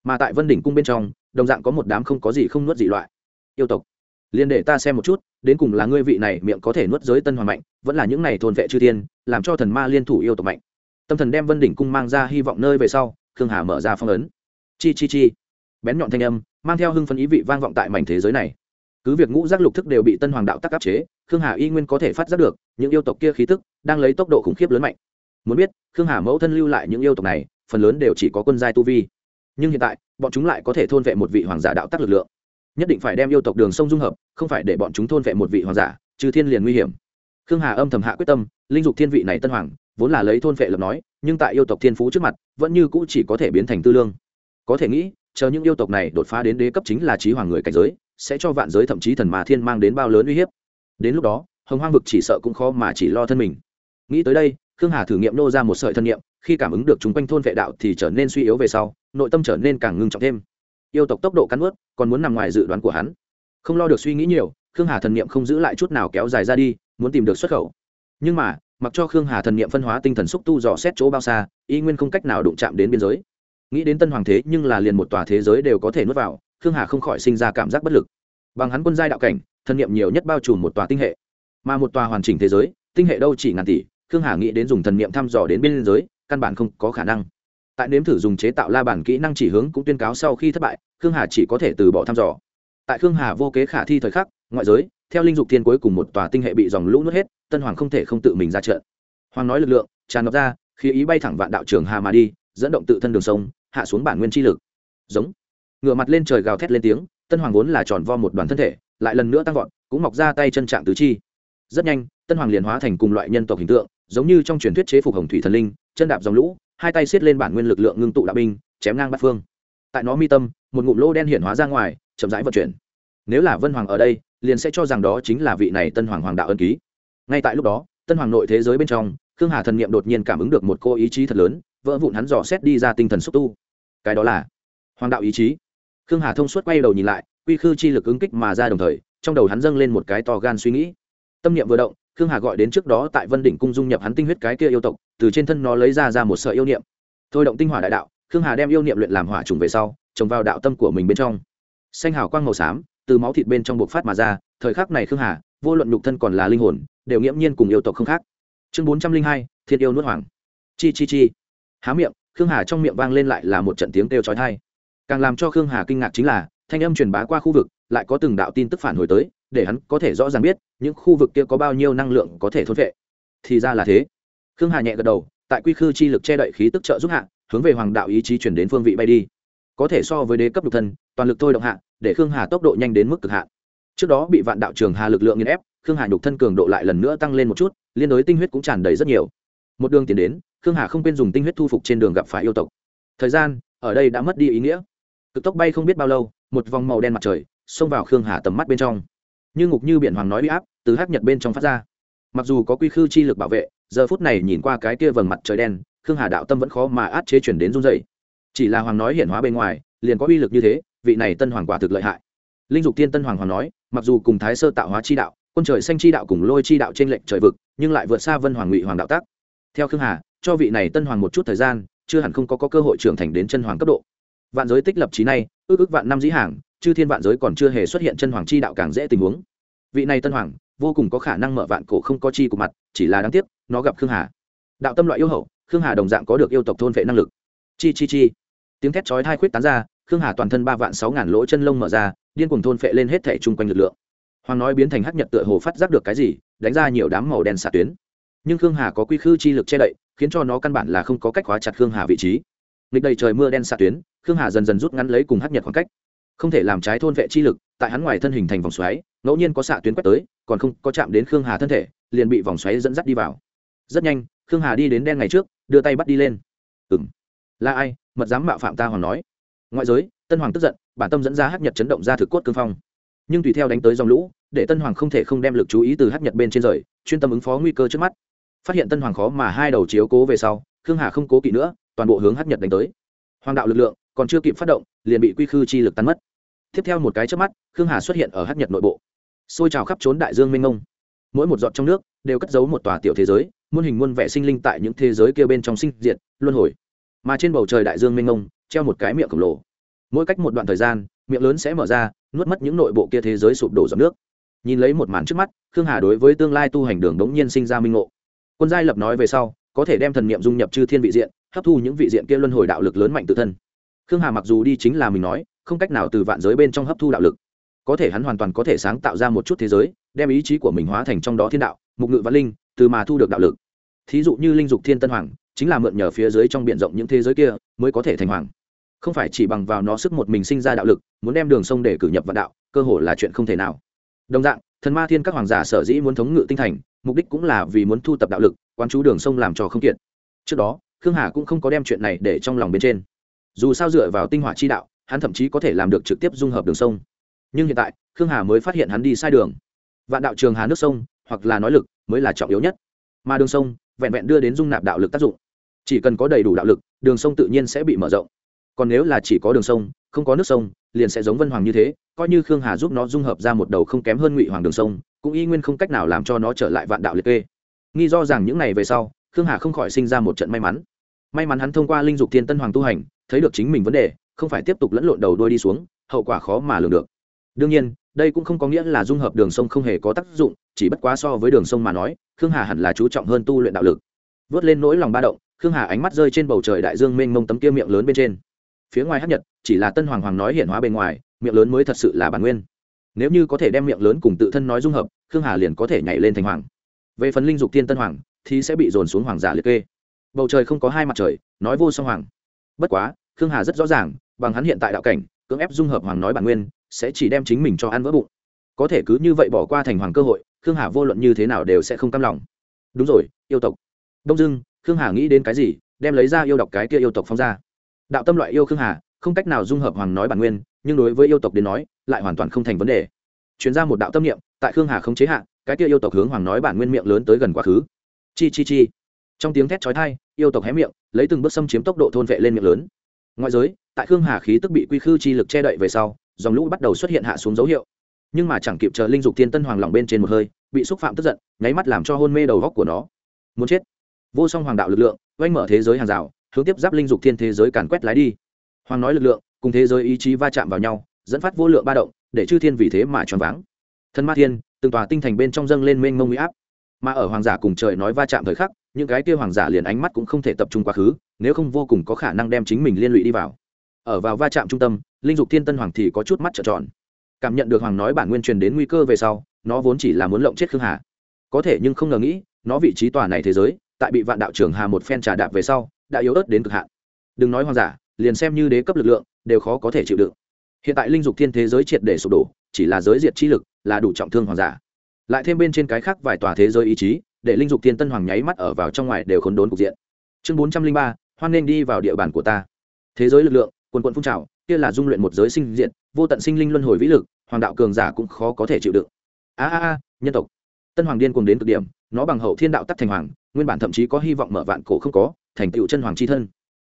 mà tại vân đỉnh cung bên trong, đồng dạng có một đám không có gì không nuốt dị loại. Yêu tộc Liên để ta xem một chút, đến cùng là ngươi vị này miệng có thể nuốt giới tân hoàng mạnh, vẫn là những này thôn vệ chư thiên, làm cho thần ma liên thủ yêu tộc mạnh. Tâm thần đem vân đỉnh cung mang ra hy vọng nơi về sau, khương hà mở ra phong ấn. Chi chi chi. Bén nhọn thanh âm, mang theo hưng phấn ý vị vang vọng tại mảnh thế giới này. Cứ việc ngũ giác lục thức đều bị tân hoàng đạo tắc áp chế, khương hà y nguyên có thể phát giác được, những yêu tộc kia khí tức đang lấy tốc độ khủng khiếp lớn mạnh. Muốn biết, khương hà mẫu thân lưu lại những yêu tộc này, phần lớn đều chỉ có quân giai tu vi nhưng hiện tại, bọn chúng lại có thể thôn vệ một vị hoàng giả đạo tắc lực lượng. Nhất định phải đem yêu tộc đường sông dung hợp, không phải để bọn chúng thôn vệ một vị hoàng giả, trừ thiên liền nguy hiểm. Khương hà âm thầm hạ quyết tâm, linh dục thiên vị này tân hoàng, vốn là lấy thôn vệ lập nói, nhưng tại yêu tộc thiên phú trước mặt, vẫn như cũ chỉ có thể biến thành tư lương. Có thể nghĩ, chờ những yêu tộc này đột phá đến đế cấp chính là trí hoàng người cảnh giới, sẽ cho vạn giới thậm chí thần mà thiên mang đến bao lớn uy hiếp. Đến lúc đó, hồng hoang vực chỉ sợ cũng khó mà chỉ lo thân mình. Nghĩ tới đây, khương hà thử nghiệm nô ra một sợi thân nhiệm khi cảm ứng được chúng quanh thôn vệ đạo thì trở nên suy yếu về sau, nội tâm trở nên càng ngưng trọng thêm. Yêu tộc tốc độ cắn ướt còn muốn nằm ngoài dự đoán của hắn. Không lo được suy nghĩ nhiều, khương hà thần niệm không giữ lại chút nào kéo dài ra đi, muốn tìm được xuất khẩu. Nhưng mà, mặc cho khương hà thần niệm phân hóa tinh thần xúc tu dò xét chỗ bao xa, y nguyên không cách nào đụng chạm đến biên giới. Nghĩ đến tân hoàng thế nhưng là liền một tòa thế giới đều có thể nuốt vào, khương hà không khỏi sinh ra cảm giác bất lực. Bằng hắn quân giai đạo cảnh, thần niệm nhiều nhất bao trùm một tòa tinh hệ. Mà một tòa hoàn chỉnh thế giới, tinh hệ đâu chỉ ngàn tỷ, khương hà nghĩ đến dùng thần niệm thăm dò đến biên giới căn bản không có khả năng. Tại nếm thử dùng chế tạo la bản kỹ năng chỉ hướng cũng tuyên cáo sau khi thất bại, khương hà chỉ có thể từ bỏ thăm dò. Tại khương hà vô kế khả thi thời khắc, ngoại giới, theo linh dục thiên cuối cùng một tòa tinh hệ bị dòng lũ nuốt hết, tân hoàng không thể không tự mình ra trận. Hoàng nói lực lượng, tràn ngập ra, khi ý bay thẳng vạn đạo trường hà mà đi, dẫn động tự thân đường sông, hạ xuống bản nguyên chi lực. Giống. Ngựa mặt lên trời gào thét lên tiếng, tân hoàng vốn là tròn vo một đoàn thân thể, lại lần nữa tăng vọt, cũng mọc ra tay chân trạng tứ chi. Rất nhanh, tân hoàng liền hóa thành cùng loại nhân tộc hình tượng, giống như trong truyền thuyết chế phục hồng thủy thần linh chân đạp dòng lũ, hai tay xiết lên bản nguyên lực lượng ngưng tụ đạo binh, chém ngang bát phương. Tại nó mi tâm, một ngụm lô đen hiện hóa ra ngoài, chậm rãi vận chuyển. Nếu là vân hoàng ở đây, liền sẽ cho rằng đó chính là vị này tân hoàng hoàng đạo ân ký. Ngay tại lúc đó, tân hoàng nội thế giới bên trong, khương hà thần niệm đột nhiên cảm ứng được một cô ý chí thật lớn, vỡ vụn hắn dò xét đi ra tinh thần xúc tu. Cái đó là hoàng đạo ý chí. Khương hà thông suốt quay đầu nhìn lại, quy khư chi lực ứng kích mà ra đồng thời, trong đầu hắn dâng lên một cái to gan suy nghĩ. Tâm niệm vừa động khương hà gọi đến trước đó tại vân đỉnh cung dung nhập hắn tinh huyết cái kia yêu tộc, từ trên thân nó lấy ra ra một sợi yêu niệm. Thôi động tinh hỏa đại đạo, khương hà đem yêu niệm luyện làm hỏa trùng về sau, trồng vào đạo tâm của mình bên trong. Xanh hào quang màu xám, từ máu thịt bên trong bộc phát mà ra, thời khắc này khương hà, vô luận nhục thân còn là linh hồn, đều nghiễm nhiên cùng yêu tộc không khác. Chương bốn trăm linh hai, thiên yêu nuốt hoàng. Chi chi chi. Há miệng, khương hà trong miệng vang lên lại là một trận tiếng kêu chói tai. Càng làm cho khương hà kinh ngạc chính là, thanh âm truyền bá qua khu vực, lại có từng đạo tin tức phản hồi tới để hắn có thể rõ ràng biết những khu vực kia có bao nhiêu năng lượng có thể thốt vệ. Thì ra là thế. Khương hà nhẹ gật đầu, tại quy khư chi lực che đậy khí tức trợ giúp hạ, hướng về hoàng đạo ý chí chuyển đến phương vị bay đi. Có thể so với đế cấp độc thân, toàn lực thôi động hạ, để khương hà tốc độ nhanh đến mức cực hạn. Trước đó bị vạn đạo trường hà lực lượng nghiền ép, khương hà nhục thân cường độ lại lần nữa tăng lên một chút, liên đối tinh huyết cũng tràn đầy rất nhiều. Một đường tiến đến, khương hà không quên dùng tinh huyết thu phục trên đường gặp phải yêu tộc. Thời gian, ở đây đã mất đi ý nghĩa. Cực tốc bay không biết bao lâu, một vòng màu đen mặt trời xông vào khương hà tầm mắt bên trong như ngục như biển hoàng nói uy áp từ hắc nhật bên trong phát ra. Mặc dù có quy khư chi lực bảo vệ giờ phút này nhìn qua cái kia vầng mặt trời đen khương hà đạo tâm vẫn khó mà át chế chuyển đến run dày chỉ là hoàng nói hiện hóa bên ngoài liền có uy lực như thế vị này tân hoàng quả thực lợi hại. Linh dục tiên tân hoàng hoàng nói mặc dù cùng thái sơ tạo hóa chi đạo quân trời xanh chi đạo cùng lôi chi đạo trên lệnh trời vực nhưng lại vượt xa vân hoàng ngụy hoàng đạo tác. Theo khương hà cho vị này tân hoàng một chút thời gian chưa hẳn không có, có cơ hội trưởng thành đến chân hoàng cấp độ. Vạn giới tích lập trí này ước ước vạn năm dĩ hàng chư thiên vạn giới còn chưa hề xuất hiện chân hoàng chi đạo càng dễ tình huống. Vị này tân hoàng, vô cùng có khả năng mở vạn cổ không có chi của mặt, chỉ là đáng tiếc, nó gặp khương hà. Đạo tâm loại yêu hậu, khương hà đồng dạng có được yêu tộc thôn vệ năng lực. Chi chi chi. Tiếng thét chói thai khuyết tán ra, khương hà toàn thân ba vạn sáu ngàn lỗ chân lông mở ra, điên cùng thôn phệ lên hết thể chung quanh lực lượng. Hoàng nói biến thành hắc nhật tựa hồ phát giác được cái gì, đánh ra nhiều đám màu đen xạ tuyến. Nhưng khương hà có quy khư chi lực che đậy, khiến cho nó căn bản là không có cách khóa chặt khương hà vị trí. Nghịch đầy trời mưa đen xạ tuyến, khương hà dần dần rút ngắn lấy cùng hắc nhật khoảng cách không thể làm trái thôn vệ chi lực, tại hắn ngoài thân hình thành vòng xoáy, ngẫu nhiên có xạ tuyến quét tới, còn không có chạm đến khương hà thân thể, liền bị vòng xoáy dẫn dắt đi vào. Rất nhanh, khương hà đi đến đen ngày trước, đưa tay bắt đi lên. Ừ m là ai? Mật dám mạo phạm ta hoàng nói. Ngoại giới, tân hoàng tức giận, bản tâm dẫn ra hắc nhật chấn động ra thực cốt cương phong. Nhưng tùy theo đánh tới dòng lũ, để tân hoàng không thể không đem lực chú ý từ hắc nhật bên trên rời, chuyên tâm ứng phó nguy cơ trước mắt. Phát hiện tân hoàng khó mà hai đầu chiếu cố về sau, khương hà không cố kỵ nữa, toàn bộ hướng hắc nhật đánh tới. Hoàng đạo lực lượng còn chưa kịp phát động, liền bị quy khư chi lực tan mất. Tiếp theo một cái trước mắt, khương hà xuất hiện ở hắc nhật nội bộ. Xôi trào khắp trốn đại dương mênh mông. Mỗi một giọt trong nước đều cất giấu một tòa tiểu thế giới, muôn hình muôn vẻ sinh linh tại những thế giới kia bên trong sinh diệt, luân hồi. Mà trên bầu trời đại dương mênh mông, treo một cái miệng khổng lồ. Mỗi cách một đoạn thời gian, miệng lớn sẽ mở ra, nuốt mất những nội bộ kia thế giới sụp đổ giọt nước. Nhìn lấy một màn trước mắt, khương hà đối với tương lai tu hành đường đống nhiên sinh ra minh ngộ. Quân giai lập nói về sau, có thể đem thần niệm dung nhập chư thiên vị diện, hấp thu những vị diện kia luân hồi đạo lực lớn mạnh tự thân khương hà mặc dù đi chính là mình nói, không cách nào từ vạn giới bên trong hấp thu đạo lực. Có thể hắn hoàn toàn có thể sáng tạo ra một chút thế giới, đem ý chí của mình hóa thành trong đó thiên đạo, mục ngự văn linh, từ mà thu được đạo lực. Thí dụ như linh dục thiên tân hoàng, chính là mượn nhờ phía dưới trong b i ể n rộng những thế giới kia, mới có thể thành hoàng. Không phải chỉ bằng vào nó sức một mình sinh ra đạo lực, muốn đem đường sông để cử nhập vạn đạo, cơ hồ là chuyện không thể nào. Đồng dạng, thần ma thiên các hoàng giả sở dĩ muốn thống ngự tinh thành, mục đích cũng là vì muốn thu tập đạo lực, quán chú đường sông làm cho không kiệt. Trước đó, khương hà cũng không có đem chuyện này để trong lòng bên trên dù sao dựa vào tinh hỏa chi đạo, hắn thậm chí có thể làm được trực tiếp dung hợp đường sông. Nhưng hiện tại, khương hà mới phát hiện hắn đi sai đường. Vạn đạo trường hà nước sông, hoặc là nói lực, mới là trọng yếu nhất. Mà đường sông, vẹn vẹn đưa đến dung nạp đạo lực tác dụng. Chỉ cần có đầy đủ đạo lực, đường sông tự nhiên sẽ bị mở rộng. Còn nếu là chỉ có đường sông, không có nước sông, liền sẽ giống vân hoàng như thế, coi như khương hà giúp nó dung hợp ra một đầu không kém hơn ngụy hoàng đường sông, cũng y nguyên không cách nào làm cho nó trở lại vạn đạo liệt kê. Nghi do rằng những ngày về sau, khương hà không khỏi sinh ra một trận may mắn. May mắn hắn thông qua linh dục thiên tân hoàng tu hành thấy được chính mình vấn đề, không phải tiếp tục lẫn lộn đầu đuôi đi xuống, hậu quả khó mà lường được. Đương nhiên, đây cũng không có nghĩa là dung hợp đường sông không hề có tác dụng, chỉ bất quá so với đường sông mà nói, khương hà hẳn là chú trọng hơn tu luyện đạo lực. Vớt lên nỗi lòng ba động, khương hà ánh mắt rơi trên bầu trời đại dương mênh mông tấm kia miệng lớn bên trên. Phía ngoài hát nhật, chỉ là tân hoàng hoàng nói hiện hóa bên ngoài, miệng lớn mới thật sự là bản nguyên. Nếu như có thể đem miệng lớn cùng tự thân nói dung hợp, khương hà liền có thể nhảy lên thành hoàng. Về phần linh dục tiên tân hoàng, thì sẽ bị dồn xuống hoàng giả liệt kê. Bầu trời không có hai mặt trời, nói vô song hoàng bất quá, khương hà rất rõ ràng, bằng hắn hiện tại đạo cảnh, cưỡng ép dung hợp hoàng nói bản nguyên, sẽ chỉ đem chính mình cho ăn vỡ bụng. Có thể cứ như vậy bỏ qua thành hoàng cơ hội, khương hà vô luận như thế nào đều sẽ không cam lòng. Đúng rồi, yêu tộc. Đông dưng khương hà nghĩ đến cái gì, đem lấy ra yêu đọc cái kia yêu tộc phong ra. Đạo tâm loại yêu khương hà, không cách nào dung hợp hoàng nói bản nguyên, nhưng đối với yêu tộc đến nói, lại hoàn toàn không thành vấn đề. Chuyển ra một đạo tâm niệm, tại khương hà không chế hạ, cái kia yêu tộc hướng hoàng nói bản nguyên miệng lớn tới gần quá khứ. Chi chi chi. Trong tiếng thét chói tai yêu tộc hé miệng, lấy từng bước xâm chiếm tốc độ thôn vệ lên miệng lớn. Ngoại giới, tại khương hà khí tức bị quy khư chi lực che đậy về sau, dòng lũ bắt đầu xuất hiện hạ xuống dấu hiệu. Nhưng mà chẳng kịp chờ linh dục thiên tân hoàng lòng bên trên một hơi, bị xúc phạm tức giận, nháy mắt làm cho hôn mê đầu góc của nó. Muốn chết. Vô song hoàng đạo lực lượng, oanh mở thế giới hàng rào, hướng tiếp giáp linh dục thiên thế giới càn quét lái đi. Hoàng nói lực lượng, cùng thế giới ý chí va chạm vào nhau, dẫn phát vô lượng ba động, để chư thiên vì thế mà choáng váng. Thân ma thiên, từng tòa tinh thành bên trong dâng lên mênh mông huy áp mà ở hoàng giả cùng trời nói va chạm thời khắc, những cái kia hoàng giả liền ánh mắt cũng không thể tập trung quá khứ, nếu không vô cùng có khả năng đem chính mình liên lụy đi vào. Ở vào va chạm trung tâm, linh dục thiên tân hoàng thì có chút mắt trợn tròn. Cảm nhận được hoàng nói bản nguyên truyền đến nguy cơ về sau, nó vốn chỉ là muốn lộng chết khương hà. Có thể nhưng không ngờ nghĩ, nó vị trí tòa này thế giới, tại bị vạn đạo trưởng hà một phen trà đạp về sau, đã yếu ớt đến cực hạn. Đừng nói hoàng giả, liền xem như đế cấp lực lượng, đều khó có thể chịu đựng. Hiện tại linh dục thiên thế giới triệt để sụp đổ, chỉ là giới diệt chi lực, là đủ trọng thương hoàng giả lại thêm bên trên cái khác vài tòa thế giới ý chí, để linh dục thiên tân hoàng nháy mắt ở vào trong ngoài đều khốn đốn cục diện. Chương bốn trăm linh ba, hoan nên đi vào địa bàn của ta. Thế giới lực lượng, quần quận phun trào, kia là dung luyện một giới sinh diện vô tận sinh linh luân hồi vĩ lực, hoàng đạo cường giả cũng khó có thể chịu đựng. A a a, nhân tộc. Tân hoàng điên cùng đến cực điểm, nó bằng hậu thiên đạo tắc thành hoàng, nguyên bản thậm chí có hy vọng mở vạn cổ không có, thành tựu chân hoàng c h i thân.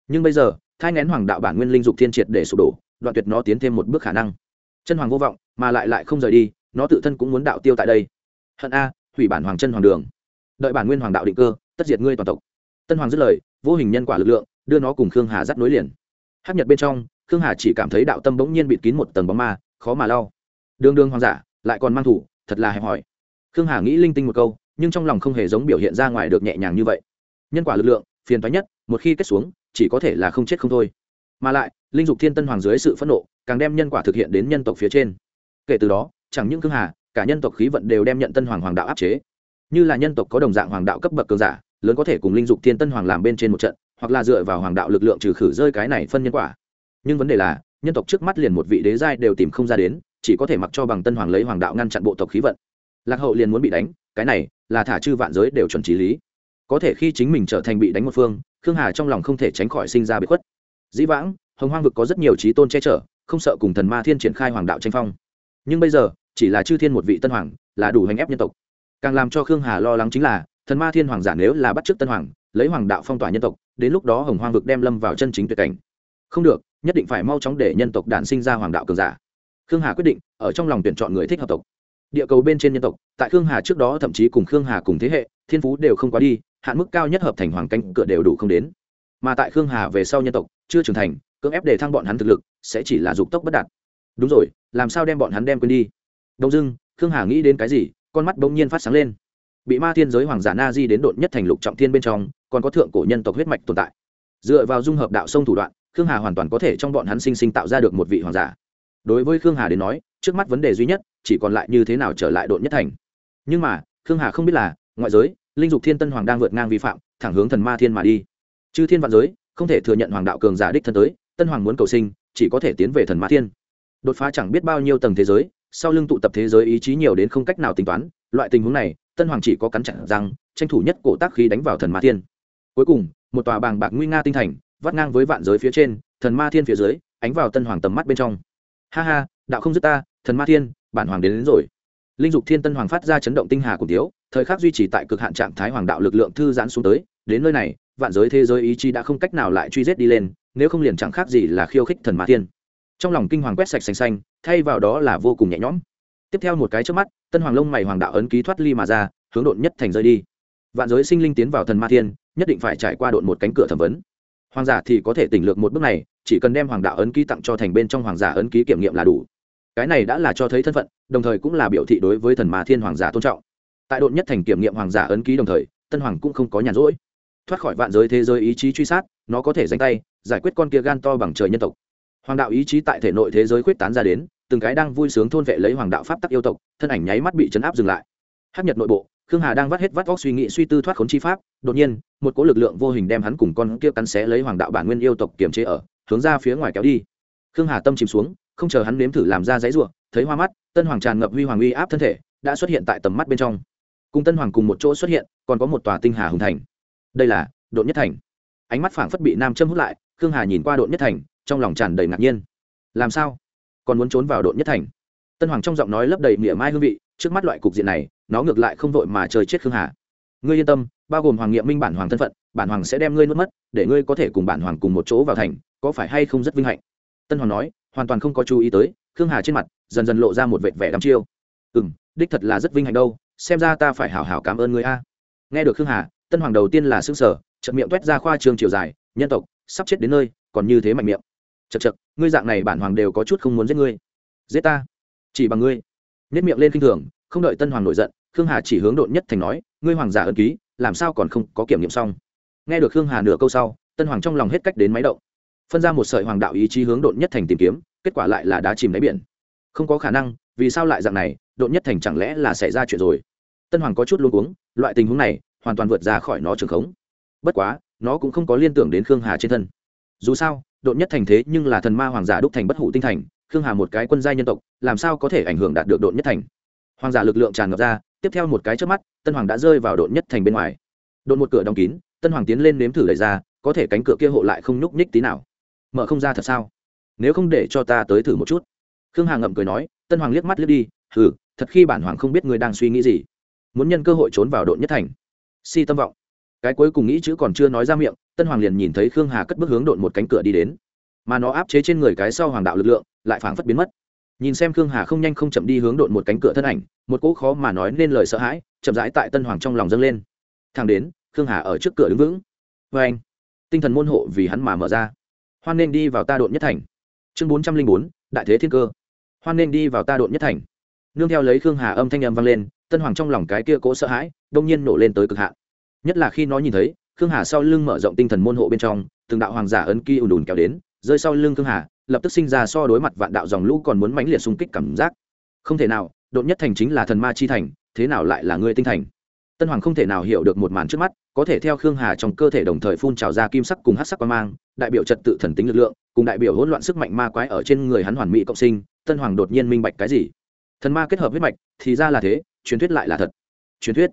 Nhưng bây giờ, thai ngén hoàng đạo bản nguyên linh dục thiên triệt để sụp đổ, đoạn tuyệt nó tiến thêm một bước khả năng. Chân hoàng vô vọng, mà lại lại không rời đi, nó tự thân cũng muốn đạo tiêu tại đây hận a, hủy bản hoàng chân hoàng đường. Đợi bản nguyên hoàng đạo định cơ, tất diệt ngươi toàn tộc. Tân hoàng dứt lời, vô hình nhân quả lực lượng, đưa nó cùng khương hà dắt nối liền. Hát nhật bên trong, khương hà chỉ cảm thấy đạo tâm bỗng nhiên bịt kín một tầng bóng ma, khó mà lau. Đường đường hoàng giả, lại còn mang thủ, thật là hẹp hòi. Khương hà nghĩ linh tinh một câu, nhưng trong lòng không hề giống biểu hiện ra ngoài được nhẹ nhàng như vậy. Nhân quả lực lượng, phiền thoái nhất, một khi kết xuống, chỉ có thể là không chết không thôi. Mà lại, linh dục thiên tân hoàng dưới sự phẫn nộ, càng đem nhân quả thực hiện đến nhân tộc phía trên. Kể từ đó, chẳng những khương hà cả nhân tộc khí vận đều đem nhận tân hoàng hoàng đạo áp chế. Như là nhân tộc có đồng dạng hoàng đạo cấp bậc cường giả, lớn có thể cùng linh dục thiên tân hoàng làm bên trên một trận, hoặc là dựa vào hoàng đạo lực lượng trừ khử rơi cái này phân nhân quả. Nhưng vấn đề là, nhân tộc trước mắt liền một vị đế giai đều tìm không ra đến, chỉ có thể mặc cho bằng tân hoàng lấy hoàng đạo ngăn chặn bộ tộc khí vận. Lạc hậu liền muốn bị đánh, cái này là thả chư vạn giới đều chuẩn trí lý. Có thể khi chính mình trở thành bị đánh một phương, khương hà trong lòng không thể tránh khỏi sinh ra bị khuất. Dĩ vãng, hồng hoang vực có rất nhiều trí tôn che chở, không sợ cùng thần ma thiên triển khai hoàng đạo tranh phong. Nhưng bây giờ chỉ là chư thiên một vị tân hoàng, là đủ hành ép nhân tộc. Càng làm cho khương hà lo lắng chính là, thần ma thiên hoàng giả nếu là bắt chước tân hoàng, lấy hoàng đạo phong tỏa nhân tộc, đến lúc đó hồng hoang vực đem lâm vào chân chính tuyệt cảnh. Không được, nhất định phải mau chóng để nhân tộc đản sinh ra hoàng đạo cường giả. Khương hà quyết định, ở trong lòng tuyển chọn người thích hợp tộc. Địa cầu bên trên nhân tộc, tại khương hà trước đó thậm chí cùng khương hà cùng thế hệ, thiên phú đều không quá đi, hạn mức cao nhất hợp thành hoàng cánh cửa đều đủ không đến. Mà tại khương hà về sau nhân tộc, chưa trưởng thành, cưỡng ép để thăng bọn hắn thực lực, sẽ chỉ là dục tốc bất đạt. Đúng rồi, làm sao đem bọn hắn đem quên đi? Đông dưng, khương hà nghĩ đến cái gì, con mắt bỗng nhiên phát sáng lên. Bị ma thiên giới hoàng giả na di đến đột nhất thành lục trọng thiên bên trong, còn có thượng cổ nhân tộc huyết mạch tồn tại. Dựa vào dung hợp đạo sông thủ đoạn, khương hà hoàn toàn có thể trong bọn hắn sinh sinh tạo ra được một vị hoàng giả. Đối với khương hà đến nói, trước mắt vấn đề duy nhất, chỉ còn lại như thế nào trở lại đột nhất thành. Nhưng mà, khương hà không biết là, ngoại giới, linh dục thiên tân hoàng đang vượt ngang vi phạm, thẳng hướng thần ma thiên mà đi. Chư thiên vạn giới, không thể thừa nhận hoàng đạo cường giả đích thân tới, tân hoàng muốn cầu sinh, chỉ có thể tiến về thần ma thiên. Đột phá chẳng biết bao nhiêu tầng thế giới sau lưng tụ tập thế giới ý chí nhiều đến không cách nào tính toán loại tình huống này tân hoàng chỉ có cắn chặn rằng tranh thủ nhất cổ tác khí đánh vào thần ma thiên. Cuối cùng một tòa bàng bạc nguy nga tinh thành vắt ngang với vạn giới phía trên thần ma thiên phía dưới ánh vào tân hoàng tầm mắt bên trong. Ha ha đạo không dứt ta thần ma thiên bản hoàng đến, đến rồi. Linh dục thiên tân hoàng phát ra chấn động tinh hà cùng tiếu thời khắc duy trì tại cực hạn trạng thái hoàng đạo lực lượng thư giãn xuống tới đến nơi này vạn giới thế giới ý chí đã không cách nào lại truy giết đi lên nếu không liền chẳng khác gì là khiêu khích thần ma thiên trong lòng kinh hoàng quét sạch xanh xanh, thay vào đó là vô cùng nhẹ nhõm. Tiếp theo một cái trước mắt, tân hoàng lông mày hoàng đạo ấn ký thoát ly mà ra, hướng độn nhất thành rơi đi. Vạn giới sinh linh tiến vào thần ma thiên, nhất định phải trải qua độn một cánh cửa thẩm vấn. Hoàng giả thì có thể tỉnh lược một bước này, chỉ cần đem hoàng đạo ấn ký tặng cho thành bên trong hoàng giả ấn ký kiểm nghiệm là đủ. Cái này đã là cho thấy thân phận, đồng thời cũng là biểu thị đối với thần ma thiên hoàng giả tôn trọng. Tại độn nhất thành kiểm nghiệm hoàng giả ấn ký đồng thời, tân hoàng cũng không có nhàn rỗi. Thoát khỏi vạn giới thế giới ý chí truy sát, nó có thể dành tay, giải quyết con kia gan to bằng trời nhân tộc hoàng đạo ý chí tại thể nội thế giới khuyết tán ra đến, từng cái đang vui sướng thôn vệ lấy hoàng đạo pháp tắc yêu tộc, thân ảnh nháy mắt bị chấn áp dừng lại. Hát nhật nội bộ, khương hà đang vắt hết vắt vóc suy nghĩ suy tư thoát khốn chi pháp, đột nhiên, một cỗ lực lượng vô hình đem hắn cùng con kia cắn xé lấy hoàng đạo bản nguyên yêu tộc kiềm chế ở, hướng ra phía ngoài kéo đi. Khương hà tâm chìm xuống, không chờ hắn nếm thử làm ra giấy ruộng thấy hoa mắt, tân hoàng tràn ngập huy hoàng uy áp thân thể, đã xuất hiện tại tầm mắt bên trong. Cùng tân hoàng cùng một chỗ xuất hiện, còn có một tòa tinh hà hùng thành. Đây là độn nhất thành. Ánh mắt phảng phất bị nam châm hút lại, khương hà nhìn qua độn nhất thành trong lòng tràn đầy ngạc nhiên. Làm sao? Còn muốn trốn vào đội nhất thành? Tân hoàng trong giọng nói lấp đầy mỉa mai hương vị, trước mắt loại cục diện này, nó ngược lại không vội mà trời chết khương hà. Ngươi yên tâm, bao gồm hoàng nghiệm minh bản hoàng thân phận, bản hoàng sẽ đem ngươi nuốt mất, để ngươi có thể cùng bản hoàng cùng một chỗ vào thành, có phải hay không rất vinh hạnh? Tân hoàng nói, hoàn toàn không có chú ý tới, khương hà trên mặt, dần dần lộ ra một vệt vẻ đắm chiêu. Ừ m đích thật là rất vinh hạnh đâu, xem ra ta phải hảo hảo cảm ơn ngươi a. Nghe được khương hà, tân hoàng đầu tiên là xương sở chợt miệng toét ra khoa trường chiều dài, nhân tộc, sắp chết đến nơi, còn như thế mạnh miệng chật chật, ngươi dạng này bản hoàng đều có chút không muốn giết ngươi. Giết ta? Chỉ bằng ngươi. Nhất miệng lên k i n h thường, không đợi tân hoàng nổi giận, khương hà chỉ hướng độn nhất thành nói, ngươi hoàng giả ân ký, làm sao còn không có kiểm nghiệm xong? Nghe được khương hà nửa câu sau, tân hoàng trong lòng hết cách đến máy động. Phân ra một sợi hoàng đạo ý chí hướng độn nhất thành tìm kiếm, kết quả lại là đá chìm đáy biển. Không có khả năng, vì sao lại dạng này, độn nhất thành chẳng lẽ là xảy ra chuyện rồi? Tân hoàng có chút luôn uống loại tình huống này, hoàn toàn vượt ra khỏi nó trường khống. Bất quá, nó cũng không có liên tưởng đến khương hà trên thân. Dù sao độn nhất thành thế nhưng là thần ma hoàng giả đúc thành bất hủ tinh thành, khương hà một cái quân gia nhân tộc, làm sao có thể ảnh hưởng đạt được độn nhất thành? Hoàng giả lực lượng tràn ngập ra, tiếp theo một cái trước mắt, tân hoàng đã rơi vào độn nhất thành bên ngoài. Độn một cửa đóng kín, tân hoàng tiến lên nếm thử đẩy ra, có thể cánh cửa kia hộ lại không nhúc nhích tí nào. Mở không ra thật sao? Nếu không để cho ta tới thử một chút. Khương hà ngậm cười nói, tân hoàng liếc mắt liếc đi, hừ, thật khi bản hoàng không biết người đang suy nghĩ gì. Muốn nhân cơ hội trốn vào độn nhất thành. Si tâm vọng. Cái cuối cùng nghĩ chữ còn chưa nói ra miệng tân hoàng liền nhìn thấy khương hà cất bước hướng đột một cánh cửa đi đến. Mà nó áp chế trên người cái sau hoàng đạo lực lượng, lại phảng phất biến mất. Nhìn xem khương hà không nhanh không chậm đi hướng đột một cánh cửa thân ảnh, một cỗ khó mà nói nên lời sợ hãi, chậm rãi tại tân hoàng trong lòng dâng lên. Thang đến, khương hà ở trước cửa đứng vững. Vê anh. Tinh thần môn hộ vì hắn mà mở ra. Hoan nên đi vào ta độn nhất thành. Chương bốn trăm linh bốn, đại thế thiên cơ. Hoan nên đi vào ta độn nhất thành. Nương theo lấy khương hà âm thanh âm vang lên, tân hoàng trong lòng cái kia cỗ sợ hãi, đông nhiên nổ lên tới cực hạn. Nhất là khi nó nhìn thấy khương hà sau lưng mở rộng tinh thần môn hộ bên trong, từng đạo hoàng giả ấn ký ùn ùn kéo đến, rơi sau lưng khương hà, lập tức sinh ra so đối mặt vạn đạo dòng lũ còn muốn mãnh liệt xung kích cảm giác. Không thể nào, đột nhất thành chính là thần ma chi thành, thế nào lại là ngươi tinh thành? Tân hoàng không thể nào hiểu được một màn trước mắt, có thể theo khương hà trong cơ thể đồng thời phun trào ra kim sắc cùng hát sắc qua mang, đại biểu trật tự thần tính lực lượng, cùng đại biểu hỗn loạn sức mạnh ma quái ở trên người hắn hoàn mỹ cộng sinh, tân hoàng đột nhiên minh bạch cái gì? Thần ma kết hợp huyết mạch, thì ra là thế, truyền thuyết lại là thật. Truyền thuyết.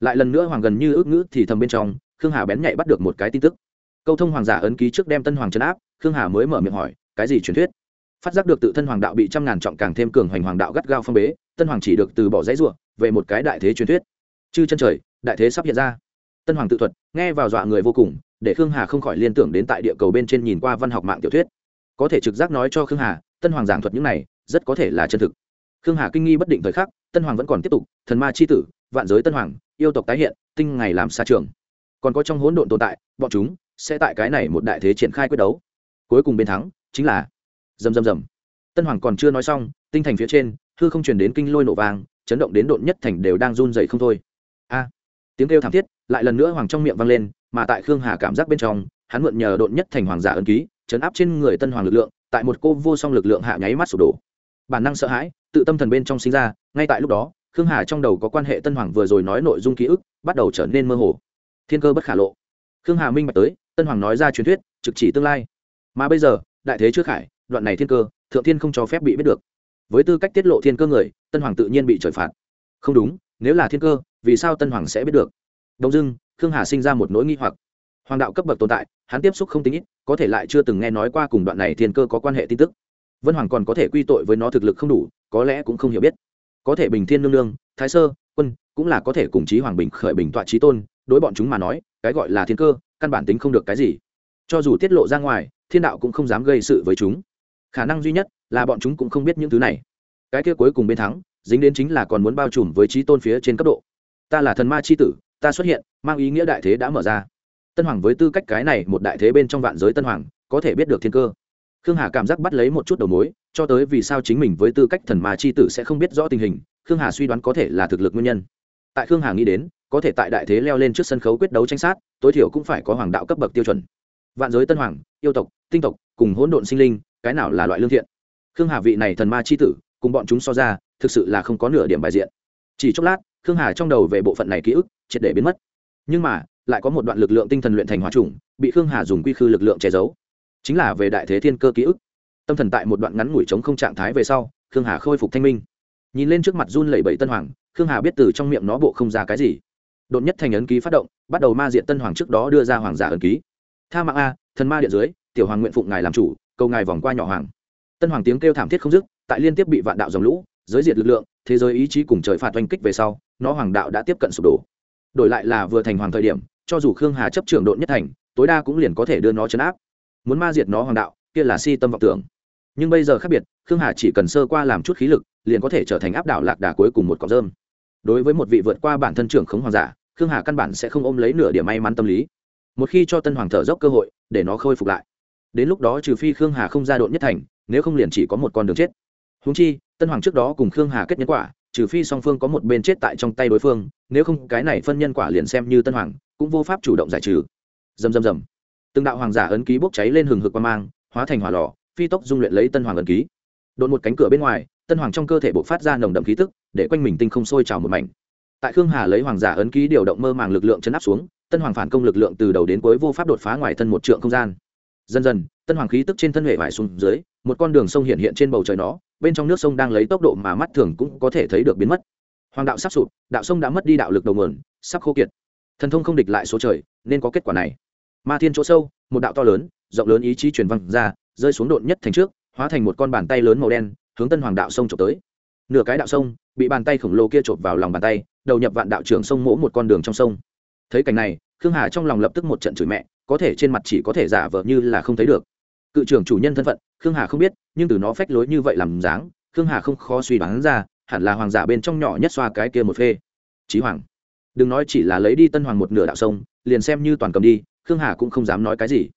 Lại lần nữa hoàng gần như ước ngữ thì thầm bên trong khương hà bén nhạy bắt được một cái tin tức. Câu thông hoàng giả ấn ký trước đem tân hoàng trấn áp, khương hà mới mở miệng hỏi, cái gì truyền thuyết? Phát giác được tự thân hoàng đạo bị trăm ngàn trọng càng thêm cường hoành hoàng đạo gắt gao phong bế, tân hoàng chỉ được từ bỏ dãy ruộng về một cái đại thế truyền thuyết. Chư chân trời, đại thế sắp hiện ra. Tân hoàng tự thuật, nghe vào dọa người vô cùng, để khương hà không khỏi liên tưởng đến tại địa cầu bên trên nhìn qua văn học mạng tiểu thuyết. Có thể trực giác nói cho khương hà, tân hoàng giảng thuật những này, rất có thể là chân thực. Khương hà kinh nghi bất định thời khắc, tân hoàng vẫn còn tiếp tục, thần ma c h i tử, vạn giới tân hoàng, yêu tộc tái hiện, tinh ngày làm xa trường còn có trong hỗn độn tồn tại, bọn chúng sẽ tại cái này một đại thế triển khai quyết đấu. Cuối cùng bên thắng chính là dầm dầm dầm. Tân hoàng còn chưa nói xong, tinh thành phía trên, hư không chuyển đến kinh lôi nổ vang, chấn động đến độn nhất thành đều đang run dậy không thôi. A! Tiếng kêu thảm thiết lại lần nữa hoàng trong miệng vang lên, mà tại khương hà cảm giác bên trong, hắn mượn nhờ độn nhất thành hoàng giả ân ký, chấn áp trên người tân hoàng lực lượng, tại một cô vô song lực lượng hạ nháy mắt sụp đổ. Bản năng sợ hãi, tự tâm thần bên trong sinh ra, ngay tại lúc đó, khương hà trong đầu có quan hệ tân hoàng vừa rồi nói nội dung ký ức bắt đầu trở nên mơ hồ thiên cơ bất khả lộ. Khương hà minh bạch tới, tân hoàng nói ra truyền thuyết, trực chỉ tương lai. Mà bây giờ, đại thế trước khải, đoạn này thiên cơ, thượng thiên không cho phép bị biết được. Với tư cách tiết lộ thiên cơ người, tân hoàng tự nhiên bị trời phạt. Không đúng, nếu là thiên cơ, vì sao tân hoàng sẽ biết được? Đông dưng khương hà sinh ra một nỗi nghi hoặc. Hoàng đạo cấp bậc tồn tại, hắn tiếp xúc không tính ít, có thể lại chưa từng nghe nói qua cùng đoạn này thiên cơ có quan hệ tin tức. Vân hoàng còn có thể quy tội với nó thực lực không đủ, có lẽ cũng không hiểu biết. Có thể bình thiên nương nương, thái sơ, quân, cũng là có thể cùng chí hoàng bình khởi bình tọa trí tôn đối bọn chúng mà nói, cái gọi là thiên cơ, căn bản tính không được cái gì. Cho dù tiết lộ ra ngoài, thiên đạo cũng không dám gây sự với chúng. Khả năng duy nhất là bọn chúng cũng không biết những thứ này. Cái kia cuối cùng bên thắng, dính đến chính là còn muốn bao trùm với trí tôn phía trên cấp độ. Ta là thần ma c h i tử, ta xuất hiện, mang ý nghĩa đại thế đã mở ra. Tân hoàng với tư cách cái này một đại thế bên trong vạn giới tân hoàng, có thể biết được thiên cơ. Khương hà cảm giác bắt lấy một chút đầu mối, cho tới vì sao chính mình với tư cách thần ma c h i tử sẽ không biết rõ tình hình, khương hà suy đoán có thể là thực lực nguyên nhân. Tại khương hà nghĩ đến có thể tại đại thế leo lên trước sân khấu quyết đấu tranh sát, tối thiểu cũng phải có hoàng đạo cấp bậc tiêu chuẩn. Vạn giới tân hoàng, yêu tộc, tinh tộc, cùng hỗn độn sinh linh, cái nào là loại lương thiện? Khương hà vị này thần ma c h i tử, cùng bọn chúng so ra, thực sự là không có nửa điểm bài diện. Chỉ chốc lát, khương hà trong đầu về bộ phận này ký ức, triệt để biến mất. Nhưng mà, lại có một đoạn lực lượng tinh thần luyện thành hóa trùng bị khương hà dùng quy khư lực lượng che giấu. Chính là về đại thế thiên cơ ký ức. Tâm thần tại một đoạn ngắn ngủi chống không trạng thái về sau, khương hà khôi phục thanh minh. Nhìn lên trước mặt run lẩy bẩy tân hoàng, khương hà biết từ trong miệng nó bộ không ra cái gì đột nhất thành ấn ký phát động, bắt đầu ma diện tân hoàng trước đó đưa ra hoàng giả ấn ký. Tha mạng a, thần ma điện dưới, tiểu hoàng nguyện phụng ngài làm chủ, cầu ngài vòng qua nhỏ hoàng. Tân hoàng tiếng kêu thảm thiết không dứt, tại liên tiếp bị vạn đạo dòng lũ, giới diệt lực lượng, thế giới ý chí cùng trời phạt oanh kích về sau, nó hoàng đạo đã tiếp cận sụp đổ. Đổi lại là vừa thành hoàng thời điểm, cho dù khương hà chấp trưởng độn nhất thành, tối đa cũng liền có thể đưa nó chấn áp. Muốn ma diệt nó hoàng đạo, kia là si tâm vọng tưởng. Nhưng bây giờ khác biệt, khương hà chỉ cần sơ qua làm chút khí lực, liền có thể trở thành áp đảo lạc đà cuối cùng một cọc rơm. Đối với một vị vượt qua bản thân trưởng khống hoàng giả khương hà căn bản sẽ không ôm lấy nửa điểm may mắn tâm lý. Một khi cho tân hoàng thở dốc cơ hội, để nó khôi phục lại. Đến lúc đó trừ phi khương hà không ra độn nhất thành, nếu không liền chỉ có một con đường chết. Húng chi, tân hoàng trước đó cùng khương hà kết nhân quả, trừ phi song phương có một bên chết tại trong tay đối phương, nếu không cái này phân nhân quả liền xem như tân hoàng cũng vô pháp chủ động giải trừ. Dầm dầm dầm từng đạo hoàng giả ấn ký bốc cháy lên hừng hực qua mang, hóa thành hỏa lò, phi tốc dung luyện lấy tân hoàng ấn ký. Đột một cánh cửa bên ngoài, tân hoàng trong cơ thể bộc phát ra nồng đậm khí tức, để quanh mình tinh không sôi trào một mảnh tại khương hà lấy hoàng giả ấn ký điều động mơ màng lực lượng chấn áp xuống, tân hoàng phản công lực lượng từ đầu đến cuối vô pháp đột phá ngoài thân một trượng không gian. Dần dần, tân hoàng khí tức trên thân hệ vải xuống dưới, một con đường sông hiện hiện trên bầu trời nó, bên trong nước sông đang lấy tốc độ mà mắt thường cũng có thể thấy được biến mất. Hoàng đạo sắp sụp, đạo sông đã mất đi đạo lực đầu nguồn, sắp khô kiệt. Thần thông không địch lại số trời, nên có kết quả này. Ma thiên chỗ sâu, một đạo to lớn, rộng lớn ý chí truyền văng ra, rơi xuống độn nhất thành trước, hóa thành một con bàn tay lớn màu đen, hướng tân hoàng đạo sông trộm tới. Nửa cái đạo sông, bị bàn tay khổng lồ kia trộm vào lòng bàn tay đầu nhập vạn đạo trưởng sông mỗ một con đường trong sông. Thấy cảnh này, khương hà trong lòng lập tức một trận chửi mẹ, có thể trên mặt chỉ có thể giả vờ như là không thấy được. Cự trưởng chủ nhân thân phận, khương hà không biết, nhưng từ nó phách lối như vậy làm dáng, khương hà không khó suy đoán ra, hẳn là hoàng giả bên trong nhỏ nhất xoa cái kia một phê. Chí hoàng, đừng nói chỉ là lấy đi tân hoàng một nửa đạo sông, liền xem như toàn cầm đi, khương hà cũng không dám nói cái gì.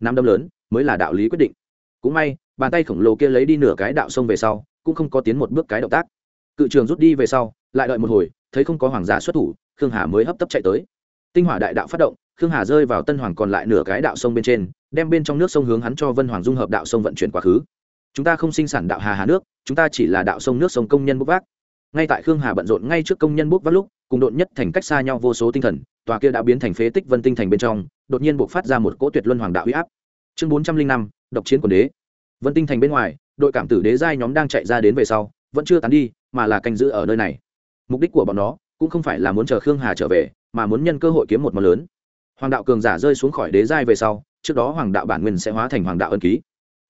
Năm đâm lớn, mới là đạo lý quyết định. Cũng may, bàn tay khổng lồ kia lấy đi nửa cái đạo sông về sau, cũng không có tiến một bước cái động tác. Cự trường rút đi về sau, lại đợi một hồi thấy không có hoàng giả xuất thủ, khương hà mới hấp tấp chạy tới. Tinh hỏa đại đạo phát động, khương hà rơi vào tân hoàng còn lại nửa cái đạo sông bên trên, đem bên trong nước sông hướng hắn cho vân hoàng dung hợp đạo sông vận chuyển quá khứ. Chúng ta không sinh sản đạo hà hà nước, chúng ta chỉ là đạo sông nước sông công nhân bốc vác. Ngay tại khương hà bận rộn ngay trước công nhân bốc vác lúc, cùng độn nhất thành cách xa nhau vô số tinh thần, tòa kia đã biến thành phế tích vân tinh thành bên trong, đột nhiên buộc phát ra một cỗ tuyệt luân hoàng đạo huy áp. Chương bốn trăm linh năm, độc chiến quần đế. Vân tinh thành bên ngoài, đội cảm tử đế giai nhóm đang chạy ra đến về sau, vẫn chưa tán đi, mà là canh giữ ở nơi này mục đích của bọn nó cũng không phải là muốn chờ khương hà trở về, mà muốn nhân cơ hội kiếm một món lớn. Hoàng đạo cường giả rơi xuống khỏi đế giai về sau, trước đó hoàng đạo bản nguyên sẽ hóa thành hoàng đạo ân ký.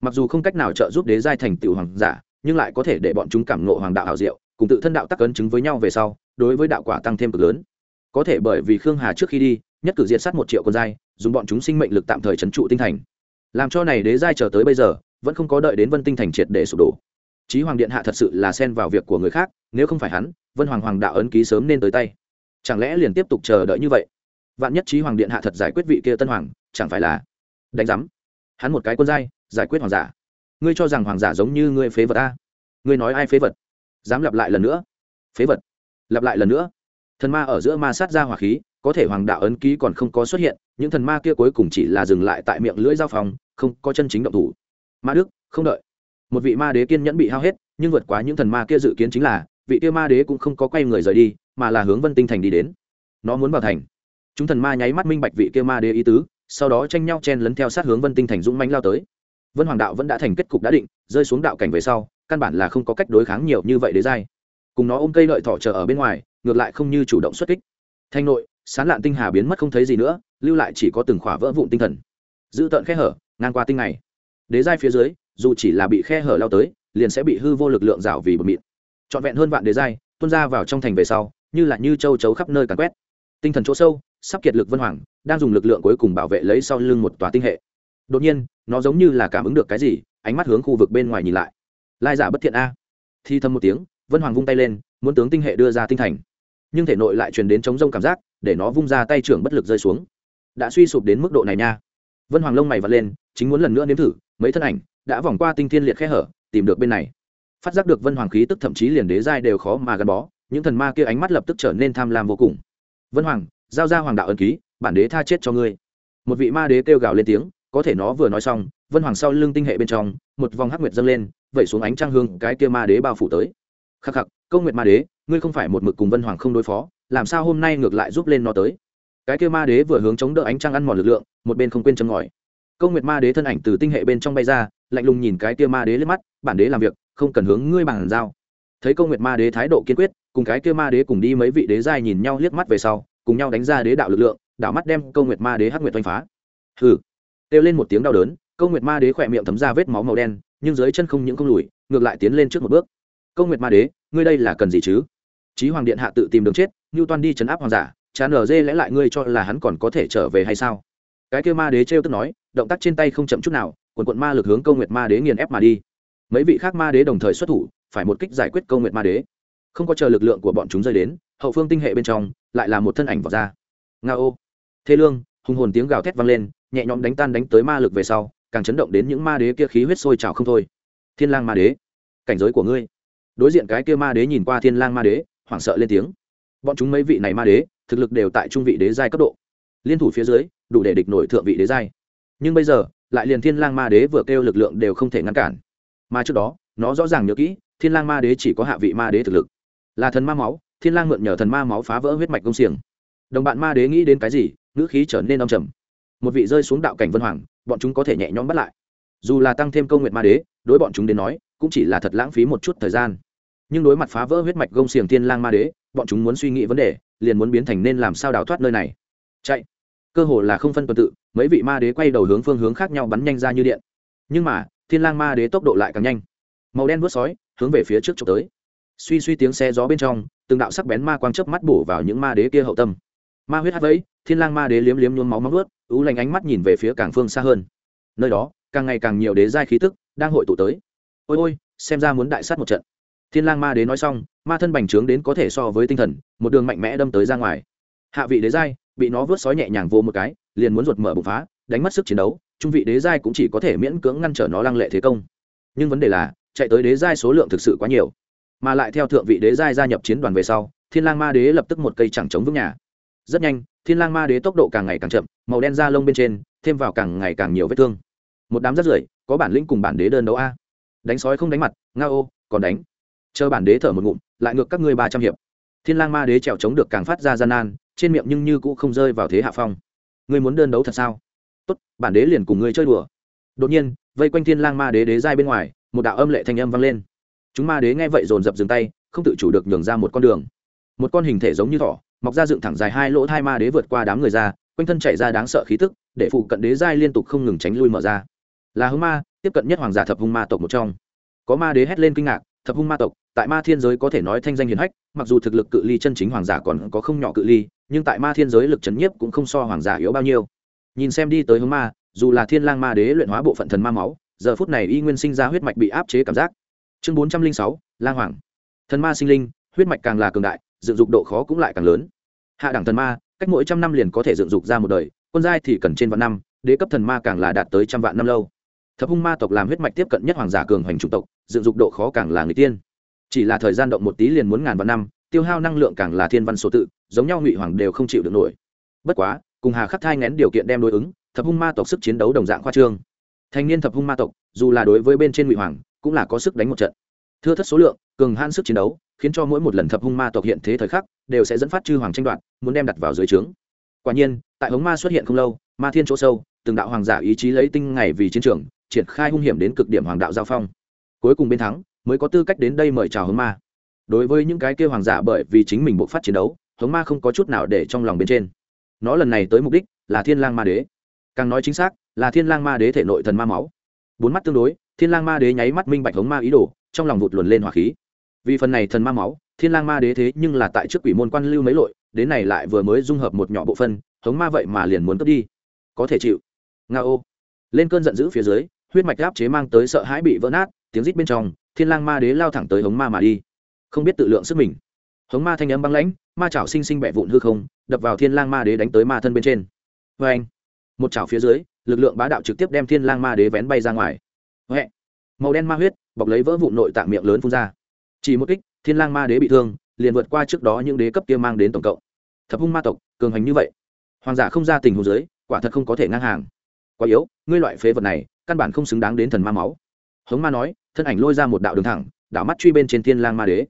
Mặc dù không cách nào trợ giúp đế giai thành tựu hoàng giả, nhưng lại có thể để bọn chúng cảm ngộ hoàng đạo hảo diệu, cùng tự thân đạo tắc ấn chứng với nhau về sau, đối với đạo quả tăng thêm cực lớn. Có thể bởi vì khương hà trước khi đi, nhất cử diệt sát một triệu con giai, dùng bọn chúng sinh mệnh lực tạm thời trấn trụ tinh thành. Làm cho này đế giai chờ tới bây giờ, vẫn không có đợi đến vân tinh thành triệt để sụp đổ chí hoàng điện hạ thật sự là xen vào việc của người khác, nếu không phải hắn, vân hoàng hoàng đạo ấn ký sớm nên tới tay. Chẳng lẽ liền tiếp tục chờ đợi như vậy? Vạn nhất chí hoàng điện hạ thật giải quyết vị kia tân hoàng, chẳng phải là đánh giám? Hắn một cái quân giai, giải quyết hoàng giả. Ngươi cho rằng hoàng giả giống như ngươi phế vật a? Ngươi nói ai phế vật? Dám lặp lại lần nữa. Phế vật. Lặp lại lần nữa. Thần ma ở giữa ma sát ra hỏa khí, có thể hoàng đạo ấn ký còn không có xuất hiện, những thần ma kia cuối cùng chỉ là dừng lại tại miệng lưỡi giao phòng, không có chân chính động thủ. Ma đức, không đợi một vị ma đế kiên nhẫn bị hao hết, nhưng vượt quá những thần ma kia dự kiến chính là, vị kia ma đế cũng không có quay người rời đi, mà là hướng vân tinh thành đi đến. Nó muốn vào thành. Chúng thần ma nháy mắt minh bạch vị kia ma đế ý tứ, sau đó tranh nhau chen lấn theo sát hướng vân tinh thành dũng mánh lao tới. Vân hoàng đạo vẫn đã thành kết cục đã định, rơi xuống đạo cảnh về sau, căn bản là không có cách đối kháng nhiều như vậy đế giai. Cùng nó ôm cây lợi thỏ chờ ở bên ngoài, ngược lại không như chủ động xuất kích. Thanh nội, sán lạn tinh hà biến mất không thấy gì nữa, lưu lại chỉ có từng khỏa vỡ vụn tinh thần. Giữ tợn khe hở, ngang qua tinh này. Đế giai phía dưới dù chỉ là bị khe hở lao tới, liền sẽ bị hư vô lực lượng rào vì bột mịn. Trọn vẹn hơn vạn đế giai, tuôn ra vào trong thành về sau, như là như châu chấu khắp nơi càn quét. Tinh thần chỗ sâu, sắp kiệt lực vân hoàng, đang dùng lực lượng cuối cùng bảo vệ lấy sau lưng một tòa tinh hệ. Đột nhiên, nó giống như là cảm ứng được cái gì, ánh mắt hướng khu vực bên ngoài nhìn lại. Lai giả bất thiện a. Thi thầm một tiếng, vân hoàng vung tay lên, muốn tướng tinh hệ đưa ra tinh thành. Nhưng thể nội lại truyền đến chống rông cảm giác, để nó vung ra tay trưởng bất lực rơi xuống. Đã suy sụp đến mức độ này nha. Vân hoàng lông mày vật lên, chính muốn lần nữa nếm thử, mấy thân ảnh đã vòng qua tinh thiên liệt khe hở, tìm được bên này. Phát giác được vân hoàng khí tức thậm chí liền đế giai đều khó mà gắn bó, những thần ma kia ánh mắt lập tức trở nên tham lam vô cùng. Vân hoàng, giao ra hoàng đạo ân ký, bản đế tha chết cho ngươi. Một vị ma đế kêu gào lên tiếng, có thể nó vừa nói xong, vân hoàng sau lưng tinh hệ bên trong, một vòng hắc nguyệt dâng lên, vẩy xuống ánh trăng hương cái kia ma đế bao phủ tới. Khắc khắc, câu nguyệt ma đế, ngươi không phải một mực cùng vân hoàng không đối phó, làm sao hôm nay ngược lại giúp lên nó tới? Cái kia ma đế vừa hướng chống đỡ ánh trăng ăn mòn lực lượng, một bên không quên châm ngòi câu nguyệt ma đế thân ảnh từ tinh hệ bên trong bay ra, lạnh lùng nhìn cái kia ma đế lên mắt, bản đế làm việc, không cần hướng ngươi bằng giao. Thấy câu nguyệt ma đế thái độ kiên quyết, cùng cái kia ma đế cùng đi mấy vị đế giai nhìn nhau liếc mắt về sau, cùng nhau đánh ra đế đạo lực lượng, đảo mắt đem câu nguyệt ma đế hắc nguyệt oanh phá. Hừ, kêu lên một tiếng đau đớn, câu nguyệt ma đế khỏe miệng thấm ra vết máu màu đen, nhưng dưới chân không những không lùi, ngược lại tiến lên trước một bước. Câu nguyệt ma đế, ngươi đây là cần gì chứ? Chí hoàng điện hạ tự tìm đường chết như toan đi chấn áp hoàng giả, chán ở dê lẽ lại ngươi cho là hắn còn có thể trở về hay sao? Cái kia ma đế trêu tức nói động tác trên tay không chậm chút nào, quần quận ma lực hướng câu nguyệt ma đế nghiền ép mà đi. Mấy vị khác ma đế đồng thời xuất thủ, phải một kích giải quyết câu nguyệt ma đế. Không có chờ lực lượng của bọn chúng rơi đến, hậu phương tinh hệ bên trong lại là một thân ảnh vào ra. Nga ô thế lương, hùng hồn tiếng gào thét vang lên, nhẹ nhõm đánh tan đánh tới ma lực về sau, càng chấn động đến những ma đế kia khí huyết sôi trào không thôi. Thiên lang ma đế, cảnh giới của ngươi. Đối diện cái kia ma đế nhìn qua thiên lang ma đế, hoảng sợ lên tiếng. Bọn chúng mấy vị này ma đế, thực lực đều tại trung vị đế giai cấp độ. Liên thủ phía dưới, đủ để địch nổi thượng vị đế giai nhưng bây giờ, lại liền thiên lang ma đế vừa kêu lực lượng đều không thể ngăn cản. Mà trước đó, nó rõ ràng nhớ kỹ, thiên lang ma đế chỉ có hạ vị ma đế thực lực. Là thần ma máu, thiên lang mượn nhờ thần ma máu phá vỡ huyết mạch công xiềng. Đồng bạn ma đế nghĩ đến cái gì, ngữ khí trở nên âm trầm. Một vị rơi xuống đạo cảnh vân hoàng, bọn chúng có thể nhẹ nhõm bắt lại. Dù là tăng thêm câu nguyện ma đế, đối bọn chúng đến nói, cũng chỉ là thật lãng phí một chút thời gian. Nhưng đối mặt phá vỡ huyết mạch gông xiềng thiên lang ma đế, bọn chúng muốn suy nghĩ vấn đề, liền muốn biến thành nên làm sao đào thoát nơi này. Chạy! Cơ hồ là không phân tuần tự, mấy vị ma đế quay đầu hướng phương hướng khác nhau bắn nhanh ra như điện. Nhưng mà, thiên lang ma đế tốc độ lại càng nhanh. Màu đen vớt sói, hướng về phía trước trục tới. Suy suy tiếng xe gió bên trong, từng đạo sắc bén ma quang chớp mắt bổ vào những ma đế kia hậu tâm. Ma huyết hát vẫy, thiên lang ma đế liếm liếm nhuốm máu móng ướt ú lành ánh mắt nhìn về phía càng phương xa hơn. Nơi đó, càng ngày càng nhiều đế giai khí tức đang hội tụ tới. Ôi ôi, xem ra muốn đại sát một trận. Thiên lang ma đế nói xong, ma thân bành trướng đến có thể so với tinh thần, một đường mạnh mẽ đâm tới ra ngoài. Hạ vị đế giai bị nó vớt sói nhẹ nhàng vô một cái, liền muốn ruột mở bùng phá, đánh mất sức chiến đấu, trung vị đế giai cũng chỉ có thể miễn cưỡng ngăn trở nó lăng lệ thế công. Nhưng vấn đề là, chạy tới đế giai số lượng thực sự quá nhiều. Mà lại theo thượng vị đế giai gia nhập chiến đoàn về sau, thiên lang ma đế lập tức một cây chẳng chống vững nhà. Rất nhanh, thiên lang ma đế tốc độ càng ngày càng chậm, màu đen da lông bên trên, thêm vào càng ngày càng nhiều vết thương. Một đám rất rưởi, có bản lĩnh cùng bản đế đơn đấu a. Đánh sói không đánh mặt, nga ô, còn đánh. Chờ bản đế thở một ngụm, lại ngược các ngươi ba trăm hiệp. Thiên lang ma đế trèo chống được càng phát ra gian nan trên miệng nhưng như cũng không rơi vào thế hạ phong. Ngươi muốn đơn đấu thật sao? Tốt, bản đế liền cùng ngươi chơi đùa. Đột nhiên, vây quanh thiên lang ma đế đế giai bên ngoài, một đạo âm lệ thanh âm vang lên. Chúng ma đế nghe vậy dồn dập dừng tay, không tự chủ được nhường ra một con đường. Một con hình thể giống như thỏ, mọc ra dựng thẳng dài hai lỗ thai ma đế vượt qua đám người ra, quanh thân chạy ra đáng sợ khí tức, để phụ cận đế giai liên tục không ngừng tránh lui mở ra. Là hung ma, tiếp cận nhất hoàng giả thập hung ma tộc một trong. Có ma đế hét lên kinh ngạc, thập hung ma tộc, tại ma thiên giới có thể nói thanh danh hiền hách, mặc dù thực lực cự ly chân chính hoàng giả còn có không nhỏ cự ly nhưng tại ma thiên giới lực chấn nhiếp cũng không so hoàng giả yếu bao nhiêu. Nhìn xem đi tới hướng ma, dù là thiên lang ma đế luyện hóa bộ phận thần ma máu, giờ phút này y nguyên sinh ra huyết mạch bị áp chế cảm giác. Chương bốn trăm linh sáu, lang hoàng. Thần ma sinh linh, huyết mạch càng là cường đại, dựng dục độ khó cũng lại càng lớn. Hạ đẳng thần ma, cách mỗi trăm năm liền có thể dựng dục ra một đời, quân giai thì cần trên vạn năm, đế cấp thần ma càng là đạt tới trăm vạn năm lâu. Thập hung ma tộc làm huyết mạch tiếp cận nhất hoàng giả cường hoành chủng tộc, dựng dục độ khó càng là người tiên. Chỉ là thời gian động một tí liền muốn ngàn vạn năm, tiêu hao năng lượng càng là thiên văn số tự giống nhau ngụy hoàng đều không chịu được nổi. Bất quá, cùng hà khắc thai ngén điều kiện đem đối ứng, thập hung ma tộc sức chiến đấu đồng dạng khoa trương. Thanh niên thập hung ma tộc, dù là đối với bên trên ngụy hoàng, cũng là có sức đánh một trận. Thưa thất số lượng, cường han sức chiến đấu, khiến cho mỗi một lần thập hung ma tộc hiện thế thời khắc, đều sẽ dẫn phát chư hoàng tranh đoạt, muốn đem đặt vào dưới trướng. Quả nhiên, tại hống ma xuất hiện không lâu, ma thiên chỗ sâu, từng đạo hoàng giả ý chí lấy tinh ngày vì chiến trường, triển khai hung hiểm đến cực điểm hoàng đạo giao phong. Cuối cùng bên thắng, mới có tư cách đến đây mời chào hống ma. Đối với những cái kêu hoàng giả bởi vì chính mình bộ phát chiến đấu hống ma không có chút nào để trong lòng bên trên. Nó lần này tới mục đích là thiên lang ma đế. Càng nói chính xác, là thiên lang ma đế thể nội thần ma máu. Bốn mắt tương đối, thiên lang ma đế nháy mắt minh bạch hống ma ý đồ, trong lòng vụt luồn lên hỏa khí. Vì phần này thần ma máu, thiên lang ma đế thế nhưng là tại trước quỷ môn quan lưu mấy lội, đến này lại vừa mới dung hợp một nhỏ bộ phân, hống ma vậy mà liền muốn cướp đi. Có thể chịu. Nga ô. Lên cơn giận dữ phía dưới, huyết mạch áp chế mang tới sợ hãi bị vỡ nát, tiếng rít bên trong, thiên lang ma đế lao thẳng tới hống ma mà đi. Không biết tự lượng sức mình. Hống ma thanh âm băng lãnh ma chảo sinh sinh bẻ vụn hư không, đập vào thiên lang ma đế đánh tới ma thân bên trên. Vê anh, một chảo phía dưới, lực lượng bá đạo trực tiếp đem thiên lang ma đế vén bay ra ngoài. Huệ. màu đen ma huyết, bọc lấy vỡ vụn nội tạng miệng lớn phun ra. Chỉ một kích, thiên lang ma đế bị thương, liền vượt qua trước đó những đế cấp kia mang đến tổng cộng. Thập hung ma tộc, cường hành như vậy. Hoàng giả không ra tình huống dưới, quả thật không có thể ngang hàng. Quá yếu, ngươi loại phế vật này, căn bản không xứng đáng đến thần ma máu. Hống ma nói, thân ảnh lôi ra một đạo đường thẳng đảo mắt truy bên trên thiên lang ma đế.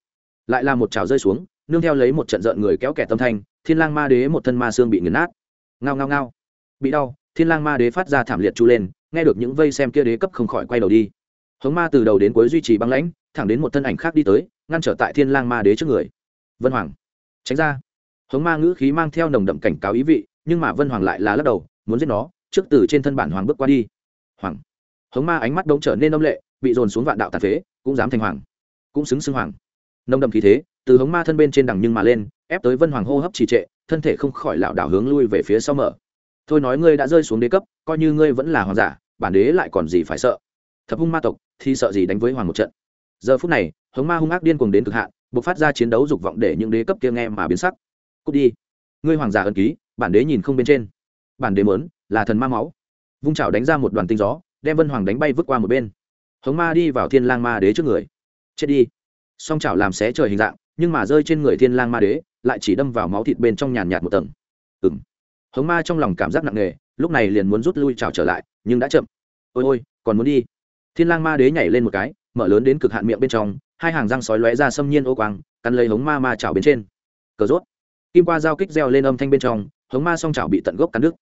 Lại là một trào rơi xuống nương theo lấy một trận giận người kéo kẻ tâm thanh, thiên lang ma đế một thân ma xương bị nghiền nát. Ngao ngao ngao. Bị đau, thiên lang ma đế phát ra thảm liệt chu lên, nghe được những vây xem kia đế cấp không khỏi quay đầu đi. Hống ma từ đầu đến cuối duy trì băng lãnh, thẳng đến một thân ảnh khác đi tới, ngăn trở tại thiên lang ma đế trước người. Vân hoàng. Tránh ra. Hống ma ngữ khí mang theo nồng đậm cảnh cáo ý vị, nhưng mà vân hoàng lại là lắc đầu, muốn giết nó, trước từ trên thân bản hoàng bước qua đi. Hoàng. Hống ma ánh mắt đống trở nên âm lệ, bị dồn xuống vạn đạo tàn phế, cũng dám thành hoàng. Cũng xứng xưng hoàng nông đậm khí thế, từ hống ma thân bên trên đằng nhưng mà lên, ép tới vân hoàng hô hấp trì trệ, thân thể không khỏi lảo đảo hướng lui về phía sau mở. Thôi nói ngươi đã rơi xuống đế cấp, coi như ngươi vẫn là hoàng giả, bản đế lại còn gì phải sợ? Thập hung ma tộc, thì sợ gì đánh với hoàng một trận? Giờ phút này, hống ma hung ác điên cuồng đến cực hạn buộc phát ra chiến đấu dục vọng để những đế cấp kia nghe mà biến sắc. Cút đi. Ngươi hoàng giả ân ký, bản đế nhìn không bên trên. Bản đế mớn là thần ma máu. Vung chảo đánh ra một đoàn tinh gió, đem vân hoàng đánh bay vứt qua một bên. Hống ma đi vào thiên lang ma đế trước người. Chết đi song chảo làm xé trời hình dạng, nhưng mà rơi trên người thiên lang ma đế, lại chỉ đâm vào máu thịt bên trong nhàn nhạt một tầng. Ừng hống ma trong lòng cảm giác nặng nề, lúc này liền muốn rút lui chảo trở lại, nhưng đã chậm. Ôi ôi, còn muốn đi. Thiên lang ma đế nhảy lên một cái, mở lớn đến cực hạn miệng bên trong, hai hàng răng sói lóe ra xâm nhiên ô quang, cắn lấy hống ma ma chảo bên trên. Cờ rốt. Kim qua dao kích reo lên âm thanh bên trong, hống ma song chảo bị tận gốc cắn đứt.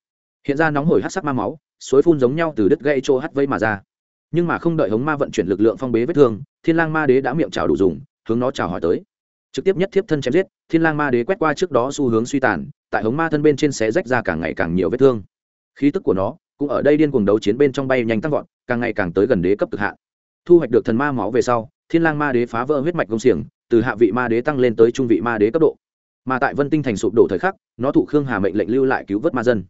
Hiện ra nóng hổi hát sắc ma máu, suối phun giống nhau từ đứt gãy chỗ hắt vây mà ra. Nhưng mà không đợi hống ma vận chuyển lực lượng phong bế vết thương, thiên lang ma đế đã miệng chảo đủ dùng hướng nó chào hỏi tới. Trực tiếp nhất thiếp thân chém giết, thiên lang ma đế quét qua trước đó xu hướng suy tàn, tại hống ma thân bên trên xé rách ra càng ngày càng nhiều vết thương. Khí tức của nó cũng ở đây điên cuồng đấu chiến bên trong bay nhanh tăng vọt, càng ngày càng tới gần đế cấp cực hạn. Thu hoạch được thần ma máu về sau, thiên lang ma đế phá vỡ huyết mạch công xiềng, từ hạ vị ma đế tăng lên tới trung vị ma đế cấp độ. Mà tại vân tinh thành sụp đổ thời khắc, nó thụ khương hà mệnh lệnh lưu lại cứu vớt ma dân.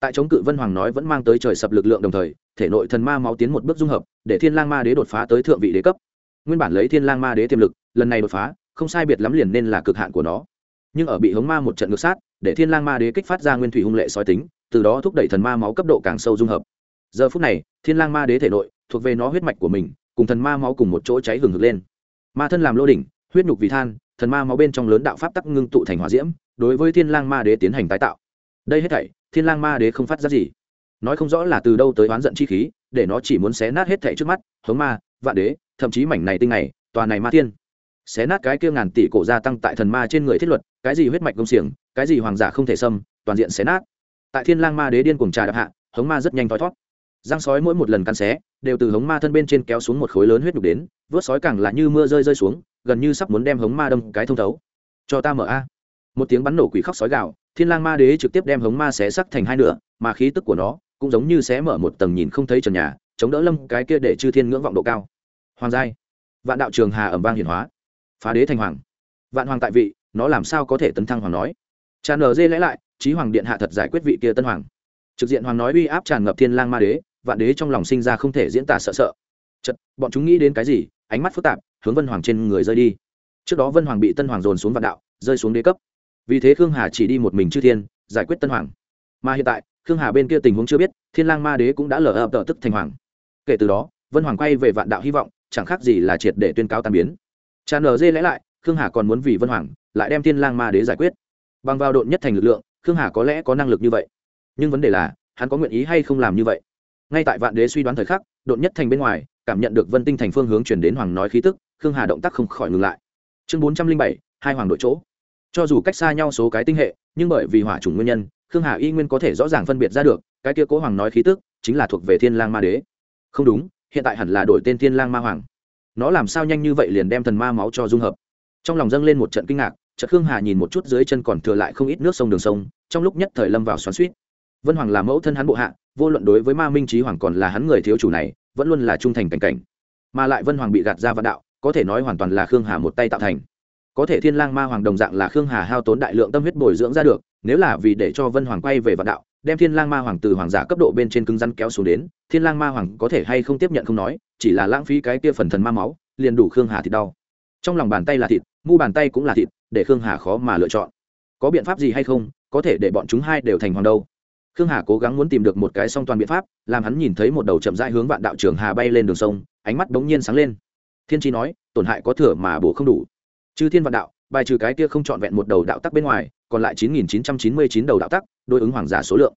Tại chống cự vân hoàng nói vẫn mang tới trời sập lực lượng đồng thời, thể nội thần ma máu tiến một bước dung hợp, để thiên lang ma đế đột phá tới thượng vị đế cấp. Nguyên bản lấy thiên lang ma đế tiềm lực lần này đột phá, không sai biệt lắm liền nên là cực hạn của nó. Nhưng ở bị hống ma một trận ngược sát, để thiên lang ma đế kích phát ra nguyên thủy hung lệ sói tính, từ đó thúc đẩy thần ma máu cấp độ càng sâu dung hợp. Giờ phút này, thiên lang ma đế thể nội, thuộc về nó huyết mạch của mình, cùng thần ma máu cùng một chỗ cháy hừng hực lên. Ma thân làm lô đỉnh, huyết nhục vì than, thần ma máu bên trong lớn đạo pháp tắc ngưng tụ thành hỏa diễm, đối với thiên lang ma đế tiến hành tái tạo. Đây hết thảy, thiên lang ma đế không phát ra gì. Nói không rõ là từ đâu tới oán giận chi khí, để nó chỉ muốn xé nát hết thảy trước mắt, hống ma, vạn đế, thậm chí mảnh này tinh này, tòa này ma thiên xé nát cái kia ngàn tỷ cổ gia tăng tại thần ma trên người thiết luật, cái gì huyết mạch công xiềng, cái gì hoàng giả không thể xâm, toàn diện xé nát. Tại thiên lang ma đế điên cuồng trà đạp hạ, hống ma rất nhanh thoi thoát răng sói mỗi một lần cắn xé, đều từ hống ma thân bên trên kéo xuống một khối lớn huyết nhục đến, vớt sói càng là như mưa rơi rơi xuống, gần như sắp muốn đem hống ma đâm cái thông thấu. Cho ta mở a. Một tiếng bắn nổ quỷ khóc sói gạo thiên lang ma đế trực tiếp đem hống ma xé sắc thành hai nửa, mà khí tức của nó cũng giống như xé mở một tầng nhìn không thấy trần nhà, chống đỡ lâm cái kia để chư thiên ngưỡng vọng độ cao. Hoàng giai, vạn đạo trường hà ẩm vang hiển hóa phá đế thành hoàng. Vạn hoàng tại vị, nó làm sao có thể tấn thăng hoàng nói? Tràn ở dê lẽ lại trí hoàng điện hạ thật giải quyết vị kia tân hoàng. Trực diện hoàng nói uy áp tràn ngập thiên lang ma đế, vạn đế trong lòng sinh ra không thể diễn tả sợ sợ. Chật, bọn chúng nghĩ đến cái gì? Ánh mắt phức tạp, hướng vân hoàng trên người rơi đi. Trước đó vân hoàng bị tân hoàng dồn xuống vạn đạo, rơi xuống đế cấp. Vì thế khương hà chỉ đi một mình chư thiên, giải quyết tân hoàng. Mà hiện tại, khương hà bên kia tình huống chưa biết, thiên lang ma đế cũng đã lở ập tợ tức thành hoàng. Kể từ đó, vân hoàng quay về vạn đạo hy vọng, chẳng khác gì là triệt để tuyên cáo tan biến tràn nở dê lẽ lại, khương hà còn muốn vì vân hoàng, lại đem thiên lang ma đế giải quyết. Bằng vào độn nhất thành lực lượng, khương hà có lẽ có năng lực như vậy. Nhưng vấn đề là, hắn có nguyện ý hay không làm như vậy? Ngay tại vạn đế suy đoán thời khắc, độn nhất thành bên ngoài, cảm nhận được vân tinh thành phương hướng chuyển đến hoàng nói khí tức, khương hà động tác không khỏi ngừng lại. Chương bốn trăm linh bảy, hai hoàng đội chỗ. Cho dù cách xa nhau số cái tinh hệ, nhưng bởi vì hỏa chủng nguyên nhân, khương hà y nguyên có thể rõ ràng phân biệt ra được, cái kia cố hoàng nói khí tức, chính là thuộc về thiên lang ma đế. Không đúng, hiện tại hẳn là đổi tên thiên lang ma hoàng nó làm sao nhanh như vậy liền đem thần ma máu cho dung hợp. Trong lòng dâng lên một trận kinh ngạc, chợt khương hà nhìn một chút dưới chân còn thừa lại không ít nước sông đường sông, trong lúc nhất thời lâm vào xoắn suýt vân hoàng là mẫu thân hắn bộ hạ, vô luận đối với ma minh trí hoàng còn là hắn người thiếu chủ này, vẫn luôn là trung thành cảnh cảnh. Mà lại vân hoàng bị gạt ra vạn đạo, có thể nói hoàn toàn là khương hà một tay tạo thành. Có thể thiên lang ma hoàng đồng dạng là khương hà hao tốn đại lượng tâm huyết bồi dưỡng ra được, nếu là vì để cho vân hoàng quay về vạn đạo đem thiên lang ma hoàng từ hoàng giả cấp độ bên trên cứng rắn kéo xuống đến, thiên lang ma hoàng có thể hay không tiếp nhận không nói, chỉ là lãng phí cái kia phần thần ma máu, liền đủ khương hà thịt đau. Trong lòng bàn tay là thịt, mu bàn tay cũng là thịt, để khương hà khó mà lựa chọn. Có biện pháp gì hay không, có thể để bọn chúng hai đều thành hoàng đâu. Khương hà cố gắng muốn tìm được một cái song toàn biện pháp, làm hắn nhìn thấy một đầu chậm rãi hướng vạn đạo trường hà bay lên đường sông, ánh mắt đống nhiên sáng lên. Thiên tri nói, tổn hại có thừa mà bổ không đủ. Chư thiên vạn đạo bài trừ cái kia không trọn vẹn một đầu đạo tắc bên ngoài, còn lại chín nghìn chín trăm chín mươi chín đầu đạo tắc, đối ứng hoàng giả số lượng.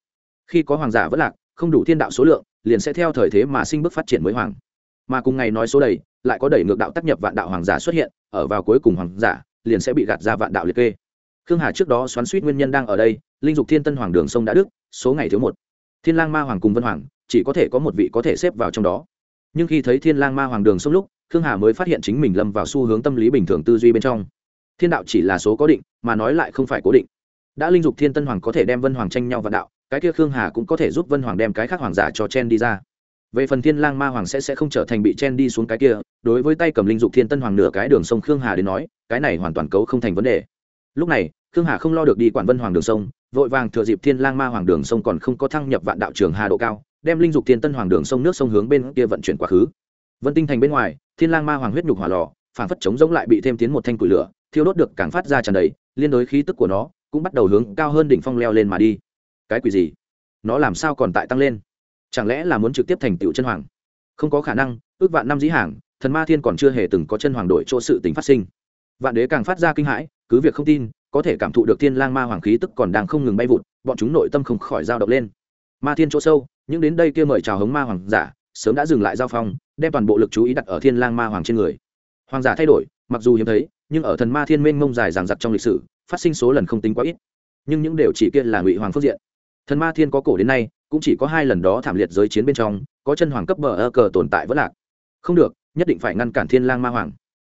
Khi có hoàng giả vất lạc, không đủ thiên đạo số lượng, liền sẽ theo thời thế mà sinh bước phát triển mới hoàng. Mà cùng ngày nói số đầy, lại có đẩy ngược đạo tác nhập vạn đạo hoàng giả xuất hiện, ở vào cuối cùng hoàng giả, liền sẽ bị gạt ra vạn đạo liệt kê. Khương hà trước đó xoắn suýt nguyên nhân đang ở đây, linh dục thiên tân hoàng đường sông đã đức số ngày thiếu một. Thiên lang ma hoàng cùng vân hoàng, chỉ có thể có một vị có thể xếp vào trong đó. Nhưng khi thấy thiên lang ma hoàng đường sông lúc, khương hà mới phát hiện chính mình lâm vào xu hướng tâm lý bình thường tư duy bên trong thiên đạo chỉ là số có định, mà nói lại không phải cố định. Đã linh dục thiên tân hoàng có thể đem vân hoàng tranh nhau vạn đạo, cái kia khương hà cũng có thể giúp vân hoàng đem cái khác hoàng giả cho chen đi ra. Về phần thiên lang ma hoàng sẽ sẽ không trở thành bị chen đi xuống cái kia, đối với tay cầm linh dục thiên tân hoàng nửa cái đường sông khương hà đến nói, cái này hoàn toàn cấu không thành vấn đề. Lúc này, khương hà không lo được đi quản vân hoàng đường sông, vội vàng thừa dịp thiên lang ma hoàng đường sông còn không có thăng nhập vạn đạo trường hà độ cao, đem linh dục thiên tân hoàng đường sông nước sông hướng bên kia vận chuyển quá khứ. Vân tinh thành bên ngoài, thiên lang ma hoàng huyết nhục hỏa lò phản phất chống giống lại bị thêm tiến một thanh củi lửa thiêu đốt được càng phát ra tràn đầy, liên đối khí tức của nó cũng bắt đầu hướng cao hơn đỉnh phong leo lên mà đi. Cái quỷ gì? Nó làm sao còn tại tăng lên? Chẳng lẽ là muốn trực tiếp thành tựu chân hoàng? Không có khả năng, ước vạn năm dĩ hàng, thần ma thiên còn chưa hề từng có chân hoàng đổi chỗ sự tính phát sinh. Vạn đế càng phát ra kinh hãi, cứ việc không tin, có thể cảm thụ được thiên lang ma hoàng khí tức còn đang không ngừng bay vụt, bọn chúng nội tâm không khỏi dao động lên. Ma thiên chỗ sâu, những đến đây kia mời chào hống ma hoàng giả, sớm đã dừng lại giao phong, đem toàn bộ lực chú ý đặt ở thiên lang ma hoàng trên người. Hoàng giả thay đổi mặc dù hiếm thấy, nhưng ở thần ma thiên mênh mông dài ràng giặc trong lịch sử, phát sinh số lần không tính quá ít. Nhưng những đều chỉ kia là ngụy hoàng phước diện. Thần ma thiên có cổ đến nay, cũng chỉ có hai lần đó thảm liệt giới chiến bên trong, có chân hoàng cấp bờ ơ cờ tồn tại vẫn lạc. Không được, nhất định phải ngăn cản thiên lang ma hoàng.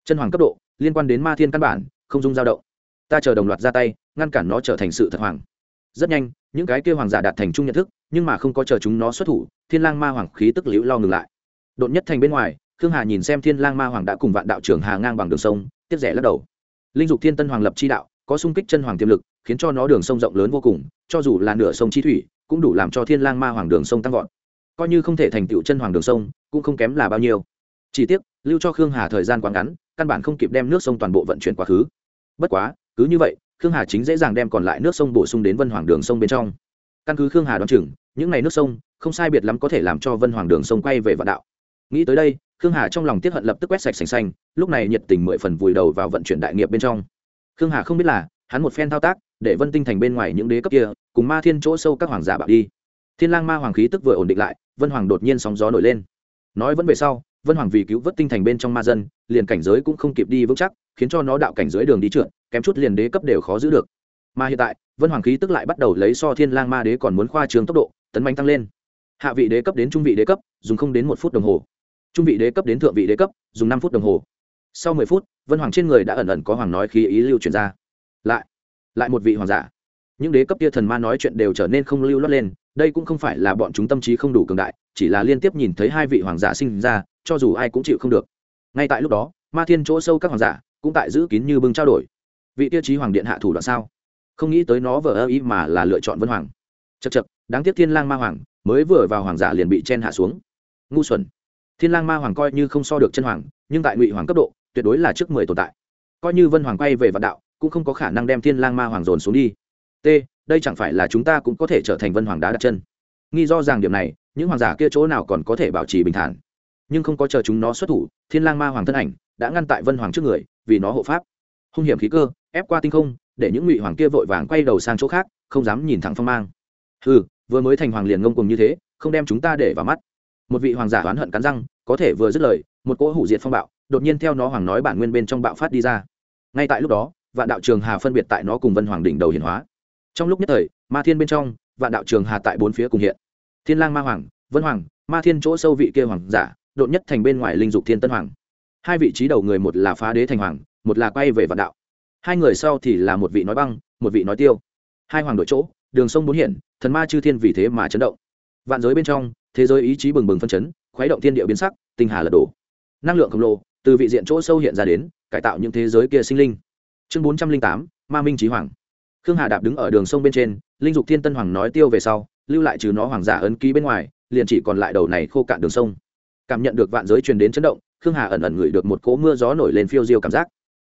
Chân hoàng cấp độ, liên quan đến ma thiên căn bản, không dung dao động. Ta chờ đồng loạt ra tay, ngăn cản nó trở thành sự thật hoàng. Rất nhanh, những cái kia hoàng giả đạt thành chung nhận thức, nhưng mà không có chờ chúng nó xuất thủ, thiên lang ma hoàng khí tức liễu lo ngừng lại. Đột nhất thành bên ngoài khương hà nhìn xem thiên lang ma hoàng đã cùng vạn đạo trưởng hà ngang bằng đường sông tiếp rẻ lắc đầu. Linh dục thiên tân hoàng lập chi đạo, có sung kích chân hoàng tiềm lực, khiến cho nó đường sông rộng lớn vô cùng, cho dù là nửa sông chi thủy, cũng đủ làm cho thiên lang ma hoàng đường sông tăng vọt. Coi như không thể thành tựu chân hoàng đường sông, cũng không kém là bao nhiêu. Chỉ tiếc, lưu cho khương hà thời gian quá ngắn, căn bản không kịp đem nước sông toàn bộ vận chuyển quá khứ. Bất quá, cứ như vậy, khương hà chính dễ dàng đem còn lại nước sông bổ sung đến vân hoàng đường sông bên trong. Căn cứ khương hà đoán chừng, những ngày nước sông, không sai biệt lắm có thể làm cho vân hoàng đường sông quay về vạn đạo. Nghĩ tới đây khương hà trong lòng tiếp hận lập tức quét sạch sành xanh, lúc này nhiệt tình mười phần vùi đầu vào vận chuyển đại nghiệp bên trong. Khương hà không biết là, hắn một phen thao tác, để vân tinh thành bên ngoài những đế cấp kia, cùng ma thiên chỗ sâu các hoàng giả bạo đi. Thiên lang ma hoàng khí tức vừa ổn định lại, vân hoàng đột nhiên sóng gió nổi lên. Nói vẫn về sau, vân hoàng vì cứu vớt tinh thành bên trong ma dân, liền cảnh giới cũng không kịp đi vững chắc, khiến cho nó đạo cảnh giới đường đi trượt, kém chút liền đế cấp đều khó giữ được. Mà hiện tại, vân hoàng khí tức lại bắt đầu lấy so thiên lang ma đế còn muốn khoa trường tốc độ, tấn bánh tăng lên. Hạ vị đế cấp đến trung vị đế cấp, dùng không đến một phút đồng hồ trung vị đế cấp đến thượng vị đế cấp, dùng năm phút đồng hồ. Sau mười phút, vân hoàng trên người đã ẩn ẩn có hoàng nói khí ý lưu truyền ra. Lại lại một vị hoàng giả. Những đế cấp kia thần ma nói chuyện đều trở nên không lưu lót lên, đây cũng không phải là bọn chúng tâm trí không đủ cường đại, chỉ là liên tiếp nhìn thấy hai vị hoàng giả sinh ra, cho dù ai cũng chịu không được. Ngay tại lúc đó, ma thiên chỗ sâu các hoàng giả cũng tại giữ kín như bưng trao đổi. Vị tiêu chí hoàng điện hạ thủ đoạn sao? Không nghĩ tới nó vờ ơ ý mà là lựa chọn vân hoàng. Chật chật đáng tiếc thiên lang ma hoàng mới vừa vào hoàng giả liền bị chen hạ xuống. Ngu xuẩn thiên lang ma hoàng coi như không so được chân hoàng, nhưng tại ngụy hoàng cấp độ, tuyệt đối là trước mười tồn tại. Coi như vân hoàng quay về vạn đạo, cũng không có khả năng đem thiên lang ma hoàng dồn xuống đi. T, đây chẳng phải là chúng ta cũng có thể trở thành vân hoàng đá đặt chân? Nghi do rằng điểm này, những hoàng giả kia chỗ nào còn có thể bảo trì bình thản? Nhưng không có chờ chúng nó xuất thủ, thiên lang ma hoàng thân ảnh đã ngăn tại vân hoàng trước người, vì nó hộ pháp. Hung hiểm khí cơ, ép qua tinh không, để những ngụy hoàng kia vội vàng quay đầu sang chỗ khác, không dám nhìn thẳng phong mang. Ừ vừa mới thành hoàng liền ngông cùng như thế, không đem chúng ta để vào mắt một vị hoàng giả oán hận cắn răng, có thể vừa dứt lời, một cỗ hủ diệt phong bạo, đột nhiên theo nó hoàng nói bản nguyên bên trong bạo phát đi ra. Ngay tại lúc đó, vạn đạo trường hà phân biệt tại nó cùng vân hoàng đỉnh đầu hiển hóa. Trong lúc nhất thời, ma thiên bên trong, vạn đạo trường hà tại bốn phía cùng hiện. Thiên lang ma hoàng, vân hoàng, ma thiên chỗ sâu vị kia hoàng giả, đột nhất thành bên ngoài linh dục thiên tân hoàng. Hai vị trí đầu người một là phá đế thành hoàng, một là quay về vạn đạo. Hai người sau thì là một vị nói băng, một vị nói tiêu. Hai hoàng đội chỗ, đường sông bốn hiển, thần ma chư thiên vì thế mà chấn động vạn giới bên trong, thế giới ý chí bừng bừng phân chấn, khuấy động thiên địa biến sắc, tinh hà lật đổ. Năng lượng khổng lồ từ vị diện chỗ sâu hiện ra đến, cải tạo những thế giới kia sinh linh. Chương bốn trăm linh tám, ma minh trí hoàng. Khương hà đạp đứng ở đường sông bên trên, linh dục thiên tân hoàng nói tiêu về sau, lưu lại trừ nó hoàng giả ấn ký bên ngoài, liền chỉ còn lại đầu này khô cạn đường sông. Cảm nhận được vạn giới truyền đến chấn động, khương hà ẩn ẩn ngửi được một cỗ mưa gió nổi lên phiêu diêu cảm giác.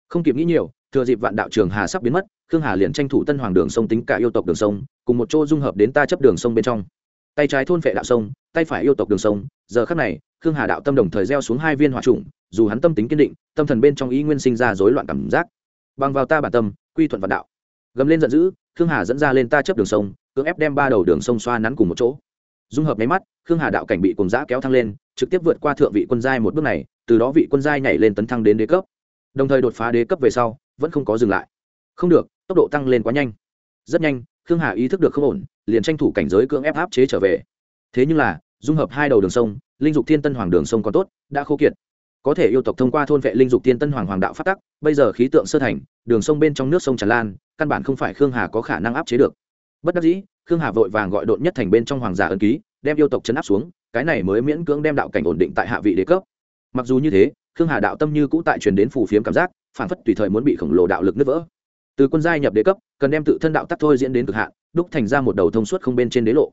Không kịp nghĩ nhiều, thừa dịp vạn đạo trường hà sắp biến mất, khương hà liền tranh thủ tân hoàng đường sông tính cả yêu tộc đường sông, cùng một chỗ dung hợp đến ta chấp đường sông bên trong tay trái thôn phệ đạo sông, tay phải yêu tộc đường sông. Giờ khắc này, khương hà đạo tâm đồng thời gieo xuống hai viên hỏa trùng, dù hắn tâm tính kiên định, tâm thần bên trong ý nguyên sinh ra rối loạn cảm giác. Bằng vào ta bản tâm, quy thuận vạn đạo. Gầm lên giận dữ, khương hà dẫn ra lên ta chấp đường sông, cưỡng ép đem ba đầu đường sông xoa nắn cùng một chỗ. Dung hợp nháy mắt, khương hà đạo cảnh bị cùng giã kéo thăng lên, trực tiếp vượt qua thượng vị quân giai một bước này, từ đó vị quân giai nhảy lên tấn thăng đến đế cấp. Đồng thời đột phá đế cấp về sau, vẫn không có dừng lại. Không được, tốc độ tăng lên quá nhanh. Rất nhanh khương hà ý thức được không ổn, liền tranh thủ cảnh giới cưỡng ép áp chế trở về. Thế nhưng là, dung hợp hai đầu đường sông, linh dục thiên tân hoàng đường sông còn tốt, đã khô kiệt. Có thể yêu tộc thông qua thôn vệ linh dục thiên tân hoàng hoàng đạo phát tắc, bây giờ khí tượng sơ thành, đường sông bên trong nước sông tràn lan, căn bản không phải khương hà có khả năng áp chế được. Bất đắc dĩ, khương hà vội vàng gọi đột nhất thành bên trong hoàng giả ân ký, đem yêu tộc chấn áp xuống, cái này mới miễn cưỡng đem đạo cảnh ổn định tại hạ vị đế cấp. Mặc dù như thế, khương hà đạo tâm như cũ tại truyền đến phù phiếm cảm giác phản phất tùy thời muốn bị khổng lồ đạo lực nứt vỡ từ quân giai nhập đế cấp, cần đem tự thân đạo tắc thôi diễn đến cực hạn, đúc thành ra một đầu thông suốt không bên trên đế lộ.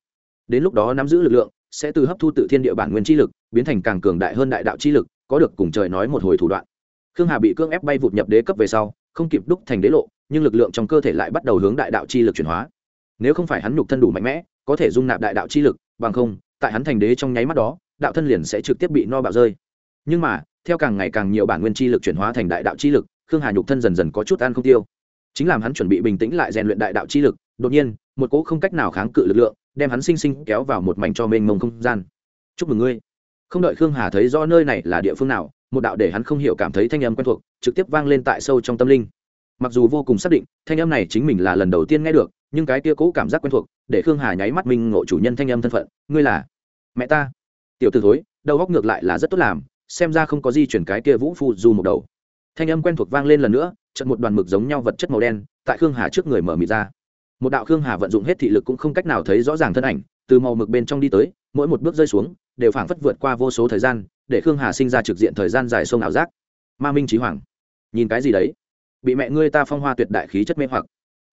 Đến lúc đó nắm giữ lực lượng, sẽ từ hấp thu tự thiên địa bản nguyên chi lực, biến thành càng cường đại hơn đại đạo chi lực, có được cùng trời nói một hồi thủ đoạn. Khương hà bị cưỡng ép bay vụt nhập đế cấp về sau, không kịp đúc thành đế lộ, nhưng lực lượng trong cơ thể lại bắt đầu hướng đại đạo chi lực chuyển hóa. Nếu không phải hắn nhục thân đủ mạnh mẽ, có thể dung nạp đại đạo chi lực, bằng không, tại hắn thành đế trong nháy mắt đó, đạo thân liền sẽ trực tiếp bị no bạo rơi. Nhưng mà, theo càng ngày càng nhiều bản nguyên chi lực chuyển hóa thành đại đạo chi lực, khương hà nhục thân dần dần có chút ăn không tiêu chính làm hắn chuẩn bị bình tĩnh lại rèn luyện đại đạo chi lực, đột nhiên, một cỗ không cách nào kháng cự lực lượng, đem hắn sinh sinh kéo vào một mảnh cho mênh mông không gian. Chúc mừng ngươi. Không đợi khương hà thấy rõ nơi này là địa phương nào, một đạo để hắn không hiểu cảm thấy thanh âm quen thuộc, trực tiếp vang lên tại sâu trong tâm linh. Mặc dù vô cùng xác định, thanh âm này chính mình là lần đầu tiên nghe được, nhưng cái kia cũ cảm giác quen thuộc, để khương hà nháy mắt mình ngộ chủ nhân thanh âm thân phận, ngươi là mẹ ta. Tiểu t ử thối, đầu góc ngược lại là rất tốt làm, xem ra không có di chuyển cái kia vũ phu du một đầu thanh âm quen thuộc vang lên lần nữa trận một đoàn mực giống nhau vật chất màu đen tại khương hà trước người mở mịt ra. Một đạo khương hà vận dụng hết thị lực cũng không cách nào thấy rõ ràng thân ảnh, từ màu mực bên trong đi tới, mỗi một bước rơi xuống, đều phảng phất vượt qua vô số thời gian, để khương hà sinh ra trực diện thời gian dài sông ảo giác. Ma minh trí hoàng, nhìn cái gì đấy? Bị mẹ ngươi ta phong hoa tuyệt đại khí chất mê hoặc.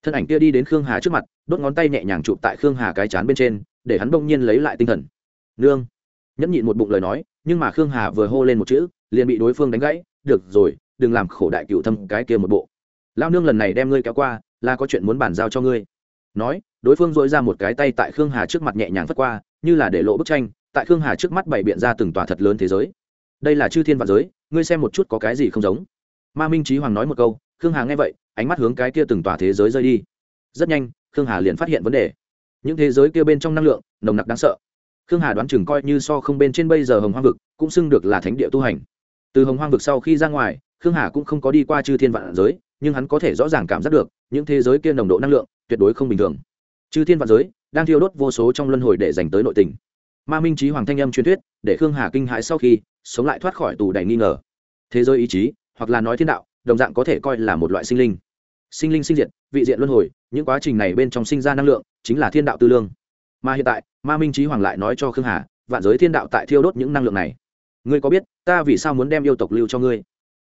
Thân ảnh kia đi đến khương hà trước mặt, đốt ngón tay nhẹ nhàng chụp tại khương hà cái chán bên trên, để hắn bỗng nhiên lấy lại tinh thần. Nương. Nhẫn nhịn một bụng lời nói, nhưng mà khương hà vừa hô lên một chữ, liền bị đối phương đánh gãy. Được rồi đừng làm khổ đại cựu thâm cái kia một bộ. Lao nương lần này đem ngươi kéo qua, là có chuyện muốn bàn giao cho ngươi. Nói, đối phương dội ra một cái tay tại khương hà trước mặt nhẹ nhàng phất qua, như là để lộ bức tranh, tại khương hà trước mắt bày biện ra từng tòa thật lớn thế giới. Đây là chư thiên vạn giới, ngươi xem một chút có cái gì không giống. Ma minh trí hoàng nói một câu, khương hà nghe vậy, ánh mắt hướng cái kia từng tòa thế giới rơi đi. Rất nhanh, khương hà liền phát hiện vấn đề. Những thế giới kia bên trong năng lượng, nồng nặc đáng sợ. Khương hà đoán chừng coi như so không bên trên bây giờ hồng hoang vực, cũng xưng được là thánh địa tu hành. Từ hồng hoang vực sau khi ra ngoài khương hà cũng không có đi qua chư thiên vạn giới, nhưng hắn có thể rõ ràng cảm giác được, những thế giới kia nồng độ năng lượng tuyệt đối không bình thường. Chư thiên vạn giới đang thiêu đốt vô số trong luân hồi để dành tới nội tình. Ma minh trí hoàng thanh âm truyền thuyết, để khương hà kinh hãi sau khi sống lại thoát khỏi tù đầy nghi ngờ. Thế giới ý chí, hoặc là nói thiên đạo, đồng dạng có thể coi là một loại sinh linh. Sinh linh sinh diệt, vị diện luân hồi, những quá trình này bên trong sinh ra năng lượng, chính là thiên đạo tư lương. Mà hiện tại, ma minh trí hoàng lại nói cho khương hà, vạn giới thiên đạo tại thiêu đốt những năng lượng này. Ngươi có biết, ta vì sao muốn đem yêu tộc lưu cho ngươi?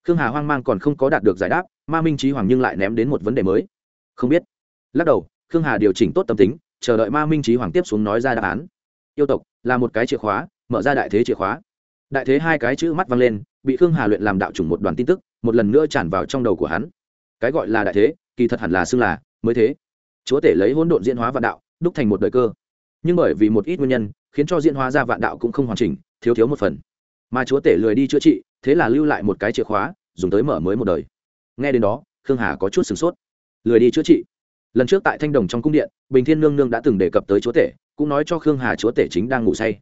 Khương hà hoang mang còn không có đạt được giải đáp, ma minh trí hoàng nhưng lại ném đến một vấn đề mới. Không biết. Lắc đầu, khương hà điều chỉnh tốt tâm tính, chờ đợi ma minh trí hoàng tiếp xuống nói ra đáp án. Yêu tộc, là một cái chìa khóa, mở ra đại thế chìa khóa. Đại thế hai cái chữ mắt vang lên, bị khương hà luyện làm đạo chủng một đoàn tin tức, một lần nữa tràn vào trong đầu của hắn. Cái gọi là đại thế, kỳ thật hẳn là xưng là mới thế. Chúa tể lấy hỗn độn diễn hóa vạn đạo, đúc thành một đời cơ. Nhưng bởi vì một ít nguyên nhân, khiến cho diễn hóa ra vạn đạo cũng không hoàn chỉnh, thiếu thiếu một phần. Mà chúa tể lười đi chữa trị thế là lưu lại một cái chìa khóa, dùng tới mở mới một đời. Nghe đến đó, khương hà có chút sửng sốt. Lười đi chữa trị. Lần trước tại thanh đồng trong cung điện, bình thiên nương nương đã từng đề cập tới chúa tể, cũng nói cho khương hà chúa tể chính đang ngủ say.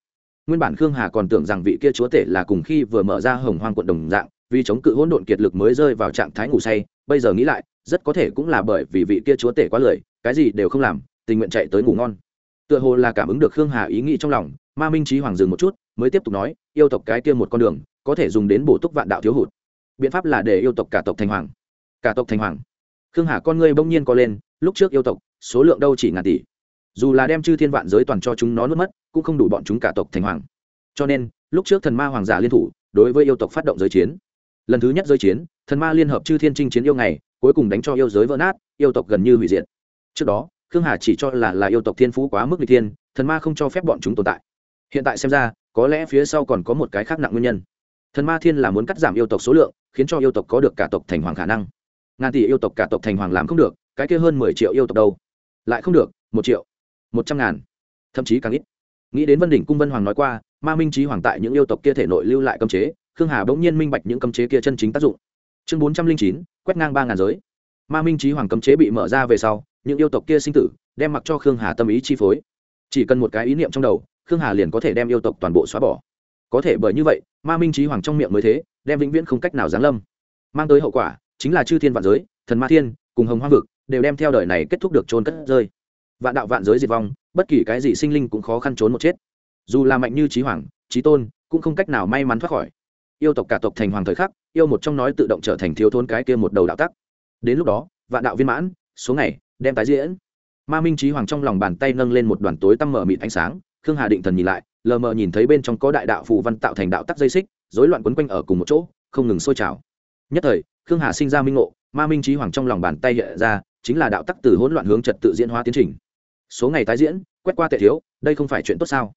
Nguyên bản khương hà còn tưởng rằng vị kia chúa tể là cùng khi vừa mở ra hồng hoang quận đồng dạng, vì chống cự hỗn độn kiệt lực mới rơi vào trạng thái ngủ say, bây giờ nghĩ lại, rất có thể cũng là bởi vì vị kia chúa tể quá lười, cái gì đều không làm, tình nguyện chạy tới ngủ ngon. Tựa hồ là cảm ứng được khương hà ý nghĩ trong lòng, ma minh trí hoàng dừng một chút, mới tiếp tục nói, yêu tộc cái kia một con đường có thể dùng đến bổ túc vạn đạo thiếu hụt. Biện pháp là để yêu tộc cả tộc thành hoàng. Cả tộc thành hoàng. Khương hà con ngươi bỗng nhiên co lên, lúc trước yêu tộc, số lượng đâu chỉ ngàn tỷ. Dù là đem chư thiên vạn giới toàn cho chúng nó nuốt mất, cũng không đủ bọn chúng cả tộc thành hoàng. Cho nên, lúc trước thần ma hoàng giả liên thủ, đối với yêu tộc phát động giới chiến. Lần thứ nhất giới chiến, thần ma liên hợp chư thiên trinh chiến yêu ngày, cuối cùng đánh cho yêu giới vỡ nát, yêu tộc gần như hủy diệt. Trước đó, khương hà chỉ cho là là yêu tộc thiên phú quá mức n thiên, thần ma không cho phép bọn chúng tồn tại. Hiện tại xem ra, có lẽ phía sau còn có một cái khác nặng nguyên nhân thần ma thiên là muốn cắt giảm yêu tộc số lượng, khiến cho yêu tộc có được cả tộc thành hoàng khả năng. Ngàn tỷ yêu tộc cả tộc thành hoàng làm không được, cái kia hơn mười triệu yêu tộc đâu? Lại không được, một triệu, một trăm ngàn, thậm chí càng ít. Nghĩ đến vân đỉnh cung vân hoàng nói qua, ma minh trí hoàng tại những yêu tộc kia thể nội lưu lại cấm chế, khương hà bỗng nhiên minh bạch những cấm chế kia chân chính tác dụng. Chương bốn trăm linh chín, quét ngang ba ngàn giới. Ma minh trí hoàng cấm chế bị mở ra về sau, những yêu tộc kia sinh tử, đem mặc cho khương hà tâm ý chi phối. Chỉ cần một cái ý niệm trong đầu, khương hà liền có thể đem yêu tộc toàn bộ xóa bỏ có thể bởi như vậy, ma minh trí hoàng trong miệng mới thế, đem vĩnh viễn không cách nào giáng lâm. Mang tới hậu quả, chính là chư thiên vạn giới, thần ma thiên, cùng hồng hoa vực, đều đem theo đời này kết thúc được trôn cất rơi. Vạn đạo vạn giới diệt vong, bất kỳ cái gì sinh linh cũng khó khăn trốn một chết. Dù là mạnh như trí hoàng, trí tôn, cũng không cách nào may mắn thoát khỏi. Yêu tộc cả tộc thành hoàng thời khắc, yêu một trong nói tự động trở thành thiếu thốn cái kia một đầu đạo tắc. Đến lúc đó, vạn đạo viên mãn, số ngày, đem tái diễn. Ma minh trí hoàng trong lòng bàn tay nâng lên một đoàn tối tăm mở mịt ánh sáng, khương hà định thần nhìn lại lờ mờ nhìn thấy bên trong có đại đạo phù văn tạo thành đạo tắc dây xích, rối loạn quấn quanh ở cùng một chỗ, không ngừng sôi trào. Nhất thời, khương hà sinh ra minh ngộ, ma minh trí hoàng trong lòng bàn tay hiện ra, chính là đạo tắc từ hỗn loạn hướng trật tự diễn hóa tiến trình. Số ngày tái diễn, quét qua tệ thiếu, đây không phải chuyện tốt sao?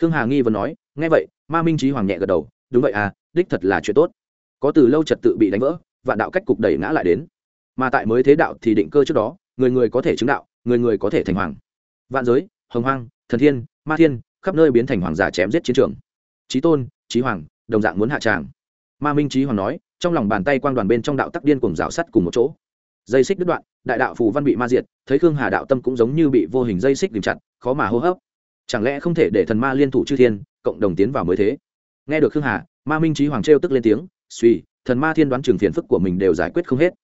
Khương hà nghi vấn nói, nghe vậy, ma minh trí hoàng nhẹ gật đầu, đúng vậy à đích thật là chuyện tốt. Có từ lâu trật tự bị đánh vỡ và đạo cách cục đẩy ngã lại đến. Mà tại mới thế đạo thì định cơ trước đó, người người có thể chứng đạo, người người có thể thành hoàng. Vạn giới, hồng hoang, thần thiên, ma thiên khắp nơi biến thành hoàng giả chém giết chiến trường. Trí tôn trí hoàng, đồng dạng muốn hạ tràng. Ma minh trí hoàng nói, trong lòng bàn tay quang đoàn bên trong đạo tắc điên cùng rào sắt cùng một chỗ. Dây xích đứt đoạn, đại đạo phù văn bị ma diệt, thấy khương hà đạo tâm cũng giống như bị vô hình dây xích kìm chặt, khó mà hô hấp. Chẳng lẽ không thể để thần ma liên thủ chư thiên, cộng đồng tiến vào mới thế? Nghe được khương hà, ma minh trí hoàng trêu tức lên tiếng, suy, thần ma thiên đoán trường phiền phức của mình đều giải quyết không hết.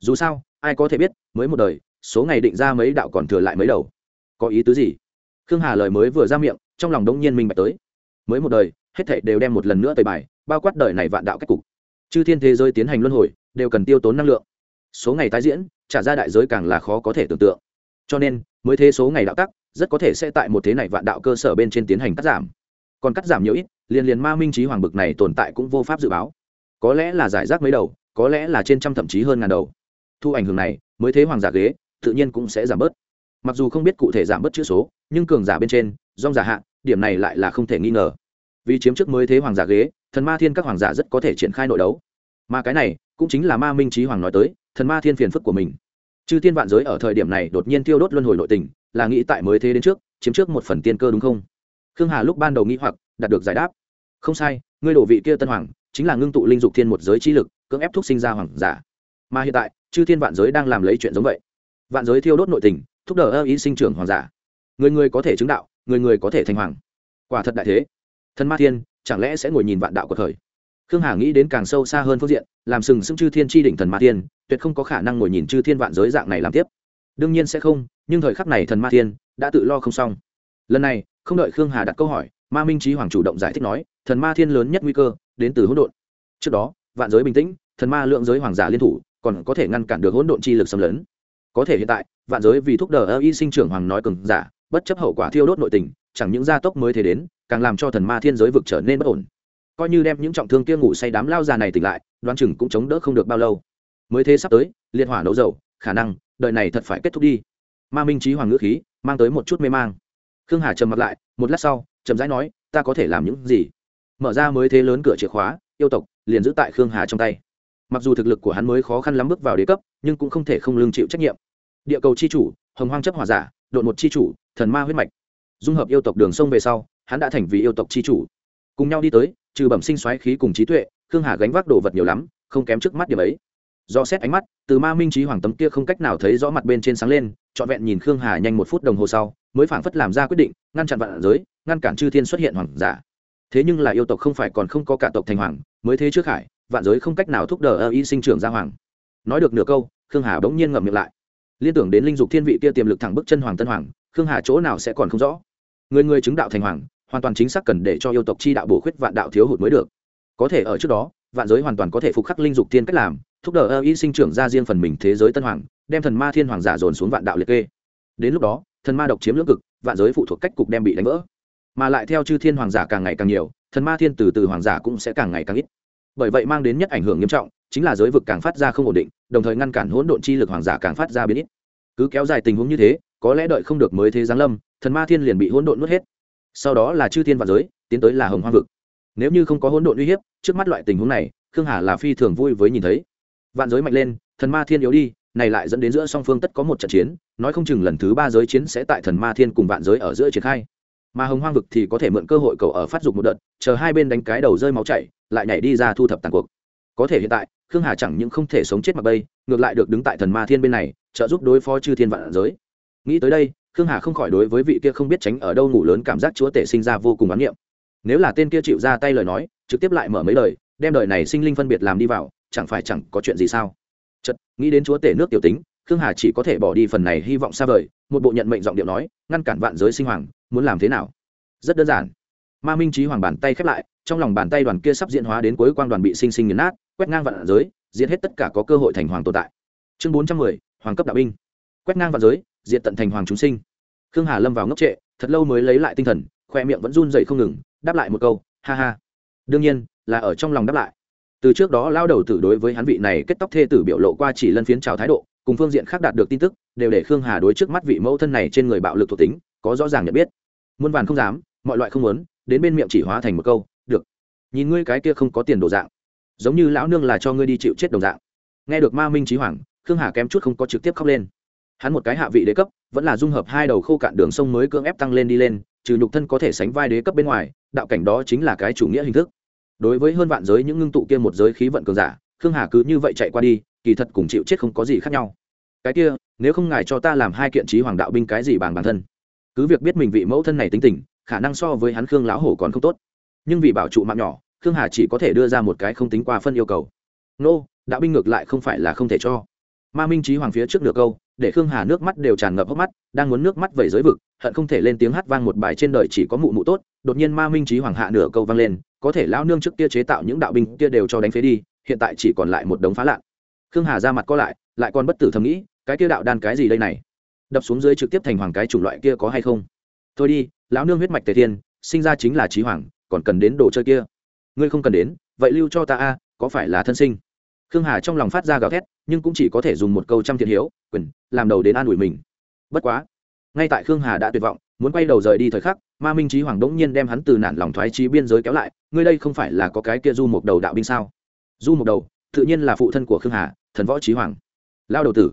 Dù sao, ai có thể biết, mới một đời, số ngày định ra mấy đạo còn thừa lại mấy đầu. Có ý tứ gì? Khương hà lời mới vừa ra miệng trong lòng đông nhiên minh bạch tới. Mới một đời, hết thảy đều đem một lần nữa tời bài, bao quát đời này vạn đạo cách cục. Chư thiên thế giới tiến hành luân hồi, đều cần tiêu tốn năng lượng. Số ngày tái diễn, trả ra đại giới càng là khó có thể tưởng tượng. Cho nên, mới thế số ngày đạo tắc, rất có thể sẽ tại một thế này vạn đạo cơ sở bên trên tiến hành cắt giảm. Còn cắt giảm nhiều ít, liền liền ma minh trí hoàng bực này tồn tại cũng vô pháp dự báo. Có lẽ là giải rác mấy đầu, có lẽ là trên trăm thậm chí hơn ngàn đầu. Thu ảnh hưởng này, mới thế hoàng giả ghế, tự nhiên cũng sẽ giảm bớt. Mặc dù không biết cụ thể giảm bớt chữ số, nhưng cường giả bên trên dong giả hạ, điểm này lại là không thể nghi ngờ. Vì chiếm trước mới thế hoàng giả ghế, thần ma thiên các hoàng giả rất có thể triển khai nội đấu. Mà cái này, cũng chính là ma minh trí hoàng nói tới, thần ma thiên phiền phức của mình. Chư thiên vạn giới ở thời điểm này đột nhiên tiêu đốt luân hồi nội tình, là nghĩ tại mới thế đến trước, chiếm trước một phần tiên cơ đúng không? Khương hà lúc ban đầu nghĩ hoặc, đạt được giải đáp. Không sai, ngươi đổ vị kia tân hoàng, chính là ngưng tụ linh dục thiên một giới trí lực, cưỡng ép thúc sinh ra hoàng giả. Mà hiện tại, chư thiên vạn giới đang làm lấy chuyện giống vậy. Vạn giới thiêu đốt nội tình, thúc đẩy ơ ý sinh trưởng hoàng giả. Người người có thể chứng đạo người người có thể thành hoàng. Quả thật đại thế. Thần ma thiên, chẳng lẽ sẽ ngồi nhìn vạn đạo của thời? Khương hà nghĩ đến càng sâu xa hơn phương diện, làm sừng sững chư thiên tri đỉnh thần ma thiên, tuyệt không có khả năng ngồi nhìn chư thiên vạn giới dạng này làm tiếp. Đương nhiên sẽ không, nhưng thời khắc này thần ma thiên đã tự lo không xong. Lần này, không đợi khương hà đặt câu hỏi, ma minh trí hoàng chủ động giải thích nói, thần ma thiên lớn nhất nguy cơ, đến từ hỗn độn. Trước đó, vạn giới bình tĩnh, thần ma lượng giới hoàng giả liên thủ, còn có thể ngăn cản được hỗn độn chi lực xâm lấn. Có thể hiện tại, vạn giới vì thúc đờ ơ y sinh trưởng hoàng nói cường giả bất chấp hậu quả thiêu đốt nội tình, chẳng những gia tốc mới thế đến, càng làm cho thần ma thiên giới vực trở nên bất ổn. Coi như đem những trọng thương kia ngủ say đám lao già này tỉnh lại, đoán chừng cũng chống đỡ không được bao lâu. Mới thế sắp tới, liệt hỏa nấu dầu, khả năng, đời này thật phải kết thúc đi. Ma minh trí hoàng ngữ khí, mang tới một chút mê mang. Khương hà trầm mặt lại, một lát sau trầm rãi nói, ta có thể làm những gì? Mở ra mới thế lớn cửa chìa khóa, yêu tộc liền giữ tại khương hà trong tay. Mặc dù thực lực của hắn mới khó khăn lắm bước vào đế cấp, nhưng cũng không thể không lương chịu trách nhiệm. Địa cầu c h i chủ, hồng hoang chấp hòa giả đội một c h i chủ thần ma huyết mạch. Dung hợp yêu tộc đường sông về sau, hắn đã thành vì yêu tộc c h i chủ. Cùng nhau đi tới, trừ bẩm sinh xoáy khí cùng trí tuệ, khương hà gánh vác đồ vật nhiều lắm, không kém trước mắt điểm ấy. Do xét ánh mắt, từ ma minh trí hoàng tấm kia không cách nào thấy rõ mặt bên trên sáng lên, trọn vẹn nhìn khương hà nhanh một phút đồng hồ sau, mới phảng phất làm ra quyết định, ngăn chặn vạn giới, ngăn cản chư thiên xuất hiện hoàng giả. Thế nhưng là yêu tộc không phải còn không có cả tộc thành hoàng, mới thế trước hải, vạn giới không cách nào thúc đờ ơ y sinh trưởng ra hoàng. Nói được nửa câu, khương hà bỗng nhiên ngậm miệng lại liên tưởng đến linh dục thiên vị kia tiềm lực thẳng bức chân hoàng tân hoàng, khương hà chỗ nào sẽ còn không rõ? Người người chứng đạo thành hoàng, hoàn toàn chính xác cần để cho yêu tộc chi đạo bổ khuyết vạn đạo thiếu hụt mới được. Có thể ở trước đó, vạn giới hoàn toàn có thể phục khắc linh dục thiên cách làm, thúc đẩy ơ y sinh trưởng ra riêng phần mình thế giới tân hoàng, đem thần ma thiên hoàng giả dồn xuống vạn đạo liệt kê. Đến lúc đó, thần ma độc chiếm lưỡng cực, vạn giới phụ thuộc cách cục đem bị đánh vỡ. Mà lại theo chư thiên hoàng giả càng ngày càng nhiều, thần ma thiên từ từ hoàng giả cũng sẽ càng ngày càng ít. Bởi vậy mang đến nhất ảnh hưởng nghiêm trọng, chính là giới vực càng phát ra không ổn định đồng thời ngăn cản hỗn độn chi lực hoàng giả càng phát ra biến ít. Cứ kéo dài tình huống như thế, có lẽ đợi không được mới thế giáng lâm, thần ma thiên liền bị hỗn độn nuốt hết. Sau đó là chư thiên vạn giới, tiến tới là hồng hoang vực. Nếu như không có hỗn độn uy hiếp, trước mắt loại tình huống này, khương hà là phi thường vui với nhìn thấy. Vạn giới mạnh lên, thần ma thiên yếu đi, này lại dẫn đến giữa song phương tất có một trận chiến, nói không chừng lần thứ ba giới chiến sẽ tại thần ma thiên cùng vạn giới ở giữa triển khai. Mà hồng hoang vực thì có thể mượn cơ hội cầu ở phát dục một đợt, chờ hai bên đánh cái đầu rơi máu chảy, lại nhảy đi ra thu thập tàn cuộc có thể hiện tại, khương hà chẳng những không thể sống chết mặc bây ngược lại được đứng tại thần ma thiên bên này, trợ giúp đối phó chư thiên vạn giới. Nghĩ tới đây, khương hà không khỏi đối với vị kia không biết tránh ở đâu ngủ lớn cảm giác chúa tể sinh ra vô cùng bán nghiệm nếu là tên kia chịu ra tay lời nói, trực tiếp lại mở mấy lời, đem đời này sinh linh phân biệt làm đi vào, chẳng phải chẳng có chuyện gì sao? Chật nghĩ đến chúa tể nước tiểu tính, khương hà chỉ có thể bỏ đi phần này hy vọng xa vời, một bộ nhận mệnh giọng điệu nói, ngăn cản vạn giới sinh hoàng, muốn làm thế nào? Rất đơn giản. Ma minh trí hoàng bàn tay khép lại, trong lòng bàn tay đoàn kia sắp diễn hóa đến cuối quang đoàn bị sinh sinh nghiền nát quét ngang vạn giới, diệt hết tất cả có cơ hội thành hoàng tồn tại. Chương bốn trăm mười, hoàng cấp đạo binh. Quét ngang vạn giới, diệt tận thành hoàng chúng sinh. Khương hà lâm vào ngốc trệ, thật lâu mới lấy lại tinh thần, khoe miệng vẫn run dậy không ngừng, đáp lại một câu, ha ha. Đương nhiên, là ở trong lòng đáp lại. Từ trước đó lao đầu tử đối với hắn vị này kết tóc thê tử biểu lộ qua chỉ lân phiến trào thái độ, cùng phương diện khác đạt được tin tức, đều để khương hà đối trước mắt vị mẫu thân này trên người bạo lực thuộc tính, có rõ ràng nhận biết. Muôn vàn không dám, mọi loại không muốn, đến bên miệng chỉ hóa thành một câu, được. Nhìn ngươi cái kia không có tiền đồ dạng giống như lão nương là cho ngươi đi chịu chết đồng dạng. Nghe được ma minh trí hoàng khương hà kém chút không có trực tiếp khóc lên. Hắn một cái hạ vị đế cấp, vẫn là dung hợp hai đầu khô cạn đường sông mới cưỡng ép tăng lên đi lên, trừ nhục thân có thể sánh vai đế cấp bên ngoài, đạo cảnh đó chính là cái chủ nghĩa hình thức. Đối với hơn vạn giới những ngưng tụ kia một giới khí vận cường giả, khương hà cứ như vậy chạy qua đi, kỳ thật cùng chịu chết không có gì khác nhau. Cái kia, nếu không ngài cho ta làm hai kiện trí hoàng đạo binh cái gì bằng bản thân. Cứ việc biết mình vị mẫu thân này tính tình, khả năng so với hắn khương lão hổ còn không tốt. Nhưng vì bảo trụ mạng nhỏ khương hà chỉ có thể đưa ra một cái không tính qua phân yêu cầu. Nô, đạo binh ngược lại không phải là không thể cho. Ma minh trí hoàng phía trước nửa câu, để khương hà nước mắt đều tràn ngập hốc mắt, đang muốn nước mắt vẩy giới vực, hận không thể lên tiếng hát vang một bài trên đời chỉ có mụ mụ tốt, đột nhiên ma minh trí hoàng hạ nửa câu vang lên, có thể lão nương trước kia chế tạo những đạo binh kia đều cho đánh phế đi, hiện tại chỉ còn lại một đống phá lạn. Khương hà ra mặt co lại lại còn bất tử thầm nghĩ, cái kia đạo đan cái gì đây này? Đập xuống dưới trực tiếp thành hoàng cái chủng loại kia có hay không? Thôi đi, lão nương huyết mạch tề thiên, sinh ra chính là trí hoàng, còn cần đến đồ chơi kia ngươi không cần đến, vậy lưu cho ta a, có phải là thân sinh? Khương hà trong lòng phát ra gào thét, nhưng cũng chỉ có thể dùng một câu trăm thiện hiếu, quyền, làm đầu đến an ủi mình. Bất quá, ngay tại khương hà đã tuyệt vọng, muốn quay đầu rời đi thời khắc, ma minh trí hoàng đống nhiên đem hắn từ nản lòng thoái trí biên giới kéo lại, ngươi đây không phải là có cái kia du một đầu đạo binh sao? Du một đầu, tự nhiên là phụ thân của khương hà, thần võ trí hoàng. Lao đầu tử,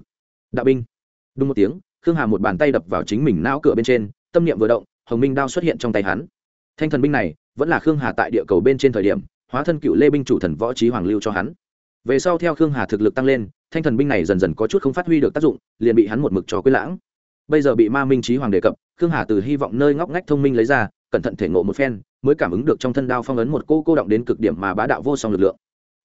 đạo binh. Đúng một tiếng, khương hà một bàn tay đập vào chính mình não cửa bên trên, tâm niệm vừa động, hồng minh đao xuất hiện trong tay hắn thanh thần binh này vẫn là khương hà tại địa cầu bên trên thời điểm, hóa thân cựu lê binh chủ thần võ trí hoàng lưu cho hắn. Về sau theo khương hà thực lực tăng lên, thanh thần binh này dần dần có chút không phát huy được tác dụng, liền bị hắn một mực cho quyết lãng. Bây giờ bị ma minh trí hoàng đề cập, khương hà từ hy vọng nơi ngóc ngách thông minh lấy ra, cẩn thận thể ngộ một phen, mới cảm ứng được trong thân đao phong ấn một cô cô động đến cực điểm mà bá đạo vô song lực lượng.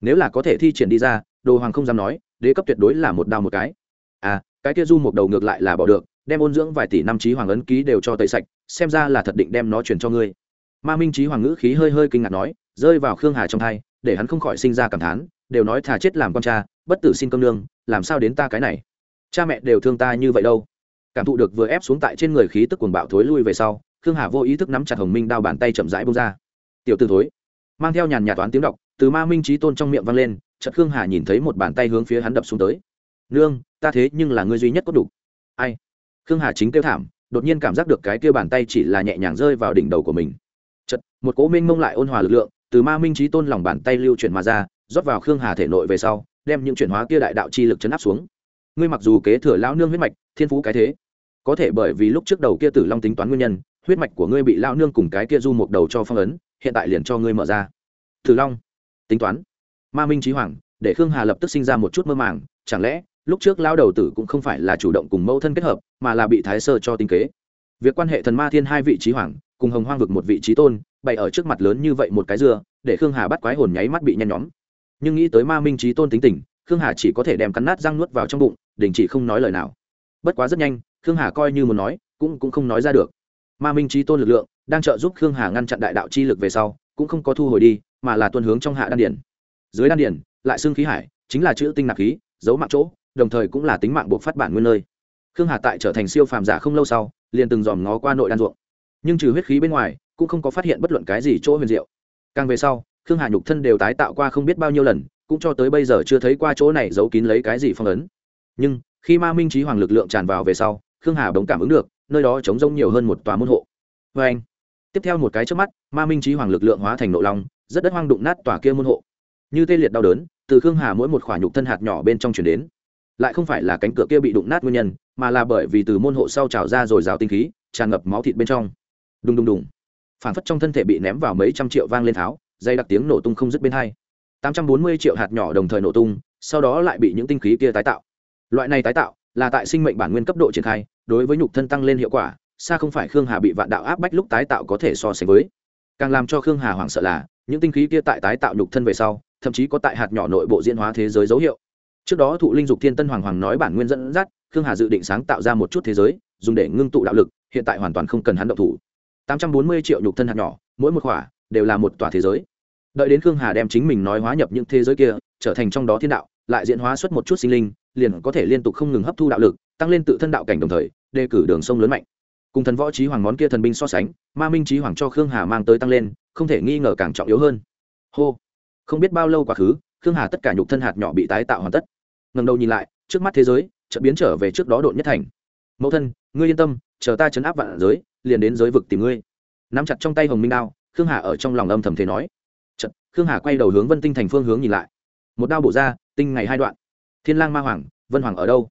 Nếu là có thể thi triển đi ra, đồ hoàng không dám nói, đế cấp tuyệt đối là một đao một cái. À cái kia du một đầu ngược lại là bỏ được, đem ôn dưỡng vài tỷ năm trí hoàng ấn ký đều cho tẩy sạch, xem ra là thật định đem nó truyền cho ngươi ma minh trí hoàng ngữ khí hơi hơi kinh ngạc nói rơi vào khương hà trong thai để hắn không khỏi sinh ra cảm thán đều nói thà chết làm con cha bất tử xin cơm lương, làm sao đến ta cái này? Cha mẹ đều thương ta như vậy đâu. Cảm thụ được vừa ép xuống tại trên người khí tức cuồng bạo thối lui về sau khương hà vô ý thức nắm chặt hồng minh đao bàn tay chậm rãi bông ra. Tiểu t ử thối mang theo nhàn nhà toán tiếng đọc từ ma minh trí tôn trong miệng vang lên chợt khương hà nhìn thấy một bàn tay hướng phía hắn đập xuống tới. Nương ta thế nhưng là ngươi duy nhất có đủ. Ai? Khương hà chính kêu thảm đột nhiên cảm giác được cái kêu bàn tay chỉ là nhẹ nhàng rơi vào đỉnh đầu của mình chật, một cố minh mông lại ôn hòa lực lượng từ ma minh trí tôn lòng bàn tay lưu chuyển mà ra, rót vào khương hà thể nội về sau, đem những chuyển hóa kia đại đạo chi lực chấn áp xuống. Ngươi mặc dù kế thừa lão nương huyết mạch, thiên phú cái thế, có thể bởi vì lúc trước đầu kia tử long tính toán nguyên nhân, huyết mạch của ngươi bị lão nương cùng cái kia du một đầu cho phong ấn, hiện tại liền cho ngươi mở ra. Tử long, tính toán. Ma minh trí hoàng, để khương hà lập tức sinh ra một chút mơ màng, chẳng lẽ, lúc trước lao đầu tử cũng không phải là chủ động cùng mẫu thân kết hợp, mà là bị thái sơ cho tinh kế. Việc quan hệ thần ma thiên hai vị trí hoàng cùng hồng hoang vực một vị trí tôn, bày ở trước mặt lớn như vậy một cái dưa, để khương hà bắt quái hồn nháy mắt bị nhen nhóm. Nhưng nghĩ tới ma minh trí tôn tính tình, khương hà chỉ có thể đem cắn nát răng nuốt vào trong bụng, đình chỉ không nói lời nào. Bất quá rất nhanh, khương hà coi như muốn nói, cũng cũng không nói ra được. Ma minh trí tôn lực lượng đang trợ giúp khương hà ngăn chặn đại đạo chi lực về sau, cũng không có thu hồi đi, mà là tuân hướng trong hạ đan điển dưới đan điển lại xương khí hải, chính là chữ tinh nạp khí giấu mạng chỗ, đồng thời cũng là tính mạng buộc phát bản nguyên nơi. Khương hà tại trở thành siêu phàm giả không lâu sau, liền từng dòm ngó qua nội đan ruộng nhưng trừ huyết khí bên ngoài, cũng không có phát hiện bất luận cái gì chỗ huyền diệu. Càng về sau, khương hà nhục thân đều tái tạo qua không biết bao nhiêu lần, cũng cho tới bây giờ chưa thấy qua chỗ này giấu kín lấy cái gì phong ấn. Nhưng, khi ma minh trí hoàng lực lượng tràn vào về sau, khương hà bỗng cảm ứng được, nơi đó chống rông nhiều hơn một tòa môn hộ. Vê anh, tiếp theo một cái trước mắt, ma minh trí hoàng lực lượng hóa thành nộ long, rất đất hoang đụng nát tòa kia môn hộ. Như tê liệt đau đớn, từ khương hà mỗi một khoả nhục thân hạt nhỏ bên trong chuyển đến. Lại không phải là cánh cửa kia bị đụng nát nguyên nhân, mà là bởi vì từ môn hộ sau trào ra rồi rào tinh khí, tràn ngập máu thịt bên trong đùng đùng đùng. Phản phất trong thân thể bị ném vào mấy trăm triệu vang lên tháo, dây đặc tiếng nổ tung không dứt bên hai. Tám trăm bốn mươi triệu hạt nhỏ đồng thời nổ tung, sau đó lại bị những tinh khí kia tái tạo. Loại này tái tạo là tại sinh mệnh bản nguyên cấp độ triển khai, đối với nhục thân tăng lên hiệu quả, xa không phải khương hà bị vạn đạo áp bách lúc tái tạo có thể so sánh với. Càng làm cho khương hà hoảng sợ là, những tinh khí kia tại tái tạo nhục thân về sau, thậm chí có tại hạt nhỏ nội bộ diễn hóa thế giới dấu hiệu. Trước đó thụ linh dục thiên tân hoàng hoàng nói bản nguyên dẫn dắt, khương hà dự định sáng tạo ra một chút thế giới, dùng để ngưng tụ đạo lực, hiện tại hoàn toàn không cần hắn động thủ tám trăm bốn mươi triệu nhục thân hạt nhỏ, mỗi một khỏa đều là một tòa thế giới. Đợi đến khương hà đem chính mình nói hóa nhập những thế giới kia, trở thành trong đó thiên đạo, lại diễn hóa xuất một chút sinh linh, liền có thể liên tục không ngừng hấp thu đạo lực, tăng lên tự thân đạo cảnh đồng thời, đề cử đường sông lớn mạnh. Cùng thần võ trí hoàng món kia thần binh so sánh, ma minh trí hoàng cho khương hà mang tới tăng lên, không thể nghi ngờ càng trọng yếu hơn. Hô! Không biết bao lâu quá khứ, khương hà tất cả nhục thân hạt nhỏ bị tái tạo hoàn tất. Ngần đầu nhìn lại, trước mắt thế giới chợt biến trở về trước đó độn nhất thành. Mẫu thân, ngươi yên tâm chờ ta chấn áp vạn giới, liền đến giới vực tìm ngươi. Nắm chặt trong tay hồng minh đao, khương hà ở trong lòng âm thầm thế nói. Chợt, khương hà quay đầu hướng vân tinh thành phương hướng nhìn lại. Một đao bổ ra, tinh ngày hai đoạn. Thiên lang ma hoàng, vân hoàng ở đâu?